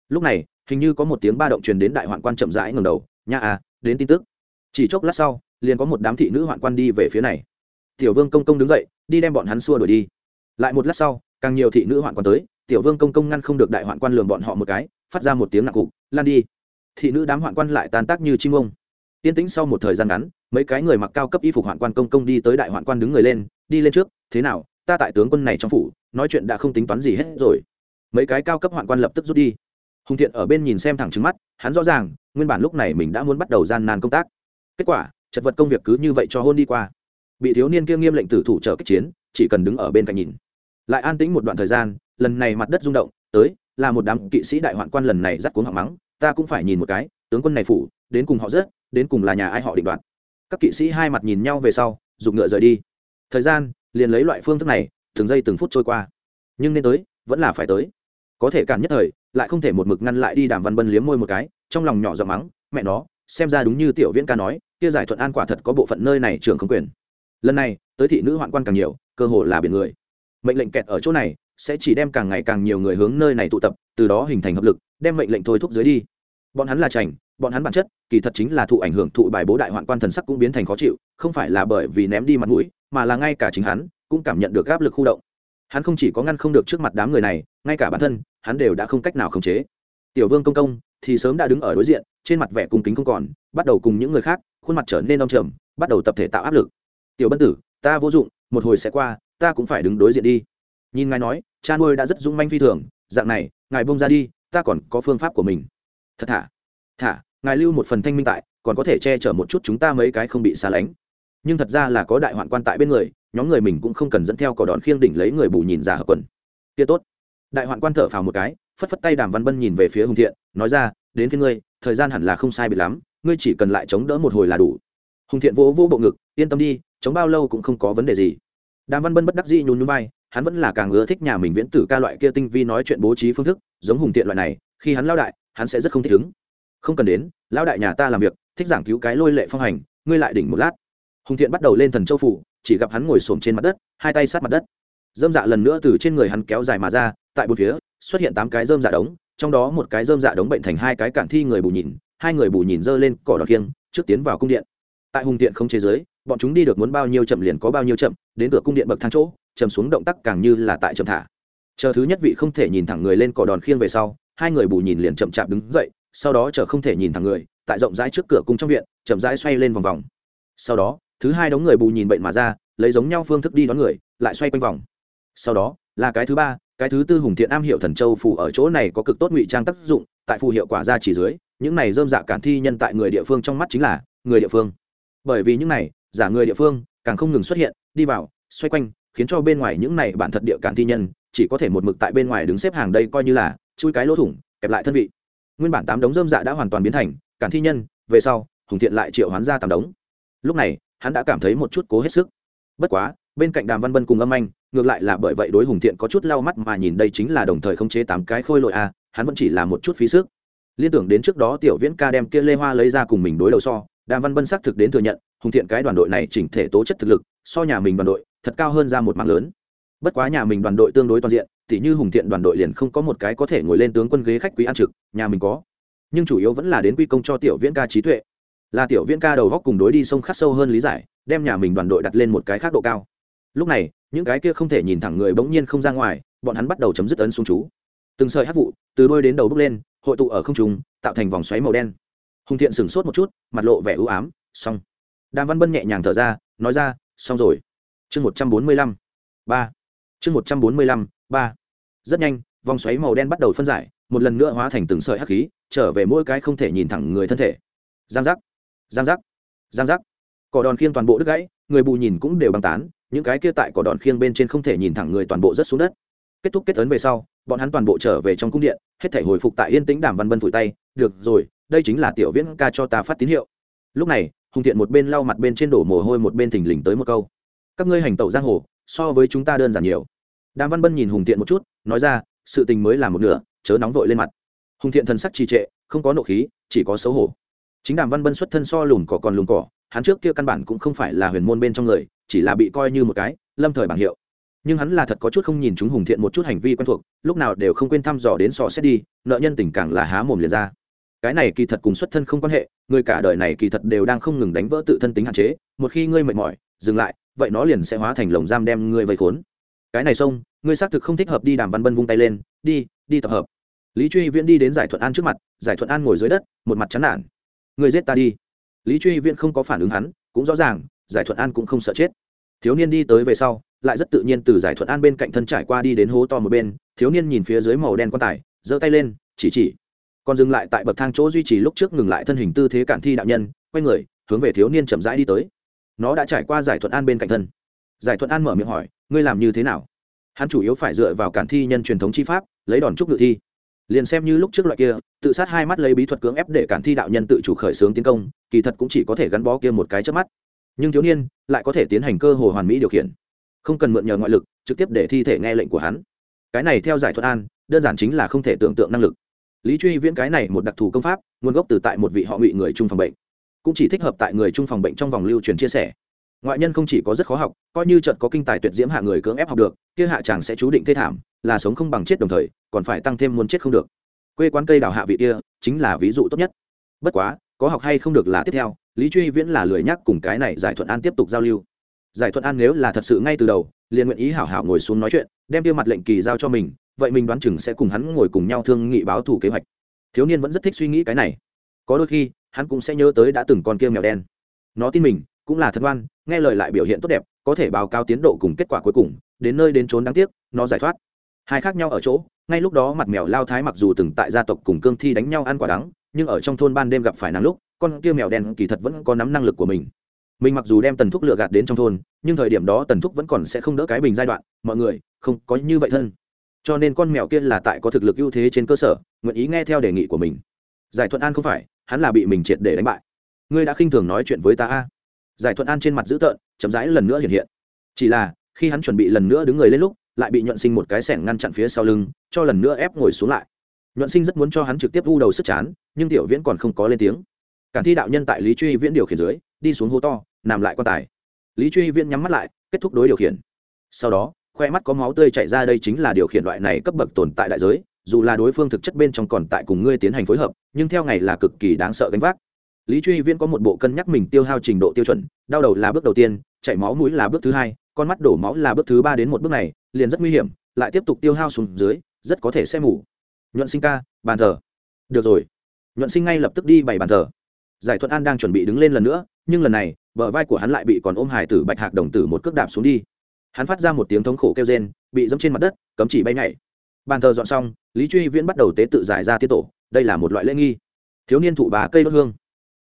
S1: Lúc này, hình như có một tiếng ba động truyền đến đại hoạn quan chậm rãi ngầm đầu, nha à đến tin tức. Chỉ chốc lát sau, liền có một đám thị nữ hoạn quan đi về phía này. Tiểu vương công công đứng dậy, đi đem bọn hắn xua đuổi đi. Lại một lát sau, càng nhiều thị nữ hoạn quan tới tiểu vương công công ngăn không được đại hoạn quan lường bọn họ một cái, phát ra một tiếng nặng cục, lan đi. Thị nữ đám hoạn quan lại tan tác như chim ông. Yên tĩnh sau một thời gian ngắn, mấy cái người mặc cao cấp y phục hoạn quan công công đi tới đại hoạn quan đứng người lên, đi lên trước, thế nào? Ta tại tướng quân này trong phủ, nói chuyện đã không tính toán gì hết rồi. Mấy cái cao cấp hoạn quan lập tức rút đi. Hùng thiện ở bên nhìn xem thẳng trứng mắt, hắn rõ ràng, nguyên bản lúc này mình đã muốn bắt đầu gian nan công tác. Kết quả, chật vật công việc cứ như vậy cho hôn đi qua. Bị thiếu niên kia nghiêm lệnh tử thủ trợ kích chiến, chỉ cần đứng ở bên cạnh nhìn lại an tĩnh một đoạn thời gian, lần này mặt đất rung động, tới, là một đám kỵ sĩ đại hoạn quan lần này dắt cuốn họng mắng, ta cũng phải nhìn một cái, tướng quân này phủ, đến cùng họ rớt, đến cùng là nhà ai họ định đoạt. Các kỵ sĩ hai mặt nhìn nhau về sau dùng ngựa rời đi. Thời gian, liền lấy loại phương thức này, từng giây từng phút trôi qua. Nhưng nên tới, vẫn là phải tới. Có thể cản nhất thời, lại không thể một mực ngăn lại đi đàm văn bân liếm môi một cái, trong lòng nhỏ giọng mắng, mẹ nó, xem ra đúng như tiểu viễn ca nói, kia giải thuận an quả thật có bộ phận nơi này trưởng không quyền. Lần này, tới thị nữ hoạn quan càng nhiều, cơ hồ là biển người mệnh lệnh kẹt ở chỗ này, sẽ chỉ đem càng ngày càng nhiều người hướng nơi này tụ tập, từ đó hình thành hợp lực, đem mệnh lệnh thôi thúc dưới đi. Bọn hắn là trành bọn hắn bản chất, kỳ thật chính là thụ ảnh hưởng, thụ bài bố đại hoạn quan thần sắc cũng biến thành khó chịu, không phải là bởi vì ném đi mặt mũi, mà là ngay cả chính hắn cũng cảm nhận được áp lực khu động. Hắn không chỉ có ngăn không được trước mặt đám người này, ngay cả bản thân, hắn đều đã không cách nào khống chế. Tiểu vương công công, thì sớm đã đứng ở đối diện, trên mặt vẻ cung kính không còn, bắt đầu cùng những người khác, khuôn mặt trở nên đông trầm, bắt đầu tập thể tạo áp lực. Tiểu bân tử, ta vô dụng một hồi sẽ qua, ta cũng phải đứng đối diện đi. Nhìn ngài nói, cha nuôi đã rất dũng manh phi thường, dạng này, ngài bông ra đi, ta còn có phương pháp của mình. Thật thả thả ngài lưu một phần thanh minh tại, còn có thể che chở một chút chúng ta mấy cái không bị xa lánh. Nhưng thật ra là có đại hoạn quan tại bên người, nhóm người mình cũng không cần dẫn theo cỏ đòn khiêng đỉnh lấy người bù nhìn ra hợp quần. Kia tốt. Đại hoạn quan thở phào một cái, phất phất tay đàm văn bân nhìn về phía hùng thiện, nói ra, đến phía ngươi, thời gian hẳn là không sai biệt lắm, ngươi chỉ cần lại chống đỡ một hồi là đủ. Hùng thiện vỗ vỗ bộ ngực, yên tâm đi, chống bao lâu cũng không có vấn đề gì đàm văn bân bất đắc dĩ nhún nhún vai, hắn vẫn là càng ưa thích nhà mình viễn tử ca loại kia tinh vi nói chuyện bố trí phương thức, giống hùng thiện loại này, khi hắn lao đại, hắn sẽ rất không thích ứng. Không cần đến, lao đại nhà ta làm việc, thích giảng cứu cái lôi lệ phong hành, ngươi lại đỉnh một lát. Hùng thiện bắt đầu lên thần châu phủ, chỉ gặp hắn ngồi xổm trên mặt đất, hai tay sát mặt đất. Dơm dạ lần nữa từ trên người hắn kéo dài mà ra, tại bốn phía, xuất hiện tám cái dơm dạ đống, trong đó một cái dơm dạ đống bệnh thành hai cái cản thi người bù nhìn, hai người bù nhìn dơ lên cỏ đọt kiêng, trước tiến vào cung điện. Tại hùng tiện không chế giới bọn chúng đi được muốn bao nhiêu chậm liền có bao nhiêu chậm, đến cửa cung điện bậc thang chỗ chầm xuống động tác càng như là tại chậm thả. Chờ thứ nhất vị không thể nhìn thẳng người lên cỏ đòn khiêng về sau, hai người bù nhìn liền chậm chạp đứng dậy, sau đó chờ không thể nhìn thẳng người, tại rộng rãi trước cửa cung trong viện, chậm rãi xoay lên vòng vòng. Sau đó, thứ hai đống người bù nhìn bệnh mà ra, lấy giống nhau phương thức đi đón người, lại xoay quanh vòng. Sau đó, là cái thứ ba, cái thứ tư hùng thiện am hiệu thần châu phù ở chỗ này có cực tốt ngụy trang tác dụng, tại phù hiệu quả ra chỉ dưới, những này dơm dạ cản thi nhân tại người địa phương trong mắt chính là người địa phương. Bởi vì những này giả người địa phương, càng không ngừng xuất hiện, đi vào, xoay quanh, khiến cho bên ngoài những này bản thật địa cản thi nhân, chỉ có thể một mực tại bên ngoài đứng xếp hàng đây coi như là chui cái lỗ thủng, kẹp lại thân vị. Nguyên bản tám đống dơm dạ đã hoàn toàn biến thành cản thi nhân, về sau, hùng thiện lại triệu hoán ra tám đống. Lúc này, hắn đã cảm thấy một chút cố hết sức. Bất quá, bên cạnh đàm văn bân cùng âm anh, ngược lại là bởi vậy đối hùng thiện có chút lau mắt mà nhìn đây chính là đồng thời khống chế tám cái khôi lội a, hắn vẫn chỉ là một chút phí sức. Liên tưởng đến trước đó tiểu viễn ca đem kia lê hoa lấy ra cùng mình đối đầu so đàm văn bân xác thực đến thừa nhận, hùng thiện cái đoàn đội này chỉnh thể tố chất thực lực, so nhà mình đoàn đội, thật cao hơn ra một mạng lớn. Bất quá nhà mình đoàn đội tương đối toàn diện, tỉ như hùng thiện đoàn đội liền không có một cái có thể ngồi lên tướng quân ghế khách quý ăn trực, nhà mình có. Nhưng chủ yếu vẫn là đến quy công cho tiểu viễn ca trí tuệ. Là tiểu viễn ca đầu góc cùng đối đi sông khắc sâu hơn lý giải, đem nhà mình đoàn đội đặt lên một cái khác độ cao. Lúc này, những cái kia không thể nhìn thẳng người bỗng nhiên không ra ngoài, bọn hắn bắt đầu chấm dứt ấn xuống chú. Từng sợi hát vụ từ đôi đến đầu bước lên, hội tụ ở không trung, tạo thành vòng xoáy màu đen hùng thiện sửng sốt một chút, mặt lộ vẻ ưu ám, xong. Đàm văn bân nhẹ nhàng thở ra, nói ra, xong rồi. Chương một trăm bốn mươi lăm, ba. Chương một trăm bốn mươi lăm, ba. Rất nhanh, vòng xoáy màu đen bắt đầu phân giải, một lần nữa hóa thành từng sợi hắc khí, trở về mỗi cái không thể nhìn thẳng người thân thể. Giang giác giang giác giang giác. Cỏ đòn khiêng toàn bộ đứt gãy, người bù nhìn cũng đều băng tán, những cái kia tại cỏ đòn khiêng bên trên không thể nhìn thẳng người toàn bộ rất xuống đất. Kết thúc kết ấn về sau, bọn hắn toàn bộ trở về trong cung điện, hết thể hồi phục tại yên tĩnh đàm văn bân phủi tay, được rồi đây chính là tiểu viễn ca cho ta phát tín hiệu. Lúc này, hùng thiện một bên lau mặt bên trên đổ mồ hôi một bên thình lình tới một câu. Các ngươi hành tẩu giang hồ, so với chúng ta đơn giản nhiều. Đàm văn bân nhìn hùng thiện một chút, nói ra, sự tình mới là một nửa, chớ nóng vội lên mặt. Hùng thiện thần sắc trì trệ, không có nộ khí, chỉ có xấu hổ. Chính đàm văn bân xuất thân so lùn cỏ còn lùn cỏ, hắn trước kia căn bản cũng không phải là huyền môn bên trong người, chỉ là bị coi như một cái, lâm thời bảng hiệu. Nhưng hắn là thật có chút không nhìn chúng hùng thiện một chút hành vi quen thuộc, lúc nào đều không quên thăm dò đến sò xét đi, nợ nhân tình càng là há mồm liền ra cái này kỳ thật cùng xuất thân không quan hệ người cả đời này kỳ thật đều đang không ngừng đánh vỡ tự thân tính hạn chế một khi ngươi mệt mỏi dừng lại vậy nó liền sẽ hóa thành lồng giam đem ngươi vây khốn. Cái này xong, ngươi xác thực không thích hợp đi đàm văn bân vung tay lên đi đi tập hợp. Lý truy viễn đi đến giải thuận an trước mặt giải thuận an ngồi dưới đất một mặt chán nản. Người giết ta đi. Lý truy viễn không có phản ứng hắn cũng rõ ràng giải thuận an cũng không sợ chết. Thiếu niên đi tới về sau lại rất tự nhiên từ giải thuận an bên cạnh thân trải qua đi đến hố to một bên thiếu niên nhìn phía dưới màu đen quan tài giơ tay lên chỉ chỉ còn dừng lại tại bậc thang chỗ duy trì lúc trước ngừng lại thân hình tư thế cản thi đạo nhân, quay người, hướng về thiếu niên chậm rãi đi tới. Nó đã trải qua giải thuận an bên cạnh thân. Giải thuận an mở miệng hỏi, ngươi làm như thế nào? Hắn chủ yếu phải dựa vào cản thi nhân truyền thống chi pháp, lấy đòn trúc ngự thi. Liền xem như lúc trước loại kia, tự sát hai mắt lấy bí thuật cưỡng ép để cản thi đạo nhân tự chủ khởi xướng tiến công, kỳ thật cũng chỉ có thể gắn bó kia một cái trước mắt. Nhưng thiếu niên lại có thể tiến hành cơ hồ hoàn mỹ điều khiển. Không cần mượn nhờ ngoại lực, trực tiếp để thi thể nghe lệnh của hắn. Cái này theo giải thuật an, đơn giản chính là không thể tưởng tượng năng lực lý truy viễn cái này một đặc thù công pháp, nguồn gốc từ tại một vị họ ngụy người chung phòng bệnh, cũng chỉ thích hợp tại người chung phòng bệnh trong vòng lưu truyền chia sẻ. Ngoại nhân không chỉ có rất khó học, coi như trận có kinh tài tuyệt diễm hạ người cưỡng ép học được, kia hạ chàng sẽ chú định thê thảm, là sống không bằng chết đồng thời, còn phải tăng thêm muốn chết không được. Quê quán cây đào hạ vị kia, chính là ví dụ tốt nhất. Bất quá, có học hay không được là tiếp theo, lý truy viễn là lười nhắc cùng cái này giải thuận an tiếp tục giao lưu. Giải thuận an nếu là thật sự ngay từ đầu, liền nguyện ý hảo hảo ngồi xuống nói chuyện, đem tiêu mặt lệnh kỳ giao cho mình vậy mình đoán chừng sẽ cùng hắn ngồi cùng nhau thương nghị báo thủ kế hoạch. Thiếu niên vẫn rất thích suy nghĩ cái này. Có đôi khi, hắn cũng sẽ nhớ tới đã từng con kia mèo đen. Nó tin mình, cũng là thật ngoan, nghe lời lại biểu hiện tốt đẹp, có thể báo cáo tiến độ cùng kết quả cuối cùng, đến nơi đến trốn đáng tiếc, nó giải thoát. Hai khác nhau ở chỗ, ngay lúc đó mặt mèo lao thái mặc dù từng tại gia tộc cùng cương thi đánh nhau ăn quả đắng, nhưng ở trong thôn ban đêm gặp phải nắng lúc, con kia mèo đen kỳ thật vẫn có nắm năng lực của mình. Mình mặc dù đem tần thúc lựa gạt đến trong thôn, nhưng thời điểm đó tần thúc vẫn còn sẽ không đỡ cái bình giai đoạn, mọi người, không có như vậy thân cho nên con mèo kia là tại có thực lực ưu thế trên cơ sở, nguyện ý nghe theo đề nghị của mình. Giải thuận an không phải, hắn là bị mình triệt để đánh bại. Ngươi đã khinh thường nói chuyện với ta a. Giải thuận an trên mặt dữ tợn, chậm rãi lần nữa hiện hiện. Chỉ là, khi hắn chuẩn bị lần nữa đứng người lên lúc, lại bị nhuận sinh một cái sẻng ngăn chặn phía sau lưng, cho lần nữa ép ngồi xuống lại. Nhuận sinh rất muốn cho hắn trực tiếp vu đầu sức chán, nhưng tiểu viễn còn không có lên tiếng. Cản thi đạo nhân tại lý truy viễn điều khiển dưới, đi xuống hố to, nằm lại quan tài. Lý truy viễn nhắm mắt lại, kết thúc đối điều khiển. Sau đó khoe mắt có máu tươi chảy ra đây chính là điều khiển loại này cấp bậc tồn tại đại giới, dù là đối phương thực chất bên trong còn tại cùng ngươi tiến hành phối hợp, nhưng theo ngày là cực kỳ đáng sợ gánh vác. Lý truy viễn có một bộ cân nhắc mình tiêu hao trình độ tiêu chuẩn, đau đầu là bước đầu tiên, chảy máu mũi là bước thứ hai, con mắt đổ máu là bước thứ ba đến một bước này, liền rất nguy hiểm, lại tiếp tục tiêu hao xuống dưới, rất có thể sẽ mủ nhuận sinh ca, bàn thờ. Được rồi. Nhuận sinh ngay lập tức đi bày bàn thờ. Giải thuận an đang chuẩn bị đứng lên lần nữa, nhưng lần này, bờ vai của hắn lại bị còn ôm hải tử bạch hạc đồng tử một cước đạp xuống đi hắn phát ra một tiếng thống khổ kêu rên, bị dẫm trên mặt đất, cấm chỉ bay nhảy. Bàn thờ dọn xong, lý truy viễn bắt đầu tế tự giải ra tiết tổ, đây là một loại lễ nghi. Thiếu niên thụ bà cây đốt hương.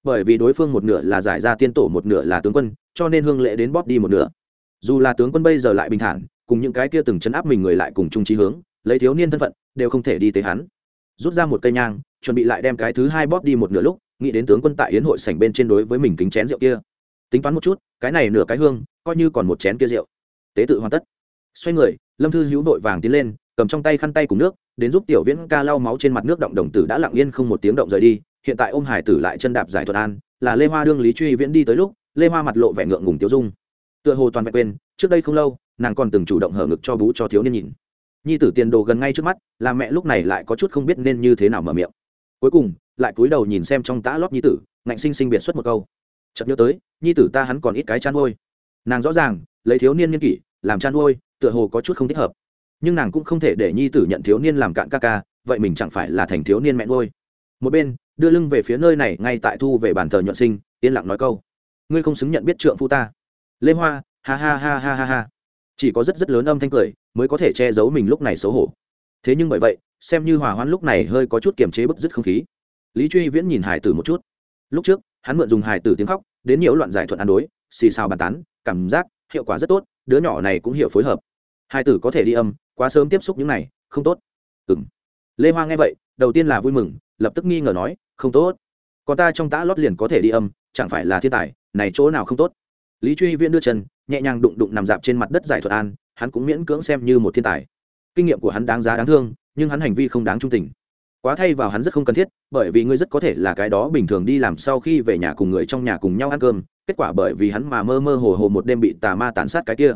S1: Bởi vì đối phương một nửa là giải ra tiên tổ, một nửa là tướng quân, cho nên hương lễ đến bóp đi một nửa. Dù là tướng quân bây giờ lại bình thản, cùng những cái kia từng chấn áp mình người lại cùng chung trí hướng, lấy thiếu niên thân phận, đều không thể đi tới hắn. Rút ra một cây nhang, chuẩn bị lại đem cái thứ hai bóp đi một nửa lúc, nghĩ đến tướng quân tại yến hội sảnh bên trên đối với mình kính chén rượu kia. Tính toán một chút, cái này nửa cái hương, coi như còn một chén kia rượu tế tự hoàn tất. Xoay người, lâm thư hữu vội vàng tiến lên, cầm trong tay khăn tay cùng nước, đến giúp tiểu viễn ca lau máu trên mặt nước động đồng tử đã lặng yên không một tiếng động rời đi. Hiện tại ôm hải tử lại chân đạp giải thuật an, là lê hoa đương lý truy viễn đi tới lúc, lê hoa mặt lộ vẻ ngượng ngùng tiêu dung. Tựa hồ toàn vẹn quên, trước đây không lâu, nàng còn từng chủ động hở ngực cho bú cho thiếu niên nhìn. Nhi tử tiền đồ gần ngay trước mắt, là mẹ lúc này lại có chút không biết nên như thế nào mở miệng. Cuối cùng, lại cúi đầu nhìn xem trong tã lót nhi tử, ngạnh sinh sinh biệt xuất một câu. Chợt nhớ tới, nhi tử ta hắn còn ít cái chăn ngôi nàng rõ ràng lấy thiếu niên niên kỷ làm chăn nuôi, tựa hồ có chút không thích hợp. Nhưng nàng cũng không thể để nhi tử nhận thiếu niên làm cạn ca ca, vậy mình chẳng phải là thành thiếu niên mẹ nuôi. Một bên, đưa lưng về phía nơi này, ngay tại thu về bàn thờ nhuận sinh, yên lặng nói câu. Ngươi không xứng nhận biết trượng phu ta. Lê hoa, ha ha ha ha ha ha. Chỉ có rất rất lớn âm thanh cười, mới có thể che giấu mình lúc này xấu hổ. Thế nhưng bởi vậy, xem như hòa hoãn lúc này hơi có chút kiềm chế bức dứt không khí. Lý truy viễn nhìn hải tử một chút. Lúc trước, hắn mượn dùng hải tử tiếng khóc, đến nhiễu loạn giải thuận ăn đối, xì xào bàn tán, cảm giác hiệu quả rất tốt, đứa nhỏ này cũng hiểu phối hợp. Hai tử có thể đi âm, quá sớm tiếp xúc những này, không tốt. Ừ m lê hoa nghe vậy, đầu tiên là vui mừng, lập tức nghi ngờ nói, không tốt. Còn ta trong tã lót liền có thể đi âm, chẳng phải là thiên tài, này chỗ nào không tốt. Lý truy viễn đưa chân, nhẹ nhàng đụng đụng nằm dạp trên mặt đất giải thuật an, hắn cũng miễn cưỡng xem như một thiên tài. Kinh nghiệm của hắn đáng giá đáng thương, nhưng hắn hành vi không đáng trung tình quá thay vào hắn rất không cần thiết, bởi vì ngươi rất có thể là cái đó bình thường đi làm sau khi về nhà cùng người trong nhà cùng nhau ăn cơm, kết quả bởi vì hắn mà mơ mơ hồ hồ một đêm bị tà ma tàn sát cái kia.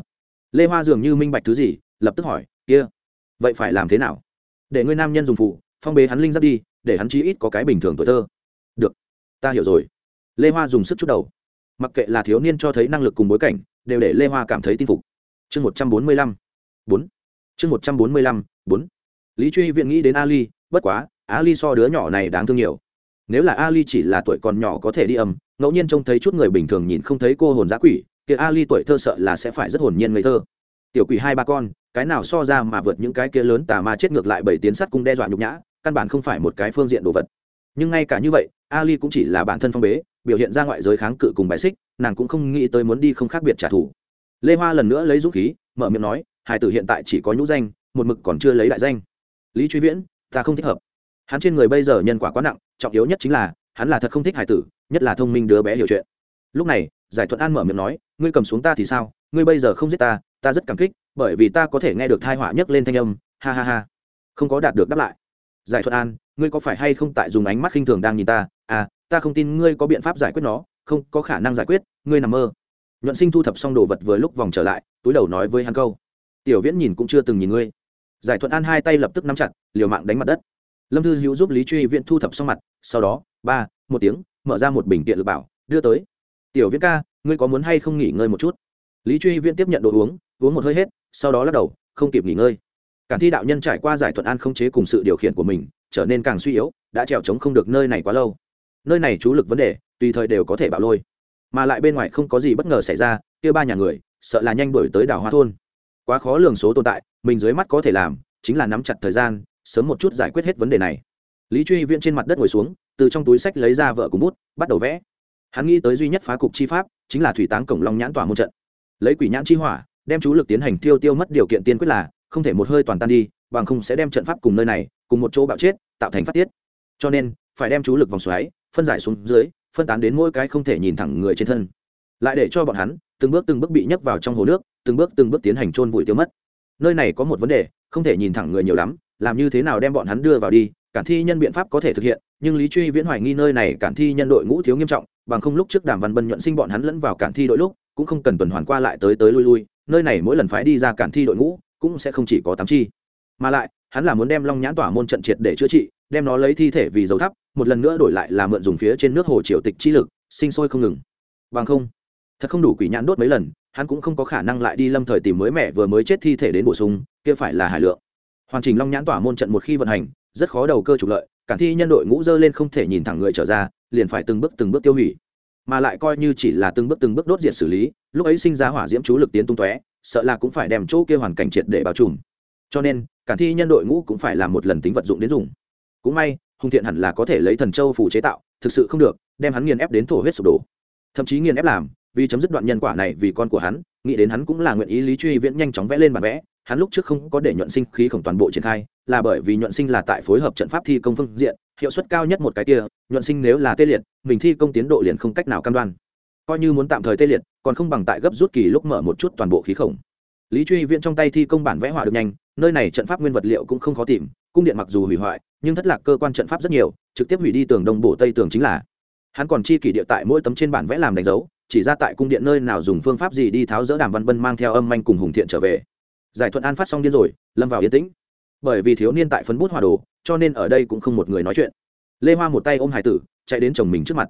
S1: Lê hoa dường như minh bạch thứ gì, lập tức hỏi, kia, vậy phải làm thế nào? Để ngươi nam nhân dùng phụ, phong bế hắn linh giáp đi, để hắn chí ít có cái bình thường tuổi thơ. Được, ta hiểu rồi. Lê hoa dùng sức chút đầu. Mặc kệ là thiếu niên cho thấy năng lực cùng bối cảnh, đều để lê hoa cảm thấy tin phục. Chương một trăm bốn mươi lăm, bốn. Chương một trăm bốn mươi lăm, bốn. Lý truy viện nghĩ đến ali, bất quá ali so đứa nhỏ này đáng thương nhiều. Nếu là ali chỉ là tuổi còn nhỏ có thể đi âm, ngẫu nhiên trông thấy chút người bình thường nhìn không thấy cô hồn giã quỷ, kia ali tuổi thơ sợ là sẽ phải rất hồn nhiên ngây thơ. Tiểu quỷ hai ba con, cái nào so ra mà vượt những cái kia lớn tà ma chết ngược lại bảy tiến sắt cung đe dọa nhục nhã, căn bản không phải một cái phương diện đồ vật. Nhưng ngay cả như vậy, ali cũng chỉ là bản thân phong bế, biểu hiện ra ngoại giới kháng cự cùng bài xích, nàng cũng không nghĩ tới muốn đi không khác biệt trả thù. Lê hoa lần nữa lấy dũng khí, mở miệng nói, hải tử hiện tại chỉ có nhũ danh, một mực còn chưa lấy đại danh. Lý truy viễn, ta không thích hợp hắn trên người bây giờ nhân quả quá nặng, trọng yếu nhất chính là, hắn là thật không thích hải tử, nhất là thông minh đứa bé hiểu chuyện. Lúc này, giải thuận an mở miệng nói, ngươi cầm xuống ta thì sao? Ngươi bây giờ không giết ta ta rất cảm kích, bởi vì ta có thể nghe được thai họa nhấc lên thanh âm, ha ha ha. Không có đạt được đáp lại. Giải thuận an, ngươi có phải hay không tại dùng ánh mắt khinh thường đang nhìn ta? À ta không tin ngươi có biện pháp giải quyết nó, không có khả năng giải quyết, ngươi nằm mơ. Nhuận sinh thu thập xong đồ vật vừa lúc vòng trở lại, túi đầu nói với hắn câu, tiểu viễn nhìn cũng chưa từng nhìn ngươi. Giải thuận an hai tay lập tức nắm chặt, liều mạng đánh mặt đất lâm thư hữu giúp lý truy viễn thu thập xong mặt, sau đó, ba, một tiếng, mở ra một bình tiện lực bảo, đưa tới. Tiểu viễn ca, ngươi có muốn hay không nghỉ ngơi một chút? Lý truy viễn tiếp nhận đồ uống uống một hơi hết, sau đó lắc đầu, không kịp nghỉ ngơi. Cản thi đạo nhân trải qua giải thuận an không chế cùng sự điều khiển của mình, trở nên càng suy yếu, đã trèo trống không được nơi này quá lâu. Nơi này chú lực vấn đề, tùy thời đều có thể bạo lôi. Mà lại bên ngoài không có gì bất ngờ xảy ra, kia ba nhà người, sợ là nhanh đổi tới đảo hoa thôn. Quá khó lường số tồn tại, mình dưới mắt có thể làm, chính là nắm chặt thời gian sớm một chút giải quyết hết vấn đề này. Lý truy viễn trên mặt đất ngồi xuống, từ trong túi sách lấy ra vợ cùng bút, bắt đầu vẽ. Hắn nghĩ tới duy nhất phá cục chi pháp, chính là thủy táng cổng long nhãn tỏa môn trận. Lấy quỷ nhãn chi hỏa, đem chú lực tiến hành tiêu tiêu mất điều kiện tiên quyết là, không thể một hơi toàn tan đi, bằng không sẽ đem trận pháp cùng nơi này, cùng một chỗ bạo chết, tạo thành phát tiết. Cho nên, phải đem chú lực vòng xoáy, phân giải xuống dưới, phân tán đến mỗi cái không thể nhìn thẳng người trên thân. Lại để cho bọn hắn, từng bước từng bước bị nhấc vào trong hồ nước, từng bước từng bước tiến hành chôn vùi tiêu mất. Nơi này có một vấn đề, không thể nhìn thẳng người nhiều lắm làm như thế nào đem bọn hắn đưa vào đi, cản thi nhân biện pháp có thể thực hiện, nhưng lý truy viễn hoài nghi nơi này cản thi nhân đội ngũ thiếu nghiêm trọng, bằng không lúc trước đàm văn bân nhuận sinh bọn hắn lẫn vào cản thi đội lúc, cũng không cần tuần hoàn qua lại tới tới lui lui, nơi này mỗi lần phái đi ra cản thi đội ngũ, cũng sẽ không chỉ có tám chi. Mà lại, hắn là muốn đem long nhãn tỏa môn trận triệt để chữa trị, đem nó lấy thi thể vì dầu thắp một lần nữa đổi lại là mượn dùng phía trên nước hồ triều tịch chi lực, sinh sôi không ngừng. Bằng không, thật không đủ quỷ nhãn đốt mấy lần, hắn cũng không có khả năng lại đi lâm thời tìm mới mẹ vừa mới chết thi thể đến bổ sung, kia phải là hải lượng hoàn chỉnh long nhãn tỏa môn trận một khi vận hành, rất khó đầu cơ trục lợi cản thi nhân đội ngũ dơ lên không thể nhìn thẳng người trở ra, liền phải từng bước từng bước tiêu hủy. Mà lại coi như chỉ là từng bước từng bước đốt diệt xử lý, lúc ấy sinh ra hỏa diễm chú lực tiến tung tóe, sợ là cũng phải đem chỗ kia hoàn cảnh triệt để bao trùm. Cho nên cản thi nhân đội ngũ cũng phải làm một lần tính vật dụng đến dùng. Cũng may, hùng thiện hẳn là có thể lấy thần châu phủ chế tạo, thực sự không được, đem hắn nghiền ép đến thổ huyết sụp đổ. Thậm chí nghiền ép làm, vì chấm dứt đoạn nhân quả này vì con của hắn, nghĩ đến hắn cũng là nguyện ý lý truy viễn nhanh chóng vẽ lên bản vẽ hắn lúc trước không có để nhuận sinh khí khổng toàn bộ triển khai, là bởi vì nhuận sinh là tại phối hợp trận pháp thi công phương diện, hiệu suất cao nhất một cái kia, nhuận sinh nếu là tê liệt, mình thi công tiến độ liền không cách nào cam đoan. Coi như muốn tạm thời tê liệt, còn không bằng tại gấp rút kỳ lúc mở một chút toàn bộ khí khổng. Lý truy viện trong tay thi công bản vẽ họa được nhanh, nơi này trận pháp nguyên vật liệu cũng không khó tìm, cung điện mặc dù hủy hoại, nhưng thất lạc cơ quan trận pháp rất nhiều, trực tiếp hủy đi tường đông bổ tây tường chính là. Hắn còn chi kỷ địa tại mỗi tấm trên bản vẽ làm đánh dấu, chỉ ra tại cung điện nơi nào dùng phương pháp gì đi tháo dỡ đàm văn bân mang theo âm manh cùng hùng thiện trở về giải thuận an phát xong điên rồi, lâm vào yên tĩnh. Bởi vì thiếu niên tại phấn bút hòa đồ, cho nên ở đây cũng không một người nói chuyện. Lê hoa một tay ôm hải tử, chạy đến chồng mình trước mặt.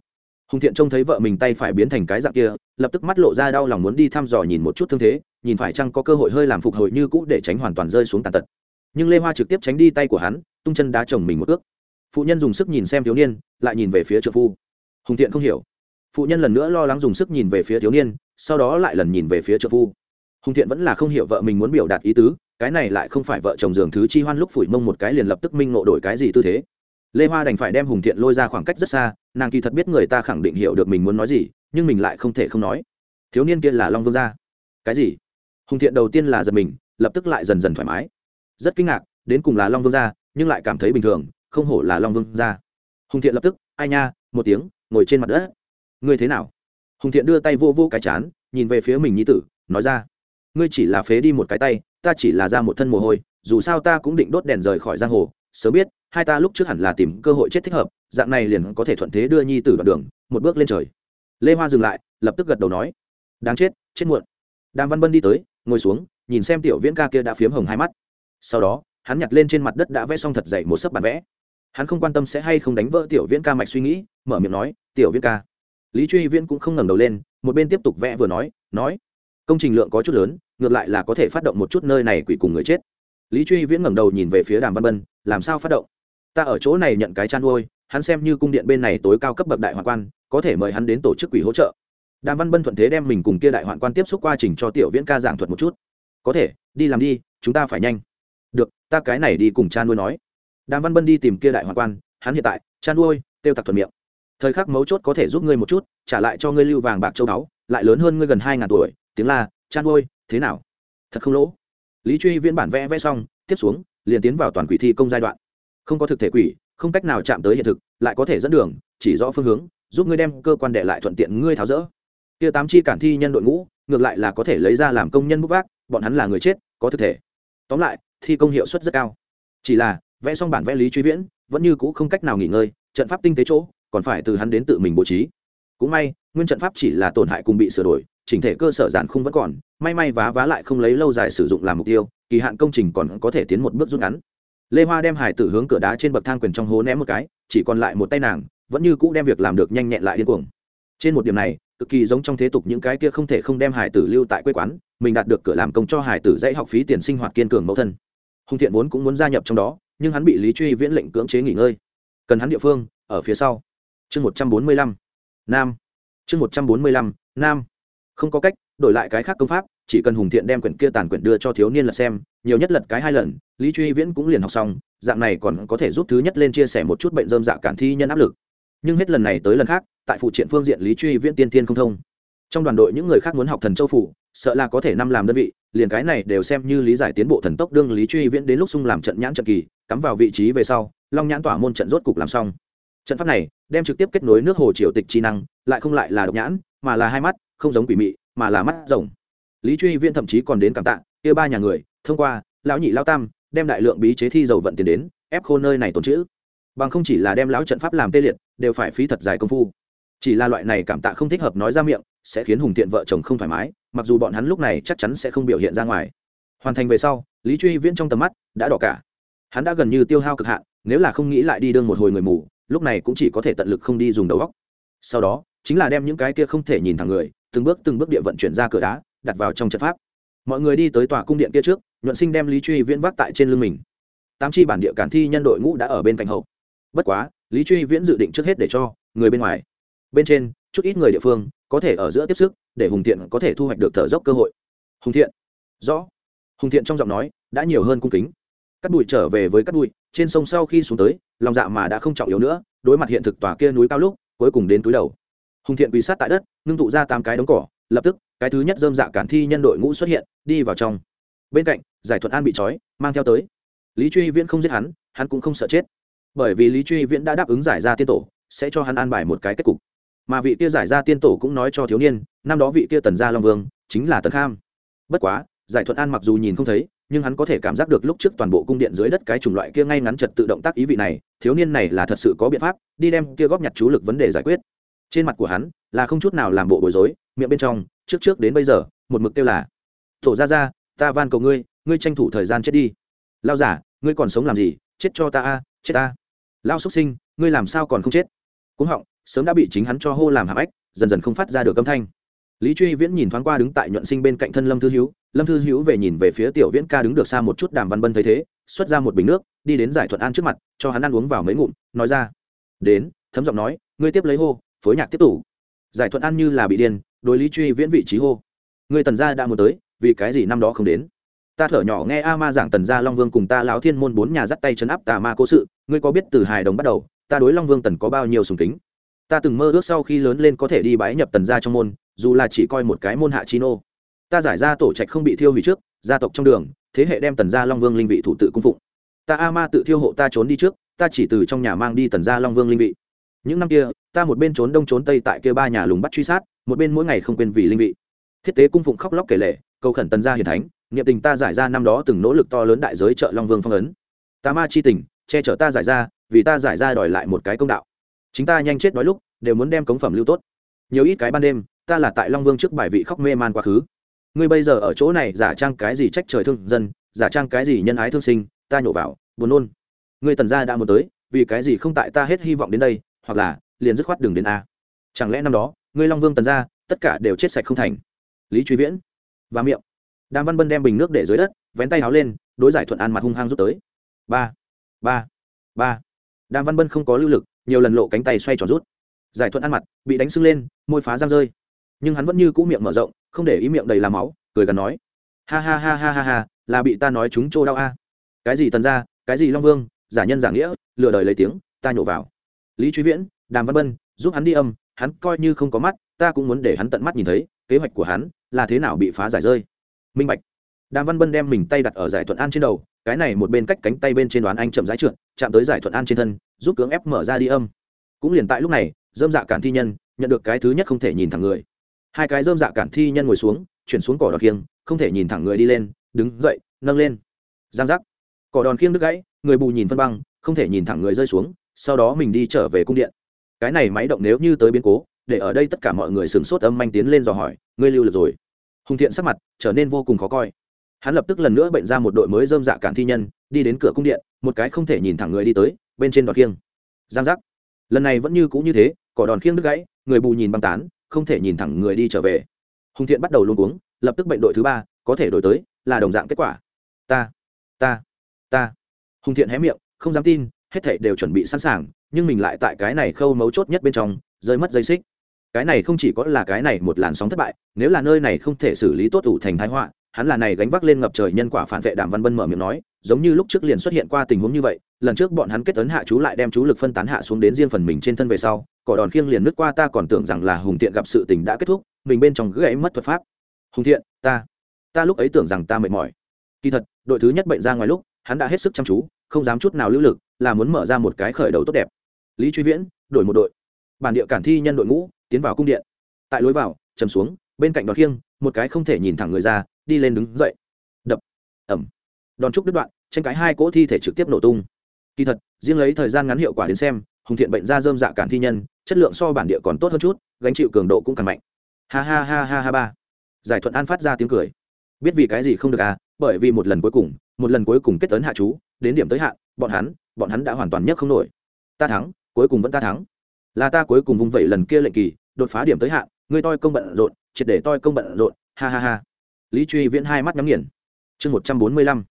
S1: Hùng thiện trông thấy vợ mình tay phải biến thành cái dạng kia, lập tức mắt lộ ra đau lòng muốn đi thăm dò nhìn một chút thương thế, nhìn phải chăng có cơ hội hơi làm phục hồi như cũ để tránh hoàn toàn rơi xuống tàn tật. Nhưng lê hoa trực tiếp tránh đi tay của hắn, tung chân đá chồng mình một ước. Phụ nhân dùng sức nhìn xem thiếu niên, lại nhìn về phía trợ phu. Hùng thiện không hiểu. Phụ nhân lần nữa lo lắng dùng sức nhìn về phía thiếu niên, sau đó lại lần nhìn về phía trợ phu hùng thiện vẫn là không hiểu vợ mình muốn biểu đạt ý tứ, cái này lại không phải vợ chồng giường thứ chi hoan lúc phủi mông một cái liền lập tức minh ngộ đổi cái gì tư thế. Lê hoa đành phải đem hùng thiện lôi ra khoảng cách rất xa, nàng kỳ thật biết người ta khẳng định hiểu được mình muốn nói gì, nhưng mình lại không thể không nói. Thiếu niên kia là long vương gia. Cái gì? Hùng thiện đầu tiên là giật mình, lập tức lại dần dần thoải mái. Rất kinh ngạc, đến cùng là long vương gia, nhưng lại cảm thấy bình thường, không hổ là long vương gia. Hùng thiện lập tức, ai nha, một tiếng, ngồi trên mặt đất. Ngươi thế nào? Hùng thiện đưa tay vô vô cái chán, nhìn về phía mình nhi tử, nói ra ngươi chỉ là phế đi một cái tay, ta chỉ là ra một thân mồ hôi, dù sao ta cũng định đốt đèn rời khỏi giang hồ, sớm biết, hai ta lúc trước hẳn là tìm cơ hội chết thích hợp, dạng này liền có thể thuận thế đưa nhi tử đoạn đường, một bước lên trời. Lê hoa dừng lại, lập tức gật đầu nói, đáng chết chết muộn. Đàm văn bân đi tới, ngồi xuống, nhìn xem tiểu viễn ca kia đã phiếm hồng hai mắt. Sau đó, hắn nhặt lên trên mặt đất đã vẽ xong thật dậy một sấp bản vẽ. Hắn không quan tâm sẽ hay không đánh vỡ tiểu viễn ca mạch suy nghĩ, mở miệng nói, tiểu viễn ca. Lý truy viễn cũng không ngẩng đầu lên, một bên tiếp tục vẽ vừa nói nói, công trình lượng có chút lớn ngược lại là có thể phát động một chút nơi này quỷ cùng người chết. Lý truy viễn ngẩng đầu nhìn về phía đàm văn bân làm sao phát động? Ta ở chỗ này nhận cái chăn nuôi hắn xem như cung điện bên này tối cao cấp bậc đại hoạn quan có thể mời hắn đến tổ chức quỷ hỗ trợ. Đàm văn bân thuận thế đem mình cùng kia đại hoạn quan tiếp xúc qua trình cho tiểu viễn ca giảng thuật một chút. Có thể đi làm đi chúng ta phải nhanh. Được ta cái này đi cùng cha nuôi nói. Đàm văn bân đi tìm kia đại hoạn quan hắn hiện tại cha nuôi tiêu tặc thuận miệng. Thời khắc mấu chốt có thể giúp ngươi một chút trả lại cho ngươi lưu vàng bạc châu báu lại lớn hơn ngươi gần hai ngàn tuổi tiếng là, cha nuôi thế nào? Thật không lỗ. Lý truy viễn bản vẽ vẽ xong, tiếp xuống, liền tiến vào toàn quỷ thi công giai đoạn. Không có thực thể quỷ, không cách nào chạm tới hiện thực, lại có thể dẫn đường, chỉ rõ phương hướng, giúp ngươi đem cơ quan đệ lại thuận tiện ngươi tháo rỡ. Kia tám chi cản thi nhân đội ngũ, ngược lại là có thể lấy ra làm công nhân bút vác, bọn hắn là người chết, có thực thể. Tóm lại, thi công hiệu suất rất cao. Chỉ là, vẽ xong bản vẽ lý truy viễn, vẫn như cũ không cách nào nghỉ ngơi, trận pháp tinh tế chỗ, còn phải từ hắn đến tự mình bố trí cũng may, nguyên trận pháp chỉ là tổn hại cùng bị sửa đổi, chỉnh thể cơ sở giản khung vẫn còn, may may vá vá lại không lấy lâu dài sử dụng làm mục tiêu, kỳ hạn công trình còn có thể tiến một bước rút ngắn. Lê hoa đem hải tử hướng cửa đá trên bậc thang quyền trong hố ném một cái, chỉ còn lại một tay nàng, vẫn như cũ đem việc làm được nhanh nhẹn lại điên cuồng. Trên một điểm này, cực kỳ giống trong thế tục những cái kia không thể không đem hải tử lưu tại quê quán, mình đạt được cửa làm công cho hải tử dạy học phí tiền sinh hoạt kiên cường mẫu thân. Hùng thiện vốn cũng muốn gia nhập trong đó, nhưng hắn bị lý truy viễn lệnh cưỡng chế nghỉ ngơi. Cần hắn địa phương, ở phía sau. Chương một trăm bốn mươi lăm nam. Chương một trăm bốn mươi lăm, nam. Không có cách, đổi lại cái khác công pháp, chỉ cần hùng thiện đem quyển kia tàn quyển đưa cho thiếu niên lật xem, nhiều nhất lật cái hai lần, lý truy viễn cũng liền học xong, dạng này còn có thể giúp thứ nhất lên chia sẻ một chút bệnh dơm dạ cản thi nhân áp lực. Nhưng hết lần này tới lần khác, tại phụ triện phương diện lý truy viễn tiên tiên không thông. Trong đoàn đội những người khác muốn học thần châu phủ, sợ là có thể năm làm đơn vị, liền cái này đều xem như lý giải tiến bộ thần tốc đương lý truy viễn đến lúc xung làm trận nhãn trận kỳ, cắm vào vị trí về sau, long nhãn tỏa môn trận rốt cục làm xong trận pháp này đem trực tiếp kết nối nước hồ triều tịch chi năng, lại không lại là độc nhãn, mà là hai mắt, không giống quỷ mị, mà là mắt rồng. Lý truy viễn thậm chí còn đến cảm tạ, kia ba nhà người, thông qua, lão nhị lao tam, đem đại lượng bí chế thi dầu vận tiền đến, ép khô nơi này tồn chữ bằng không chỉ là đem lão trận pháp làm tê liệt, đều phải phí thật dài công phu. Chỉ là loại này cảm tạ không thích hợp nói ra miệng, sẽ khiến hùng thiện vợ chồng không thoải mái, mặc dù bọn hắn lúc này chắc chắn sẽ không biểu hiện ra ngoài. Hoàn thành về sau, lý truy viễn trong tầm mắt đã đỏ cả. Hắn đã gần như tiêu hao cực hạn, nếu là không nghĩ lại đi đương một hồi người mù lúc này cũng chỉ có thể tận lực không đi dùng đầu góc sau đó, chính là đem những cái kia không thể nhìn thẳng người, từng bước từng bước địa vận chuyển ra cửa đá, đặt vào trong trận pháp. Mọi người đi tới tòa cung điện kia trước, nhuận sinh đem lý truy viễn vác tại trên lưng mình. Tám chi bản địa cản thi nhân đội ngũ đã ở bên cạnh hậu. Bất quá, lý truy viễn dự định trước hết để cho người bên ngoài. Bên trên, chút ít người địa phương có thể ở giữa tiếp sức, để hùng thiện có thể thu hoạch được thở dốc cơ hội. Hùng thiện, rõ. Hùng thiện trong giọng nói đã nhiều hơn cung kính. Cắt bụi trở về với cắt bụi trên sông sau khi xuống tới, lòng dạ mà đã không trọng yếu nữa, đối mặt hiện thực tòa kia núi cao lúc, cuối cùng đến túi đầu. Hùng thiện quỳ sát tại đất, ngưng tụ ra tám cái đống cỏ, lập tức, cái thứ nhất dơm dạ cản thi nhân đội ngũ xuất hiện, đi vào trong. Bên cạnh, giải thuận an bị trói, mang theo tới. Lý truy viễn không giết hắn hắn cũng không sợ chết. Bởi vì lý truy viễn đã đáp ứng giải ra tiên tổ, sẽ cho hắn an bài một cái kết cục. Mà vị kia giải ra tiên tổ cũng nói cho thiếu niên, năm đó vị kia tần gia long vương, chính là tần kham. Bất quá, giải thuận an mặc dù nhìn không thấy nhưng hắn có thể cảm giác được lúc trước toàn bộ cung điện dưới đất cái chủng loại kia ngay ngắn trật tự động tác ý vị này, thiếu niên này là thật sự có biện pháp, đi đem kia góp nhặt chú lực vấn đề giải quyết. Trên mặt của hắn là không chút nào làm bộ bối rối, miệng bên trong, trước trước đến bây giờ, một mực kêu là tổ ra ra ta van cầu ngươi ngươi tranh thủ thời gian chết đi. Lao giả, ngươi còn sống làm gì? Chết cho ta a, chết ta. Lao xuất sinh, ngươi làm sao còn không chết? Cúng họng, sớm đã bị chính hắn cho hô làm hàm ách dần dần không phát ra được âm thanh lý truy viễn nhìn thoáng qua đứng tại nhuận sinh bên cạnh thân lâm thư hữu, lâm thư hữu về nhìn về phía tiểu viễn ca đứng được xa một chút đàm văn bân thấy thế, xuất ra một bình nước, đi đến giải thuận an trước mặt, cho hắn ăn uống vào mấy ngụm, nói ra. Đến, thấm giọng nói, ngươi tiếp lấy hô, phối nhạc tiếp tủ. Giải thuận an như là bị điên, đối lý truy viễn vị trí hô. Ngươi tần gia đã muốn tới, vì cái gì năm đó không đến? Ta thở nhỏ nghe a ma giảng tần gia long vương cùng ta lão thiên môn bốn nhà dắt tay chấn áp tà ma cố sự, ngươi có biết từ hài đồng bắt đầu, ta đối long vương tần có bao nhiêu sùng kính? Ta từng mơ ước sau khi lớn lên có thể đi bái nhập tần gia trong môn dù là chỉ coi một cái môn hạ chi nô ta giải ra tổ trạch không bị thiêu hủy trước, gia tộc trong đường, thế hệ đem tần gia long vương linh vị thủ tự cung phụng. Ta a ma tự thiêu hộ ta trốn đi trước, ta chỉ từ trong nhà mang đi tần gia long vương linh vị. Những năm kia, ta một bên trốn đông trốn tây tại kia ba nhà lùng bắt truy sát, một bên mỗi ngày không quên vì linh vị. Thiết tế cung phụng khóc lóc kể lệ cầu khẩn tần gia hiền thánh, niệm tình ta giải ra năm đó từng nỗ lực to lớn đại giới trợ long vương phong ấn. Ta ma chi tình, che chở ta giải ra, vì ta giải ra đòi lại một cái công đạo. Chính ta nhanh chết đói lúc, đều muốn đem cống phẩm lưu tốt. Nhiều ít cái ban đêm ta là tại long vương trước bài vị khóc mê man quá khứ. Ngươi bây giờ ở chỗ này giả trang cái gì trách trời thương dân, giả trang cái gì nhân ái thương sinh, ta nhổ vào, buồn nôn. Ngươi tần gia đã muốn tới, vì cái gì không tại ta hết hy vọng đến đây, hoặc là, liền dứt khoát đường đến a. Chẳng lẽ năm đó, ngươi long vương tần gia, tất cả đều chết sạch không thành? Lý truy viễn, và miệng. Đàm văn bân đem bình nước để dưới đất, vén tay háo lên, đối giải thuận an mặt hung hăng rút tới. Ba ba ba. Đàm văn bân không có lưu lực, nhiều lần lộ cánh tay xoay tròn rút. Giải thuận ăn mặt, bị đánh sưng lên, môi phá răng rơi nhưng hắn vẫn như cũ miệng mở rộng, không để ý miệng đầy làm máu, cười gần nói, ha ha ha ha ha ha, là bị ta nói chúng trô đau a. Cái gì tần ra cái gì long vương, giả nhân giả nghĩa, lừa đời lấy tiếng, ta nhổ vào. Lý truy viễn, đàm văn bân, giúp hắn đi âm, hắn coi như không có mắt, ta cũng muốn để hắn tận mắt nhìn thấy, kế hoạch của hắn là thế nào bị phá giải rơi. Minh bạch. Đàm văn bân đem mình tay đặt ở giải thuận an trên đầu, cái này một bên cách cánh tay bên trên đoán anh chậm rãi trượt, chạm tới giải thuận an trên thân, giúp cưỡng ép mở ra đi âm. Cũng liền tại lúc này dơm dạ cản thi nhân, nhận được cái thứ nhất không thể nhìn thẳng người hai cái dơm dạ cản thi nhân ngồi xuống, chuyển xuống cỏ đòn khiêng, không thể nhìn thẳng người đi lên, đứng dậy, nâng lên. Giang giác. Cỏ đòn khiêng đứt gãy, người bù nhìn phân băng, không thể nhìn thẳng người rơi xuống, sau đó mình đi trở về cung điện. Cái này máy động nếu như tới biến cố, để ở đây tất cả mọi người sửng sốt âm manh tiến lên dò hỏi, ngươi lưu lực rồi? Hùng thiện sắc mặt trở nên vô cùng khó coi. Hắn lập tức lần nữa bệnh ra một đội mới dơm dạ cản thi nhân, đi đến cửa cung điện, một cái không thể nhìn thẳng người đi tới, bên trên đòn khiêng. Giang giác. Lần này vẫn như cũ như thế, cỏ đòn khiêng đứt gãy, người bù nhìn băng tán không thể nhìn thẳng người đi trở về. Hùng thiện bắt đầu luôn uống lập tức bệnh đội thứ ba, có thể đổi tới, là đồng dạng kết quả. Ta ta ta. Hùng thiện hé miệng, không dám tin, hết thảy đều chuẩn bị sẵn sàng, nhưng mình lại tại cái này khâu mấu chốt nhất bên trong, rơi mất dây xích. Cái này không chỉ có là cái này một làn sóng thất bại, nếu là nơi này không thể xử lý tốt ủ thành thái họa, hắn là này gánh vác lên ngập trời nhân quả phản vệ đàm văn bân mở miệng nói giống như lúc trước liền xuất hiện qua tình huống như vậy, lần trước bọn hắn kết tấn hạ chú lại đem chú lực phân tán hạ xuống đến riêng phần mình trên thân về sau, cỏ đòn khiêng liền nứt qua, ta còn tưởng rằng là hùng thiện gặp sự tình đã kết thúc, mình bên trong gãy mất thuật pháp. Hùng thiện, ta ta lúc ấy tưởng rằng ta mệt mỏi. Kỳ thật, đội thứ nhất bệnh ra ngoài lúc, hắn đã hết sức chăm chú, không dám chút nào lưu lực, là muốn mở ra một cái khởi đầu tốt đẹp. Lý truy viễn, đổi một đội. Bản địa cản thi nhân đội ngũ, tiến vào cung điện. Tại lối vào, chầm xuống, bên cạnh đòn khiêng, một cái không thể nhìn thẳng người ra, đi lên đứng dậy. Đập. Ẩm. Đòn trúc đứt đoạn tranh cái hai cỗ thi thể trực tiếp nổ tung. Kỳ thật, riêng lấy thời gian ngắn hiệu quả đến xem, hùng thiện bệnh ra dơm dạ cản thi nhân, chất lượng so bản địa còn tốt hơn chút, gánh chịu cường độ cũng càng mạnh. Ha ha ha ha ha ba. Giải thuận an phát ra tiếng cười. Biết vì cái gì không được à bởi vì một lần cuối cùng, một lần cuối cùng kết tấn hạ chú, đến điểm tới hạn bọn hắn bọn hắn đã hoàn toàn nhất không nổi. Ta thắng, cuối cùng vẫn ta thắng. Là ta cuối cùng vung vẩy lần kia lệnh kỳ, đột phá điểm tới hạn ngươi toi công bận rộn, triệt để toi công bận rộn, ha ha ha. Lý truy viễn hai mắt nhắm nghiền. Chương một trăm bốn mươi lăm.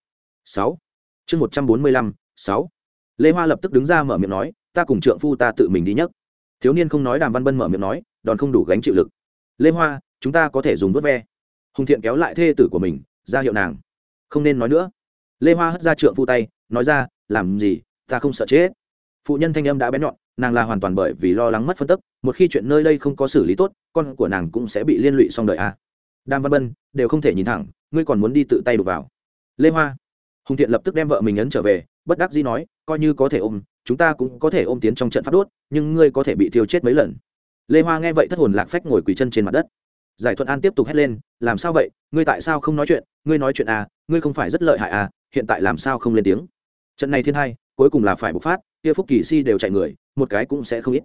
S1: Sáu chương một trăm bốn mươi lăm, sáu. Lê hoa lập tức đứng ra mở miệng nói, ta cùng trượng phu ta tự mình đi nhấc. Thiếu niên không nói đàm văn bân mở miệng nói, đòn không đủ gánh chịu lực. Lê hoa, chúng ta có thể dùng vớt ve. Hùng thiện kéo lại thê tử của mình, ra hiệu nàng. Không nên nói nữa. Lê hoa hất ra trượng phu tay, nói ra, làm gì, ta không sợ chết. Phụ nhân thanh âm đã bén nhọn, nàng là hoàn toàn bởi vì lo lắng mất phân tức, một khi chuyện nơi đây không có xử lý tốt, con của nàng cũng sẽ bị liên lụy xong đời à. đàm văn bân, đều không thể nhìn thẳng, ngươi còn muốn đi tự tay đục vào. Lê hoa hùng thiện lập tức đem vợ mình ấn trở về, bất đắc dĩ nói, coi như có thể ôm, chúng ta cũng có thể ôm tiến trong trận phát đốt, nhưng ngươi có thể bị thiêu chết mấy lần. Lê hoa nghe vậy thất hồn lạc phách ngồi quỳ chân trên mặt đất. Giải thuận an tiếp tục hét lên, làm sao vậy? Ngươi tại sao không nói chuyện? Ngươi nói chuyện à? Ngươi không phải rất lợi hại à? Hiện tại làm sao không lên tiếng? Trận này thiên hai, cuối cùng là phải bộc phát, kia phúc kỳ si đều chạy người, một cái cũng sẽ không ít.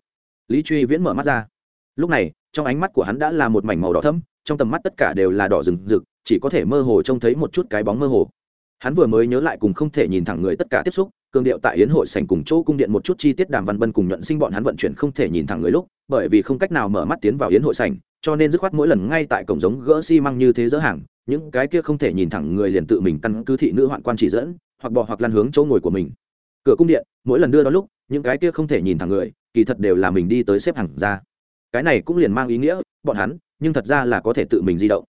S1: Lý truy viễn mở mắt ra. Lúc này, trong ánh mắt của hắn đã là một mảnh màu đỏ thẫm, trong tầm mắt tất cả đều là đỏ rừng rực, chỉ có thể mơ hồ trông thấy một chút cái bóng mơ hồ hắn vừa mới nhớ lại cùng không thể nhìn thẳng người tất cả tiếp xúc, cường điệu tại yến hội sảnh cùng chỗ cung điện một chút chi tiết đàm văn bân cùng nhuận sinh bọn hắn vận chuyển không thể nhìn thẳng người lúc, bởi vì không cách nào mở mắt tiến vào yến hội sảnh, cho nên dứt khoát mỗi lần ngay tại cổng giống gỡ xi măng như thế dỡ hàng, những cái kia không thể nhìn thẳng người liền tự mình căn cứ thị nữ hoạn quan chỉ dẫn, hoặc bỏ hoặc lăn hướng chỗ ngồi của mình. Cửa cung điện, mỗi lần đưa đó lúc, những cái kia không thể nhìn thẳng người, kỳ thật đều là mình đi tới xếp hàng ra. Cái này cũng liền mang ý nghĩa, bọn hắn, nhưng thật ra là có thể tự mình di động.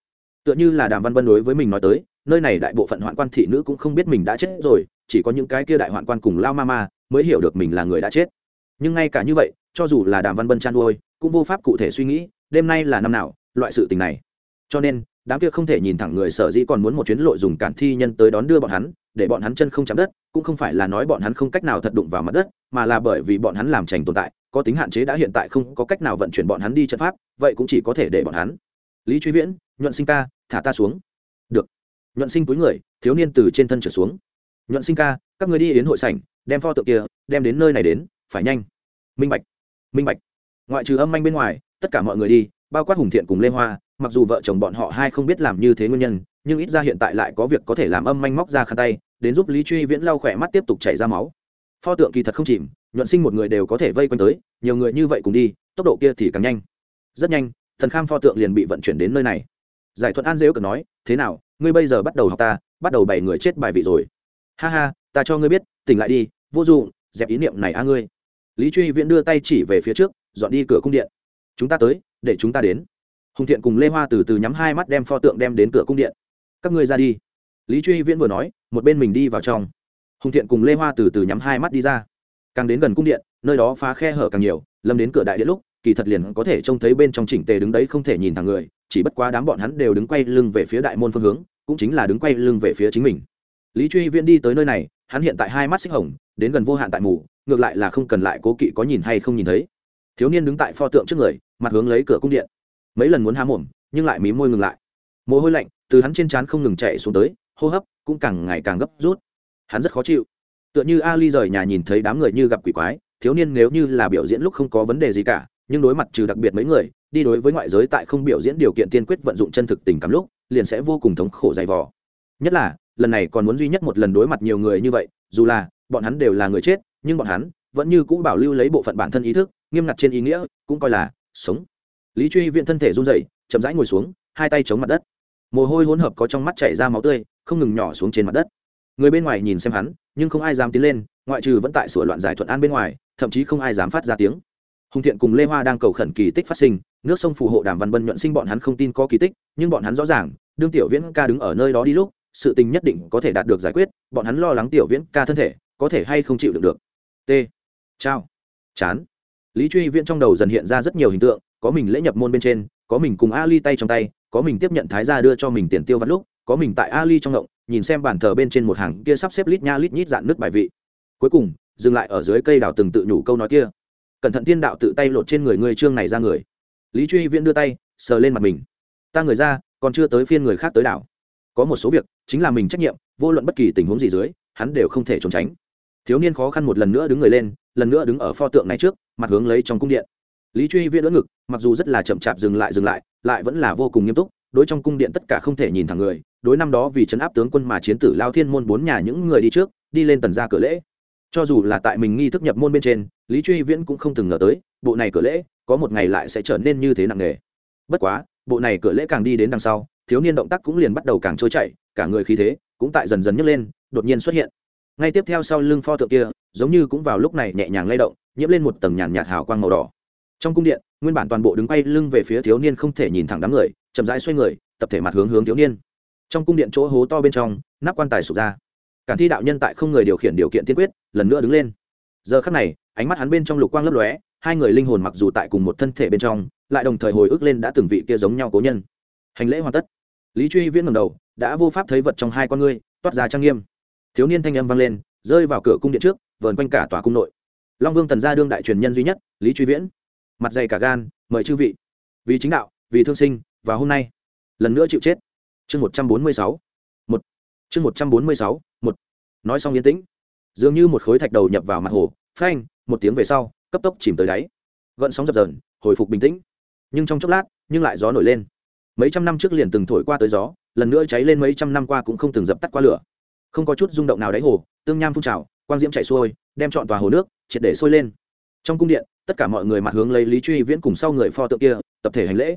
S1: Tựa như là đàm văn bân đối với mình nói tới nơi này đại bộ phận hoạn quan thị nữ cũng không biết mình đã chết rồi, chỉ có những cái kia đại hoạn quan cùng lao ma ma mới hiểu được mình là người đã chết. Nhưng ngay cả như vậy, cho dù là đàm văn bân chăn nuôi cũng vô pháp cụ thể suy nghĩ, đêm nay là năm nào, loại sự tình này. Cho nên, đám kia không thể nhìn thẳng người sở dĩ còn muốn một chuyến lội dùng cản thi nhân tới đón đưa bọn hắn, để bọn hắn chân không chạm đất, cũng không phải là nói bọn hắn không cách nào thật đụng vào mặt đất, mà là bởi vì bọn hắn làm trành tồn tại, có tính hạn chế đã hiện tại không có cách nào vận chuyển bọn hắn đi trận pháp, vậy cũng chỉ có thể để bọn hắn. Lý truy viễn, nhuận sinh ca, thả ta xuống. Được nhuận sinh túi người, thiếu niên từ trên thân trở xuống. Nhuận sinh ca, các người đi yến hội sảnh, đem pho tượng kia, đem đến nơi này đến, phải nhanh. Minh bạch minh bạch. Ngoại trừ âm manh bên ngoài, tất cả mọi người đi, bao quát hùng thiện cùng lê hoa, mặc dù vợ chồng bọn họ hai không biết làm như thế nguyên nhân, nhưng ít ra hiện tại lại có việc có thể làm âm manh móc ra khăn tay, đến giúp lý truy viễn lau khỏe mắt tiếp tục chảy ra máu. Pho tượng kỳ thật không chìm, nhuận sinh một người đều có thể vây quanh tới, nhiều người như vậy cùng đi, tốc độ kia thì càng nhanh. Rất nhanh, thần kham pho tượng liền bị vận chuyển đến nơi này. Giải thuận an dễu cần nói, thế nào ngươi bây giờ bắt đầu học ta, bắt đầu bảy người chết bài vị rồi. Ha ha, ta cho ngươi biết, tỉnh lại đi, vô dụng, dẹp ý niệm này a ngươi. Lý truy viễn đưa tay chỉ về phía trước, dọn đi cửa cung điện. Chúng ta tới, để chúng ta đến. Hùng thiện cùng lê hoa từ từ nhắm hai mắt đem pho tượng đem đến cửa cung điện. Các ngươi ra đi. Lý truy viễn vừa nói, một bên mình đi vào trong. Hùng thiện cùng lê hoa từ từ nhắm hai mắt đi ra. Càng đến gần cung điện, nơi đó phá khe hở càng nhiều, lâm đến cửa đại điện lúc, kỳ thật liền có thể trông thấy bên trong chỉnh tề đứng đấy không thể nhìn thẳng người, chỉ bất quá đám bọn hắn đều đứng quay lưng về phía đại môn phương hướng cũng chính là đứng quay lưng về phía chính mình. Lý truy viễn đi tới nơi này, hắn hiện tại hai mắt xích hồng, đến gần vô hạn tại mù, ngược lại là không cần lại cố kỵ có nhìn hay không nhìn thấy. Thiếu niên đứng tại pho tượng trước người, mặt hướng lấy cửa cung điện. Mấy lần muốn há mồm, nhưng lại mí môi ngừng lại. Mồ hôi lạnh từ hắn trên trán không ngừng chạy xuống tới, hô hấp cũng càng ngày càng gấp rút. Hắn rất khó chịu. Tựa như ali rời nhà nhìn thấy đám người như gặp quỷ quái, thiếu niên nếu như là biểu diễn lúc không có vấn đề gì cả, nhưng đối mặt trừ đặc biệt mấy người, đi đối với ngoại giới tại không biểu diễn điều kiện tiên quyết vận dụng chân thực tình cảm lúc liền sẽ vô cùng thống khổ dày vò. Nhất là, lần này còn muốn duy nhất một lần đối mặt nhiều người như vậy, dù là, bọn hắn đều là người chết, nhưng bọn hắn vẫn như cũ bảo lưu lấy bộ phận bản thân ý thức, nghiêm ngặt trên ý nghĩa, cũng coi là sống. Lý truy viện thân thể run dậy chậm rãi ngồi xuống, hai tay chống mặt đất. Mồ hôi hỗn hợp có trong mắt chảy ra máu tươi, không ngừng nhỏ xuống trên mặt đất. Người bên ngoài nhìn xem hắn, nhưng không ai dám tiến lên, ngoại trừ vẫn tại sửa loạn giải thuận an bên ngoài, thậm chí không ai dám phát ra tiếng hùng thiện cùng lê hoa đang cầu khẩn kỳ tích phát sinh, nước sông phù hộ đàm văn bân nhuận sinh bọn hắn không tin có kỳ tích, nhưng bọn hắn rõ ràng, đương tiểu viễn ca đứng ở nơi đó đi lúc, sự tình nhất định có thể đạt được giải quyết, bọn hắn lo lắng tiểu viễn ca thân thể, có thể hay không chịu được được. T. Chao. Chán. Lý truy viễn trong đầu dần hiện ra rất nhiều hình tượng, có mình lễ nhập môn bên trên, có mình cùng ali tay trong tay, có mình tiếp nhận thái gia đưa cho mình tiền tiêu vặt lúc, có mình tại ali trong ngộng, nhìn xem bàn thờ bên trên một hàng kia sắp xếp lít nha lít nhít dạn nước bài vị. Cuối cùng, dừng lại ở dưới cây đào từng tự nhủ câu nói kia cẩn thận thiên đạo tự tay lột trên người người trương này ra người. Lý truy viễn đưa tay, sờ lên mặt mình. Ta người ra, còn chưa tới phiên người khác tới đảo. Có một số việc, chính là mình trách nhiệm, vô luận bất kỳ tình huống gì dưới, hắn đều không thể trốn tránh. Thiếu niên khó khăn một lần nữa đứng người lên, lần nữa đứng ở pho tượng này trước, mặt hướng lấy trong cung điện. Lý truy viễn đỡ ngực, mặc dù rất là chậm chạp dừng lại dừng lại lại vẫn là vô cùng nghiêm túc, đối trong cung điện tất cả không thể nhìn thẳng người, đối năm đó vì chấn áp tướng quân mà chiến tử lao thiên môn bốn nhà những người đi trước, đi lên tần ra cửa lễ cho dù là tại mình nghi thức nhập môn bên trên, lý truy viễn cũng không từng ngờ tới, bộ này cửa lễ, có một ngày lại sẽ trở nên như thế nặng nề. Bất quá, bộ này cửa lễ càng đi đến đằng sau, thiếu niên động tác cũng liền bắt đầu càng trôi chảy, cả người khí thế cũng tại dần dần nhấc lên, đột nhiên xuất hiện. Ngay tiếp theo sau lưng pho tượng kia, giống như cũng vào lúc này nhẹ nhàng lay động, nhiễm lên một tầng nhàn nhạt hào quang màu đỏ. Trong cung điện, nguyên bản toàn bộ đứng quay lưng về phía thiếu niên không thể nhìn thẳng đám người, chậm rãi xoay người, tập thể mặt hướng hướng thiếu niên. Trong cung điện chỗ hố to bên trong, nắp quan tài sụp ra cản thi đạo nhân tại không người điều khiển điều kiện tiên quyết, lần nữa đứng lên. Giờ khắc này, ánh mắt hắn bên trong lục quang lấp lóe, hai người linh hồn mặc dù tại cùng một thân thể bên trong, lại đồng thời hồi ức lên đã từng vị kia giống nhau cố nhân. Hành lễ hoàn tất. Lý truy viễn ngầm đầu, đã vô pháp thấy vật trong hai con ngươi, toát ra trang nghiêm. Thiếu niên thanh âm vang lên, rơi vào cửa cung điện trước, vờn quanh cả tòa cung nội. Long vương tần gia đương đại truyền nhân duy nhất, lý truy viễn. Mặt dày cả gan, mời chư vị. Vì chính đạo, vì thương sinh, và hôm nay, lần nữa chịu chết. Chương một trăm bốn mươi sáu. Một. Chương một trăm bốn mươi sáu. một nói xong yên tĩnh. Dường như một khối thạch đầu nhập vào mặt hồ, phanh, một tiếng về sau, cấp tốc chìm tới đáy. Gợn sóng dập dờn, hồi phục bình tĩnh. Nhưng trong chốc lát, nhưng lại gió nổi lên. Mấy trăm năm trước liền từng thổi qua tới gió, lần nữa cháy lên mấy trăm năm qua cũng không từng dập tắt qua lửa. Không có chút rung động nào đáy hồ, tương nham phun trào, quang diễm chảy xuôi, đem chọn tòa hồ nước triệt để sôi lên. Trong cung điện, tất cả mọi người mặt hướng lấy lý truy viễn cùng sau người pho tượng kia, tập thể hành lễ.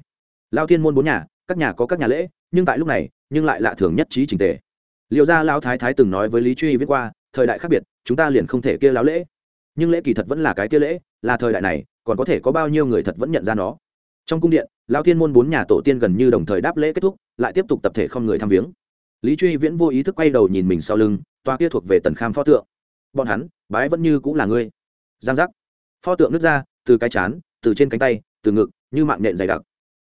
S1: Lao thiên môn bốn nhà, các nhà có các nhà lễ, nhưng tại lúc này, nhưng lại lạ thường nhất trí trình tề liệu ra Lão thái thái từng nói với lý truy viết qua, thời đại khác biệt, chúng ta liền không thể kia láo lễ. Nhưng lễ kỳ thật vẫn là cái kia lễ, là thời đại này, còn có thể có bao nhiêu người thật vẫn nhận ra nó. Trong cung điện lao thiên môn bốn nhà tổ tiên gần như đồng thời đáp lễ kết thúc, lại tiếp tục tập thể không người thăm viếng. Lý truy viễn vô ý thức quay đầu nhìn mình sau lưng toa kia thuộc về tần kham pho tượng. Bọn hắn, bái vẫn như cũng là ngươi. Giang giác. Pho tượng nứt ra, từ cái chán, từ trên cánh tay, từ ngực, như mạng nhện dày đặc.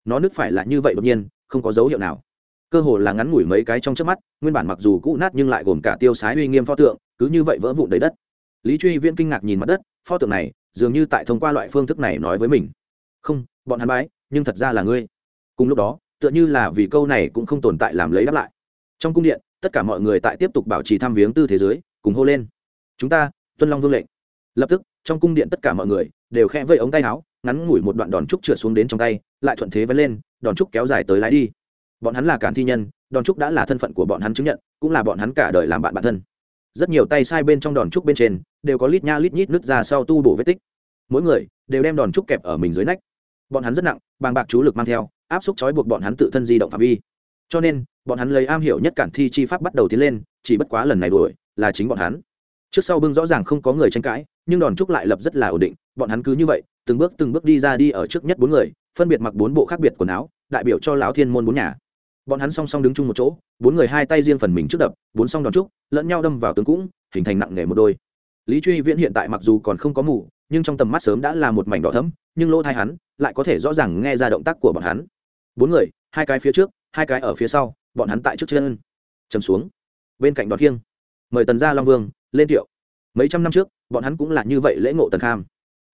S1: Nó nứt phải là như vậy đột nhiên, không có dấu hiệu nào cơ hồ là ngắn ngủi mấy cái trong trước mắt, nguyên bản mặc dù cũ nát nhưng lại gồm cả tiêu sái uy nghiêm pho tượng, cứ như vậy vỡ vụn đầy đất. Lý truy viễn kinh ngạc nhìn mặt đất, pho tượng này, dường như tại thông qua loại phương thức này nói với mình. Không, bọn hắn bái, nhưng thật ra là ngươi. Cùng lúc đó, tựa như là vì câu này cũng không tồn tại làm lấy đáp lại. Trong cung điện, tất cả mọi người tại tiếp tục bảo trì thăm viếng tư thế giới cùng hô lên. Chúng ta, tuân long vương lệnh. Lập tức, trong cung điện tất cả mọi người đều khẽ vây ống tay áo, ngắn ngủi một đoạn đòn trúc trượt xuống đến trong tay, lại thuận thế vẫn lên, đòn trúc kéo dài tới lái đi bọn hắn là cản thi nhân, đòn trúc đã là thân phận của bọn hắn chứng nhận, cũng là bọn hắn cả đời làm bạn bản thân. Rất nhiều tay sai bên trong đòn trúc bên trên, đều có lít nha lít nhít nứt ra sau tu bổ vết tích. Mỗi người đều đem đòn trúc kẹp ở mình dưới nách. Bọn hắn rất nặng, bàng bạc chú lực mang theo, áp xúc trói buộc bọn hắn tự thân di động phạm vi. Cho nên, bọn hắn lấy am hiểu nhất cản thi chi pháp bắt đầu tiến lên, chỉ bất quá lần này đuổi, là chính bọn hắn. Trước sau bưng rõ ràng không có người tranh cãi, nhưng đòn trúc lại lập rất là ổn định, bọn hắn cứ như vậy, từng bước từng bước đi ra đi ở trước nhất bốn người, phân biệt mặc bốn bộ khác biệt quần áo, đại biểu cho lão thiên môn bốn nhà bọn hắn song song đứng chung một chỗ, bốn người hai tay riêng phần mình trước đập, bốn song đòn trúc, lẫn nhau đâm vào tướng cũng, hình thành nặng nề một đôi. Lý truy viễn hiện tại mặc dù còn không có mù, nhưng trong tầm mắt sớm đã là một mảnh đỏ thấm nhưng lỗ thai hắn lại có thể rõ ràng nghe ra động tác của bọn hắn. Bốn người, hai cái phía trước, hai cái ở phía sau, bọn hắn tại trước chân. Chầm xuống. Bên cạnh đọt kiêng mời tần gia long vương, lên tiệu mấy trăm năm trước, bọn hắn cũng là như vậy lễ ngộ tần kham.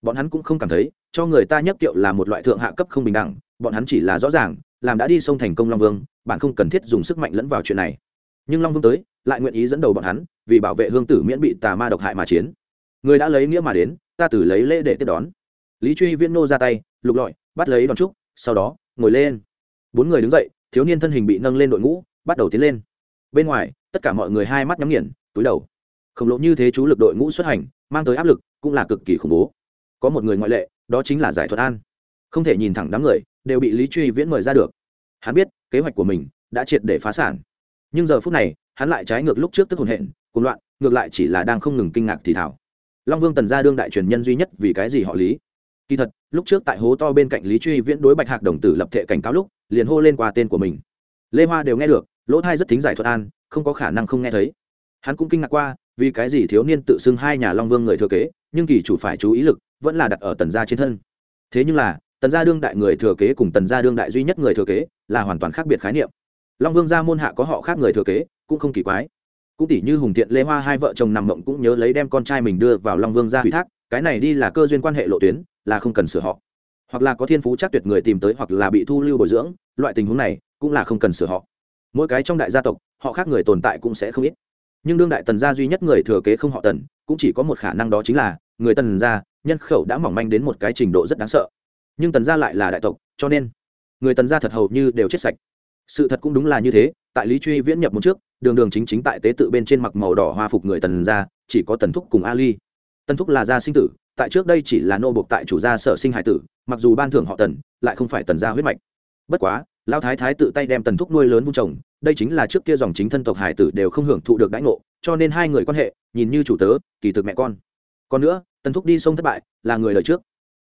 S1: Bọn hắn cũng không cảm thấy, cho người ta nhất tiệu là một loại thượng hạ cấp không bình đẳng, bọn hắn chỉ là rõ ràng làm đã đi sông thành công long vương, bạn không cần thiết dùng sức mạnh lẫn vào chuyện này. Nhưng long vương tới, lại nguyện ý dẫn đầu bọn hắn, vì bảo vệ hương tử miễn bị tà ma độc hại mà chiến. Người đã lấy nghĩa mà đến, ta tử lấy lễ để tiếp đón. Lý truy viễn nô ra tay, lục lọi, bắt lấy đòn trúc, sau đó, ngồi lên. Bốn người đứng dậy, thiếu niên thân hình bị nâng lên đội ngũ, bắt đầu tiến lên. Bên ngoài, tất cả mọi người hai mắt nhắm nghiền, túi đầu. Khổng lồ như thế chú lực đội ngũ xuất hành, mang tới áp lực cũng là cực kỳ khủng bố. Có một người ngoại lệ, đó chính là giải thuật an. Không thể nhìn thẳng đám người đều bị lý truy viễn mời ra được. Hắn biết, kế hoạch của mình đã triệt để phá sản. Nhưng giờ phút này, hắn lại trái ngược lúc trước tức hồn hện cuốn loạn, ngược lại chỉ là đang không ngừng kinh ngạc thì thảo. Long vương tần gia đương đại truyền nhân duy nhất vì cái gì họ lý? Kỳ thật, lúc trước tại hố to bên cạnh lý truy viễn đối bạch hạc đồng tử lập thệ cảnh cáo lúc, liền hô lên qua tên của mình. Lê hoa đều nghe được, lỗ thai rất thính giải thuật an, không có khả năng không nghe thấy. Hắn cũng kinh ngạc qua, vì cái gì thiếu niên tự xưng hai nhà long vương người thừa kế, nhưng kỳ chủ phải chú ý lực, vẫn là đặt ở tần gia trên thân. Thế nhưng là tần gia đương đại người thừa kế cùng tần gia đương đại duy nhất người thừa kế là hoàn toàn khác biệt khái niệm. Long vương gia môn hạ có họ khác người thừa kế, cũng không kỳ quái. Cũng tỷ như hùng thiện, lê hoa hai vợ chồng nằm mộng cũng nhớ lấy đem con trai mình đưa vào long vương gia ủy thác, cái này đi là cơ duyên quan hệ lộ tuyến, là không cần sửa họ. Hoặc là có thiên phú chắc tuyệt người tìm tới hoặc là bị thu lưu bồi dưỡng, loại tình huống này cũng là không cần sửa họ. Mỗi cái trong đại gia tộc, họ khác người tồn tại cũng sẽ không ít. Nhưng đương đại tần gia duy nhất người thừa kế không họ tần, cũng chỉ có một khả năng đó chính là, người tần gia, nhân khẩu đã mỏng manh đến một cái trình độ rất đáng sợ nhưng tần gia lại là đại tộc, cho nên người tần gia thật hầu như đều chết sạch. Sự thật cũng đúng là như thế, tại lý truy viễn nhập một trước, đường đường chính chính tại tế tự bên trên mặc màu đỏ hoa phục người tần gia, chỉ có tần thúc cùng ali. Tần thúc là gia sinh tử, tại trước đây chỉ là nô bộc tại chủ gia sở sinh hải tử, mặc dù ban thưởng họ tần, lại không phải tần gia huyết mạch. Bất quá lao thái thái tự tay đem tần thúc nuôi lớn vung chồng đây chính là trước kia dòng chính thân tộc hải tử đều không hưởng thụ được đãi ngộ, cho nên hai người quan hệ, nhìn như chủ tớ, kỳ thực mẹ con. Còn nữa, tần thúc đi sông thất bại, là người lời trước.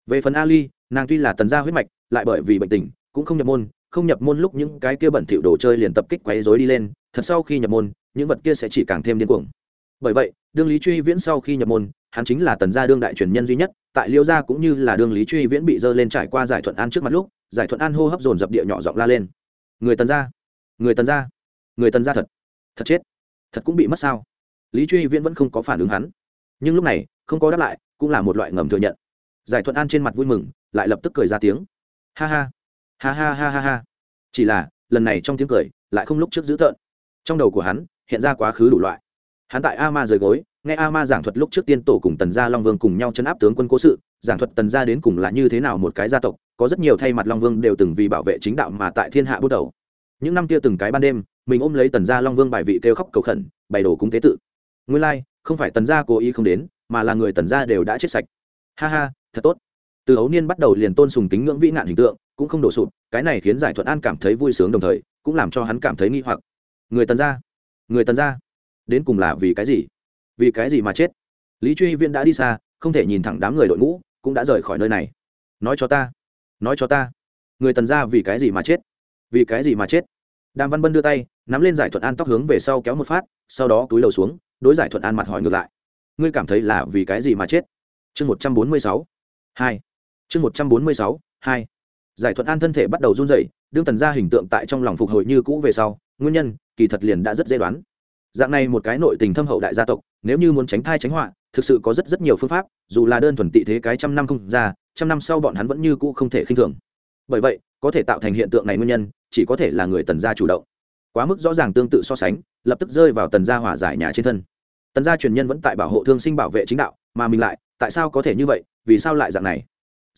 S1: Về phần ali nàng tuy là tần gia huyết mạch, lại bởi vì bệnh tình, cũng không nhập môn, không nhập môn lúc những cái kia bẩn thỉu đồ chơi liền tập kích quấy rối đi lên, thật sau khi nhập môn, những vật kia sẽ chỉ càng thêm điên cuồng. Bởi vậy, đương lý truy viễn sau khi nhập môn, hắn chính là tần gia đương đại truyền nhân duy nhất, tại liêu gia cũng như là đương lý truy viễn bị dơ lên trải qua giải thuận an trước mặt lúc, giải thuận an hô hấp dồn dập địa nhỏ giọng la lên. Người tần gia, người tần gia, người tần gia thật thật chết, thật cũng bị mất sao? Lý truy viễn vẫn không có phản ứng hắn. Nhưng lúc này, không có đáp lại, cũng là một loại ngầm thừa nhận. Giải thuận an trên mặt vui mừng lại lập tức cười ra tiếng. Ha ha. Ha ha ha ha ha. Chỉ là lần này trong tiếng cười lại không lúc trước dữ tợn. Trong đầu của hắn hiện ra quá khứ đủ loại. Hắn tại a ma rời gối nghe a ma giảng thuật lúc trước tiên tổ cùng tần gia long vương cùng nhau chấn áp tướng quân cố sự giảng thuật tần gia đến cùng là như thế nào một cái gia tộc có rất nhiều thay mặt long vương đều từng vì bảo vệ chính đạo mà tại thiên hạ bước đầu. Những năm kia từng cái ban đêm mình ôm lấy tần gia long vương bài vị kêu khóc cầu khẩn bày đồ cúng tế tự. Nguyên lai、like, không phải tần gia cố ý không đến mà là người tần gia đều đã chết sạch. Ha ha thật tốt từ ấu niên bắt đầu liền tôn sùng kính ngưỡng vĩ nạn hình tượng, cũng không đổ sụp, cái này khiến giải thuận an cảm thấy vui sướng đồng thời, cũng làm cho hắn cảm thấy nghi hoặc. Người tần gia, người tần gia, đến cùng là vì cái gì? Vì cái gì mà chết? Lý truy viên đã đi xa, không thể nhìn thẳng đám người đội ngũ, cũng đã rời khỏi nơi này. Nói cho ta, nói cho ta, người tần gia vì cái gì mà chết? Vì cái gì mà chết? Đàm văn bân đưa tay, nắm lên giải thuận an tóc hướng về sau kéo một phát, sau đó túi đầu xuống, đối giải thuận an mặt hỏi ngược lại. Ngươi cảm thấy là vì cái gì mà chết? Chương một trăm bốn mươi sáu, hai chương một trăm bốn mươi sáu, hai. Giải thuận an thân thể bắt đầu run rẩy, đương tần ra hình tượng tại trong lòng phục hồi như cũ về sau, nguyên nhân, kỳ thật liền đã rất dễ đoán. Dạng này một cái nội tình thâm hậu đại gia tộc, nếu như muốn tránh thai tránh họa, thực sự có rất rất nhiều phương pháp, dù là đơn thuần tị thế cái trăm năm không ra, trăm năm sau bọn hắn vẫn như cũ không thể khinh thường. Bởi vậy, có thể tạo thành hiện tượng này nguyên nhân, chỉ có thể là người tần gia chủ động. Quá mức rõ ràng tương tự so sánh, lập tức rơi vào tần gia hỏa giải nhà trên thân. Tần gia truyền nhân vẫn tại bảo hộ thương sinh bảo vệ chính đạo, mà mình lại, tại sao có thể như vậy, vì sao lại dạng này?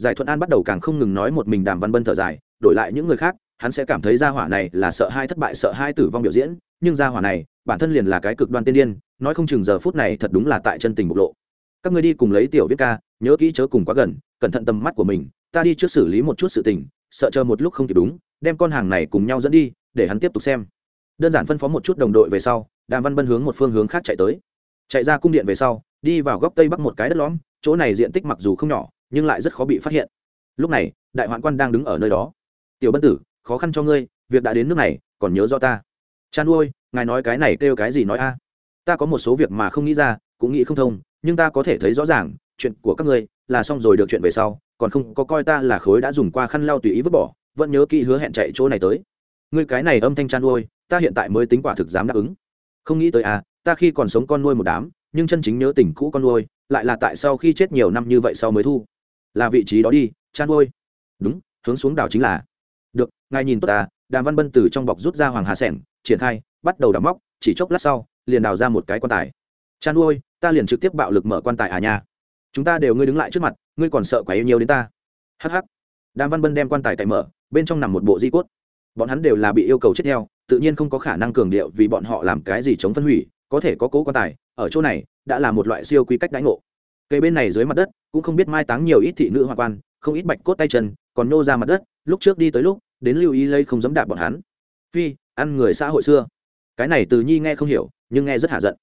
S1: Giải thuận an bắt đầu càng không ngừng nói một mình đàm văn bân thở dài, đổi lại những người khác, hắn sẽ cảm thấy gia hỏa này là sợ hai thất bại, sợ hai tử vong biểu diễn, nhưng gia hỏa này, bản thân liền là cái cực đoan tiên điên, nói không chừng giờ phút này thật đúng là tại chân tình bộc lộ. Các người đi cùng lấy tiểu viết ca, nhớ kỹ chớ cùng quá gần, cẩn thận tầm mắt của mình, ta đi trước xử lý một chút sự tình, sợ chờ một lúc không kịp đúng, đem con hàng này cùng nhau dẫn đi, để hắn tiếp tục xem. Đơn giản phân phó một chút đồng đội về sau, đàm văn bân hướng một phương hướng khác chạy tới. Chạy ra cung điện về sau, đi vào góc tây bắc một cái đất lõm, chỗ này diện tích mặc dù không nhỏ nhưng lại rất khó bị phát hiện. Lúc này, đại hoạn quan đang đứng ở nơi đó. Tiểu bân tử, khó khăn cho ngươi, việc đã đến nước này, còn nhớ do ta. Chan ôi ngài nói cái này kêu cái gì nói a? Ta có một số việc mà không nghĩ ra, cũng nghĩ không thông, nhưng ta có thể thấy rõ ràng, chuyện của các ngươi là xong rồi được chuyện về sau, còn không có coi ta là khối đã dùng qua khăn lau tùy ý vứt bỏ, vẫn nhớ kỹ hứa hẹn chạy chỗ này tới. Ngươi cái này âm thanh chan nuôi ta hiện tại mới tính quả thực dám đáp ứng. Không nghĩ tới à ta khi còn sống con nuôi một đám, nhưng chân chính nhớ tình cũ con nuôi, lại là tại sau khi chết nhiều năm như vậy sau mới thu là vị trí đó đi, chan nuôi đúng, hướng xuống đảo chính là. Được, ngài nhìn tốt ta, đàm văn bân từ trong bọc rút ra hoàng hà sẻng, triển khai, bắt đầu đào móc, chỉ chốc lát sau, liền đào ra một cái quan tài. Chan nuôi ta liền trực tiếp bạo lực mở quan tài à nhà chúng ta đều ngươi đứng lại trước mặt, ngươi còn sợ quá yêu nhiều đến ta. Hh đàm văn bân đem quan tài cậy mở, bên trong nằm một bộ di cốt. Bọn hắn đều là bị yêu cầu chết theo, tự nhiên không có khả năng cường điệu vì bọn họ làm cái gì chống phân hủy, có thể có cố quan tài, ở chỗ này, đã là một loại siêu quy cách đãi ngộ cây bên này dưới mặt đất, cũng không biết mai táng nhiều ít thị nữ hoa quan, không ít bạch cốt tay chân, còn nô ra mặt đất, lúc trước đi tới lúc, đến lưu ý lây không dám đạp bọn hắn. Phi, ăn người xã hội xưa. Cái này từ nhi nghe không hiểu, nhưng nghe rất hạ giận.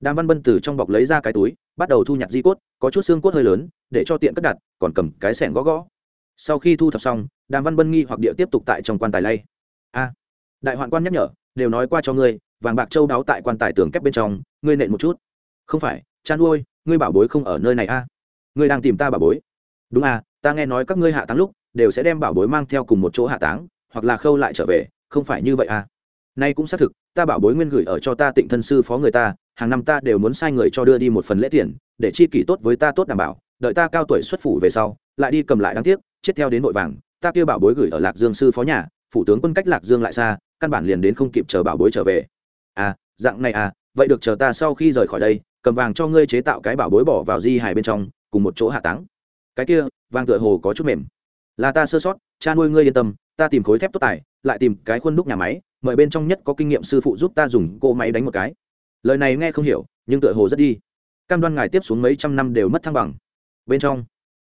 S1: Đàm văn bân từ trong bọc lấy ra cái túi, bắt đầu thu nhặt di cốt, có chút xương cốt hơi lớn, để cho tiện cất đặt, còn cầm cái sẻng gõ gõ. Sau khi thu thập xong, đàm văn bân nghi hoặc địa tiếp tục tại trong quan tài lay. A, đại hoạn quan nhắc nhở, đều nói qua cho ngươi, vàng bạc châu đáo tại quan tài tường kép bên trong, ngươi nện một chút. Không phải chán nuôi ngươi bảo bối không ở nơi này a. Ngươi đang tìm ta bảo bối. Đúng à ta nghe nói các ngươi hạ táng lúc, đều sẽ đem bảo bối mang theo cùng một chỗ hạ táng, hoặc là khâu lại trở về, không phải như vậy à? Nay cũng xác thực, ta bảo bối nguyên gửi ở cho ta tịnh thân sư phó người ta, hàng năm ta đều muốn sai người cho đưa đi một phần lễ tiền, để chi kỷ tốt với ta tốt đảm bảo, đợi ta cao tuổi xuất phủ về sau, lại đi cầm lại đáng tiếc, chết theo đến vội vàng, ta kêu bảo bối gửi ở lạc dương sư phó nhà, phủ tướng quân cách lạc dương lại xa, căn bản liền đến không kịp chờ bảo bối trở về. À dạng này à vậy được chờ ta sau khi rời khỏi đây cầm vàng cho ngươi chế tạo cái bảo bối bỏ vào di hài bên trong, cùng một chỗ hạ táng. Cái kia, vàng tựa hồ có chút mềm. Là ta sơ sót, cha nuôi ngươi yên tâm, ta tìm khối thép tốt tài, lại tìm cái khuôn đúc nhà máy, mời bên trong nhất có kinh nghiệm sư phụ giúp ta dùng cỗ máy đánh một cái. Lời này nghe không hiểu, nhưng tựa hồ rất đi. Cam đoan ngài tiếp xuống mấy trăm năm đều mất thăng bằng. Bên trong,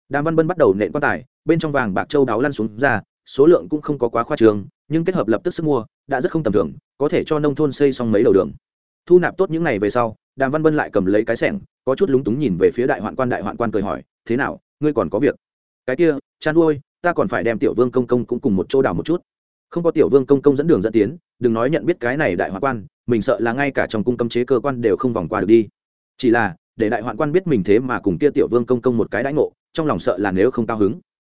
S1: đàm văn bân bắt đầu nện quan tài, bên trong vàng bạc châu đáo lăn xuống ra, số lượng cũng không có quá khoa trường nhưng kết hợp lập tức sức mua, đã rất không tầm thường, có thể cho nông thôn xây xong mấy đầu đường thu nạp tốt những ngày về sau, đàm văn bân lại cầm lấy cái sẻng, có chút lúng túng nhìn về phía đại hoạn quan, đại hoạn quan cười hỏi, thế nào, ngươi còn có việc? Cái kia chăn nuôi ta còn phải đem tiểu vương công công cũng cùng một chỗ đào một chút. Không có tiểu vương công công dẫn đường dẫn tiến, đừng nói nhận biết cái này đại hoạn quan, mình sợ là ngay cả trong cung cấm chế cơ quan đều không vòng qua được đi. Chỉ là, để đại hoạn quan biết mình thế mà cùng kia tiểu vương công công một cái đãi ngộ, trong lòng sợ là nếu không cao hứng.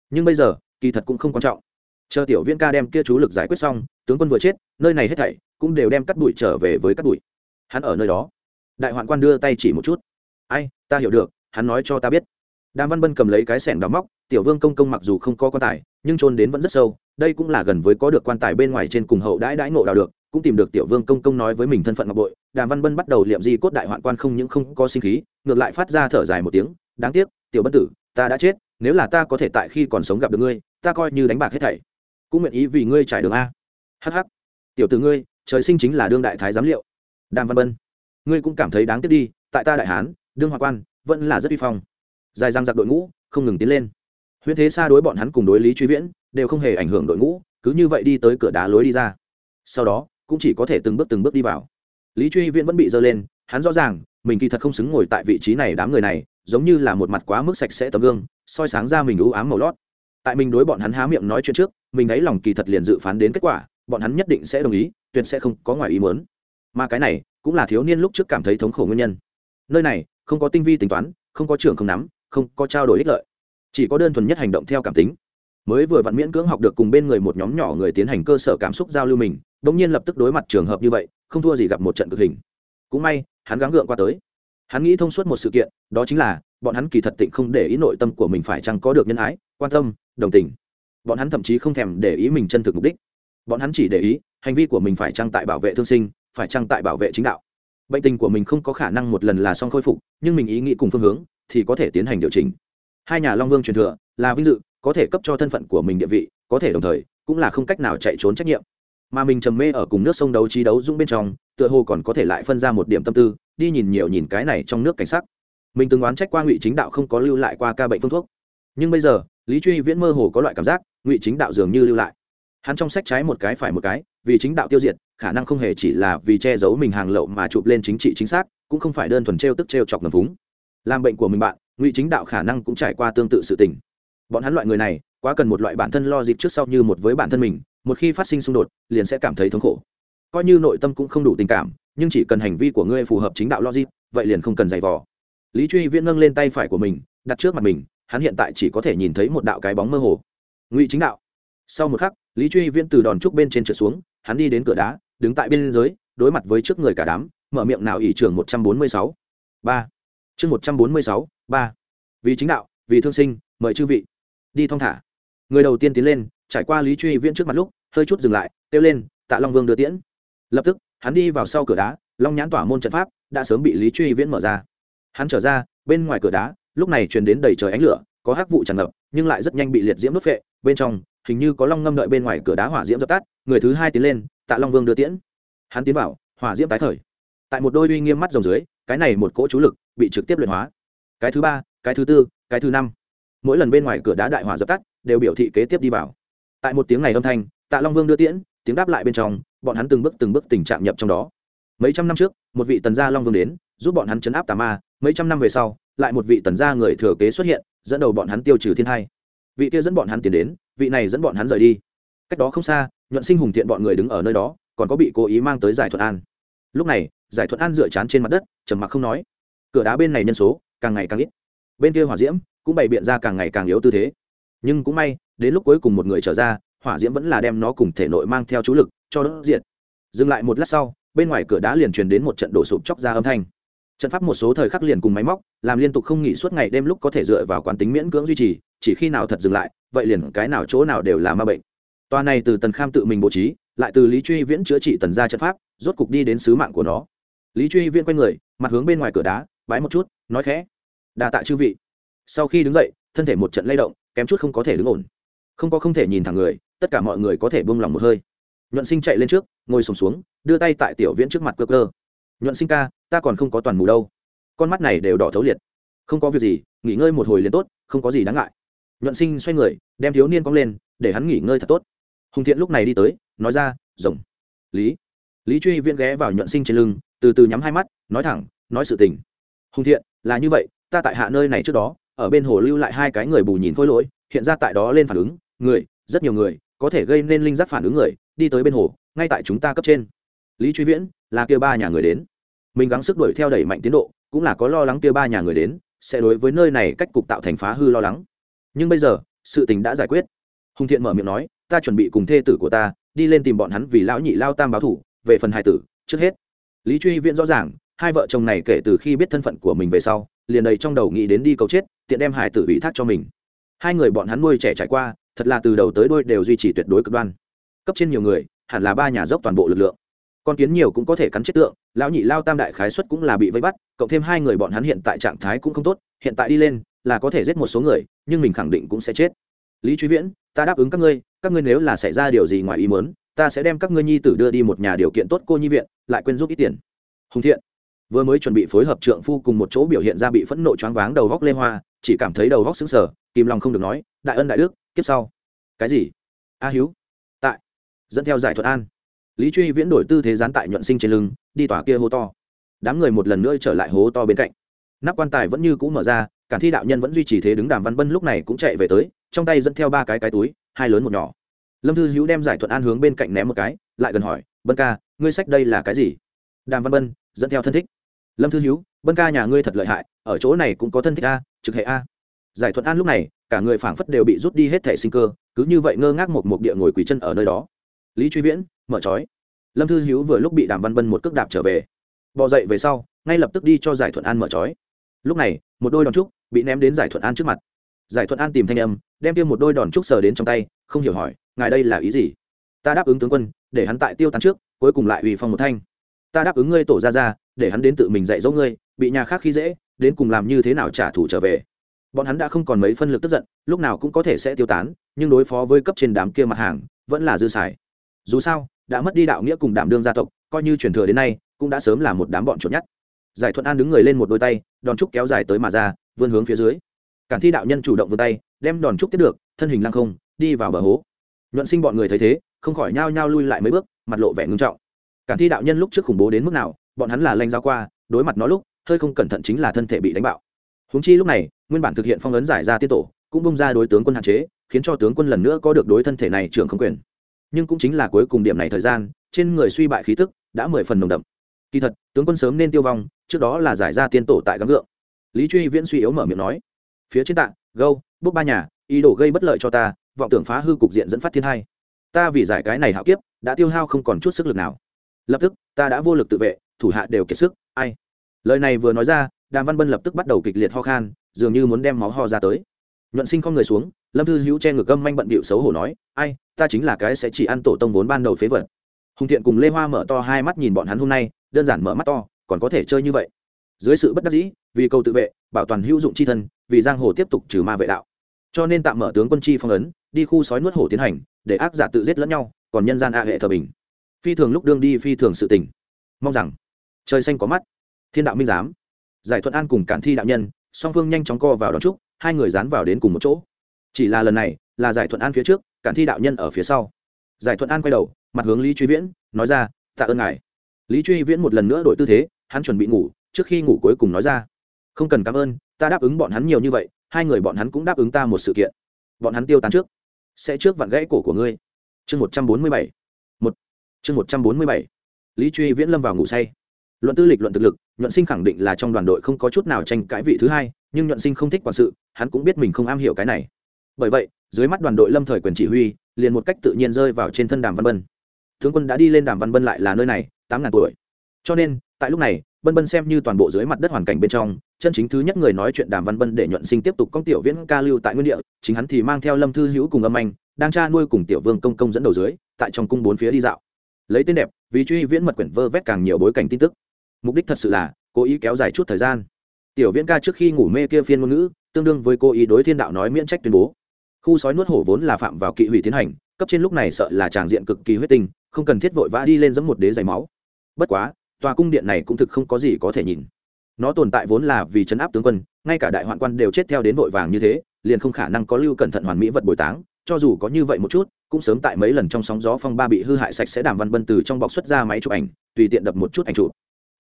S1: Nhưng bây giờ, kỳ thật cũng không quan trọng. Chờ tiểu viên ca đem kia chú lực giải quyết xong, tướng quân vừa chết, nơi này hết thảy cũng đều đem cắt bụi trở về với cắt bụi hắn ở nơi đó. Đại hoạn quan đưa tay chỉ một chút. Ai, ta hiểu được, hắn nói cho ta biết. Đàm văn bân cầm lấy cái sẻng đào móc, tiểu vương công công mặc dù không có quan tài, nhưng trôn đến vẫn rất sâu, đây cũng là gần với có được quan tài bên ngoài trên cùng hậu đãi đãi ngộ đào được, cũng tìm được tiểu vương công công nói với mình thân phận ngọc bội. Đàm văn bân bắt đầu liệm di cốt đại hoạn quan không những không có sinh khí, ngược lại phát ra thở dài một tiếng, đáng tiếc, tiểu bất tử, ta đã chết, nếu là ta có thể tại khi còn sống gặp được ngươi, ta coi như đánh bạc hết thảy, cũng nguyện ý vì ngươi trải đường a. Hh tiểu tử ngươi, trời sinh chính là đương đại thái giám liệu đàm văn bân, ngươi cũng cảm thấy đáng tiếc đi, tại ta đại hán, đương hoa quan, vẫn là rất uy phong. Dài răng giặc đội ngũ không ngừng tiến lên. Huyễn thế xa đối bọn hắn cùng đối lý truy viễn đều không hề ảnh hưởng đội ngũ, cứ như vậy đi tới cửa đá lối đi ra. Sau đó, cũng chỉ có thể từng bước từng bước đi vào. Lý truy viễn vẫn bị dơ lên, hắn rõ ràng, mình kỳ thật không xứng ngồi tại vị trí này đám người này, giống như là một mặt quá mức sạch sẽ tấm gương, soi sáng ra mình ưu ám màu lót. Tại mình đối bọn hắn há miệng nói chuyện trước, mình đáy lòng kỳ thật liền dự phán đến kết quả, bọn hắn nhất định sẽ đồng ý, tuyệt sẽ không có ngoài ý muốn mà cái này cũng là thiếu niên lúc trước cảm thấy thống khổ nguyên nhân. Nơi này, không có tinh vi tính toán, không có trưởng không nắm, không có trao đổi ích lợi, chỉ có đơn thuần nhất hành động theo cảm tính. Mới vừa vặn miễn cưỡng học được cùng bên người một nhóm nhỏ người tiến hành cơ sở cảm xúc giao lưu mình bỗng nhiên lập tức đối mặt trường hợp như vậy, không thua gì gặp một trận cực hình. Cũng may, hắn gắng gượng qua tới. Hắn nghĩ thông suốt một sự kiện, đó chính là, bọn hắn kỳ thật tịnh không để ý nội tâm của mình phải chăng có được nhân ái, quan tâm, đồng tình. Bọn hắn thậm chí không thèm để ý mình chân thực mục đích. Bọn hắn chỉ để ý, hành vi của mình phải chăng tại bảo vệ thương sinh phải chăng tại bảo vệ chính đạo? Bệnh tình của mình không có khả năng một lần là xong khôi phục, nhưng mình ý nghĩ cùng phương hướng thì có thể tiến hành điều chỉnh. Hai nhà long vương truyền thừa là vinh dự, có thể cấp cho thân phận của mình địa vị, có thể đồng thời cũng là không cách nào chạy trốn trách nhiệm. Mà mình trầm mê ở cùng nước sông đấu trí đấu dũng bên trong, tựa hồ còn có thể lại phân ra một điểm tâm tư, đi nhìn nhiều nhìn cái này trong nước cảnh sắc. Mình từng oán trách qua ngụy chính đạo không có lưu lại qua ca bệnh phương thuốc. Nhưng bây giờ, lý truy viễn mơ hồ có loại cảm giác, ngụy chính đạo dường như lưu lại. Hắn trong sách trái một cái phải một cái, vì chính đạo tiêu diệt khả năng không hề chỉ là vì che giấu mình hàng lậu mà chụp lên chính trị chính xác, cũng không phải đơn thuần t r e o tức t r e o chọc ngầm vúng. Làm bệnh của mình bạn, ngụy chính đạo khả năng cũng trải qua tương tự sự tình. Bọn hắn loại người này, quá cần một loại bản thân lo dịp trước sau như một với bản thân mình, một khi phát sinh xung đột, liền sẽ cảm thấy thống khổ. Coi như nội tâm cũng không đủ tình cảm, nhưng chỉ cần hành vi của ngươi phù hợp chính đạo logic vậy liền không cần giày vò. Lý truy viễn nâng lên tay phải của mình, đặt trước mặt mình, hắn hiện tại chỉ có thể nhìn thấy một đạo cái bóng mơ hồ. Ngụy chính đạo. Sau một khắc, lý truy viễn từ đòn trúc bên trên trượt xuống, hắn đi đến cửa đá đứng tại biên giới, đối mặt với trước người cả đám, mở miệng nào ỷ trường một trăm bốn mươi sáu. Ba. Chương một trăm bốn mươi sáu, ba. Vì chính đạo, vì thương sinh, mời chư vị. Đi thong thả. Người đầu tiên tiến lên, trải qua lý truy viễn trước mặt lúc, hơi chút dừng lại, kêu lên, tạ long vương đưa tiễn. Lập tức, hắn đi vào sau cửa đá, long nhãn tỏa môn trận pháp, đã sớm bị lý truy viễn mở ra. Hắn trở ra, bên ngoài cửa đá, lúc này truyền đến đầy trời ánh lửa, có hắc vụ tràn ngập, nhưng lại rất nhanh bị liệt diễm đốt phệ, bên trong, hình như có long ngâm đợi bên ngoài cửa đá hỏa diễm dập tắt, người thứ hai tiến lên tạ long vương đưa tiễn. Hắn tiến vào, hỏa diễm tái khởi. Tại một đôi uy nghiêm mắt rồng dưới, cái này một cỗ chú lực bị trực tiếp luyện hóa. Cái thứ ba, cái thứ tư, cái thứ năm. Mỗi lần bên ngoài cửa đá đại hỏa dập tắt, đều biểu thị kế tiếp đi vào. Tại một tiếng này âm thanh, tạ long vương đưa tiễn, tiếng đáp lại bên trong, bọn hắn từng bước từng bước tình trạng nhập trong đó. Mấy trăm năm trước, một vị tần gia long vương đến, giúp bọn hắn chấn áp tà ma, mấy trăm năm về sau, lại một vị tần gia người thừa kế xuất hiện, dẫn đầu bọn hắn tiêu trừ thiên hai vị kia dẫn bọn hắn tiến đến, vị này dẫn bọn hắn rời đi cách đó không xa, nhuận sinh hùng thiện bọn người đứng ở nơi đó, còn có bị cố ý mang tới giải thuận an. Lúc này, giải thuận an dựa chán trên mặt đất, trầm mặc không nói. Cửa đá bên này nhân số, càng ngày càng ít. Bên kia hỏa diễm, cũng bày biện ra càng ngày càng yếu tư thế. Nhưng cũng may, đến lúc cuối cùng một người trở ra, hỏa diễm vẫn là đem nó cùng thể nội mang theo chú lực, cho đốt diện. dừng lại một lát sau, bên ngoài cửa đá liền truyền đến một trận đổ sụp chóc ra âm thanh. Trận pháp một số thời khắc liền cùng máy móc, làm liên tục không nghỉ suốt ngày đêm lúc có thể dựa vào quán tính miễn cưỡng duy trì, chỉ khi nào thật dừng lại, vậy liền cái nào chỗ nào đều là ma bệnh toa này từ tần kham tự mình bố trí lại từ lý truy viễn chữa trị tần gia trận pháp rốt cục đi đến sứ mạng của nó. Lý truy viễn quay người mặt hướng bên ngoài cửa đá bái một chút nói khẽ. Đa tạ chư vị. Sau khi đứng dậy thân thể một trận lay động kém chút không có thể đứng ổn. Không có không thể nhìn thẳng người tất cả mọi người có thể buông lòng một hơi. Nhuận sinh chạy lên trước ngồi xổm xuống, xuống đưa tay tại tiểu viễn trước mặt cơ cơ nhuận sinh ca ta còn không có toàn mù đâu. Con mắt này đều đỏ thấu liệt. Không có việc gì nghỉ ngơi một hồi liền tốt không có gì đáng ngại. Nhuận sinh xoay người đem thiếu niên cong lên để hắn nghỉ ngơi thật tốt hùng thiện lúc này đi tới, nói ra, rồng. Lý. Lý truy viễn ghé vào nhuận sinh trên lưng, từ từ nhắm hai mắt, nói thẳng, nói sự tình. Hùng thiện, là như vậy, ta tại hạ nơi này trước đó, ở bên hồ lưu lại hai cái người bù nhìn khôi lỗi, hiện ra tại đó lên phản ứng, người, rất nhiều người, có thể gây nên linh giác phản ứng người, đi tới bên hồ, ngay tại chúng ta cấp trên. Lý truy viễn, là kia ba nhà người đến. Mình gắng sức đuổi theo đẩy mạnh tiến độ, cũng là có lo lắng kia ba nhà người đến, sẽ đối với nơi này cách cục tạo thành phá hư lo lắng. Nhưng bây giờ, sự tình đã giải quyết. Hùng thiện mở miệng nói ta chuẩn bị cùng thê tử của ta đi lên tìm bọn hắn vì lão nhị lao tam báo thủ, về phần hai tử, trước hết. Lý truy viễn rõ ràng, hai vợ chồng này kể từ khi biết thân phận của mình về sau, liền đầy trong đầu nghĩ đến đi cầu chết, tiện đem hải tử ủy thác cho mình. Hai người bọn hắn nuôi trẻ trải qua, thật là từ đầu tới đôi đều duy trì tuyệt đối cực đoan. Cấp trên nhiều người, hẳn là ba nhà dốc toàn bộ lực lượng. Con kiến nhiều cũng có thể cắn chết tượng, lão nhị lao tam đại khái xuất cũng là bị vây bắt, cộng thêm hai người bọn hắn hiện tại trạng thái cũng không tốt, hiện tại đi lên là có thể giết một số người, nhưng mình khẳng định cũng sẽ chết. Lý truy viễn, ta đáp ứng các ngươi các ngươi nếu là xảy ra điều gì ngoài ý muốn, ta sẽ đem các ngươi nhi tử đưa đi một nhà điều kiện tốt cô nhi viện, lại quên giúp ít tiền. Hùng thiện, vừa mới chuẩn bị phối hợp trượng phu cùng một chỗ biểu hiện ra bị phẫn nộ choáng váng đầu góc lê hoa, chỉ cảm thấy đầu góc xứng sở kìm lòng không được nói, đại ân đại đức, kiếp sau. Cái gì? A hiếu. Tại. Dẫn theo giải thuật an. Lý truy viễn đổi tư thế gián tại nhuận sinh trên lưng, đi tỏa kia hố to. Đám người một lần nữa trở lại hố to bên cạnh. Nắp quan tài vẫn như cũ mở ra, cả thi đạo nhân vẫn duy trì thế đứng đàm văn bân lúc này cũng chạy về tới, trong tay dẫn theo ba cái cái túi hai lớn một nhỏ. Lâm thư hữu đem giải thuận an hướng bên cạnh ném một cái, lại gần hỏi, bân ca, ngươi sách đây là cái gì? Đàm văn bân, dẫn theo thân thích. Lâm thư hữu, bân ca nhà ngươi thật lợi hại, ở chỗ này cũng có thân thích a, trực hệ a. Giải thuận an lúc này, cả người phảng phất đều bị rút đi hết thẻ sinh cơ, cứ như vậy ngơ ngác một một địa ngồi quỳ chân ở nơi đó. Lý truy viễn, mở trói. Lâm thư hữu vừa lúc bị đàm văn bân một cước đạp trở về. Bỏ dậy về sau, ngay lập tức đi cho giải thuận an mở trói. Lúc này, một đôi đòn trúc bị ném đến giải thuận an trước mặt giải thuận an tìm thanh âm, đem tiêm một đôi đòn trúc sờ đến trong tay, không hiểu hỏi, ngài đây là ý gì? Ta đáp ứng tướng quân, để hắn tại tiêu tán trước, cuối cùng lại ủy phong một thanh. Ta đáp ứng ngươi tổ ra ra để hắn đến tự mình dạy dỗ ngươi, bị nhà khác khi dễ, đến cùng làm như thế nào trả thù trở về. Bọn hắn đã không còn mấy phân lực tức giận, lúc nào cũng có thể sẽ tiêu tán, nhưng đối phó với cấp trên đám kia mặt hàng, vẫn là dư xài. Dù sao, đã mất đi đạo nghĩa cùng đảm đương gia tộc, coi như truyền thừa đến nay, cũng đã sớm là một đám bọn trộm nhất giải thuận an đứng người lên một đôi tay, đòn trúc kéo dài tới mà ra, vươn hướng phía dưới cản thi đạo nhân chủ động vươn tay, đem đòn trúc tiếp được, thân hình lăng không, đi vào bờ hố. Nhuận sinh bọn người thấy thế, không khỏi nhao nhao lui lại mấy bước, mặt lộ vẻ ngưng trọng. Cản thi đạo nhân lúc trước khủng bố đến mức nào, bọn hắn là lanh giao qua, đối mặt nó lúc, hơi không cẩn thận chính là thân thể bị đánh bạo. Húng chi lúc này, nguyên bản thực hiện phong ấn giải ra tiết tổ, cũng bông ra đối tướng quân hạn chế, khiến cho tướng quân lần nữa có được đối thân thể này trưởng không quyền. Nhưng cũng chính là cuối cùng điểm này thời gian, trên người suy bại khí tức đã mười phần nồng đậm. Kỳ thật, tướng quân sớm nên tiêu vong, trước đó là giải ra tiên tổ tại gắng gượng lý truy viễn suy yếu mở miệng nói phía trên tạng gâu bốc ba nhà, ý đồ gây bất lợi cho ta, vọng tưởng phá hư cục diện dẫn phát thiên hai. Ta vì giải cái này hạo kiếp, đã tiêu hao không còn chút sức lực nào. Lập tức, ta đã vô lực tự vệ, thủ hạ đều kiệt sức, ai? Lời này vừa nói ra, đàm văn bân lập tức bắt đầu kịch liệt ho khan, dường như muốn đem máu ho ra tới. Nhuận sinh con người xuống, lâm thư hữu che ngược gâm manh bận bịu xấu hổ nói, ai, ta chính là cái sẽ chỉ ăn tổ tông vốn ban đầu phế vật. Hùng thiện cùng lê hoa mở to hai mắt nhìn bọn hắn hôm nay, đơn giản mở mắt to, còn có thể chơi như vậy? Dưới sự bất đắc dĩ, vì câu tự vệ, bảo toàn hữu dụng c h i thân, vì giang hồ tiếp tục trừ ma vệ đạo. Cho nên tạm mở tướng quân chi phong ấn, đi khu sói nuốt hổ tiến hành, để ác giả tự giết lẫn nhau, còn nhân gian a hệ thờ bình. Phi thường lúc đương đi, phi thường sự tình. Mong rằng, trời xanh có mắt. Thiên đạo minh giám. Giải thuận an cùng cản thi đạo nhân, song phương nhanh chóng co vào đón trúc hai người dán vào đến cùng một chỗ. Chỉ là lần này, là giải thuận an phía trước, cản thi đạo nhân ở phía sau. Giải thuận an quay đầu, mặt hướng lý truy viễn, nói ra, tạ ơn ngài. Lý truy viễn một lần nữa đổi tư thế, hắn chuẩn bị ngủ trước khi ngủ cuối cùng nói ra. Không cần cảm ơn, ta đáp ứng bọn hắn nhiều như vậy, hai người bọn hắn cũng đáp ứng ta một sự kiện. Bọn hắn tiêu tán trước, sẽ trước vặn gãy cổ của ngươi. Chương một trăm bốn mươi bảy. Một. Chương một trăm bốn mươi bảy. Lý truy viễn lâm vào ngủ say. Luận tư lịch, luận thực lực, nhuận sinh khẳng định là trong đoàn đội không có chút nào tranh cãi vị thứ hai, nhưng nhuận sinh không thích quản sự, hắn cũng biết mình không am hiểu cái này. Bởi vậy, dưới mắt đoàn đội lâm thời quyền chỉ huy, liền một cách tự nhiên rơi vào trên thân đàm văn bân. Tướng quân đã đi lên đàm văn bân lại là nơi này, tám ngàn tuổi. Cho nên, tại lúc này bân bân xem như toàn bộ dưới mặt đất hoàn cảnh bên trong chân chính thứ nhất người nói chuyện đàm văn bân để nhuận sinh tiếp tục công tiểu viễn ca lưu tại nguyên địa chính hắn thì mang theo lâm thư hữu cùng âm anh đang cha nuôi cùng tiểu vương công công dẫn đầu dưới tại trong cung bốn phía đi dạo. Lấy tên đẹp vì truy viễn mật quyển vơ vét càng nhiều bối cảnh tin tức. Mục đích thật sự là cố ý kéo dài chút thời gian. Tiểu viễn ca trước khi ngủ mê kia phiên ngôn ngữ tương đương với cố ý đối thiên đạo nói miễn trách tuyên bố. Khu sói nuốt hổ vốn là phạm vào kỵ hủy tiến hành cấp trên lúc này sợ là tràng diện cực kỳ huyết tình, không cần thiết vội vã đi lên giẫm một đế giày máu. Bất quá tòa cung điện này cũng thực không có gì có thể nhìn. Nó tồn tại vốn là vì chấn áp tướng quân, ngay cả đại hoạn quan đều chết theo đến vội vàng như thế, liền không khả năng có lưu cẩn thận hoàn mỹ vật bồi táng, cho dù có như vậy một chút, cũng sớm tại mấy lần trong sóng gió phong ba bị hư hại sạch sẽ đàm văn bân từ trong bọc xuất ra máy chụp ảnh, tùy tiện đập một chút ảnh chụp.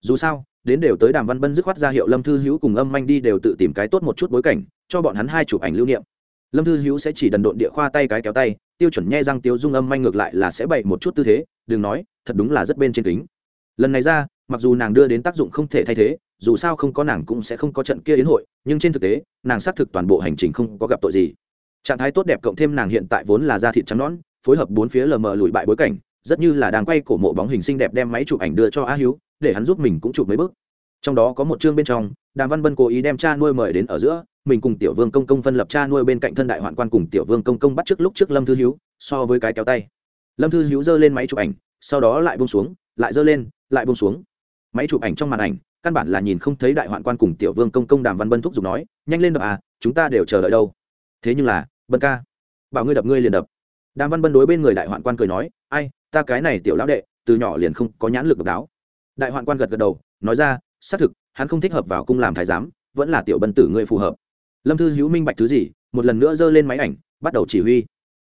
S1: Dù sao, đến đều tới đàm văn bân dứt khoát ra hiệu lâm thư hữu cùng âm manh đi đều tự tìm cái tốt một chút bối cảnh, cho bọn hắn hai chụp ảnh lưu niệm. Lâm thư hữu sẽ chỉ đần độn địa khoa tay cái kéo tay, tiêu chuẩn nhe răng tiêu dung âm manh ngược lại là sẽ bày một chút tư thế, đừng nói, thật đúng là rất bên trên kính lần này ra, mặc dù nàng đưa đến tác dụng không thể thay thế, dù sao không có nàng cũng sẽ không có trận kia yến hội, nhưng trên thực tế, nàng xác thực toàn bộ hành trình không có gặp tội gì. Trạng thái tốt đẹp cộng thêm nàng hiện tại vốn là da thịt trắng nõn, phối hợp bốn phía lờ mờ lùi bại bối cảnh, rất như là đang quay cổ mộ bóng hình xinh đẹp đem máy chụp ảnh đưa cho a hiếu, để hắn giúp mình cũng chụp mấy bước. Trong đó có một chương bên trong, đàm văn bân cố ý đem cha nuôi mời đến ở giữa, mình cùng tiểu vương công công phân lập cha nuôi bên cạnh thân đại hoạn quan cùng tiểu vương công công bắt trước lúc trước lâm thư hiếu, so với cái kéo tay. Lâm thư hiếu giơ lên máy chụp ảnh, sau đó lại bông xuống, lại giơ lên lại bông xuống. Máy chụp ảnh trong màn ảnh, căn bản là nhìn không thấy đại hoạn quan cùng tiểu vương công công đàm văn bân thúc giục nói, nhanh lên đập à chúng ta đều chờ đợi đâu. Thế nhưng là, bân ca, bảo ngươi đập ngươi liền đập. Đàm văn bân đối bên người đại hoạn quan cười nói, ai, ta cái này tiểu lão đệ, từ nhỏ liền không có nhãn lực độc đáo. Đại hoạn quan gật gật đầu, nói ra, xác thực, hắn không thích hợp vào cung làm thái giám, vẫn là tiểu bân tử ngươi phù hợp. Lâm thư hữu minh bạch thứ gì, một lần nữa giơ lên máy ảnh, bắt đầu chỉ huy.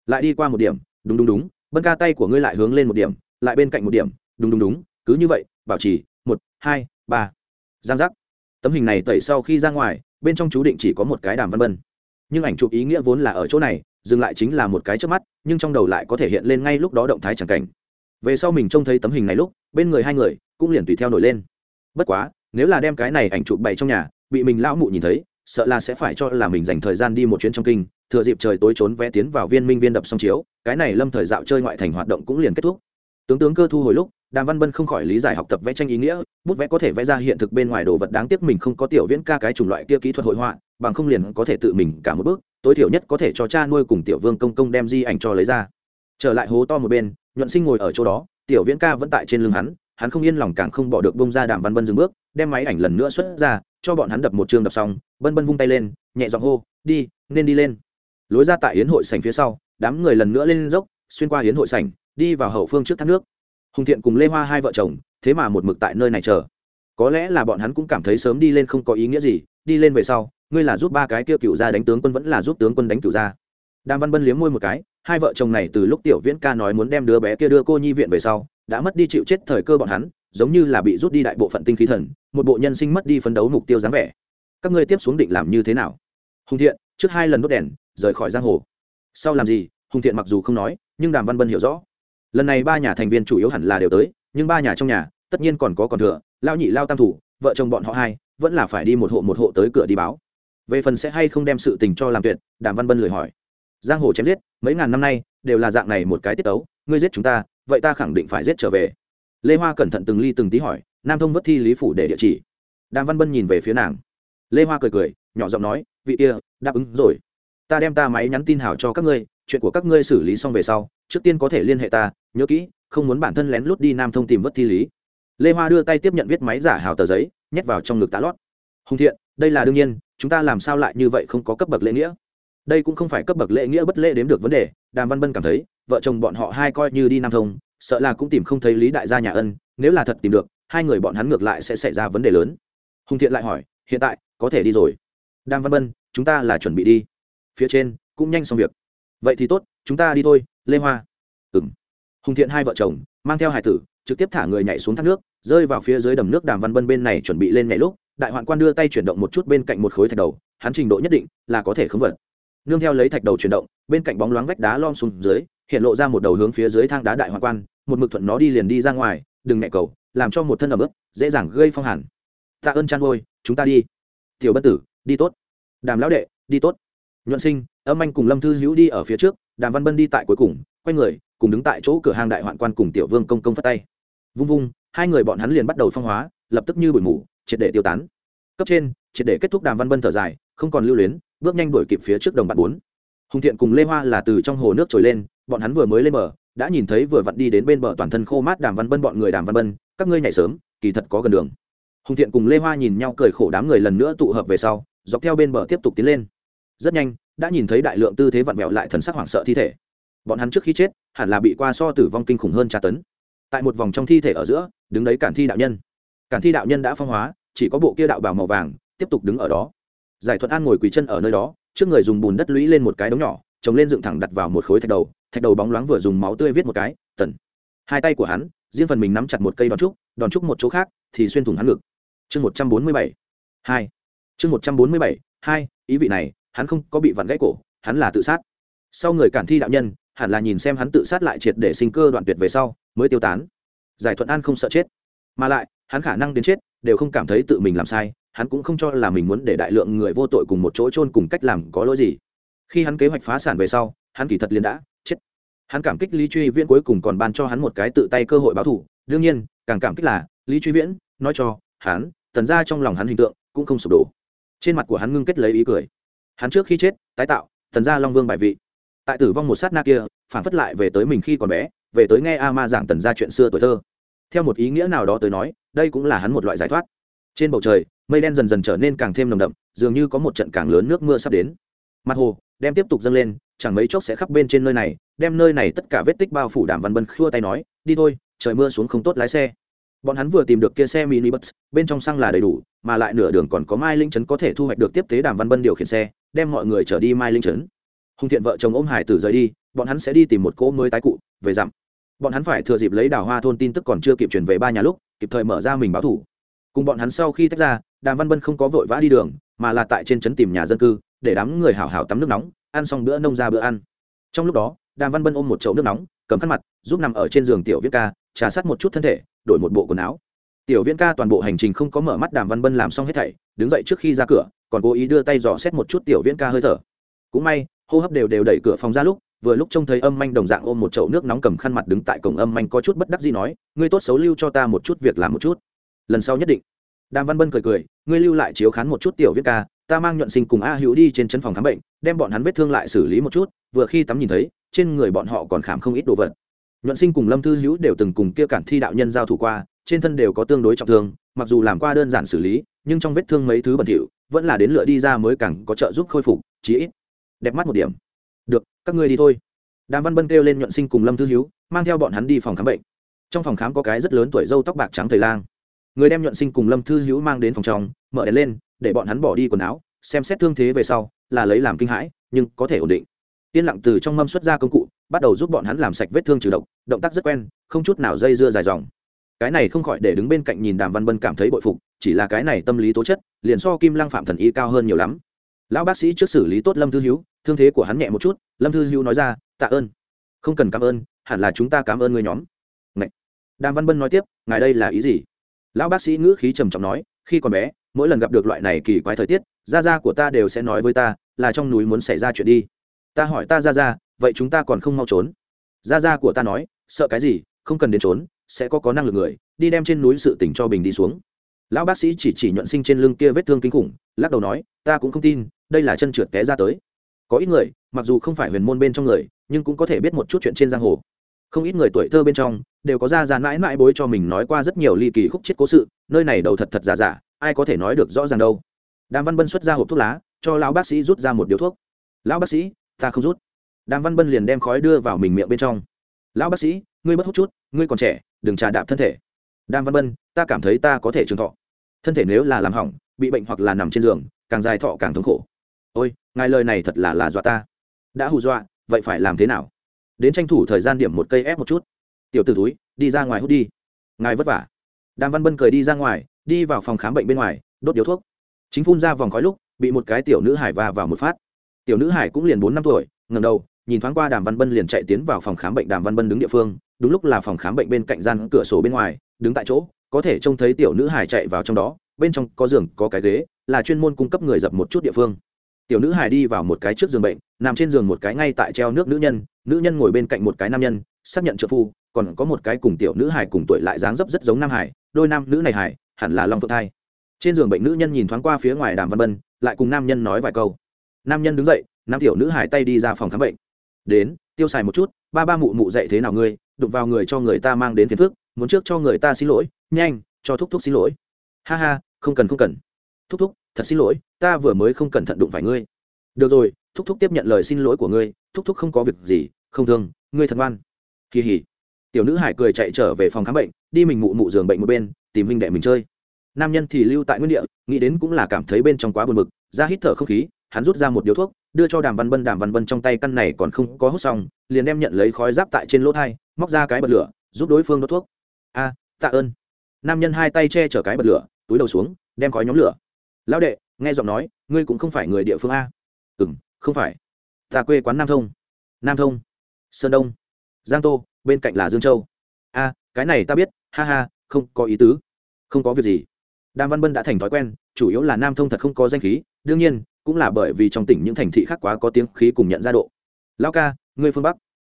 S1: Lại đi qua một điểm, đúng đúng đúng, bân ca tay của ngươi lại hướng lên một điểm, lại bên cạnh một điểm, đúng đúng đúng cứ như vậy, bảo trì, một, hai, ba. Giang giác. Tấm hình này tẩy sau khi ra ngoài, bên trong chú định chỉ có một cái đàm văn bân nhưng ảnh chụp ý nghĩa vốn là ở chỗ này, dừng lại chính là một cái trước mắt, nhưng trong đầu lại có thể hiện lên ngay lúc đó động thái chẳng cảnh. Về sau mình trông thấy tấm hình này lúc, bên người hai người cũng liền tùy theo nổi lên. Bất quá, nếu là đem cái này ảnh chụp bày trong nhà, bị mình lão mụ nhìn thấy, sợ là sẽ phải cho là mình dành thời gian đi một chuyến trong kinh, thừa dịp trời tối trốn vé tiến vào viên minh viên đập song chiếu, cái này lâm thời dạo chơi ngoại thành hoạt động cũng liền kết thúc. Tướng tướng cơ thu hồi lúc đàm văn bân không khỏi lý giải học tập vẽ tranh ý nghĩa, bút vẽ có thể vẽ ra hiện thực bên ngoài đồ vật đáng tiếc mình không có tiểu viễn ca cái chủng loại kia kỹ thuật hội họa, bằng không liền có thể tự mình cả một bước, tối thiểu nhất có thể cho cha nuôi cùng tiểu vương công công đem di ảnh cho lấy ra. Trở lại hố to một bên, nhuận sinh ngồi ở chỗ đó, tiểu viễn ca vẫn tại trên lưng hắn hắn không yên lòng càng không bỏ được bông ra đàm văn bân dừng bước, đem máy ảnh lần nữa xuất ra, cho bọn hắn đập một chương đập xong bân bân vung tay lên, nhẹ giọng hô, đi, nên đi lên. Lối ra tại hiến hội sảnh phía sau, đám người lần nữa lên dốc, xuyên qua hiến hội sảnh, đi vào hậu phương trước thác nước hùng thiện cùng lê hoa hai vợ chồng, thế mà một mực tại nơi này chờ. Có lẽ là bọn hắn cũng cảm thấy sớm đi lên không có ý nghĩa gì, đi lên về sau, ngươi là giúp ba cái kia cựu gia đánh tướng quân vẫn là giúp tướng quân đánh cựu gia. Đàm văn bân liếm môi một cái, hai vợ chồng này từ lúc tiểu viễn ca nói muốn đem đứa bé kia đưa cô nhi viện về sau, đã mất đi chịu chết thời cơ bọn hắn, giống như là bị rút đi đại bộ phận tinh khí thần, một bộ nhân sinh mất đi phấn đấu mục tiêu dáng vẻ. Các ngươi tiếp xuống định làm như thế nào? Hùng thiện, trước hai lần đốt đèn, rời khỏi giang hồ. Sau làm gì? Hùng thiện mặc dù không nói, nhưng đàm văn bân hiểu rõ lần này ba nhà thành viên chủ yếu hẳn là đều tới, nhưng ba nhà trong nhà, tất nhiên còn có còn thừa lao nhị lao tam thủ, vợ chồng bọn họ hai, vẫn là phải đi một hộ một hộ tới cửa đi báo. Về phần sẽ hay không đem sự tình cho làm tuyệt, đàm văn bân lười hỏi. Giang hồ chém giết, mấy ngàn năm nay, đều là dạng này một cái tiết tấu, ngươi giết chúng ta, vậy ta khẳng định phải giết trở về. Lê hoa cẩn thận từng ly từng tí hỏi, nam thông vất thi lý phủ để địa chỉ. Đàm văn bân nhìn về phía nàng. Lê hoa cười cười, nhỏ giọng nói, vị kia, đáp ứng rồi. Ta đem ta máy nhắn tin hảo cho các ngươi chuyện của các ngươi xử lý xong về sau, trước tiên có thể liên hệ ta, nhớ kỹ, không muốn bản thân lén lút đi nam thông tìm vất thi lý. Lê hoa đưa tay tiếp nhận viết máy giả hào tờ giấy, nhét vào trong ngực tá lót. Hùng thiện, đây là đương nhiên, chúng ta làm sao lại như vậy không có cấp bậc lễ nghĩa? Đây cũng không phải cấp bậc lễ nghĩa bất lễ đếm được vấn đề, đàm văn bân cảm thấy, vợ chồng bọn họ hai coi như đi nam thông, sợ là cũng tìm không thấy lý đại gia nhà ân, nếu là thật tìm được, hai người bọn hắn ngược lại sẽ xảy ra vấn đề lớn. Hùng thiện lại hỏi, hiện tại, có thể đi rồi. Đàm văn bân, chúng ta là chuẩn bị đi. Phía trên, cũng nhanh xong việc vậy thì tốt, chúng ta đi thôi, lê hoa. Ừng hùng thiện hai vợ chồng, mang theo hải tử, trực tiếp thả người nhảy xuống thác nước, rơi vào phía dưới đầm nước đàm văn bân bên này chuẩn bị lên nhảy lúc, đại hoạn quan đưa tay chuyển động một chút bên cạnh một khối thạch đầu, hắn trình độ nhất định là có thể khống vật. Nương theo lấy thạch đầu chuyển động, bên cạnh bóng loáng vách đá lom xuống dưới, hiện lộ ra một đầu hướng phía dưới thang đá đại hoạn quan, một mực thuận nó đi liền đi ra ngoài, đừng mẹ cầu, làm cho một thân ẩm ướt, dễ dàng gây phong hẳn tạ ơn chăn ngôi chúng ta đi. Tiểu bất tử, đi tốt. Đàm lão đệ, đi tốt nhuận sinh, âm anh cùng lâm thư hữu đi ở phía trước, đàm văn bân đi tại cuối cùng, quay người, cùng đứng tại chỗ cửa hàng đại hoạn quan cùng tiểu vương công công phát tay. Vung vung, hai người bọn hắn liền bắt đầu phong hóa, lập tức như bụi mù, triệt để tiêu tán. Cấp trên, triệt để kết thúc đàm văn bân thở dài, không còn lưu luyến, bước nhanh đuổi kịp phía trước đồng bạn bốn. Hùng thiện cùng lê hoa là từ trong hồ nước trồi lên, bọn hắn vừa mới lên bờ, đã nhìn thấy vừa vặn đi đến bên bờ toàn thân khô mát đàm văn bân bọn người đàm văn bân, các ngươi nhảy sớm, kỳ thật có gần đường. Hùng thiện cùng lê hoa nhìn nhau cười khổ đám người lần nữa tụ hợp về sau, dọc theo bên bờ tiếp tục tiến lên rất nhanh, đã nhìn thấy đại lượng tư thế vặn vẹo lại thần sắc hoảng sợ thi thể. Bọn hắn trước khi chết, hẳn là bị qua so tử vong kinh khủng hơn tra tấn. Tại một vòng trong thi thể ở giữa, đứng đấy cản thi đạo nhân. Cản thi đạo nhân đã phong hóa, chỉ có bộ kia đạo bào màu vàng, tiếp tục đứng ở đó. Giải thuận an ngồi quỳ chân ở nơi đó, trước người dùng bùn đất lũy lên một cái đống nhỏ, trồng lên dựng thẳng đặt vào một khối thạch đầu thạch đầu bóng loáng vừa dùng máu tươi viết một cái, tần. Hai tay của hắn, riêng phần mình nắm chặt một cây đòn trúc đòn trúc một chỗ khác, thì xuyên thủng hắn ngực. Chương một trăm bốn mươi bảy, hai. Chương một trăm bốn mươi bảy, hai, ý vị này hắn không có bị vặn gãy cổ, hắn là tự sát. Sau người cản thi đạo nhân, hẳn là nhìn xem hắn tự sát lại triệt để sinh cơ đoạn tuyệt về sau, mới tiêu tán. Giải thuận an không sợ chết, mà lại, hắn khả năng đến chết, đều không cảm thấy tự mình làm sai, hắn cũng không cho là mình muốn để đại lượng người vô tội cùng một chỗ chôn cùng cách làm có lỗi gì. Khi hắn kế hoạch phá sản về sau, hắn kỳ thật liền đã chết. Hắn cảm kích lý truy viễn cuối cùng còn ban cho hắn một cái tự tay cơ hội báo thù. Đương nhiên, càng cảm kích là, lý truy viễn nói cho hắn, tần ra trong lòng hắn hình tượng cũng không sụp đổ. Trên mặt của hắn ngưng kết lấy ý cười hắn trước khi chết, tái tạo tần gia long vương bài vị. Tại tử vong một sát na kia, phản phất lại về tới mình khi còn bé, về tới nghe a ma giảng tần gia chuyện xưa tuổi thơ. Theo một ý nghĩa nào đó tới nói, đây cũng là hắn một loại giải thoát. Trên bầu trời, mây đen dần dần trở nên càng thêm nồng đậm, dường như có một trận càng lớn nước mưa sắp đến. Mặt hồ đem tiếp tục dâng lên, chẳng mấy chốc sẽ khắp bên trên nơi này, đem nơi này tất cả vết tích bao phủ đàm văn bân khua tay nói, đi thôi, trời mưa xuống không tốt lái xe bọn hắn vừa tìm được kia xe mini bus bên trong xăng là đầy đủ, mà lại nửa đường còn có mai linh trấn có thể thu hoạch được tiếp tế đàm văn bân điều khiển xe, đem mọi người trở đi mai linh trấn. Hùng thiện vợ chồng ôm hải tử rời đi, bọn hắn sẽ đi tìm một cỗ mới tái cụ, về dặm. Bọn hắn phải thừa dịp lấy đào hoa thôn tin tức còn chưa kịp chuyển về ba nhà lúc, kịp thời mở ra mình báo thủ. Cùng bọn hắn sau khi tách ra, đàm văn bân không có vội vã đi đường, mà là tại trên trấn tìm nhà dân cư, để đám người hảo hảo tắm nước nóng, ăn xong bữa nông ra bữa ăn. Trong lúc đó, đàm văn bân ôm một chậu nước nóng cầm khăn mặt, giúp nằm ở trên giường tiểu viễn ca, trà sát một chút thân thể, đổi một bộ quần áo. Tiểu viễn ca toàn bộ hành trình không có mở mắt đàm văn bân làm xong hết thảy, đứng dậy trước khi ra cửa, còn cố ý đưa tay dò xét một chút tiểu viễn ca hơi thở. Cũng may, hô hấp đều đều đẩy cửa phòng ra lúc, vừa lúc trông thấy âm manh đồng dạng ôm một chậu nước nóng cầm khăn mặt đứng tại cổng âm manh có chút bất đắc gì nói, ngươi tốt xấu lưu cho ta một chút việc làm một chút. Lần sau nhất định. Đàm văn bân cười cười, ngươi lưu lại chiếu khán một chút tiểu viễn ca, ta mang nhuận sinh cùng a hữu đi trên chân phòng khám bệnh, đem bọn hắn vết thương lại xử lý một chút, vừa khi tắm nhìn thấy trên người bọn họ còn khảm không ít đồ vật. Nhuận sinh cùng lâm thư hữu đều từng cùng kia cản thi đạo nhân giao thủ qua, trên thân đều có tương đối trọng thương, mặc dù làm qua đơn giản xử lý, nhưng trong vết thương mấy thứ bẩn thỉu, vẫn là đến lựa đi ra mới càng có trợ giúp khôi phục, chí ít đẹp mắt một điểm. Được, các ngươi đi thôi. Đàm văn bân kêu lên nhuận sinh cùng lâm thư hữu, mang theo bọn hắn đi phòng khám bệnh. Trong phòng khám có cái rất lớn tuổi dâu tóc bạc trắng thầy lang. Người đem nhuận sinh cùng lâm thư hữu mang đến phòng trong, mở đèn lên, để bọn hắn bỏ đi quần áo, xem xét thương thế về sau, là lấy làm kinh hãi, nhưng có thể ổn định yên lặng từ trong mâm xuất ra công cụ, bắt đầu giúp bọn hắn làm sạch vết thương trừ độc, động tác rất quen, không chút nào dây dưa dài dòng. Cái này không khỏi để đứng bên cạnh nhìn đàm văn bân cảm thấy bội phục, chỉ là cái này tâm lý tố chất, liền so kim lăng phạm thần y cao hơn nhiều lắm. Lão bác sĩ trước xử lý tốt lâm thư hiếu thương thế của hắn nhẹ một chút, lâm thư hiếu nói ra, tạ ơn. Không cần cảm ơn, hẳn là chúng ta cảm ơn người nhóm. Ngậy. đàm văn bân nói tiếp, ngài đây là ý gì? Lão bác sĩ ngữ khí trầm trọng nói, khi còn bé, mỗi lần gặp được loại này kỳ quái thời tiết gia gia của ta đều sẽ nói với ta, là trong núi muốn xảy ra chuyện đi ta hỏi ta Ra Ra, vậy chúng ta còn không mau trốn? Ra Ra của ta nói sợ cái gì không cần đến trốn sẽ có có năng lực người đi đem trên núi sự tỉnh cho bình đi xuống. Lão bác sĩ chỉ chỉ nhuận sinh trên lưng kia vết thương kinh khủng lắc đầu nói ta cũng không tin đây là chân trượt té ra tới. Có ít người mặc dù không phải huyền môn bên trong người nhưng cũng có thể biết một chút chuyện trên giang hồ. Không ít người tuổi thơ bên trong đều có ra ra mãi mãi bối cho mình nói qua rất nhiều ly kỳ khúc chết cố sự nơi này đầu thật thật giả giả ai có thể nói được rõ ràng đâu. Đàm văn bân xuất ra hộp thuốc lá cho lão bác sĩ rút ra một điếu thuốc. Lão bác sĩ ta không rút. Đàm văn bân liền đem khói đưa vào mình miệng bên trong. Lão bác sĩ, ngươi bất hút chút, ngươi còn trẻ, đừng trà đạp thân thể. Đàm văn bân, ta cảm thấy ta có thể trường thọ. Thân thể nếu là làm hỏng, bị bệnh hoặc là nằm trên giường, càng dài thọ càng thống khổ. Ôi, ngài lời này thật là là dọa ta. Đã hù dọa, vậy phải làm thế nào? Đến tranh thủ thời gian điểm một cây ép một chút. Tiểu t ử túi đi ra ngoài hút đi. Ngài vất vả. Đàm văn bân cười đi ra ngoài, đi vào phòng khám bệnh bên ngoài, đốt điếu thuốc. Chính phun ra vòng khói lúc, bị một cái tiểu nữ hải va vào một phát tiểu nữ hải cũng liền bốn năm tuổi ngầm đầu, nhìn thoáng qua đàm văn bân liền chạy tiến vào phòng khám bệnh đàm văn bân đứng địa phương, đúng lúc là phòng khám bệnh bên cạnh gian cửa sổ bên ngoài, đứng tại chỗ, có thể trông thấy tiểu nữ hải chạy vào trong đó, bên trong có giường, có cái ghế, là chuyên môn cung cấp người dập một chút địa phương. Tiểu nữ hải đi vào một cái trước giường bệnh, nằm trên giường một cái ngay tại treo nước nữ nhân nữ nhân ngồi bên cạnh một cái nam nhân, xác nhận trợ phu, còn có một cái cùng tiểu nữ hải cùng tuổi lại dáng dấp rất giống nam hải, đôi nam nữ này hải, hẳn là long phượng thai. Trên giường bệnh nữ nhân nhìn thoáng qua phía ngoài đàm văn bân, lại cùng nam nhân nói vài câu nam nhân đứng dậy, nam tiểu nữ hải tay đi ra phòng khám bệnh. Đến, tiêu xài một chút, ba ba mụ mụ dậy thế nào ngươi, đụng vào người cho người ta mang đến phiền phức, muốn trước cho người ta xin lỗi, nhanh, cho thúc thúc xin lỗi. Ha ha, không cần không cần. Thúc thúc, thật xin lỗi, ta vừa mới không cẩn thận đụng phải ngươi. Được rồi, thúc thúc tiếp nhận lời xin lỗi của ngươi, thúc thúc không có việc gì, không thương, ngươi thật ngoan. Kỳ hỉ. Tiểu nữ hải cười chạy trở về phòng khám bệnh, đi mình mụ mụ giường bệnh một bên, tìm huynh đệ mình chơi. Nam nhân thì lưu tại nguyên địa, nghĩ đến cũng là cảm thấy bên trong quá buồn bực, ra hít thở không khí hắn rút ra một điếu thuốc, đưa cho đàm văn bân, đàm văn bân trong tay căn này còn không có hút xong, liền đem nhận lấy khói giáp tại trên lỗ thai, móc ra cái bật lửa, giúp đối phương đốt thuốc. A, tạ ơn. Nam nhân hai tay che chở cái bật lửa, túi đầu xuống, đem khói nhóm lửa. Lão đệ, nghe giọng nói, ngươi cũng không phải người địa phương a. Ừ m không phải. Ta quê quán nam thông. Nam thông. Sơn đông. Giang tô, bên cạnh là dương châu. A, cái này ta biết, ha ha, không có ý tứ. Không có việc gì. Đàm văn bân đã thành thói quen, chủ yếu là nam thông thật không có danh khí, đương nhiên cũng là bởi vì trong tỉnh những thành thị khác quá có tiếng khí cùng nhận ra độ. Lao ca ngươi phương bắc.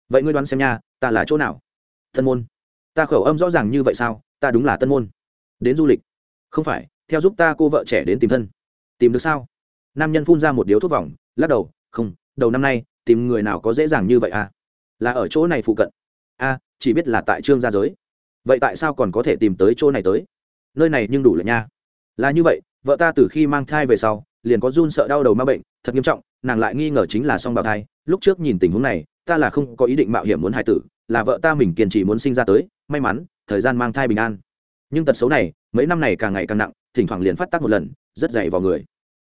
S1: Vậy ngươi đoán xem nha ta là chỗ nào? Tân môn. Ta khẩu âm rõ ràng như vậy sao? Ta đúng là tân môn. Đến du lịch. Không phải theo giúp ta cô vợ trẻ đến tìm thân. Tìm được sao? Nam nhân phun ra một điếu thuốc vòng lắc đầu không đầu năm nay tìm người nào có dễ dàng như vậy à? Là ở chỗ này phụ cận. A à, chỉ biết là tại trương gia giới. Vậy tại sao còn có thể tìm tới chỗ này tới? Nơi này nhưng đủ là nha. Là như vậy vợ ta từ khi mang thai về sau liền có run sợ đau đầu ma bệnh, thật nghiêm trọng, nàng lại nghi ngờ chính là song bào thai. Lúc trước nhìn tình huống này, ta là không có ý định mạo hiểm muốn hại tử, là vợ ta mình kiên trì muốn sinh ra tới, may mắn, thời gian mang thai bình an. Nhưng tật xấu này, mấy năm này càng ngày càng nặng, thỉnh thoảng liền phát tác một lần, rất dày vào người.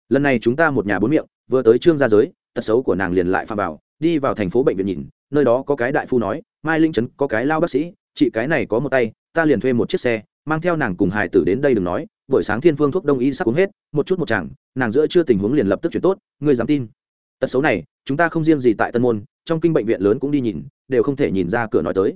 S1: Lần này chúng ta một nhà bốn miệng, vừa tới trương gia giới, tật xấu của nàng liền lại pha vào, đi vào thành phố bệnh viện nhìn, nơi đó có cái đại phu nói, mai linh trấn có cái lao bác sĩ, chị cái này có một tay, ta liền thuê một chiếc xe, mang theo nàng cùng hải tử đến đây đừng nói buổi sáng thiên phương thuốc đông y sắp uống hết, một chút một chẳng nàng giữa chưa tình huống liền lập tức chuyển tốt, ngươi dám tin. Tật xấu này, chúng ta không riêng gì tại tân môn, trong kinh bệnh viện lớn cũng đi nhìn, đều không thể nhìn ra cửa nói tới.